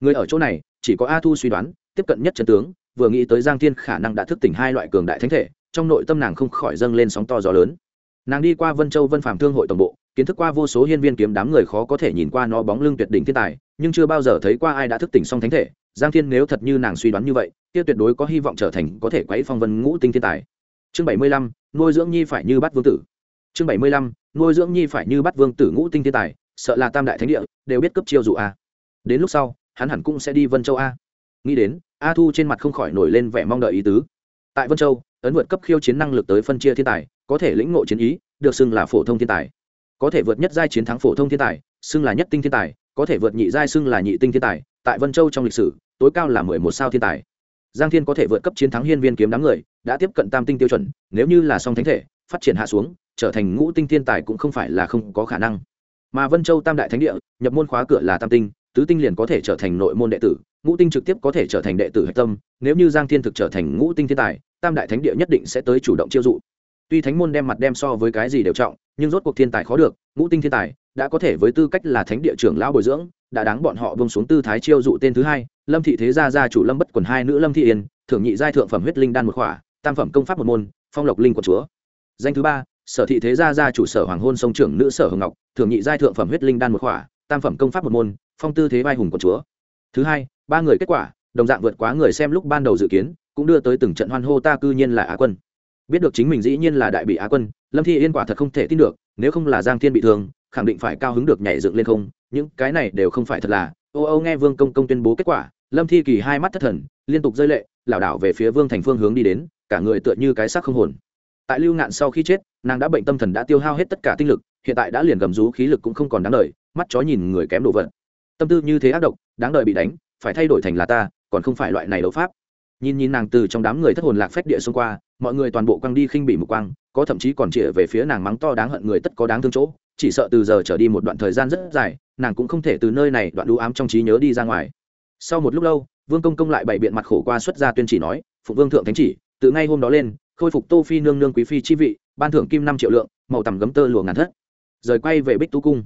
[SPEAKER 1] Người ở chỗ này, chỉ có a thu suy đoán, tiếp cận nhất chân tướng, vừa nghĩ tới giang thiên khả năng đã thức tỉnh hai loại cường đại thánh thể, trong nội tâm nàng không khỏi dâng lên sóng to gió lớn. Nàng đi qua vân châu vân phạm thương hội tổng bộ, kiến thức qua vô số hiên viên kiếm đám người khó có thể nhìn qua nó bóng lưng tuyệt đỉnh thiên tài, nhưng chưa bao giờ thấy qua ai đã thức tỉnh song thánh thể. Giang thiên nếu thật như nàng suy đoán như vậy, kia tuyệt đối có hy vọng trở thành có thể quấy phong vân ngũ tinh thiên tài. Chương bảy mươi lăm, nuôi dưỡng nhi phải như bắt vương tử chương bảy mươi lăm, nuôi dưỡng nhi phải như bắt vương tử ngũ tinh thiên tài, sợ là tam đại thánh địa, đều biết cấp chiêu dụ a. Đến lúc sau, hắn hẳn cũng sẽ đi vân châu a. Nghĩ đến, a thu trên mặt không khỏi nổi lên vẻ mong đợi ý tứ. Tại vân châu, ấn vượt cấp khiêu chiến năng lực tới phân chia thiên tài, có thể lĩnh ngộ chiến ý, được xưng là phổ thông thiên tài. Có thể vượt nhất giai chiến thắng phổ thông thiên tài, xưng là nhất tinh thiên tài, có thể vượt nhị giai xưng là nhị tinh thiên tài, tại vân châu trong lịch sử, tối cao là mười một sao thiên tài. Giang thiên có thể vượt cấp chiến thắng hiên viên kiếm đám người, đã tiếp cận tam tinh tiêu chuẩn, nếu như là song thánh thể, phát triển hạ xuống trở thành ngũ tinh thiên tài cũng không phải là không có khả năng. Mà vân châu tam đại thánh địa, nhập môn khóa cửa là tam tinh, tứ tinh liền có thể trở thành nội môn đệ tử, ngũ tinh trực tiếp có thể trở thành đệ tử hạch tâm, nếu như giang thiên thực trở thành ngũ tinh thiên tài, tam đại thánh địa nhất định sẽ tới chủ động chiêu dụ. Tuy thánh môn đem mặt đem so với cái gì đều trọng, nhưng rốt cuộc thiên tài khó được, ngũ tinh thiên tài đã có thể với tư cách là thánh địa trưởng lão bồi dưỡng, đã đáng bọn họ bông xuống tư thái chiêu dụ tên thứ hai, lâm thị thế gia gia chủ lâm bất quần hai nữ lâm thị yên, thưởng nhị giai thượng phẩm huyết linh đan một khỏa, tam phẩm công pháp một môn, phong lộc linh của chúa. Danh thứ ba sở thị thế gia gia chủ sở hoàng hôn sông trưởng nữ sở hồng ngọc, thường nhị giai thượng phẩm huyết linh đan một khỏa, tam phẩm công pháp một môn, phong tư thế vai hùng của chúa. Thứ hai, ba người kết quả, đồng dạng vượt quá người xem lúc ban đầu dự kiến, cũng đưa tới từng trận hoan hô ta cư nhiên là á quân. Biết được chính mình dĩ nhiên là đại bị á quân, lâm thi yên quả thật không thể tin được, nếu không là giang thiên bị thương, khẳng định phải cao hứng được nhảy dựng lên không, những cái này đều không phải thật là. Ô ô nghe vương công công tuyên bố kết quả, lâm thi kỳ hai mắt thất thần, liên tục rơi lệ, lảo đảo về phía vương thành phương hướng đi đến, cả người tựa như cái xác không hồn tại lưu ngạn sau khi chết, nàng đã bệnh tâm thần đã tiêu hao hết tất cả tinh lực, hiện tại đã liền gầm rú, khí lực cũng không còn đáng đời mắt chó nhìn người kém đồ vật. Tâm tư như thế ác độc, đáng đời bị đánh, phải thay đổi thành là ta, còn không phải loại này đấu pháp. Nhìn nhìn nàng từ trong đám người thất hồn lạc phách địa xung qua, mọi người toàn bộ quăng đi khinh bị một quang, có thậm chí còn chĩa về phía nàng mắng to đáng hận người tất có đáng thương chỗ, chỉ sợ từ giờ trở đi một đoạn thời gian rất dài, nàng cũng không thể từ nơi này đoạn đũ ám trong trí nhớ đi ra ngoài. Sau một lúc lâu, vương công công lại bày biện mặt khổ qua xuất ra tuyên chỉ nói phụ vương thượng thánh chỉ, từ ngay hôm đó lên khôi phục tô phi nương nương quý phi chi vị, ban thưởng kim năm triệu lượng, màu tầm gấm tơ lụa ngàn thất. Rời quay về bích tú cung.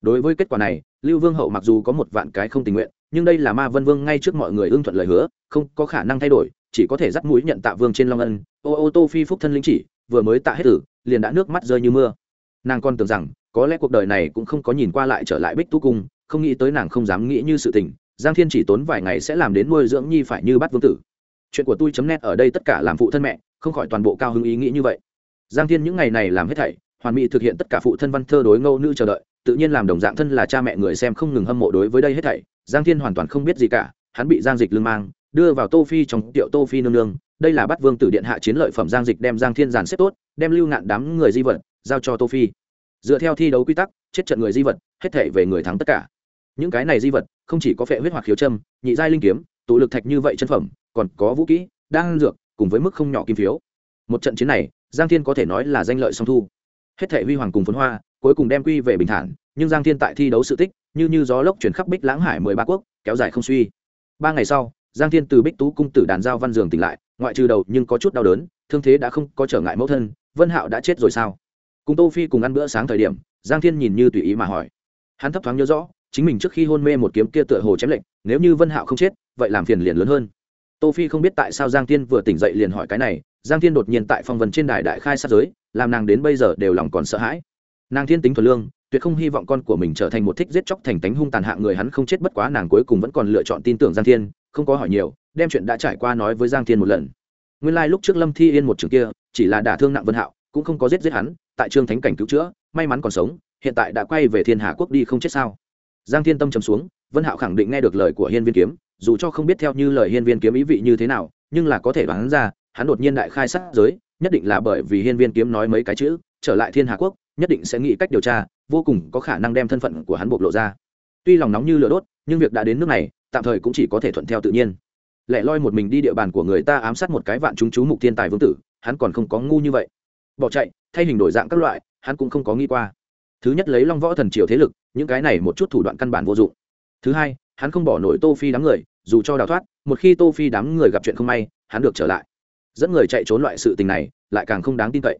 [SPEAKER 1] Đối với kết quả này, lưu vương hậu mặc dù có một vạn cái không tình nguyện, nhưng đây là ma vân vương ngay trước mọi người ưng thuận lời hứa, không có khả năng thay đổi, chỉ có thể dắt mũi nhận tạ vương trên long ân. Ô ô, tô phi phúc thân linh chỉ, vừa mới tạ hết tử, liền đã nước mắt rơi như mưa. Nàng còn tưởng rằng, có lẽ cuộc đời này cũng không có nhìn qua lại trở lại bích tú cung, không nghĩ tới nàng không dám nghĩ như sự tình, giang thiên chỉ tốn vài ngày sẽ làm đến nuôi dưỡng nhi phải như bắt vương tử. Chuyện của tôi chấm nét ở đây tất cả làm phụ thân mẹ không khỏi toàn bộ cao hứng ý nghĩ như vậy. Giang thiên những ngày này làm hết thảy, hoàn mỹ thực hiện tất cả phụ thân văn thơ đối ngâu nữ chờ đợi, tự nhiên làm đồng dạng thân là cha mẹ người xem không ngừng hâm mộ đối với đây hết thảy. Giang thiên hoàn toàn không biết gì cả, hắn bị giang dịch lương mang, đưa vào tô phi trong tiệu tô phi nương nương. Đây là bắt vương tử điện hạ chiến lợi phẩm giang dịch đem giang thiên giàn xếp tốt, đem lưu ngạn đám người di vật giao cho tô phi. Dựa theo thi đấu quy tắc, chết trận người di vật, hết thể về người thắng tất cả. Những cái này di vật, không chỉ có phệ huyết hoặc khiếu châm, nhị giai linh kiếm, tụ lực thạch như vậy chân phẩm, còn có vũ kỹ đang dược cùng với mức không nhỏ kim phiếu. Một trận chiến này, giang thiên có thể nói là danh lợi song thu. Hết thể huy hoàng cùng phấn hoa, cuối cùng đem quy về bình thản, nhưng giang thiên tại thi đấu sự tích, như như gió lốc chuyển khắp bích lãng hải mười ba quốc, kéo dài không suy. Ba ngày sau, giang thiên từ bích tú cung tử đàn giao văn giường tỉnh lại, ngoại trừ đầu nhưng có chút đau đớn, thương thế đã không có trở ngại mẫu thân, vân hạo đã chết rồi sao? Cùng tô phi cùng ăn bữa sáng thời điểm, giang thiên nhìn như tùy ý mà hỏi. Hắn thấp thoáng nhớ rõ, chính mình trước khi hôn mê một kiếm kia tựa hồ chém lệnh nếu như vân hạo không chết, vậy làm phiền liền lớn hơn tô phi không biết tại sao giang thiên vừa tỉnh dậy liền hỏi cái này, giang thiên đột nhiên tại phong vân trên đài đại khai sát giới, làm nàng đến bây giờ đều lòng còn sợ hãi. Nàng thiên tính thuần lương, tuyệt không hy vọng con của mình trở thành một thích giết chóc thành tánh hung tàn hạng người hắn không chết bất quá nàng cuối cùng vẫn còn lựa chọn tin tưởng giang thiên, không có hỏi nhiều, đem chuyện đã trải qua nói với giang thiên một lần. Nguyên lai lúc trước lâm thi yên một trường kia, chỉ là đả thương nặng vân hạo, cũng không có giết giết hắn, tại trương thánh cảnh cứu chữa, may mắn còn sống, hiện tại đã quay về thiên hà quốc đi không chết sao? Giang thiên tâm trầm xuống vân hạo khẳng định nghe được lời của hiên viên kiếm, dù cho không biết theo như lời hiên viên kiếm ý vị như thế nào, nhưng là có thể đoán ra, hắn đột nhiên đại khai sát giới, nhất định là bởi vì hiên viên kiếm nói mấy cái chữ, trở lại thiên hà quốc, nhất định sẽ nghĩ cách điều tra, vô cùng có khả năng đem thân phận của hắn bộc lộ ra. Tuy lòng nóng như lửa đốt, nhưng việc đã đến nước này, tạm thời cũng chỉ có thể thuận theo tự nhiên. Lẻ loi một mình đi địa bàn của người ta ám sát một cái vạn chúng chú mục thiên tài vương tử, hắn còn không có ngu như vậy. Bỏ chạy, thay hình đổi dạng các loại, hắn cũng không có nghĩ qua. Thứ nhất lấy long võ thần triều thế lực, những cái này một chút thủ đoạn căn bản vô dụng thứ hai, hắn không bỏ nổi tô phi đám người, dù cho đào thoát, một khi tô phi đám người gặp chuyện không may, hắn được trở lại. Dẫn người chạy trốn loại sự tình này, lại càng không đáng tin cậy.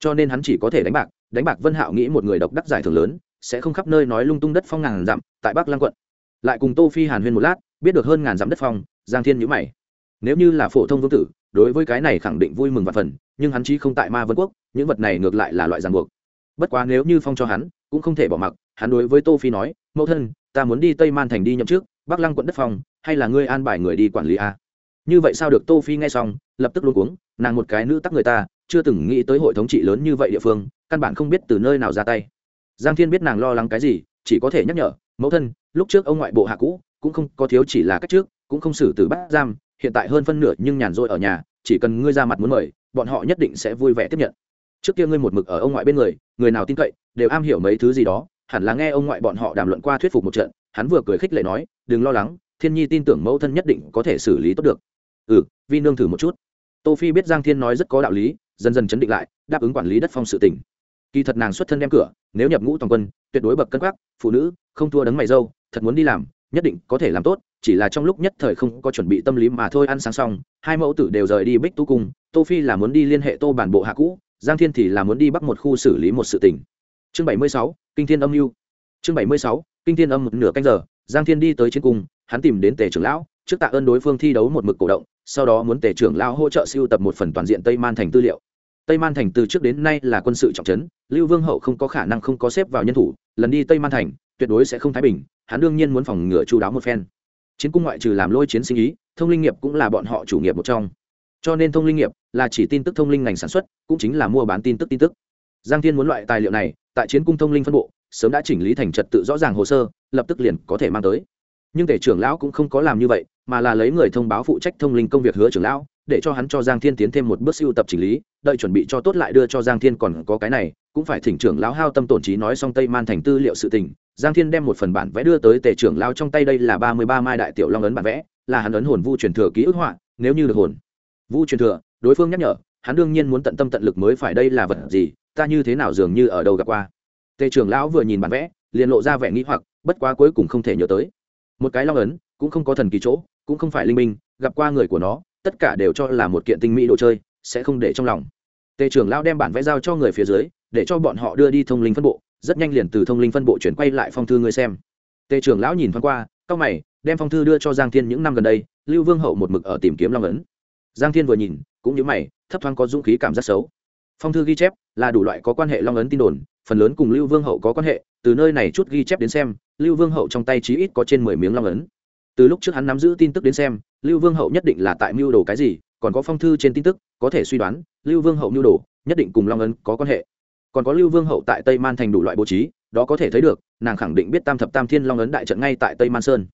[SPEAKER 1] Cho nên hắn chỉ có thể đánh bạc đánh bạc vân hạo nghĩ một người độc đắc giải thưởng lớn, sẽ không khắp nơi nói lung tung đất phong ngàn dặm, tại bắc lăng quận. Lại cùng tô phi hàn huyên một lát, biết được hơn ngàn dặm đất phong, giang thiên nhữ mày. Nếu như là phổ thông vương tử, đối với cái này khẳng định vui mừng và phần nhưng hắn chí không tại ma vân quốc, những vật này ngược lại là loại ràng buộc. Bất quá nếu như phong cho hắn, cũng không thể bỏ mặc, hắn đối với tô phi nói, mẫu thân ta muốn đi tây man thành đi nhậm trước bắc lăng quận đất phong, hay là ngươi an bài người đi quản lý a? Như vậy sao được, tô phi nghe xong, lập tức luôn cuống, nàng một cái nữ tắc người ta, chưa từng nghĩ tới hội thống trị lớn như vậy địa phương, căn bản không biết từ nơi nào ra tay. Giang thiên biết nàng lo lắng cái gì, chỉ có thể nhắc nhở, mẫu thân, lúc trước ông ngoại bộ hạ cũ, cũng không có thiếu chỉ là cách trước, cũng không xử từ bắt giam, hiện tại hơn phân nửa nhưng nhàn rỗi ở nhà, chỉ cần ngươi ra mặt muốn mời, bọn họ nhất định sẽ vui vẻ tiếp nhận. Trước kia ngươi một mực ở ông ngoại bên người người nào tin cậy, đều am hiểu mấy thứ gì đó hẳn là nghe ông ngoại bọn họ đàm luận qua thuyết phục một trận, hắn vừa cười khích lệ nói, đừng lo lắng, thiên nhi tin tưởng mẫu thân nhất định có thể xử lý tốt được. Ừ vi nương thử một chút. Tô phi biết giang thiên nói rất có đạo lý, dần dần chấn định lại, đáp ứng quản lý đất phong sự tỉnh kỳ thật nàng xuất thân đem cửa, nếu nhập ngũ toàn quân, tuyệt đối bậc cân quắc, phụ nữ, không thua đấng mày dâu, thật muốn đi làm, nhất định có thể làm tốt, chỉ là trong lúc nhất thời không có chuẩn bị tâm lý mà thôi, ăn sáng xong, hai mẫu tử đều rời đi bích tu cung, tô phi là muốn đi liên hệ tô bản bộ hạ cũ, giang thiên thì là muốn đi bắt một khu xử lý một sự tình chương bảy mươi sáu, kinh thiên âm mưu chương bảy mươi sáu, kinh thiên âm một nửa canh giờ, giang thiên đi tới trên cung, hắn tìm đến tề trưởng lão, trước tạ ơn đối phương thi đấu một mực cổ động, sau đó muốn tề trưởng lão hỗ trợ siêu tập một phần toàn diện tây man thành tư liệu. Tây man thành từ trước đến nay là quân sự trọng trấn, lưu vương hậu không có khả năng không có xếp vào nhân thủ, lần đi tây man thành, tuyệt đối sẽ không thái bình, hắn đương nhiên muốn phòng ngừa chu đáo một phen. Chiến cung ngoại trừ làm lôi chiến sinh ý, thông linh nghiệp cũng là bọn họ chủ nghiệp một trong. Cho nên thông linh nghiệp là chỉ tin tức thông linh ngành sản xuất, cũng chính là mua bán tin tức tin tức giang thiên muốn loại tài liệu này, tại chiến cung thông linh phân bộ, sớm đã chỉnh lý thành trật tự rõ ràng hồ sơ, lập tức liền có thể mang tới. Nhưng tể trưởng lão cũng không có làm như vậy, mà là lấy người thông báo phụ trách thông linh công việc hứa trưởng lão, để cho hắn cho giang thiên tiến thêm một bước siêu tập chỉnh lý, đợi chuẩn bị cho tốt lại đưa cho giang thiên còn có cái này, cũng phải thỉnh trưởng lão hao tâm tổn trí nói xong tây man thành tư liệu sự tình. Giang thiên đem một phần bản vẽ đưa tới Tể trưởng lão trong tay, đây là ba mươi ba mai đại tiểu long ấn bản vẽ, là hắn ấn hồn vu truyền thừa ký ức họa, nếu như được hồn. Vu truyền thừa, đối phương nhắc nhở, hắn đương nhiên muốn tận tâm tận lực mới phải đây là vật gì ta như thế nào dường như ở đâu gặp qua. Tề trưởng lão vừa nhìn bản vẽ, liền lộ ra vẻ nghĩ hoặc, bất quá cuối cùng không thể nhớ tới. Một cái long ấn, cũng không có thần kỳ chỗ, cũng không phải linh minh, gặp qua người của nó, tất cả đều cho là một kiện tinh mỹ đồ chơi, sẽ không để trong lòng. Tề trưởng lão đem bản vẽ giao cho người phía dưới, để cho bọn họ đưa đi thông linh phân bộ, rất nhanh liền từ thông linh phân bộ chuyển quay lại phong thư người xem. Tề trưởng lão nhìn thoáng qua, cau mày, đem phong thư đưa cho giang thiên những năm gần đây, lưu vương hậu một mực ở tìm kiếm long ấn. Giang thiên vừa nhìn, cũng như mày, thấp thoáng có dũng khí cảm giác xấu. Phong thư ghi chép là đủ loại có quan hệ long ấn tin đồn, phần lớn cùng lưu vương hậu có quan hệ, từ nơi này chút ghi chép đến xem, lưu vương hậu trong tay chí ít có trên mười miếng long ấn. Từ lúc trước hắn nắm giữ tin tức đến xem, lưu vương hậu nhất định là tại mưu đồ cái gì, còn có phong thư trên tin tức, có thể suy đoán, lưu vương hậu mưu đồ, nhất định cùng long ấn có quan hệ. Còn có lưu vương hậu tại tây man thành đủ loại bố trí, đó có thể thấy được, nàng khẳng định biết tam thập tam thiên long ấn đại trận ngay tại tây man sơn.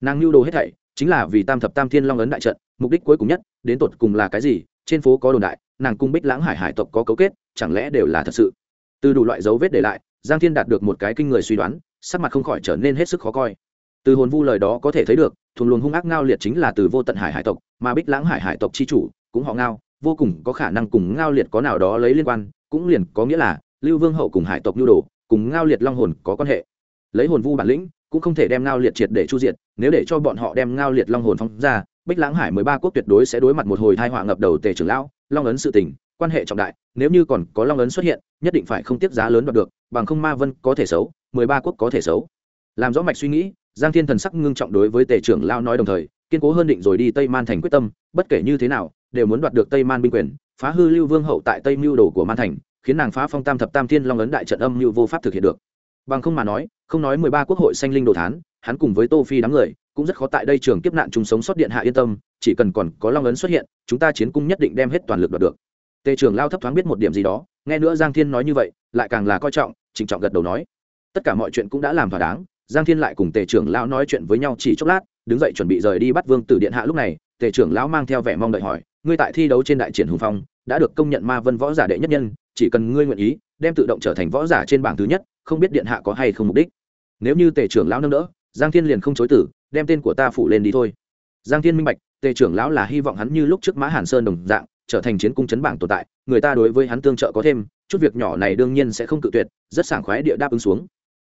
[SPEAKER 1] Nàng mưu đồ hết thảy chính là vì tam thập tam thiên long ấn đại trận, mục đích cuối cùng nhất, đến tột cùng là cái gì, trên phố có đồn đại nàng cung bích lãng hải hải tộc có cấu kết, chẳng lẽ đều là thật sự? Từ đủ loại dấu vết để lại, giang thiên đạt được một cái kinh người suy đoán, sắc mặt không khỏi trở nên hết sức khó coi. Từ hồn vu lời đó có thể thấy được thuần luồng hung ác ngao liệt chính là từ vô tận hải hải tộc, mà bích lãng hải hải tộc chi chủ, cũng họ ngao, vô cùng có khả năng cùng ngao liệt có nào đó lấy liên quan, cũng liền có nghĩa là, lưu vương hậu cùng hải tộc nhu đồ, cùng ngao liệt long hồn có quan hệ. Lấy hồn vu bản lĩnh, cũng không thể đem ngao liệt triệt để chu diệt, nếu để cho bọn họ đem ngao liệt long hồn phóng ra bích lãng hải mười ba quốc tuyệt đối sẽ đối mặt một hồi thai họa ngập đầu tề trưởng lão, long ấn sự tình, quan hệ trọng đại, nếu như còn có long ấn xuất hiện, nhất định phải không tiếp giá lớn đoạt được, bằng không ma vân có thể xấu, mười ba quốc có thể xấu. Làm rõ mạch suy nghĩ, giang thiên thần sắc ngưng trọng đối với tề trưởng lao nói đồng thời, kiên cố hơn định rồi đi tây man thành quyết tâm, bất kể như thế nào, đều muốn đoạt được tây man binh quyền, phá hư lưu vương hậu tại tây mưu đồ của man thành, khiến nàng phá phong tam thập tam thiên long ấn đại trận âm mưu vô pháp thực hiện được. Bằng không mà nói, không nói mười ba quốc hội sanh linh đồ thán, hắn cùng với tô phi đám người cũng rất khó tại đây trường kiếp nạn chung sống sót điện hạ yên tâm, chỉ cần còn có long ấn xuất hiện, chúng ta chiến cung nhất định đem hết toàn lực đoạt được. Tề trưởng lao thấp thoáng biết một điểm gì đó, nghe nữa giang thiên nói như vậy, lại càng là coi trọng, trịnh trọng gật đầu nói. Tất cả mọi chuyện cũng đã làm thỏa đáng, giang thiên lại cùng tề trưởng lão nói chuyện với nhau chỉ chốc lát, đứng dậy chuẩn bị rời đi bắt vương tử điện hạ lúc này, tề trưởng lão mang theo vẻ mong đợi hỏi, ngươi tại thi đấu trên đại triển hùng phong, đã được công nhận ma vân võ giả đệ nhất nhân, chỉ cần ngươi nguyện ý, đem tự động trở thành võ giả trên bảng thứ nhất, không biết điện hạ có hay không mục đích? Nếu như tề trưởng lão nâng đỡ, giang thiên liền không chối tử đem tên của ta phụ lên đi thôi. Giang thiên minh bạch, tề trưởng lão là hy vọng hắn như lúc trước mã hàn sơn đồng dạng, trở thành chiến cung chấn bảng tồn tại, người ta đối với hắn tương trợ có thêm, chút việc nhỏ này đương nhiên sẽ không cự tuyệt, rất sảng khoái địa đáp ứng xuống.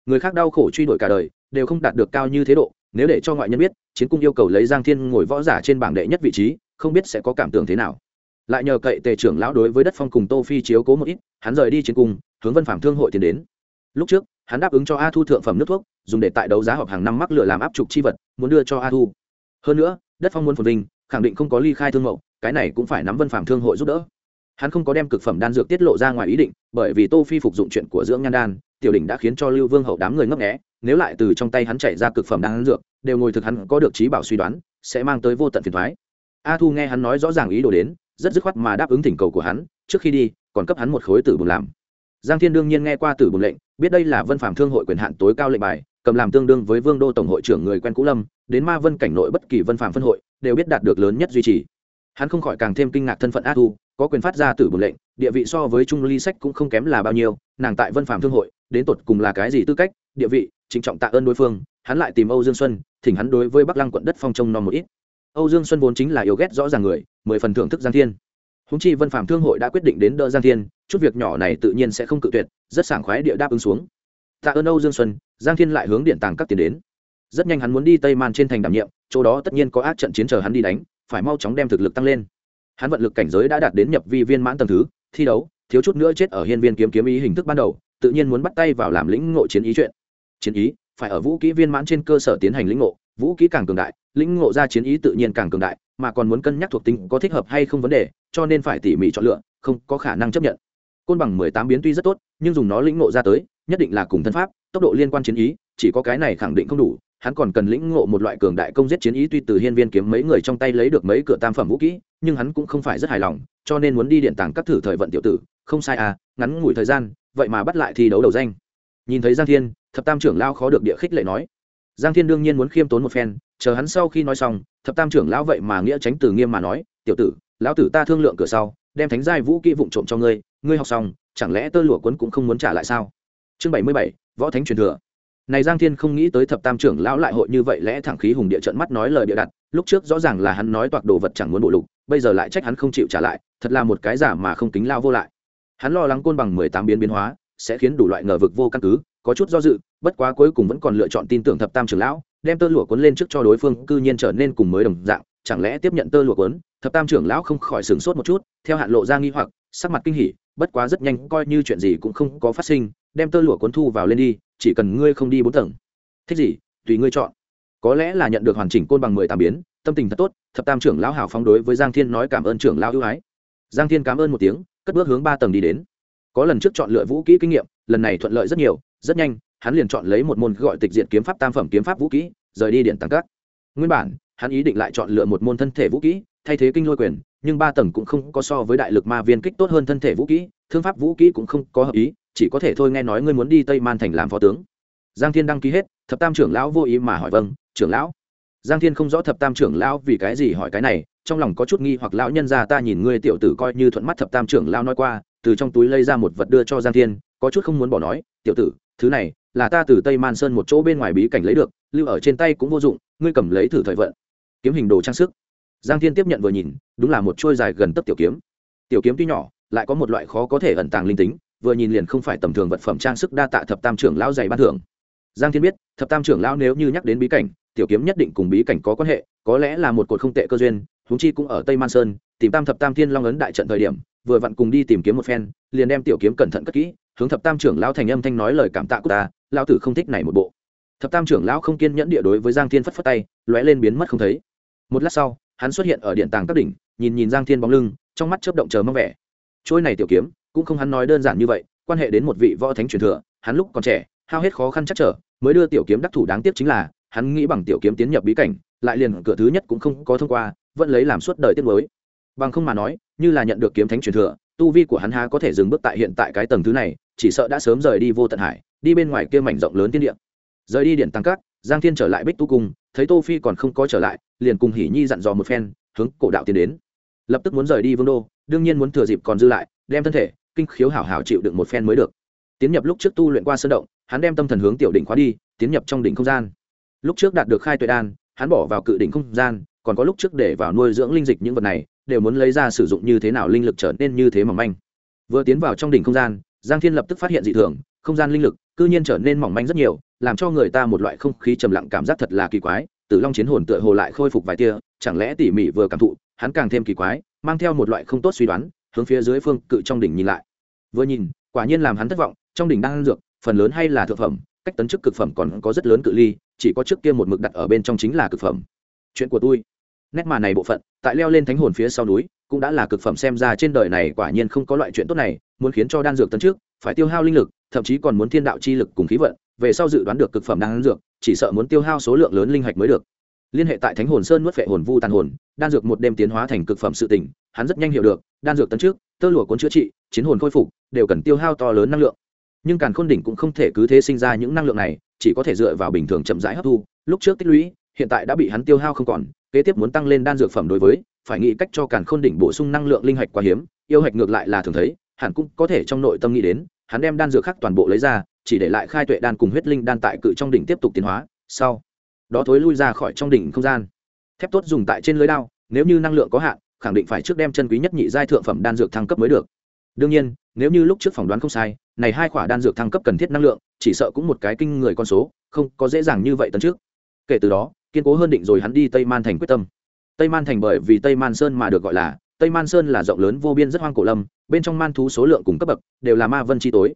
[SPEAKER 1] Người khác đau khổ truy đuổi cả đời, đều không đạt được cao như thế độ, nếu để cho ngoại nhân biết, chiến cung yêu cầu lấy giang thiên ngồi võ giả trên bảng đệ nhất vị trí, không biết sẽ có cảm tưởng thế nào. Lại nhờ cậy tề trưởng lão đối với đất phong cùng tô phi chiếu cố một ít, hắn rời đi chiến cung, hướng vân phạm thương hội tiến đến. Lúc trước, hắn đáp ứng cho a thu thượng phẩm nước thuốc dùng để tại đấu giá họp hàng năm mắc lựa làm áp trục chi vật, muốn đưa cho a thu. Hơn nữa, đất phong muốn phồn vinh, khẳng định không có ly khai thương mẫu cái này cũng phải nắm vân phạm thương hội giúp đỡ. Hắn không có đem cực phẩm đan dược tiết lộ ra ngoài ý định, bởi vì tô phi phục dụng chuyện của dưỡng nhan đan, tiểu đỉnh đã khiến cho lưu vương hậu đám người ngấp nghé, nếu lại từ trong tay hắn chạy ra cực phẩm đan dược, đều ngồi thực hắn có được trí bảo suy đoán, sẽ mang tới vô tận phiền thoái a thu nghe hắn nói rõ ràng ý đồ đến, rất dứt khoát mà đáp ứng thỉnh cầu của hắn, trước khi đi, còn cấp hắn một khối tử bùn làm. Giang thiên đương nhiên nghe qua tử bùn lệnh, biết đây là vân phạm thương hội quyền hạn tối cao lệnh bài cầm làm tương đương với vương đô tổng hội trưởng người quen cũ lâm, đến ma vân cảnh nội bất kỳ vân phạm phân hội, đều biết đạt được lớn nhất duy trì. Hắn không khỏi càng thêm kinh ngạc thân phận a thu, có quyền phát ra tử bùn lệnh, địa vị so với trung ly sách cũng không kém là bao nhiêu, nàng tại vân phạm thương hội, đến tột cùng là cái gì tư cách, địa vị, trịnh trọng tạ ơn đối phương, hắn lại tìm âu dương xuân, thỉnh hắn đối với bắc lăng quận đất phong trông nom một ít. Âu dương xuân vốn chính là yêu ghét rõ ràng người, mười phần thưởng thức giang thiên. Húng chi vân phạm thương hội đã quyết định đến đỡ giang thiên, chút việc nhỏ này tự nhiên sẽ không cự tuyệt, rất sảng khoái địa đáp ứng xuống tạ ơn âu dương xuân, giang thiên lại hướng điện tàng các tiền đến. Rất nhanh hắn muốn đi tây man trên thành đảm nhiệm, chỗ đó tất nhiên có ác trận chiến chờ hắn đi đánh, phải mau chóng đem thực lực tăng lên. Hắn vận lực cảnh giới đã đạt đến nhập vi viên mãn tầng thứ, thi đấu, thiếu chút nữa chết ở hiên viên kiếm kiếm ý hình thức ban đầu, tự nhiên muốn bắt tay vào làm lĩnh ngộ chiến ý chuyện. Chiến ý, phải ở vũ kỹ viên mãn trên cơ sở tiến hành lĩnh ngộ, vũ kỹ càng cường đại, lĩnh ngộ ra chiến ý tự nhiên càng cường đại, mà còn muốn cân nhắc thuộc tính có thích hợp hay không vấn đề, cho nên phải tỉ mỉ chọn lựa, không có khả năng chấp nhận. Côn bằng mười tám biến tuy rất tốt, nhưng dùng nó lĩnh ngộ ra tới nhất định là cùng thân pháp, tốc độ liên quan chiến ý, chỉ có cái này khẳng định không đủ, hắn còn cần lĩnh ngộ một loại cường đại công giết chiến ý, tuy từ hiên viên kiếm mấy người trong tay lấy được mấy cửa tam phẩm vũ kỹ, nhưng hắn cũng không phải rất hài lòng, cho nên muốn đi điện tàng các thử thời vận tiểu tử, không sai à ngắn ngủi thời gian, vậy mà bắt lại thi đấu đầu danh. Nhìn thấy giang thiên, thập tam trưởng lao khó được địa khích lệ nói. Giang thiên đương nhiên muốn khiêm tốn một phen, chờ hắn sau khi nói xong, thập tam trưởng lão vậy mà nghĩa tránh từ nghiêm mà nói, tiểu tử, lão tử ta thương lượng cửa sau, đem thánh giai vũ kỹ vụng trộm cho ngươi ngươi học xong, chẳng lẽ tơ lụa quấn cũng không muốn trả lại sao? Chương bảy mươi bảy, võ thánh truyền thừa. Này giang thiên không nghĩ tới thập tam trưởng lão lại hội như vậy lẽ thẳng khí hùng địa trận mắt nói lời địa đặt, lúc trước rõ ràng là hắn nói toạc đồ vật chẳng muốn bộ lục, bây giờ lại trách hắn không chịu trả lại, thật là một cái giả mà không kính lao vô lại. Hắn lo lắng côn bằng mười tám biến biến hóa, sẽ khiến đủ loại ngờ vực vô căn cứ, có chút do dự, bất quá cuối cùng vẫn còn lựa chọn tin tưởng thập tam trưởng lão, đem tơ lụa cuốn lên trước cho đối phương, cư nhiên trở nên cùng mới đồng dạng, chẳng lẽ tiếp nhận tơ lụa cuốn, thập tam trưởng lão không khỏi sửng sốt một chút, theo hạn lộ ra nghi hoặc, sắc mặt kinh hỉ bất quá rất nhanh coi như chuyện gì cũng không có phát sinh, đem tơ lụa cuốn thu vào lên đi, chỉ cần ngươi không đi bốn tầng. Thích gì, tùy ngươi chọn. Có lẽ là nhận được hoàn chỉnh côn bằng mười tám biến, tâm tình thật tốt, thập tam trưởng lão hào phóng đối với giang thiên nói cảm ơn trưởng lão ưu ái. Giang thiên cảm ơn một tiếng, cất bước hướng ba tầng đi đến. Có lần trước chọn lựa vũ kỹ kinh nghiệm, lần này thuận lợi rất nhiều, rất nhanh, hắn liền chọn lấy một môn gọi tịch diện kiếm pháp tam phẩm kiếm pháp vũ kỹ, rời đi điện tăng các. Nguyên bản, hắn ý định lại chọn lựa một môn thân thể vũ kỹ thay thế kinh lôi quyền, nhưng ba tầng cũng không có so với đại lực ma viên kích tốt hơn thân thể vũ kỹ, thương pháp vũ kỹ cũng không có hợp ý, chỉ có thể thôi nghe nói ngươi muốn đi tây man thành làm phó tướng. Giang thiên đăng ký hết, thập tam trưởng lão vô ý mà hỏi vâng trưởng lão. Giang thiên không rõ thập tam trưởng lão vì cái gì hỏi cái này, trong lòng có chút nghi hoặc, lão nhân ra ta nhìn ngươi tiểu tử coi như thuận mắt, thập tam trưởng lão nói qua, từ trong túi lấy ra một vật đưa cho giang thiên, có chút không muốn bỏ nói, tiểu tử, thứ này là ta từ tây man sơn một chỗ bên ngoài bí cảnh lấy được, lưu ở trên tay cũng vô dụng, ngươi cầm lấy thử thời vận. Kiếm hình đồ trang sức giang thiên tiếp nhận vừa nhìn, đúng là một trôi dài gần tấp tiểu kiếm. Tiểu kiếm tuy nhỏ, lại có một loại khó có thể ẩn tàng linh tính, vừa nhìn liền không phải tầm thường vật phẩm trang sức đa tạ thập tam trưởng lão dày ban thưởng. Giang thiên biết, thập tam trưởng lão nếu như nhắc đến bí cảnh, tiểu kiếm nhất định cùng bí cảnh có quan hệ, có lẽ là một cột không tệ cơ duyên, huống chi cũng ở tây man sơn, tìm tam thập tam thiên long ấn đại trận thời điểm, vừa vặn cùng đi tìm kiếm một phen, liền đem tiểu kiếm cẩn thận cất kỹ, hướng thập tam trưởng lão thành âm thanh nói lời cảm tạ của ta, lão tử không thích này một bộ. Thập tam trưởng lão không kiên nhẫn địa đối với giang thiên phất phất tay, lóe lên biến mất không thấy. Một lát sau hắn xuất hiện ở điện tàng các đỉnh, nhìn nhìn giang thiên bóng lưng, trong mắt chớp động chờ mong vẻ. Trôi này tiểu kiếm, cũng không hắn nói đơn giản như vậy, quan hệ đến một vị võ thánh truyền thừa, hắn lúc còn trẻ, hao hết khó khăn chắc trở, mới đưa tiểu kiếm đắc thủ đáng tiếc chính là, hắn nghĩ bằng tiểu kiếm tiến nhập bí cảnh, lại liền cửa thứ nhất cũng không có thông qua, vẫn lấy làm suốt đời tiết mới bằng không mà nói, như là nhận được kiếm thánh truyền thừa, tu vi của hắn há có thể dừng bước tại hiện tại cái tầng thứ này, chỉ sợ đã sớm rời đi vô tận hải, đi bên ngoài kia mảnh rộng lớn tiên địa. Rời đi điện tăng cát giang thiên trở lại bích tu cung, thấy tô phi còn không có trở lại, liền cùng hỉ nhi dặn dò một phen, hướng cổ đạo tiến đến. Lập tức muốn rời đi vương đô, đương nhiên muốn thừa dịp còn dư lại, đem thân thể, kinh khiếu hảo hảo chịu đựng một phen mới được. Tiến nhập lúc trước tu luyện qua sơn động, hắn đem tâm thần hướng tiểu đỉnh khóa đi, tiến nhập trong đỉnh không gian. Lúc trước đạt được khai tuệ đan, hắn bỏ vào cự đỉnh không gian, còn có lúc trước để vào nuôi dưỡng linh dịch những vật này, đều muốn lấy ra sử dụng như thế nào linh lực trở nên như thế mỏng manh. Vừa tiến vào trong đỉnh không gian, giang thiên lập tức phát hiện dị thường, không gian linh lực cư nhiên trở nên mỏng manh rất nhiều, làm cho người ta một loại không khí trầm lặng cảm giác thật là kỳ quái. Tử long chiến hồn tựa hồ lại khôi phục vài tia, chẳng lẽ tỉ mỉ vừa cảm thụ, hắn càng thêm kỳ quái, mang theo một loại không tốt suy đoán, hướng phía dưới phương cự trong đỉnh nhìn lại. Vừa nhìn, quả nhiên làm hắn thất vọng, trong đỉnh đang dược, phần lớn hay là thực phẩm, cách tấn chức cực phẩm còn có rất lớn cự ly, chỉ có trước kia một mực đặt ở bên trong chính là cực phẩm. Chuyện của tôi. Nét mà này bộ phận, tại leo lên thánh hồn phía sau núi, cũng đã là cực phẩm xem ra trên đời này quả nhiên không có loại chuyện tốt này, muốn khiến cho đan dược tấn trước phải tiêu hao linh lực thậm chí còn muốn thiên đạo chi lực cùng khí vận, về sau dự đoán được cực phẩm đan dược, chỉ sợ muốn tiêu hao số lượng lớn linh hạch mới được. Liên hệ tại thánh hồn sơn nuốt phệ hồn vu tàn hồn, đan dược một đêm tiến hóa thành cực phẩm sự tỉnh hắn rất nhanh hiểu được, đan dược tấn trước, tơ lụa cuốn chữa trị, chiến hồn khôi phục, đều cần tiêu hao to lớn năng lượng. Nhưng càn khôn đỉnh cũng không thể cứ thế sinh ra những năng lượng này, chỉ có thể dựa vào bình thường chậm rãi hấp thu. Lúc trước tích lũy, hiện tại đã bị hắn tiêu hao không còn, kế tiếp muốn tăng lên đan dược phẩm đối với, phải nghĩ cách cho càn khôn đỉnh bổ sung năng lượng linh hạch quá hiếm, yêu hạch ngược lại là thường thấy, hẳn cũng có thể trong nội tâm nghĩ đến hắn đem đan dược khác toàn bộ lấy ra, chỉ để lại khai tuệ đan cùng huyết linh đan tại cự trong đỉnh tiếp tục tiến hóa. Sau, đó thối lui ra khỏi trong đỉnh không gian. Thép tốt dùng tại trên lưới đao, nếu như năng lượng có hạn, khẳng định phải trước đem chân quý nhất nhị giai thượng phẩm đan dược thăng cấp mới được. Đương nhiên, nếu như lúc trước phỏng đoán không sai, này hai khoả đan dược thăng cấp cần thiết năng lượng, chỉ sợ cũng một cái kinh người con số, không có dễ dàng như vậy tấn trước. Kể từ đó, kiên cố hơn định rồi hắn đi tây man thành quyết tâm. Tây man thành bởi vì tây man sơn mà được gọi là tây man sơn là rộng lớn vô biên rất hoang cổ lâm, bên trong man thú số lượng cùng cấp bậc đều là ma vân chi tối.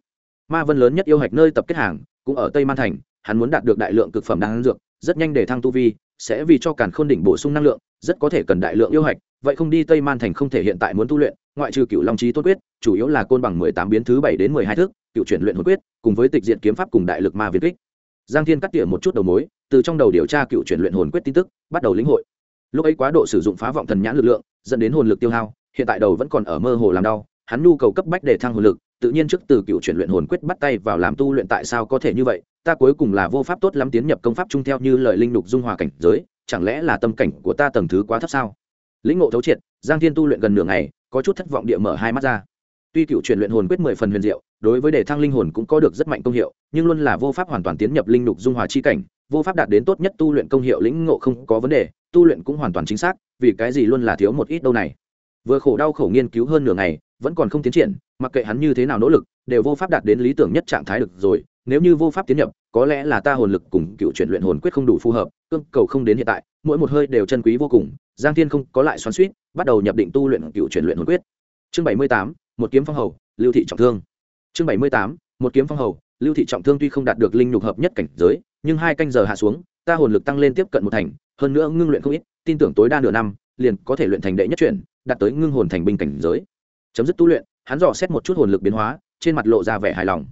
[SPEAKER 1] Ma vân lớn nhất yêu hạch nơi tập kết hàng cũng ở tây man thành, hắn muốn đạt được đại lượng cực phẩm đan dược, rất nhanh để thăng tu vi, sẽ vì cho càn khôn đỉnh bổ sung năng lượng, rất có thể cần đại lượng yêu hạch, vậy không đi tây man thành không thể hiện tại muốn tu luyện, ngoại trừ cựu long trí tốt quyết, chủ yếu là côn bằng mười tám biến thứ bảy đến mười hai thước cựu chuyển luyện hồn quyết, cùng với tịch diện kiếm pháp cùng đại lực ma việt kích. Giang thiên cắt tỉa một chút đầu mối, từ trong đầu điều tra cựu chuyển luyện hồn quyết tin tức, bắt đầu lĩnh hội. Lúc ấy quá độ sử dụng phá vọng thần nhãn lực lượng dẫn đến hồn lực tiêu hao, hiện tại đầu vẫn còn ở mơ hồ làm đau, hắn nhu cầu cấp bách để thăng hồn lực, tự nhiên trước từ cựu chuyển luyện hồn quyết bắt tay vào làm tu luyện tại sao có thể như vậy, ta cuối cùng là vô pháp tốt lắm tiến nhập công pháp chung theo như lời linh lục dung hòa cảnh giới, chẳng lẽ là tâm cảnh của ta tầng thứ quá thấp sao? Lĩnh ngộ thấu triệt, giang thiên tu luyện gần nửa ngày, có chút thất vọng địa mở hai mắt ra. Tuy cựu chuyển luyện hồn quyết mười phần huyền diệu, đối với đề thăng linh hồn cũng có được rất mạnh công hiệu, nhưng luôn là vô pháp hoàn toàn tiến nhập linh lục dung hòa chi cảnh, vô pháp đạt đến tốt nhất tu luyện công hiệu lĩnh ngộ không có vấn đề, tu luyện cũng hoàn toàn chính xác vì cái gì luôn là thiếu một ít đâu này? Vừa khổ đau khổ nghiên cứu hơn nửa ngày, vẫn còn không tiến triển, mặc kệ hắn như thế nào nỗ lực, đều vô pháp đạt đến lý tưởng nhất trạng thái được rồi. Nếu như vô pháp tiến nhập, có lẽ là ta hồn lực cùng cựu chuyển luyện hồn quyết không đủ phù hợp, cương cầu không đến hiện tại, mỗi một hơi đều chân quý vô cùng. Giang thiên không có lại xoắn suýt bắt đầu nhập định tu luyện cựu chuyển luyện hồn quyết. Chương bảy mươi tám, một kiếm phong hầu, lưu thị trọng thương. Chương bảy mươi tám, một kiếm phong hầu, lưu thị trọng thương tuy không đạt được linh nhục hợp nhất cảnh giới, nhưng hai canh giờ hạ xuống, ta hồn lực tăng lên tiếp cận một thành, hơn nữa ngưng luyện không ít tin tưởng tối đa nửa năm, liền có thể luyện thành đệ nhất chuyển, đạt tới ngưng hồn thành binh cảnh giới. Chấm dứt tu luyện, hắn dò xét một chút hồn lực biến hóa, trên mặt lộ ra vẻ hài lòng.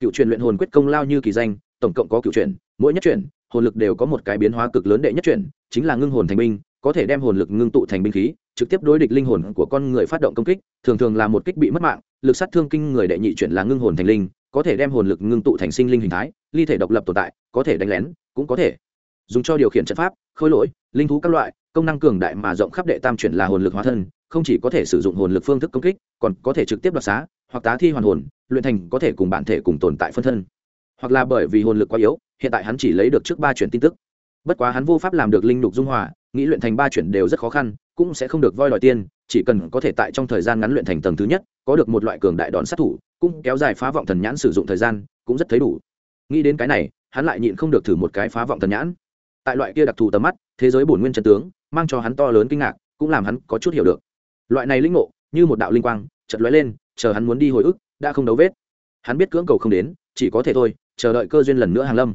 [SPEAKER 1] Cựu truyền luyện hồn quyết công lao như kỳ danh, tổng cộng có cựu truyền mỗi nhất truyền hồn lực đều có một cái biến hóa cực lớn đệ nhất truyền chính là ngưng hồn thành binh, có thể đem hồn lực ngưng tụ thành binh khí, trực tiếp đối địch linh hồn của con người phát động công kích, thường thường là một kích bị mất mạng, lực sát thương kinh người đệ nhị chuyển là ngưng hồn thành linh, có thể đem hồn lực ngưng tụ thành sinh linh hình thái, ly thể độc lập tồn tại, có thể đánh lén, cũng có thể. Dùng cho điều khiển trận pháp, khôi lỗi linh thú các loại, công năng cường đại mà rộng khắp đệ tam chuyển là hồn lực hóa thân, không chỉ có thể sử dụng hồn lực phương thức công kích, còn có thể trực tiếp đoạt xá, hoặc tá thi hoàn hồn, luyện thành có thể cùng bản thể cùng tồn tại phân thân. Hoặc là bởi vì hồn lực quá yếu, hiện tại hắn chỉ lấy được trước ba chuyển tin tức. Bất quá hắn vô pháp làm được linh lục dung hòa, nghĩ luyện thành ba chuyển đều rất khó khăn, cũng sẽ không được voi đòi tiên, chỉ cần có thể tại trong thời gian ngắn luyện thành tầng thứ nhất, có được một loại cường đại đón sát thủ, cũng kéo dài phá vọng thần nhãn sử dụng thời gian, cũng rất thấy đủ. Nghĩ đến cái này, hắn lại nhịn không được thử một cái phá vọng thần nhãn tại loại kia đặc thù tầm mắt, thế giới bổn nguyên chân tướng, mang cho hắn to lớn kinh ngạc, cũng làm hắn có chút hiểu được. Loại này linh ngộ, như một đạo linh quang chật lóe lên, chờ hắn muốn đi hồi ức, đã không đấu vết. Hắn biết cưỡng cầu không đến, chỉ có thể thôi, chờ đợi cơ duyên lần nữa hàng lâm.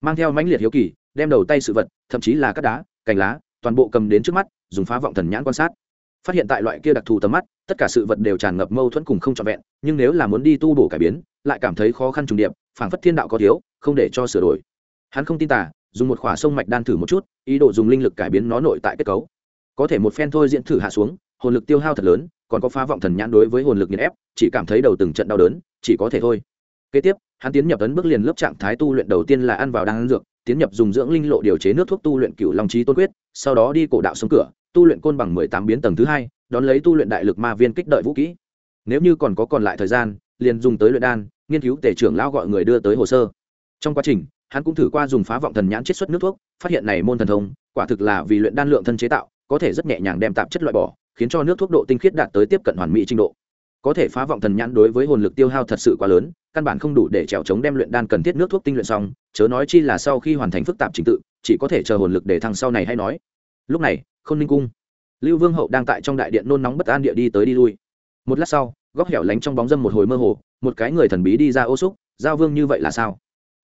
[SPEAKER 1] Mang theo mãnh liệt hiếu kỳ, đem đầu tay sự vật, thậm chí là các đá, cành lá, toàn bộ cầm đến trước mắt, dùng phá vọng thần nhãn quan sát. Phát hiện tại loại kia đặc thù tầm mắt, tất cả sự vật đều tràn ngập mâu thuẫn cùng không trọn vẹn, nhưng nếu là muốn đi tu bổ cải biến, lại cảm thấy khó khăn trùng điệp, phảng phất thiên đạo có thiếu, không để cho sửa đổi. Hắn không tin tả dùng một khỏa sông mạch đan thử một chút, ý đồ dùng linh lực cải biến nó nội tại kết cấu. Có thể một phen thôi diễn thử hạ xuống, hồn lực tiêu hao thật lớn, còn có phá vọng thần nhãn đối với hồn lực nghiền ép, chỉ cảm thấy đầu từng trận đau đớn, chỉ có thể thôi. Kế tiếp, hắn tiến nhập ấn bước liền lớp trạng thái tu luyện đầu tiên là ăn vào đan dược, tiến nhập dùng dưỡng linh lộ điều chế nước thuốc tu luyện cựu long trí tôn quyết, sau đó đi cổ đạo sông cửa, tu luyện côn bằng mười tám biến tầng thứ hai, đón lấy tu luyện đại lực ma viên kích đợi vũ kỹ. Nếu như còn có còn lại thời gian, liền dùng tới luyện đan, nghiên cứu tể trưởng lão gọi người đưa tới hồ sơ. Trong quá trình hắn cũng thử qua dùng phá vọng thần nhãn chiết xuất nước thuốc, phát hiện này môn thần thông, quả thực là vì luyện đan lượng thân chế tạo, có thể rất nhẹ nhàng đem tạp chất loại bỏ, khiến cho nước thuốc độ tinh khiết đạt tới tiếp cận hoàn mỹ trình độ. Có thể phá vọng thần nhãn đối với hồn lực tiêu hao thật sự quá lớn, căn bản không đủ để trèo chống đem luyện đan cần thiết nước thuốc tinh luyện xong, chớ nói chi là sau khi hoàn thành phức tạp trình tự, chỉ có thể chờ hồn lực để thăng sau này hay nói. Lúc này k h ô n ninh cung, lưu vương hậu đang tại trong đại điện nôn nóng bất an địa đi tới đi lui. Một lát sau, góc hẻo lánh trong bóng dâm một hồi mơ hồ, một cái người thần bí đi ra ô xúc, giao vương như vậy là sao?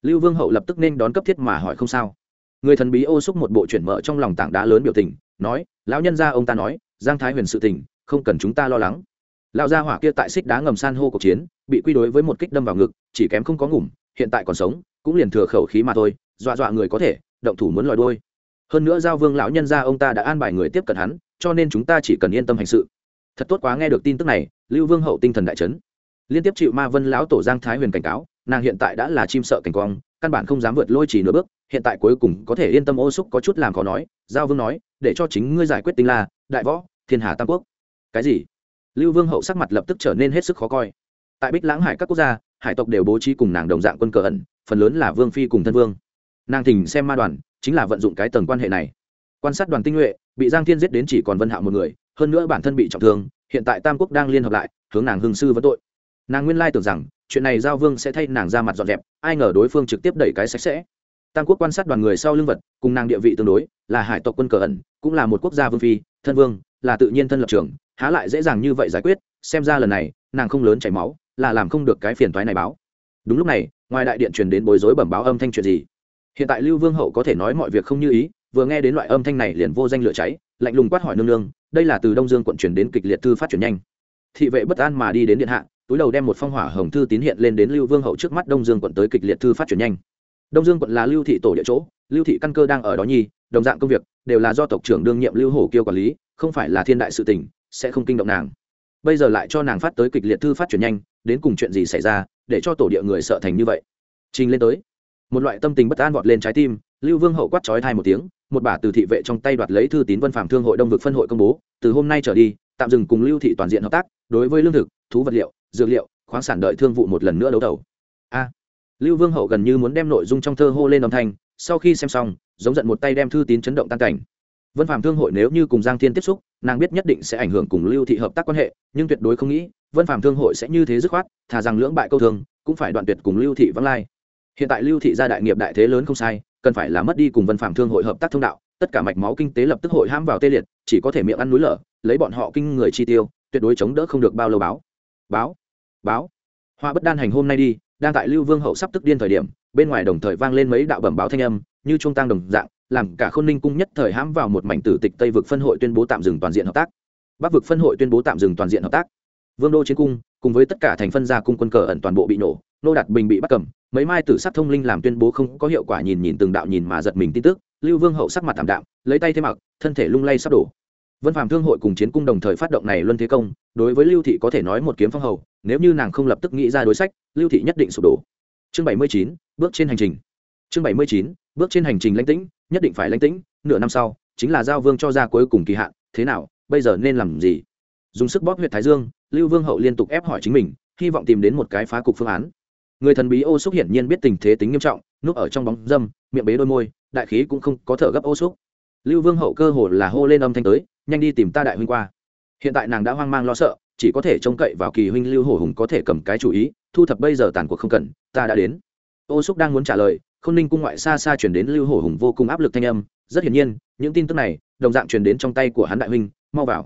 [SPEAKER 1] Lưu vương hậu lập tức nên đón cấp thiết mà hỏi không sao. Người thần bí ô xúc một bộ chuyển mở trong lòng tảng đá lớn biểu tình, nói, lão nhân gia ông ta nói, giang thái huyền sự tình, không cần chúng ta lo lắng. Lão gia hỏa kia tại xích đá ngầm san hô cuộc chiến, bị quy đối với một kích đâm vào ngực, chỉ kém không có ngủm, hiện tại còn sống, cũng liền thừa khẩu khí mà thôi, dọa dọa người có thể, động thủ muốn lòi đôi hơn nữa giao vương lão nhân gia ông ta đã an bài người tiếp cận hắn, cho nên chúng ta chỉ cần yên tâm hành sự. Thật tốt quá nghe được tin tức này, lưu vương hậu tinh thần đại chấn. Liên tiếp chịu ma vân lão tổ giang thái huyền cảnh cáo nàng hiện tại đã là chim sợ cảnh quang, căn bản không dám vượt lôi chỉ nửa bước, hiện tại cuối cùng có thể yên tâm ô xúc có chút làm khó nói, giao vương nói, để cho chính ngươi giải quyết tinh la, đại võ, thiên hà tam quốc. Cái gì? Lưu vương hậu sắc mặt lập tức trở nên hết sức khó coi. Tại bích lãng hải các quốc gia, hải tộc đều bố trí cùng nàng đồng dạng quân cờ ẩn, phần lớn là vương phi cùng thân vương. Nàng thỉnh xem ma đoàn, chính là vận dụng cái tầng quan hệ này. Quan sát đoàn tinh nhuệ, bị giang thiên giết đến chỉ còn vân hạ một người, hơn nữa bản thân bị trọng thương, hiện tại tam quốc đang liên hợp lại, hướng nàng hương sư vấn tội. Nàng nguyên lai tưởng rằng chuyện này giao vương sẽ thay nàng ra mặt dọn dẹp, ai ngờ đối phương trực tiếp đẩy cái sạch sẽ. Tam quốc quan sát đoàn người sau lưng vật, cùng nàng địa vị tương đối, là hải tộc quân cờ ẩn, cũng là một quốc gia vương phi, thân vương, là tự nhiên thân lập trường, há lại dễ dàng như vậy giải quyết, xem ra lần này, nàng không lớn chảy máu, là làm không được cái phiền toái này báo. Đúng lúc này, ngoài đại điện truyền đến bối rối bẩm báo âm thanh chuyện gì? Hiện tại lưu vương hậu có thể nói mọi việc không như ý, vừa nghe đến loại âm thanh này liền vô danh lửa cháy, lạnh lùng quát hỏi nương nương, đây là từ đông dương quận truyền đến kịch liệt thư phát triển nhanh. Thị vệ bất an mà đi đến điện hạ túi đầu đem một phong hỏa hồng thư tín hiện lên đến lưu vương hậu trước mắt đông dương quận tới kịch liệt thư phát triển nhanh. Đông dương quận là lưu thị tổ địa chỗ, lưu thị căn cơ đang ở đó nhi, đồng dạng công việc đều là do tộc trưởng đương nhiệm lưu hổ kiêu quản lý, không phải là thiên đại sự tình, sẽ không kinh động nàng. Bây giờ lại cho nàng phát tới kịch liệt thư phát triển nhanh, đến cùng chuyện gì xảy ra, để cho tổ địa người sợ thành như vậy? Trình lên tới. Một loại tâm tình bất an vọt lên trái tim, lưu vương hậu quát trói thai một tiếng, một bả từ thị vệ trong tay đoạt lấy thư tín Văn phạm thương hội đông vực phân hội công bố, từ hôm nay trở đi, tạm dừng cùng lưu thị toàn diện hợp tác, đối với lương thực, thú vật liệu dược liệu, khoáng sản đợi thương vụ một lần nữa đấu đầu. A. Lưu vương hậu gần như muốn đem nội dung trong thơ hô lên âm thanh, sau khi xem xong, giống giận một tay đem thư tín chấn động tan cảnh. Vân phạm thương hội nếu như cùng giang thiên tiếp xúc, nàng biết nhất định sẽ ảnh hưởng cùng lưu thị hợp tác quan hệ, nhưng tuyệt đối không nghĩ, vân phạm thương hội sẽ như thế dứt khoát, thà rằng lưỡng bại câu thương cũng phải đoạn tuyệt cùng lưu thị vắng lai. Hiện tại lưu thị gia đại nghiệp đại thế lớn không sai, cần phải là mất đi cùng vân phạm thương hội hợp tác thông đạo, tất cả mạch máu kinh tế lập tức hội hãm vào tê liệt, chỉ có thể miệng ăn núi lở, lấy bọn họ kinh người chi tiêu, tuyệt đối chống đỡ không được bao lâu báo. Báo báo. Hoa bất đan hành hôm nay đi, đang tại lưu vương hậu sắp tức điên thời điểm, bên ngoài đồng thời vang lên mấy đạo bẩm báo thanh âm, như trung tăng đồng dạng, làm cả khôn ninh cung nhất thời hãm vào một mảnh tử tịch tây vực phân hội tuyên bố tạm dừng toàn diện hợp tác. Bắc vực phân hội tuyên bố tạm dừng toàn diện hợp tác. Vương đô chiến cung, cùng với tất cả thành phân gia cung quân cờ ẩn toàn bộ bị nổ, nô đạt bình bị bắt cầm, mấy mai tử sắc thông linh làm tuyên bố không có hiệu quả nhìn nhìn từng đạo nhìn mà giật mình tin tức. Lưu vương hậu sắc mặt thảm đạm, lấy tay thêm mặc, thân thể lung lay sắp đổ vân phạm thương hội cùng chiến cung đồng thời phát động này luân thế công, đối với lưu thị có thể nói một kiếm phong hầu, nếu như nàng không lập tức nghĩ ra đối sách, lưu thị nhất định sụp đổ. Chương bảy mươi chín, bước trên hành trình. Chương bảy mươi chín, bước trên hành trình lãnh tĩnh, nhất định phải lãnh tĩnh, nửa năm sau, chính là giao vương cho ra cuối cùng kỳ hạn, thế nào, bây giờ nên làm gì? Dùng sức bóp huyệt thái dương, lưu vương hậu liên tục ép hỏi chính mình, hy vọng tìm đến một cái phá cục phương án. Người thần bí ô xúc hiển nhiên biết tình thế tính nghiêm trọng, núp ở trong bóng dâm, miệng bế đôi môi, đại khí cũng không có thở gấp ô xúc lưu vương hậu cơ hồ là hô lên âm thanh tới, nhanh đi tìm ta đại huynh qua. Hiện tại nàng đã hoang mang lo sợ, chỉ có thể trông cậy vào kỳ huynh lưu hổ hùng có thể cầm cái chủ ý, thu thập bây giờ tàn cuộc không cần, ta đã đến. Ô xúc đang muốn trả lời k h ô n ninh cung ngoại xa xa chuyển đến lưu hổ hùng vô cùng áp lực thanh âm, rất hiển nhiên, những tin tức này, đồng dạng chuyển đến trong tay của hắn đại huynh, mau vào.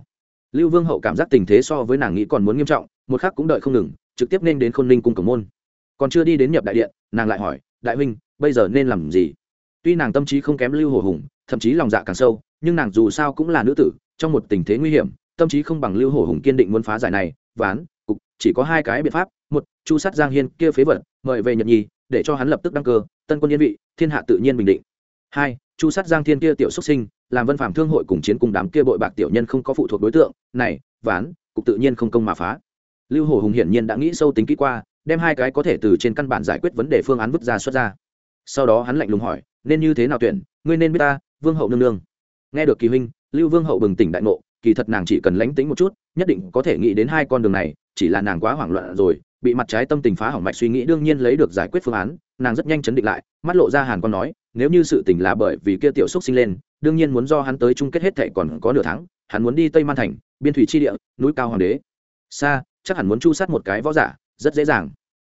[SPEAKER 1] Lưu vương hậu cảm giác tình thế so với nàng nghĩ còn muốn nghiêm trọng, một khác cũng đợi không ngừng, trực tiếp nên đến khôn ninh cung cổng môn. Còn chưa đi đến nhập đại điện, nàng lại hỏi, đại huynh, bây giờ nên làm gì? Tuy nàng tâm trí không kém lưu hổ hùng thậm chí lòng dạ càng sâu, nhưng nàng dù sao cũng là nữ tử, trong một tình thế nguy hiểm, tâm trí không bằng lưu Hổ hùng kiên định muốn phá giải này, ván, cục, chỉ có hai cái biện pháp, một, chu sát giang hiên kia phế vật, mời về nhật nhi, để cho hắn lập tức đăng cơ, tân quân yên vị, thiên hạ tự nhiên bình định. Hai, chu sát giang thiên kia tiểu xuất sinh, làm vân phạm thương hội cùng chiến cùng đám kia bội bạc tiểu nhân không có phụ thuộc đối tượng, này, ván, cục tự nhiên không công mà phá. Lưu Hổ hùng hiển nhiên đã nghĩ sâu tính kỹ qua, đem hai cái có thể từ trên căn bản giải quyết vấn đề phương án vứt ra xuất ra. Sau đó hắn lạnh lùng hỏi, nên như thế nào tuyển? Ngươi nên biết ta vương hậu nương nương. Nghe được kỳ huynh, lưu vương hậu bừng tỉnh đại ngộ, kỳ thật nàng chỉ cần lánh tính một chút, nhất định có thể nghĩ đến hai con đường này, chỉ là nàng quá hoảng loạn rồi, bị mặt trái tâm tình phá hỏng mạch suy nghĩ đương nhiên lấy được giải quyết phương án, nàng rất nhanh chấn định lại, mắt lộ ra hàn con nói, nếu như sự tình là bởi vì kia tiểu xúc sinh lên, đương nhiên muốn do hắn tới chung kết hết thệ còn có nửa tháng, hắn muốn đi tây man thành, biên thủy chi địa, núi cao hoàng đế. Xa chắc hẳn muốn chu sát một cái võ giả, rất dễ dàng.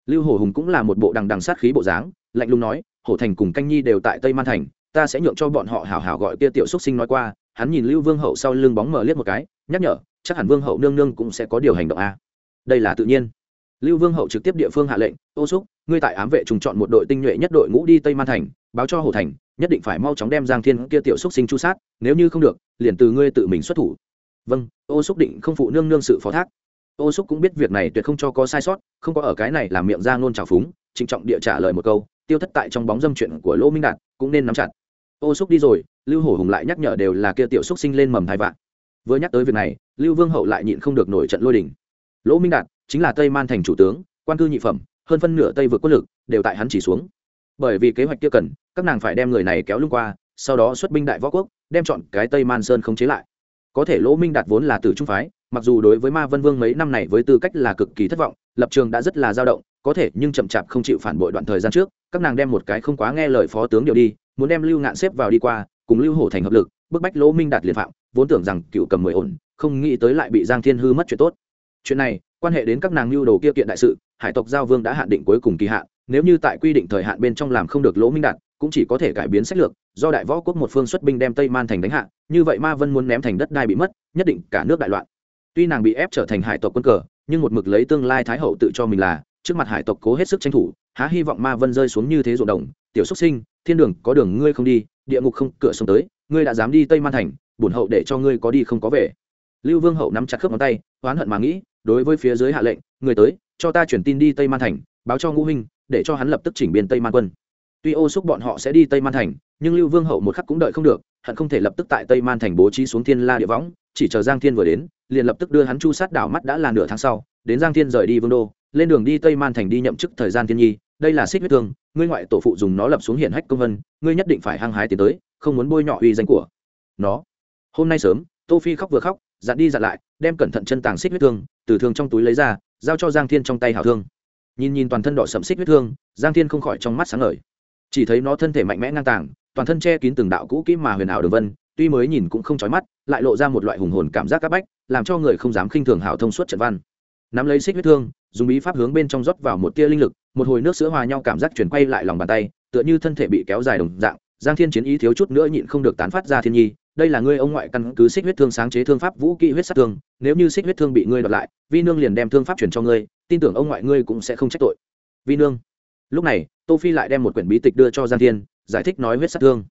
[SPEAKER 1] Lưu hổ hùng cũng là một bộ đằng đằng sát khí bộ dáng, lạnh lùng nói, hổ thành cùng canh nhi đều tại tây man thành ta sẽ nhượng cho bọn họ hảo hảo gọi kia tiểu xúc sinh nói qua, hắn nhìn lưu vương hậu sau lưng bóng mờ liếc một cái, nhắc nhở, chắc hẳn vương hậu nương nương cũng sẽ có điều hành động a. Đây là tự nhiên. Lưu vương hậu trực tiếp địa phương hạ lệnh, ô xúc, ngươi tại ám vệ trùng chọn một đội tinh nhuệ nhất đội ngũ đi tây man thành, báo cho hồ thành, nhất định phải mau chóng đem giang thiên kia tiểu xúc sinh chu sát, nếu như không được, liền từ ngươi tự mình xuất thủ. Vâng ô xúc định không phụ nương nương sự phó thác. Ô xúc cũng biết việc này tuyệt không cho có sai sót, không có ở cái này làm miệng ra ngôn trào phúng, trịnh trọng địa trả lời một câu, tiêu thất tại trong bóng dâm chuyện của lỗ minh đạt, cũng nên nắm chặt ô xúc đi rồi, lưu hổ hùng lại nhắc nhở đều là kia tiểu xúc sinh lên mầm thai vạn. Vừa nhắc tới việc này, lưu vương hậu lại nhịn không được nổi trận lôi đình. Lỗ minh đạt, chính là tây man thành chủ tướng, quan cư nhị phẩm, hơn phân nửa tây vượt quân lực, đều tại hắn chỉ xuống. Bởi vì kế hoạch kia cần, các nàng phải đem người này kéo lưng qua, sau đó xuất binh đại võ quốc, đem chọn cái tây man sơn không chế lại. Có thể lỗ minh đạt vốn là tử trung phái, mặc dù đối với ma vân vương mấy năm này với tư cách là cực kỳ thất vọng, lập trường đã rất là dao động, có thể nhưng chậm chạp không chịu phản bội đoạn thời gian trước, các nàng đem một cái không quá nghe lời phó tướng điều đi muốn đem lưu ngạn xếp vào đi qua, cùng lưu hổ thành hợp lực, bức bách lỗ minh đạt liền phạm, vốn tưởng rằng cựu cầm mười ổn, không nghĩ tới lại bị giang thiên hư mất chuyện tốt. Chuyện này, quan hệ đến các nàng lưu đồ kia kiện đại sự, hải tộc giao vương đã hạn định cuối cùng kỳ hạn, nếu như tại quy định thời hạn bên trong làm không được lỗ minh đạt, cũng chỉ có thể cải biến sách lược, do đại võ quốc một phương xuất binh đem tây man thành đánh hạ, như vậy ma vân muốn ném thành đất đai bị mất, nhất định cả nước đại loạn. Tuy nàng bị ép trở thành hải tộc quân cờ, nhưng một mực lấy tương lai thái hậu tự cho mình là, trước mặt hải tộc cố hết sức tranh thủ, há hy vọng ma vân rơi xuống như thế ruộng đồng tiểu xuất sinh, thiên đường có đường ngươi không đi, địa ngục không, cửa sông tới, ngươi đã dám đi tây man thành, bổn hậu để cho ngươi có đi không có về. Lưu vương hậu nắm chặt khớp ngón tay, oán hận mà nghĩ, đối với phía dưới hạ lệnh, người tới, cho ta chuyển tin đi tây man thành, báo cho ngũ huynh, để cho hắn lập tức chỉnh biên tây man quân. Tuy ô xúc bọn họ sẽ đi tây man thành, nhưng lưu vương hậu một khắc cũng đợi không được, hận không thể lập tức tại tây man thành bố trí xuống thiên la địa võng, chỉ chờ giang thiên vừa đến, liền lập tức đưa hắn chu sát đảo mắt đã là nửa tháng sau, đến giang thiên rời đi vương đô, lên đường đi tây man thành đi nhậm chức thời gian thiên nhi, đây là xích huyết thương ngươi ngoại tổ phụ dùng nó lập xuống hiển hách công vân, ngươi nhất định phải hăng hái tiến tới, không muốn bôi nhọ uy danh của nó. Hôm nay sớm, tô phi khóc vừa khóc, dặn đi dặn lại, đem cẩn thận chân tàng xích huyết thương, từ thương trong túi lấy ra, giao cho giang thiên trong tay hảo thương. Nhìn nhìn toàn thân đỏ sẫm xích huyết thương, giang thiên không khỏi trong mắt sáng ngời. Chỉ thấy nó thân thể mạnh mẽ ngang tàng, toàn thân che kín từng đạo cũ kỹ mà huyền ảo đường vân, tuy mới nhìn cũng không chói mắt, lại lộ ra một loại hùng hồn cảm giác c áp bách, làm cho người không dám khinh thường hảo thông suốt trận văn. Nắm lấy xích huyết thương, dùng bí pháp hướng bên trong rót vào một tia linh lực một hồi nước sữa hòa nhau cảm giác chuyển quay lại lòng bàn tay, tựa như thân thể bị kéo dài đồng dạng, giang thiên chiến ý thiếu chút nữa nhịn không được tán phát ra thiên nhi, đây là ngươi ông ngoại căn cứ xích huyết thương sáng chế thương pháp vũ kỹ huyết sát thương, nếu như xích huyết thương bị ngươi đoạt lại, vi nương liền đem thương pháp chuyển cho ngươi, tin tưởng ông ngoại ngươi cũng sẽ không trách tội. Vi nương. Lúc này, tô phi lại đem một quyển bí tịch đưa cho giang thiên, giải thích nói huyết sát thương.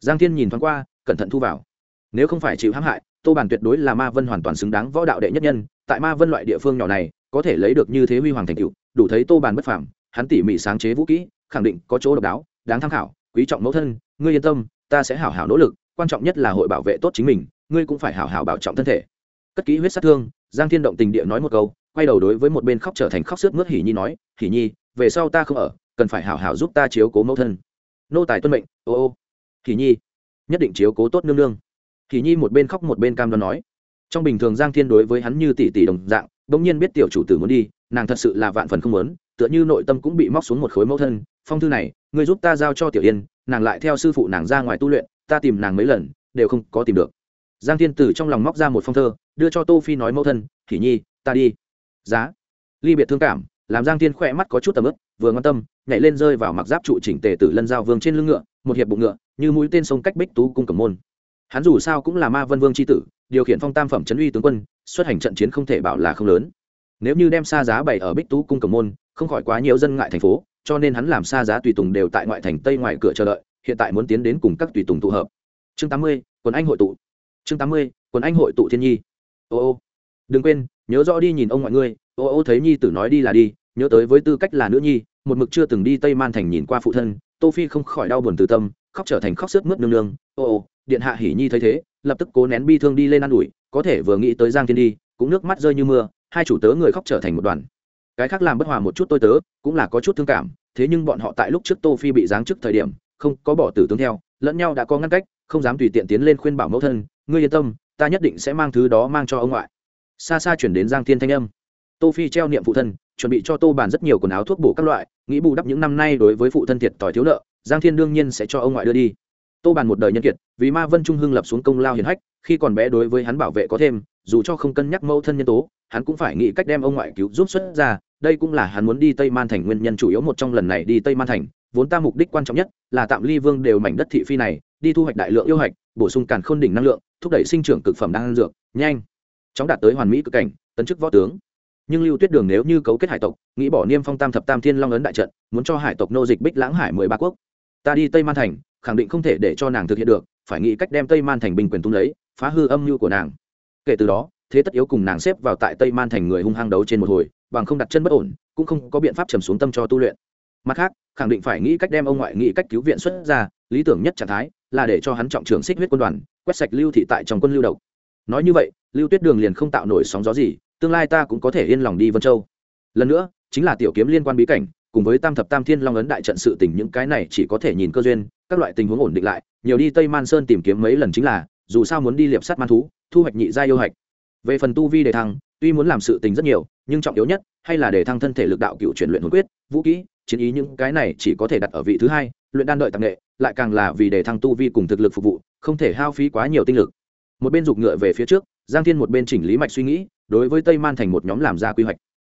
[SPEAKER 1] Giang thiên nhìn thoáng qua, cẩn thận thu vào. Nếu không phải chịu hãm hại, tô bản tuyệt đối là ma vân hoàn toàn xứng đáng võ đạo đệ nhất nhân, tại ma vân loại địa phương nhỏ này, có thể lấy được như thế huy hoàng thành tựu, đủ thấy tô bản bất phàm hắn tỉ mỉ sáng chế vũ kỹ, khẳng định có chỗ độc đáo, đáng tham khảo, quý trọng mẫu thân, ngươi yên tâm, ta sẽ hảo hảo nỗ lực, quan trọng nhất là hội bảo vệ tốt chính mình, ngươi cũng phải hảo hảo bảo trọng thân thể. Cất kỹ huyết sát thương, giang thiên động tình địa nói một câu, quay đầu đối với một bên khóc trở thành khóc sướt mướt hỉ nhi nói, hỉ nhi, về sau ta không ở, cần phải hảo hảo giúp ta chiếu cố mẫu thân. Nô tài tuân mệnh, ô ô. Hỉ nhi, nhất định chiếu cố tốt nương nương. Hỉ nhi một bên khóc một bên cam đoan nói. Trong bình thường giang thiên đối với hắn như tỷ tỷ đồng dạng, bỗng nhiên biết tiểu chủ tử muốn đi, nàng thật sự là vạn phần không muốn tựa như nội tâm cũng bị móc xuống một khối mẫu thân, phong thư này người giúp ta giao cho tiểu yên, nàng lại theo sư phụ nàng ra ngoài tu luyện, ta tìm nàng mấy lần, đều không có tìm được. Giang thiên tử trong lòng móc ra một phong thơ, đưa cho tô phi nói mẫu thân thì nhi, ta đi. Giá. Ly biệt thương cảm, làm giang thiên khỏe mắt có chút tầm ức vừa ngon tâm, nhảy lên rơi vào mặc giáp trụ chỉnh tề tử lân giao vương trên lưng ngựa, một hiệp bụng ngựa, như mũi tên sông cách bích tú cung cẩm môn. Hắn dù sao cũng là ma vân vương c h i tử, điều khiển phong tam phẩm trấn uy tướng quân, xuất hành trận chiến không thể bảo là không lớn. Nếu như đem xa giá bày ở bích tú cung cẩm môn không khỏi quá nhiều dân ngại thành phố, cho nên hắn làm xa giá tùy tùng đều tại ngoại thành tây ngoài cửa chờ đợi, hiện tại muốn tiến đến cùng các tùy tùng tụ hợp. Chương tám mươi, quần anh hội tụ. Chương tám mươi, quần anh hội tụ thiên nhi. Ô ô. Đừng quên, nhớ rõ đi nhìn ông ngoại ngươi. Ô ô thấy nhi tử nói đi là đi, nhớ tới với tư cách là nữ nhi, một mực chưa từng đi tây man thành nhìn qua phụ thân, tô phi không khỏi đau buồn từ tâm, khóc trở thành khóc sướt mướt nương nương. Ô ô, điện hạ hỉ nhi thấy thế, lập tức cố nén bi thương đi lên ă n ủi, có thể vừa nghĩ tới giang thiên đi, cũng nước mắt rơi như mưa, hai chủ tớ người khóc trở thành một đoàn cái khác làm bất hòa một chút tôi tớ, cũng là có chút thương cảm, thế nhưng bọn họ tại lúc trước tô phi bị giáng chức thời điểm, không có bỏ tử tướng theo, lẫn nhau đã có ngăn cách, không dám tùy tiện tiến lên khuyên bảo mẫu thân, ngươi yên tâm, ta nhất định sẽ mang thứ đó mang cho ông ngoại. Xa xa chuyển đến giang thiên thanh âm. Tô phi treo niệm phụ thân, chuẩn bị cho tô bàn rất nhiều quần áo thuốc bổ các loại, nghĩ bù đắp những năm nay đối với phụ thân thiệt tỏi thiếu nợ, giang thiên đương nhiên sẽ cho ông ngoại đưa đi tô bàn một đời nhân kiệt, vì ma vân trung hưng lập xuống công lao hiền hách, khi còn bé đối với hắn bảo vệ có thêm, dù cho không cân nhắc mâu thân nhân tố, hắn cũng phải nghĩ cách đem ông ngoại cứu giúp xuất ra, đây cũng là hắn muốn đi tây man thành nguyên nhân chủ yếu một trong lần này đi tây man thành, vốn ta mục đích quan trọng nhất là tạm ly vương đều mảnh đất thị phi này, đi thu hoạch đại lượng yêu hạch, bổ sung càn khôn đỉnh năng lượng, thúc đẩy sinh trưởng cực phẩm đan dược, nhanh. Chóng đạt tới hoàn mỹ cực cảnh, tấn chức võ tướng. Nhưng lưu tuyết đường nếu như cấu kết hải tộc, nghĩ bỏ niêm phong tam thập tam thiên long ấn đại trận, muốn cho hải tộc nô dịch bích lãng hải mười ba quốc. Ta đi tây man thành khẳng định không thể để cho nàng thực hiện được, phải nghĩ cách đem tây man thành bình quyền tung lấy, phá hư âm mưu của nàng. Kể từ đó, thế tất yếu cùng nàng xếp vào tại tây man thành người hung hăng đấu trên một hồi, bằng không đặt chân bất ổn, cũng không có biện pháp trầm xuống tâm cho tu luyện. Mặt khác, khẳng định phải nghĩ cách đem ông ngoại nghĩ cách cứu viện xuất ra, lý tưởng nhất trạng thái là để cho hắn trọng trưởng xích huyết quân đoàn, quét sạch lưu thị tại trong quân lưu độc. Nói như vậy, lưu tuyết đường liền không tạo nổi sóng gió gì, tương lai ta cũng có thể yên lòng đi vân châu. Lần nữa, chính là tiểu kiếm liên quan bí cảnh, cùng với tam thập tam thiên long ấn đại trận sự tình, những cái này chỉ có thể nhìn cơ duyên các loại tình huống ổn định lại, nhiều đi tây man sơn tìm kiếm mấy lần chính là, dù sao muốn đi liệp sắt man thú, thu hoạch nhị gia yêu hạch. Về phần tu vi đề thăng, tuy muốn làm sự tình rất nhiều, nhưng trọng yếu nhất hay là đề thăng thân thể lực đạo cựu chuyển luyện hồn quyết, vũ kỹ, chiến ý những cái này chỉ có thể đặt ở vị thứ hai, luyện đan đợi tạp nghệ, lại càng là vì đề thăng tu vi cùng thực lực phục vụ, không thể hao phí quá nhiều tinh lực. Một bên giục ngựa về phía trước, giang thiên một bên chỉnh lý mạch suy nghĩ, đối với tây man thành một nhóm làm ra quy hoạch.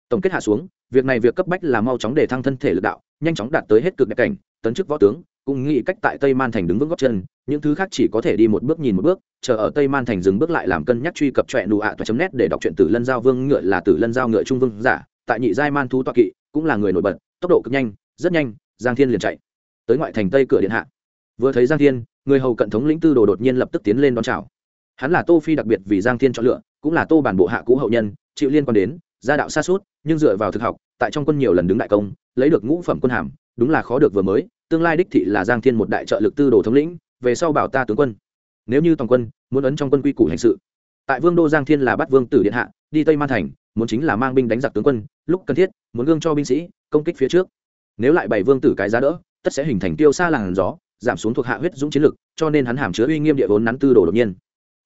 [SPEAKER 1] Tổng kết hạ xuống, việc này việc cấp bách là mau chóng đề thăng thân thể lực đạo, nhanh chóng đạt tới hết cực đẹp cảnh, tấn chức võ tướng cũng nghĩ cách tại tây man thành đứng vững góc chân, những thứ khác chỉ có thể đi một bước nhìn một bước, chờ ở tây man thành dừng bước lại làm cân nhắc truy cập trọe nụ ạ toa net để đọc truyện tử lân giao vương ngựa là tử lân giao ngựa trung vương giả, tại nhị giai man thú toa kỵ, cũng là người nổi bật, tốc độ cực nhanh, rất nhanh, giang thiên liền chạy tới ngoại thành tây cửa điện hạ. Vừa thấy giang thiên, người hầu cận thống lĩnh tư đồ đột nhiên lập tức tiến lên đón chào. Hắn là tô phi đặc biệt vì giang thiên chọn lựa, cũng là tô bản bộ hạ cũ hậu nhân, chịu liên quan đến, gia đạo xa suốt, nhưng dựa vào thực học, tại trong quân nhiều lần đứng đại công, lấy được ngũ phẩm quân hàm, đúng là khó được vừa mới tương lai đích thị là giang thiên một đại trợ lực tư đồ thống lĩnh, về sau bảo ta tướng quân. Nếu như toàn quân muốn ấn trong quân quy củ hành sự, tại vương đô giang thiên là bắt vương tử điện hạ, đi tây man thành, muốn chính là mang binh đánh giặc tướng quân, lúc cần thiết, muốn gương cho binh sĩ, công kích phía trước. Nếu lại bày vương tử cái giá đỡ, tất sẽ hình thành tiêu xa làng gió, giảm xuống thuộc hạ huyết dũng chiến lực, cho nên hắn hàm chứa uy nghiêm địa vốn nắn tư đồ đột nhiên.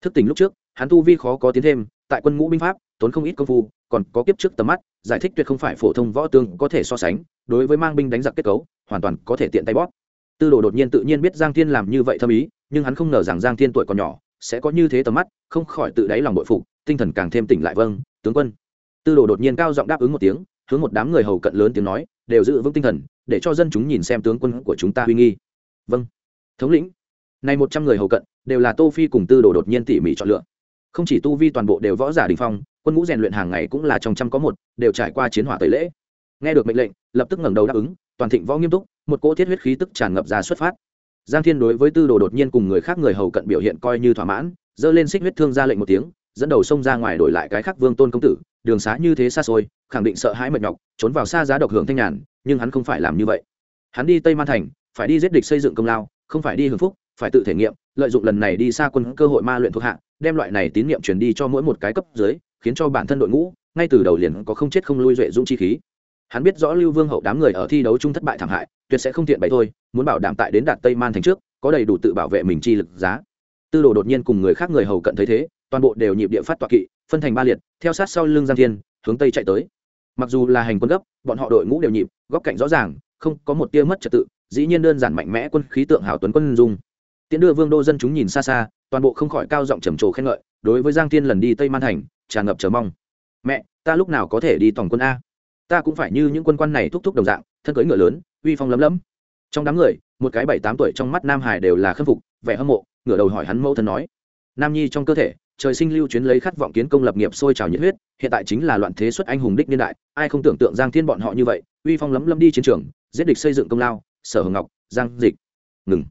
[SPEAKER 1] Thức tỉnh lúc trước, hắn tu vi khó có tiến thêm, tại quân ngũ binh pháp, tốn không ít công phu, còn có kiếp trước tầm mắt, giải thích tuyệt không phải phổ thông võ tương có thể so sánh, đối với mang binh đánh giặc kết cấu hoàn toàn có thể tiện tay bóp. Tư đồ đột nhiên tự nhiên biết giang thiên làm như vậy thâm ý, nhưng hắn không ngờ rằng giang thiên tuổi còn nhỏ, sẽ có như thế tầm mắt, không khỏi tự đáy lòng bội phục, tinh thần càng thêm tỉnh lại. Vâng tướng quân. Tư đồ đột nhiên cao giọng đáp ứng một tiếng, hướng một đám người hầu cận lớn tiếng nói, đều giữ vững tinh thần, để cho dân chúng nhìn xem tướng quân của chúng ta uy nghi. Vâng. Thống lĩnh. Này một trăm người hầu cận, đều là tô phi cùng tư đồ đột nhiên tỉ mỉ chọn lựa. Không chỉ tu vi toàn bộ đều võ giả đình phong, quân ngũ rèn luyện hàng ngày cũng là trong trăm có một, đều trải qua chiến hỏa tẩy lễ. Nghe được mệnh lệnh, lập tức ngẩng đầu đáp ứng toàn thịnh võ nghiêm túc, một cỗ thiết huyết khí tức tràn ngập ra xuất phát. Giang thiên đối với tư đồ đột nhiên cùng người khác người hầu cận biểu hiện coi như thỏa mãn dơ lên xích huyết thương ra lệnh một tiếng, dẫn đầu xông ra ngoài đổi lại cái khác vương tôn công tử, đường xá như thế xa xôi, khẳng định sợ hãi mệt nhọc, trốn vào xa giá độc hưởng thanh nhàn, nhưng hắn không phải làm như vậy. Hắn đi tây man thành, phải đi giết địch xây dựng công lao, không phải đi hưởng phúc, phải tự thể nghiệm, lợi dụng lần này đi xa quân cơ hội ma luyện thuộc hạ, đem loại này tín nhiệm truyền đi cho mỗi một cái cấp dưới, khiến cho bản thân đội ngũ, ngay từ đầu liền có không chết không lui duệ dũng chi khí hắn biết rõ lưu vương hậu đám người ở thi đấu chung thất bại thảm hại, tuyệt sẽ không tiện bày thôi, muốn bảo đảm tại đến đạt tây man thành trước, có đầy đủ tự bảo vệ mình chi lực giá. Tư đồ đột nhiên cùng người khác người hầu cận thấy thế, toàn bộ đều nhịp địa phát tọa kỵ, phân thành ba liệt, theo sát sau lưng giang thiên, hướng tây chạy tới. Mặc dù là hành quân gấp, bọn họ đội ngũ đều nhịp, góc cạnh rõ ràng, không có một tia mất trật tự, dĩ nhiên đơn giản mạnh mẽ quân khí tượng hảo tuấn quân dung. Tiễn đưa vương đô dân chúng nhìn xa xa, toàn bộ không khỏi cao giọng trầm trồ khen ngợi, đối với giang thiên lần đi tây man thành, tràn ngập chờ mong. Mẹ, ta lúc nào có thể đi tổng quân a? Ta cũng phải như những quân quan này thúc thúc đồng dạng, thân cưỡi ngựa lớn, uy phong lấm lấm. Trong đám người, một cái bảy tám tuổi trong mắt nam hải đều là khâm phục, vẻ hâm mộ, ngửa đầu hỏi hắn mẫu thân nói. Nam nhi trong cơ thể, trời sinh lưu chuyến lấy khát vọng kiến công lập nghiệp sôi trào nhiệt huyết, hiện tại chính là loạn thế xuất anh hùng đích niên đại, ai không tưởng tượng giang thiên bọn họ như vậy, uy phong lấm lấm đi chiến trường, giết địch xây dựng công lao, sở hồng ngọc, giang dịch. Ngừng.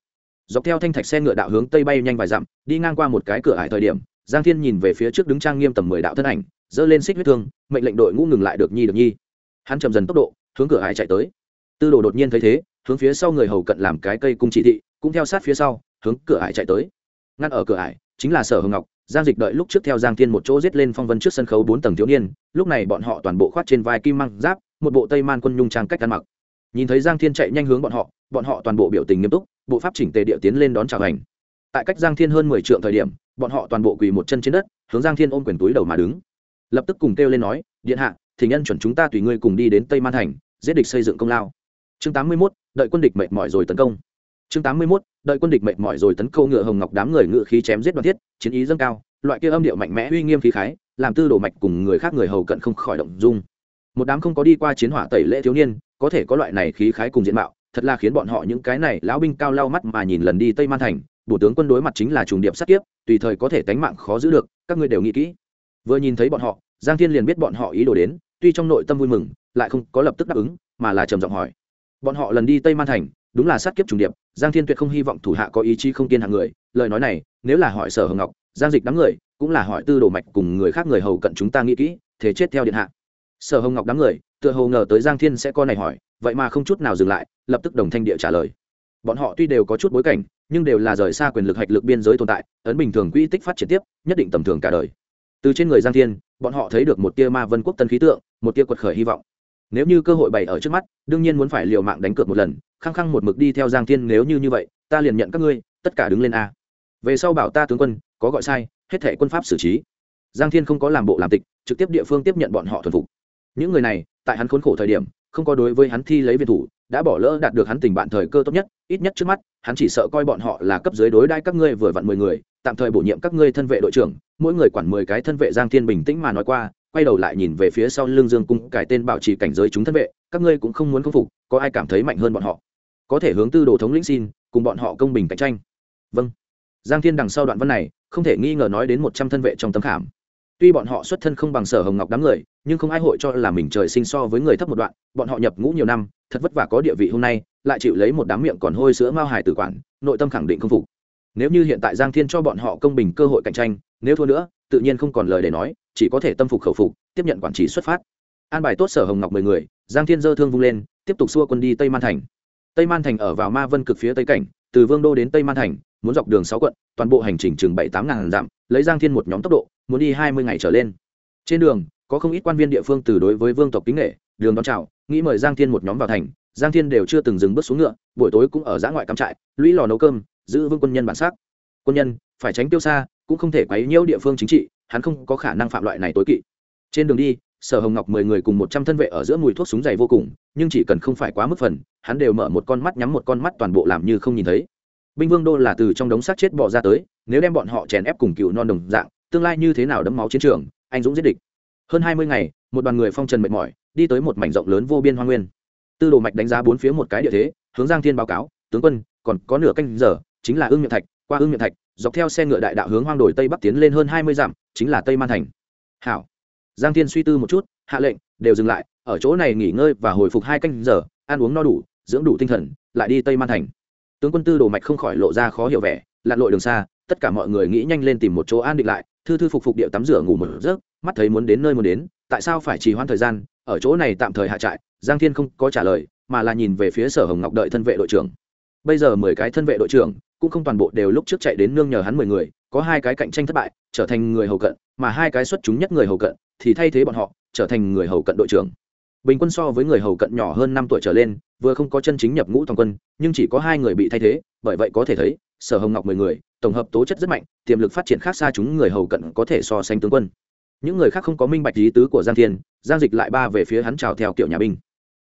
[SPEAKER 1] Dọc theo thanh thạch xe ngựa đạo hướng tây bay nhanh vài dặm, đi ngang qua một cái cửa ải thời điểm, giang thiên nhìn về phía trước đứng trang nghiêm tầm mười đạo thân ảnh dơ lên xích huyết thương, mệnh lệnh đội ngũ ngừng lại được nhi được nhi hắn chậm dần tốc độ, hướng cửa hải chạy tới. Tư đồ đột nhiên thấy thế, hướng phía sau người hầu cận làm cái cây cung chỉ thị, cũng theo sát phía sau, hướng cửa hải chạy tới. Ngăn ở cửa hải chính là sở hồng ngọc, giang dịch đợi lúc trước theo giang thiên một chỗ giết lên phong vân trước sân khấu bốn tầng thiếu niên, lúc này bọn họ toàn bộ khoát trên vai kim măng giáp, một bộ tây man quân nhung trang cách ăn mặc. Nhìn thấy giang thiên chạy nhanh hướng bọn họ bọn họ toàn bộ biểu tình nghiêm túc, bộ pháp chỉnh tề địa tiến lên đón chào hành. Tại cách giang thiên hơn mười trượng thời điểm, bọn họ toàn bộ quỳ một chân trên đất, hướng giang thiên ôm quyền túi đầu mà đứng. Lập tức cùng kêu lên nói, điện hạ thì nhân chuẩn chúng ta tùy ngươi cùng đi đến tây man thành giết địch xây dựng công lao. Chương tám mươi mốt đợi quân địch mệt mỏi rồi tấn công. Chương tám mươi 81, đợi quân địch mệt mỏi rồi tấn công ngựa hồng ngọc đám người ngựa khí chém giết đoàn thiết chiến ý dâng cao loại kia âm điệu mạnh mẽ uy nghiêm khí khái làm tư đồ mạch cùng người khác người hầu cận không khỏi động dung. Một đám không có đi qua chiến hỏa tẩy lễ thiếu niên có thể có loại này khí khái cùng diện mạo thật là khiến bọn họ những cái này lão binh cao lau mắt mà nhìn lần đi tây man thành bộ tướng quân đối mặt chính là trùng điệp sát kiếp tùy thời có thể tánh mạng khó giữ được các ngươi đều nghĩ kỹ. Vừa nhìn thấy bọn họ giang thiên liền biết bọn họ ý đồ đến, tuy trong nội tâm vui mừng, lại không có lập tức đáp ứng, mà là trầm giọng hỏi. Bọn họ lần đi tây man thành, đúng là sát kiếp trùng điệp, giang thiên tuyệt không hy vọng thủ hạ có ý chí không kiên hạng người, lời nói này, nếu là hỏi sở hồng ngọc, giang dịch đám người, cũng là hỏi tư đồ mạch cùng người khác người hầu cận chúng ta nghĩ kỹ, thế chết theo điện hạ. Sở hồng ngọc đám người, tựa hồ ngờ tới giang thiên sẽ có này hỏi, vậy mà không chút nào dừng lại, lập tức đồng thanh địa trả lời. Bọn họ tuy đều có chút bối cảnh, nhưng đều là rời xa quyền lực hạch lực biên giới tồn tại, ấn bình thường quy tích phát triển tiếp, nhất định tầm thường cả đời từ trên người giang thiên, bọn họ thấy được một tia ma vân quốc tân khí tượng, một tia quật khởi hy vọng. Nếu như cơ hội bày ở trước mắt, đương nhiên muốn phải liều mạng đánh cược một lần, khăng khăng một mực đi theo giang thiên nếu như như vậy, ta liền nhận các ngươi, tất cả đứng lên a. Về sau bảo ta tướng quân, có gọi sai, hết thể quân pháp xử trí. Giang thiên không có làm bộ làm tịch, trực tiếp địa phương tiếp nhận bọn họ thuần phục. Những người này, tại hắn khốn khổ thời điểm, không có đối với hắn thi lấy viên thủ, đã bỏ lỡ đạt được hắn tình bạn thời cơ tốt nhất, ít nhất trước mắt, hắn chỉ sợ coi bọn họ là cấp dưới đối đai các ngươi vừa vặn mười người, tạm thời bổ nhiệm các ngươi thân vệ đội trưởng mỗi người quản mười cái thân vệ giang thiên bình tĩnh mà nói qua, quay đầu lại nhìn về phía sau lưng dương cung, cải tên bảo trì cảnh giới chúng thân vệ, các ngươi cũng không muốn khâm phục, có ai cảm thấy mạnh hơn bọn họ? Có thể hướng tư đồ thống lĩnh xin, cùng bọn họ công bình cạnh tranh. Vâng. Giang thiên đằng sau đoạn văn này, không thể nghi ngờ nói đến một trăm thân vệ trong tấm khảm. Tuy bọn họ xuất thân không bằng sở hồng ngọc đám người, nhưng không ai hội cho là mình trời sinh so với người thấp một đoạn, bọn họ nhập ngũ nhiều năm, thật vất vả có địa vị hôm nay, lại chịu lấy một đám miệng còn hôi sữa mao hài tử quản, nội tâm khẳng định không phục nếu như hiện tại giang thiên cho bọn họ công bình cơ hội cạnh tranh, nếu thua nữa, tự nhiên không còn lời để nói, chỉ có thể tâm phục khẩu phục, tiếp nhận quản trị xuất phát. An bài tốt sở hồng ngọc mười người, giang thiên dơ thương vung lên, tiếp tục xua quân đi tây man thành. Tây man thành ở vào ma vân cực phía tây cảnh, từ vương đô đến tây man thành, muốn dọc đường sáu quận, toàn bộ hành trình chừng bảy tám ngàn dặm, lấy giang thiên một nhóm tốc độ, muốn đi hai mươi ngày trở lên. Trên đường, có không ít quan viên địa phương từ đối với vương tộc kính nghệ đường đón chào, nghĩ mời giang thiên một nhóm vào thành. Giang thiên đều chưa từng dừng bước xuống ngựa, buổi tối cũng ở giã ngoại cắm trại, lũy lò nấu cơm giữ vương quân nhân bản sắc. Quân nhân, phải tránh tiêu xa, cũng không thể quấy nhiễu địa phương chính trị, hắn không có khả năng phạm loại này tối kỵ. Trên đường đi, sở hồng ngọc mười người cùng một trăm thân vệ ở giữa mùi thuốc súng dày vô cùng, nhưng chỉ cần không phải quá mức phần, hắn đều mở một con mắt nhắm một con mắt toàn bộ làm như không nhìn thấy. Binh vương đô là từ trong đống xác chết bỏ ra tới, nếu đem bọn họ chèn ép cùng cựu non đồng dạng, tương lai như thế nào đấm máu chiến trường, anh dũng giết địch. Hơn hai mươi ngày, một đoàn người phong trần mệt mỏi, đi tới một mảnh rộng lớn vô biên hoa nguyên. Tư đồ mạch đánh giá bốn phía một cái địa thế, hướng giang thiên báo cáo, tướng quân, còn có nửa canh giờ chính là ương miệng thạch, qua ương miệng thạch, dọc theo xe ngựa đại đạo hướng hoang đồi tây bắc tiến lên hơn hai mươi dặm, chính là tây man thành. Hảo. Giang thiên suy tư một chút, hạ lệnh, đều dừng lại, ở chỗ này nghỉ ngơi và hồi phục hai canh giờ, ăn uống no đủ, dưỡng đủ tinh thần, lại đi tây man thành. Tướng quân tư đồ mạch không khỏi lộ ra khó hiểu vẻ, lặn lội đường xa, tất cả mọi người nghĩ nhanh lên tìm một chỗ an định lại, thư thư phục phục điệu tắm rửa ngủ một giấc, mắt thấy muốn đến nơi muốn đến, tại sao phải trì hoãn thời gian, ở chỗ này tạm thời hạ trại, giang thiên không có trả lời, mà là nhìn về phía sở hồng ngọc đợi thân vệ đội trưởng bây giờ mười cái thân vệ đội trưởng, cũng không toàn bộ đều lúc trước chạy đến nương nhờ hắn mười người, có hai cái cạnh tranh thất bại, trở thành người hầu cận, mà hai cái xuất chúng nhất người hầu cận, thì thay thế bọn họ, trở thành người hầu cận đội trưởng. Bình quân so với người hầu cận nhỏ hơn năm tuổi trở lên, vừa không có chân chính nhập ngũ toàn quân, nhưng chỉ có hai người bị thay thế, bởi vậy có thể thấy, sở hồng ngọc mười người, tổng hợp tố chất rất mạnh, tiềm lực phát triển khác xa chúng người hầu cận có thể so sánh tướng quân. Những người khác không có minh bạch lý tứ của giang thiên, giang dịch lại ba về phía hắn chào theo kiểu nhà binh.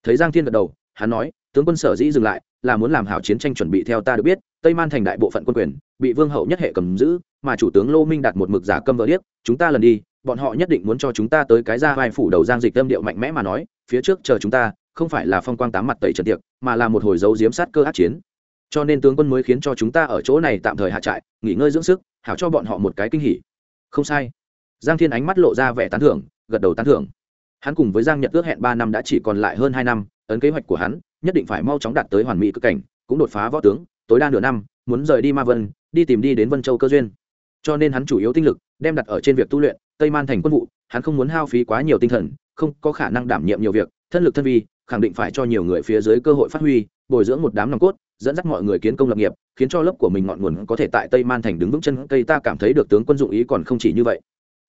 [SPEAKER 1] Thấy giang thiên gật đầu, hắn nói, tướng quân sở dĩ dừng lại là muốn làm hảo chiến tranh chuẩn bị theo ta được biết, tây man thành đại bộ phận quân quyền bị vương hậu nhất hệ cầm giữ, mà chủ tướng lô minh đạt một mực giả câm vỡ điếc, chúng ta lần đi, bọn họ nhất định muốn cho chúng ta tới cái ra vai phủ đầu giang dịch tâm điệu mạnh mẽ mà nói, phía trước chờ chúng ta, không phải là phong quang tám mặt tẩy trần tiệc, mà là một hồi dấu diếm sát cơ át chiến. Cho nên tướng quân mới khiến cho chúng ta ở chỗ này tạm thời hạ trại, nghỉ ngơi dưỡng sức, hảo cho bọn họ một cái kinh hỉ. Không sai. Giang thiên ánh mắt lộ ra vẻ tán thưởng, gật đầu tán thưởng. Hắn cùng với giang nhật ước hẹn ba năm đã chỉ còn lại hơn hai năm, ấn kế hoạch của hắn nhất định phải mau chóng đạt tới hoàn mỹ cực cảnh, cũng đột phá võ tướng, tối đa nửa năm, muốn rời đi ma vân, đi tìm đi đến vân châu cơ duyên. Cho nên hắn chủ yếu tinh lực đem đặt ở trên việc tu luyện, tây man thành quân vụ, hắn không muốn hao phí quá nhiều tinh thần, không có khả năng đảm nhiệm nhiều việc, thân lực thân vi, khẳng định phải cho nhiều người phía dưới cơ hội phát huy, bồi dưỡng một đám nòng cốt, dẫn dắt mọi người kiến công lập nghiệp, khiến cho lớp của mình ngọn nguồn có thể tại tây man thành đứng vững chân cây ta cảm thấy được tướng quân dụng ý còn không chỉ như vậy.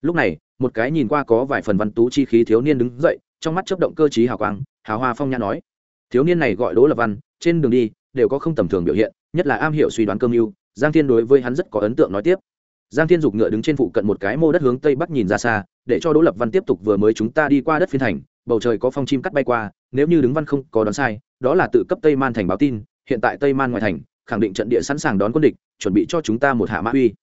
[SPEAKER 1] Lúc này, một cái nhìn qua có vài phần văn tú chi khí thiếu niên đứng dậy, trong mắt chấp động cơ t hào quang, hào hoa phong nha nói thiếu niên này gọi đỗ lập văn, trên đường đi, đều có không tầm thường biểu hiện, nhất là am hiểu suy đoán cơ mưu, giang thiên đối với hắn rất có ấn tượng nói tiếp. Giang thiên dục ngựa đứng trên phụ cận một cái mô đất hướng tây bắc nhìn ra xa, để cho đỗ lập văn tiếp tục vừa mới chúng ta đi qua đất phiên thành, bầu trời có phong chim cắt bay qua, nếu như đứng văn không có đoán sai, đó là tự cấp tây man thành báo tin, hiện tại tây man ngoài thành, khẳng định trận địa sẵn sàng đón quân địch, chuẩn bị cho chúng ta một hạ mã uy.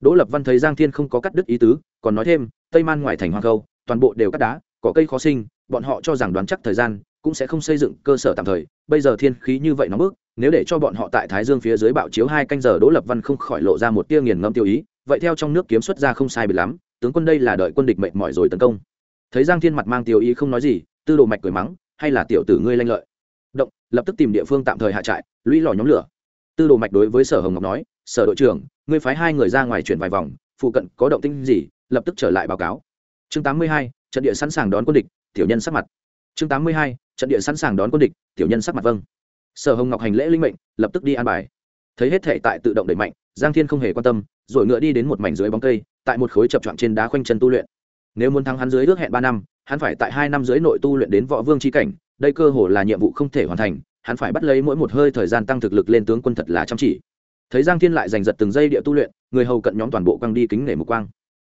[SPEAKER 1] Đỗ lập văn thấy giang thiên không có cắt đứt ý tứ, còn nói thêm, tây man ngoài thành hoang khâu, toàn bộ đều cắt đá, có cây khó sinh, bọn họ cho rằng đoán chắc thời gian cũng sẽ không xây dựng cơ sở tạm thời. Bây giờ thiên khí như vậy nó bước nếu để cho bọn họ tại thái dương phía dưới bạo chiếu hai canh giờ đỗ lập văn không khỏi lộ ra một tia nghiền ngâm tiêu ý vậy theo trong nước kiếm xuất ra không sai bị lắm tướng quân đây là đợi quân địch mệt mỏi rồi tấn công. Thấy giang thiên mặt mang tiêu ý không nói gì tư đồ mạch cười mắng hay là tiểu tử ngươi lanh lợi. Động lập tức tìm địa phương tạm thời hạ trại lũy lò nhóm lửa. Tư đồ mạch đối với sở hồng ngọc nói sở đội trưởng ngươi phái hai người ra ngoài chuyển vài vòng phụ cận có động tinh gì lập tức trở lại báo cáo. Chương 82, trận địa sẵn sàng đón quân địch tiểu nhân sắc mặt chương 82, trận địa sẵn sàng đón quân địch tiểu nhân sắc mặt vâng. Sở hồng ngọc hành lễ linh mệnh lập tức đi an bài. Thấy hết thể tại tự động đẩy mạnh giang thiên không hề quan tâm rồi ngựa đi đến một mảnh dưới bóng cây tại một khối chập choạng trên đá khoanh chân tu luyện. Nếu muốn thắng hắn dưới ước hẹn ba năm hắn phải tại hai năm dưới nội tu luyện đến võ vương chi cảnh đây cơ hồ là nhiệm vụ không thể hoàn thành hắn phải bắt lấy mỗi một hơi thời gian tăng thực lực lên tướng quân thật là chăm chỉ. Thấy giang thiên lại giành giật từng giây địa tu luyện người hầu cận nhóm toàn bộ quang đi kính nể mục quang.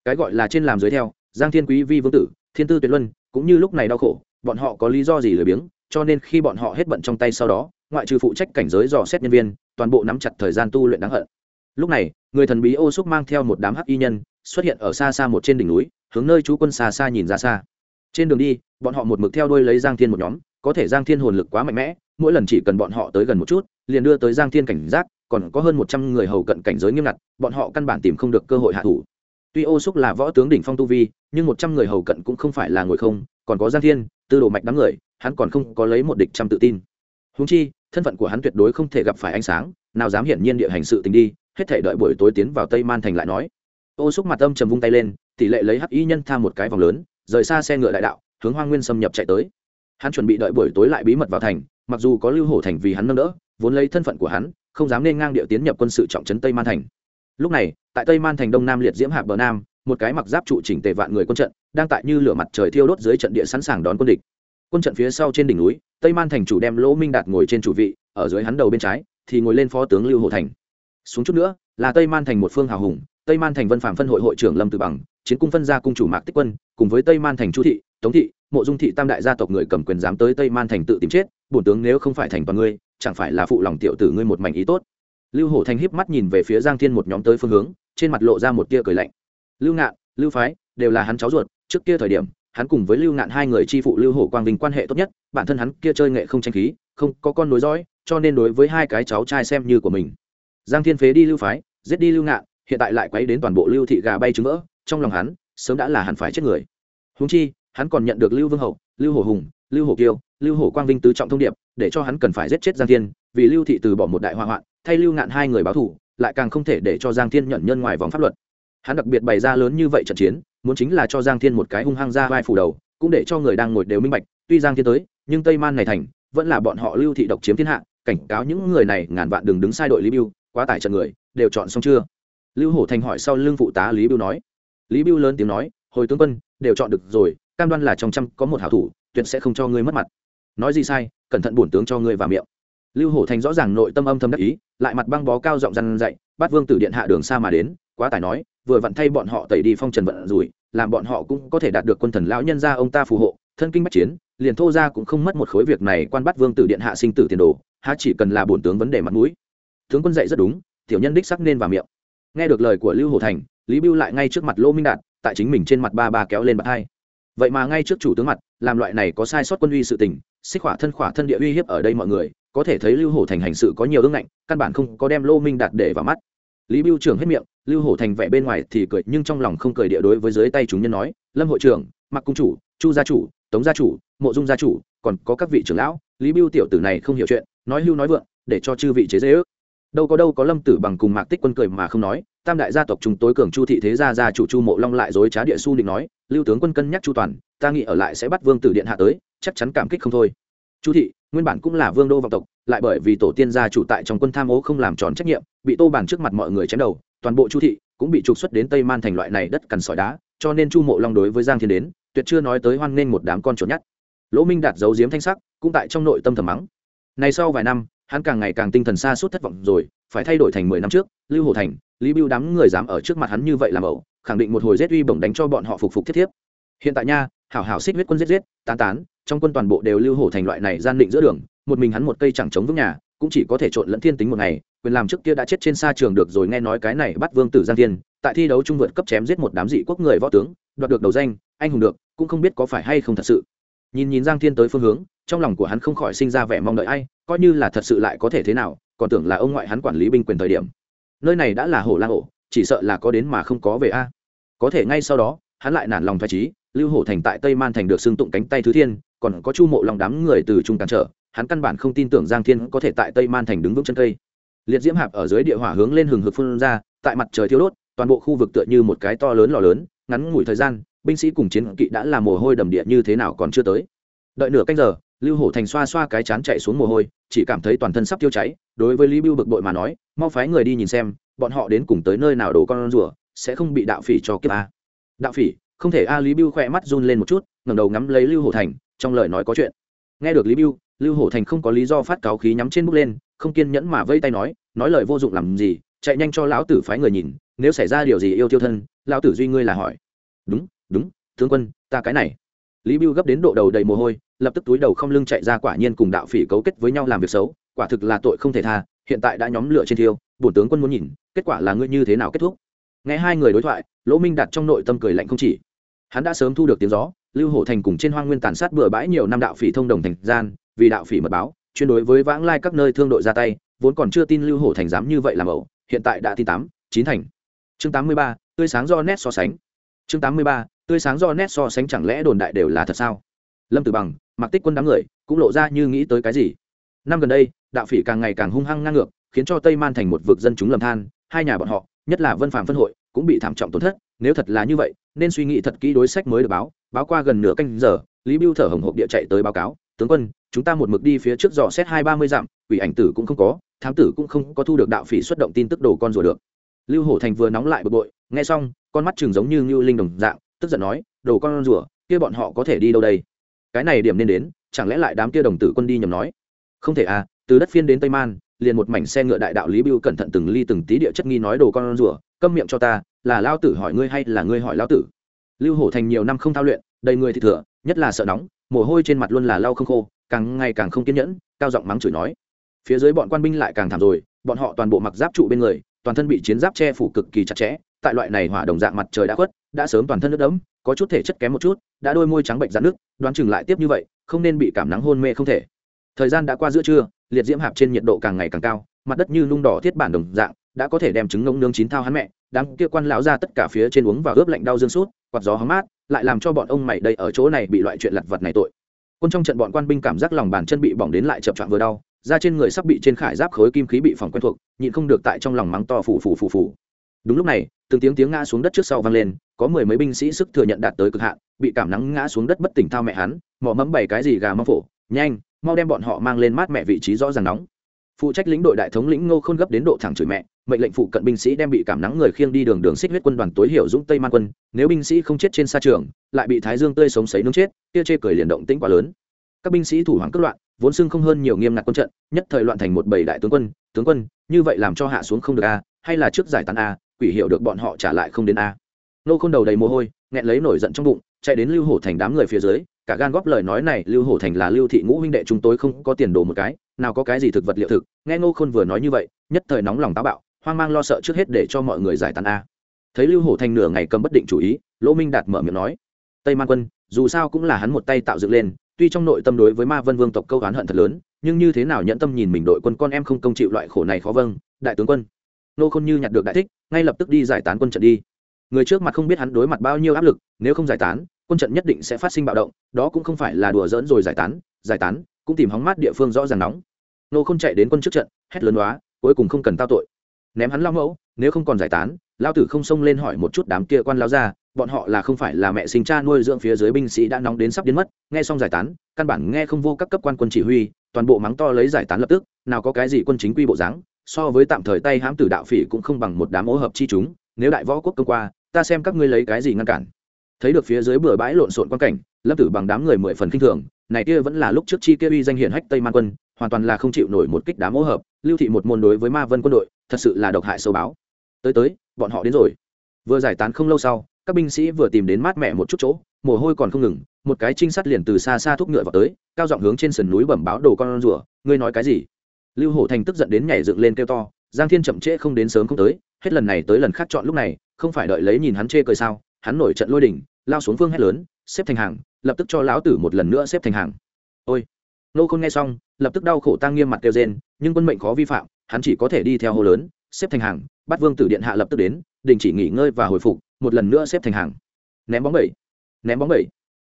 [SPEAKER 1] Cái gọi là trên làm dưới theo giang thiên quý vi vương tử thiên tư tuyệt luân cũng như lúc này đau khổ, bọn họ có lý do gì lười biếng, cho nên khi bọn họ hết bận trong tay sau đó, ngoại trừ phụ trách cảnh giới dò xét nhân viên, toàn bộ nắm chặt thời gian tu luyện đáng hận. Lúc này, người thần bí ô xúc mang theo một đám hắc y nhân xuất hiện ở xa xa một trên đỉnh núi, hướng nơi chú quân xa xa nhìn ra xa. Trên đường đi, bọn họ một mực theo đuôi lấy giang thiên một nhóm, có thể giang thiên hồn lực quá mạnh mẽ, mỗi lần chỉ cần bọn họ tới gần một chút, liền đưa tới giang thiên cảnh giác, còn có hơn một trăm người hầu cận cảnh giới nghiêm ngặt, bọn họ căn bản tìm không được cơ hội hạ thủ. Tuy ô xúc là võ tướng đỉnh phong tu vi nhưng một trăm người hầu cận cũng không phải là ngồi không, còn có giang thiên, tư đồ mạch đám người, hắn còn không có lấy một địch trăm tự tin. Húng chi, thân phận của hắn tuyệt đối không thể gặp phải ánh sáng, nào dám hiển nhiên địa hành sự tình đi, hết thể đợi buổi tối tiến vào tây man thành lại nói. Ô xúc mặt âm trầm vung tay lên, tỷ lệ lấy hắc y nhân tham một cái vòng lớn, rời xa xe ngựa đại đạo, hướng hoa nguyên xâm nhập chạy tới. Hắn chuẩn bị đợi buổi tối lại bí mật vào thành, mặc dù có lưu hổ thành vì hắn nâng đỡ, vốn lấy thân phận của hắn, không dám nên ngang địa tiến nhập quân sự trọng trấn tây man thành. Lúc này, tại tây man thành đông nam liệt diễm hạp bờ nam một cái mặc giáp trụ chỉnh tề vạn người quân trận, đang tại như lửa mặt trời thiêu đốt dưới trận địa sẵn sàng đón quân địch. Quân trận phía sau trên đỉnh núi, tây man thành chủ đem lỗ minh đạt ngồi trên chủ vị, ở dưới hắn đầu bên trái, thì ngồi lên phó tướng lưu hổ thành. Xuống chút nữa, là tây man thành một phương hào hùng, tây man thành vân phạm phân hội hội trưởng lâm tử bằng, chiến cung phân gia cung chủ mạc tích quân, cùng với tây man thành chu thị, tống thị, mộ dung thị tam đại gia tộc người cầm quyền dám tới tây man thành tự tìm chết, bổn tướng nếu không phải thành toàn ngươi, chẳng phải là phụ lòng tiểu tử ngươi một mảnh ý tốt. Lưu hổ thành híp mắt nhìn về phía giang thiên một nhóm tới phương hướng, trên mặt lộ ra một tia cười lạnh lưu ngạn, lưu phái đều là hắn cháu ruột, trước kia thời điểm, hắn cùng với lưu ngạn hai người chi phụ lưu hổ quang vinh quan hệ tốt nhất, bản thân hắn kia chơi nghệ không tranh khí, không có con nối dõi, cho nên đối với hai cái cháu trai xem như của mình. Giang thiên phế đi lưu phái, giết đi lưu ngạn, hiện tại lại quấy đến toàn bộ lưu thị gà bay trứng vỡ, trong lòng hắn, sớm đã là hẳn phải chết người. Húng chi, hắn còn nhận được lưu vương hậu, lưu hổ hùng, lưu hổ kiêu, lưu hổ quang vinh tứ trọng thông điệp, để cho hắn cần phải giết chết giang thiên, vì lưu thị từ bỏ một đại hỏa hoạn, thay lưu ngạn hai người báo thủ lại càng không thể để cho giang thiên nhận nhân ngoài vòng pháp luật hắn đặc biệt bày ra lớn như vậy trận chiến, muốn chính là cho giang thiên một cái hung hăng ra vai phủ đầu, cũng để cho người đang ngồi đều minh bạch, tuy giang thiên tới, nhưng tây man này thành, vẫn là bọn họ lưu thị độc chiếm thiên hạ, cảnh cáo những người này ngàn vạn đừng đứng sai đội lý biêu quá tải trận người, đều chọn xong chưa? Lưu hổ thành hỏi sau lưng phụ tá lý biêu nói. Lý biêu lớn tiếng nói, hồi tướng quân, đều chọn được rồi, cam đoan là trong trăm có một hảo thủ, tuyệt sẽ không cho ngươi mất mặt. Nói gì sai, cẩn thận bổn tướng cho ngươi vào miệng. Lưu hổ thành rõ ràng nội tâm âm thầm đắc ý, lại mặt băng bó cao giọng răn dậy bắt vương tử điện hạ đường xa mà đến, quá tải nói vừa vặn thay bọn họ tẩy đi phong trần vận rủi, làm bọn họ cũng có thể đạt được quân thần lão nhân gia ông ta phù hộ, thân kinh bách chiến, liền thô ra cũng không mất một khối việc này quan bắt vương tử điện hạ sinh tử tiền đồ, há chỉ cần là bổn tướng vấn đề mặt mũi. Tướng quân dạy rất đúng, tiểu nhân đích sắc nên vào miệng. Nghe được lời của lưu hổ thành, lý bưu lại ngay trước mặt lô minh đạt, tại chính mình trên mặt ba ba kéo lên bậc hai. Vậy mà ngay trước chủ tướng mặt, làm loại này có sai sót quân uy sự tình, xích khỏa thân khỏa thân địa uy hiếp ở đây mọi người, có thể thấy lưu hổ thành hành sự có nhiều ương ngạnh, căn bản không có đem lô minh đạt để vào mắt. Lý bưu trưởng hết miệng lưu hổ thành vẻ bên ngoài thì cười, nhưng trong lòng không cười địa đối với dưới tay chúng nhân nói, lâm hội trưởng mặc cung chủ, chu gia chủ, tống gia chủ, mộ dung gia chủ, còn có các vị trưởng lão, lý bưu tiểu tử này không hiểu chuyện, nói hưu nói vượng, để cho chư vị chế dễ ước. Đâu có đâu có lâm tử bằng cùng mạc tích quân cười mà không nói, tam đại gia tộc chúng tối cường chu thị thế gia gia chủ chu mộ long lại dối trá địa su định nói, lưu tướng quân cân nhắc chu toàn, ta nghĩ ở lại sẽ bắt vương tử điện hạ tới, chắc chắn cảm kích không thôi. Chu thị, nguyên bản cũng là vương đô vọng tộc, lại bởi vì tổ tiên gia chủ tại trong quân tham ô không làm tròn trách nhiệm, bị tô bàn trước mặt mọi người chém đầu toàn bộ chu thị cũng bị trục xuất đến tây man thành loại này đất cằn sỏi đá, cho nên chu mộ long đối với giang thiên đến, tuyệt chưa nói tới hoan nghênh một đám con trốn nhát lỗ minh đạt giấu diếm thanh sắc, cũng tại trong nội tâm thầm mắng. Này sau vài năm, hắn càng ngày càng tinh thần xa suốt thất vọng rồi, phải thay đổi thành mười năm trước, lưu hồ thành, lý bưu đám người dám ở trước mặt hắn như vậy làm ẩu, khẳng định một hồi giết uy bổng đánh cho bọn họ phục phục thiết thiếp. Hiện tại nha, hảo hảo xích huyết quân giết giết, tán tán, trong quân toàn bộ đều lưu hổ thành loại này gian định giữa đường, một mình hắn một cây chẳng chống vững nhà, cũng chỉ có thể trộn lẫn thiên tính một ngày quyền làm trước kia đã chết trên xa trường được rồi, nghe nói cái này bắt vương tử giang thiên, tại thi đấu trung vượt cấp chém giết một đám dị quốc người võ tướng, đoạt được đầu danh, anh hùng được, cũng không biết có phải hay không thật sự. Nhìn nhìn giang thiên tới phương hướng, trong lòng của hắn không khỏi sinh ra vẻ mong đợi, ai, coi như là thật sự lại có thể thế nào, còn tưởng là ông ngoại hắn quản lý binh quyền thời điểm. Nơi này đã là hổ lang ổ, chỉ sợ là có đến mà không có về a. Có thể ngay sau đó, hắn lại nản lòng thoải trí lưu hổ thành tại tây man thành được xưng tụng cánh tay thứ thiên, còn có chu mộ lòng đám người từ trung cản trở, hắn căn bản không tin tưởng giang thiên có thể tại tây man thành đứng vững chân cây liệt diễm hạp ở dưới địa hỏa hướng lên hừng hực phun ra, tại mặt trời thiếu đốt, toàn bộ khu vực tựa như một cái to lớn lò lớn, ngắn ngủi thời gian, binh sĩ cùng chiến kỵ đã làm mồ hôi đầm địa như thế nào còn chưa tới. Đợi nửa canh giờ, lưu hổ thành xoa xoa cái chán chạy xuống mồ hôi, chỉ cảm thấy toàn thân sắp tiêu cháy, đối với lý bưu bực bội mà nói, mau phái người đi nhìn xem, bọn họ đến cùng tới nơi nào đổ con rùa, sẽ không bị đạo phỉ cho kiếp a. Đạo phỉ, không thể a, lý bưu khỏe mắt run lên một chút, ngẩng đầu ngắm lấy lưu hổ thành, trong lời nói có chuyện. Nghe được lý bưu, lưu hổ thành không có lý do phát cáo khí nhắm trên bút lên không kiên nhẫn mà vây tay nói nói lời vô dụng làm gì, chạy nhanh cho lão tử phái người nhìn, nếu xảy ra điều gì yêu tiêu thân, lão tử duy ngươi là hỏi. Đúng đúng, tướng quân, ta cái này. Lý bưu gấp đến độ đầu đầy mồ hôi, lập tức túi đầu không lưng chạy ra quả nhiên cùng đạo phỉ cấu kết với nhau làm việc xấu, quả thực là tội không thể tha, hiện tại đã nhóm lửa trên thiêu, bổn tướng quân muốn nhìn, kết quả là ngươi như thế nào kết thúc. Nghe hai người đối thoại, lỗ minh đặt trong nội tâm cười lạnh không chỉ. Hắn đã sớm thu được tiếng gió, lưu hổ thành cùng trên hoang nguyên tàn sát bừa bãi nhiều năm đạo phỉ thông đồng thành gian, vì đạo phỉ mật báo chuyên đối với vãng lai các nơi thương đội ra tay, vốn còn chưa tin lưu hổ thành dám như vậy làm ẩu, hiện tại đã tin tám, chín thành. Chương tám mươi ba, tươi sáng do nét so sánh. Chương tám mươi ba, tươi sáng do nét so sánh chẳng lẽ đồn đại đều là thật sao? Lâm tử bằng, mặc tích quân đám người, cũng lộ ra như nghĩ tới cái gì? Năm gần đây, đạo phỉ càng ngày càng hung hăng ngang ngược, khiến cho tây man thành một vực dân chúng lầm than, hai nhà bọn họ, nhất là vân phạm phân hội, cũng bị thảm trọng tổn thất, nếu thật là như vậy, nên suy nghĩ thật kỹ đối sách mới được báo báo qua gần nửa canh giờ, lý bưu thở hồng hộp địa chạy tới báo cáo tướng quân, chúng ta một mực đi phía trước dò xét hai ba mươi dặm, quỷ ảnh tử cũng không có, thám tử cũng không có thu được đạo phỉ xuất động tin tức đồ con rùa được. Lưu hổ thành vừa nóng lại bực bội, nghe xong, con mắt chừng giống như ngưu linh đồng dạng, tức giận nói, đồ con rùa, kia bọn họ có thể đi đâu đây? Cái này điểm nên đến, chẳng lẽ lại đám kia đồng tử quân đi nhầm nói? Không thể à từ đất phiên đến tây man, liền một mảnh xe ngựa đại đạo lý bưu cẩn thận từng ly từng tí địa chất nghi nói đồ con rùa, câm miệng cho ta, là lao tử hỏi ngươi hay là ngươi hỏi lao tử? Lưu hổ thành nhiều năm không thao luyện, đầy người thì thừa, nhất là sợ nóng mồ hôi trên mặt luôn là lau không khô, càng ngày càng không kiên nhẫn, cao giọng mắng chửi nói. Phía dưới bọn quan binh lại càng thảm rồi, bọn họ toàn bộ mặc giáp trụ bên người, toàn thân bị chiến giáp che phủ cực kỳ chặt chẽ, tại loại này hỏa đồng dạng mặt trời đã khuất, đã sớm toàn thân nước đẫm, có chút thể chất kém một chút, đã đôi môi trắng bệnh dạn nước đoán chừng lại tiếp như vậy, không nên bị cảm nắng hôn mê không thể. Thời gian đã qua giữa trưa, liệt diễm hạp trên nhiệt độ càng ngày càng cao, mặt đất như nung đỏ thiết bản đồng dạng đã có thể đem trứng ngông nương chín thao hắn mẹ, đám kia quan lão ra tất cả phía trên uống và ướp lạnh đau dương sút, quạt gió hóng mát, lại làm cho bọn ông mày đây ở chỗ này bị loại chuyện lặt vật này tội. Quân trong trận bọn quan binh cảm giác lòng bàn chân bị bỏng đến lại chập choạng vừa đau, da trên người sắp bị trên khải giáp khối kim khí bị phòng quen thuộc, nhịn không được tại trong lòng mắng to phủ phủ phủ phủ đúng lúc này, từng tiếng tiếng ngã xuống đất trước sau vang lên, có mười mấy binh sĩ sức thừa nhận đạt tới cực hạn, bị cảm nắng ngã xuống đất bất tỉnh thao mẹ hắn mỏ mẫm bảy cái gì gà mâm phổ, nhanh, mau đem bọn họ mang lên mát mẹ vị trí rõ ràng nóng phụ trách lĩnh đội đại thống lĩnh ngô khôn gấp đến độ thẳng chửi mẹ, mệnh lệnh phụ cận binh sĩ đem bị cảm nắng người khiêng đi đường đường xích huyết quân đoàn tối hiểu dũng tây man quân, nếu binh sĩ không chết trên xa trường, lại bị thái dương tươi sống sấy nướng chết, kia chê cười liền động tĩnh quá lớn. Các binh sĩ thủ hoàng cất loạn, vốn xưng không hơn nhiều nghiêm ngặt quân trận, nhất thời loạn thành một bảy đại tướng quân tướng quân, như vậy làm cho hạ xuống không được a, hay là trước giải tán a, quỷ hiệu được bọn họ trả lại không đến a. Nô khôn đầu đầy mồ hôi, nghẹn lấy nổi giận trong bụng, chạy đến lưu hổ thành đám người phía dưới, cả gan góp lời nói này, lưu hổ thành là lưu thị ngũ huynh đệ chúng tôi không có tiền đồ một cái nào có cái gì thực vật liệu thực, nghe ngô khôn vừa nói như vậy, nhất thời nóng lòng táo bạo, hoang mang lo sợ trước hết để cho mọi người giải tán a. Thấy lưu hổ thành nửa ngày cầm bất định chủ ý, lỗ minh đạt mở miệng nói, tây man quân, dù sao cũng là hắn một tay tạo dựng lên, tuy trong nội tâm đối với ma vân vương tộc câu oán hận thật lớn, nhưng như thế nào nhẫn tâm nhìn mình đội quân con em không công chịu loại khổ này khó vâng đại tướng quân. Nô khôn như nhặt được đại thích, ngay lập tức đi giải tán quân trận đi. Người trước mặt không biết hắn đối mặt bao nhiêu áp lực, nếu không giải tán, quân trận nhất định sẽ phát sinh bạo động, đó cũng không phải là đùa dỡn rồi giải tán giải tán, cũng tìm hóng mát địa phương rõ ràng nóng nô không chạy đến quân trước trận, hét lớn đoá, cuối cùng không cần tao tội. Ném hắn lao mẫu, nếu không còn giải tán, lao tử không xông lên hỏi một chút đám kia quan lao ra, bọn họ là không phải là mẹ sinh cha nuôi dưỡng phía dưới binh sĩ đã nóng đến sắp biến mất, nghe xong giải tán, căn bản nghe không vô các cấp quan quân chỉ huy, toàn bộ mắng to lấy giải tán lập tức, nào có cái gì quân chính quy bộ dáng, so với tạm thời tay hãm tử đạo phỉ cũng không bằng một đám ô hợp chi chúng, nếu đại võ quốc công qua, ta xem các ngươi lấy cái gì ngăn cản. Thấy được phía dưới bừa bãi lộn xộn quan cảnh, lâm tử bằng đám người mười phần kinh thường này kia vẫn là lúc trước chi kia uy danh hiển hách tây man quân, hoàn toàn là không chịu nổi một kích đá mỗ hợp, lưu thị một môn đối với ma vân quân đội, thật sự là độc hại sâu báo. Tới tới, bọn họ đến rồi. Vừa giải tán không lâu sau, các binh sĩ vừa tìm đến mát mẹ một chút chỗ, mồ hôi còn không ngừng, một cái trinh sát liền từ xa xa thúc ngựa vào tới, cao giọng hướng trên sườn núi bẩm báo đồ con rùa, ngươi nói cái gì? Lưu hổ thành tức giận đến nhảy dựng lên kêu to, giang thiên chậm trễ không đến sớm không tới, hết lần này tới lần khác chọn lúc này, không phải đợi lấy nhìn hắn chê cười sao, hắn nổi trận lôi đỉnh lao xuống phương hét lớn, xếp thành hàng lập tức cho lão tử một lần nữa xếp thành hàng. Ôi, nô khôn nghe xong, lập tức đau khổ tăng nghiêm mặt kêu rên, nhưng quân mệnh khó vi phạm, hắn chỉ có thể đi theo hô lớn, xếp thành hàng, bắt vương tử điện hạ lập tức đến, đình chỉ nghỉ ngơi và hồi phục, một lần nữa xếp thành hàng. Ném bóng bẩy, ném bóng bẩy.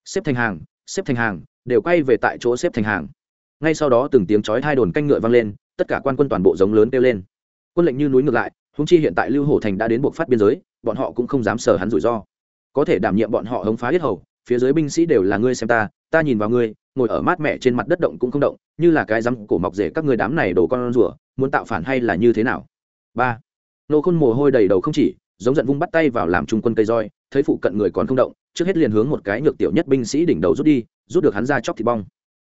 [SPEAKER 1] Xếp thành hàng, xếp thành hàng, đều quay về tại chỗ xếp thành hàng. Ngay sau đó từng tiếng chói hai đồn canh ngựa vang lên, tất cả quan quân toàn bộ giống lớn kêu lên. Quân lệnh như núi ngược lại húng chi hiện tại lưu hổ thành đã đến buộc phát biên giới, bọn họ cũng không dám sờ hắn rủi ro. Có thể đảm nhiệm bọn họ hống phá hết hầu phía dưới binh sĩ đều là ngươi xem ta ta nhìn vào ngươi, ngồi ở mát mẻ trên mặt đất động cũng không động, như là cái rắm cổ mọc rể các người đám này đổ con rủa muốn tạo phản hay là như thế nào? Ba. Nô khôn mồ hôi đầy đầu không chỉ, giống giận vung bắt tay vào làm trung quân cây roi, thấy phụ cận người còn không động, trước hết liền hướng một cái nhược tiểu nhất binh sĩ đỉnh đầu rút đi, rút được hắn ra chóc thịt bong.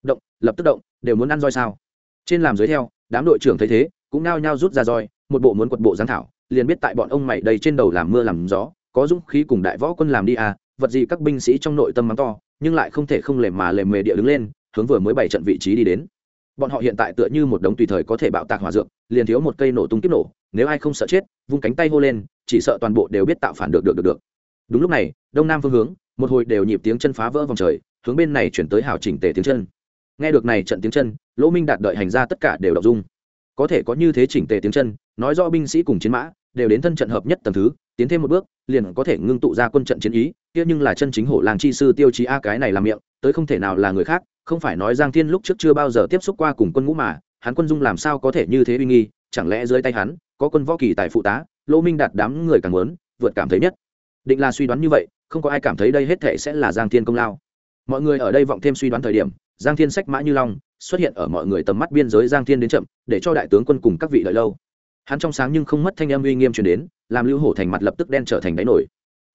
[SPEAKER 1] Động, lập tức động, đều muốn ăn roi sao? Trên làm dưới theo, đám đội trưởng thấy thế, cũng nao nhao rút ra roi, một bộ muốn quật bộ giáng thảo, liền biết tại bọn ông mày đầy trên đầu làm mưa làm gió, có dũng khí cùng đại võ quân làm đi à vật gì các binh sĩ trong nội tâm mắng to, nhưng lại không thể không lề mà lề mề địa đứng lên, hướng vừa mới bảy trận vị trí đi đến. Bọn họ hiện tại tựa như một đống tùy thời có thể bạo tạc hỏa dược, liền thiếu một cây nổ tung kiếp nổ, nếu ai không sợ chết, vung cánh tay hô lên, chỉ sợ toàn bộ đều biết tạo phản được được được được. Đúng lúc này, đông nam phương hướng, một hồi đều nhịp tiếng chân phá vỡ vòng trời, hướng bên này chuyển tới hào chỉnh tề tiếng chân. Nghe được này trận tiếng chân, lỗ minh đạt đợi hành ra tất cả đều đọc dung. Có thể có như thế chỉnh tề tiếng chân, nói do binh sĩ cùng chiến mã, đều đến thân trận hợp nhất tầm thứ, tiến thêm một bước, liền có thể ngưng tụ ra quân trận chiến ý kia nhưng là chân chính hổ làng chi sư tiêu chí a cái này làm miệng tới không thể nào là người khác không phải nói giang thiên lúc trước chưa bao giờ tiếp xúc qua cùng quân ngũ mà hắn quân dung làm sao có thể như thế uy nghi chẳng lẽ dưới tay hắn có quân võ kỳ tại phụ tá lỗ minh đạt đám người càng muốn vượt cảm thấy nhất. Định là suy đoán như vậy không có ai cảm thấy đây hết thể sẽ là giang thiên công lao. Mọi người ở đây vọng thêm suy đoán thời điểm giang thiên sách mã như long xuất hiện ở mọi người tầm mắt biên giới giang thiên đến chậm để cho đại tướng quân cùng các vị đợi lâu. Hắn trong sáng nhưng không mất thanh âm uy nghiêm truyền đến làm lưu hổ thành mặt lập tức đen trở thành đáy nổi.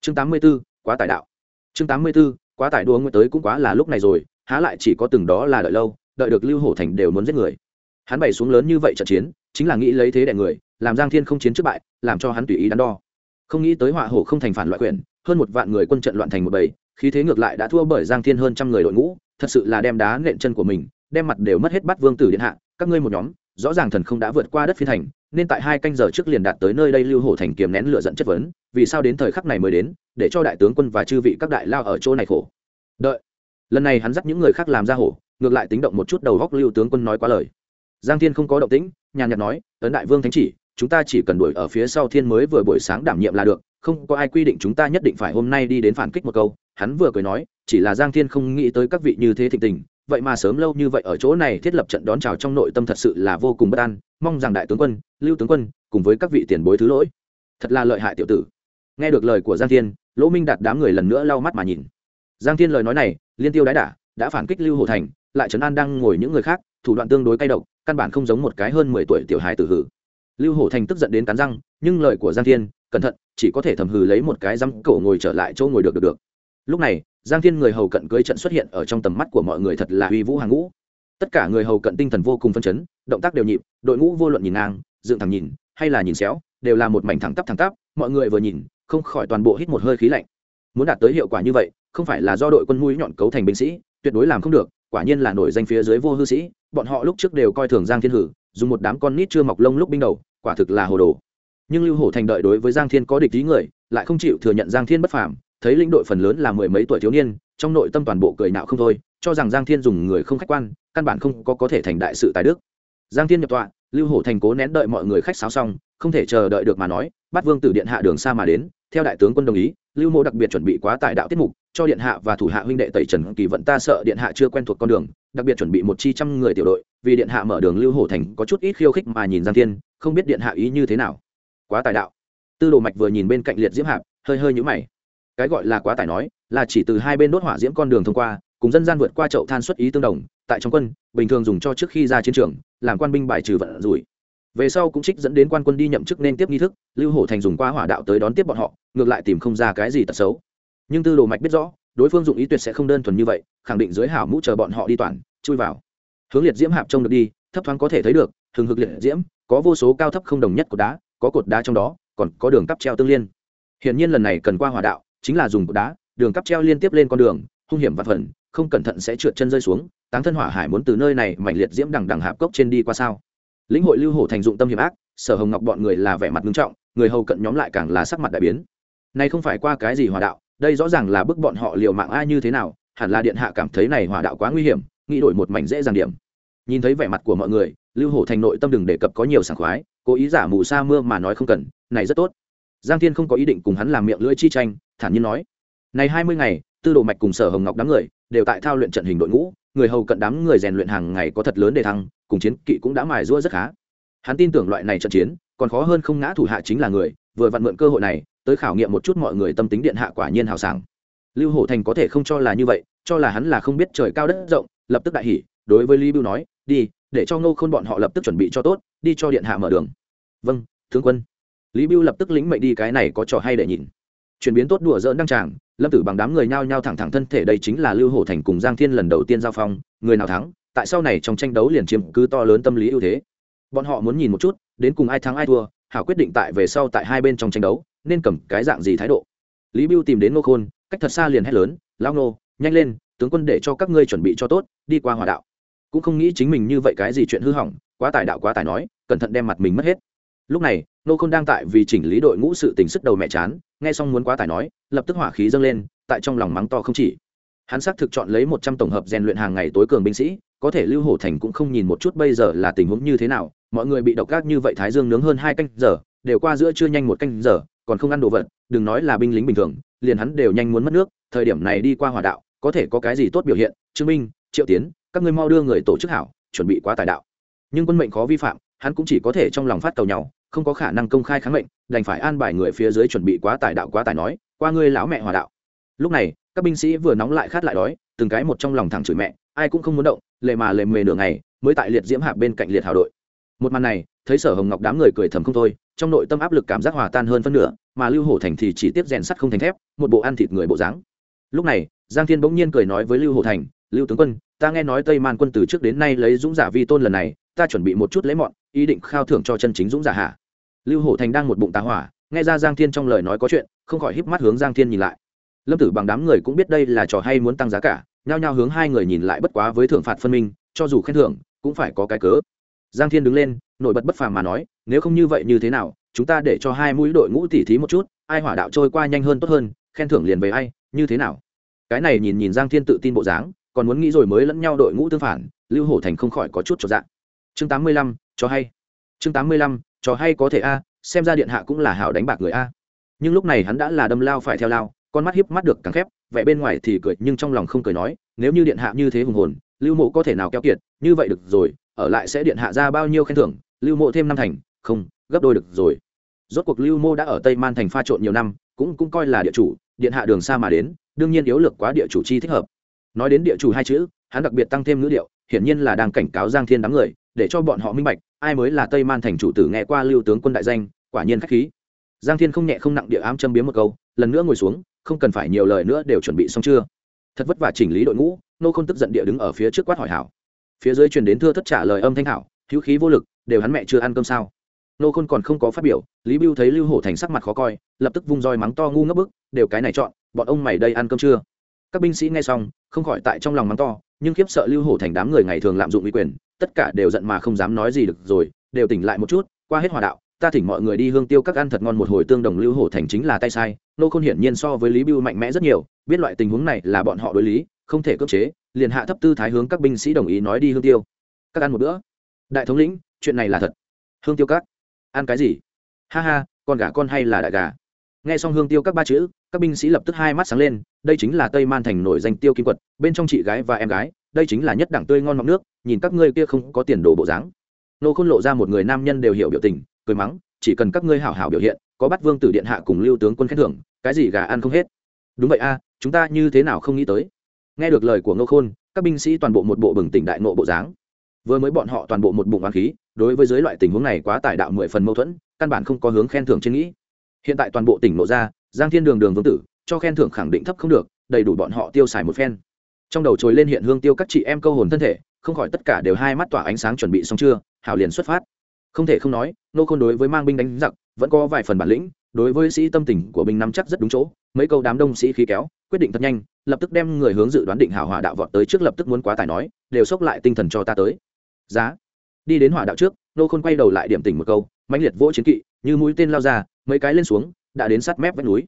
[SPEAKER 1] Chương tám mươi 84, quá tải đạo. Chương tám mươi 84, quá tải đua mới tới cũng quá là lúc này rồi há lại chỉ có từng đó là đợi lâu đợi được lưu hổ thành đều muốn giết người. Hắn bày xuống lớn như vậy trận chiến chính là nghĩ lấy thế đẻ người làm giang thiên không chiến trước bại làm cho hắn tùy ý đắn đo. Không nghĩ tới họa hổ không thành phản loại quyền hơn một vạn người quân trận loạn thành một bầy khí thế ngược lại đã thua bởi giang thiên hơn trăm người đội ngũ thật sự là đem đá nện chân của mình đem mặt đều mất hết bắt vương tử điện hạ các ngươi một nhóm rõ ràng thần không đã vượt qua đất phiên thành nên tại hai canh giờ trước liền đạt tới nơi đây lưu hổ thành kiềm nén lửa dẫn chất vấn vì sao đến thời khắc này mới đến để cho đại tướng quân và chư vị các đại lao ở chỗ này khổ. Đợi. Lần này hắn dắt những người khác làm ra hổ, ngược lại tính động một chút đầu góc lưu tướng quân nói quá lời. Giang thiên không có động tĩnh, nhàn nhạt nói ấn đại vương thánh chỉ, chúng ta chỉ cần đuổi ở phía sau thiên mới vừa buổi sáng đảm nhiệm là được, không có ai quy định chúng ta nhất định phải hôm nay đi đến phản kích một câu. Hắn vừa cười nói, chỉ là giang thiên không nghĩ tới các vị như thế thịnh tình, vậy mà sớm lâu như vậy ở chỗ này thiết lập trận đón chào trong nội tâm thật sự là vô cùng bất an, mong rằng đại tướng quân, lưu tướng quân, cùng với các vị tiền bối thứ lỗi. Thật là lợi hại tiểu tử. Nghe được lời của giang thiên lỗ minh đạt đám người lần nữa lau mắt mà nhìn. Giang thiên lời nói này, liên tiêu đái đả, đã phản kích lưu hồ thành, lại trấn an đang ngồi những người khác, thủ đoạn tương đối cay độc, căn bản không giống một cái hơn mười tuổi tiểu hài tử hử. Lưu hổ thành tức giận đến cắn răng, nhưng lời của giang thiên, cẩn thận, chỉ có thể thầm hừ lấy một cái răm cổ ngồi trở lại chỗ ngồi được được được. Lúc này, giang thiên người hầu cận cưới trận xuất hiện ở trong tầm mắt của mọi người thật là uy vũ hàng ngũ. Tất cả người hầu cận tinh thần vô cùng phân chấn, động tác đều nhịp, đội ngũ vô luận nhìn ngang, dựng thẳng nhìn, hay là nhìn xéo, đều là một mảnh thẳng tắp thẳng tắp, mọi người vừa nhìn không khỏi toàn bộ hít một hơi khí lạnh. Muốn đạt tới hiệu quả như vậy, không phải là do đội quân mũi nhọn cấu thành binh sĩ, tuyệt đối làm không được, quả nhiên là nổi danh phía dưới vô hư sĩ, bọn họ lúc trước đều coi thường giang thiên hử, dùng một đám con nít chưa mọc lông lúc binh đầu, quả thực là hồ đồ. Nhưng lưu hổ thành đợi đối với giang thiên có địch ý người, lại không chịu thừa nhận giang thiên bất phàm, thấy lĩnh đội phần lớn là mười mấy tuổi thiếu niên, trong nội tâm toàn bộ cười nạo không thôi, cho rằng giang thiên dùng người không khách quan, căn bản không có có thể thành đại sự tài đức. Giang thiên nhập tọa, lưu hổ thành cố nén đợi mọi người khách sáo xong, không thể chờ đợi được mà nói, bắt vương tử điện hạ đường xa mà đến theo đại tướng quân đồng ý, lưu mô đặc biệt chuẩn bị quá tải đạo tiết mục, cho điện hạ và thủ hạ huynh đệ tẩy trần kỳ vận ta sợ điện hạ chưa quen thuộc con đường, đặc biệt chuẩn bị một chi trăm người tiểu đội, vì điện hạ mở đường lưu hổ thành có chút ít khiêu khích mà nhìn giang thiên, không biết điện hạ ý như thế nào. Quá tài đạo. Tư đồ mạch vừa nhìn bên cạnh liệt diễm hạp, hơi hơi nhũ mày. Cái gọi là quá tài nói, là chỉ từ hai bên đốt hỏa diễm con đường thông qua, cùng dân gian vượt qua chậu than xuất ý tương đồng, tại trong quân, bình thường dùng cho trước khi ra chiến trường, làm quan binh bài trừ vận rủi về sau cũng trích dẫn đến quan quân đi nhậm chức nên tiếp nghi thức, lưu hổ thành dùng qua hỏa đạo tới đón tiếp bọn họ, ngược lại tìm không ra cái gì tật xấu. Nhưng tư đồ mạch biết rõ, đối phương dụng ý tuyệt sẽ không đơn thuần như vậy, khẳng định dưới hảo mũ chờ bọn họ đi toàn, chui vào. Hướng liệt diễm hạp trông được đi, thấp thoáng có thể thấy được thường hực liệt diễm, có vô số cao thấp không đồng nhất của đá, có cột đá trong đó, còn có đường cắp treo tương liên. Hiển nhiên lần này cần qua hỏa đạo, chính là dùng cột đá, đường cắp treo liên tiếp lên con đường, hung hiểm và phần, không cẩn thận sẽ trượt chân rơi xuống, táng thân hỏa hải muốn từ nơi này mảnh liệt diễm đằng đằng hạp cốc trên đi qua sao? Lĩnh hội lưu hổ thành dụng tâm hiểm ác, sở hồng ngọc bọn người là vẻ mặt nghiêm trọng, người hầu cận nhóm lại càng là sắc mặt đại biến. Này không phải qua cái gì hòa đạo, đây rõ ràng là bức bọn họ liều mạng ai như thế nào, hẳn là điện hạ cảm thấy này hòa đạo quá nguy hiểm, nghĩ đổi một mảnh dễ dàng điểm. Nhìn thấy vẻ mặt của mọi người, lưu hổ thành nội tâm đừng đề cập có nhiều sảng khoái, cố ý giả mù sa mưa mà nói không cần, này rất tốt. Giang thiên không có ý định cùng hắn làm miệng lưỡi chi tranh, thản nhiên nói. Này hai mươi ngày, tư đồ mạch cùng sở hồng ngọc đám người đều tại thao luyện trận hình đội ngũ, người hầu cận đám người rèn luyện hàng ngày có thật lớn để thăng cùng chiến kỵ cũng đã mài rũa rất khá. Hắn tin tưởng loại này trận chiến, còn khó hơn không ngã thủ hạ chính là người, vừa vặn mượn cơ hội này, tới khảo nghiệm một chút mọi người tâm tính điện hạ quả nhiên hào sảng. Lưu hổ thành có thể không cho là như vậy, cho là hắn là không biết trời cao đất rộng, lập tức đại hỉ, đối với lý bưu nói, đi, để cho ngô khôn bọn họ lập tức chuẩn bị cho tốt, đi cho điện hạ mở đường. Vâng tướng quân. Lý bưu lập tức lĩnh mệnh đi cái này có trò hay để nhìn. Chuyển biến tốt đùa dỡn đăng tràng, lâm tử bằng đám người nhao nhao thẳng thẳng thân thể đây chính là lưu hổ thành cùng giang thiên lần đầu tiên giao phong, người nào thắng tại sau này trong tranh đấu liền chiếm cứ to lớn tâm lý ưu thế. Bọn họ muốn nhìn một chút đến cùng ai thắng ai thua hảo quyết định tại về sau tại hai bên trong tranh đấu nên cầm cái dạng gì thái độ. Lý bưu tìm đến ngô khôn cách thật xa liền hét lớn lao Nô, nhanh lên tướng quân để cho các ngươi chuẩn bị cho tốt đi qua hòa đạo. Cũng không nghĩ chính mình như vậy cái gì chuyện hư hỏng quá tài đạo quá tài nói cẩn thận đem mặt mình mất hết. Lúc này nô khôn đang tại vì chỉnh lý đội ngũ sự tình sức đầu mẹ chán nghe xong muốn quá tài nói lập tức hỏa khí dâng lên tại trong lòng mắng to không chỉ hắn xác thực chọn lấy một trăm tổng hợp rèn luyện hàng ngày tối cường binh sĩ, có thể lưu hổ thành cũng không nhìn một chút bây giờ là tình huống như thế nào, mọi người bị độc gác như vậy thái dương nướng hơn hai canh giờ, đều qua giữa chưa nhanh một canh giờ, còn không ăn đồ vật, đừng nói là binh lính bình thường, liền hắn đều nhanh muốn mất nước, thời điểm này đi qua hòa đạo, có thể có cái gì tốt biểu hiện, chứng minh, triệu tiến, các ngươi mau đưa người tổ chức hảo, chuẩn bị quá tài đạo. Nhưng quân mệnh khó vi phạm, hắn cũng chỉ có thể trong lòng phát cầu nhau, không có khả năng công khai kháng mệnh, đành phải an bài người phía dưới chuẩn bị quá tài đạo quá tài nói, qua ngươi lão mẹ hòa đạo. Lúc này các binh sĩ vừa nóng lại khát lại đói, từng cái một trong lòng thẳng chửi mẹ, ai cũng không muốn động lệ mà lề mề nửa ngày, mới tại liệt diễm hạ bên cạnh liệt hào đội. Một màn này, thấy sở hồng ngọc đám người cười thầm không thôi, trong nội tâm áp lực cảm giác hòa tan hơn phân nửa, mà lưu hổ thành thì chỉ tiếp rèn sắt không thành thép, một bộ ăn thịt người bộ dáng. Lúc này, giang thiên bỗng nhiên cười nói với lưu hổ thành, lưu tướng quân, ta nghe nói tây man quân từ trước đến nay lấy dũng giả vi tôn lần này, ta chuẩn bị một chút lấy mọn, ý định khao thưởng cho chân chính dũng giả hạ. Lưu hổ thành đang một bụng tá hỏa, nghe ra giang thiên trong lời nói có chuyện, không khỏi híp mắt hướng giang thiên nhìn lại lâm tử bằng đám người cũng biết đây là trò hay muốn tăng giá cả, nhao nhao hướng hai người nhìn lại bất quá với thưởng phạt phân minh, cho dù khen thưởng, cũng phải có cái cớ. Giang thiên đứng lên, nổi bật bất phàm mà nói, nếu không như vậy như thế nào, chúng ta để cho hai mũi đội ngũ tỉ thí một chút, ai hỏa đạo trôi qua nhanh hơn tốt hơn, khen thưởng liền về ai, như thế nào? Cái này nhìn nhìn giang thiên tự tin bộ dáng, còn muốn nghĩ rồi mới lẫn nhau đội ngũ tương phản, lưu hổ thành không khỏi có chút cho dạng chương tám mươi lăm, cho hay. Chương tám mươi lăm, cho hay có thể a, xem ra điện hạ cũng là hảo đánh bạc người a. Nhưng lúc này hắn đã là đâm lao phải theo lao con mắt hiếp mắt được càng khép, vẻ bên ngoài thì cười, nhưng trong lòng không cười nói, nếu như điện hạ như thế hùng hồn, lưu mộ có thể nào keo kiệt, như vậy được rồi, ở lại sẽ điện hạ ra bao nhiêu khen thưởng, lưu mộ thêm năm thành, không, gấp đôi được rồi. Rốt cuộc lưu mô đã ở tây man thành pha trộn nhiều năm, cũng cũng coi là địa chủ, điện hạ đường xa mà đến, đương nhiên yếu lược quá địa chủ chi thích hợp. Nói đến địa chủ hai chữ, hắn đặc biệt tăng thêm ngữ điệu, hiển nhiên là đang cảnh cáo giang thiên đám người, để cho bọn họ minh bạch, ai mới là tây man thành chủ tử nghe qua lưu tướng quân đại danh, quả nhiên khách khí. Giang thiên không nhẹ không nặng địa ám châm biếm một câu lần nữa ngồi xuống, không cần phải nhiều lời nữa đều chuẩn bị xong chưa? Thật vất vả chỉnh lý đội ngũ nô không tức giận địa đứng ở phía trước quát hỏi hảo. Phía dưới truyền đến thưa thất trả lời âm thanh hảo, hữu khí vô lực, đều hắn mẹ chưa ăn cơm sao? Nô khôn còn không có phát biểu, lý bưu thấy lưu hổ thành sắc mặt khó coi, lập tức vung roi mắng to ngu ngấp bức, đều cái này chọn, bọn ông mày đây ăn cơm chưa? Các binh sĩ nghe xong, không khỏi tại trong lòng mắng to, nhưng khiếp sợ lưu hổ thành đám người ngày thường lạm dụng uy quyền, tất cả đều giận mà không dám nói gì được rồi, đều tỉnh lại một chút, qua hết hòa đạo ta thỉnh mọi người đi hương tiêu các ăn thật ngon một hồi tương đồng lưu hổ thành chính là tay sai, nô khôn hiển nhiên so với lý bưu mạnh mẽ rất nhiều, biết loại tình huống này là bọn họ đối lý, không thể cưỡng chế, liền hạ thấp tư thái hướng các binh sĩ đồng ý nói đi hương tiêu. Các ăn một bữa. Đại thống lĩnh, chuyện này là thật. Hương tiêu các. Ăn cái gì? Ha ha, con gà con hay là đại gà? Nghe xong hương tiêu các ba chữ, các binh sĩ lập tức hai mắt sáng lên, đây chính là tây man thành nổi danh tiêu kim quật, bên trong chị gái và em gái, đây chính là nhất đẳng tươi ngon mọng nước, nhìn các ngươi kia không có tiền đồ bộ dáng. Nô khôn lộ ra một người nam nhân đều hiểu biểu tình cười mắng, chỉ cần các ngươi hảo hảo biểu hiện, có bắt vương tử điện hạ cùng lưu tướng quân khen thưởng, cái gì gà ăn không hết. Đúng vậy a, chúng ta như thế nào không nghĩ tới? Nghe được lời của ngô khôn, các binh sĩ toàn bộ một bộ bừng tỉnh đại nộ bộ dáng. Vừa mới bọn họ toàn bộ một bụng oán khí, đối với dưới loại tình huống này quá tải đạo mười phần mâu thuẫn, căn bản không có hướng khen thưởng trên nghĩ. Hiện tại toàn bộ tỉnh nộ ra, giang thiên đường đường vương tử, cho khen thưởng khẳng định thấp không được, đầy đủ bọn họ tiêu xài một phen. Trong đầu trồi lên hiện hương tiêu các chị em câu hồn thân thể, không khỏi tất cả đều hai mắt tỏa ánh sáng chuẩn bị xong chưa, hảo liền xuất phát không thể không nói, nô khôn đối với mang binh đánh giặc vẫn có vài phần bản lĩnh, đối với sĩ tâm tình của binh nắm chắc rất đúng chỗ. Mấy câu đám đông sĩ khí kéo, quyết định thật nhanh, lập tức đem người hướng dự đoán định hào hỏa đạo vọt tới trước lập tức muốn quá tài nói, đều xốc lại tinh thần cho ta tới. Giá. Đi đến hỏa đạo trước, nô khôn quay đầu lại điểm tỉnh một câu, mãnh liệt vỗ chiến kỵ, như mũi tên lao ra, mấy cái lên xuống, đã đến sát mép vách núi.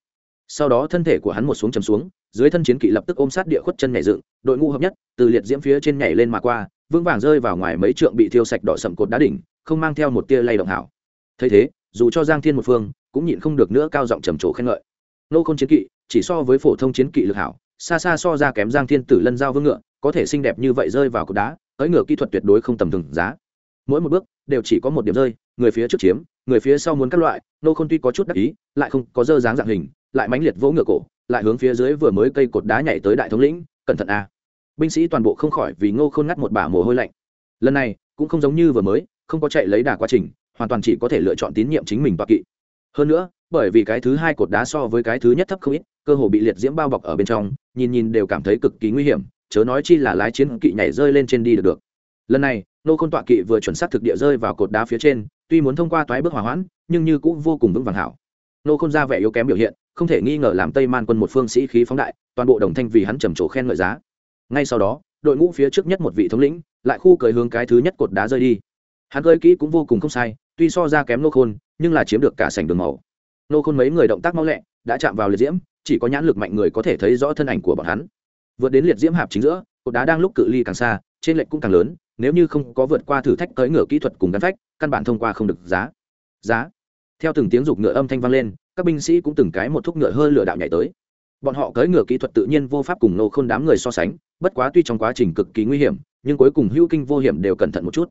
[SPEAKER 1] Sau đó thân thể của hắn một xuống chầm xuống, dưới thân chiến kỵ lập tức ôm sát địa khuất chân nhảy dựng, đội ngũ hợp nhất, từ liệt diễm phía trên nhảy lên mà qua, vững vàng rơi vào ngoài mấy trượng bị thiêu sạch đỏ sậm cột đá đỉnh không mang theo một tia lay động hảo. Thấy thế, dù cho giang thiên một phương, cũng nhịn không được nữa cao giọng trầm trồ khen ngợi. Nô khôn chiến kỵ, chỉ so với phổ thông chiến kỵ lực hảo, xa xa so ra kém giang thiên tử lân giao vương ngựa, có thể xinh đẹp như vậy rơi vào cột đá, tới ngựa kỹ thuật tuyệt đối không tầm thường giá. Mỗi một bước, đều chỉ có một điểm rơi, người phía trước chiếm, người phía sau muốn các loại, nô khôn tuy có chút đắc ý, lại không có dơ dáng dạng hình, lại mãnh liệt vỗ ngựa cổ, lại hướng phía dưới vừa mới cây cột đá nhảy tới đại thống lĩnh, cẩn thận a. Binh sĩ toàn bộ không khỏi vì ngô khôn ngắt một bả mồ hôi lạnh. Lần này, cũng không giống như vừa mới không có chạy lấy đà quá trình, hoàn toàn chỉ có thể lựa chọn tín nhiệm chính mình và kỵ. Hơn nữa, bởi vì cái thứ hai cột đá so với cái thứ nhất thấp không ít, cơ hồ bị liệt diễm bao bọc ở bên trong, nhìn nhìn đều cảm thấy cực kỳ nguy hiểm, chớ nói chi là lái chiến kỵ nhảy rơi lên trên đi được được. Lần này, nô khôn tọa kỵ vừa chuẩn xác thực địa rơi vào cột đá phía trên, tuy muốn thông qua toái bước hỏa hoãn, nhưng như cũng vô cùng vững vàng hảo. Nô khôn ra vẻ yếu kém biểu hiện, không thể nghi ngờ làm tây man quân một phương sĩ khí phóng đại, toàn bộ đồng thanh vì hắn trầm trồ khen ngợi giá. Ngay sau đó, đội ngũ phía trước nhất một vị thống lĩnh, lại khu cởi hướng cái thứ nhất cột đá rơi đi hắn cơi kỹ cũng vô cùng không sai, tuy so ra kém nô khôn, nhưng là chiếm được cả sảnh đường màu. Nô khôn mấy người động tác mau lẹ, đã chạm vào liệt diễm, chỉ có nhãn lực mạnh người có thể thấy rõ thân ảnh của bọn hắn. Vượt đến liệt diễm hạp chính giữa, cột đá đang lúc cự ly càng xa, trên lệnh cũng càng lớn, nếu như không có vượt qua thử thách tới ngựa kỹ thuật cùng gắn phách, căn bản thông qua không được giá. Giá. Theo từng tiếng dục ngựa âm thanh vang lên, các binh sĩ cũng từng cái một thúc ngựa hơi lửa đạo nhảy tới. Bọn họ cưỡi ngựa kỹ thuật tự nhiên vô pháp cùng nô khôn đám người so sánh, bất quá tuy trong quá trình cực kỳ nguy hiểm, nhưng cuối cùng hữu kinh vô hiểm đều cẩn thận một chút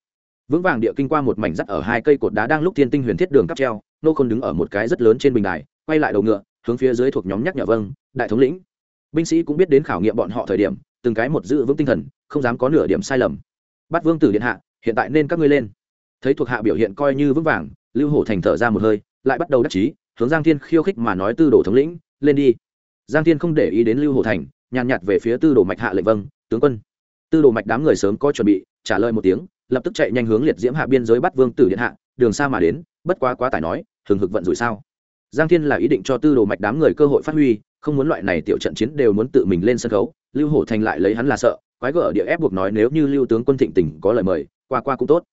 [SPEAKER 1] vững vàng địa kinh qua một mảnh rắt ở hai cây cột đá đang lúc thiên tinh huyền thiết đường cắp treo, nô khôn đứng ở một cái rất lớn trên bình đài, quay lại đầu ngựa, hướng phía dưới thuộc nhóm nhắc nhở vâng đại thống lĩnh. Binh sĩ cũng biết đến khảo nghiệm bọn họ thời điểm, từng cái một giữ vững tinh thần, không dám có nửa điểm sai lầm. Bắt vương tử điện hạ, hiện tại nên các ngươi lên. Thấy thuộc hạ biểu hiện coi như vững vàng, lưu hổ thành thở ra một hơi, lại bắt đầu đắc chí, hướng giang thiên khiêu khích mà nói, tư đồ thống lĩnh, lên đi. Giang thiên không để ý đến lưu hổ thành, nhàn nhạt về phía tư đồ mạch hạ lệnh vâng tướng quân. Tư đồ mạch đám người sớm có chuẩn bị, trả lời một tiếng lập tức chạy nhanh hướng liệt diễm hạ biên giới bắt vương tử điện hạ, đường xa mà đến, bất quá quá tải nói, hừng hực vận rủi sao? Giang thiên là ý định cho tư đồ mạch đám người cơ hội phát huy, không muốn loại này tiểu trận chiến đều muốn tự mình lên sân khấu, lưu hổ thành lại lấy hắn là sợ, quái gở địa ép buộc nói nếu như lưu tướng quân thịnh tỉnh có lời mời, qua qua cũng tốt.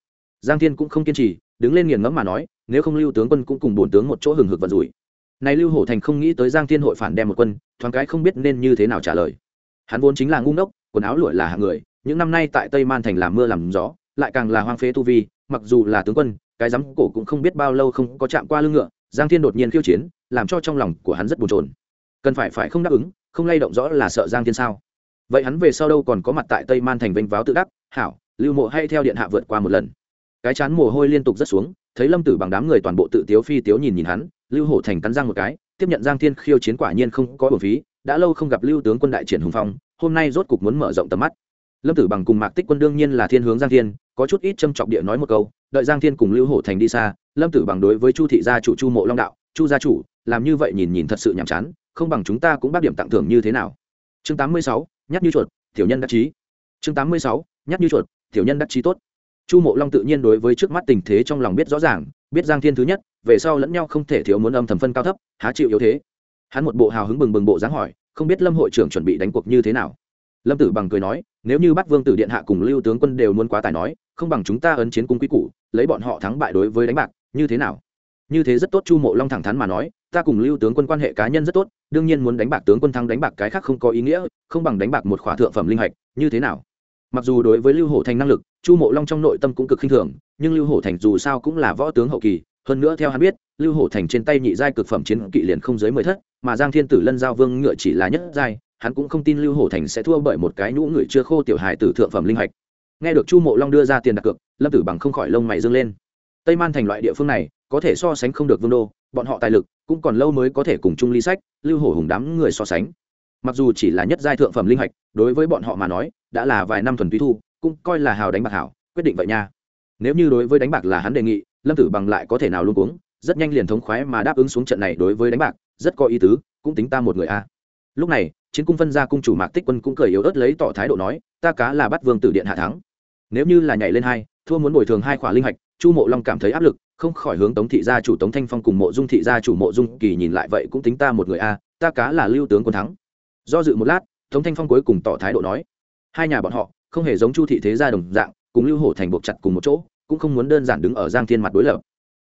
[SPEAKER 1] Giang thiên cũng không kiên trì, đứng lên nghiền ngẫm mà nói, nếu không lưu tướng quân cũng cùng bổn tướng một chỗ hừng hực vận rủi. Này lưu hổ thành không nghĩ tới giang thiên hội phản đem một quân, thoáng cái không biết nên như thế nào trả lời. Hắn vốn chính là ngu ngốc, quần áo lụa là hạng người, những năm nay tại tây man thành làm mưa làm gió lại càng là hoang phế tu vi, mặc dù là tướng quân, cái rắm cổ cũng không biết bao lâu không có chạm qua lưng ngựa, giang thiên đột nhiên khiêu chiến, làm cho trong lòng của hắn rất bồn chồn. Cần phải phải không đáp ứng, không lay động rõ là sợ giang thiên sao? Vậy hắn về sau đâu còn có mặt tại tây man thành vênh váo tự đắc, hảo, lưu mộ hay theo điện hạ vượt qua một lần. Cái chán mồ hôi liên tục rất xuống, thấy lâm tử bằng đám người toàn bộ tự tiếu phi tiếu nhìn nhìn hắn, lưu hổ thành cắn răng một cái, tiếp nhận giang thiên khiêu chiến quả nhiên không có bổn phí, đã lâu không gặp lưu tướng quân đại triển hùng phong, hôm nay rốt cục muốn mở rộng tầm mắt. Lâm tử bằng cùng mạc tích quân đương nhiên là thiên hướng giang thiên có chút ít châm trọng địa nói một câu, đợi giang thiên cùng lưu hổ thành đi xa, lâm tử bằng đối với chu thị gia chủ chu mộ long đạo, chu gia chủ, làm như vậy nhìn nhìn thật sự nhàm chán, không bằng chúng ta cũng bác điểm tặng thưởng như thế nào? Chương tám mươi sáu nhắc như chuột, tiểu nhân đắc chí. Chương tám mươi sáu nhắc như chuột, tiểu nhân đắc chí tốt. Chu mộ long tự nhiên đối với trước mắt tình thế trong lòng biết rõ ràng, biết giang thiên thứ nhất, về sau lẫn nhau không thể thiếu muốn âm thầm phân cao thấp, há chịu yếu thế. Hắn một bộ hào hứng bừng bừng bộ dáng hỏi, không biết lâm hội trưởng chuẩn bị đánh cuộc như thế nào? Lâm tử bằng cười nói, nếu như bắt vương tử điện hạ cùng lưu tướng quân đều muốn quá tài nói, không bằng chúng ta ấn chiến cung quý củ, lấy bọn họ thắng bại đối với đánh bạc, như thế nào? Như thế rất tốt chu mộ long thẳng thắn mà nói, ta cùng lưu tướng quân quan hệ cá nhân rất tốt, đương nhiên muốn đánh bạc tướng quân thắng đánh bạc cái khác không có ý nghĩa, không bằng đánh bạc một khỏa thượng phẩm linh hạch, như thế nào? Mặc dù đối với lưu hổ thành năng lực, chu mộ long trong nội tâm cũng cực khinh thường, nhưng lưu hổ thành dù sao cũng là võ tướng hậu kỳ, hơn nữa theo hắn biết, lưu hổ thành trên tay nhị giai cực phẩm chiến kỵ liền không dưới mười thất, mà giang thiên tử lân giao vương ngựa chỉ là nhất giai hắn cũng không tin lưu hổ thành sẽ thua bởi một cái nhũ người chưa khô tiểu hài tử thượng phẩm linh hạch. Nghe được chu mộ long đưa ra tiền đặt cược, lâm tử bằng không khỏi lông mày dâng lên. Tây man thành loại địa phương này, có thể so sánh không được vương đô, bọn họ tài lực cũng còn lâu mới có thể cùng chung ly sách, lưu hổ hùng đám người so sánh. Mặc dù chỉ là nhất giai thượng phẩm linh hạch, đối với bọn họ mà nói, đã là vài năm thuần túy thu, cũng coi là hào đánh bạc hảo, quyết định vậy nha. Nếu như đối với đánh bạc là hắn đề nghị, lâm tử bằng lại có thể nào luôn cuống, rất nhanh liền thống khoái mà đáp ứng xuống trận này đối với đánh bạc, rất có ý tứ, cũng tính ta một người a. Lúc này chiến cung phân ra cung chủ mạc tích quân cũng cười yếu ớt lấy tỏ thái độ nói, ta cá là bắt vương tử điện hạ thắng. Nếu như là nhảy lên hai, thua muốn bồi thường hai khỏa linh hạch. Chu mộ long cảm thấy áp lực, không khỏi hướng tống thị gia chủ tống thanh phong cùng mộ dung thị gia chủ mộ dung kỳ nhìn lại vậy cũng tính ta một người a, ta cá là lưu tướng quân thắng. Do dự một lát, tống thanh phong cuối cùng tỏ thái độ nói, hai nhà bọn họ không hề giống chu thị thế gia đồng dạng, cùng lưu hổ thành buộc chặt cùng một chỗ, cũng không muốn đơn giản đứng ở giang thiên mặt đối lập.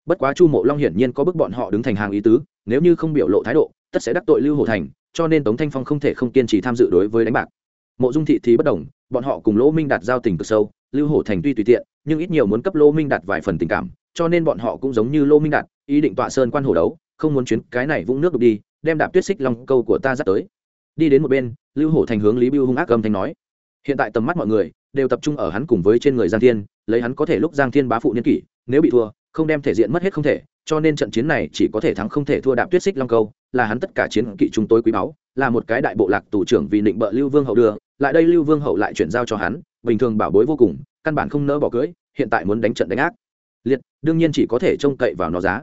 [SPEAKER 1] Bất quá chu mộ long hiển nhiên có bức bọn họ đứng thành hàng ý tứ nếu như không biểu lộ thái độ, tất sẽ đắc tội lưu hồ thành, cho nên tống thanh phong không thể không kiên trì tham dự đối với đánh bạc. Mộ dung thị thì bất đồng, bọn họ cùng lỗ minh đạt giao tình cực sâu, lưu hổ thành tuy tùy tiện, nhưng ít nhiều muốn cấp lỗ minh đạt vài phần tình cảm, cho nên bọn họ cũng giống như lỗ minh đạt, ý định tọa sơn quan hồ đấu, không muốn chuyến cái này vũng nước đục đi, đem đạp tuyết xích long câu của ta dắt tới. Đi đến một bên, lưu hổ thành hướng lý biêu hung ác âm thanh nói. Hiện tại tầm mắt mọi người đều tập trung ở hắn cùng với trên người giang thiên, lấy hắn có thể lúc giang thiên bá phụ niên kỷ, nếu bị thua, không đem thể diện mất hết không thể cho nên trận chiến này chỉ có thể thắng không thể thua đạp tuyết xích long câu, là hắn tất cả chiến kỵ chúng tôi quý báu, là một cái đại bộ lạc tù trưởng vì định bợ lưu vương hậu đưa, lại đây lưu vương hậu lại chuyển giao cho hắn, bình thường bảo bối vô cùng, căn bản không nỡ bỏ cưới, hiện tại muốn đánh trận đánh ác. Liệt, đương nhiên chỉ có thể trông cậy vào nó giá.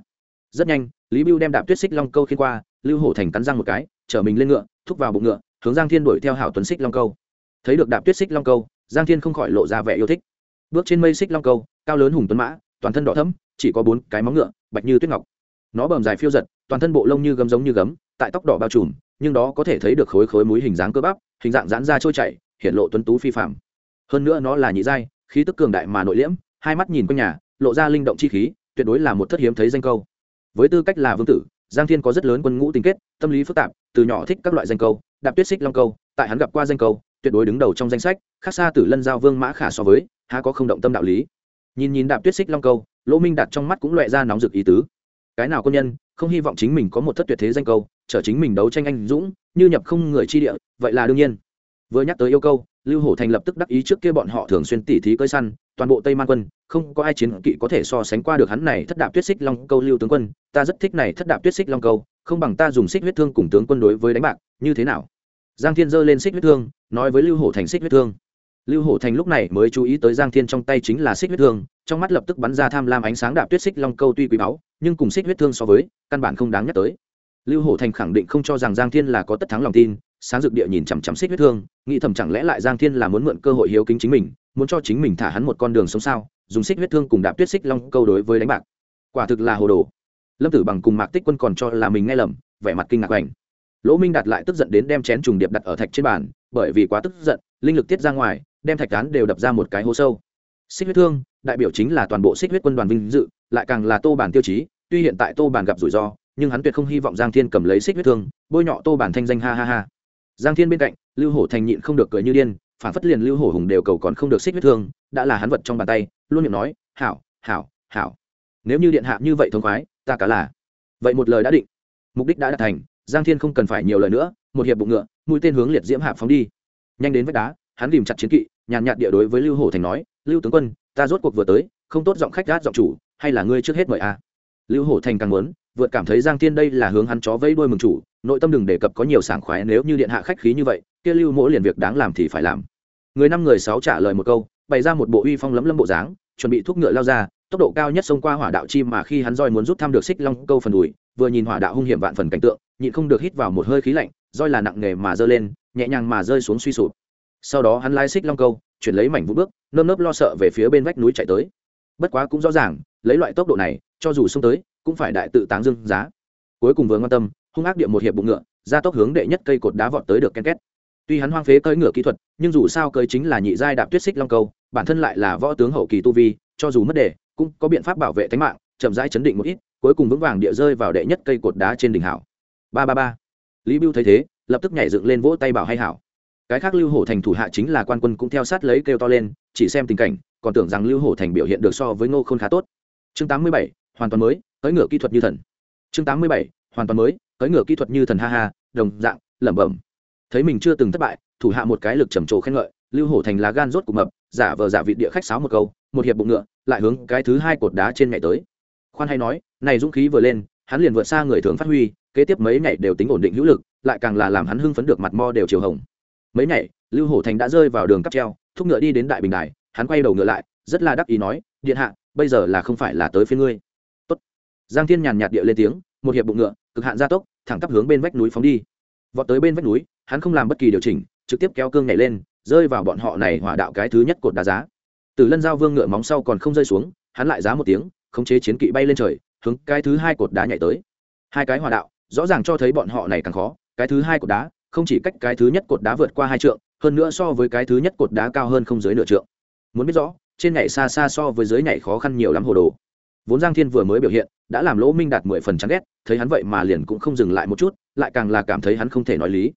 [SPEAKER 1] Rất nhanh, lý bưu đem đạp tuyết xích long câu khi qua, lưu hổ thành cắn răng một cái chở mình lên ngựa, thúc vào bụng ngựa, hướng giang thiên đuổi theo hảo tuấn xích long câu. Thấy được đạp tuyết xích long câu, giang thiên không khỏi lộ ra vẻ yêu thích. Bước trên mây xích long câu, cao lớn hùng tuấn mã, toàn thân đỏ thấm chỉ có bốn cái móng ngựa bạch như tuyết ngọc. Nó bầm dài phiêu giật, toàn thân bộ lông như gấm giống như gấm, tại tóc đỏ bao trùm, nhưng đó có thể thấy được khối khối múi hình dáng cơ bắp, hình dạng giãn ra trôi chảy, hiện lộ tuấn tú phi phạm hơn nữa nó là nhị giai, khí tức cường đại mà nội liễm, hai mắt nhìn quanh nhà, lộ ra linh động chi khí, tuyệt đối là một thất hiếm thấy danh câu. Với tư cách là vương tử, giang thiên có rất lớn quân ngũ tình kết, tâm lý phức tạp, từ nhỏ thích các loại danh câu, đạp tuyết xích long câu, tại hắn gặp qua danh câu, tuyệt đối đứng đầu trong danh sách, khác xa tử lân giao vương mã khả so với, há có không động tâm đạo lý. Nhìn nhìn đạp tuyết xích long câu lỗ minh đặt trong mắt cũng loẹ ra nóng rực ý tứ. Cái nào quân nhân, không hy vọng chính mình có một thất tuyệt thế danh câu, chở chính mình đấu tranh anh dũng, như nhập không người chi địa, vậy là đương nhiên. Vừa nhắc tới yêu câu, lưu hổ thành lập tức đắc ý trước kia bọn họ thường xuyên tỉ thí cơi săn, toàn bộ tây man quân, không có ai chiến kỵ có thể so sánh qua được hắn này thất đạp tuyết xích long câu lưu tướng quân, ta rất thích này thất đạp tuyết xích long câu, không bằng ta dùng xích huyết thương cùng tướng quân đối với đánh bạc, như thế nào? Giang thiên giơ lên xích huyết thương, nói với lưu hổ thành xích huyết thương. Lưu hổ thành lúc này mới chú ý tới giang thiên trong tay chính là xích huyết thương trong mắt lập tức bắn ra tham lam ánh sáng đạp tuyết xích long câu tuy quý báu, nhưng cùng xích huyết thương so với, căn bản không đáng nhắc tới. Lưu hổ thành khẳng định không cho rằng giang thiên là có tất thắng lòng tin, sáng dực địa nhìn chằm chằm xích huyết thương, nghĩ thầm chẳng lẽ lại giang thiên là muốn mượn cơ hội hiếu kính chính mình, muốn cho chính mình thả hắn một con đường sống sao, dùng xích huyết thương cùng đạp tuyết xích long câu đối với đánh bạc. Quả thực là hồ đồ. Lâm tử bằng cùng mạc tích quân còn cho là mình nghe lầm, vẻ mặt kinh ngạc ảnh. Lỗ minh đạt lại tức giận đến đem chén trùng điệp đặt ở thạch trên bàn, bởi vì quá tức giận, linh lực tiết ra ngoài, đem thạch cán đều đập ra một cái hố sâu. Xích huyết thương đại biểu chính là toàn bộ xích huyết quân đoàn vinh dự, lại càng là tô bản tiêu chí, tuy hiện tại tô bản gặp rủi ro, nhưng hắn tuyệt không hy vọng giang thiên cầm lấy xích huyết thương, bôi nhọ tô bản thanh danh ha ha ha. Giang thiên bên cạnh, lưu hổ thành nhịn không được cười như điên, phản phất liền lưu hổ hùng đều cầu còn không được xích huyết thương, đã là hắn vật trong bàn tay, luôn miệng nói, hảo hảo hảo. Nếu như điện hạ như vậy thông khoái, ta cả là. Vậy một lời đã định, mục đích đã đạt thành, giang thiên không cần phải nhiều lời nữa, một hiệp bụng ngựa, mũi tên hướng liệt diễm hạ phóng đi. Nhanh đến vách đá, hắn tìm chặt chiến kỵ, nhàn nhạt địa đối với lưu hổ thành nói, lưu tướng quân ta rốt cuộc vừa tới, không tốt giọng khách gát giọng chủ, hay là ngươi trước hết mời a? Lưu hổ thành càng muốn, vượt cảm thấy giang thiên đây là hướng hắn chó vẫy đuôi mừng chủ, nội tâm đừng đề cập có nhiều sảng khoái nếu như điện hạ khách khí như vậy, kia lưu mỗi liền việc đáng làm thì phải làm. Người năm người sáu trả lời một câu, bày ra một bộ uy phong lấm lấm bộ dáng, chuẩn bị thuốc ngựa lao ra, tốc độ cao nhất xông qua hỏa đạo chim mà khi hắn roi muốn rút thăm được xích long câu phần đùi, vừa nhìn hỏa đạo hung hiểm vạn phần cảnh tượng, nhịn không được hít vào một hơi khí lạnh, roi là nặng nghề mà giơ lên, nhẹ nhàng mà rơi xuống suy sụp. Sau đó hắn lái xích long câu chuyển lấy mảnh vũ bước, nơm nớp lo sợ về phía bên vách núi chạy tới. Bất quá cũng rõ ràng, lấy loại tốc độ này, cho dù xông tới, cũng phải đại tự táng dương giá. Cuối cùng vừa quan tâm, hung ác địa một hiệp bụng ngựa, ra tốc hướng đệ nhất cây cột đá vọt tới được ken két. Tuy hắn hoang phế cưỡi ngựa kỹ thuật, nhưng dù sao cưỡi chính là nhị giai đạp tuyết xích long câu, bản thân lại là võ tướng hậu kỳ tu vi, cho dù mất đề, cũng có biện pháp bảo vệ tính mạng, chậm rãi chấn định một ít, cuối cùng vững vàng địa rơi vào đệ nhất cây cột đá trên đỉnh hảo. Ba ba ba. Lý bưu thấy thế, lập tức nhảy dựng lên vỗ tay bảo hay hảo cái khác lưu hổ thành thủ hạ chính là quan quân cũng theo sát lấy kêu to lên, chỉ xem tình cảnh, còn tưởng rằng lưu hổ thành biểu hiện được so với ngô khôn khá tốt. Chương tám mươi bảy, hoàn toàn mới, cưỡi ngựa kỹ thuật như thần. Chương tám mươi bảy, hoàn toàn mới, cưỡi ngựa kỹ thuật như thần ha ha, đồng dạng, lẩm bẩm. Thấy mình chưa từng thất bại, thủ hạ một cái lực trầm trồ khen ngợi, lưu hổ thành lá gan rốt cục mập, giả vờ giả vị địa khách sáo một câu, một hiệp bụng ngựa, lại hướng cái thứ hai cột đá trên nhảy tới. Khoan hay nói, này dũng khí vừa lên, hắn liền vượt xa người thường phát huy, kế tiếp mấy nhảy đều tính ổn định hữu lực, lại càng là làm hắn hưng phấn được mặt mo đều chiều hồng mấy ngày, lưu hổ thành đã rơi vào đường cắp treo, thúc ngựa đi đến đại bình đài, hắn quay đầu ngựa lại, rất là đắc ý nói, điện hạ, bây giờ là không phải là tới phía ngươi. Tốt. giang thiên nhàn nhạt địa lên tiếng, một hiệp bụng ngựa, cực hạn gia tốc, thẳng tắp hướng bên vách núi phóng đi. Vọt tới bên vách núi, hắn không làm bất kỳ điều chỉnh, trực tiếp kéo cương nhảy lên, rơi vào bọn họ này hỏa đạo cái thứ nhất cột đá giá. Từ lân giao vương ngựa móng sau còn không rơi xuống, hắn lại giá một tiếng, khống chế chiến kỵ bay lên trời, hướng cái thứ hai cột đá nhảy tới. Hai cái hỏa đạo, rõ ràng cho thấy bọn họ này càng khó, cái thứ hai cột đá không chỉ cách cái thứ nhất cột đá vượt qua hai trượng, hơn nữa so với cái thứ nhất cột đá cao hơn không dưới nửa trượng. Muốn biết rõ, trên nhảy xa xa so với dưới nhảy khó khăn nhiều lắm hồ đồ. Vốn giang thiên vừa mới biểu hiện, đã làm lỗ minh đạt mười phần chán ghét, thấy hắn vậy mà liền cũng không dừng lại một chút, lại càng là cảm thấy hắn không thể nói lý.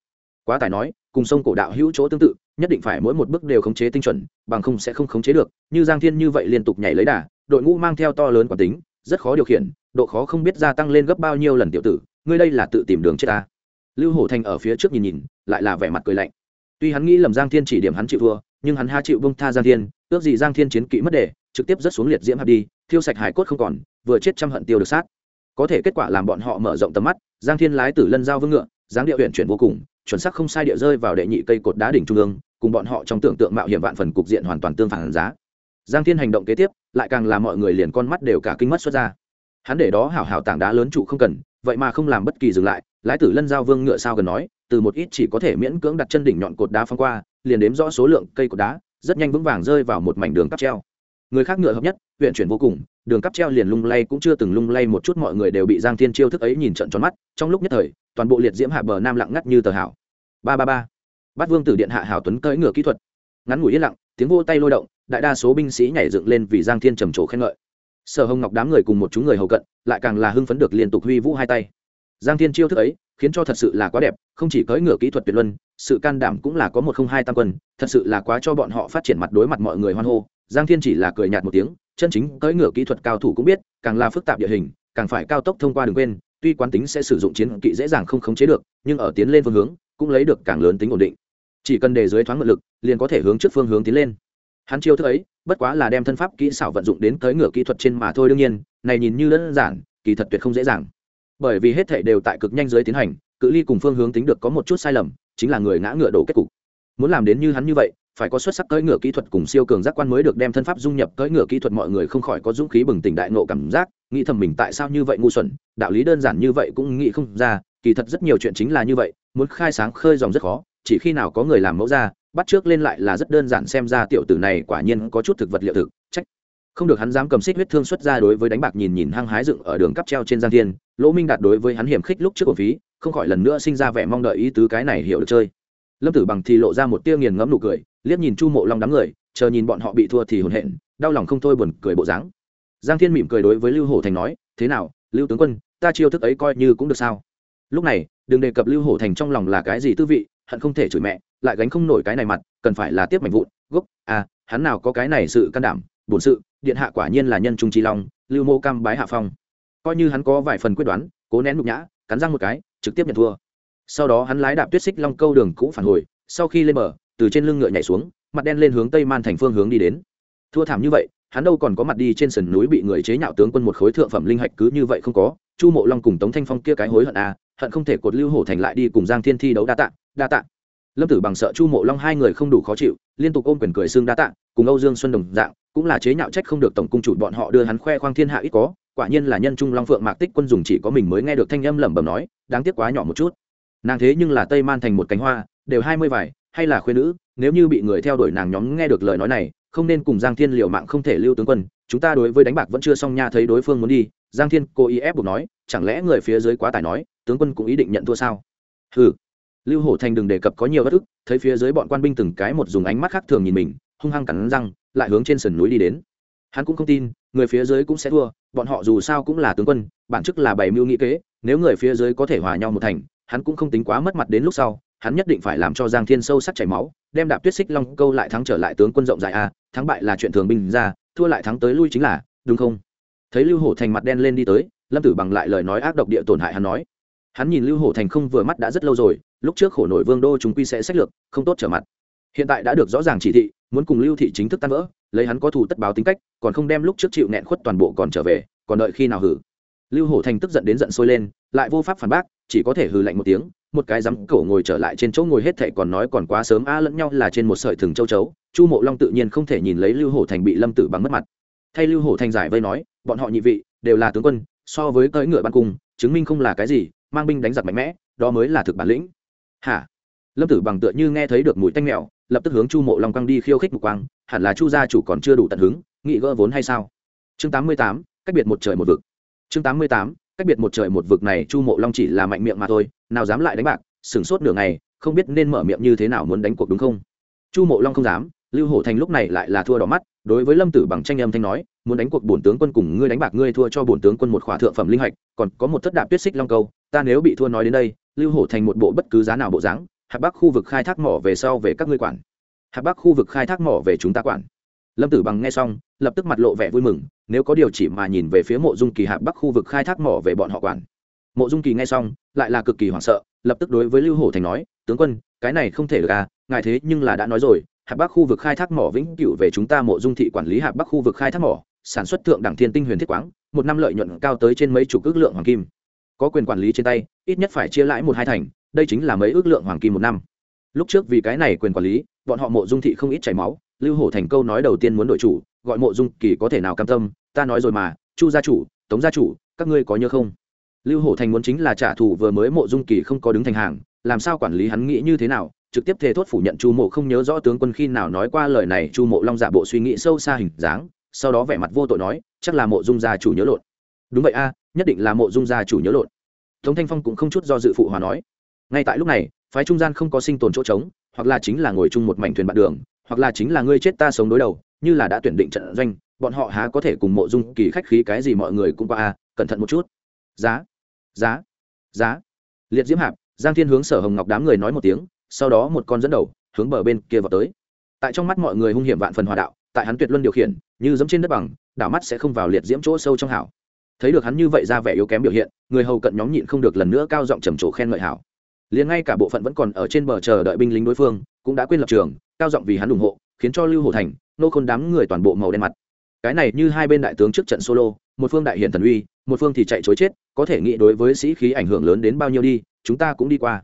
[SPEAKER 1] Quá tài nói, cùng sông cổ đạo hữu chỗ tương tự, nhất định phải mỗi một bước đều khống chế tinh chuẩn, bằng không sẽ không khống chế được, như giang thiên như vậy liên tục nhảy lấy đà, đội ngũ mang theo to lớn quả tính, rất khó điều khiển, độ khó không biết gia tăng lên gấp bao nhiêu lần tiểu tử, ngươi đây là tự tìm đường chết ta lưu hổ thành ở phía trước nhìn nhìn, lại là vẻ mặt cười lạnh. Tuy hắn nghĩ lầm giang thiên chỉ điểm hắn chịu thua, nhưng hắn ha chịu bông tha giang thiên, ước gì giang thiên chiến kỵ mất đề, trực tiếp rất xuống liệt diễm hạt đi, thiêu sạch hải cốt không còn, vừa chết trăm hận tiêu được sát. Có thể kết quả làm bọn họ mở rộng tầm mắt, giang thiên lái tử lân giao vương ngựa, dáng địa huyện chuyển vô cùng, chuẩn xác không sai địa rơi vào đệ nhị cây cột đá đỉnh trung ương, cùng bọn họ trong tưởng tượng mạo hiểm vạn phần cục diện hoàn toàn tương phản giá. Giang thiên hành động kế tiếp, lại càng làm mọi người liền con mắt đều cả kinh mất xuất ra. Hắn để đó hảo hảo tảng đá lớn trụ không cần, vậy mà không làm bất kỳ dừng lại lái tử lân giao vương ngựa sao gần nói, từ một ít chỉ có thể miễn cưỡng đặt chân đỉnh nhọn cột đá phong qua, liền đếm rõ số lượng cây cột đá, rất nhanh vững vàng rơi vào một mảnh đường cắp treo. Người khác ngựa hợp nhất, huyện chuyển vô cùng, đường cắp treo liền lung lay cũng chưa từng lung lay một chút, mọi người đều bị giang thiên chiêu thức ấy nhìn trận tròn mắt, trong lúc nhất thời, toàn bộ liệt diễm hạ bờ nam lặng ngắt như tờ hảo ba ba ba. Bát vương tử điện hạ hảo tuấn cưỡi ngựa kỹ thuật. Ngắn ngủi yên lặng, tiếng vô tay lôi động, đại đa số binh sĩ nhảy dựng lên vì giang thiên trầm trồ khen ngợi. Sở hồng ngọc đám người cùng một chúng người hầu cận, lại càng là hưng phấn được liên tục huy vũ hai tay giang thiên chiêu thức ấy khiến cho thật sự là quá đẹp, không chỉ cưỡi ngựa kỹ thuật tuyệt luân, sự can đảm cũng là có một không hai tam quân, thật sự là quá cho bọn họ phát triển mặt đối mặt mọi người hoan hô. Giang thiên chỉ là cười nhạt một tiếng, chân chính cưỡi ngựa kỹ thuật cao thủ cũng biết, càng là phức tạp địa hình, càng phải cao tốc thông qua đường quên, tuy quán tính sẽ sử dụng chiến kỵ dễ dàng không khống chế được, nhưng ở tiến lên phương hướng, cũng lấy được càng lớn tính ổn định. Chỉ cần để dưới thoáng ngựa lực, liền có thể hướng trước phương hướng tiến lên. Hắn chiêu thức ấy, bất quá là đem thân pháp kỹ xảo vận dụng đến tới ngựa kỹ thuật trên mà thôi đương nhiên, này nhìn như đơn giản, kỳ thật tuyệt không dễ dàng bởi vì hết thể đều tại cực nhanh dưới tiến hành, cự ly cùng phương hướng tính được có một chút sai lầm, chính là người ngã ngựa đổ kết cục. Muốn làm đến như hắn như vậy, phải có xuất sắc cưỡi ngựa kỹ thuật cùng siêu cường giác quan mới được đem thân pháp dung nhập cưỡi ngựa kỹ thuật mọi người không khỏi có dũng khí bừng tỉnh đại nộ cảm giác, nghĩ thầm mình tại sao như vậy ngu xuẩn, đạo lý đơn giản như vậy cũng nghĩ không ra, kỳ thật rất nhiều chuyện chính là như vậy, muốn khai sáng khơi dòng rất khó, chỉ khi nào có người làm mẫu ra, bắt trước lên lại là rất đơn giản xem ra tiểu tử này quả nhiên có chút thực vật liệu thực, trách không được hắn dám cầm xích huyết thương xuất ra đối với đánh bạc nhìn nhìn hăng hái dựng ở đường cắp treo trên giang thiên, lỗ minh đạt đối với hắn hiểm khích lúc trước cổ phí, không khỏi lần nữa sinh ra vẻ mong đợi ý tứ cái này hiểu được chơi. Lâm tử bằng thì lộ ra một tia nghiền ngẫm nụ cười, liếc nhìn chu mộ long đám người, chờ nhìn bọn họ bị thua thì hồn hện, đau lòng không thôi buồn cười bộ dáng. Giang thiên mỉm cười đối với lưu hổ thành nói, thế nào, lưu tướng quân, ta chiêu thức ấy coi như cũng được sao? Lúc này, đừng đề cập lưu hổ thành trong lòng là cái gì tư vị, hận không thể chửi mẹ, lại gánh không nổi cái này mặt, cần phải là tiếp mảnh vụn, gốc à hắn nào có cái này sự can đảm bổn sự điện hạ quả nhiên là nhân trung trí long, lưu mô cam bái hạ phong. Coi như hắn có vài phần quyết đoán, cố nén nhục nhã, cắn răng một cái, trực tiếp nhận thua. Sau đó hắn lái đạp tuyết xích long câu đường cũ phản hồi, sau khi lên bờ, từ trên lưng ngựa nhảy xuống, mặt đen lên hướng tây man thành phương hướng đi đến. Thua thảm như vậy, hắn đâu còn có mặt đi trên sườn núi bị người chế nhạo tướng quân một khối thượng phẩm linh hạch cứ như vậy không có. Chu mộ long cùng tống thanh phong kia cái hối hận à hận không thể cột lưu hổ thành lại đi cùng giang thiên thi đấu đa tạ đa tạ. Lâm tử bằng sợ chu mộ long hai người không đủ khó chịu, liên tục ôm quyền cười xương đa tạ, cùng âu dương xuân đồng dạng cũng là chế nhạo trách không được tổng cung chủ bọn họ đưa hắn khoe khoang thiên hạ ít có, quả nhiên là nhân trung long phượng mạc tích quân dùng chỉ có mình mới nghe được thanh âm lẩm bẩm nói, đáng tiếc quá nhỏ một chút. Nàng thế nhưng là tây man thành một cánh hoa, đều hai mươi vải, hay là khuyên nữ, nếu như bị người theo đuổi nàng nhóm nghe được lời nói này, không nên cùng giang thiên liều mạng không thể lưu tướng quân, chúng ta đối với đánh bạc vẫn chưa xong nha thấy đối phương muốn đi, giang thiên cố ý ép buộc nói, chẳng lẽ người phía dưới quá tài nói, tướng quân cũng ý định nhận thua sao? Ừ lưu hổ thành đừng đề cập có nhiều bất ức, thấy phía dưới bọn quan binh từng cái một dùng ánh mắt khác thường nhìn mình hung hăng cắn răng, lại hướng trên sườn núi đi đến. Hắn cũng không tin, người phía dưới cũng sẽ thua, bọn họ dù sao cũng là tướng quân, bản chức là bày mưu nghị kế, nếu người phía dưới có thể hòa nhau một thành, hắn cũng không tính quá mất mặt đến lúc sau, hắn nhất định phải làm cho giang thiên sâu sắc chảy máu, đem đạp tuyết xích long câu lại thắng trở lại tướng quân rộng dài a, thắng bại là chuyện thường bình ra, thua lại thắng tới lui chính là, đúng không? Thấy lưu hổ thành mặt đen lên đi tới, lâm tử bằng lại lời nói ác độc địa tổn hại hắn nói. Hắn nhìn lưu hổ thành không vừa mắt đã rất lâu rồi, lúc trước khổ nổi vương đô chúng quy sẽ sách lược, không tốt trở mặt hiện tại đã được rõ ràng chỉ thị, muốn cùng lưu thị chính thức tan vỡ, lấy hắn có thù tất báo tính cách, còn không đem lúc trước chịu nẹn khuất toàn bộ còn trở về, còn đợi khi nào hử? Lưu hổ thành tức giận đến giận sôi lên, lại vô pháp phản bác, chỉ có thể hừ lạnh một tiếng, một cái rắm cổ ngồi trở lại trên chỗ ngồi hết thệ còn nói còn quá sớm a, lẫn nhau là trên một sợi thừng châu chấu, chu mộ long tự nhiên không thể nhìn lấy lưu hổ thành bị lâm tử bằng mất mặt. Thay lưu hổ thành giải vây nói, bọn họ nhị vị, đều là tướng quân, so với cưỡi ngựa ban cung, chứng minh không là cái gì, mang binh đánh giặc mạnh mẽ, đó mới là thực bản lĩnh. Hả? Lâm tử bằng tựa như nghe thấy được mùi tanh mèo lập tức hướng chu mộ long quang đi khiêu khích mục quang, hẳn là chu gia chủ còn chưa đủ tận hứng, nghị gỡ vốn hay sao? Chương tám mươi tám, cách biệt một trời một vực. Chương tám mươi tám, cách biệt một trời một vực này chu mộ long chỉ là mạnh miệng mà thôi, nào dám lại đánh bạc, sửng sốt nửa ngày, không biết nên mở miệng như thế nào muốn đánh cuộc đúng không? Chu mộ long không dám, lưu hổ thành lúc này lại là thua đỏ mắt, đối với lâm tử bằng tranh âm thanh nói, muốn đánh cuộc bổn tướng quân cùng ngươi đánh bạc, ngươi thua cho bổn tướng quân một khỏa thượng phẩm linh hạch, còn có một thất đạp tuyết xích long câu, ta nếu bị thua nói đến đây, lưu hổ thành một bộ bất cứ giá nào bộ dáng hạt bắc khu vực khai thác mỏ về sau về các ngươi quản. Hạt bắc khu vực khai thác mỏ về chúng ta quản. Lâm tử bằng nghe xong, lập tức mặt lộ vẻ vui mừng, nếu có điều chỉ mà nhìn về phía mộ dung kỳ hạt bắc khu vực khai thác mỏ về bọn họ quản. Mộ dung kỳ nghe xong, lại là cực kỳ hoảng sợ, lập tức đối với lưu hổ thành nói, tướng quân, cái này không thể được à ngài thế nhưng là đã nói rồi hạt bắc khu vực khai thác mỏ vĩnh cửu về chúng ta mộ dung thị quản lý hạt bắc khu vực khai thác mỏ, sản xuất thượng đẳng thiên tinh huyền thiết quáng, một năm lợi nhuận cao tới trên mấy chục ước lượng hoàng kim. Có quyền quản lý trên tay, ít nhất phải chia lãi một hai thành đây chính là mấy ước lượng hoàng kim một năm. Lúc trước vì cái này quyền quản lý, bọn họ mộ dung thị không ít chảy máu, lưu hổ thành câu nói đầu tiên muốn đội chủ, gọi mộ dung kỳ có thể nào cam tâm, ta nói rồi mà, chu gia chủ, tống gia chủ, các ngươi có nhớ không? Lưu hổ thành muốn chính là trả thù vừa mới mộ dung kỳ không có đứng thành hàng, làm sao quản lý hắn nghĩ như thế nào? Trực tiếp thề thốt phủ nhận chu mộ không nhớ rõ tướng quân khi nào nói qua lời này, chu mộ long giả bộ suy nghĩ sâu xa hình dáng, sau đó vẻ mặt vô tội nói, chắc là mộ dung gia chủ nhớ lộn. Đúng vậy a, nhất định là mộ dung gia chủ nhớ lộn. Tống thanh phong cũng không chút do dự phụ hòa nói ngay tại lúc này, phái trung gian không có sinh tồn chỗ trống, hoặc là chính là ngồi chung một mảnh thuyền bạn đường, hoặc là chính là ngươi chết ta sống đối đầu, như là đã tuyển định trận doanh, bọn họ há có thể cùng mộ dung kỳ khách khí cái gì mọi người cũng qua a, cẩn thận một chút. Giá giá giá. Liệt diễm hạp, giang thiên hướng sở hồng ngọc đám người nói một tiếng, sau đó một con dẫn đầu, hướng bờ bên kia vào tới. Tại trong mắt mọi người hung hiểm vạn phần hòa đạo, tại hắn tuyệt luân điều khiển, như giống trên đất bằng, đảo mắt sẽ không vào liệt diễm chỗ sâu trong hảo. Thấy được hắn như vậy ra vẻ yếu kém biểu hiện, người hầu cận nhóm nhịn không được lần nữa cao giọng trầm trồ khen ngợi hảo liền ngay cả bộ phận vẫn còn ở trên bờ chờ đợi binh lính đối phương, cũng đã quên lập trường, cao giọng vì hắn ủng hộ, khiến cho lưu hổ thành, nô khôn đám người toàn bộ màu đen mặt. Cái này như hai bên đại tướng trước trận solo, một phương đại hiển thần uy, một phương thì chạy chối chết, có thể nghĩ đối với sĩ khí ảnh hưởng lớn đến bao nhiêu đi, chúng ta cũng đi qua.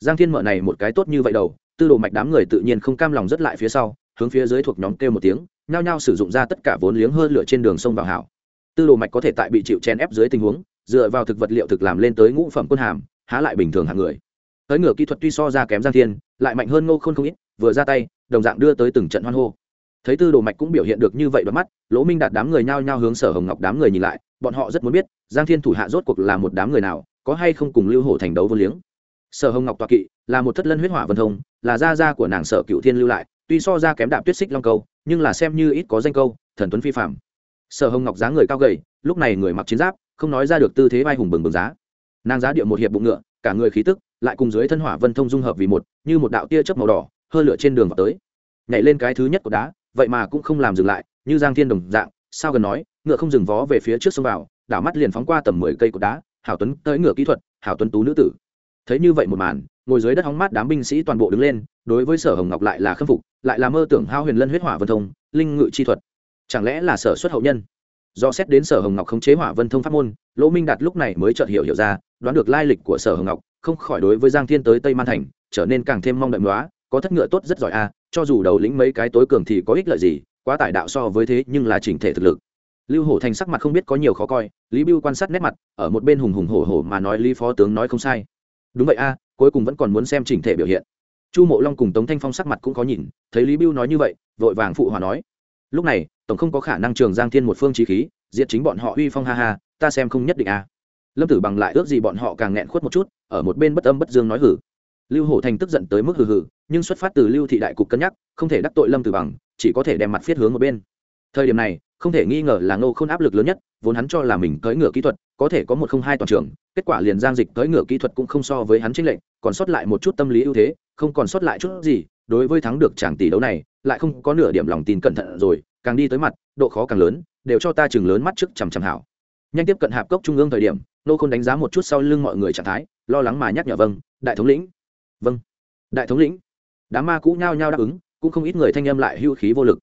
[SPEAKER 1] Giang thiên mở này một cái tốt như vậy đầu, tư đồ mạch đám người tự nhiên không cam lòng rất lại phía sau, hướng phía dưới thuộc nhóm kêu một tiếng, nhao nhao sử dụng ra tất cả vốn liếng hơn lửa trên đường sông vào hảo. Tư đồ mạch có thể tại bị chịu chen ép dưới tình huống, dựa vào thực vật liệu thực làm lên tới ngũ phẩm quân hàm, há lại bình thường hạng người tới ngựa kỹ thuật tuy so ra kém giang thiên, lại mạnh hơn ngô khôn không ít, vừa ra tay, đồng dạng đưa tới từng trận hoan hô. Thấy tư đồ mạch cũng biểu hiện được như vậy bắt mắt, lỗ minh đạt đám người nhao nhao hướng sở hồng ngọc đám người nhìn lại, bọn họ rất muốn biết, giang thiên thủ hạ rốt cuộc là một đám người nào, có hay không cùng lưu hổ thành đấu vô liếng. Sở hồng ngọc toạ kỵ, là một thất lân huyết hỏa vân thông là gia gia của nàng sở cựu thiên lưu lại, tuy so ra kém đạm tuyết xích long câu, nhưng là xem như ít có danh câu, thần tuấn phi phạm sở hồng ngọc dáng người cao gầy, lúc này người mặc chiến giáp, không nói ra được tư thế vai hùng bừng bừng giá. Nàng giá điệu một hiệp bụng ngựa, cả người khí tức lại cùng dưới thân hỏa vân thông dung hợp vì một, như một đạo tia chớp màu đỏ, hơ lửa trên đường vào tới. Nhảy lên cái thứ nhất của đá, vậy mà cũng không làm dừng lại, như giang thiên đồng dạng, sao gần nói, ngựa không dừng vó về phía trước sông vào, đảo mắt liền phóng qua tầm mười cây cột đá, hảo tuấn tới ngựa kỹ thuật, hảo tuấn tú nữ tử. Thấy như vậy một màn, ngồi dưới đất hóng mát đám binh sĩ toàn bộ đứng lên, đối với sở hồng ngọc lại là khâm phục, lại là mơ tưởng hao huyền lân huyết hỏa vân thông, linh ngự chi thuật. Chẳng lẽ là sở xuất hậu nhân? Do xét đến sở hồng ngọc khống chế hỏa vân thông pháp môn, lỗ minh đạt lúc này mới chợt hiểu hiểu ra, đoán được lai lịch của sở hồng ngọc không khỏi đối với giang thiên tới tây man thành, trở nên càng thêm mong đợi hóa có thất ngựa tốt rất giỏi a cho dù đầu lĩnh mấy cái tối cường thì có ích lợi gì, quá tải đạo so với thế nhưng là chỉnh thể thực lực. Lưu hổ thành sắc mặt không biết có nhiều khó coi, lý bưu quan sát nét mặt, ở một bên hùng hùng hổ hổ mà nói lý phó tướng nói không sai. Đúng vậy a cuối cùng vẫn còn muốn xem chỉnh thể biểu hiện. Chu mộ long cùng tống thanh phong sắc mặt cũng có nhìn, thấy lý bưu nói như vậy, vội vàng phụ hòa nói. Lúc này, tổng không có khả năng trường giang thiên một phương trí khí, diệt chính bọn họ uy phong ha ha, ta xem không nhất định a lâm tử bằng lại ước gì bọn họ càng nghẹn khuất một chút, ở một bên bất âm bất dương nói hử lưu hổ thành tức giận tới mức hừ hừ, nhưng xuất phát từ lưu thị đại cục cân nhắc, không thể đắc tội lâm tử bằng, chỉ có thể đem mặt phiết hướng một bên. Thời điểm này, không thể nghi ngờ là ngô không áp lực lớn nhất, vốn hắn cho là mình cưỡi ngựa kỹ thuật, có thể có một không hai toàn trường, kết quả liền giang dịch cưỡi ngựa kỹ thuật cũng không so với hắn trinh lệnh còn sót lại một chút tâm lý ưu thế, không còn sót lại chút gì, đối với thắng được chàng tỷ đấu này, lại không có nửa điểm lòng tin cẩn thận rồi, càng đi tới mặt, độ khó càng lớn, đều cho ta chừng lớn mắt trước chằm chằm hảo. Nhanh tiếp cận hạp cốc trung ương thời điểm nô khôn đánh giá một chút sau lưng mọi người trạng thái, lo lắng mà nhắc nhở vâng đại thống lĩnh. Vâng. Đại thống lĩnh? Đám ma cũ nhao nhao đáp ứng, cũng không ít người thanh âm lại hưu khí vô lực.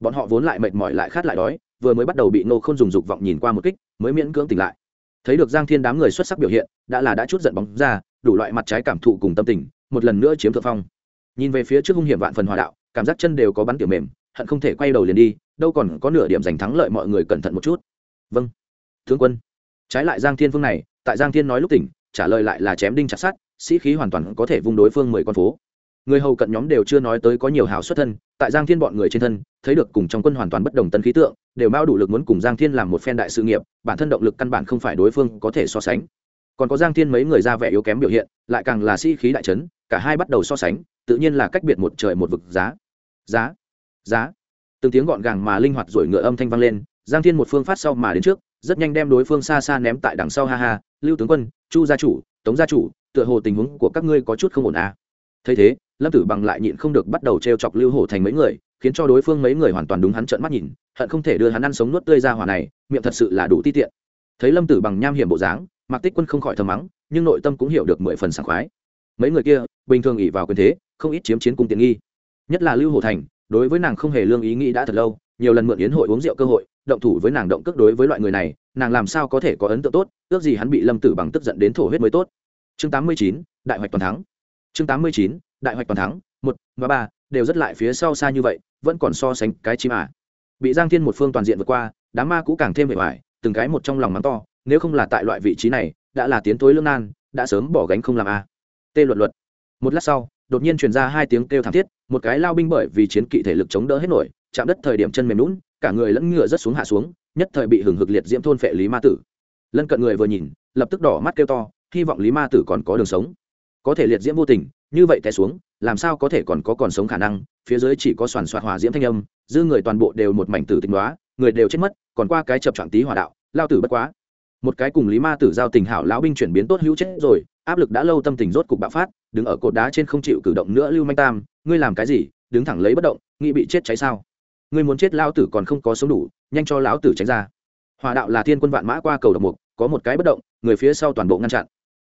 [SPEAKER 1] Bọn họ vốn lại mệt mỏi lại khát lại đói, vừa mới bắt đầu bị nô khôn dùng dục vọng nhìn qua một kích, mới miễn cưỡng tỉnh lại. Thấy được giang thiên đám người xuất sắc biểu hiện, đã là đã chút giận bóng ra, đủ loại mặt trái cảm thụ cùng tâm tình, một lần nữa chiếm thượng phong. Nhìn về phía trước hung hiểm vạn phần hòa đạo, cảm giác chân đều có bắn tiểu mềm, hận không thể quay đầu liền đi, đâu còn có nửa điểm giành thắng lợi mọi người cẩn thận một chút. Vâng. Tướng quân trái lại giang thiên phương này, tại giang thiên nói lúc tỉnh, trả lời lại là chém đinh chặt sát sĩ khí hoàn toàn có thể vung đối phương mười con phố. Người hầu cận nhóm đều chưa nói tới có nhiều hào xuất thân, tại giang thiên bọn người trên thân, thấy được cùng trong quân hoàn toàn bất đồng tân khí tượng, đều bao đủ lực muốn cùng giang thiên làm một phen đại sự nghiệp, bản thân động lực căn bản không phải đối phương có thể so sánh. Còn có giang thiên mấy người ra vẻ yếu kém biểu hiện, lại càng là sĩ khí đại trấn cả hai bắt đầu so sánh, tự nhiên là cách biệt một trời một vực giá. Giá. Giá. Từng tiếng gọn gàng mà linh hoạt rồi ngựa âm thanh vang lên, giang thiên một phương phát sau mà đến trước rất nhanh đem đối phương xa xa ném tại đằng sau, ha ha, lưu tướng quân, chu gia chủ, tống gia chủ, tựa hồ tình huống của các ngươi có chút không ổn à. thấy thế, lâm tử bằng lại nhịn không được bắt đầu t r e o chọc lưu hổ thành mấy người, khiến cho đối phương mấy người hoàn toàn đúng hắn trợn mắt nhìn, hận không thể đưa hắn ăn sống nuốt tươi ra hỏa này, miệng thật sự là đủ ti tiện. Thấy lâm tử bằng nham hiểm bộ dáng, mạc tích quân không khỏi thầm mắng, nhưng nội tâm cũng hiểu được mười phần sảng khoái. Mấy người kia, bình thường ỉ vào quyền thế, không ít chiếm chiến cung tiện nghi. Nhất là lưu hổ thành, đối với nàng không hề lương ý nghĩ đã thật lâu nhiều lần mượn yến hội uống rượu cơ hội, động thủ với nàng động cước đối với loại người này, nàng làm sao có thể có ấn tượng tốt, ước gì hắn bị lâm tử bằng tức giận đến thổ huyết mới tốt chương tám mươi chín, đại hoạch toàn thắng chương tám mươi chín, đại hoạch toàn thắng, một và ba, đều rất lại phía sau xa như vậy, vẫn còn so sánh cái chim à. bị giang thiên một phương toàn diện vượt qua, đám ma cũ càng thêm vẻ vải từng cái một trong lòng mắng to, nếu không là tại loại vị trí này, đã là tiến tối lương nan, đã sớm bỏ gánh không làm a à. tê luật luật một lát sau, đột nhiên truyền ra hai tiếng kêu thảm thiết, một cái lao binh bởi vì chiến kỵ thể lực chống đỡ hết nổi chạm đất thời điểm chân mềm lún, cả người lẫn ngựa rất xuống hạ xuống, nhất thời bị hừng hực liệt diễm thôn phệ lý ma tử. Lân cận người vừa nhìn, lập tức đỏ mắt kêu to, hy vọng lý ma tử còn có đường sống. Có thể liệt diễm vô tình, như vậy té xuống, làm sao có thể còn có còn sống khả năng, phía dưới chỉ có soàn soạt hỏa diễm thanh âm, dư người toàn bộ đều một mảnh tử tình đoá người đều chết mất, còn qua cái chập chọn tí hỏa đạo, lao tử bất quá. Một cái cùng lý ma tử giao tình hảo lão binh chuyển biến tốt hữu chết rồi, áp lực đã lâu tâm tình rốt cục bạo phát, đứng ở cột đá trên không chịu cử động nữa lưu manh tam, ngươi làm cái gì, đứng thẳng lấy bất động, nghĩ bị chết cháy sao? Ngươi muốn chết lão tử còn không có sống đủ nhanh cho lão tử tránh ra. Hỏa đạo là thiên quân vạn mã qua cầu độc mục có một cái bất động người phía sau toàn bộ ngăn chặn.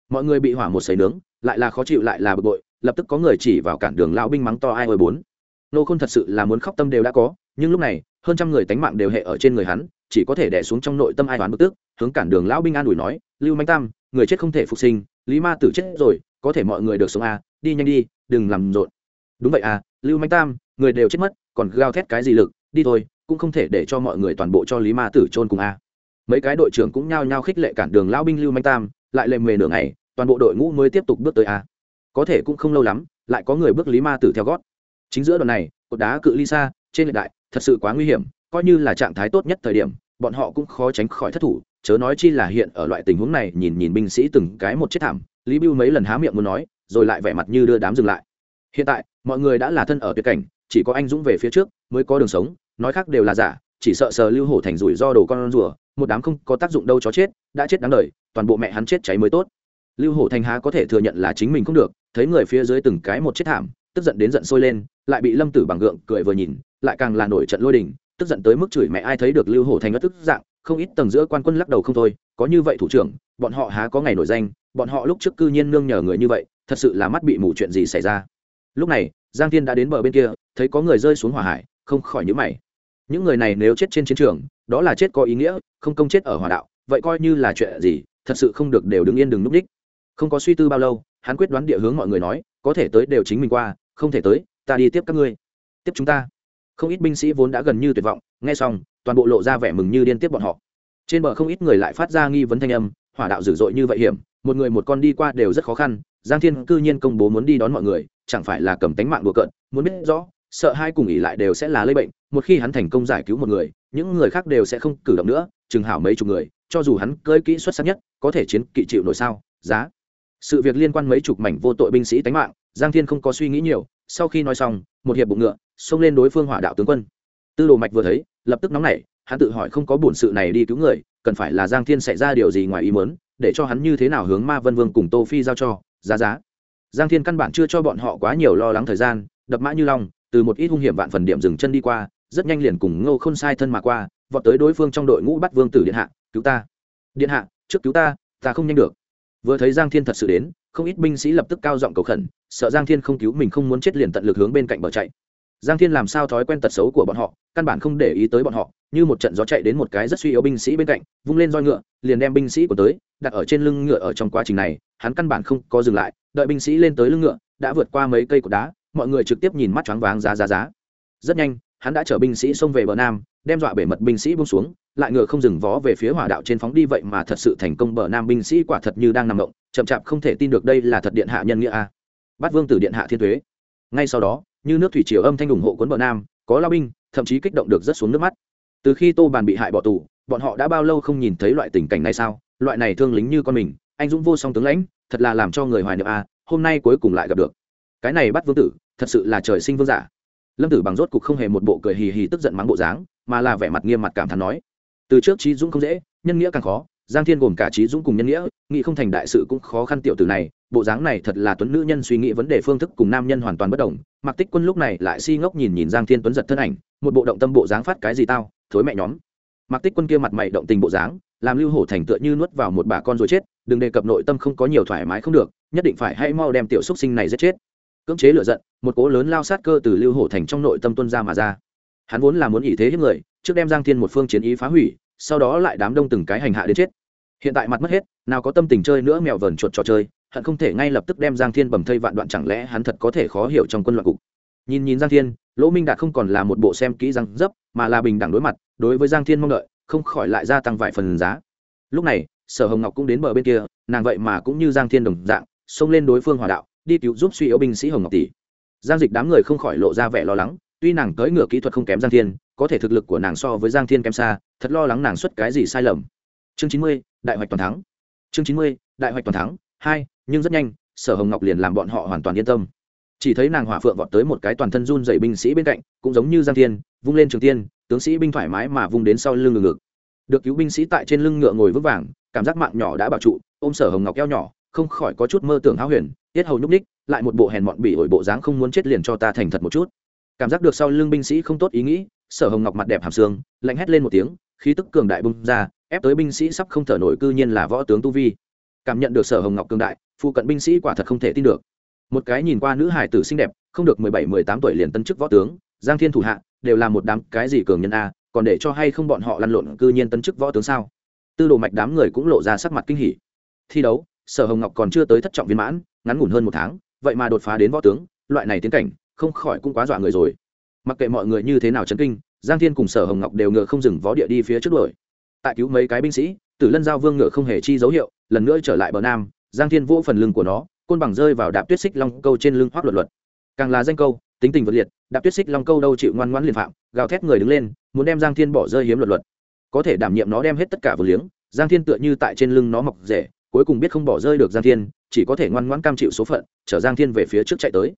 [SPEAKER 1] Mọi người bị hỏa một sấy nướng lại là khó chịu lại là bực bội lập tức có người chỉ vào cản đường lão binh mắng to ai ôi bốn. Nô khôn thật sự là muốn khóc tâm đều đã có nhưng lúc này hơn trăm người tánh mạng đều hệ ở trên người hắn chỉ có thể đè xuống trong nội tâm ai toán bực tức hướng cản đường lão binh an ủi nói lưu manh tam người chết không thể phục sinh lý ma tử chết rồi có thể mọi người được sống à, đi nhanh đi đừng làm rộn. Đúng vậy à lưu manh tam người đều chết mất còn gào thét cái gì lực đi thôi, cũng không thể để cho mọi người toàn bộ cho lý ma tử trôn cùng a. Mấy cái đội trưởng cũng nhao nhao khích lệ cản đường lão binh lưu manh tam, lại lề mề nửa ngày, toàn bộ đội ngũ mới tiếp tục bước tới a. Có thể cũng không lâu lắm, lại có người bước lý ma tử theo gót. Chính giữa đoạn này, cột đá cự ly xa, trên lệ đại, thật sự quá nguy hiểm, coi như là trạng thái tốt nhất thời điểm, bọn họ cũng khó tránh khỏi thất thủ, chớ nói chi là hiện ở loại tình huống này, nhìn nhìn binh sĩ từng cái một chết thảm, lý bưu mấy lần há miệng muốn nói, rồi lại vẻ mặt như đưa đám dừng lại. Hiện tại, mọi người đã là thân ở tuyệt cảnh chỉ có anh dũng về phía trước mới có đường sống, nói khác đều là giả, chỉ sợ sờ lưu hổ thành rủi do đồ con rùa, một đám không có tác dụng đâu chó chết, đã chết đáng đời, toàn bộ mẹ hắn chết cháy mới tốt. Lưu hổ thành há có thể thừa nhận là chính mình không được, thấy người phía dưới từng cái một chết thảm, tức giận đến giận sôi lên, lại bị lâm tử bằng gượng cười vừa nhìn, lại càng là nổi trận lôi đình, tức giận tới mức chửi mẹ ai thấy được lưu hổ thành ất tức dạng, không ít tầng giữa quan quân lắc đầu không thôi, có như vậy thủ trưởng, bọn họ há có ngày nổi danh, bọn họ lúc trước cư nhiên nương nhờ người như vậy, thật sự là mắt bị mù chuyện gì xảy ra. Lúc này, giang thiên đã đến bờ bên kia thấy có người rơi xuống hỏa hải, không khỏi nhữ mày. Những người này nếu chết trên chiến trường, đó là chết có ý nghĩa, không công chết ở hỏa đạo, vậy coi như là chuyện gì, thật sự không được đều đứng yên đừng núp đích. Không có suy tư bao lâu, hắn quyết đoán địa hướng mọi người nói, có thể tới đều chính mình qua, không thể tới, ta đi tiếp các ngươi. Tiếp chúng ta. Không ít binh sĩ vốn đã gần như tuyệt vọng, nghe xong, toàn bộ lộ ra vẻ mừng như điên tiếp bọn họ. Trên bờ không ít người lại phát ra nghi vấn thanh âm, hỏa đạo dữ dội như vậy hiểm, một người một con đi qua đều rất khó khăn, giang thiên cư nhiên công bố muốn đi đón mọi người, chẳng phải là cầm tánh mạng đùa cợt, muốn biết rõ sợ hai cùng ỉ lại đều sẽ là lây bệnh, một khi hắn thành công giải cứu một người, những người khác đều sẽ không cử động nữa, chừng hảo mấy chục người, cho dù hắn cơi kỹ xuất sắc nhất, có thể chiến kỵ chịu nổi sao? Giá. Sự việc liên quan mấy chục mảnh vô tội binh sĩ tánh mạng, giang thiên không có suy nghĩ nhiều, sau khi nói xong, một hiệp bụng ngựa, xông lên đối phương hỏa đạo tướng quân. Tư đồ mạch vừa thấy, lập tức nóng nảy, hắn tự hỏi không có bổn sự này đi cứu người, cần phải là giang thiên xảy ra điều gì ngoài ý muốn, để cho hắn như thế nào hướng ma vân vương cùng tô phi giao cho? Giá giá. Giang thiên căn bản chưa cho bọn họ quá nhiều lo lắng thời gian, đập mã như long từ một ít hung hiểm vạn phần điểm dừng chân đi qua, rất nhanh liền cùng ngô khôn sai thân mà qua, vọt tới đối phương trong đội ngũ bắt vương tử điện hạ, cứu ta. Điện hạ, trước cứu ta ta không nhanh được. Vừa thấy giang thiên thật sự đến, không ít binh sĩ lập tức cao giọng cầu khẩn, sợ giang thiên không cứu mình không muốn chết liền tận lực hướng bên cạnh bờ chạy. Giang thiên làm sao thói quen tật xấu của bọn họ, căn bản không để ý tới bọn họ, như một trận gió chạy đến một cái rất suy yếu binh sĩ bên cạnh, vung lên roi ngựa, liền đem binh sĩ của tới, đặt ở trên lưng ngựa ở trong quá trình này, hắn căn bản không có dừng lại, đợi binh sĩ lên tới lưng ngựa, đã vượt qua mấy cây cột đá mọi người trực tiếp nhìn mắt choáng váng giá giá giá. Rất nhanh, hắn đã chở binh sĩ xông về bờ nam, đem dọa bể mật binh sĩ bung xuống, lại ngựa không dừng vó về phía hỏa đạo trên phóng đi vậy mà thật sự thành công bờ nam binh sĩ quả thật như đang nằm động, chậm chạp không thể tin được đây là thật điện hạ nhân nghĩa a. Bắt vương tử điện hạ thiên thuế ngay sau đó, như nước thủy triều âm thanh ủng hộ cuốn bờ nam, có lao binh, thậm chí kích động được rất xuống nước mắt. Từ khi tô bàn bị hại bỏ tù, bọn họ đã bao lâu không nhìn thấy loại tình cảnh này sao? Loại này thương lính như con mình, anh dũng vô song tướng lãnh, thật là làm cho người hoài niệm a, hôm nay cuối cùng lại gặp được cái này bắt vương tử, thật sự là trời sinh vương giả. Lâm tử bằng rốt cục không hề một bộ cười hì hì tức giận mắng bộ dáng, mà là vẻ mặt nghiêm mặt cảm thán nói, từ trước trí dũng không dễ, nhân nghĩa càng khó, giang thiên gồm cả trí dũng cùng nhân nghĩa, nghĩ không thành đại sự cũng khó khăn tiểu tử này, bộ dáng này thật là tuấn nữ nhân suy nghĩ vấn đề phương thức cùng nam nhân hoàn toàn bất đồng mặc tích quân lúc này lại si ngốc nhìn nhìn giang thiên tuấn giật thân ảnh, một bộ động tâm bộ dáng phát cái gì tao, thối mẹ nhóm. Mặc tích quân kia mặt mày động tình bộ dáng, làm lưu hổ thành tựa như nuốt vào một bà con rồi chết, đừng đề cập nội tâm không có nhiều thoải mái không được, nhất định phải hay mau đem tiểu xúc sinh này giết chết cưỡng chế lựa giận, một cố lớn lao sát cơ từ lưu hổ thành trong nội tâm tuân ra mà ra. Hắn vốn là muốn ỷ thế hiếp người, trước đem giang thiên một phương chiến ý phá hủy, sau đó lại đám đông từng cái hành hạ đến chết. Hiện tại mặt mất hết, nào có tâm tình chơi nữa mèo vờn chuột trò chơi, hận không thể ngay lập tức đem giang thiên bầm thây vạn đoạn chẳng lẽ hắn thật có thể khó hiểu trong quân loạn cục. Nhìn nhìn giang thiên, lỗ minh đạt không còn là một bộ xem kỹ răng dấp, mà là bình đẳng đối mặt, đối với giang thiên mong đợi, không khỏi lại gia tăng vài phần giá. Lúc này, sở hồng ngọc cũng đến bờ bên kia, nàng vậy mà cũng như giang thiên đồng dạng, xông lên đối phương hòa đạo đi cứu giúp suy yếu binh sĩ hồng ngọc tỷ. Giang dịch đám người không khỏi lộ ra vẻ lo lắng, tuy nàng tới ngựa kỹ thuật không kém giang thiên, có thể thực lực của nàng so với giang thiên kém xa, thật lo lắng nàng xuất cái gì sai lầm. Chương chín mươi, đại hoạch toàn thắng. Chương chín mươi, đại hoạch toàn thắng. Hai, nhưng rất nhanh, sở hồng ngọc liền làm bọn họ hoàn toàn yên tâm. Chỉ thấy nàng hỏa phượng vọt tới một cái toàn thân run dày binh sĩ bên cạnh, cũng giống như giang thiên, vung lên trường tiên, tướng sĩ binh thoải mái mà vung đến sau lưng ngực ngực. Được cứu binh sĩ tại trên lưng ngựa ngồi vững vàng, cảm giác mạng nhỏ đã bảo trụ, ôm sở hồng ngọc eo nhỏ không khỏi có chút mơ tưởng háo huyền, tiết hầu nhúc ních lại một bộ hèn mọn bỉ ổi bộ dáng không muốn chết liền cho ta thành thật một chút. Cảm giác được sau lưng binh sĩ không tốt ý nghĩ, sở hồng ngọc mặt đẹp hàm xương, lạnh hét lên một tiếng, khí tức cường đại bung ra, ép tới binh sĩ sắp không thở nổi cư nhiên là võ tướng tu vi. Cảm nhận được sở hồng ngọc cường đại phụ cận binh sĩ quả thật không thể tin được. Một cái nhìn qua nữ hải tử xinh đẹp, không được mười bảy, mười tám tuổi liền tân chức võ tướng, giang thiên thủ hạ, đều là một đám cái gì cường nhân a, còn để cho hay không bọn họ lăn lộn cư nhiên tân chức võ tướng sao? Tư đồ mạch đám người cũng lộ ra sắc mặt kinh hỉ. Thi đấu sở hồng ngọc còn chưa tới thất trọng viên mãn, ngắn ngủn hơn một tháng, vậy mà đột phá đến võ tướng, loại này tiến cảnh, không khỏi cũng quá dọa người rồi. Mặc kệ mọi người như thế nào chấn kinh, giang thiên cùng sở hồng ngọc đều ngựa không dừng võ địa đi phía trước đuổi. Tại cứu mấy cái binh sĩ, tử lân giao vương ngựa không hề chi dấu hiệu, lần nữa trở lại bờ nam, giang thiên vỗ phần lưng của nó, côn bằng rơi vào đạp tuyết xích long câu trên lưng hoác luật luật. Càng là danh câu, tính tình vật liệt, đạp tuyết xích long câu đâu chịu ngoan ngoãn liền phạm, gào thét người đứng lên, muốn đem giang thiên bỏ rơi hiếm luật luật. Có thể đảm nhiệm nó đem hết tất cả vừa liếng, giang thiên tựa như tại trên lưng nó mọc rể cuối cùng biết không bỏ rơi được giang thiên, chỉ có thể ngoan ngoãn cam chịu số phận, chở giang thiên về phía trước chạy tới.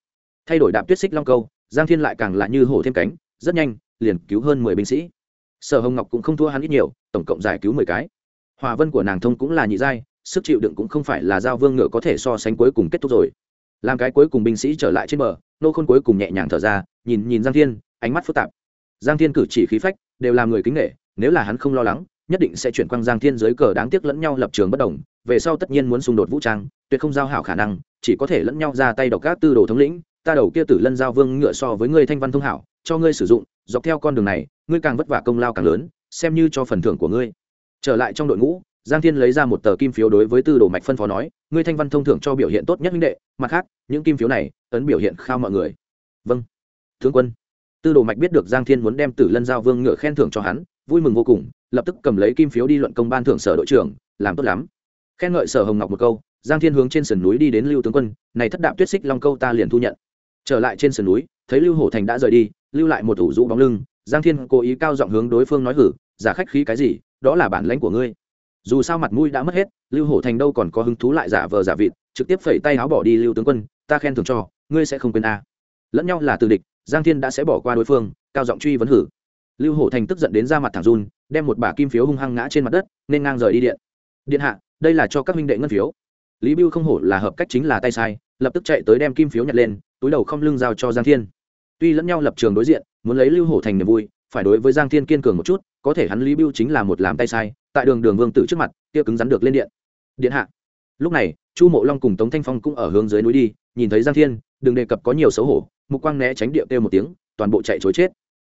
[SPEAKER 1] Thay đổi đạp tuyết xích long câu, giang thiên lại càng lại như hổ thêm cánh, rất nhanh, liền cứu hơn mười binh sĩ. Sở hồng ngọc cũng không thua hắn ít nhiều, tổng cộng giải cứu mười cái. Hòa vân của nàng thông cũng là nhị giai, sức chịu đựng cũng không phải là giao vương ngựa có thể so sánh cuối cùng kết thúc rồi. Làm cái cuối cùng binh sĩ trở lại trên bờ, nô khôn cuối cùng nhẹ nhàng thở ra, nhìn nhìn giang thiên, ánh mắt phức tạp. Giang thiên cử chỉ khí phách, đều là người kính nghệ nếu là hắn không lo lắng nhất định sẽ chuyển quang giang thiên giới cờ đáng tiếc lẫn nhau lập trường bất đồng, về sau tất nhiên muốn xung đột vũ trang, tuyệt không giao hảo khả năng, chỉ có thể lẫn nhau ra tay độc các tư đồ thống lĩnh, ta đầu kia tử lân giao vương ngựa so với ngươi thanh văn thông hảo, cho ngươi sử dụng, dọc theo con đường này, ngươi càng vất vả công lao càng lớn, xem như cho phần thưởng của ngươi. Trở lại trong đội ngũ, giang thiên lấy ra một tờ kim phiếu đối với tư đồ mạch phân phó nói, ngươi thanh văn thông thưởng cho biểu hiện tốt nhất minh đệ, mặt khác, những kim phiếu này, ấn biểu hiện khao mọi người. Vâng. Tướng quân. Tư đồ mạch biết được giang thiên muốn đem tử lân giao vương ngựa khen thưởng cho hắn, vui mừng vô cùng lập tức cầm lấy kim phiếu đi luận công ban thưởng sở đội trưởng, làm tốt lắm. Khen ngợi sở hồng ngọc một câu, giang thiên hướng trên sườn núi đi đến lưu tướng quân, này thất đạo tuyết xích long câu ta liền thu nhận. Trở lại trên sườn núi, thấy lưu hổ thành đã rời đi, lưu lại một thủ rũ bóng lưng, giang thiên cố ý cao giọng hướng đối phương nói hử, giả khách khí cái gì, đó là bản lãnh của ngươi. Dù sao mặt mũi đã mất hết, lưu hổ thành đâu còn có hứng thú lại giả vờ giả vịt, trực tiếp phẩy tay áo bỏ đi lưu tướng quân, ta khen thưởng cho, ngươi sẽ không quên a. À. lẫn nhau là từ địch, giang thiên đã sẽ bỏ qua đối phương, cao giọng truy vấn hử lưu hổ thành tức giận đến ra mặt thẳng run, đem một bả kim phiếu hung hăng ngã trên mặt đất, nên ngang rời đi điện. Điện hạ, đây là cho các minh đệ ngân phiếu. Lý bưu không hổ là hợp cách chính là tay sai, lập tức chạy tới đem kim phiếu nhặt lên, túi đầu không lưng giao cho giang thiên. Tuy lẫn nhau lập trường đối diện, muốn lấy lưu hổ thành niềm vui, phải đối với giang thiên kiên cường một chút, có thể hắn lý bưu chính là một làm tay sai, tại đường đường vương tử trước mặt, kia cứng rắn được lên điện. Điện hạ, lúc này, chu mộ long cùng tống thanh phong cũng ở hướng dưới núi đi, nhìn thấy giang thiên, đừng đề cập có nhiều xấu hổ, mục quang né tránh điệu kêu một tiếng, toàn bộ chạy chối chết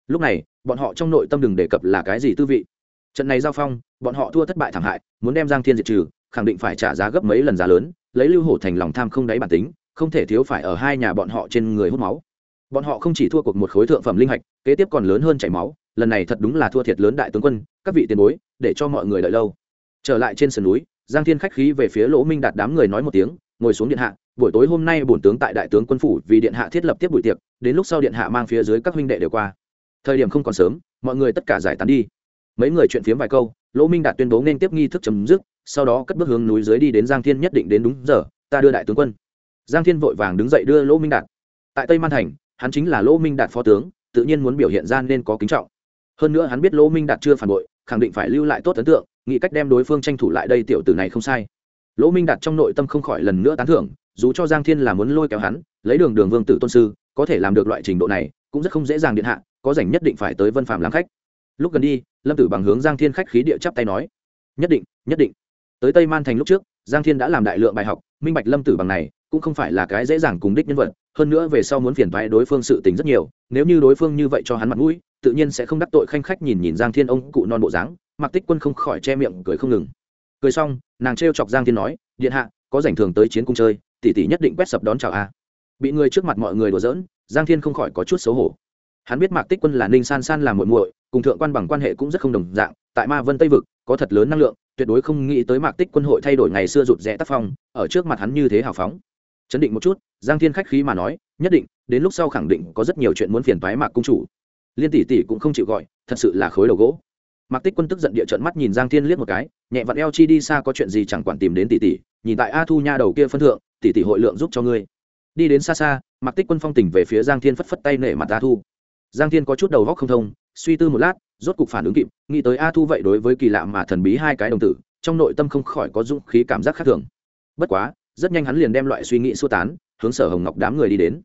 [SPEAKER 1] lúc này, bọn họ trong nội tâm đừng đề cập là cái gì tư vị. Trận này giao phong, bọn họ thua thất bại thảm hại, muốn đem giang thiên diệt trừ, khẳng định phải trả giá gấp mấy lần giá lớn, lấy lưu hổ thành lòng tham không đáy bản tính, không thể thiếu phải ở hai nhà bọn họ trên người hút máu. Bọn họ không chỉ thua cuộc một khối thượng phẩm linh hạch, kế tiếp còn lớn hơn chảy máu, lần này thật đúng là thua thiệt lớn đại tướng quân, các vị tiền bối, để cho mọi người đợi lâu. Trở lại trên sườn núi, giang thiên khách khí về phía lỗ minh đạt đám người nói một tiếng, ngồi xuống điện hạ, buổi tối hôm nay bổn tướng tại đại tướng quân phủ vì điện hạ thiết lập tiếp buổi tiệc, đến lúc sau điện hạ mang phía dưới các huynh đệ đều qua thời điểm không còn sớm, mọi người tất cả giải tán đi. Mấy người chuyện phiếm vài câu, lỗ minh đạt tuyên bố nên tiếp nghi thức chấm dứt, sau đó cất bước hướng núi dưới đi đến giang thiên nhất định đến đúng giờ, ta đưa đại tướng quân. Giang thiên vội vàng đứng dậy đưa lỗ minh đạt. Tại tây man thành, hắn chính là lỗ minh đạt phó tướng, tự nhiên muốn biểu hiện ra nên có kính trọng. Hơn nữa hắn biết lỗ minh đạt chưa phản bội, khẳng định phải lưu lại tốt ấn tượng, nghĩ cách đem đối phương tranh thủ lại đây tiểu tử này không sai. Lỗ minh đạt trong nội tâm không khỏi lần nữa tán thưởng, dù cho giang thiên là muốn lôi kéo hắn, lấy đường đường vương tử tôn sư, có thể làm được loại trình độ này, cũng rất không dễ dàng điện hạ có rảnh nhất định phải tới vân phạm làm khách. Lúc gần đi, lâm tử bằng hướng giang thiên khách khí địa chắp tay nói, nhất định nhất định. Tới tây man thành lúc trước, giang thiên đã làm đại lượng bài học, minh bạch lâm tử bằng này cũng không phải là cái dễ dàng cùng đích nhân vật, hơn nữa về sau muốn phiền thoái đối phương sự tình rất nhiều, nếu như đối phương như vậy cho hắn mặt mũi, tự nhiên sẽ không đắc tội khanh khách nhìn nhìn giang thiên ông cụ non bộ dáng. Mặc tích quân không khỏi che miệng, cười không ngừng. Cười xong, nàng trêu chọc giang thiên nói, điện hạ, có rảnh thường tới chiến cung chơi, tỷ tỷ nhất định quét sập đón chào a. Bị người trước mặt mọi người đùa giỡn, giang thiên không khỏi có chút xấu hổ hắn biết mạc tích quân là ninh san san làm muội muội, cùng thượng quan bằng quan hệ cũng rất không đồng dạng, tại ma vân tây vực, có thật lớn năng lượng, tuyệt đối không nghĩ tới mạc tích quân hội thay đổi ngày xưa rụt rẽ tác phong, ở trước mặt hắn như thế hào phóng. Chấn định một chút, giang thiên khách khí mà nói, nhất định, đến lúc sau khẳng định có rất nhiều chuyện muốn phiền toái mạc cung chủ. Liên tỷ tỷ cũng không chịu gọi, thật sự là khối đầu gỗ. Mạc tích quân tức giận địa trận mắt nhìn giang thiên liếc một cái, nhẹ vặn eo chi đi xa có chuyện gì chẳng quản tìm đến tỷ tỷ, nhìn tại a thu nha đầu kia phân thượng, tỷ tỷ hội lượng giúp cho ngươi. Đi đến xa xa, mạc tích quân phong tỉnh về phía giang thiên phất phất tay nể mặt a thu giang thiên có chút đầu góc không thông, suy tư một lát, rốt cục phản ứng kịp, nghĩ tới a thu vậy đối với kỳ lạ mà thần bí hai cái đồng tử, trong nội tâm không khỏi có dũng khí cảm giác khác thường. Bất quá, rất nhanh hắn liền đem loại suy nghĩ xua tán, hướng sở hồng ngọc đám người đi đến.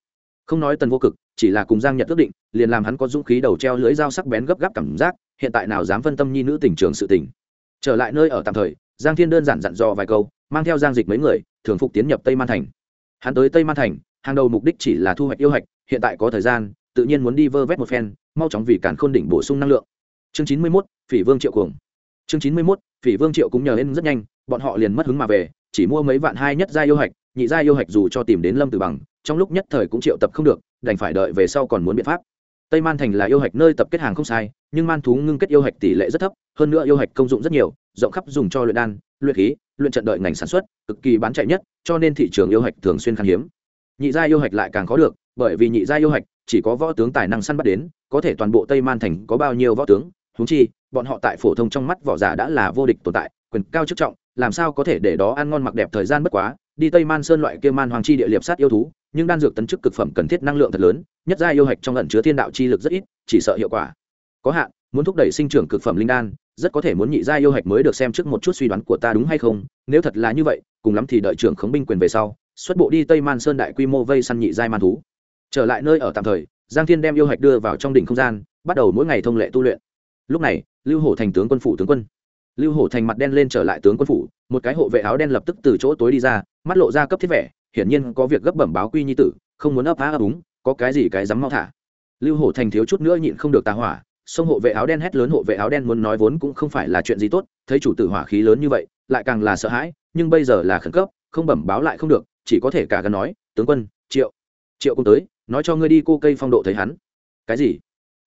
[SPEAKER 1] Không nói tần vô cực, chỉ là cùng giang nhật ước định, liền làm hắn có dũng khí đầu treo lưới dao sắc bén gấp gáp cảm giác, hiện tại nào dám phân tâm nhi nữ tình trường sự tình. Trở lại nơi ở tạm thời, giang thiên đơn giản dặn dò vài câu, mang theo giang dịch mấy người, thường phục tiến nhập tây man thành. Hắn tới tây man thành, hàng đầu mục đích chỉ là thu hoạch yêu hạch, hiện tại có thời gian tự nhiên muốn đi vơ vét một phen, mau chóng vì cản khôn đỉnh bổ sung năng lượng. Chương chín mươi mốt, phỉ vương triệu cuồng. Chương chín mươi mốt, phỉ vương triệu cũng nhờ lên rất nhanh, bọn họ liền mất hứng mà về, chỉ mua mấy vạn hai nhất gia yêu hạch, nhị gia yêu hạch dù cho tìm đến lâm tử bằng, trong lúc nhất thời cũng triệu tập không được, đành phải đợi về sau còn muốn biện pháp. Tây man thành là yêu hạch nơi tập kết hàng không sai, nhưng man thú ngưng kết yêu hạch tỷ lệ rất thấp, hơn nữa yêu hạch công dụng rất nhiều, rộng khắp dùng cho luyện đan, luyện khí, luyện trận đợi ngành sản xuất, cực kỳ bán chạy nhất, cho nên thị trường yêu hạch thường xuyên khan hiếm. Nhị gia yêu hạch lại càng khó được bởi vì nhị gia yêu hạch, chỉ có võ tướng tài năng săn bắt đến, có thể toàn bộ tây man thành có bao nhiêu võ tướng húng chi, bọn họ tại phổ thông trong mắt võ giả đã là vô địch tồn tại, quyền cao chức trọng, làm sao có thể để đó ăn ngon mặc đẹp thời gian bất quá. Đi tây man sơn loại kia man hoàng chi địa liệp sát yêu thú, nhưng đan dược tấn chức cực phẩm cần thiết năng lượng thật lớn, nhất gia yêu hạch trong ẩn chứa thiên đạo chi lực rất ít, chỉ sợ hiệu quả. Có hạn, muốn thúc đẩy sinh trưởng cực phẩm linh đan, rất có thể muốn nhị gia yêu hạch mới được xem trước một chút suy đoán của ta đúng hay không? Nếu thật là như vậy, cùng lắm thì đợi trưởng khống binh quyền về sau, xuất bộ đi tây man sơn đại quy mô vây săn nhị giai man thú trở lại nơi ở tạm thời, giang thiên đem yêu hạch đưa vào trong đỉnh không gian, bắt đầu mỗi ngày thông lệ tu luyện. Lúc này, lưu hổ thành tướng quân phủ tướng quân. Lưu hổ thành mặt đen lên trở lại tướng quân phủ, một cái hộ vệ áo đen lập tức từ chỗ tối đi ra, mắt lộ ra cấp thiết vẻ, hiển nhiên có việc gấp bẩm báo quy nhi tử, không muốn ấp á ấp úng, có cái gì cái dám mau thả. Lưu hổ thành thiếu chút nữa nhịn không được tà hỏa sông hộ vệ áo đen hét lớn hộ vệ áo đen muốn nói vốn cũng không phải là chuyện gì tốt, thấy chủ tử hỏa khí lớn như vậy, lại càng là sợ hãi, nhưng bây giờ là khẩn cấp, không bẩm báo lại không được, chỉ có thể cả gần nói, tướng quân, triệu triệu cũng tới nói cho ngươi đi, cô cây phong độ thấy hắn. Cái gì?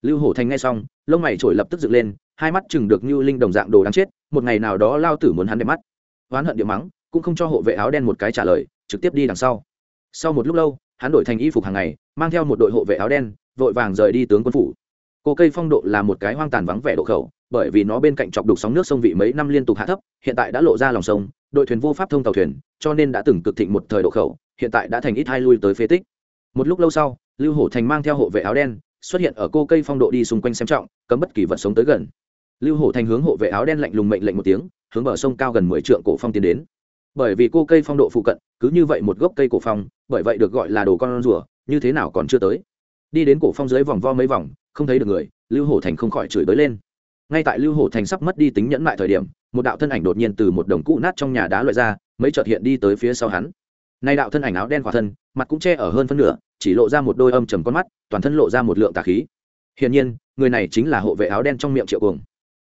[SPEAKER 1] Lưu hổ thành nghe xong, lông mày trổi lập tức dựng lên, hai mắt chừng được như linh đồng dạng đồ đáng chết, một ngày nào đó lao tử muốn hắn đẹp mắt. Oán hận điệu mắng, cũng không cho hộ vệ áo đen một cái trả lời, trực tiếp đi đằng sau. Sau một lúc lâu, hắn đổi thành y phục hàng ngày, mang theo một đội hộ vệ áo đen, vội vàng rời đi tướng quân phủ. Cô cây phong độ là một cái hoang tàn vắng vẻ độ khẩu, bởi vì nó bên cạnh chọc đục sóng nước sông vị mấy năm liên tục hạ thấp, hiện tại đã lộ ra lòng sông, đội thuyền vô pháp thông tàu thuyền, cho nên đã từng cực thịnh một thời độ khẩu, hiện tại đã thành ít hai lui tới phế tích một lúc lâu sau, lưu hổ thành mang theo hộ vệ áo đen, xuất hiện ở cô cây phong độ đi xung quanh xem trọng, cấm bất kỳ vật sống tới gần. Lưu hổ thành hướng hộ vệ áo đen lạnh lùng mệnh lệnh một tiếng, hướng bờ sông cao gần mười trượng cổ phong tiến đến. Bởi vì cô cây phong độ phụ cận, cứ như vậy một gốc cây cổ phong, bởi vậy được gọi là đồ con rùa, như thế nào còn chưa tới. Đi đến cổ phong dưới vòng vo mấy vòng, không thấy được người, lưu hổ thành không khỏi chửi bới lên. Ngay tại lưu hổ thành sắp mất đi tính nhẫn lại thời điểm, một đạo thân ảnh đột nhiên từ một đồng cũ nát trong nhà đá loại ra, mấy chợt hiện đi tới phía sau hắn nay đạo thân ảnh áo đen khỏa thân, mặt cũng che ở hơn phân nửa, chỉ lộ ra một đôi âm trầm con mắt, toàn thân lộ ra một lượng tà khí. Hiển nhiên, người này chính là hộ vệ áo đen trong miệng triệu cuồng.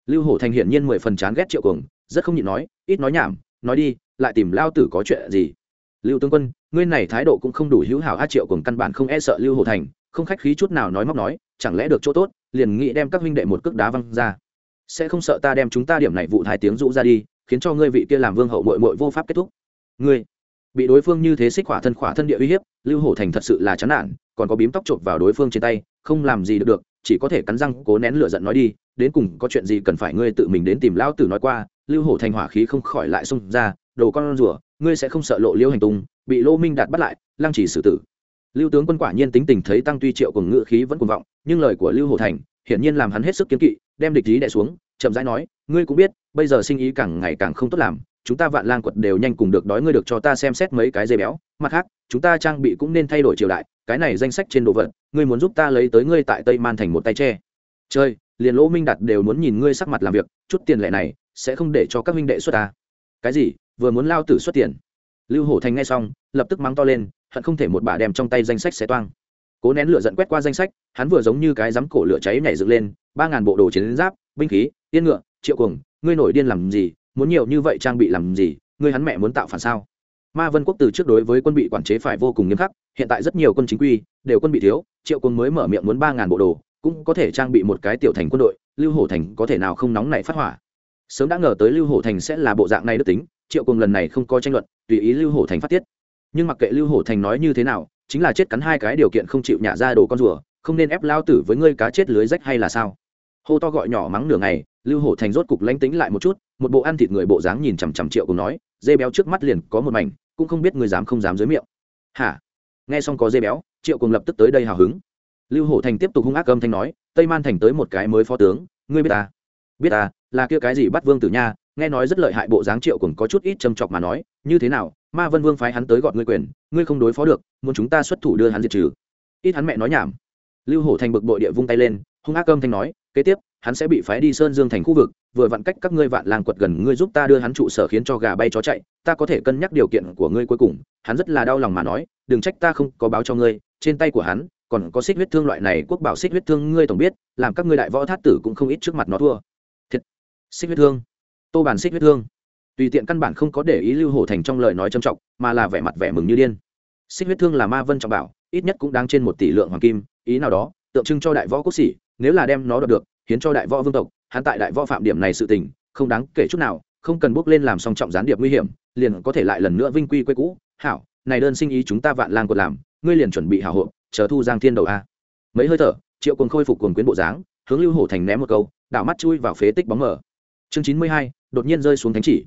[SPEAKER 1] Lưu hổ thành hiển nhiên mười phần chán ghét triệu cuồng, rất không nhịn nói, ít nói nhảm, nói đi, lại tìm lao tử có chuyện gì? Lưu tướng quân, ngươi này thái độ cũng không đủ hữu hảo a, triệu cuồng căn bản không e sợ lưu hổ thành, không khách khí chút nào nói móc nói, chẳng lẽ được chỗ tốt, liền nghĩ đem các huynh đệ một cước đá văng ra. Sẽ không sợ ta đem chúng ta điểm này vụ thái tiếng rũ ra đi, khiến cho ngươi vị kia làm vương hậu mội mội vô pháp kết thúc. Ngươi bị đối phương như thế xích khỏa thân khỏa thân địa uy hiếp, lưu hổ thành thật sự là chán nản, còn có bím tóc chộp vào đối phương trên tay, không làm gì được được, chỉ có thể cắn răng cố nén lửa giận nói đi, đến cùng có chuyện gì cần phải ngươi tự mình đến tìm lão tử nói qua, lưu hổ thành hỏa khí không khỏi lại xông ra, đồ con rủa ngươi sẽ không sợ lộ liêu hành tung, bị lô minh đạt bắt lại, lăng chỉ xử tử. Lưu tướng quân quả nhiên tính tình thấy tăng tuy triệu cùng ngự khí vẫn cuồng vọng, nhưng lời của lưu hổ thành, hiển nhiên làm hắn hết sức kiếm kỵ, đem địch ý đè xuống, chậm rãi nói, ngươi cũng biết, bây giờ sinh ý càng ngày càng không tốt làm chúng ta vạn lang quật đều nhanh cùng được đói ngươi được cho ta xem xét mấy cái dây béo. Mặt khác, chúng ta trang bị cũng nên thay đổi triều đại, cái này danh sách trên đồ vật, ngươi muốn giúp ta lấy tới ngươi tại tây man thành một tay tre. Chơi, liền lỗ minh đạt đều muốn nhìn ngươi sắc mặt làm việc, chút tiền lệ này sẽ không để cho các minh đệ xuất ta. Cái gì? Vừa muốn lao tử xuất tiền. Lưu hổ thành nghe xong, lập tức mắng to lên, hận không thể một bà đem trong tay danh sách xé toang. Cố nén lửa giận quét qua danh sách, hắn vừa giống như cái rắm cổ lửa cháy nhảy dựng lên, ba ngàn bộ đồ chiến giáp, binh khí tiên ngựa, triệu cuồng, ngươi nổi điên làm gì? Muốn nhiều như vậy trang bị làm gì ngươi hắn mẹ muốn tạo phản sao? Ma vân quốc từ trước đối với quân bị quản chế phải vô cùng nghiêm khắc, hiện tại rất nhiều quân chính quy, đều quân bị thiếu, triệu quân mới mở miệng muốn ba ngàn bộ đồ, cũng có thể trang bị một cái tiểu thành quân đội, lưu hổ thành có thể nào không nóng này phát hỏa? Sớm đã ngờ tới lưu hổ thành sẽ là bộ dạng này đức tính, triệu quân lần này không có tranh luận, tùy ý lưu hổ thành phát tiết. Nhưng mặc kệ lưu hổ thành nói như thế nào, chính là chết cắn hai cái điều kiện không chịu nhả ra đồ con rùa, không nên ép lao tử với ngươi cá chết lưới rách hay là sao? Hô to gọi nhỏ mắng nửa ngày, lưu hổ thành rốt cục lánh tính lại một chút, một bộ ăn thịt người bộ dáng nhìn chằm chằm triệu cùng nói, dê béo trước mắt liền có một mảnh, cũng không biết người dám không dám dưới miệng. Hả? Nghe xong có dê béo, triệu cùng lập tức tới đây hào hứng. Lưu hổ thành tiếp tục hung ác âm thanh nói, tây man thành tới một cái mới phó tướng, ngươi biết ta? Biết ta, là kia cái gì bắt vương tử nha? Nghe nói rất lợi hại bộ dáng triệu cùng có chút ít châm chọc mà nói, như thế nào, ma vân vương phái hắn tới gọn ngươi quyền, ngươi không đối phó được, muốn chúng ta xuất thủ đưa hắn diệt trừ. Ít hắn mẹ nói nhảm. Lưu hổ thành bực bội địa vung tay lên, hung ác âm thanh nói kế tiếp, hắn sẽ bị phái đi sơn dương thành khu vực, vừa vặn cách các ngươi vạn làng quật gần ngươi giúp ta đưa hắn trụ sở khiến cho gà bay chó chạy, ta có thể cân nhắc điều kiện của ngươi cuối cùng. Hắn rất là đau lòng mà nói, đừng trách ta không có báo cho ngươi, trên tay của hắn còn có xích huyết thương loại này, quốc bảo xích huyết thương ngươi tổng biết, làm các ngươi đại võ thát tử cũng không ít trước mặt nó thua. Thiệt. Xích huyết thương. Tô bản xích huyết thương. Tùy tiện căn bản không có để ý lưu hổ thành trong lời nói trầm trọng, mà là vẻ mặt vẻ mừng như điên. Xích huyết thương là ma vân trọng bảo, ít nhất cũng đang trên một tỷ lượng hoàng kim, ý nào đó, tượng trưng cho đại võ quốc sĩ nếu là đem nó đoạt được, hiến cho đại võ vương tộc, hắn tại đại võ phạm điểm này sự tình, không đáng kể chút nào, không cần bước lên làm song trọng gián điệp nguy hiểm, liền có thể lại lần nữa vinh quy quê cũ. Hảo, này đơn sinh ý chúng ta vạn lang còn làm, ngươi liền chuẩn bị hảo hộ chờ thu giang thiên đầu a. Mấy hơi thở, triệu quân khôi phục quần quyến bộ dáng, hướng lưu hổ thành ném một câu đảo mắt chui vào phế tích bóng mở chương chín mươi hai, đột nhiên rơi xuống thánh chỉ.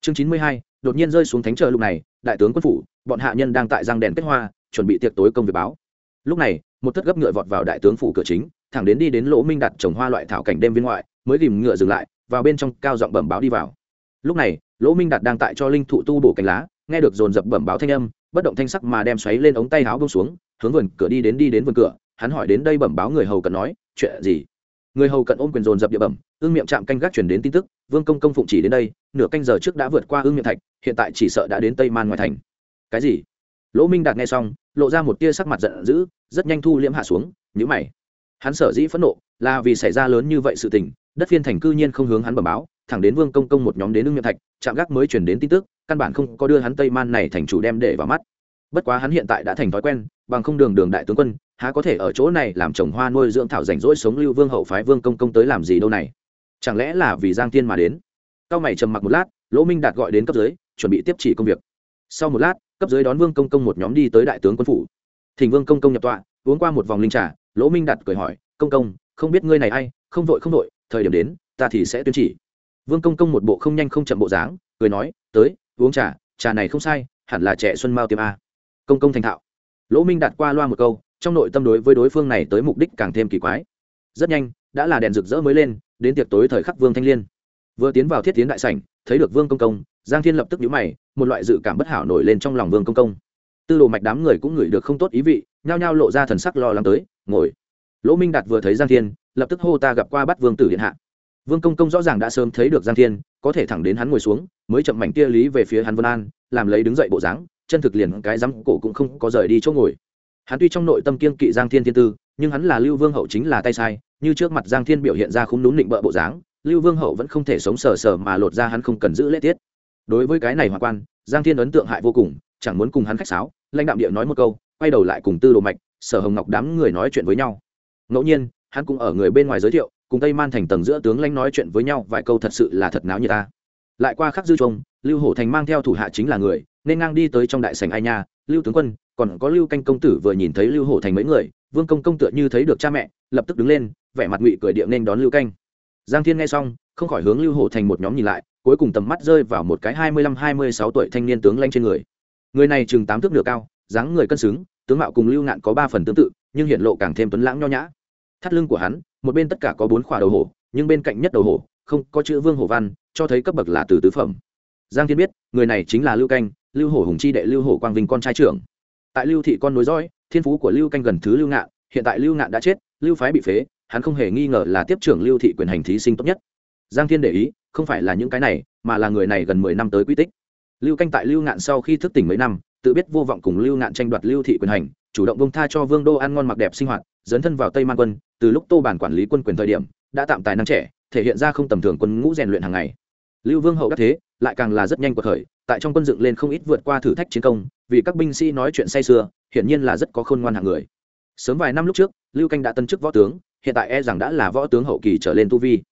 [SPEAKER 1] Chương chín mươi hai, đột nhiên rơi xuống thánh chờ lúc này, đại tướng quân phủ, bọn hạ nhân đang tại giang đèn kết hoa, chuẩn bị tiệc tối công việc báo. Lúc này, một thất gấp ngựa vọt vào đại tướng phủ cửa chính thẳng đến đi đến lỗ minh đặt trồng hoa loại thảo cảnh đêm viên ngoại, mới tìm ngựa dừng lại, vào bên trong cao giọng bẩm báo đi vào. Lúc này, lỗ minh đạt đang tại cho linh thụ tu bổ cành lá, nghe được dồn dập bẩm báo thanh âm, bất động thanh sắc mà đem xoáy lên ống tay áo bông xuống, hướng vườn cửa đi đến đi đến vườn cửa, hắn hỏi đến đây bẩm báo người hầu cận nói, chuyện gì? Người hầu cận ôm quyền dồn dập địa bẩm, ương miệng chạm canh gác chuyển đến tin tức, vương công công phụng chỉ đến đây, nửa canh giờ trước đã vượt qua ương miệng thạch, hiện tại chỉ sợ đã đến tây man ngoài thành. Cái gì? Lỗ minh đạt nghe xong, lộ ra một tia sắc mặt giận dữ, rất nhanh thu liễm hạ xuống nhữ mày hắn sở dĩ phẫn nộ là vì xảy ra lớn như vậy sự tình, đất phiên thành cư nhiên không hướng hắn bẩm báo, thẳng đến vương công công một nhóm đến ưng miệng thạch, trạm gác mới chuyển đến tin tức, căn bản không có đưa hắn tây man này thành chủ đem để vào mắt. Bất quá hắn hiện tại đã thành thói quen, bằng không đường đường đại tướng quân, há có thể ở chỗ này làm trồng hoa nuôi dưỡng thảo rảnh rỗi sống lưu vương hậu phái vương công công tới làm gì đâu này? Chẳng lẽ là vì giang tiên mà đến? Cao mày trầm mặc một lát, lỗ minh đạt gọi đến cấp dưới, chuẩn bị tiếp chỉ công việc. Sau một lát, cấp dưới đón vương công công một nhóm đi tới đại tướng quân phủ. Thỉnh vương công công nhập tọa, uống qua một vòng linh trà lỗ minh đạt cười hỏi, công công, không biết ngươi này ai, không vội không vội, thời điểm đến, ta thì sẽ tuyên chỉ. Vương công công một bộ không nhanh không chậm bộ dáng, cười nói, tới, uống trà trà này không sai, hẳn là trẻ xuân mao tiêm a. Công công thành thạo. Lỗ minh đạt qua loa một câu, trong nội tâm đối với đối phương này tới mục đích càng thêm kỳ quái. Rất nhanh, đã là đèn rực rỡ mới lên, đến tiệc tối thời khắc vương thanh liên. Vừa tiến vào thiết tiến đại sảnh, thấy được vương công công, giang thiên lập tức nhíu mày, một loại dự cảm bất hảo nổi lên trong lòng vương công công tư đồ mạch đám người cũng ngửi được không tốt ý vị, nhao nhao lộ ra thần sắc lo lắng tới, ngồi. Lỗ minh đạt vừa thấy giang thiên, lập tức hô ta gặp qua bắt vương tử điện hạ. Vương công công rõ ràng đã sớm thấy được giang thiên, có thể thẳng đến hắn ngồi xuống, mới chậm mảnh tia lý về phía hắn vân an, làm lấy đứng dậy bộ dáng, chân thực liền cái rắm cổ cũng không có rời đi chỗ ngồi. Hắn tuy trong nội tâm kiên kỵ giang thiên thiên tư, nhưng hắn là lưu vương hậu chính là tay sai, như trước mặt giang thiên biểu hiện ra không đúng định bợ bộ dáng, lưu vương hậu vẫn không thể sống sờ sờ mà lột ra hắn không cần giữ lễ tiết. Đối với cái này hoàng quan giang thiên ấn tượng hại vô cùng, chẳng muốn cùng hắn khách sáo, lãnh đạo địa nói một câu, quay đầu lại cùng tư đồ mạch, sở hồng ngọc đám người nói chuyện với nhau. Ngẫu nhiên, hắn cũng ở người bên ngoài giới thiệu, cùng tây man thành tầng giữa tướng lãnh nói chuyện với nhau, vài câu thật sự là thật náo như ta. Lại qua khắc dư trông lưu hổ thành mang theo thủ hạ chính là người, nên ngang đi tới trong đại sảnh ai nha, lưu tướng quân, còn có lưu canh công tử vừa nhìn thấy lưu hổ thành mấy người, vương công công tựa như thấy được cha mẹ, lập tức đứng lên, vẻ mặt ngụy cười điệu nên đón lưu canh. Giang thiên nghe xong, không khỏi hướng lưu hổ thành một nhóm nhìn lại cuối cùng tầm mắt rơi vào một cái hai mươi lăm, hai mươi sáu tuổi thanh niên tướng lanh trên người. Người này chừng tám thước nửa cao, dáng người cân xứng, tướng mạo cùng lưu ngạn có ba phần tương tự, nhưng hiện lộ càng thêm tuấn lãng nho nhã. Thắt lưng của hắn, một bên tất cả có bốn khỏa đầu hổ, nhưng bên cạnh nhất đầu hổ, không có chữ vương hổ văn, cho thấy cấp bậc là từ tứ phẩm. Giang thiên biết, người này chính là lưu canh, lưu hổ hùng chi đệ lưu hổ quang vinh con trai trưởng. Tại lưu thị con nối dõi, thiên phú của lưu canh gần thứ lưu ngạn, hiện tại lưu ngạn đã chết, lưu phái bị phế, hắn không hề nghi ngờ là tiếp trưởng lưu thị quyền hành thí sinh tốt nhất giang thiên để ý, không phải là những cái này, mà là người này gần mười năm tới quy tích. Lưu canh tại lưu ngạn sau khi thức tỉnh mấy năm, tự biết vô vọng cùng lưu ngạn tranh đoạt lưu thị quyền hành, chủ động bông tha cho vương đô ăn ngon mặc đẹp sinh hoạt, dấn thân vào tây man quân, từ lúc tô bản quản lý quân quyền thời điểm, đã tạm tài năng trẻ, thể hiện ra không tầm thường quân ngũ rèn luyện hàng ngày. Lưu vương hậu đắc thế, lại càng là rất nhanh cuộc khởi, tại trong quân dựng lên không ít vượt qua thử thách chiến công, vì các binh sĩ nói chuyện say sưa, hiển nhiên là rất có khôn ngoan hạng người. Sớm vài năm lúc trước, lưu canh đã tân chức võ tướng, hiện tại e rằng đã là võ tướng hậu kỳ trở lên tu vi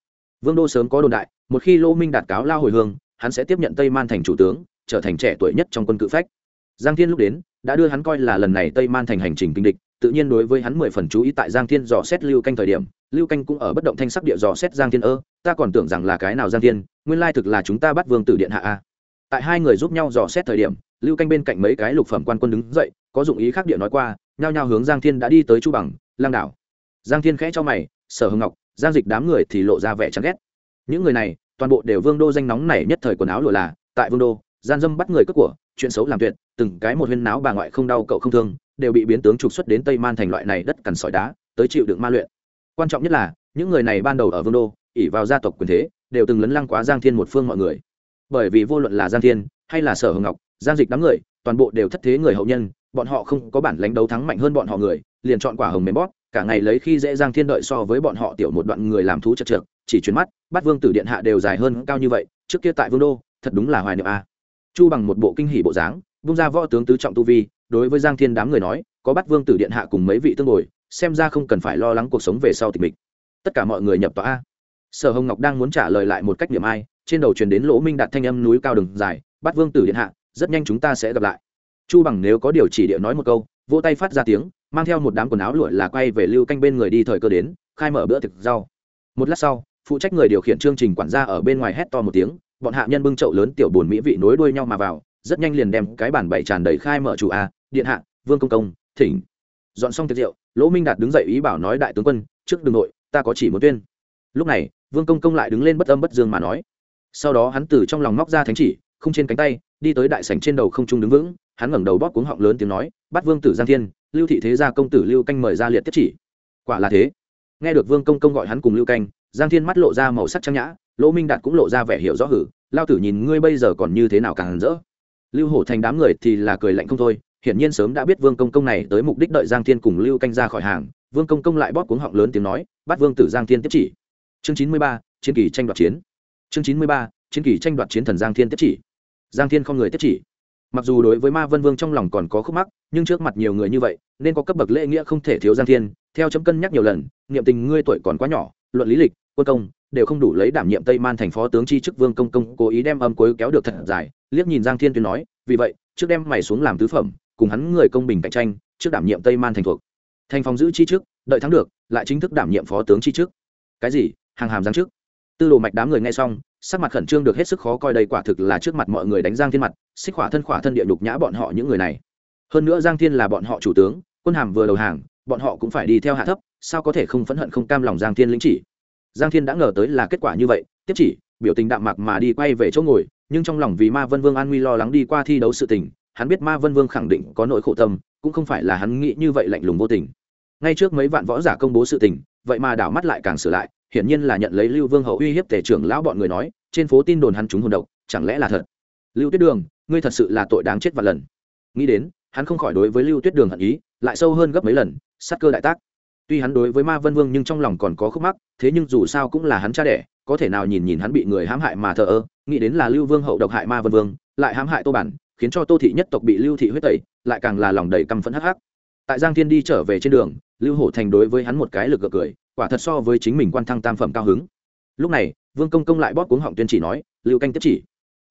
[SPEAKER 1] vương đô sớm có đồn đại, một khi lô minh đạt cáo lao hồi hương, hắn sẽ tiếp nhận tây man thành chủ tướng, trở thành trẻ tuổi nhất trong quân cự phách. Giang thiên lúc đến, đã đưa hắn coi là lần này tây man thành hành trình kinh địch, tự nhiên đối với hắn mười phần chú ý tại giang thiên dò xét lưu canh thời điểm. Lưu canh cũng ở bất động thanh sắc địa dò xét giang thiên, ơ, ta còn tưởng rằng là cái nào giang thiên, nguyên lai thực là chúng ta bắt vương tử điện hạ a. Tại hai người giúp nhau dò xét thời điểm, lưu canh bên cạnh mấy cái lục phẩm quan quân đứng dậy, có dụng ý khác địa nói qua, nhao nhao hướng giang thiên đã đi tới chu bằng lang đảo. Giang thiên khẽ cho mày, sở hưng ngọc giang dịch đám người thì lộ ra vẻ chán ghét. Những người này, toàn bộ đều vương đô danh nóng này nhất thời quần áo lụa là, tại vương đô, gian dâm bắt người cướp của, chuyện xấu làm tuyệt, từng cái một huyên náo bà ngoại không đau cậu không thương, đều bị biến tướng trục xuất đến tây man thành loại này đất cằn sỏi đá, tới chịu đựng ma luyện. Quan trọng nhất là, những người này ban đầu ở vương đô ỉ vào gia tộc quyền thế, đều từng lấn lăng quá giang thiên một phương mọi người. Bởi vì vô luận là giang thiên, hay là sở hồng ngọc, giang dịch đám người, toàn bộ đều thất thế người hậu nhân, bọn họ không có bản lãnh đấu thắng mạnh hơn bọn họ người, liền chọn quả hồng mềm bóp cả ngày lấy khi dễ giang thiên đợi so với bọn họ tiểu một đoạn người làm thú chật trượt, chỉ chuyến mắt, bắt vương tử điện hạ đều dài hơn cao như vậy, trước kia tại vương đô, thật đúng là hoài niệm a. Chu bằng một bộ kinh hỷ bộ dáng, vung ra võ tướng tứ trọng tu vi, đối với giang thiên đám người nói, có bắt vương tử điện hạ cùng mấy vị tương bồi, xem ra không cần phải lo lắng cuộc sống về sau tình mình tất cả mọi người nhập tòa a. Sở hồng ngọc đang muốn trả lời lại một cách niệm ai, trên đầu truyền đến lỗ minh đạt thanh âm núi cao đường dài, bắt vương tử điện hạ, rất nhanh chúng ta sẽ gặp lại. Chu bằng nếu có điều chỉ địa nói một câu, vỗ tay phát ra tiếng mang theo một đám quần áo lụa là quay về lưu canh bên người đi thời cơ đến, khai mở bữa thực rau. Một lát sau, phụ trách người điều khiển chương trình quản gia ở bên ngoài hét to một tiếng, bọn hạ nhân bưng chậu lớn tiểu bồn mỹ vị nối đuôi nhau mà vào, rất nhanh liền đem cái bàn bậy tràn đầy khai mở chủ a, điện hạ, vương công công, thỉnh. Dọn xong tiệc rượu, lỗ minh đạt đứng dậy ý bảo nói đại tướng quân, trước đường nội, ta có chỉ muốn tuyên. Lúc này, vương công công lại đứng lên bất âm bất dương mà nói. Sau đó hắn từ trong lòng móc ra thánh chỉ không trên cánh tay, đi tới đại sảnh trên đầu không trung đứng vững, hắn ngẩng đầu bóp cuống họng lớn tiếng nói bắt vương tử giang thiên lưu thị thế gia công tử lưu canh mời ra liệt tiếp chỉ. Quả là thế. Nghe được vương công công gọi hắn cùng lưu canh, giang thiên mắt lộ ra màu sắc trang nhã, lỗ minh đạt cũng lộ ra vẻ hiểu rõ hử lao tử nhìn ngươi bây giờ còn như thế nào càng hẳn rỡ. Lưu hổ thành đám người thì là cười lạnh không thôi, hiển nhiên sớm đã biết vương công công này tới mục đích đợi giang thiên cùng lưu canh ra khỏi hàng, vương công công lại bóp cuống họng lớn tiếng nói, bắt vương tử giang thiên tiếp chỉ. Chương chín mươi ba, chiến kỳ tranh đoạt chiến. Chương chín mươi ba, chiến kỳ tranh đoạt chiến thần giang thiên tiếp chỉ. Giang thiên không người tiếp chỉ mặc dù đối với ma vân vương trong lòng còn có khúc mắc, nhưng trước mặt nhiều người như vậy, nên có cấp bậc lễ nghĩa không thể thiếu giang thiên. Theo chấm cân nhắc nhiều lần, niệm tình ngươi tuổi còn quá nhỏ, luận lý lịch, quân công, đều không đủ lấy đảm nhiệm tây man thành phó tướng chi chức vương công công, cố ý đem âm cuối kéo được thật dài. Liếc nhìn giang thiên tuyên nói, vì vậy, trước đem mày xuống làm tứ phẩm, cùng hắn người công bình cạnh tranh, trước đảm nhiệm tây man thành thuộc. Thành phòng giữ chi chức, đợi thắng được, lại chính thức đảm nhiệm phó tướng chi chức. Cái gì? Hàng hàm giáng trước tư đồ mạch đám người nghe xong, sắc mặt khẩn trương được hết sức khó coi đây quả thực là trước mặt mọi người đánh giang thiên mặt, xích khỏa thân khỏa thân địa đục nhã bọn họ những người này. Hơn nữa giang thiên là bọn họ chủ tướng, quân hàm vừa đầu hàng, bọn họ cũng phải đi theo hạ thấp, sao có thể không phẫn hận không cam lòng giang thiên lĩnh chỉ? Giang thiên đã ngờ tới là kết quả như vậy, tiếp chỉ, biểu tình đạm mạc mà đi quay về chỗ ngồi, nhưng trong lòng vì ma vân vương an nguy lo lắng đi qua thi đấu sự tình, hắn biết ma vân vương khẳng định có nỗi khổ tâm, cũng không phải là hắn nghĩ như vậy lạnh lùng vô tình. Ngay trước mấy vạn võ giả công bố sự tình, vậy mà đảo mắt lại càng sửa lại hiển nhiên là nhận lấy lưu vương hậu uy hiếp tể trưởng lão bọn người nói, trên phố tin đồn hắn chúng hồn độc, chẳng lẽ là thật? Lưu tuyết đường, ngươi thật sự là tội đáng chết vạn lần. Nghĩ đến, hắn không khỏi đối với lưu tuyết đường hận ý, lại sâu hơn gấp mấy lần, sát cơ đại tác. Tuy hắn đối với ma vân vương nhưng trong lòng còn có khúc mắc, thế nhưng dù sao cũng là hắn cha đẻ, có thể nào nhìn nhìn hắn bị người hãm hại mà thờ ơ, nghĩ đến là lưu vương hậu độc hại ma vân vương, lại hãm hại tô bản, khiến cho tô thị nhất tộc bị lưu thị huyết tẩy, lại càng là lòng đầy căm phẫn hắc hắc tại giang thiên đi trở về trên đường, lưu hổ thành đối với hắn một cái lực gật cười, quả thật so với chính mình quan thăng tam phẩm cao hứng. Lúc này, vương công công lại bóp cuống họng tuyên chỉ nói, lưu canh tiếp chỉ.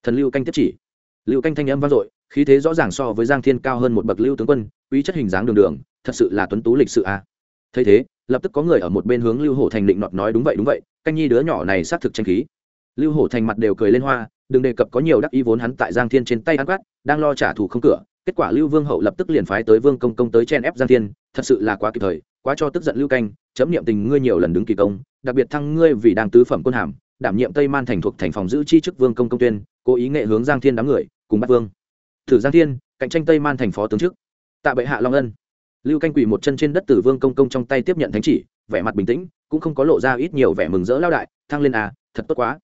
[SPEAKER 1] Thần lưu canh tiếp chỉ. Lưu canh thanh âm vang dội, khí thế rõ ràng so với giang thiên cao hơn một bậc lưu tướng quân uy chất hình dáng đường đường, thật sự là tuấn tú lịch sự a. À. thấy thế, lập tức có người ở một bên hướng lưu hổ thành định nọt nói, đúng vậy đúng vậy, canh nhi đứa nhỏ này xác thực tranh khí. Lưu hổ thành mặt đều cười lên hoa, đừng đề cập có nhiều đắc ý vốn hắn tại giang thiên trên tay ăn quát, đang lo trả thù không cửa kết quả lưu vương hậu lập tức liền phái tới vương công công tới chen ép giang thiên, thật sự là quá kịp thời, quá cho tức giận lưu canh, chấm niệm tình ngươi nhiều lần đứng kỳ công, đặc biệt thăng ngươi vì đang tứ phẩm quân hàm, đảm nhiệm tây man thành thuộc thành phòng giữ chi chức vương công công tuyên, cố ý nghệ hướng giang thiên đám người, cùng bắt vương. Thử giang thiên, cạnh tranh tây man thành phó tướng chức tạ bệ hạ long ân. Lưu canh quỳ một chân trên đất tử vương công công trong tay tiếp nhận thánh chỉ, vẻ mặt bình tĩnh, cũng không có lộ ra ít nhiều vẻ mừng rỡ lao đại, thăng lên à thật tốt quá.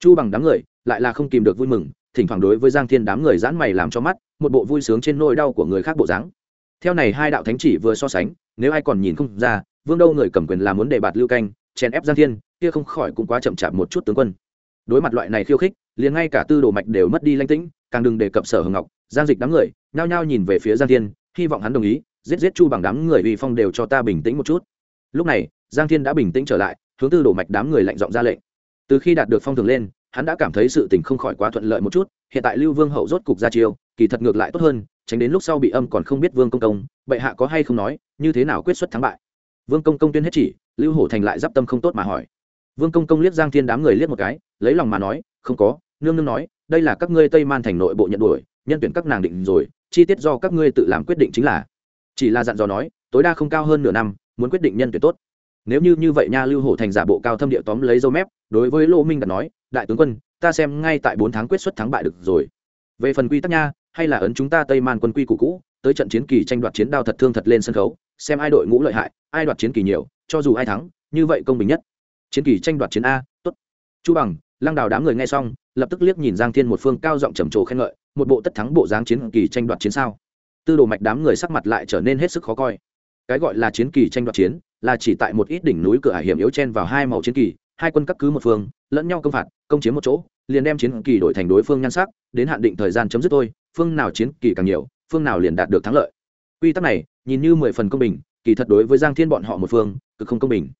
[SPEAKER 1] Chu bằng đám người, lại là không kìm được vui mừng thỉnh thoảng đối với giang thiên đám người giãn mày làm cho mắt, một bộ vui sướng trên nỗi đau của người khác bộ dáng. Theo này hai đạo thánh chỉ vừa so sánh, nếu ai còn nhìn không ra, vương đâu người cầm quyền là muốn đề bạt lưu canh, chèn ép giang thiên, kia không khỏi cũng quá chậm chạp một chút tướng quân. Đối mặt loại này khiêu khích, liền ngay cả tư đồ mạch đều mất đi lanh tĩnh, càng đừng đề cập sở hồng ngọc, giang dịch đám người, nhao nhao nhìn về phía giang thiên, hy vọng hắn đồng ý, giết giết chu bằng đám người uy phong đều cho ta bình tĩnh một chút. Lúc này, giang thiên đã bình tĩnh trở lại, hướng tư đồ mạch đám người lạnh giọng ra lệnh. Từ khi đạt được phong thường lên hắn đã cảm thấy sự tình không khỏi quá thuận lợi một chút, hiện tại lưu vương hậu rốt cục ra chiêu, kỳ thật ngược lại tốt hơn, tránh đến lúc sau bị âm còn không biết vương công công, bệ hạ có hay không nói, như thế nào quyết xuất thắng bại. Vương công công tuyên hết chỉ, lưu hổ thành lại d i p tâm không tốt mà hỏi. Vương công công liếc giang thiên đám người liếc một cái, lấy lòng mà nói, không có, nương nương nói, đây là các ngươi tây man thành nội bộ nhận đuổi, nhân tuyển các nàng định rồi, chi tiết do các ngươi tự làm quyết định chính là. Chỉ là dặn dò nói, tối đa không cao hơn nửa năm, muốn quyết định nhân tuyển tốt. Nếu như như vậy nha, lưu hổ thành giả bộ cao thâm địa tóm lấy dâu mép, đối với lỗ minh đặt nói đại tướng quân, ta xem ngay tại bốn tháng quyết xuất thắng bại được rồi. Về phần quy tắc nha, hay là ấn chúng ta tây man quân quy cũ cũ, tới trận chiến kỳ tranh đoạt chiến đao thật thương thật lên sân khấu, xem ai đội ngũ lợi hại, ai đoạt chiến kỳ nhiều, cho dù ai thắng, như vậy công bình nhất. Chiến kỳ tranh đoạt chiến a, tốt. Chu bằng, lăng đào đám người nghe xong, lập tức liếc nhìn giang thiên một phương cao giọng trầm trồ khen ngợi, một bộ tất thắng bộ dáng chiến kỳ tranh đoạt chiến sao. Tư đồ mạch đám người sắc mặt lại trở nên hết sức khó coi. Cái gọi là chiến kỳ tranh đoạt chiến, là chỉ tại một ít đỉnh núi cửa hải hiểm yếu chen vào hai màu chiến kỳ, hai quân cắt cứ một phương lẫn nhau công phạt, công chiếm một chỗ, liền đem chiến kỳ đổi thành đối phương nhan sắc, đến hạn định thời gian chấm dứt thôi, phương nào chiến kỳ càng nhiều, phương nào liền đạt được thắng lợi. Quy tắc này, nhìn như mười phần công bình, kỳ thật đối với giang thiên bọn họ một phương, cực không công bình.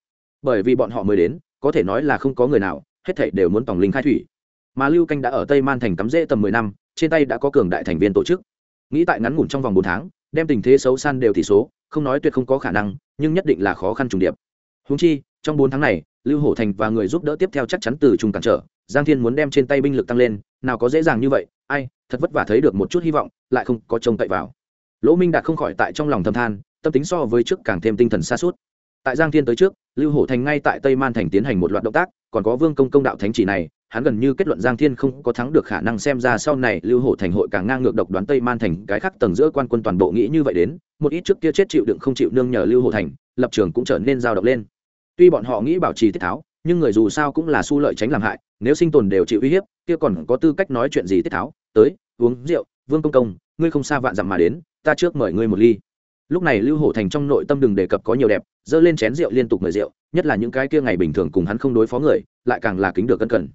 [SPEAKER 1] Bởi vì bọn họ mới đến, có thể nói là không có người nào, hết thảy đều muốn tòng linh khai thủy. Mà lưu canh đã ở tây man thành cắm rễ tầm mười năm, trên tay đã có cường đại thành viên tổ chức. Nghĩ tại ngắn ngủn trong vòng bốn tháng, đem tình thế xấu san đều tỷ số, không nói tuyệt không có khả năng, nhưng nhất định là khó khăn trùng điệp. Húng chi, trong bốn tháng này lưu hổ thành và người giúp đỡ tiếp theo chắc chắn từ trung cản trở, giang thiên muốn đem trên tay binh lực tăng lên, nào có dễ dàng như vậy, ai, thật vất vả thấy được một chút hy vọng, lại không có trông cậy vào. Lỗ minh đạt không khỏi tại trong lòng thâm than, tâm tính so với trước càng thêm tinh thần xa suốt tại giang thiên tới trước, lưu hổ thành ngay tại tây man thành tiến hành một loạt động tác, còn có vương công công đạo thánh chỉ này, hắn gần như kết luận giang thiên không có thắng được khả năng xem ra sau này lưu hổ thành hội càng ngang ngược độc đoán tây man thành, cái khác tầng giữa quan quân toàn bộ nghĩ như vậy đến, một ít trước kia chết chịu đựng không chịu nương nhờ lưu hổ thành, lập trường cũng trở nên dao động lên tuy bọn họ nghĩ bảo trì tiết tháo nhưng người dù sao cũng là su lợi tránh làm hại nếu sinh tồn đều chịu uy hiếp kia còn có tư cách nói chuyện gì tiết tháo? Tới uống rượu vương công công ngươi không xa vạn dặm mà đến ta trước mời ngươi một ly. Lúc này lưu hổ thành trong nội tâm đừng đề cập có nhiều đẹp dơ lên chén rượu liên tục mời rượu nhất là những cái kia ngày bình thường cùng hắn không đối phó người lại càng là kính được cân cẩn.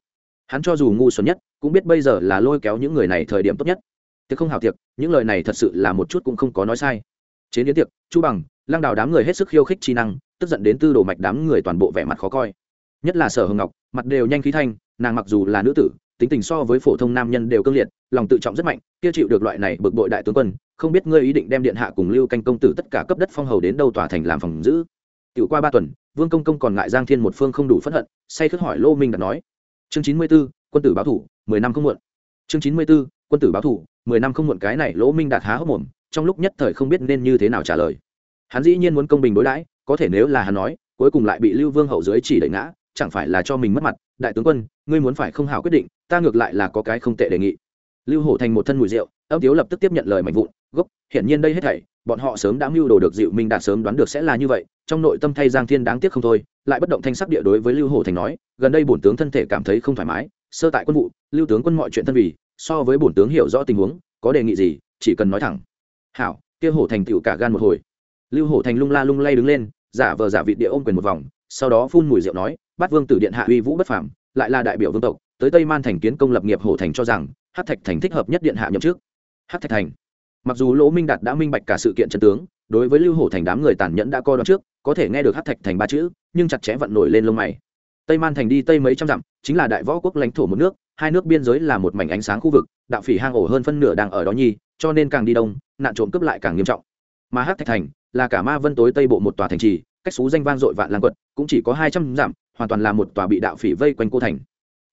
[SPEAKER 1] Hắn cho dù ngu xuẩn nhất cũng biết bây giờ là lôi kéo những người này thời điểm tốt nhất. Thế không hào thiệt, những lời này thật sự là một chút cũng không có nói sai chế biến tiệc, chu bằng, lăng đào đám người hết sức khiêu khích chi năng, tức giận đến tư đồ mạch đám người toàn bộ vẻ mặt khó coi. Nhất là sở hồng ngọc, mặt đều nhanh khí thanh, nàng mặc dù là nữ tử, tính tình so với phổ thông nam nhân đều cương liệt, lòng tự trọng rất mạnh, kia chịu được loại này bực bội đại tướng quân, không biết ngươi ý định đem điện hạ cùng lưu canh công tử tất cả cấp đất phong hầu đến đâu tòa thành làm phòng giữ. Tiểu qua ba tuần, vương công công còn ngại giang thiên một phương không đủ phẫn hận, say khước hỏi lô minh đặt nói. Chương chín mươi b ố quân tử báo thủ, mười năm không muộn. Chương chín mươi b ố quân tử báo thủ, mười năm không muộn cái này lỗ minh đạt há hốc mồm trong lúc nhất thời không biết nên như thế nào trả lời. Hắn dĩ nhiên muốn công bình đối đãi, có thể nếu là hắn nói, cuối cùng lại bị lưu vương hậu dưới chỉ đẩy ngã, chẳng phải là cho mình mất mặt. Đại tướng quân, ngươi muốn phải không hảo quyết định, ta ngược lại là có cái không tệ đề nghị. Lưu hổ thành một thân mùi rượu, âm tiếu lập tức tiếp nhận lời mạnh vụn, gốc, hiển nhiên đây hết thảy, bọn họ sớm đã mưu đồ được dịu minh đạt sớm đoán được sẽ là như vậy, trong nội tâm thay giang thiên đáng tiếc không thôi, lại bất động thanh sắc địa đối với lưu hổ thành nói, gần đây bổn tướng thân thể cảm thấy không thoải mái, sơ tại quân vụ, lưu tướng quân mọi chuyện thân vì, so với bổn tướng hiểu rõ tình huống, có đề nghị gì, chỉ cần nói thẳng hảo kia hổ thành tựu cả gan một hồi. Lưu hổ thành lung la lung lay đứng lên, giả vờ giả vị địa ôm quyền một vòng, sau đó phun mùi rượu nói bắt vương tử điện hạ uy vũ bất phàm, lại là đại biểu vương tộc, tới tây man thành kiến công lập nghiệp hổ thành cho rằng hát thạch thành thích hợp nhất điện hạ nhậm trước hát thạch thành. Mặc dù lỗ minh đạt đã minh bạch cả sự kiện chân tướng, đối với lưu hổ thành đám người tàn nhẫn đã coi đó trước, có thể nghe được hát thạch thành ba chữ, nhưng chặt chẽ vận nổi lên lông mày. Tây man thành đi tây mấy trăm dặm, chính là đại võ quốc lãnh thổ một nước, hai nước biên giới là một mảnh ánh sáng khu vực, đạo phỉ hang ổ hơn phân nửa đang ở đó nhi, cho nên càng đi đông nạn trộm cướp lại càng nghiêm trọng. Mà hát thạch thành là cả ma vân tối tây bộ một tòa thành trì, cách xú danh vang dội vạn lang quật, cũng chỉ có hai trăm dặm, hoàn toàn là một tòa bị đạo phỉ vây quanh cô thành.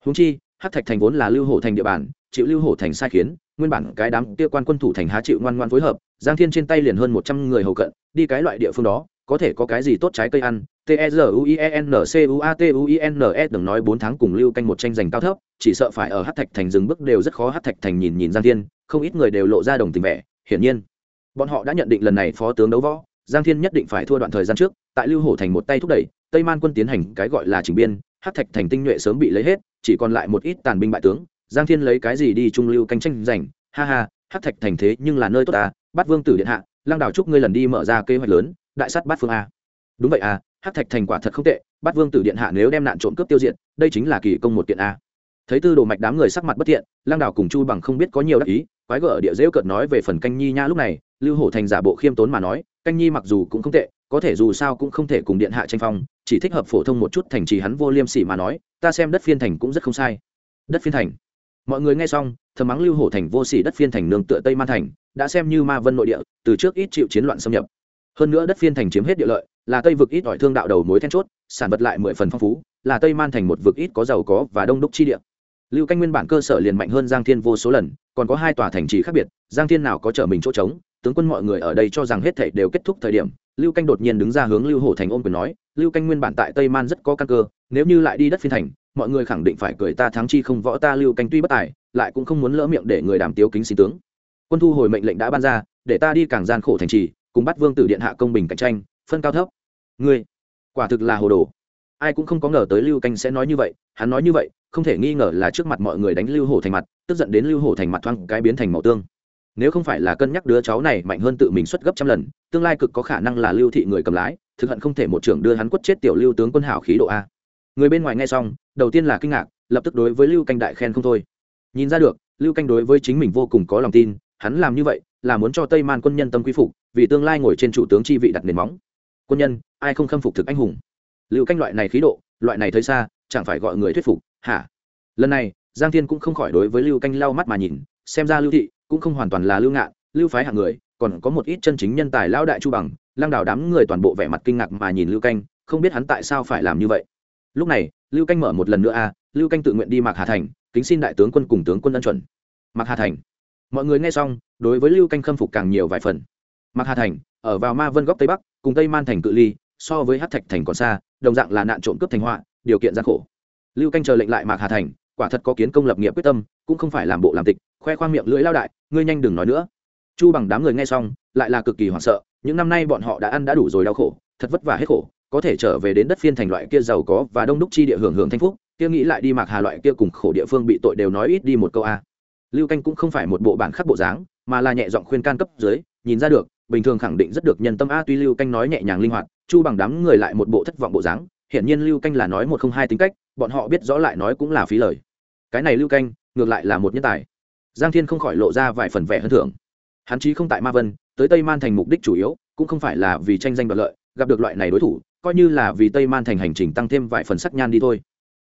[SPEAKER 1] Húng chi hát thạch thành vốn là lưu hổ thành địa bàn, chịu lưu hổ thành sai khiến, nguyên bản cái đám kia quan quân thủ thành há chịu ngoan ngoan phối hợp, giang thiên trên tay liền hơn một trăm người hầu cận, đi cái loại địa phương đó, có thể có cái gì tốt trái cây ăn, t e r u i e n c u a t u i n e đừng nói bốn tháng cùng lưu canh một tranh giành cao thấp, chỉ sợ phải ở hát thạch thành dừng bước đều rất khó. Hát thạch thành nhìn nhìn giang thiên, không ít người đều lộ ra đồng tình vẻ hiển nhiên, bọn họ đã nhận định lần này phó tướng đấu võ, giang thiên nhất định phải thua đoạn thời gian trước, tại lưu hổ thành một tay thúc đẩy, tây man quân tiến hành cái gọi là chỉnh biên hát thạch thành tinh nhuệ sớm bị lấy hết, chỉ còn lại một ít tàn binh bại tướng, giang thiên lấy cái gì đi trung lưu canh tranh giành, ha ha hát thạch thành thế nhưng là nơi tốt à? bắt vương tử điện hạ, lăng đào chúc ngươi lần đi mở ra kế hoạch lớn, đại sắt bát phương a đúng vậy à hát thạch thành quả thật không tệ bắt vương tử điện hạ nếu đem nạn trộm cướp tiêu diệt, đây chính là kỳ công một kiện a thấy tư đồ mạch đám người sắc mặt bất thiện, lăng đào cùng chu bằng không biết có nhiều đắc ý quái gở địa rêu cợt nói về phần canh nhi nha lúc này, lưu hổ thành giả bộ khiêm tốn mà nói, canh nhi mặc dù cũng không tệ, có thể dù sao cũng không thể cùng điện hạ tranh phong, chỉ thích hợp phổ thông một chút thành trì hắn vô liêm sỉ mà nói, ta xem đất phiên thành cũng rất không sai. Đất phiên thành. Mọi người nghe xong, thầm mắng lưu hổ thành vô sỉ đất phiên thành nương tựa tây man thành, đã xem như ma vân nội địa, từ trước ít chịu chiến loạn xâm nhập. Hơn nữa đất phiên thành chiếm hết địa lợi, là tây vực ít ỏi thương đạo đầu mối then chốt, sản vật lại mười phần phong phú, là tây man thành một vực ít có giàu có và đông đúc chi địa. Lưu canh nguyên bản cơ sở liền mạnh hơn giang thiên vô số lần còn có hai tòa thành trì khác biệt, giang thiên nào có trở mình chỗ trống, tướng quân mọi người ở đây cho rằng hết thảy đều kết thúc thời điểm, lưu canh đột nhiên đứng ra hướng lưu hổ thành ôm quyền nói, lưu canh nguyên bản tại tây man rất có căn cơ, nếu như lại đi đất phiên thành, mọi người khẳng định phải cười ta thắng chi không võ ta lưu canh tuy bất tài, lại cũng không muốn lỡ miệng để người đàm tiếu kính xin tướng. Quân thu hồi mệnh lệnh đã ban ra, để ta đi càng gian khổ thành trì, cùng bắt vương tử điện hạ công bình cạnh tranh, phân cao thấp. Ngươi, quả thực là hồ đồ. Ai cũng không có ngờ tới lưu canh sẽ nói như vậy, hắn nói như vậy không thể nghi ngờ là trước mặt mọi người đánh lưu hổ thành mặt, tức giận đến lưu hổ thành mặt thoáng cái biến thành màu tương. Nếu không phải là cân nhắc đứa cháu này mạnh hơn tự mình xuất gấp trăm lần, tương lai cực có khả năng là lưu thị người cầm lái, thực hận không thể một trưởng đưa hắn quất chết tiểu lưu tướng quân hảo khí độ a. Người bên ngoài nghe xong, đầu tiên là kinh ngạc, lập tức đối với lưu canh đại khen không thôi. Nhìn ra được, lưu canh đối với chính mình vô cùng có lòng tin, hắn làm như vậy là muốn cho tây man quân nhân tâm quy phục, vì tương lai ngồi trên chủ tướng chi vị đặt nền móng. Quân nhân, ai không khâm phục thực anh hùng? Lưu canh loại này khí độ, loại này thấy xa chẳng phải gọi người thuyết phục, hả? Lần này, giang thiên cũng không khỏi đối với lưu canh lau mắt mà nhìn, xem ra lưu thị cũng không hoàn toàn là lưu ngạn, lưu phái hạng người, còn có một ít chân chính nhân tài lao đại chu bằng, lăng đảo đám người toàn bộ vẻ mặt kinh ngạc mà nhìn lưu canh, không biết hắn tại sao phải làm như vậy. Lúc này, lưu canh mở một lần nữa a, lưu canh tự nguyện đi mạc hà thành, kính xin đại tướng quân cùng tướng quân ân chuẩn. Mạc hà thành. Mọi người nghe xong, đối với lưu canh khâm phục càng nhiều vài phần. Mạc hà thành, ở vào ma vân góc tây bắc, cùng tây man thành cự ly, so với hát thạch thành còn xa, đồng dạng là nạn trộm cướp thành họa điều kiện gian khổ. Lưu canh chờ lệnh lại mạc hà thành, quả thật có kiến công lập nghiệp quyết tâm, cũng không phải làm bộ làm tịch, khoe khoang miệng lưỡi lao đại, ngươi nhanh đừng nói nữa. Chu bằng đám người nghe xong, lại là cực kỳ hoảng sợ, những năm nay bọn họ đã ăn đã đủ rồi đau khổ, thật vất vả hết khổ, có thể trở về đến đất phiên thành loại kia giàu có và đông đúc chi địa hưởng hưởng thanh phúc, kia nghĩ lại đi mạc hà loại kia cùng khổ địa phương bị tội đều nói ít đi một câu a. Lưu canh cũng không phải một bộ bản khắc bộ dáng, mà là nhẹ giọng khuyên can cấp dưới, nhìn ra được, bình thường khẳng định rất được nhân tâm a, tuy lưu canh nói nhẹ nhàng linh hoạt, chu bằng đám người lại một bộ thất vọng bộ dáng hiển nhiên lưu canh là nói một không hai tính cách, bọn họ biết rõ lại nói cũng là phí lời. Cái này lưu canh, ngược lại là một nhân tài. Giang thiên không khỏi lộ ra vài phần vẻ hơn thưởng. Hắn chí không tại ma vân, tới tây man thành mục đích chủ yếu, cũng không phải là vì tranh danh đoạt lợi, gặp được loại này đối thủ, coi như là vì tây man thành hành trình tăng thêm vài phần sắc nhan đi thôi.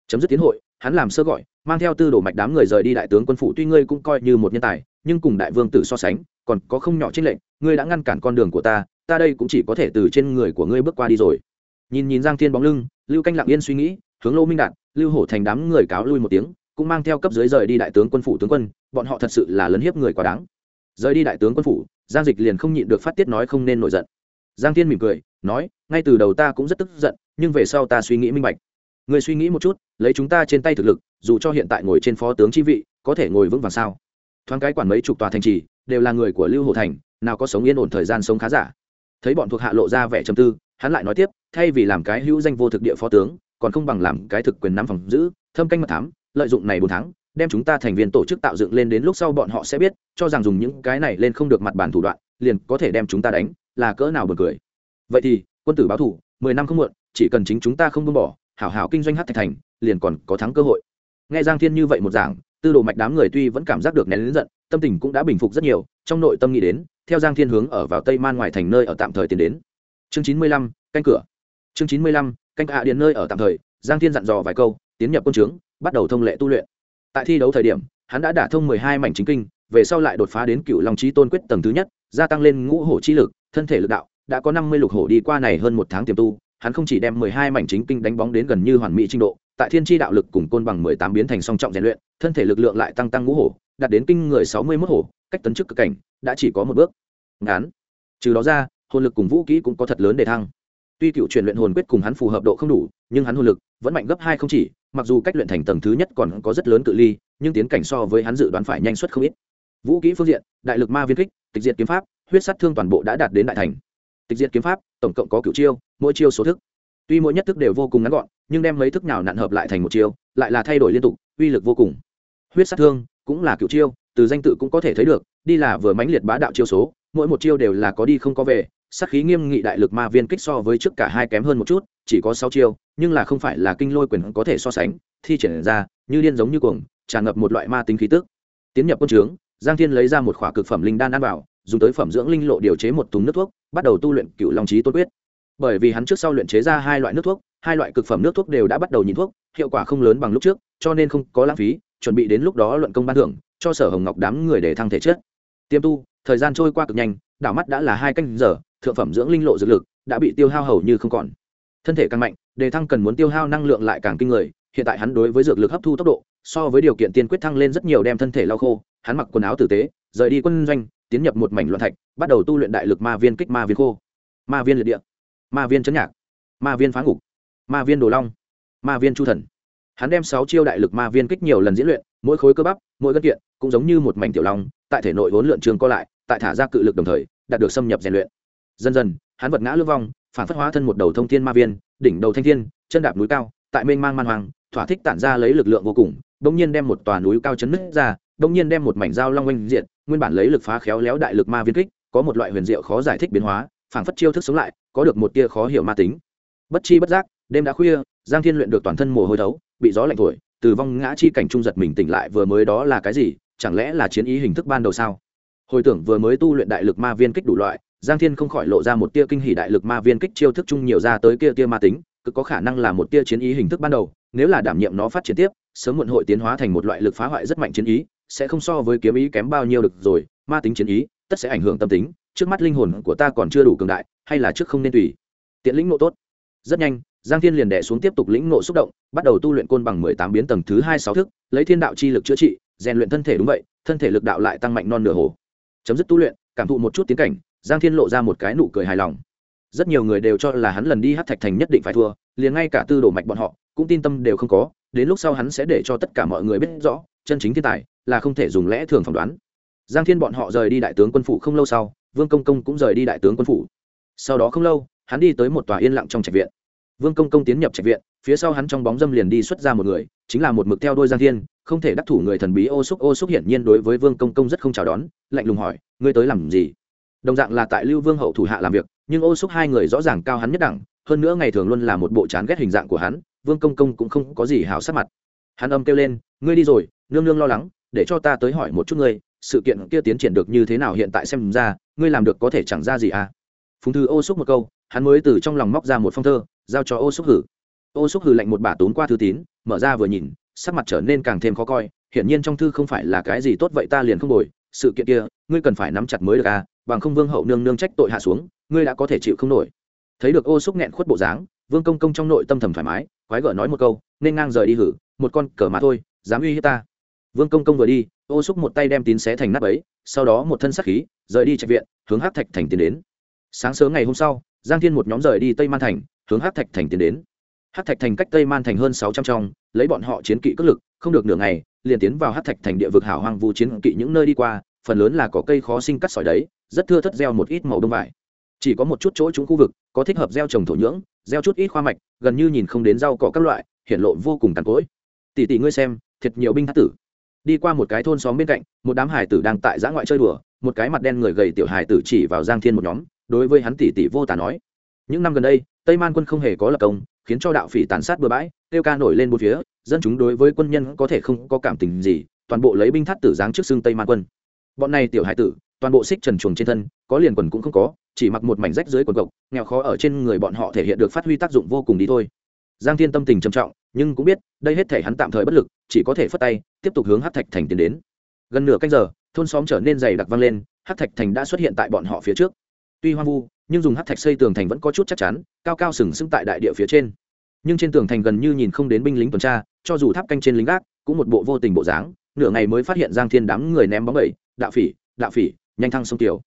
[SPEAKER 1] Chấm dứt tiến hội, hắn làm sơ gọi, mang theo tư đồ mạch đám người rời đi đại tướng quân phủ, tuy ngươi cũng coi như một nhân tài, nhưng cùng đại vương tử so sánh, còn có không nhỏ trích lệnh ngươi đã ngăn cản con đường của ta ta đây cũng chỉ có thể từ trên người của ngươi bước qua đi rồi. Nhìn nhìn giang thiên bóng lưng lưu canh lặng yên suy nghĩ, hướng lô minh đạt, lưu hổ thành đám người cáo lui một tiếng, cũng mang theo cấp dưới rời đi đại tướng quân phủ tướng quân, bọn họ thật sự là lấn hiếp người quá đáng. Rời đi đại tướng quân phủ, giang dịch liền không nhịn được phát tiết nói không nên nổi giận. Giang thiên mỉm cười, nói, ngay từ đầu ta cũng rất tức giận, nhưng về sau ta suy nghĩ minh bạch. Người suy nghĩ một chút, lấy chúng ta trên tay thực lực, dù cho hiện tại ngồi trên phó tướng chi vị, có thể ngồi vững vàng sao? Thoáng cái quản mấy chục tòa thành trì, đều là người của lưu hồ thành, nào có sống yên ổn thời gian sống khá giả. Thấy bọn thuộc hạ lộ ra vẻ trầm tư hắn lại nói tiếp, thay vì làm cái hữu danh vô thực địa phó tướng, còn không bằng làm cái thực quyền nắm phòng giữ, thâm canh mật thám, lợi dụng này bốn tháng, đem chúng ta thành viên tổ chức tạo dựng lên đến lúc sau bọn họ sẽ biết, cho rằng dùng những cái này lên không được mặt bản thủ đoạn, liền có thể đem chúng ta đánh, là cỡ nào buồn cười. Vậy thì, quân tử báo thủ, mười năm không muộn, chỉ cần chính chúng ta không buông bỏ, hảo hảo kinh doanh hát thạch thành, liền còn có thắng cơ hội. Nghe giang thiên như vậy một giảng, tư đồ mạch đám người tuy vẫn cảm giác được nén lớn giận, tâm tình cũng đã bình phục rất nhiều, trong nội tâm nghĩ đến, theo giang thiên hướng ở vào tây man ngoài thành nơi ở tạm thời tiến đến chương chín mươi lăm, canh cửa. Chương chín mươi lăm, canh hạ điện nơi ở tạm thời, giang thiên dặn dò vài câu, tiến nhập quân trướng bắt đầu thông lệ tu luyện. Tại thi đấu thời điểm, hắn đã đả thông mười hai mảnh chính kinh, về sau lại đột phá đến cựu long trí tôn quyết tầng thứ nhất, gia tăng lên ngũ hổ chi lực, thân thể lực đạo, đã có năm mươi lục hổ đi qua này hơn một tháng tiềm tu, hắn không chỉ đem mười hai mảnh chính kinh đánh bóng đến gần như hoàn mỹ trình độ, tại thiên tri đạo lực cùng côn bằng mười tám biến thành song trọng rèn luyện, thân thể lực lượng lại tăng tăng ngũ hổ, đạt đến kinh người sáu mươi mốt hổ, cách tấn chức cực cảnh, đã chỉ có một bước. Ngắn trừ đó ra hồn lực cùng vũ kỹ cũng có thật lớn để thăng. Tuy cựu chuyển luyện hồn quyết cùng hắn phù hợp độ không đủ, nhưng hắn hồn lực vẫn mạnh gấp hai không chỉ, mặc dù cách luyện thành tầng thứ nhất còn có rất lớn cự ly, nhưng tiến cảnh so với hắn dự đoán phải nhanh suất không ít. Vũ kỹ phương diện, đại lực ma viên kích, tịch diệt kiếm pháp, huyết sát thương toàn bộ đã đạt đến đại thành. Tịch diệt kiếm pháp, tổng cộng có cựu chiêu, mỗi chiêu số thức. Tuy mỗi nhất thức đều vô cùng ngắn gọn, nhưng đem mấy thức nào nặn hợp lại thành một chiêu, lại là thay đổi liên tục, uy lực vô cùng. Huyết sát thương cũng là cựu chiêu, từ danh tự cũng có thể thấy được, đi là vừa mãnh liệt bá đạo chiêu số, mỗi một chiêu đều là có đi không có về sát khí nghiêm nghị đại lực ma viên kích so với trước cả hai kém hơn một chút, chỉ có sáu chiêu, nhưng là không phải là kinh lôi quyền có thể so sánh, thi triển ra, như điên giống như cuồng, tràn ngập một loại ma tính khí tức. Tiến nhập quân trướng, giang thiên lấy ra một khỏa cực phẩm linh đan ăn vào, dùng tới phẩm dưỡng linh lộ điều chế một thùng nước thuốc, bắt đầu tu luyện cựu long trí tốt quyết. Bởi vì hắn trước sau luyện chế ra hai loại nước thuốc, hai loại cực phẩm nước thuốc đều đã bắt đầu nhìn thuốc, hiệu quả không lớn bằng lúc trước, cho nên không có lãng phí, chuẩn bị đến lúc đó luận công ban thưởng, cho sở hồng ngọc đám người để thăng thể chết tiêm tu, thời gian trôi qua cực nhanh, đảo mắt đã là hai canh giờ thượng phẩm dưỡng linh lộ dược lực, đã bị tiêu hao hầu như không còn. Thân thể càng mạnh, đề thăng cần muốn tiêu hao năng lượng lại càng kinh người, hiện tại hắn đối với dược lực hấp thu tốc độ, so với điều kiện tiên quyết thăng lên rất nhiều đem thân thể lau khô, hắn mặc quần áo tử tế, rời đi quân doanh, tiến nhập một mảnh loạn thạch, bắt đầu tu luyện đại lực ma viên kích ma viên khô, ma viên liệt địa, ma viên chấn nhạc, ma viên phá ngục, ma viên đồ long, ma viên chu thần. Hắn đem sáu chiêu đại lực ma viên kích nhiều lần diễn luyện, mỗi khối cơ bắp, mỗi gân kiện, cũng giống như một mảnh tiểu long, tại thể nội vốn lượn trường co lại, tại thả ra cự lực đồng thời, đạt được xâm nhập rèn luyện dần dần, hắn vật ngã lưu vong, phản phất hóa thân một đầu thông thiên ma viên, đỉnh đầu thanh thiên, chân đạp núi cao, tại mênh mang man hoàng thỏa thích tản ra lấy lực lượng vô cùng đông nhiên đem một tòa núi cao chấn nứt ra đông nhiên đem một mảnh dao long oanh diện nguyên bản lấy lực phá khéo léo đại lực ma viên kích, có một loại huyền diệu khó giải thích biến hóa phản phất chiêu thức sống lại, có được một tia khó hiểu ma tính. Bất chi bất giác, đêm đã khuya, giang thiên luyện được toàn thân mồ hôi thấu, bị gió lạnh thổi, từ vong ngã chi cảnh trung giật mình tỉnh lại vừa mới đó là cái gì, chẳng lẽ là chiến ý hình thức ban đầu sao? Hồi tưởng vừa mới tu luyện đại lực ma viên kích đủ loại giang thiên không khỏi lộ ra một tia kinh hỉ đại lực ma viên kích chiêu thức chung nhiều ra tới kia tia ma tính, cực có khả năng là một tia chiến ý hình thức ban đầu, nếu là đảm nhiệm nó phát triển tiếp, sớm muộn hội tiến hóa thành một loại lực phá hoại rất mạnh chiến ý, sẽ không so với kiếm ý kém bao nhiêu được rồi, ma tính chiến ý, tất sẽ ảnh hưởng tâm tính, trước mắt linh hồn của ta còn chưa đủ cường đại, hay là trước không nên tùy. Tiện lĩnh ngộ tốt. Rất nhanh, giang thiên liền đẻ xuống tiếp tục lĩnh ngộ xúc động, bắt đầu tu luyện côn bằng mười tám biến tầng thứ hai sáu thức, lấy thiên đạo chi lực chữa trị, rèn luyện thân thể đúng vậy, thân thể lực đạo lại tăng mạnh non nửa hồ. Chấm dứt tu luyện, cảm thụ một chút tiến cảnh giang thiên lộ ra một cái nụ cười hài lòng. Rất nhiều người đều cho là hắn lần đi hát thạch thành nhất định phải thua, liền ngay cả tư đồ mạch bọn họ, cũng tin tâm đều không có, đến lúc sau hắn sẽ để cho tất cả mọi người biết rõ, chân chính thiên tài là không thể dùng lẽ thường phỏng đoán. Giang thiên bọn họ rời đi đại tướng quân phủ không lâu sau, vương công công cũng rời đi đại tướng quân phủ. Sau đó không lâu, hắn đi tới một tòa yên lặng trong trạch viện. Vương công công tiến nhập trạch viện, phía sau hắn trong bóng dâm liền đi xuất ra một người, chính là một mực theo đôi giang thiên, không thể đắc thủ người thần bí ô xúc. Ô xúc hiển nhiên đối với vương công công rất không chào đón, lạnh lùng hỏi, ngươi tới làm gì? Đồng dạng là tại lưu vương hậu thủ hạ làm việc, nhưng ô xúc hai người rõ ràng cao hắn nhất đẳng, hơn nữa ngày thường luôn là một bộ chán ghét hình dạng của hắn, vương công công cũng không có gì hào sắc mặt. Hắn âm kêu lên, ngươi đi rồi, nương nương lo lắng, để cho ta tới hỏi một chút ngươi, sự kiện kia tiến triển được như thế nào hiện tại xem ra, ngươi làm được có thể chẳng ra gì à? Phùng thư ô xúc một câu, hắn mới từ trong lòng móc ra một phong thơ, giao cho ô xúc hử. Ô xúc hử lạnh một bà tốn qua thư tín, mở ra vừa nhìn, sắc mặt trở nên càng thêm khó coi, hiển nhiên trong thư không phải là cái gì tốt vậy ta liền không đổi sự kiện kia, ngươi cần phải nắm chặt mới được à bằng không vương hậu nương nương trách tội hạ xuống, ngươi đã có thể chịu không nổi. Thấy được ô xúc nghẹn khuất bộ dáng, vương công công trong nội tâm thầm thoải mái, quái gở nói một câu, nên ngang rời đi hử, một con cờ mà thôi, dám uy hiếp ta. Vương công công vừa đi, ô xúc một tay đem tín xé thành nắp ấy, sau đó một thân sắc khí, rời đi trạch viện, hướng hát thạch thành tiến đến. Sáng sớm ngày hôm sau, giang thiên một nhóm rời đi tây man thành, hướng hát thạch thành tiến đến. Hát thạch thành cách tây man thành hơn sáu trăm trong, lấy bọn họ chiến kỵ cất lực, không được nửa ngày liền tiến vào hát thạch thành địa vực hảo hoang vu chiến kỵ những nơi đi qua, phần lớn là có cây khó sinh cắt sỏi đấy, rất thưa thất gieo một ít màu đông vải. Chỉ có một chút chỗ trúng khu vực, có thích hợp gieo trồng thổ nhưỡng, gieo chút ít khoa mạch, gần như nhìn không đến rau cỏ các loại, hiện lộ vô cùng tàn cỗi. Tỷ tỷ ngươi xem, thiệt nhiều binh thát tử. Đi qua một cái thôn xóm bên cạnh, một đám hải tử đang tại giã ngoại chơi đùa, một cái mặt đen người gầy tiểu hải tử chỉ vào giang thiên một nhóm, đối với hắn tỷ tỷ vô tả nói. Những năm gần đây, tây man quân không hề có lập công khiến cho đạo phỉ tàn sát bừa bãi tiêu ca nổi lên một phía, dân chúng đối với quân nhân có thể không có cảm tình gì, toàn bộ lấy binh thắt tử giáng trước xương tây man quân. Bọn này tiểu hải tử, toàn bộ xích trần chuồng trên thân, có liền quần cũng không có, chỉ mặc một mảnh rách dưới quần cộc nghèo khó ở trên người bọn họ thể hiện được phát huy tác dụng vô cùng đi thôi. Giang thiên tâm tình trầm trọng, nhưng cũng biết, đây hết thể hắn tạm thời bất lực, chỉ có thể phất tay, tiếp tục hướng hát thạch thành tiến đến. Gần nửa canh giờ, thôn xóm trở nên dày đặc vang lên hát thạch thành đã xuất hiện tại bọn họ phía trước. Tuy hoang vu nhưng dùng hát thạch xây tường thành vẫn có chút chắc chắn, cao cao sừng sững tại đại địa phía trên. Nhưng trên tường thành gần như nhìn không đến binh lính tuần tra, cho dù tháp canh trên lính gác, cũng một bộ vô tình bộ dáng, nửa ngày mới phát hiện giang thiên đám người ném bóng bẩy, đạo phỉ đạo phỉ, nhanh thăng sông tiểu.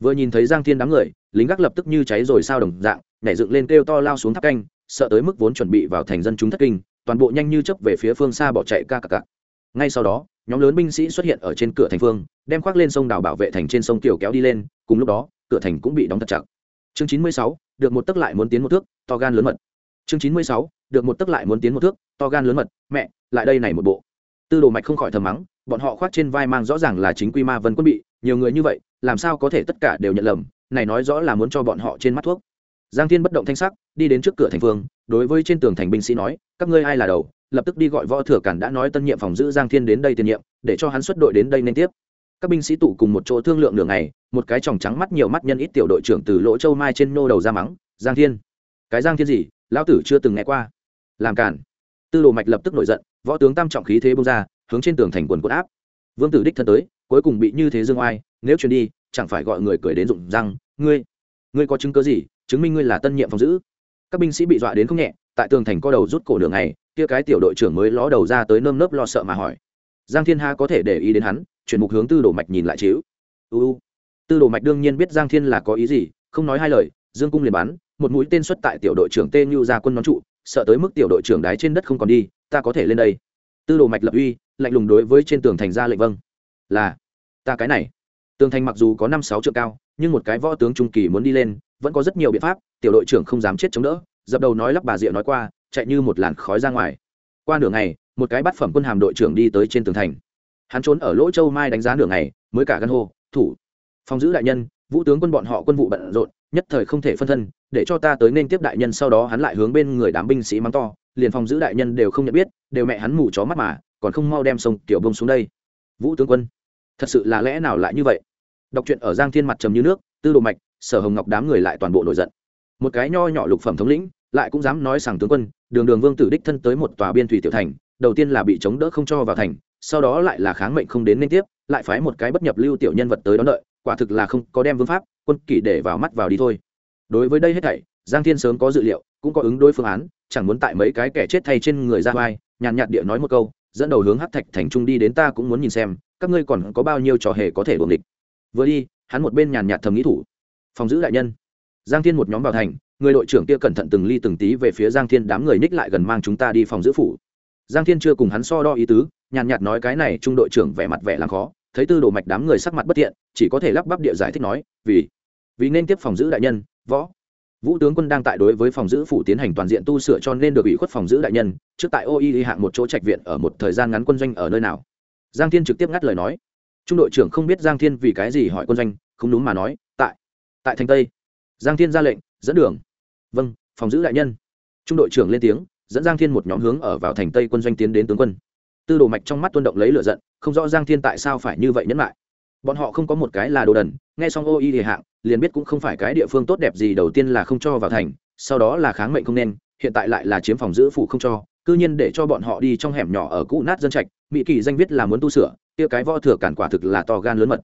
[SPEAKER 1] Vừa nhìn thấy giang thiên đám người, lính gác lập tức như cháy rồi sao đồng dạng, nhảy dựng lên kêu to lao xuống tháp canh, sợ tới mức vốn chuẩn bị vào thành dân chúng thất kinh, toàn bộ nhanh như chấp về phía phương xa bỏ chạy ca cà cà ngay sau đó, nhóm lớn binh sĩ xuất hiện ở trên cửa thành phương, đem khoác lên sông đảo bảo vệ thành trên sông kiều kéo đi lên, cùng lúc đó, cửa thành cũng bị đóng thật chặt chương chín mươi sáu, được một tấc lại muốn tiến một thước, to gan lớn mật. Chương chín mươi sáu, được một tấc lại muốn tiến một thước, to gan lớn mật. Mẹ, lại đây này một bộ. Tư đồ mạch không khỏi thầm mắng, bọn họ khoác trên vai mang rõ ràng là chính quy ma vân quân bị, nhiều người như vậy, làm sao có thể tất cả đều nhận lầm, này nói rõ là muốn cho bọn họ trên mắt thuốc. Giang thiên bất động thanh sắc, đi đến trước cửa thành phương đối với trên tường thành binh sĩ nói, các ngươi ai là đầu, lập tức đi gọi võ thừa cản đã nói tân nhiệm phòng giữ giang thiên đến đây tiền nhiệm, để cho hắn xuất đội đến đây nên tiếp các binh sĩ tụ cùng một chỗ thương lượng nửa ngày, một cái tròng trắng mắt nhiều mắt nhân ít tiểu đội trưởng từ lỗ châu mai trên nô đầu ra mắng, giang thiên, cái giang thiên gì? Lão tử chưa từng nghe qua. Làm cản. Tư đồ mạch lập tức nổi giận, võ tướng tam trọng khí thế bông ra, hướng trên tường thành quần quận áp. Vương tử đích thân tới, cuối cùng bị như thế dương oai, nếu chuyển đi, chẳng phải gọi người cười đến rụng răng, ngươi ngươi có chứng cớ gì, chứng minh ngươi là tân nhiệm phòng giữ? Các binh sĩ bị dọa đến không nhẹ, tại tường thành co đầu rút cổ đường này kia cái tiểu đội trưởng mới ló đầu ra tới nơm nớp lo sợ mà hỏi, giang thiên ha có thể để ý đến hắn chuyển mục hướng tư đồ mạch nhìn lại chiếu uu tư đồ mạch đương nhiên biết giang thiên là có ý gì, không nói hai lời, dương cung liền bắn, một mũi tên xuất tại tiểu đội trưởng tên như ra quân nón trụ, sợ tới mức tiểu đội trưởng đái trên đất không còn đi, ta có thể lên đây. Tư đồ mạch lập uy, lạnh lùng đối với trên tường thành ra lệnh vâng. Là, ta cái này. Tường thành mặc dù có năm sáu trượng cao, nhưng một cái võ tướng trung kỳ muốn đi lên, vẫn có rất nhiều biện pháp, tiểu đội trưởng không dám chết chống đỡ, dập đầu nói lắp bà rịa nói qua, chạy như một làn khói ra ngoài. Qua nửa ngày, một cái bát phẩm quân hàm đội trưởng đi tới trên tường thành hắn trốn ở lỗ châu mai đánh giá nửa ngày, mới cả gân hô, thủ, phòng giữ đại nhân, vũ tướng quân bọn họ quân vụ bận rộn, nhất thời không thể phân thân, để cho ta tới nên tiếp đại nhân. Sau đó hắn lại hướng bên người đám binh sĩ mắng to, liền phòng giữ đại nhân đều không nhận biết, đều mẹ hắn mù chó mắt mà, còn không mau đem sông tiểu bông xuống đây. Vũ tướng quân, thật sự là lẽ nào lại như vậy? Đọc truyện ở giang thiên mặt trầm như nước, tư đồ mạch, sở hồng ngọc đám người lại toàn bộ nổi giận. Một cái nho nhỏ lục phẩm thống lĩnh, lại cũng dám nói rằng tướng quân, đường đường vương tử đích thân tới một tòa biên thủy tiểu thành, đầu tiên là bị chống đỡ không cho vào thành sau đó lại là kháng mệnh không đến liên tiếp, lại phái một cái bất nhập lưu tiểu nhân vật tới đón đợi, quả thực là không có đem vương pháp, quân kỷ để vào mắt vào đi thôi. Đối với đây hết thảy, giang thiên sớm có dự liệu, cũng có ứng đối phương án, chẳng muốn tại mấy cái kẻ chết thay trên người ra vai, nhàn nhạt địa nói một câu, dẫn đầu hướng hắc thạch thành trung đi đến ta cũng muốn nhìn xem, các ngươi còn có bao nhiêu trò hề có thể đuồng địch vừa đi, hắn một bên nhàn nhạt thầm nghĩ thủ. Phòng giữ đại nhân. Giang thiên một nhóm vào thành, người đội trưởng kia cẩn thận từng ly từng tí về phía giang thiên đám người ních lại gần mang chúng ta đi phòng giữ phủ. Giang thiên chưa cùng hắn so đo ý tứ nhàn nhạt nói cái này trung đội trưởng vẻ mặt vẻ làm khó, thấy tư đồ mạch đám người sắc mặt bất thiện, chỉ có thể lắp bắp địa giải thích nói, vì vì nên tiếp phòng giữ đại nhân, võ, vũ tướng quân đang tại đối với phòng giữ phủ tiến hành toàn diện tu sửa cho nên được ủy khuất phòng giữ đại nhân, trước tại oi hạng một chỗ trạch viện ở một thời gian ngắn quân doanh ở nơi nào? Giang thiên trực tiếp ngắt lời nói. Trung đội trưởng không biết giang thiên vì cái gì hỏi quân doanh, không đúng mà nói, tại tại thành tây. Giang thiên ra lệnh, dẫn đường. Vâng phòng giữ đại nhân. Trung đội trưởng lên tiếng, dẫn giang thiên một nhóm hướng ở vào thành tây quân doanh tiến đến tướng quân tư đồ mạch trong mắt tuân động lấy lửa giận, không rõ giang thiên tại sao phải như vậy nhẫn lại bọn họ không có một cái là đồ đần, nghe xong ô y thì hạng, liền biết cũng không phải cái địa phương tốt đẹp gì đầu tiên là không cho vào thành, sau đó là kháng mệnh không nên, hiện tại lại là chiếm phòng giữ phủ không cho, cư nhiên để cho bọn họ đi trong hẻm nhỏ ở cũ nát dân trạch, mỹ kỳ danh viết là muốn tu sửa, kia cái võ thừa cản quả thực là to gan lớn mật.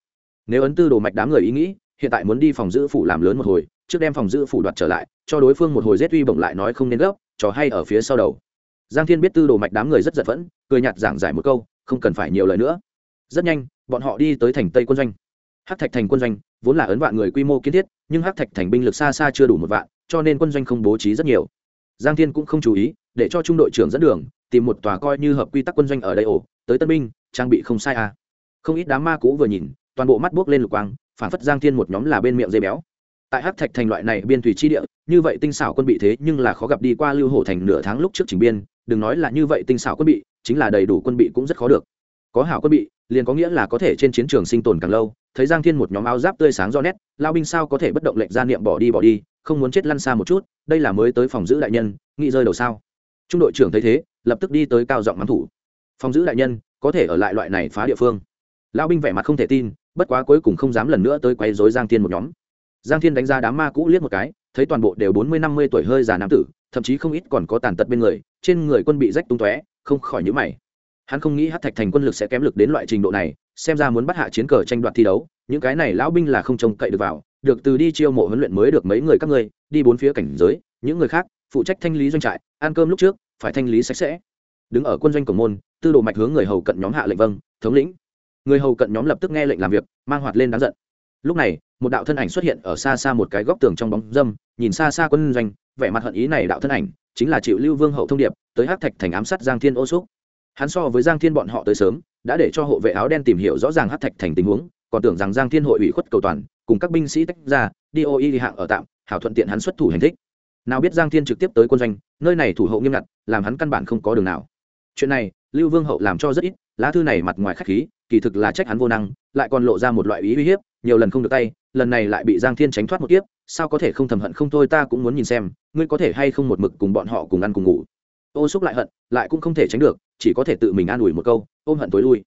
[SPEAKER 1] Nếu ấn tư đồ mạch đám người ý nghĩ, hiện tại muốn đi phòng giữ phủ làm lớn một hồi, trước đem phòng giữ phủ đoạt trở lại, cho đối phương một hồi rét uy bổng lại nói không nên gấp, trò hay ở phía sau đầu giang thiên biết tư đồ mạch đám người rất giật vẫn cười nhạt giảng giải một câu, không cần phải nhiều lời nữa. Rất nhanh, bọn họ đi tới thành tây quân doanh. Hát thạch thành quân doanh vốn là ấn vạn người quy mô kiến thiết, nhưng hát thạch thành binh lực xa xa chưa đủ một vạn, cho nên quân doanh không bố trí rất nhiều. Giang thiên cũng không chú ý, để cho trung đội trưởng dẫn đường, tìm một tòa coi như hợp quy tắc quân doanh ở đây ổ, tới tân binh, trang bị không sai à. Không ít đám ma cũ vừa nhìn, toàn bộ mắt buốc lên lục quang, phản phất giang thiên một nhóm là bên miệng dây béo. Tại Hắc thạch thành loại này biên thủy chi địa, như vậy tinh xảo quân bị thế nhưng là khó gặp đi qua lưu hổ thành nửa tháng lúc trước trình biên đừng nói là như vậy tinh xảo quân bị, chính là đầy đủ quân bị cũng rất khó được. Có hảo quân bị, liền có nghĩa là có thể trên chiến trường sinh tồn càng lâu, thấy giang thiên một nhóm áo giáp tươi sáng do nét, lao binh sao có thể bất động lệnh ra niệm bỏ đi bỏ đi, không muốn chết lăn xa một chút, đây là mới tới phòng giữ đại nhân, nghĩ rơi đầu sao? Trung đội trưởng thấy thế, lập tức đi tới cao giọng mắng thủ. Phòng giữ đại nhân, có thể ở lại loại này phá địa phương. Lao binh vẻ mặt không thể tin, bất quá cuối cùng không dám lần nữa tới quay rối giang thiên một nhóm. Giang thiên đánh ra đám ma cũ liếc một cái, thấy toàn bộ đều bốn mươi năm mươi tuổi hơi già nam tử thậm chí không ít còn có tàn tật bên người, trên người quân bị rách tung tóe, không khỏi nhữ mày. Hắn không nghĩ hát thạch thành quân lực sẽ kém lực đến loại trình độ này, xem ra muốn bắt hạ chiến cờ tranh đoạt thi đấu, những cái này lão binh là không trông cậy được vào, được từ đi chiêu mộ huấn luyện mới được mấy người các ngươi, đi bốn phía cảnh giới, những người khác, phụ trách thanh lý doanh trại, ăn cơm lúc trước, phải thanh lý sạch sẽ. Đứng ở quân doanh cổng môn, tư đồ mạch hướng người hầu cận nhóm hạ lệnh vâng thống lĩnh. Người hầu cận nhóm lập tức nghe lệnh làm việc, mang hoạt lên đáng giận. Lúc này, một đạo thân ảnh xuất hiện ở xa xa một cái góc tường trong bóng dâm, nhìn xa xa quân doanh vẻ mặt hận ý này đạo thân ảnh, chính là chịu lưu vương hậu thông điệp, tới hắc thạch thành ám sát giang thiên ô xúc hắn so với giang thiên bọn họ tới sớm, đã để cho hộ vệ áo đen tìm hiểu rõ ràng hắc thạch thành tình huống, còn tưởng rằng giang thiên hội ủy khuất cầu toàn, cùng các binh sĩ tách ra, đi ô y hạng ở tạm, hảo thuận tiện hắn xuất thủ hành thích. Nào biết giang thiên trực tiếp tới quân doanh, nơi này thủ hộ nghiêm ngặt, làm hắn căn bản không có đường nào. Chuyện này, lưu vương hậu làm cho rất ít, lá thư này mặt ngoài khách khí, kỳ thực là trách hắn vô năng, lại còn lộ ra một loại ý uy hiếp, nhiều lần không được tay, lần này lại bị giang thiên tránh thoát một kiếp sao có thể không thầm hận không thôi ta cũng muốn nhìn xem, ngươi có thể hay không một mực cùng bọn họ cùng ăn cùng ngủ. Ô xúc lại hận, lại cũng không thể tránh được, chỉ có thể tự mình an ủi một câu, ôm hận tối lui.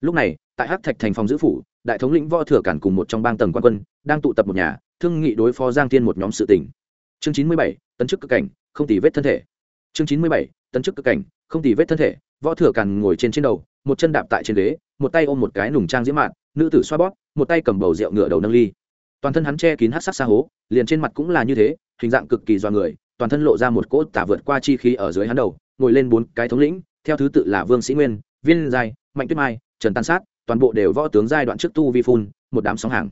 [SPEAKER 1] Lúc này, tại hắc thạch thành phòng giữ phủ, đại thống lĩnh võ thừa cản cùng một trong bang tầng quan quân, đang tụ tập một nhà, thương nghị đối phó giang thiên một nhóm sự tình. Chương chín mươi bảy, tấn chức cực cảnh, không tỉ vết thân thể. Chương chín mươi bảy, tấn chức cực cảnh, không tỉ vết thân thể, võ thừa cản ngồi trên trên đầu, một chân đạp tại trên ghế, một tay ôm một cái nùng trang diễm mạn, nữ tử xoa bóp, một tay cầm bầu rượu ngựa đầu nâng ly toàn thân hắn che kín hát sắc xa hố, liền trên mặt cũng là như thế, hình dạng cực kỳ do người, toàn thân lộ ra một cỗ tả vượt qua chi khí ở dưới hắn đầu, ngồi lên bốn cái thống lĩnh, theo thứ tự là vương sĩ nguyên, viên giai, mạnh tuyết mai, trần tan sát, toàn bộ đều võ tướng giai đoạn trước tu vi phun, một đám sóng hàng.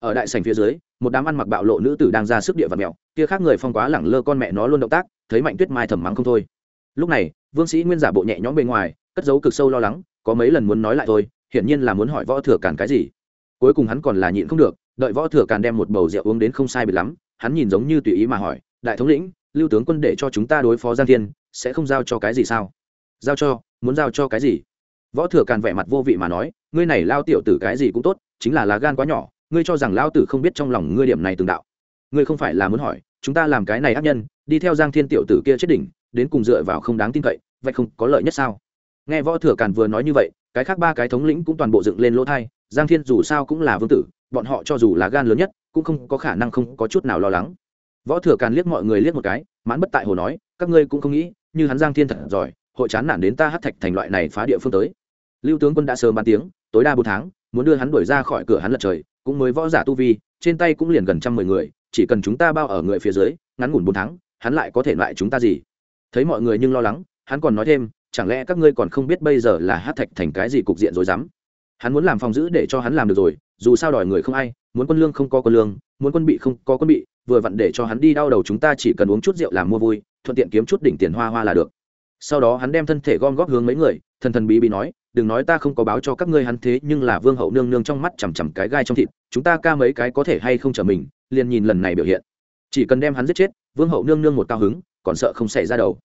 [SPEAKER 1] Ở đại sảnh phía dưới, một đám ăn mặc bạo lộ nữ tử đang ra sức địa vật mèo kia khác người phong quá lẳng lơ con mẹ nó luôn động tác, thấy mạnh tuyết mai thầm mắng không thôi. Lúc này, vương sĩ nguyên giả bộ nhẹ nhõm bên ngoài, cất giấu cực sâu lo lắng, có mấy lần muốn nói lại thôi, hiển nhiên là muốn hỏi võ thừa cản cái gì. Cuối cùng hắn còn là nhịn không được đợi võ thừa càn đem một bầu rượu uống đến không sai biệt lắm, hắn nhìn giống như tùy ý mà hỏi, đại thống lĩnh, lưu tướng quân để cho chúng ta đối phó giang thiên, sẽ không giao cho cái gì sao? Giao cho, muốn giao cho cái gì? Võ thừa càn vẻ mặt vô vị mà nói, ngươi này lao tiểu tử cái gì cũng tốt, chính là lá gan quá nhỏ, ngươi cho rằng lao tử không biết trong lòng ngươi điểm này từng đạo. Ngươi không phải là muốn hỏi, chúng ta làm cái này ác nhân, đi theo giang thiên tiểu tử kia chết đỉnh, đến cùng dựa vào không đáng tin cậy, vậy không có lợi nhất sao? Nghe võ thừa càn vừa nói như vậy, cái khác ba cái thống lĩnh cũng toàn bộ dựng lên lỗ thai, giang thiên dù sao cũng là vương tử bọn họ cho dù là gan lớn nhất, cũng không có khả năng không có chút nào lo lắng. Võ thừa càn liếc mọi người liếc một cái, mãn bất tại hồ nói, các ngươi cũng không nghĩ, như hắn giang thiên thật giỏi, hội chán nản đến ta hát thạch thành loại này phá địa phương tới. Lưu tướng quân đã sớm bán tiếng, tối đa bốn tháng, muốn đưa hắn đuổi ra khỏi cửa hắn lật trời, cũng mới võ giả tu vi, trên tay cũng liền gần trăm mười người, chỉ cần chúng ta bao ở người phía dưới, ngắn ngủn bốn tháng, hắn lại có thể loại chúng ta gì? Thấy mọi người nhưng lo lắng, hắn còn nói thêm, chẳng lẽ các ngươi còn không biết bây giờ là hát thạch thành cái gì cục diện rồi dám hắn muốn làm phòng giữ để cho hắn làm được rồi dù sao đòi người không ai, muốn quân lương không có quân lương, muốn quân bị không có quân bị, vừa vặn để cho hắn đi đau đầu chúng ta chỉ cần uống chút rượu làm mua vui, thuận tiện kiếm chút đỉnh tiền hoa hoa là được. Sau đó hắn đem thân thể gom góp hướng mấy người, thần thần bí bí nói, đừng nói ta không có báo cho các ngươi hắn thế, nhưng là vương hậu nương nương trong mắt chằm chằm cái gai trong thịt, chúng ta ca mấy cái có thể hay không trở mình, liền nhìn lần này biểu hiện. Chỉ cần đem hắn giết chết, vương hậu nương nương một cao hứng, còn sợ không xảy ra đầu.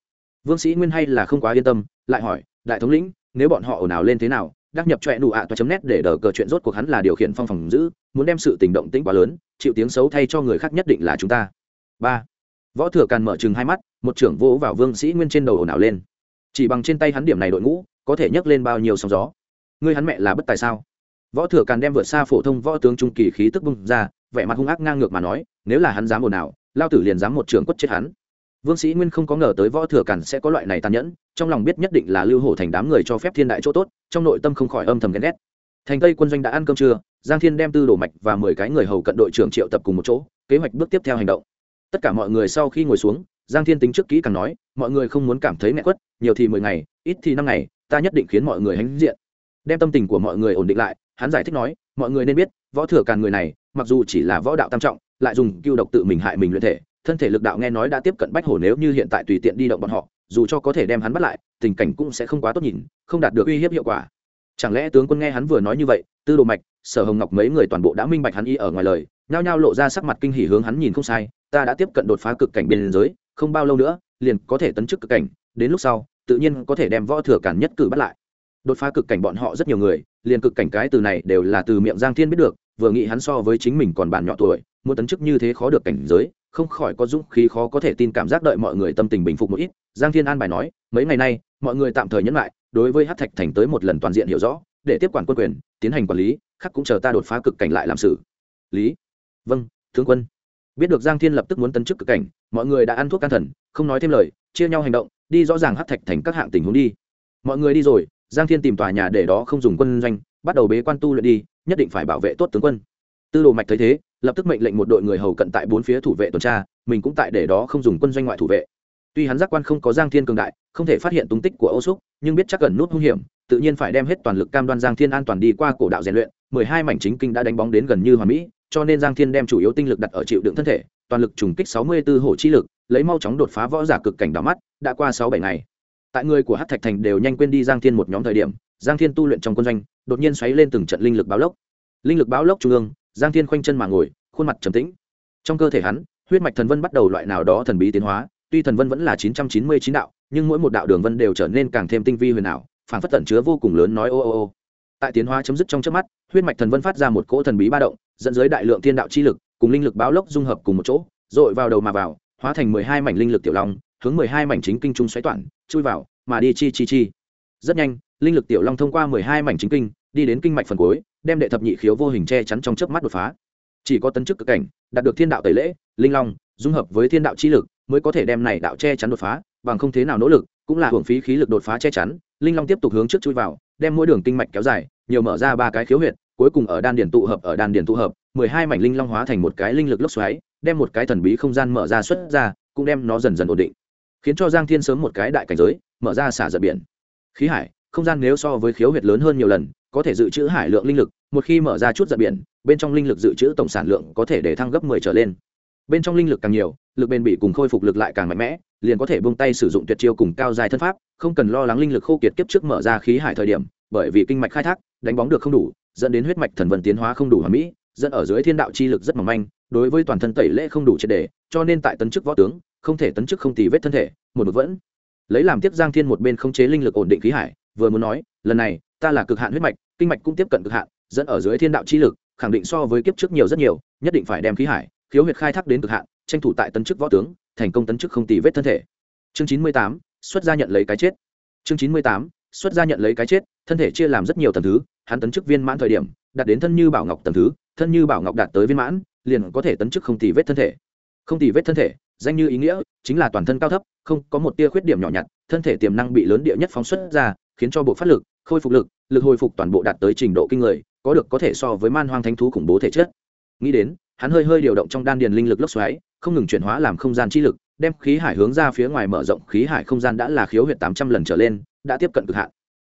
[SPEAKER 1] Vương sĩ nguyên hay là không quá yên tâm, lại hỏi, đại thống lĩnh, nếu bọn họ ồn ào lên thế nào đắc nhập choẹ nụ ạ toa chấm nét để đờ cờ chuyện rốt cuộc hắn là điều khiển phong phòng giữ, muốn đem sự tình động tĩnh quá lớn, chịu tiếng xấu thay cho người khác nhất định là chúng ta. Ba. Võ thừa càn mở chừng hai mắt, một trưởng vỗ vào vương sĩ nguyên trên đầu ồn ào lên. Chỉ bằng trên tay hắn điểm này đội ngũ, có thể nhấc lên bao nhiêu sóng gió. Ngươi hắn mẹ là bất tài sao? Võ thừa càn đem vượt xa phổ thông võ tướng trung kỳ khí tức bung ra, vẻ mặt hung ác ngang ngược mà nói, nếu là hắn dám ồn ào, lao tử liền dám một trưởng quất chết hắn. Vương sĩ nguyên không có ngờ tới võ thừa càn sẽ có loại này tàn nhẫn trong lòng biết nhất định là lưu hổ thành đám người cho phép thiên đại chỗ tốt, trong nội tâm không khỏi âm thầm ghen ghét. Thành tây quân doanh đã ăn cơm trưa, giang thiên đem tư đồ mạch và mười cái người hầu cận đội trưởng triệu tập cùng một chỗ, kế hoạch bước tiếp theo hành động. Tất cả mọi người sau khi ngồi xuống, giang thiên tính trước kỹ càng nói, mọi người không muốn cảm thấy nghẹn quất, nhiều thì mười ngày, ít thì năm ngày, ta nhất định khiến mọi người hãnh diện. Đem tâm tình của mọi người ổn định lại, hắn giải thích nói, mọi người nên biết, võ thừa càn người này, mặc dù chỉ là võ đạo tam trọng, lại dùng cưu độc tự mình hại mình luyện thể, thân thể lực đạo nghe nói đã tiếp cận bách hổ nếu như hiện tại tùy tiện đi động bọn họ dù cho có thể đem hắn bắt lại, tình cảnh cũng sẽ không quá tốt nhìn, không đạt được uy hiếp hiệu quả. Chẳng lẽ tướng quân nghe hắn vừa nói như vậy, tư đồ mạch, sở hồng ngọc mấy người toàn bộ đã minh bạch hắn y ở ngoài lời, nhao nhao lộ ra sắc mặt kinh hỉ hướng hắn nhìn không sai, ta đã tiếp cận đột phá cực cảnh biên giới, không bao lâu nữa, liền có thể tấn chức cực cảnh, đến lúc sau, tự nhiên có thể đem võ thừa cản nhất cử bắt lại. Đột phá cực cảnh bọn họ rất nhiều người, liền cực cảnh cái từ này đều là từ miệng giang thiên biết được, vừa nghĩ hắn so với chính mình còn bạn nhỏ tuổi, muốn tấn chức như thế khó được cảnh giới, không khỏi có dũng khí khó có thể tin cảm giác đợi mọi người tâm tình bình phục một ít giang thiên an bài nói, mấy ngày nay, mọi người tạm thời nhẫn lại, đối với hát thạch thành tới một lần toàn diện hiểu rõ, để tiếp quản quân quyền, tiến hành quản lý khắc cũng chờ ta đột phá cực cảnh lại làm sự. Lý. Vâng tướng quân. Biết được giang thiên lập tức muốn tấn chức cực cảnh, mọi người đã ăn thuốc can thần, không nói thêm lời, chia nhau hành động, đi rõ ràng hát thạch thành các hạng tình huống đi. Mọi người đi rồi, giang thiên tìm tòa nhà để đó không dùng quân doanh, bắt đầu bế quan tu luyện đi, nhất định phải bảo vệ tốt tướng quân. Tư đồ mạch thấy thế, lập tức mệnh lệnh một đội người hầu cận tại bốn phía thủ vệ tuần tra, mình cũng tại để đó không dùng quân doanh ngoại thủ vệ tuy hắn giác quan không có giang thiên cường đại, không thể phát hiện tung tích của ô xúc, nhưng biết chắc gần nút hung hiểm, tự nhiên phải đem hết toàn lực cam đoan giang thiên an toàn đi qua cổ đạo rèn luyện. Mười hai mảnh chính kinh đã đánh bóng đến gần như hoàn mỹ, cho nên giang thiên đem chủ yếu tinh lực đặt ở chịu đựng thân thể, toàn lực trùng kích sáu mươi 64 hổ chi lực, lấy mau chóng đột phá võ giả cực cảnh đỏ mắt, đã qua sáu bảy ngày. Tại người của hát thạch thành đều nhanh quên đi giang thiên một nhóm thời điểm, giang thiên tu luyện trong quân doanh, đột nhiên xoáy lên từng trận linh lực báo lốc. Linh lực báo lốc trung ương, giang thiên khoanh chân mà ngồi, khuôn mặt trầm tĩnh. Trong cơ thể hắn, huyết mạch thần vân bắt đầu loại nào đó thần bí tiến hóa tuy thần vân vẫn là chín trăm chín mươi chín đạo, nhưng mỗi một đạo đường vân đều trở nên càng thêm tinh vi huyền ảo, phản phất tận chứa vô cùng lớn nói ô ô ô. Tại tiến hóa chấm dứt trong trước mắt, huyết mạch thần vân phát ra một cỗ thần bí ba động, dẫn dưới đại lượng thiên đạo chi lực, cùng linh lực báo lốc dung hợp cùng một chỗ, dội vào đầu mà vào, hóa thành mười hai mảnh linh lực tiểu long, hướng mười hai mảnh chính kinh trung xoáy toản chui vào, mà đi chi chi chi. Rất nhanh, linh lực tiểu long thông qua mười hai mảnh chính kinh, đi đến kinh mạch phần cuối, đem đệ thập nhị khiếu vô hình che chắn trong chớp mắt đột phá. Chỉ có tấn chức cực cảnh, đạt được thiên đạo tẩy lễ, linh long dung hợp với thiên đạo chi lực, mới có thể đem này đạo che chắn đột phá, bằng không thế nào nỗ lực, cũng là hưởng phí khí lực đột phá che chắn. Linh long tiếp tục hướng trước chui vào, đem mỗi đường kinh mạch kéo dài, nhiều mở ra ba cái khiếu huyệt, cuối cùng ở đan điền tụ hợp, ở đan điền tụ hợp, mười hai mảnh linh long hóa thành một cái linh lực lốc xoáy, đem một cái thần bí không gian mở ra xuất ra, cũng đem nó dần dần ổn định, khiến cho giang thiên sớm một cái đại cảnh giới, mở ra xả giật biển. Khí hải, không gian nếu so với khiếu huyệt lớn hơn nhiều lần, có thể dự trữ hải lượng linh lực, một khi mở ra chút giật biển, bên trong linh lực dự trữ tổng sản lượng có thể để thăng gấp mười trở lên bên trong linh lực càng nhiều, lực bền bỉ cùng khôi phục lực lại càng mạnh mẽ, liền có thể buông tay sử dụng tuyệt chiêu cùng cao dài thân pháp, không cần lo lắng linh lực khô kiệt kiếp trước mở ra khí hải thời điểm, bởi vì kinh mạch khai thác, đánh bóng được không đủ, dẫn đến huyết mạch thần vần tiến hóa không đủ hoàn mỹ, dẫn ở dưới thiên đạo chi lực rất mỏng manh, đối với toàn thân tẩy lễ không đủ triệt đề, cho nên tại tấn chức võ tướng, không thể tấn chức không tì vết thân thể, một mực vẫn lấy làm tiếp giang thiên một bên không chế linh lực ổn định khí hải, vừa muốn nói, lần này, ta là cực hạn huyết mạch, kinh mạch cũng tiếp cận cực hạn, dẫn ở dưới thiên đạo chi lực, khẳng định so với kiếp trước nhiều rất nhiều, nhất định phải đem khí hải khiếu huyệt khai thác đến cực hạn, tranh thủ tại tấn chức võ tướng, thành công tấn chức không tì vết thân thể. Chương chín mươi tám, xuất gia nhận lấy cái chết. Chương chín mươi tám, xuất gia nhận lấy cái chết, thân thể chia làm rất nhiều tầng thứ, hắn tấn chức viên mãn thời điểm, đạt đến thân như bảo ngọc tầng thứ, thân như bảo ngọc đạt tới viên mãn, liền có thể tấn chức không tì vết thân thể. Không tì vết thân thể, danh như ý nghĩa, chính là toàn thân cao thấp, không có một tia khuyết điểm nhỏ nhặt, thân thể tiềm năng bị lớn địa nhất phóng xuất ra, khiến cho bộ phát lực, khôi phục lực lực hồi phục toàn bộ đạt tới trình độ kinh người, có được có thể so với man hoang thánh thú khủng bố thể chất. Nghĩ đến hắn hơi hơi điều động trong đan điền linh lực lốc xoáy, không ngừng chuyển hóa làm không gian chi lực, đem khí hải hướng ra phía ngoài mở rộng, khí hải không gian đã là khiếu huyệt tám trăm lần trở lên, đã tiếp cận cực hạn.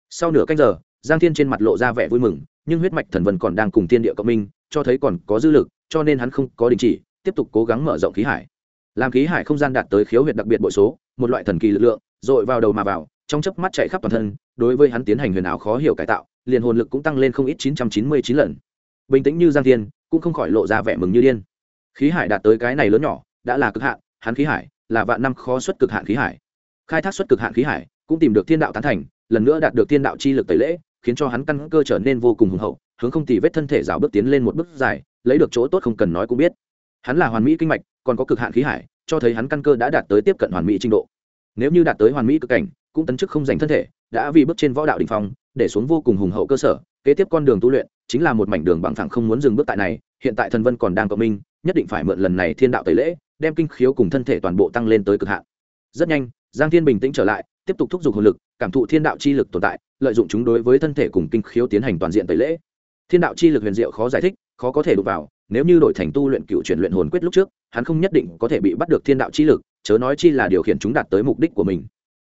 [SPEAKER 1] Sau nửa canh giờ, giang thiên trên mặt lộ ra vẻ vui mừng, nhưng huyết mạch thần vân còn đang cùng thiên địa cộng minh, cho thấy còn có dư lực, cho nên hắn không có đình chỉ, tiếp tục cố gắng mở rộng khí hải. Làm khí hải không gian đạt tới khiếu huyệt đặc biệt bội số, một loại thần kỳ lực lượng, dội vào đầu mà vào, trong chớp mắt chạy khắp toàn thân, đối với hắn tiến hành huyền ảo khó hiểu cải tạo, liền hồn lực cũng tăng lên không ít chín trăm chín mươi chín lần bình tĩnh như giang thiên, cũng không khỏi lộ ra vẻ mừng như điên. Khí hải đạt tới cái này lớn nhỏ, đã là cực hạn, hắn khí hải, là vạn năm khó xuất cực hạn khí hải. Khai thác xuất cực hạn khí hải, cũng tìm được thiên đạo tán thành, lần nữa đạt được thiên đạo chi lực tẩy lễ, khiến cho hắn căn cơ trở nên vô cùng hùng hậu, hướng không tì vết thân thể rào bước tiến lên một bước dài, lấy được chỗ tốt không cần nói cũng biết. Hắn là hoàn mỹ kinh mạch, còn có cực hạn khí hải, cho thấy hắn căn cơ đã đạt tới tiếp cận hoàn mỹ trình độ. Nếu như đạt tới hoàn mỹ cực cảnh, cũng tấn chức không dành thân thể, đã vì bước trên võ đạo đ ỉ n h phong, để xuống vô cùng hùng hậu cơ sở, kế tiếp con đường tu luyện chính là một mảnh đường bằng thẳng không muốn dừng bước tại này, hiện tại thần vân còn đang cộng minh, nhất định phải mượn lần này thiên đạo tẩy lễ, đem kinh khiếu cùng thân thể toàn bộ tăng lên tới cực hạn. Rất nhanh, giang thiên bình tĩnh trở lại, tiếp tục thúc giục hồn lực, cảm thụ thiên đạo chi lực tồn tại, lợi dụng chúng đối với thân thể cùng kinh khiếu tiến hành toàn diện tẩy lễ. Thiên đạo chi lực huyền diệu khó giải thích, khó có thể đụng vào, nếu như đổi thành tu luyện cựu chuyển luyện hồn quyết lúc trước, hắn không nhất định có thể bị bắt được thiên đạo chi lực, chớ nói chi là điều khiển chúng đạt tới mục đích của mình.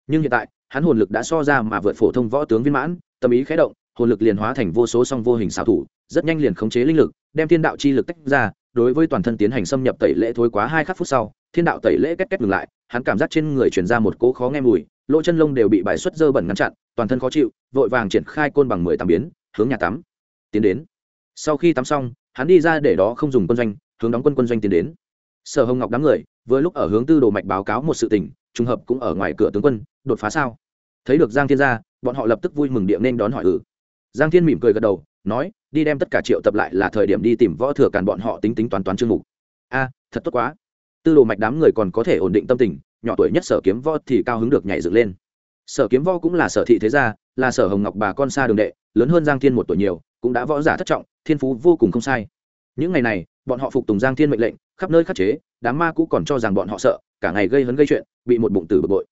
[SPEAKER 1] Nhưng hiện tại, hắn hồn lực đã so ra mà vượt phổ thông võ tướng viên mãn, tâm ý khé động hồn lực liền hóa thành vô số song vô hình xảo thủ, rất nhanh liền khống chế linh lực, đem thiên đạo chi lực tách ra, đối với toàn thân tiến hành xâm nhập tẩy lễ thối quá hai khắc phút sau, thiên đạo tẩy lễ kết kết ngừng lại, hắn cảm giác trên người chuyển ra một cỗ khó nghe mùi, lỗ chân lông đều bị bài xuất dơ bẩn ngăn chặn, toàn thân khó chịu, vội vàng triển khai côn bằng mười tám biến, hướng nhà tắm, tiến đến. Sau khi tắm xong, hắn đi ra để đó không dùng quân doanh, hướng đóng quân quân doanh tiến đến. Sở hồng ngọc đám người, vừa lúc ở hướng tư đồ mạch báo cáo một sự tình, trùng hợp cũng ở ngoài cửa tướng quân, đột phá sao? Thấy được giang thiên gia, bọn họ lập tức vui mừng điện nên đón hỏi ừ giang thiên mỉm cười gật đầu, nói, đi đem tất cả triệu tập lại là thời điểm đi tìm võ thừa càn bọn họ tính tính toán toán chương mục. A, thật tốt quá. Tư đồ mạch đám người còn có thể ổn định tâm tình, nhỏ tuổi nhất sở kiếm võ thì cao hứng được nhảy dựng lên. Sở kiếm võ cũng là sở thị thế gia, là sở hồng ngọc bà con xa đường đệ, lớn hơn giang thiên một tuổi nhiều, cũng đã võ giả thất trọng, thiên phú vô cùng không sai. Những ngày này, bọn họ phục tùng giang thiên mệnh lệnh, khắp nơi khắc chế, đám ma cũ còn cho rằng bọn họ sợ, cả ngày gây hấn gây chuyện, bị một bụng tử bực bội.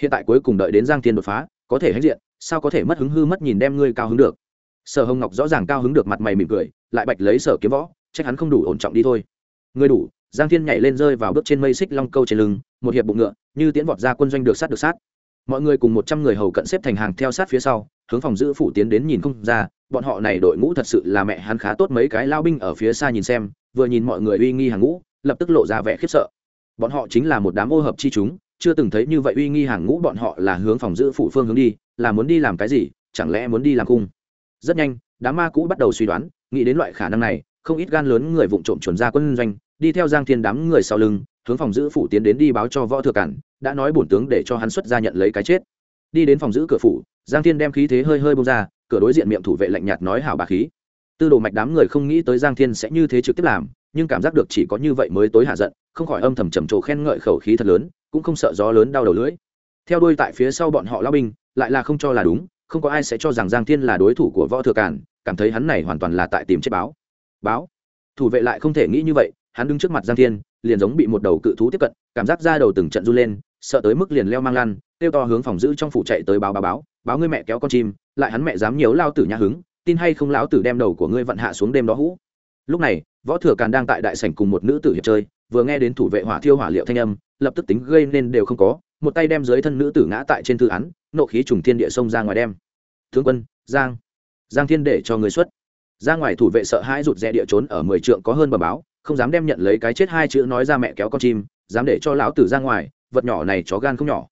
[SPEAKER 1] Hiện tại cuối cùng đợi đến giang thiên đột phá, có thể hãnh diện, sao có thể mất hứng hư mất nhìn đem ngươi cao hứng được? Sở hồng ngọc rõ ràng cao hứng được mặt mày mỉm cười, lại bạch lấy sở kiếm võ, trách hắn không đủ ổn trọng đi thôi. Ngươi đủ, giang thiên nhảy lên rơi vào bước trên mây xích long câu trên lưng, một hiệp bụng ngựa, như tiễn vọt ra quân doanh được sát được sát. Mọi người cùng một trăm người hầu cận xếp thành hàng theo sát phía sau, hướng phòng giữ phủ tiến đến nhìn không ra, bọn họ này đội ngũ thật sự là mẹ hắn khá tốt mấy cái lao binh ở phía xa nhìn xem, vừa nhìn mọi người uy nghi hàng ngũ, lập tức lộ ra vẻ khiếp sợ. Bọn họ chính là một đám ô hợp chi chúng, chưa từng thấy như vậy uy nghi hàng ngũ bọn họ là hướng phòng giữ phủ phương hướng đi, là muốn đi làm cái gì, chẳng lẽ muốn đi làm cung? Rất nhanh, đám ma cũ bắt đầu suy đoán, nghĩ đến loại khả năng này, không ít gan lớn người vụng trộm chuẩn ra quân doanh, đi theo giang thiên đám người sau lưng, hướng phòng giữ phủ tiến đến đi báo cho võ thừa cản, đã nói bổn tướng để cho hắn xuất ra nhận lấy cái chết. Đi đến phòng giữ cửa phủ, giang thiên đem khí thế hơi hơi bông ra, cửa đối diện miệng thủ vệ lạnh nhạt nói hảo bà khí. Tư đồ mạch đám người không nghĩ tới giang thiên sẽ như thế trực tiếp làm, nhưng cảm giác được chỉ có như vậy mới tối hạ giận, không khỏi âm thầm trầm trồ khen ngợi khẩu khí thật lớn, cũng không sợ gió lớn đau đầu lưỡi. Theo đuôi tại phía sau bọn họ lao binh, lại là không cho là đúng không có ai sẽ cho rằng giang thiên là đối thủ của võ thừa cản cảm thấy hắn này hoàn toàn là tại tìm chết báo. Báo? Thủ vệ lại không thể nghĩ như vậy, hắn đứng trước mặt giang thiên, liền giống bị một đầu cự thú tiếp cận, cảm giác ra đầu từng trận run lên, sợ tới mức liền leo mang lăn, kêu to hướng phòng giữ trong phủ chạy tới báo báo báo báo ngươi mẹ kéo con chim, lại hắn mẹ dám nhiều lao tử nhà hứng, tin hay không lão tử đem đầu của ngươi vận hạ xuống đêm đó hũ lúc này, võ thừa càn đang tại đại sảnh cùng một nữ tử hiệp chơi, vừa nghe đến thủ vệ hỏa thiêu hỏa liệu thanh âm, lập tức tính gây nên đều không có một tay đem dưới thân nữ tử ngã tại trên thư án, nộ khí trùng thiên địa sông ra ngoài đem. Tướng quân, giang giang thiên để cho người xuất. Ra ngoài thủ vệ sợ hãi rụt rè địa trốn ở mười trượng có hơn bờ báo, không dám đem nhận lấy cái chết hai chữ nói ra mẹ kéo con chim, dám để cho lão tử ra ngoài, vật nhỏ này chó gan không nhỏ.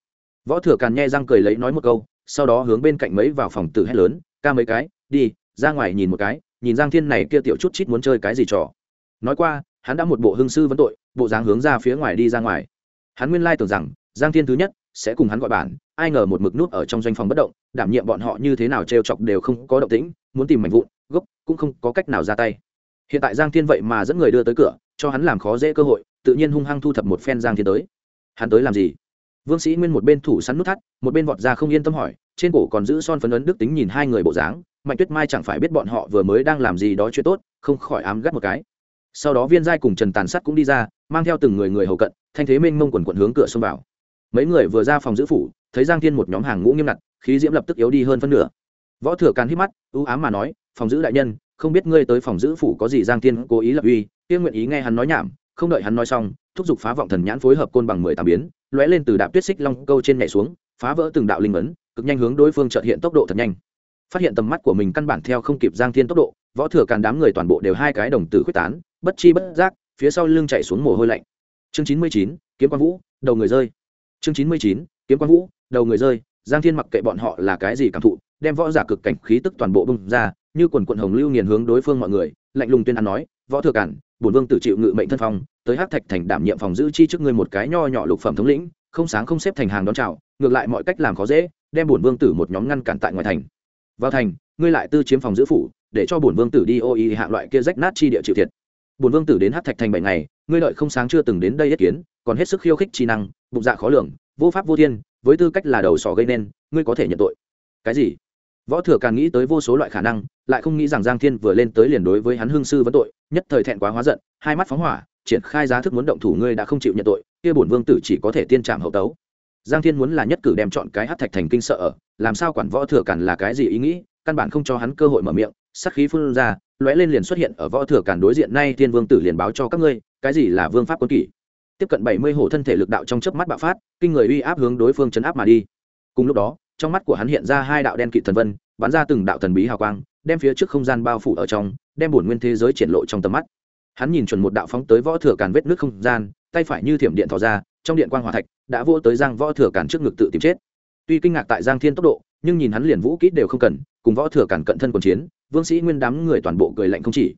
[SPEAKER 1] Võ thừa càn nhe răng cười lấy nói một câu, sau đó hướng bên cạnh mấy vào phòng tử hét lớn, ca mấy cái, đi, ra ngoài nhìn một cái, nhìn giang thiên này kia tiểu chút chít muốn chơi cái gì trò. Nói qua, hắn đã một bộ hưng sư vấn tội, bộ dáng hướng ra phía ngoài đi ra ngoài. Hắn nguyên lai tưởng rằng giang thiên thứ nhất sẽ cùng hắn gọi bản, ai ngờ một mực nút ở trong doanh phòng bất động, đảm nhiệm bọn họ như thế nào t chọc đều không có động tĩnh, muốn tìm mảnh vụn, gốc, cũng không có cách nào ra tay. Hiện tại giang thiên vậy mà dẫn người đưa tới cửa, cho hắn làm khó dễ cơ hội, tự nhiên hung hăng thu thập một phen giang thiên tới. Hắn tới làm gì? Vương sĩ nguyên một bên thủ sắn nút thắt, một bên vọt ra không yên tâm hỏi, trên cổ còn giữ son phấn ấn đức tính nhìn hai người bộ dáng, mạnh tuyết mai chẳng phải biết bọn họ vừa mới đang làm gì đó chuyện tốt, không khỏi ám gắt một cái. Sau đó viên giai cùng trần tàn sắt cũng đi ra, mang theo từng người người hầu cận, thanh thế mênh mông quần quận hướng cửa xông vào mấy người vừa ra phòng giữ phủ, thấy giang thiên một nhóm hàng ngũ nghiêm ngặt, khí diễm lập tức yếu đi hơn phân nửa. Võ thừa càn hít mắt, ưu ám mà nói, phòng giữ đại nhân, không biết ngươi tới phòng giữ phủ có gì giang thiên cố ý lập uy tiên nguyện ý nghe hắn nói nhảm, không đợi hắn nói xong, thúc giục phá vọng thần nhãn phối hợp côn bằng mười tám biến, lóe lên từ đạp tuyết xích long câu trên nhảy xuống, phá vỡ từng đạo linh ấn, cực nhanh hướng đối phương trợt hiện tốc độ thật nhanh. Phát hiện tầm mắt của mình căn bản theo không kịp giang thiên tốc độ, võ thừa càn đám người toàn bộ đều hai cái đồng tử quyết tán, bất chi bất giác, phía sau lưng chạy xuống mồ hôi lạnh. Chương chín mươi chín, kiếm quang vũ, đầu người rơi chương chín mươi chín, kiếm quang vũ, đầu người rơi, giang thiên mặc kệ bọn họ là cái gì cảm thụ, đem võ giả cực cảnh khí tức toàn bộ bung ra, như quần quận hồng lưu nghiền hướng đối phương mọi người, lạnh lùng tuyên án nói, võ thừa cản, bổn vương tự chịu ngự mệnh thân phong, tới hắc thạch thành đảm nhiệm phòng giữ chi trước ngươi một cái nho nhỏ lục phẩm thống lĩnh, không sáng không xếp thành hàng đón chào, ngược lại mọi cách làm khó dễ, đem bổn vương tử một nhóm ngăn cản tại ngoài thành. Vào thành, ngươi lại tư chiếm phòng giữ phủ, để cho bổn vương tử đi ô y hạng loại kia rách nát chi địa chịu thiệt. Bổn vương tử đến hắc thạch thành bảy ngày, ngươi lợi không sáng chưa từng đến đây ý kiến, còn hết sức khiêu khích chi năng bụng dạ khó lường, vô pháp vô thiên, với tư cách là đầu sỏ gây nên, ngươi có thể nhận tội. Cái gì? Võ thừa càng nghĩ tới vô số loại khả năng, lại không nghĩ rằng giang thiên vừa lên tới liền đối với hắn hương sư vấn tội, nhất thời thẹn quá hóa giận, hai mắt phóng hỏa, triển khai giá thức muốn động thủ ngươi đã không chịu nhận tội, kia bổn vương tử chỉ có thể tiên trảm hậu tấu. Giang thiên muốn là nhất cử đem chọn cái hát thạch thành kinh sợ ở, làm sao quản võ thừa càn là cái gì ý nghĩ, căn bản không cho hắn cơ hội mở miệng, sắc khí phun ra, lóe lên liền xuất hiện ở võ thừa càn đối diện, nay thiên vương tử liền báo cho các ngươi, cái gì là vương pháp quân kỷ? Tiếp cận bảy mươi hổ thân thể lực đạo trong chớp mắt bạo phát, kinh người uy áp hướng đối phương chấn áp mà đi. Cùng lúc đó, trong mắt của hắn hiện ra hai đạo đen kịt thần vân, bắn ra từng đạo thần bí hào quang, đem phía trước không gian bao phủ ở trong, đem bổn nguyên thế giới triển lộ trong tầm mắt. Hắn nhìn chuẩn một đạo phóng tới võ thừa càn vết nước không gian, tay phải như thiểm điện thò ra, trong điện quang hòa thạch đã vô tới giang võ thừa càn trước ngực tự tìm chết. Tuy kinh ngạc tại giang thiên tốc độ, nhưng nhìn hắn liền vũ kỹ đều không cần, cùng võ thừa càn cận thân quần chiến, vương sĩ nguyên đám người toàn bộ cười lạnh không chỉ.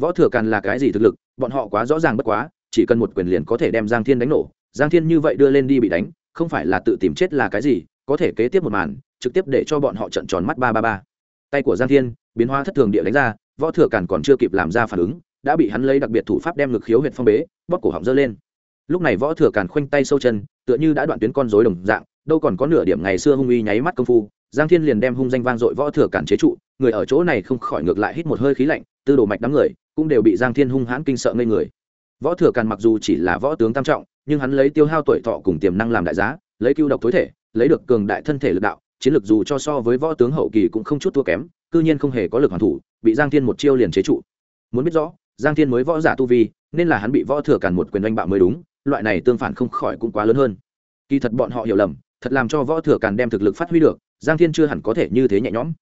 [SPEAKER 1] Võ thừa càn là cái gì thực lực, bọn họ quá rõ ràng bất quá chỉ cần một quyền liền có thể đem giang thiên đánh nổ. Giang thiên như vậy đưa lên đi bị đánh, không phải là tự tìm chết là cái gì, có thể kế tiếp một màn, trực tiếp để cho bọn họ trận tròn mắt ba ba ba. Tay của giang thiên, biến hóa thất thường địa đánh ra, võ thừa cản còn chưa kịp làm ra phản ứng, đã bị hắn lấy đặc biệt thủ pháp đem ngực khiếu huyện phong bế, bóp cổ họng dơ lên. Lúc này võ thừa cản khoanh tay sâu chân, tựa như đã đoạn tuyến con rối đồng dạng, đâu còn có nửa điểm ngày xưa hung uy nháy mắt công phu, giang thiên liền đem hung danh vang dội võ thừa cản chế trụ, người ở chỗ này không khỏi ngược lại hít một hơi khí lạnh, tư đồ mạch đám người cũng đều bị giang thiên hung hãn kinh sợ ngây người võ thừa càn mặc dù chỉ là võ tướng tam trọng, nhưng hắn lấy tiêu hao tuổi thọ cùng tiềm năng làm đại giá, lấy cưu độc tối thể, lấy được cường đại thân thể lực đạo, chiến lược dù cho so với võ tướng hậu kỳ cũng không chút thua kém, cư nhiên không hề có lực hoàn thủ, bị giang thiên một chiêu liền chế trụ. Muốn biết rõ, giang thiên mới võ giả tu vi, nên là hắn bị võ thừa càn một quyền oanh bạo mới đúng, loại này tương phản không khỏi cũng quá lớn hơn. Kỳ thật bọn họ hiểu lầm, thật làm cho võ thừa càn đem thực lực phát huy được, giang thiên chưa hẳn có thể như thế nhẹ nhõm.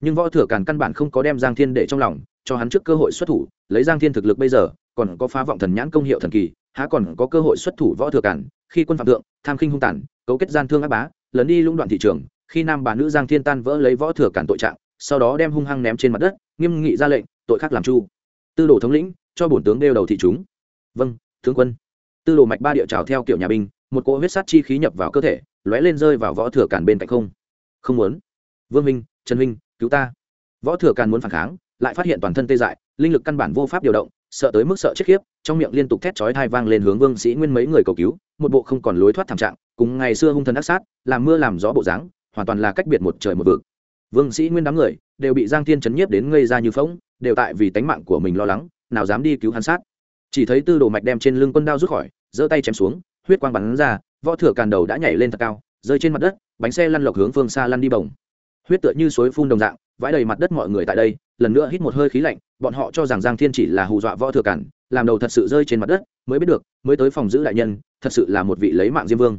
[SPEAKER 1] Nhưng võ thừa càn căn bản không có đem giang thiên để trong lòng, cho hắn trước cơ hội xuất thủ, lấy giang thiên thực lực bây giờ còn có phá vọng thần nhãn công hiệu thần kỳ, há còn có cơ hội xuất thủ võ thừa cản, khi quân phạm thượng, tham khinh hung tàn, cấu kết gian thương ác bá, lấn đi lũng đoạn thị trường, khi nam bà nữ giang thiên tan vỡ lấy võ thừa cản tội trạng, sau đó đem hung hăng ném trên mặt đất, nghiêm nghị ra lệnh, tội khác làm chu. Tư đồ thống lĩnh, cho bổn tướng đeo đầu thị chúng. Vâng tướng quân. Tư đồ mạch ba địa trào theo kiểu nhà binh, một cỗ huyết sát chi khí nhập vào cơ thể, lóe lên rơi vào võ thừa cản bên cạnh không. Không muốn. Vương minh, trần minh, cứu ta. Võ thừa cản muốn phản kháng, lại phát hiện toàn thân tê dại, linh lực căn bản vô pháp điều động sợ tới mức sợ chết khiếp, trong miệng liên tục thét chói thai vang lên hướng vương sĩ nguyên mấy người cầu cứu, một bộ không còn lối thoát thảm trạng, cùng ngày xưa hung thần ác sát, làm mưa làm gió bộ dáng, hoàn toàn là cách biệt một trời một vực. Vương sĩ nguyên đám người đều bị giang thiên chấn nhiếp đến ngây ra như phóng đều tại vì tánh mạng của mình lo lắng, nào dám đi cứu hắn sát. Chỉ thấy tư đồ mạch đem trên lưng quân đao rút khỏi, giơ tay chém xuống, huyết quang bắn ra, võ thừa càn đầu đã nhảy lên thật cao, rơi trên mặt đất, bánh xe lăn lộc hướng phương xa lăn đi bồng huyết tựa như suối phun đồng dạng vãi đầy mặt đất mọi người tại đây, lần nữa hít một hơi khí lạnh, bọn họ cho rằng giang thiên chỉ là hù dọa võ thừa cản, làm đầu thật sự rơi trên mặt đất, mới biết được, mới tới phòng giữ đại nhân, thật sự là một vị lấy mạng diêm vương.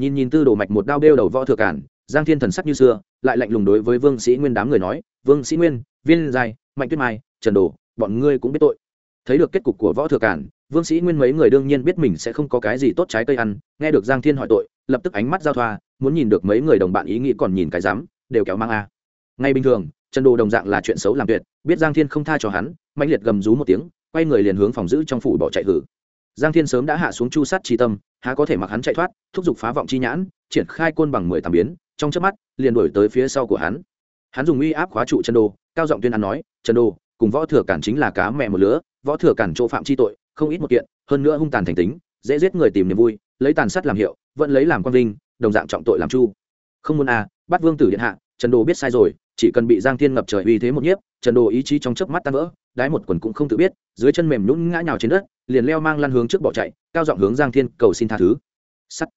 [SPEAKER 1] Nhìn nhìn tư đồ mạch một đao đeo đầu võ thừa cản, giang thiên thần sắc như xưa, lại lạnh lùng đối với vương sĩ nguyên đám người nói, vương sĩ nguyên, viên giai, mạnh tuyết mai, trần đồ, bọn ngươi cũng biết tội. Thấy được kết cục của võ thừa cản, vương sĩ nguyên mấy người đương nhiên biết mình sẽ không có cái gì tốt trái cây ăn, nghe được giang thiên hỏi tội, lập tức ánh mắt giao thoa, muốn nhìn được mấy người đồng bạn ý nghĩ còn nhìn cái dám, đều kéo mang a. Ngay bình thường trần đồ đồng dạng là chuyện xấu làm tuyệt, biết giang thiên không tha cho hắn mạnh liệt gầm rú một tiếng, quay người liền hướng phòng giữ trong phủ bỏ chạy hử. Giang thiên sớm đã hạ xuống chu sát tri tâm, há có thể mặc hắn chạy thoát, thúc giục phá vọng chi nhãn, triển khai côn bằng mười tám biến, trong chớp mắt, liền đuổi tới phía sau của hắn. Hắn dùng uy áp khóa trụ trần đồ, cao giọng tuyên án nói, trần đồ, cùng võ thừa cản chính là cá mẹ một lứa, võ thừa cản chỗ phạm chi tội, không ít một kiện, hơn nữa hung tàn thành tính, dễ giết người tìm niềm vui, lấy tàn sát làm hiệu, vẫn lấy làm quan vinh, đồng dạng trọng tội làm chu. Không muốn à bắt vương tử điện hạ, trần đồ biết sai rồi chỉ cần bị giang thiên ngập trời uy thế một nhiếp, trần đồ ý chí trong chớp mắt tan vỡ, đái một quần cũng không tự biết, dưới chân mềm nhũn ngã nhào trên đất, liền leo mang lăn hướng trước bỏ chạy, cao giọng hướng giang thiên cầu xin tha thứ. Sắt.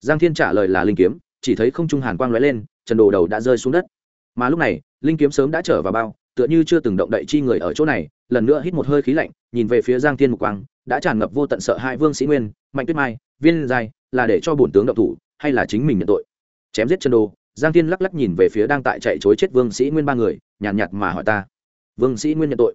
[SPEAKER 1] Giang thiên trả lời là linh kiếm, chỉ thấy không trung hàn quang lóe lên, trần đồ đầu đã rơi xuống đất. Mà lúc này, linh kiếm sớm đã trở vào bao, tựa như chưa từng động đậy chi người ở chỗ này, lần nữa hít một hơi khí lạnh, nhìn về phía giang thiên mục quang, đã tràn ngập vô tận sợ hãi vương sĩ nguyên, mạnh tuyết mai, viên giai, là để cho bổn tướng động thủ, hay là chính mình nhận tội? Chém giết chân đồ giang thiên lắc lắc nhìn về phía đang tại chạy chối chết vương sĩ nguyên ba người nhàn nhạt, nhạt mà hỏi ta. Vương sĩ nguyên nhận tội.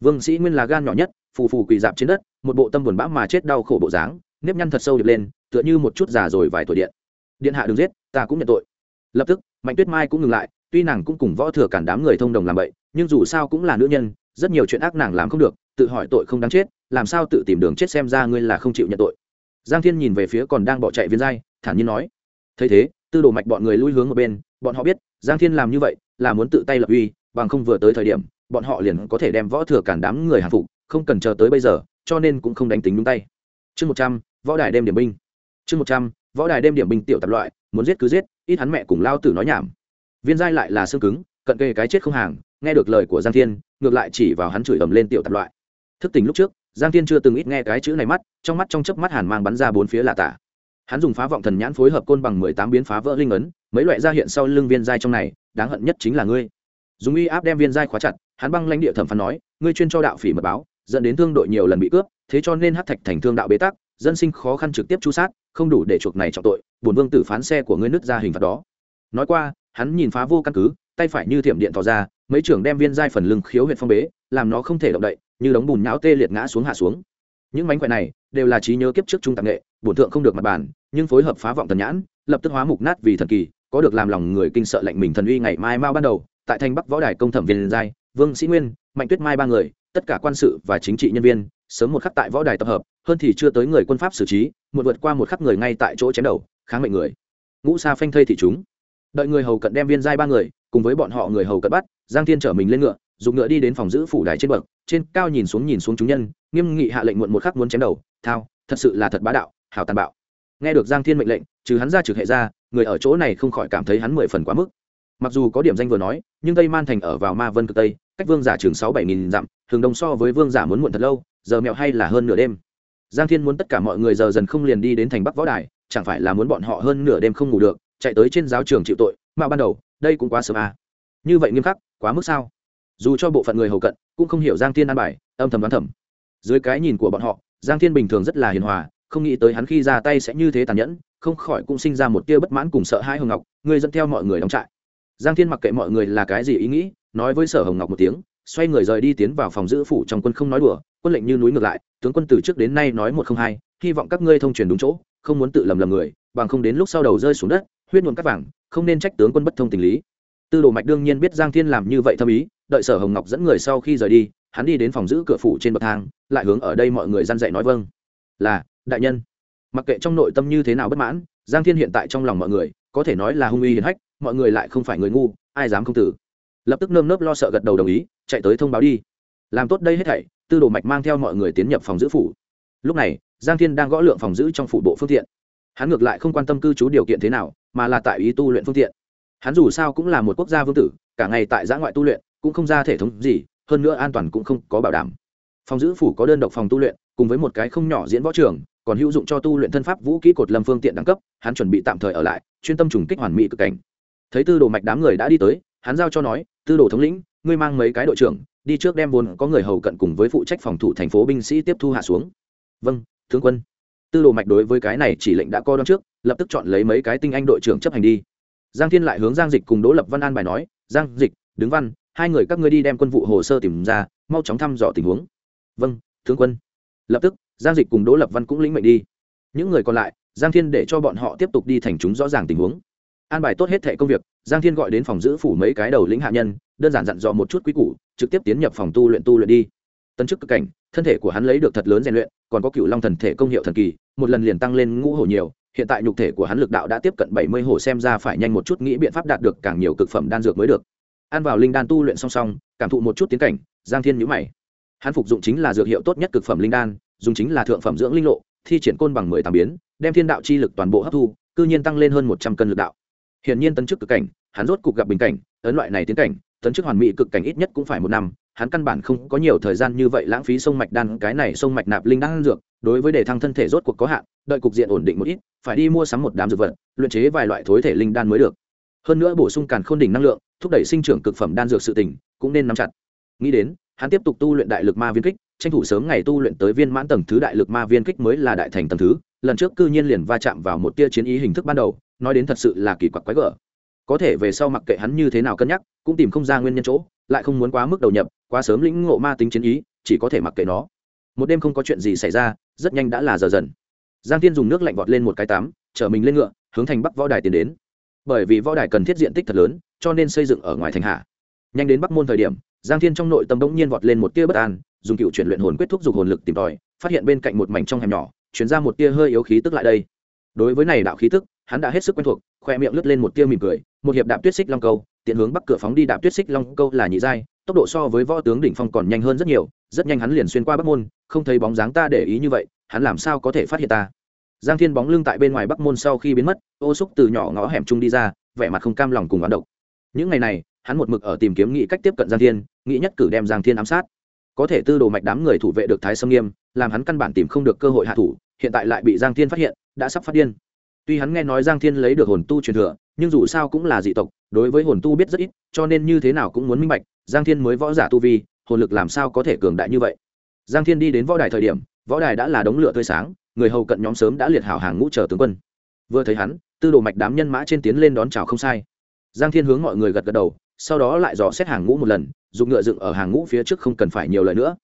[SPEAKER 1] Vương sĩ nguyên là gan nhỏ nhất phù phù quỳ dạp trên đất một bộ tâm buồn bã mà chết đau khổ bộ dáng nếp nhăn thật sâu được lên tựa như một chút già rồi vài tuổi điện. Điện hạ đừng giết ta cũng nhận tội. Lập tức mạnh tuyết mai cũng ngừng lại tuy nàng cũng cùng võ thừa cản đám người thông đồng làm vậy nhưng dù sao cũng là nữ nhân rất nhiều chuyện ác nàng làm không được tự hỏi tội không đáng chết làm sao tự tìm đường chết xem ra ngươi là không chịu nhận tội. Giang thiên nhìn về phía còn đang bỏ chạy viên giai thản nhiên nói. Thấy thế tư đồ mạch bọn người lui hướng một bên, bọn họ biết, giang thiên làm như vậy là muốn tự tay lập uy, bằng không vừa tới thời điểm, bọn họ liền có thể đem võ thừa cản đám người hàng phục, không cần chờ tới bây giờ, cho nên cũng không đánh tính đúng tay. Chương một trăm, võ đài đem điểm binh. Chương một trăm, võ đài đem điểm binh tiểu tập loại, muốn giết cứ giết, ít hắn mẹ cùng lao tử nói nhảm. Viên giai lại là xương cứng, cận kề cái chết không hàng, nghe được lời của giang thiên, ngược lại chỉ vào hắn chửi ầm lên tiểu tập loại. Thức tỉnh lúc trước, giang thiên chưa từng ít nghe cái chữ này mắt, trong mắt trong chớp mắt hàn mang bắn ra bốn phía lạ tả hắn dùng phá vọng thần nhãn phối hợp côn bằng mười tám biến phá vỡ linh ấn, mấy loại ra hiện sau lưng viên giai trong này, đáng hận nhất chính là ngươi. Dùng uy áp đem viên giai khóa chặt, hắn băng lãnh địa thẩm phán nói, ngươi chuyên cho đạo phỉ mật báo, dẫn đến thương đội nhiều lần bị cướp, thế cho nên hát thạch thành thương đạo bế tắc, dân sinh khó khăn trực tiếp chu sát, không đủ để chuộc này trọng tội, bổn vương tử phán xe của ngươi nứt ra hình phạt đó. Nói qua, hắn nhìn phá vô căn cứ, tay phải như thiểm điện tỏ ra, mấy trưởng đem viên giai phần lưng khiếu huyện phong bế, làm nó không thể động đậy, như đống bùn nhão tê liệt ngã xuống hạ xuống những mánh khỏe này đều là trí nhớ kiếp trước trung tạp nghệ, bổn thượng không được mặt bàn, nhưng phối hợp phá vọng thần nhãn, lập tức hóa mục nát vì thần kỳ, có được làm lòng người kinh sợ lệnh mình thần uy ngày mai mau ban đầu, tại thanh bắc võ đài công thẩm viên giai, vương sĩ nguyên, mạnh tuyết mai ba người, tất cả quan sự và chính trị nhân viên, sớm một khắc tại võ đài tập hợp, hơn thì chưa tới người quân pháp xử trí một vượt qua một khắc người ngay tại chỗ chém đầu, kháng mệnh người. Ngũ sa phanh thây thị chúng. Đợi người hầu cận đem viên giai ba người, cùng với bọn họ người hầu cận bắt, giang thiên chở mình lên ngựa, dùng ngựa đi đến phòng giữ phủ đài trên bậc, trên cao nhìn xuống nhìn xuống chúng nhân nghiêm nghị hạ lệnh muộn một khắc muốn chém đầu, thao, thật sự là thật bá đạo hào tàn bạo. Nghe được giang thiên mệnh lệnh, trừ hắn ra trực hệ ra, người ở chỗ này không khỏi cảm thấy hắn mười phần quá mức. Mặc dù có điểm danh vừa nói, nhưng tây man thành ở vào ma vân cực tây, cách vương giả trường sáu bảy nghìn dặm thường đồng so với vương giả muốn muộn thật lâu, giờ mẹo hay là hơn nửa đêm. Giang thiên muốn tất cả mọi người giờ dần không liền đi đến thành bắc võ đài, chẳng phải là muốn bọn họ hơn nửa đêm không ngủ được, chạy tới trên giáo trường chịu tội, mà ban đầu, đây cũng quá sớm à. như vậy nghiêm khắc, quá mức sao. Dù cho bộ phận người hầu cận, cũng không hiểu giang thiên an bài, âm thầm đoán thầm dưới cái nhìn của bọn họ, giang thiên bình thường rất là hiền hòa, không nghĩ tới hắn khi ra tay sẽ như thế tàn nhẫn, không khỏi cũng sinh ra một tia bất mãn cùng sợ hãi hồng ngọc, người dẫn theo mọi người đóng trại. Giang thiên mặc kệ mọi người là cái gì ý nghĩ, nói với sở hồng ngọc một tiếng, xoay người rời đi tiến vào phòng giữ phủ trong quân không nói đùa, quân lệnh như núi ngược lại, tướng quân từ trước đến nay nói một không hai, hy vọng các ngươi thông truyền đúng chỗ, không muốn tự lầm lầm người, bằng không đến lúc sau đầu rơi xuống đất, huyết nhuộm cắt vàng, không nên trách tướng quân bất thông tình lý. Tư đồ mạch đương nhiên biết giang thiên làm như vậy thâm ý đợi sở hồng ngọc dẫn người sau khi rời đi, hắn đi đến phòng giữ cửa phủ trên bậc thang, lại hướng ở đây mọi người răn dạy nói vâng. Là, đại nhân. Mặc kệ trong nội tâm như thế nào bất mãn, giang thiên hiện tại trong lòng mọi người, có thể nói là hung uy hiền hách, mọi người lại không phải người ngu, ai dám không tử. Lập tức nơm nớp lo sợ gật đầu đồng ý, chạy tới thông báo đi. Làm tốt đây hết thảy, tư đồ mạch mang theo mọi người tiến nhập phòng giữ phủ. Lúc này, giang thiên đang gõ lượng phòng giữ trong phủ bộ phương tiện. Hắn ngược lại không quan tâm cư trú điều kiện thế nào, mà là tại ý tu luyện phương tiện. Hắn dù sao cũng là một quốc gia vương tử, cả ngày tại giã ngoại tu luyện cũng không ra thể thống gì, hơn nữa an toàn cũng không có bảo đảm. Phòng giữ phủ có đơn độc phòng tu luyện, cùng với một cái không nhỏ diễn võ trường, còn hữu dụng cho tu luyện thân pháp vũ kỹ cột lâm phương tiện đẳng cấp, hắn chuẩn bị tạm thời ở lại, chuyên tâm trùng kích hoàn mỹ cực cảnh. Thấy tư đồ mạch đám người đã đi tới, hắn giao cho nói, tư đồ thống lĩnh, ngươi mang mấy cái đội trưởng, đi trước đem vốn có người hầu cận cùng với phụ trách phòng thủ thành phố binh sĩ tiếp thu hạ xuống. Vâng tướng quân. Tư đồ mạch đối với cái này chỉ lệnh đã co đón trước, lập tức chọn lấy mấy cái tinh anh đội trưởng chấp hành đi. Giang thiên lại hướng giang dịch cùng đỗ lập văn an bài nói, giang dịch, đứng văn hai người các ngươi đi đem quân vụ hồ sơ tìm ra, mau chóng thăm dò tình huống. Vâng tướng quân. Lập tức, giang dịch cùng đỗ lập văn cũng lĩnh mệnh đi. Những người còn lại, giang thiên để cho bọn họ tiếp tục đi thành chúng rõ ràng tình huống. An bài tốt hết thệ công việc, giang thiên gọi đến phòng giữ phủ mấy cái đầu lĩnh hạ nhân, đơn giản dặn dò một chút quý củ trực tiếp tiến nhập phòng tu luyện tu luyện đi. Tân chức cực cảnh, thân thể của hắn lấy được thật lớn rèn luyện, còn có cựu long thần thể công hiệu thần kỳ, một lần liền tăng lên ngũ hổ nhiều, hiện tại nhục thể của hắn lực đạo đã tiếp cận bảy mươi hổ, xem ra phải nhanh một chút nghĩ biện pháp đạt được càng nhiều cực phẩm đan dược mới được ăn vào linh đan tu luyện song song, cảm thụ một chút tiến cảnh, giang thiên nhữ mày. Hắn phục dụng chính là dược hiệu tốt nhất cực phẩm linh đan, dùng chính là thượng phẩm dưỡng linh lộ, thi triển côn bằng mười tám biến, đem thiên đạo chi lực toàn bộ hấp thu, cư nhiên tăng lên hơn một trăm cân lực đạo. Hiển nhiên tấn chức cực cảnh, hắn rốt cục gặp bình cảnh, ấn loại này tiến cảnh, tấn chức hoàn mỹ cực cảnh ít nhất cũng phải một năm, hắn căn bản không có nhiều thời gian như vậy lãng phí sông mạch đan, cái này sông mạch nạp linh đan dược, đối với đề thăng thân thể rốt cuộc có hạn, đợi cục diện ổn định một ít, phải đi mua sắm một đám dược vật, luyện chế vài loại thối thể linh đan mới được. Hơn nữa bổ sung càn khôn đỉnh năng lượng thúc đẩy sinh trưởng cực phẩm đan dược sự tỉnh cũng nên nắm chặt. Nghĩ đến, hắn tiếp tục tu luyện đại lực ma viên kích, tranh thủ sớm ngày tu luyện tới viên mãn tầng thứ đại lực ma viên kích mới là đại thành tầng thứ, lần trước cư nhiên liền va chạm vào một tia chiến ý hình thức ban đầu, nói đến thật sự là kỳ quặc quái gở. Có thể về sau mặc kệ hắn như thế nào cân nhắc, cũng tìm không ra nguyên nhân chỗ, lại không muốn quá mức đầu nhập, quá sớm lĩnh ngộ ma tính chiến ý, chỉ có thể mặc kệ nó. Một đêm không có chuyện gì xảy ra, rất nhanh đã là giờ dần. Giang tiên dùng nước lạnh vọt lên một cái tắm chở mình lên ngựa, hướng thành bắc võ đài tiến đến bởi vì võ đài cần thiết diện tích thật lớn, cho nên xây dựng ở ngoài thành hạ. Nhanh đến bắc môn thời điểm, giang thiên trong nội tâm bỗng nhiên vọt lên một tia bất an, dùng cựu chuyển luyện hồn quyết thúc giục hồn lực tìm tòi, phát hiện bên cạnh một mảnh trong hẻm nhỏ chuyển ra một tia hơi yếu khí tức lại đây. Đối với này đạo khí tức, hắn đã hết sức quen thuộc, khoe miệng lướt lên một tia mỉm cười, một hiệp đạp tuyết xích long câu, tiện hướng bắc cửa phóng đi đạp tuyết xích long câu là nhị giai, tốc độ so với võ tướng đỉnh phong còn nhanh hơn rất nhiều, rất nhanh hắn liền xuyên qua bắc môn, không thấy bóng dáng ta để ý như vậy, hắn làm sao có thể phát hiện ta? Giang thiên bóng lưng tại bên ngoài bắc môn sau khi biến mất, ô xúc từ nhỏ ngõ hẻm trung đi ra, vẻ mặt không cam lòng cùng oán độc. Những ngày này, hắn một mực ở tìm kiếm nghị cách tiếp cận giang thiên, nghĩ nhất cử đem giang thiên ám sát. Có thể tư đồ mạch đám người thủ vệ được thái sâm nghiêm, làm hắn căn bản tìm không được cơ hội hạ thủ, hiện tại lại bị giang thiên phát hiện, đã sắp phát điên. Tuy hắn nghe nói giang thiên lấy được hồn tu truyền thừa, nhưng dù sao cũng là dị tộc, đối với hồn tu biết rất ít, cho nên như thế nào cũng muốn minh bạch, giang thiên mới võ giả tu vi, hồn lực làm sao có thể cường đại như vậy. Giang thiên đi đến võ đài thời điểm, võ đài đã là đống lửa tươi sáng người hầu cận nhóm sớm đã liệt hảo hàng ngũ chờ tướng quân. Vừa thấy hắn, tư đồ mạch đám nhân mã trên tiến lên đón chào không sai. Giang thiên hướng mọi người gật gật đầu, sau đó lại dò xét hàng ngũ một lần, dùng ngựa dựng ở hàng ngũ phía trước không cần phải nhiều lời nữa.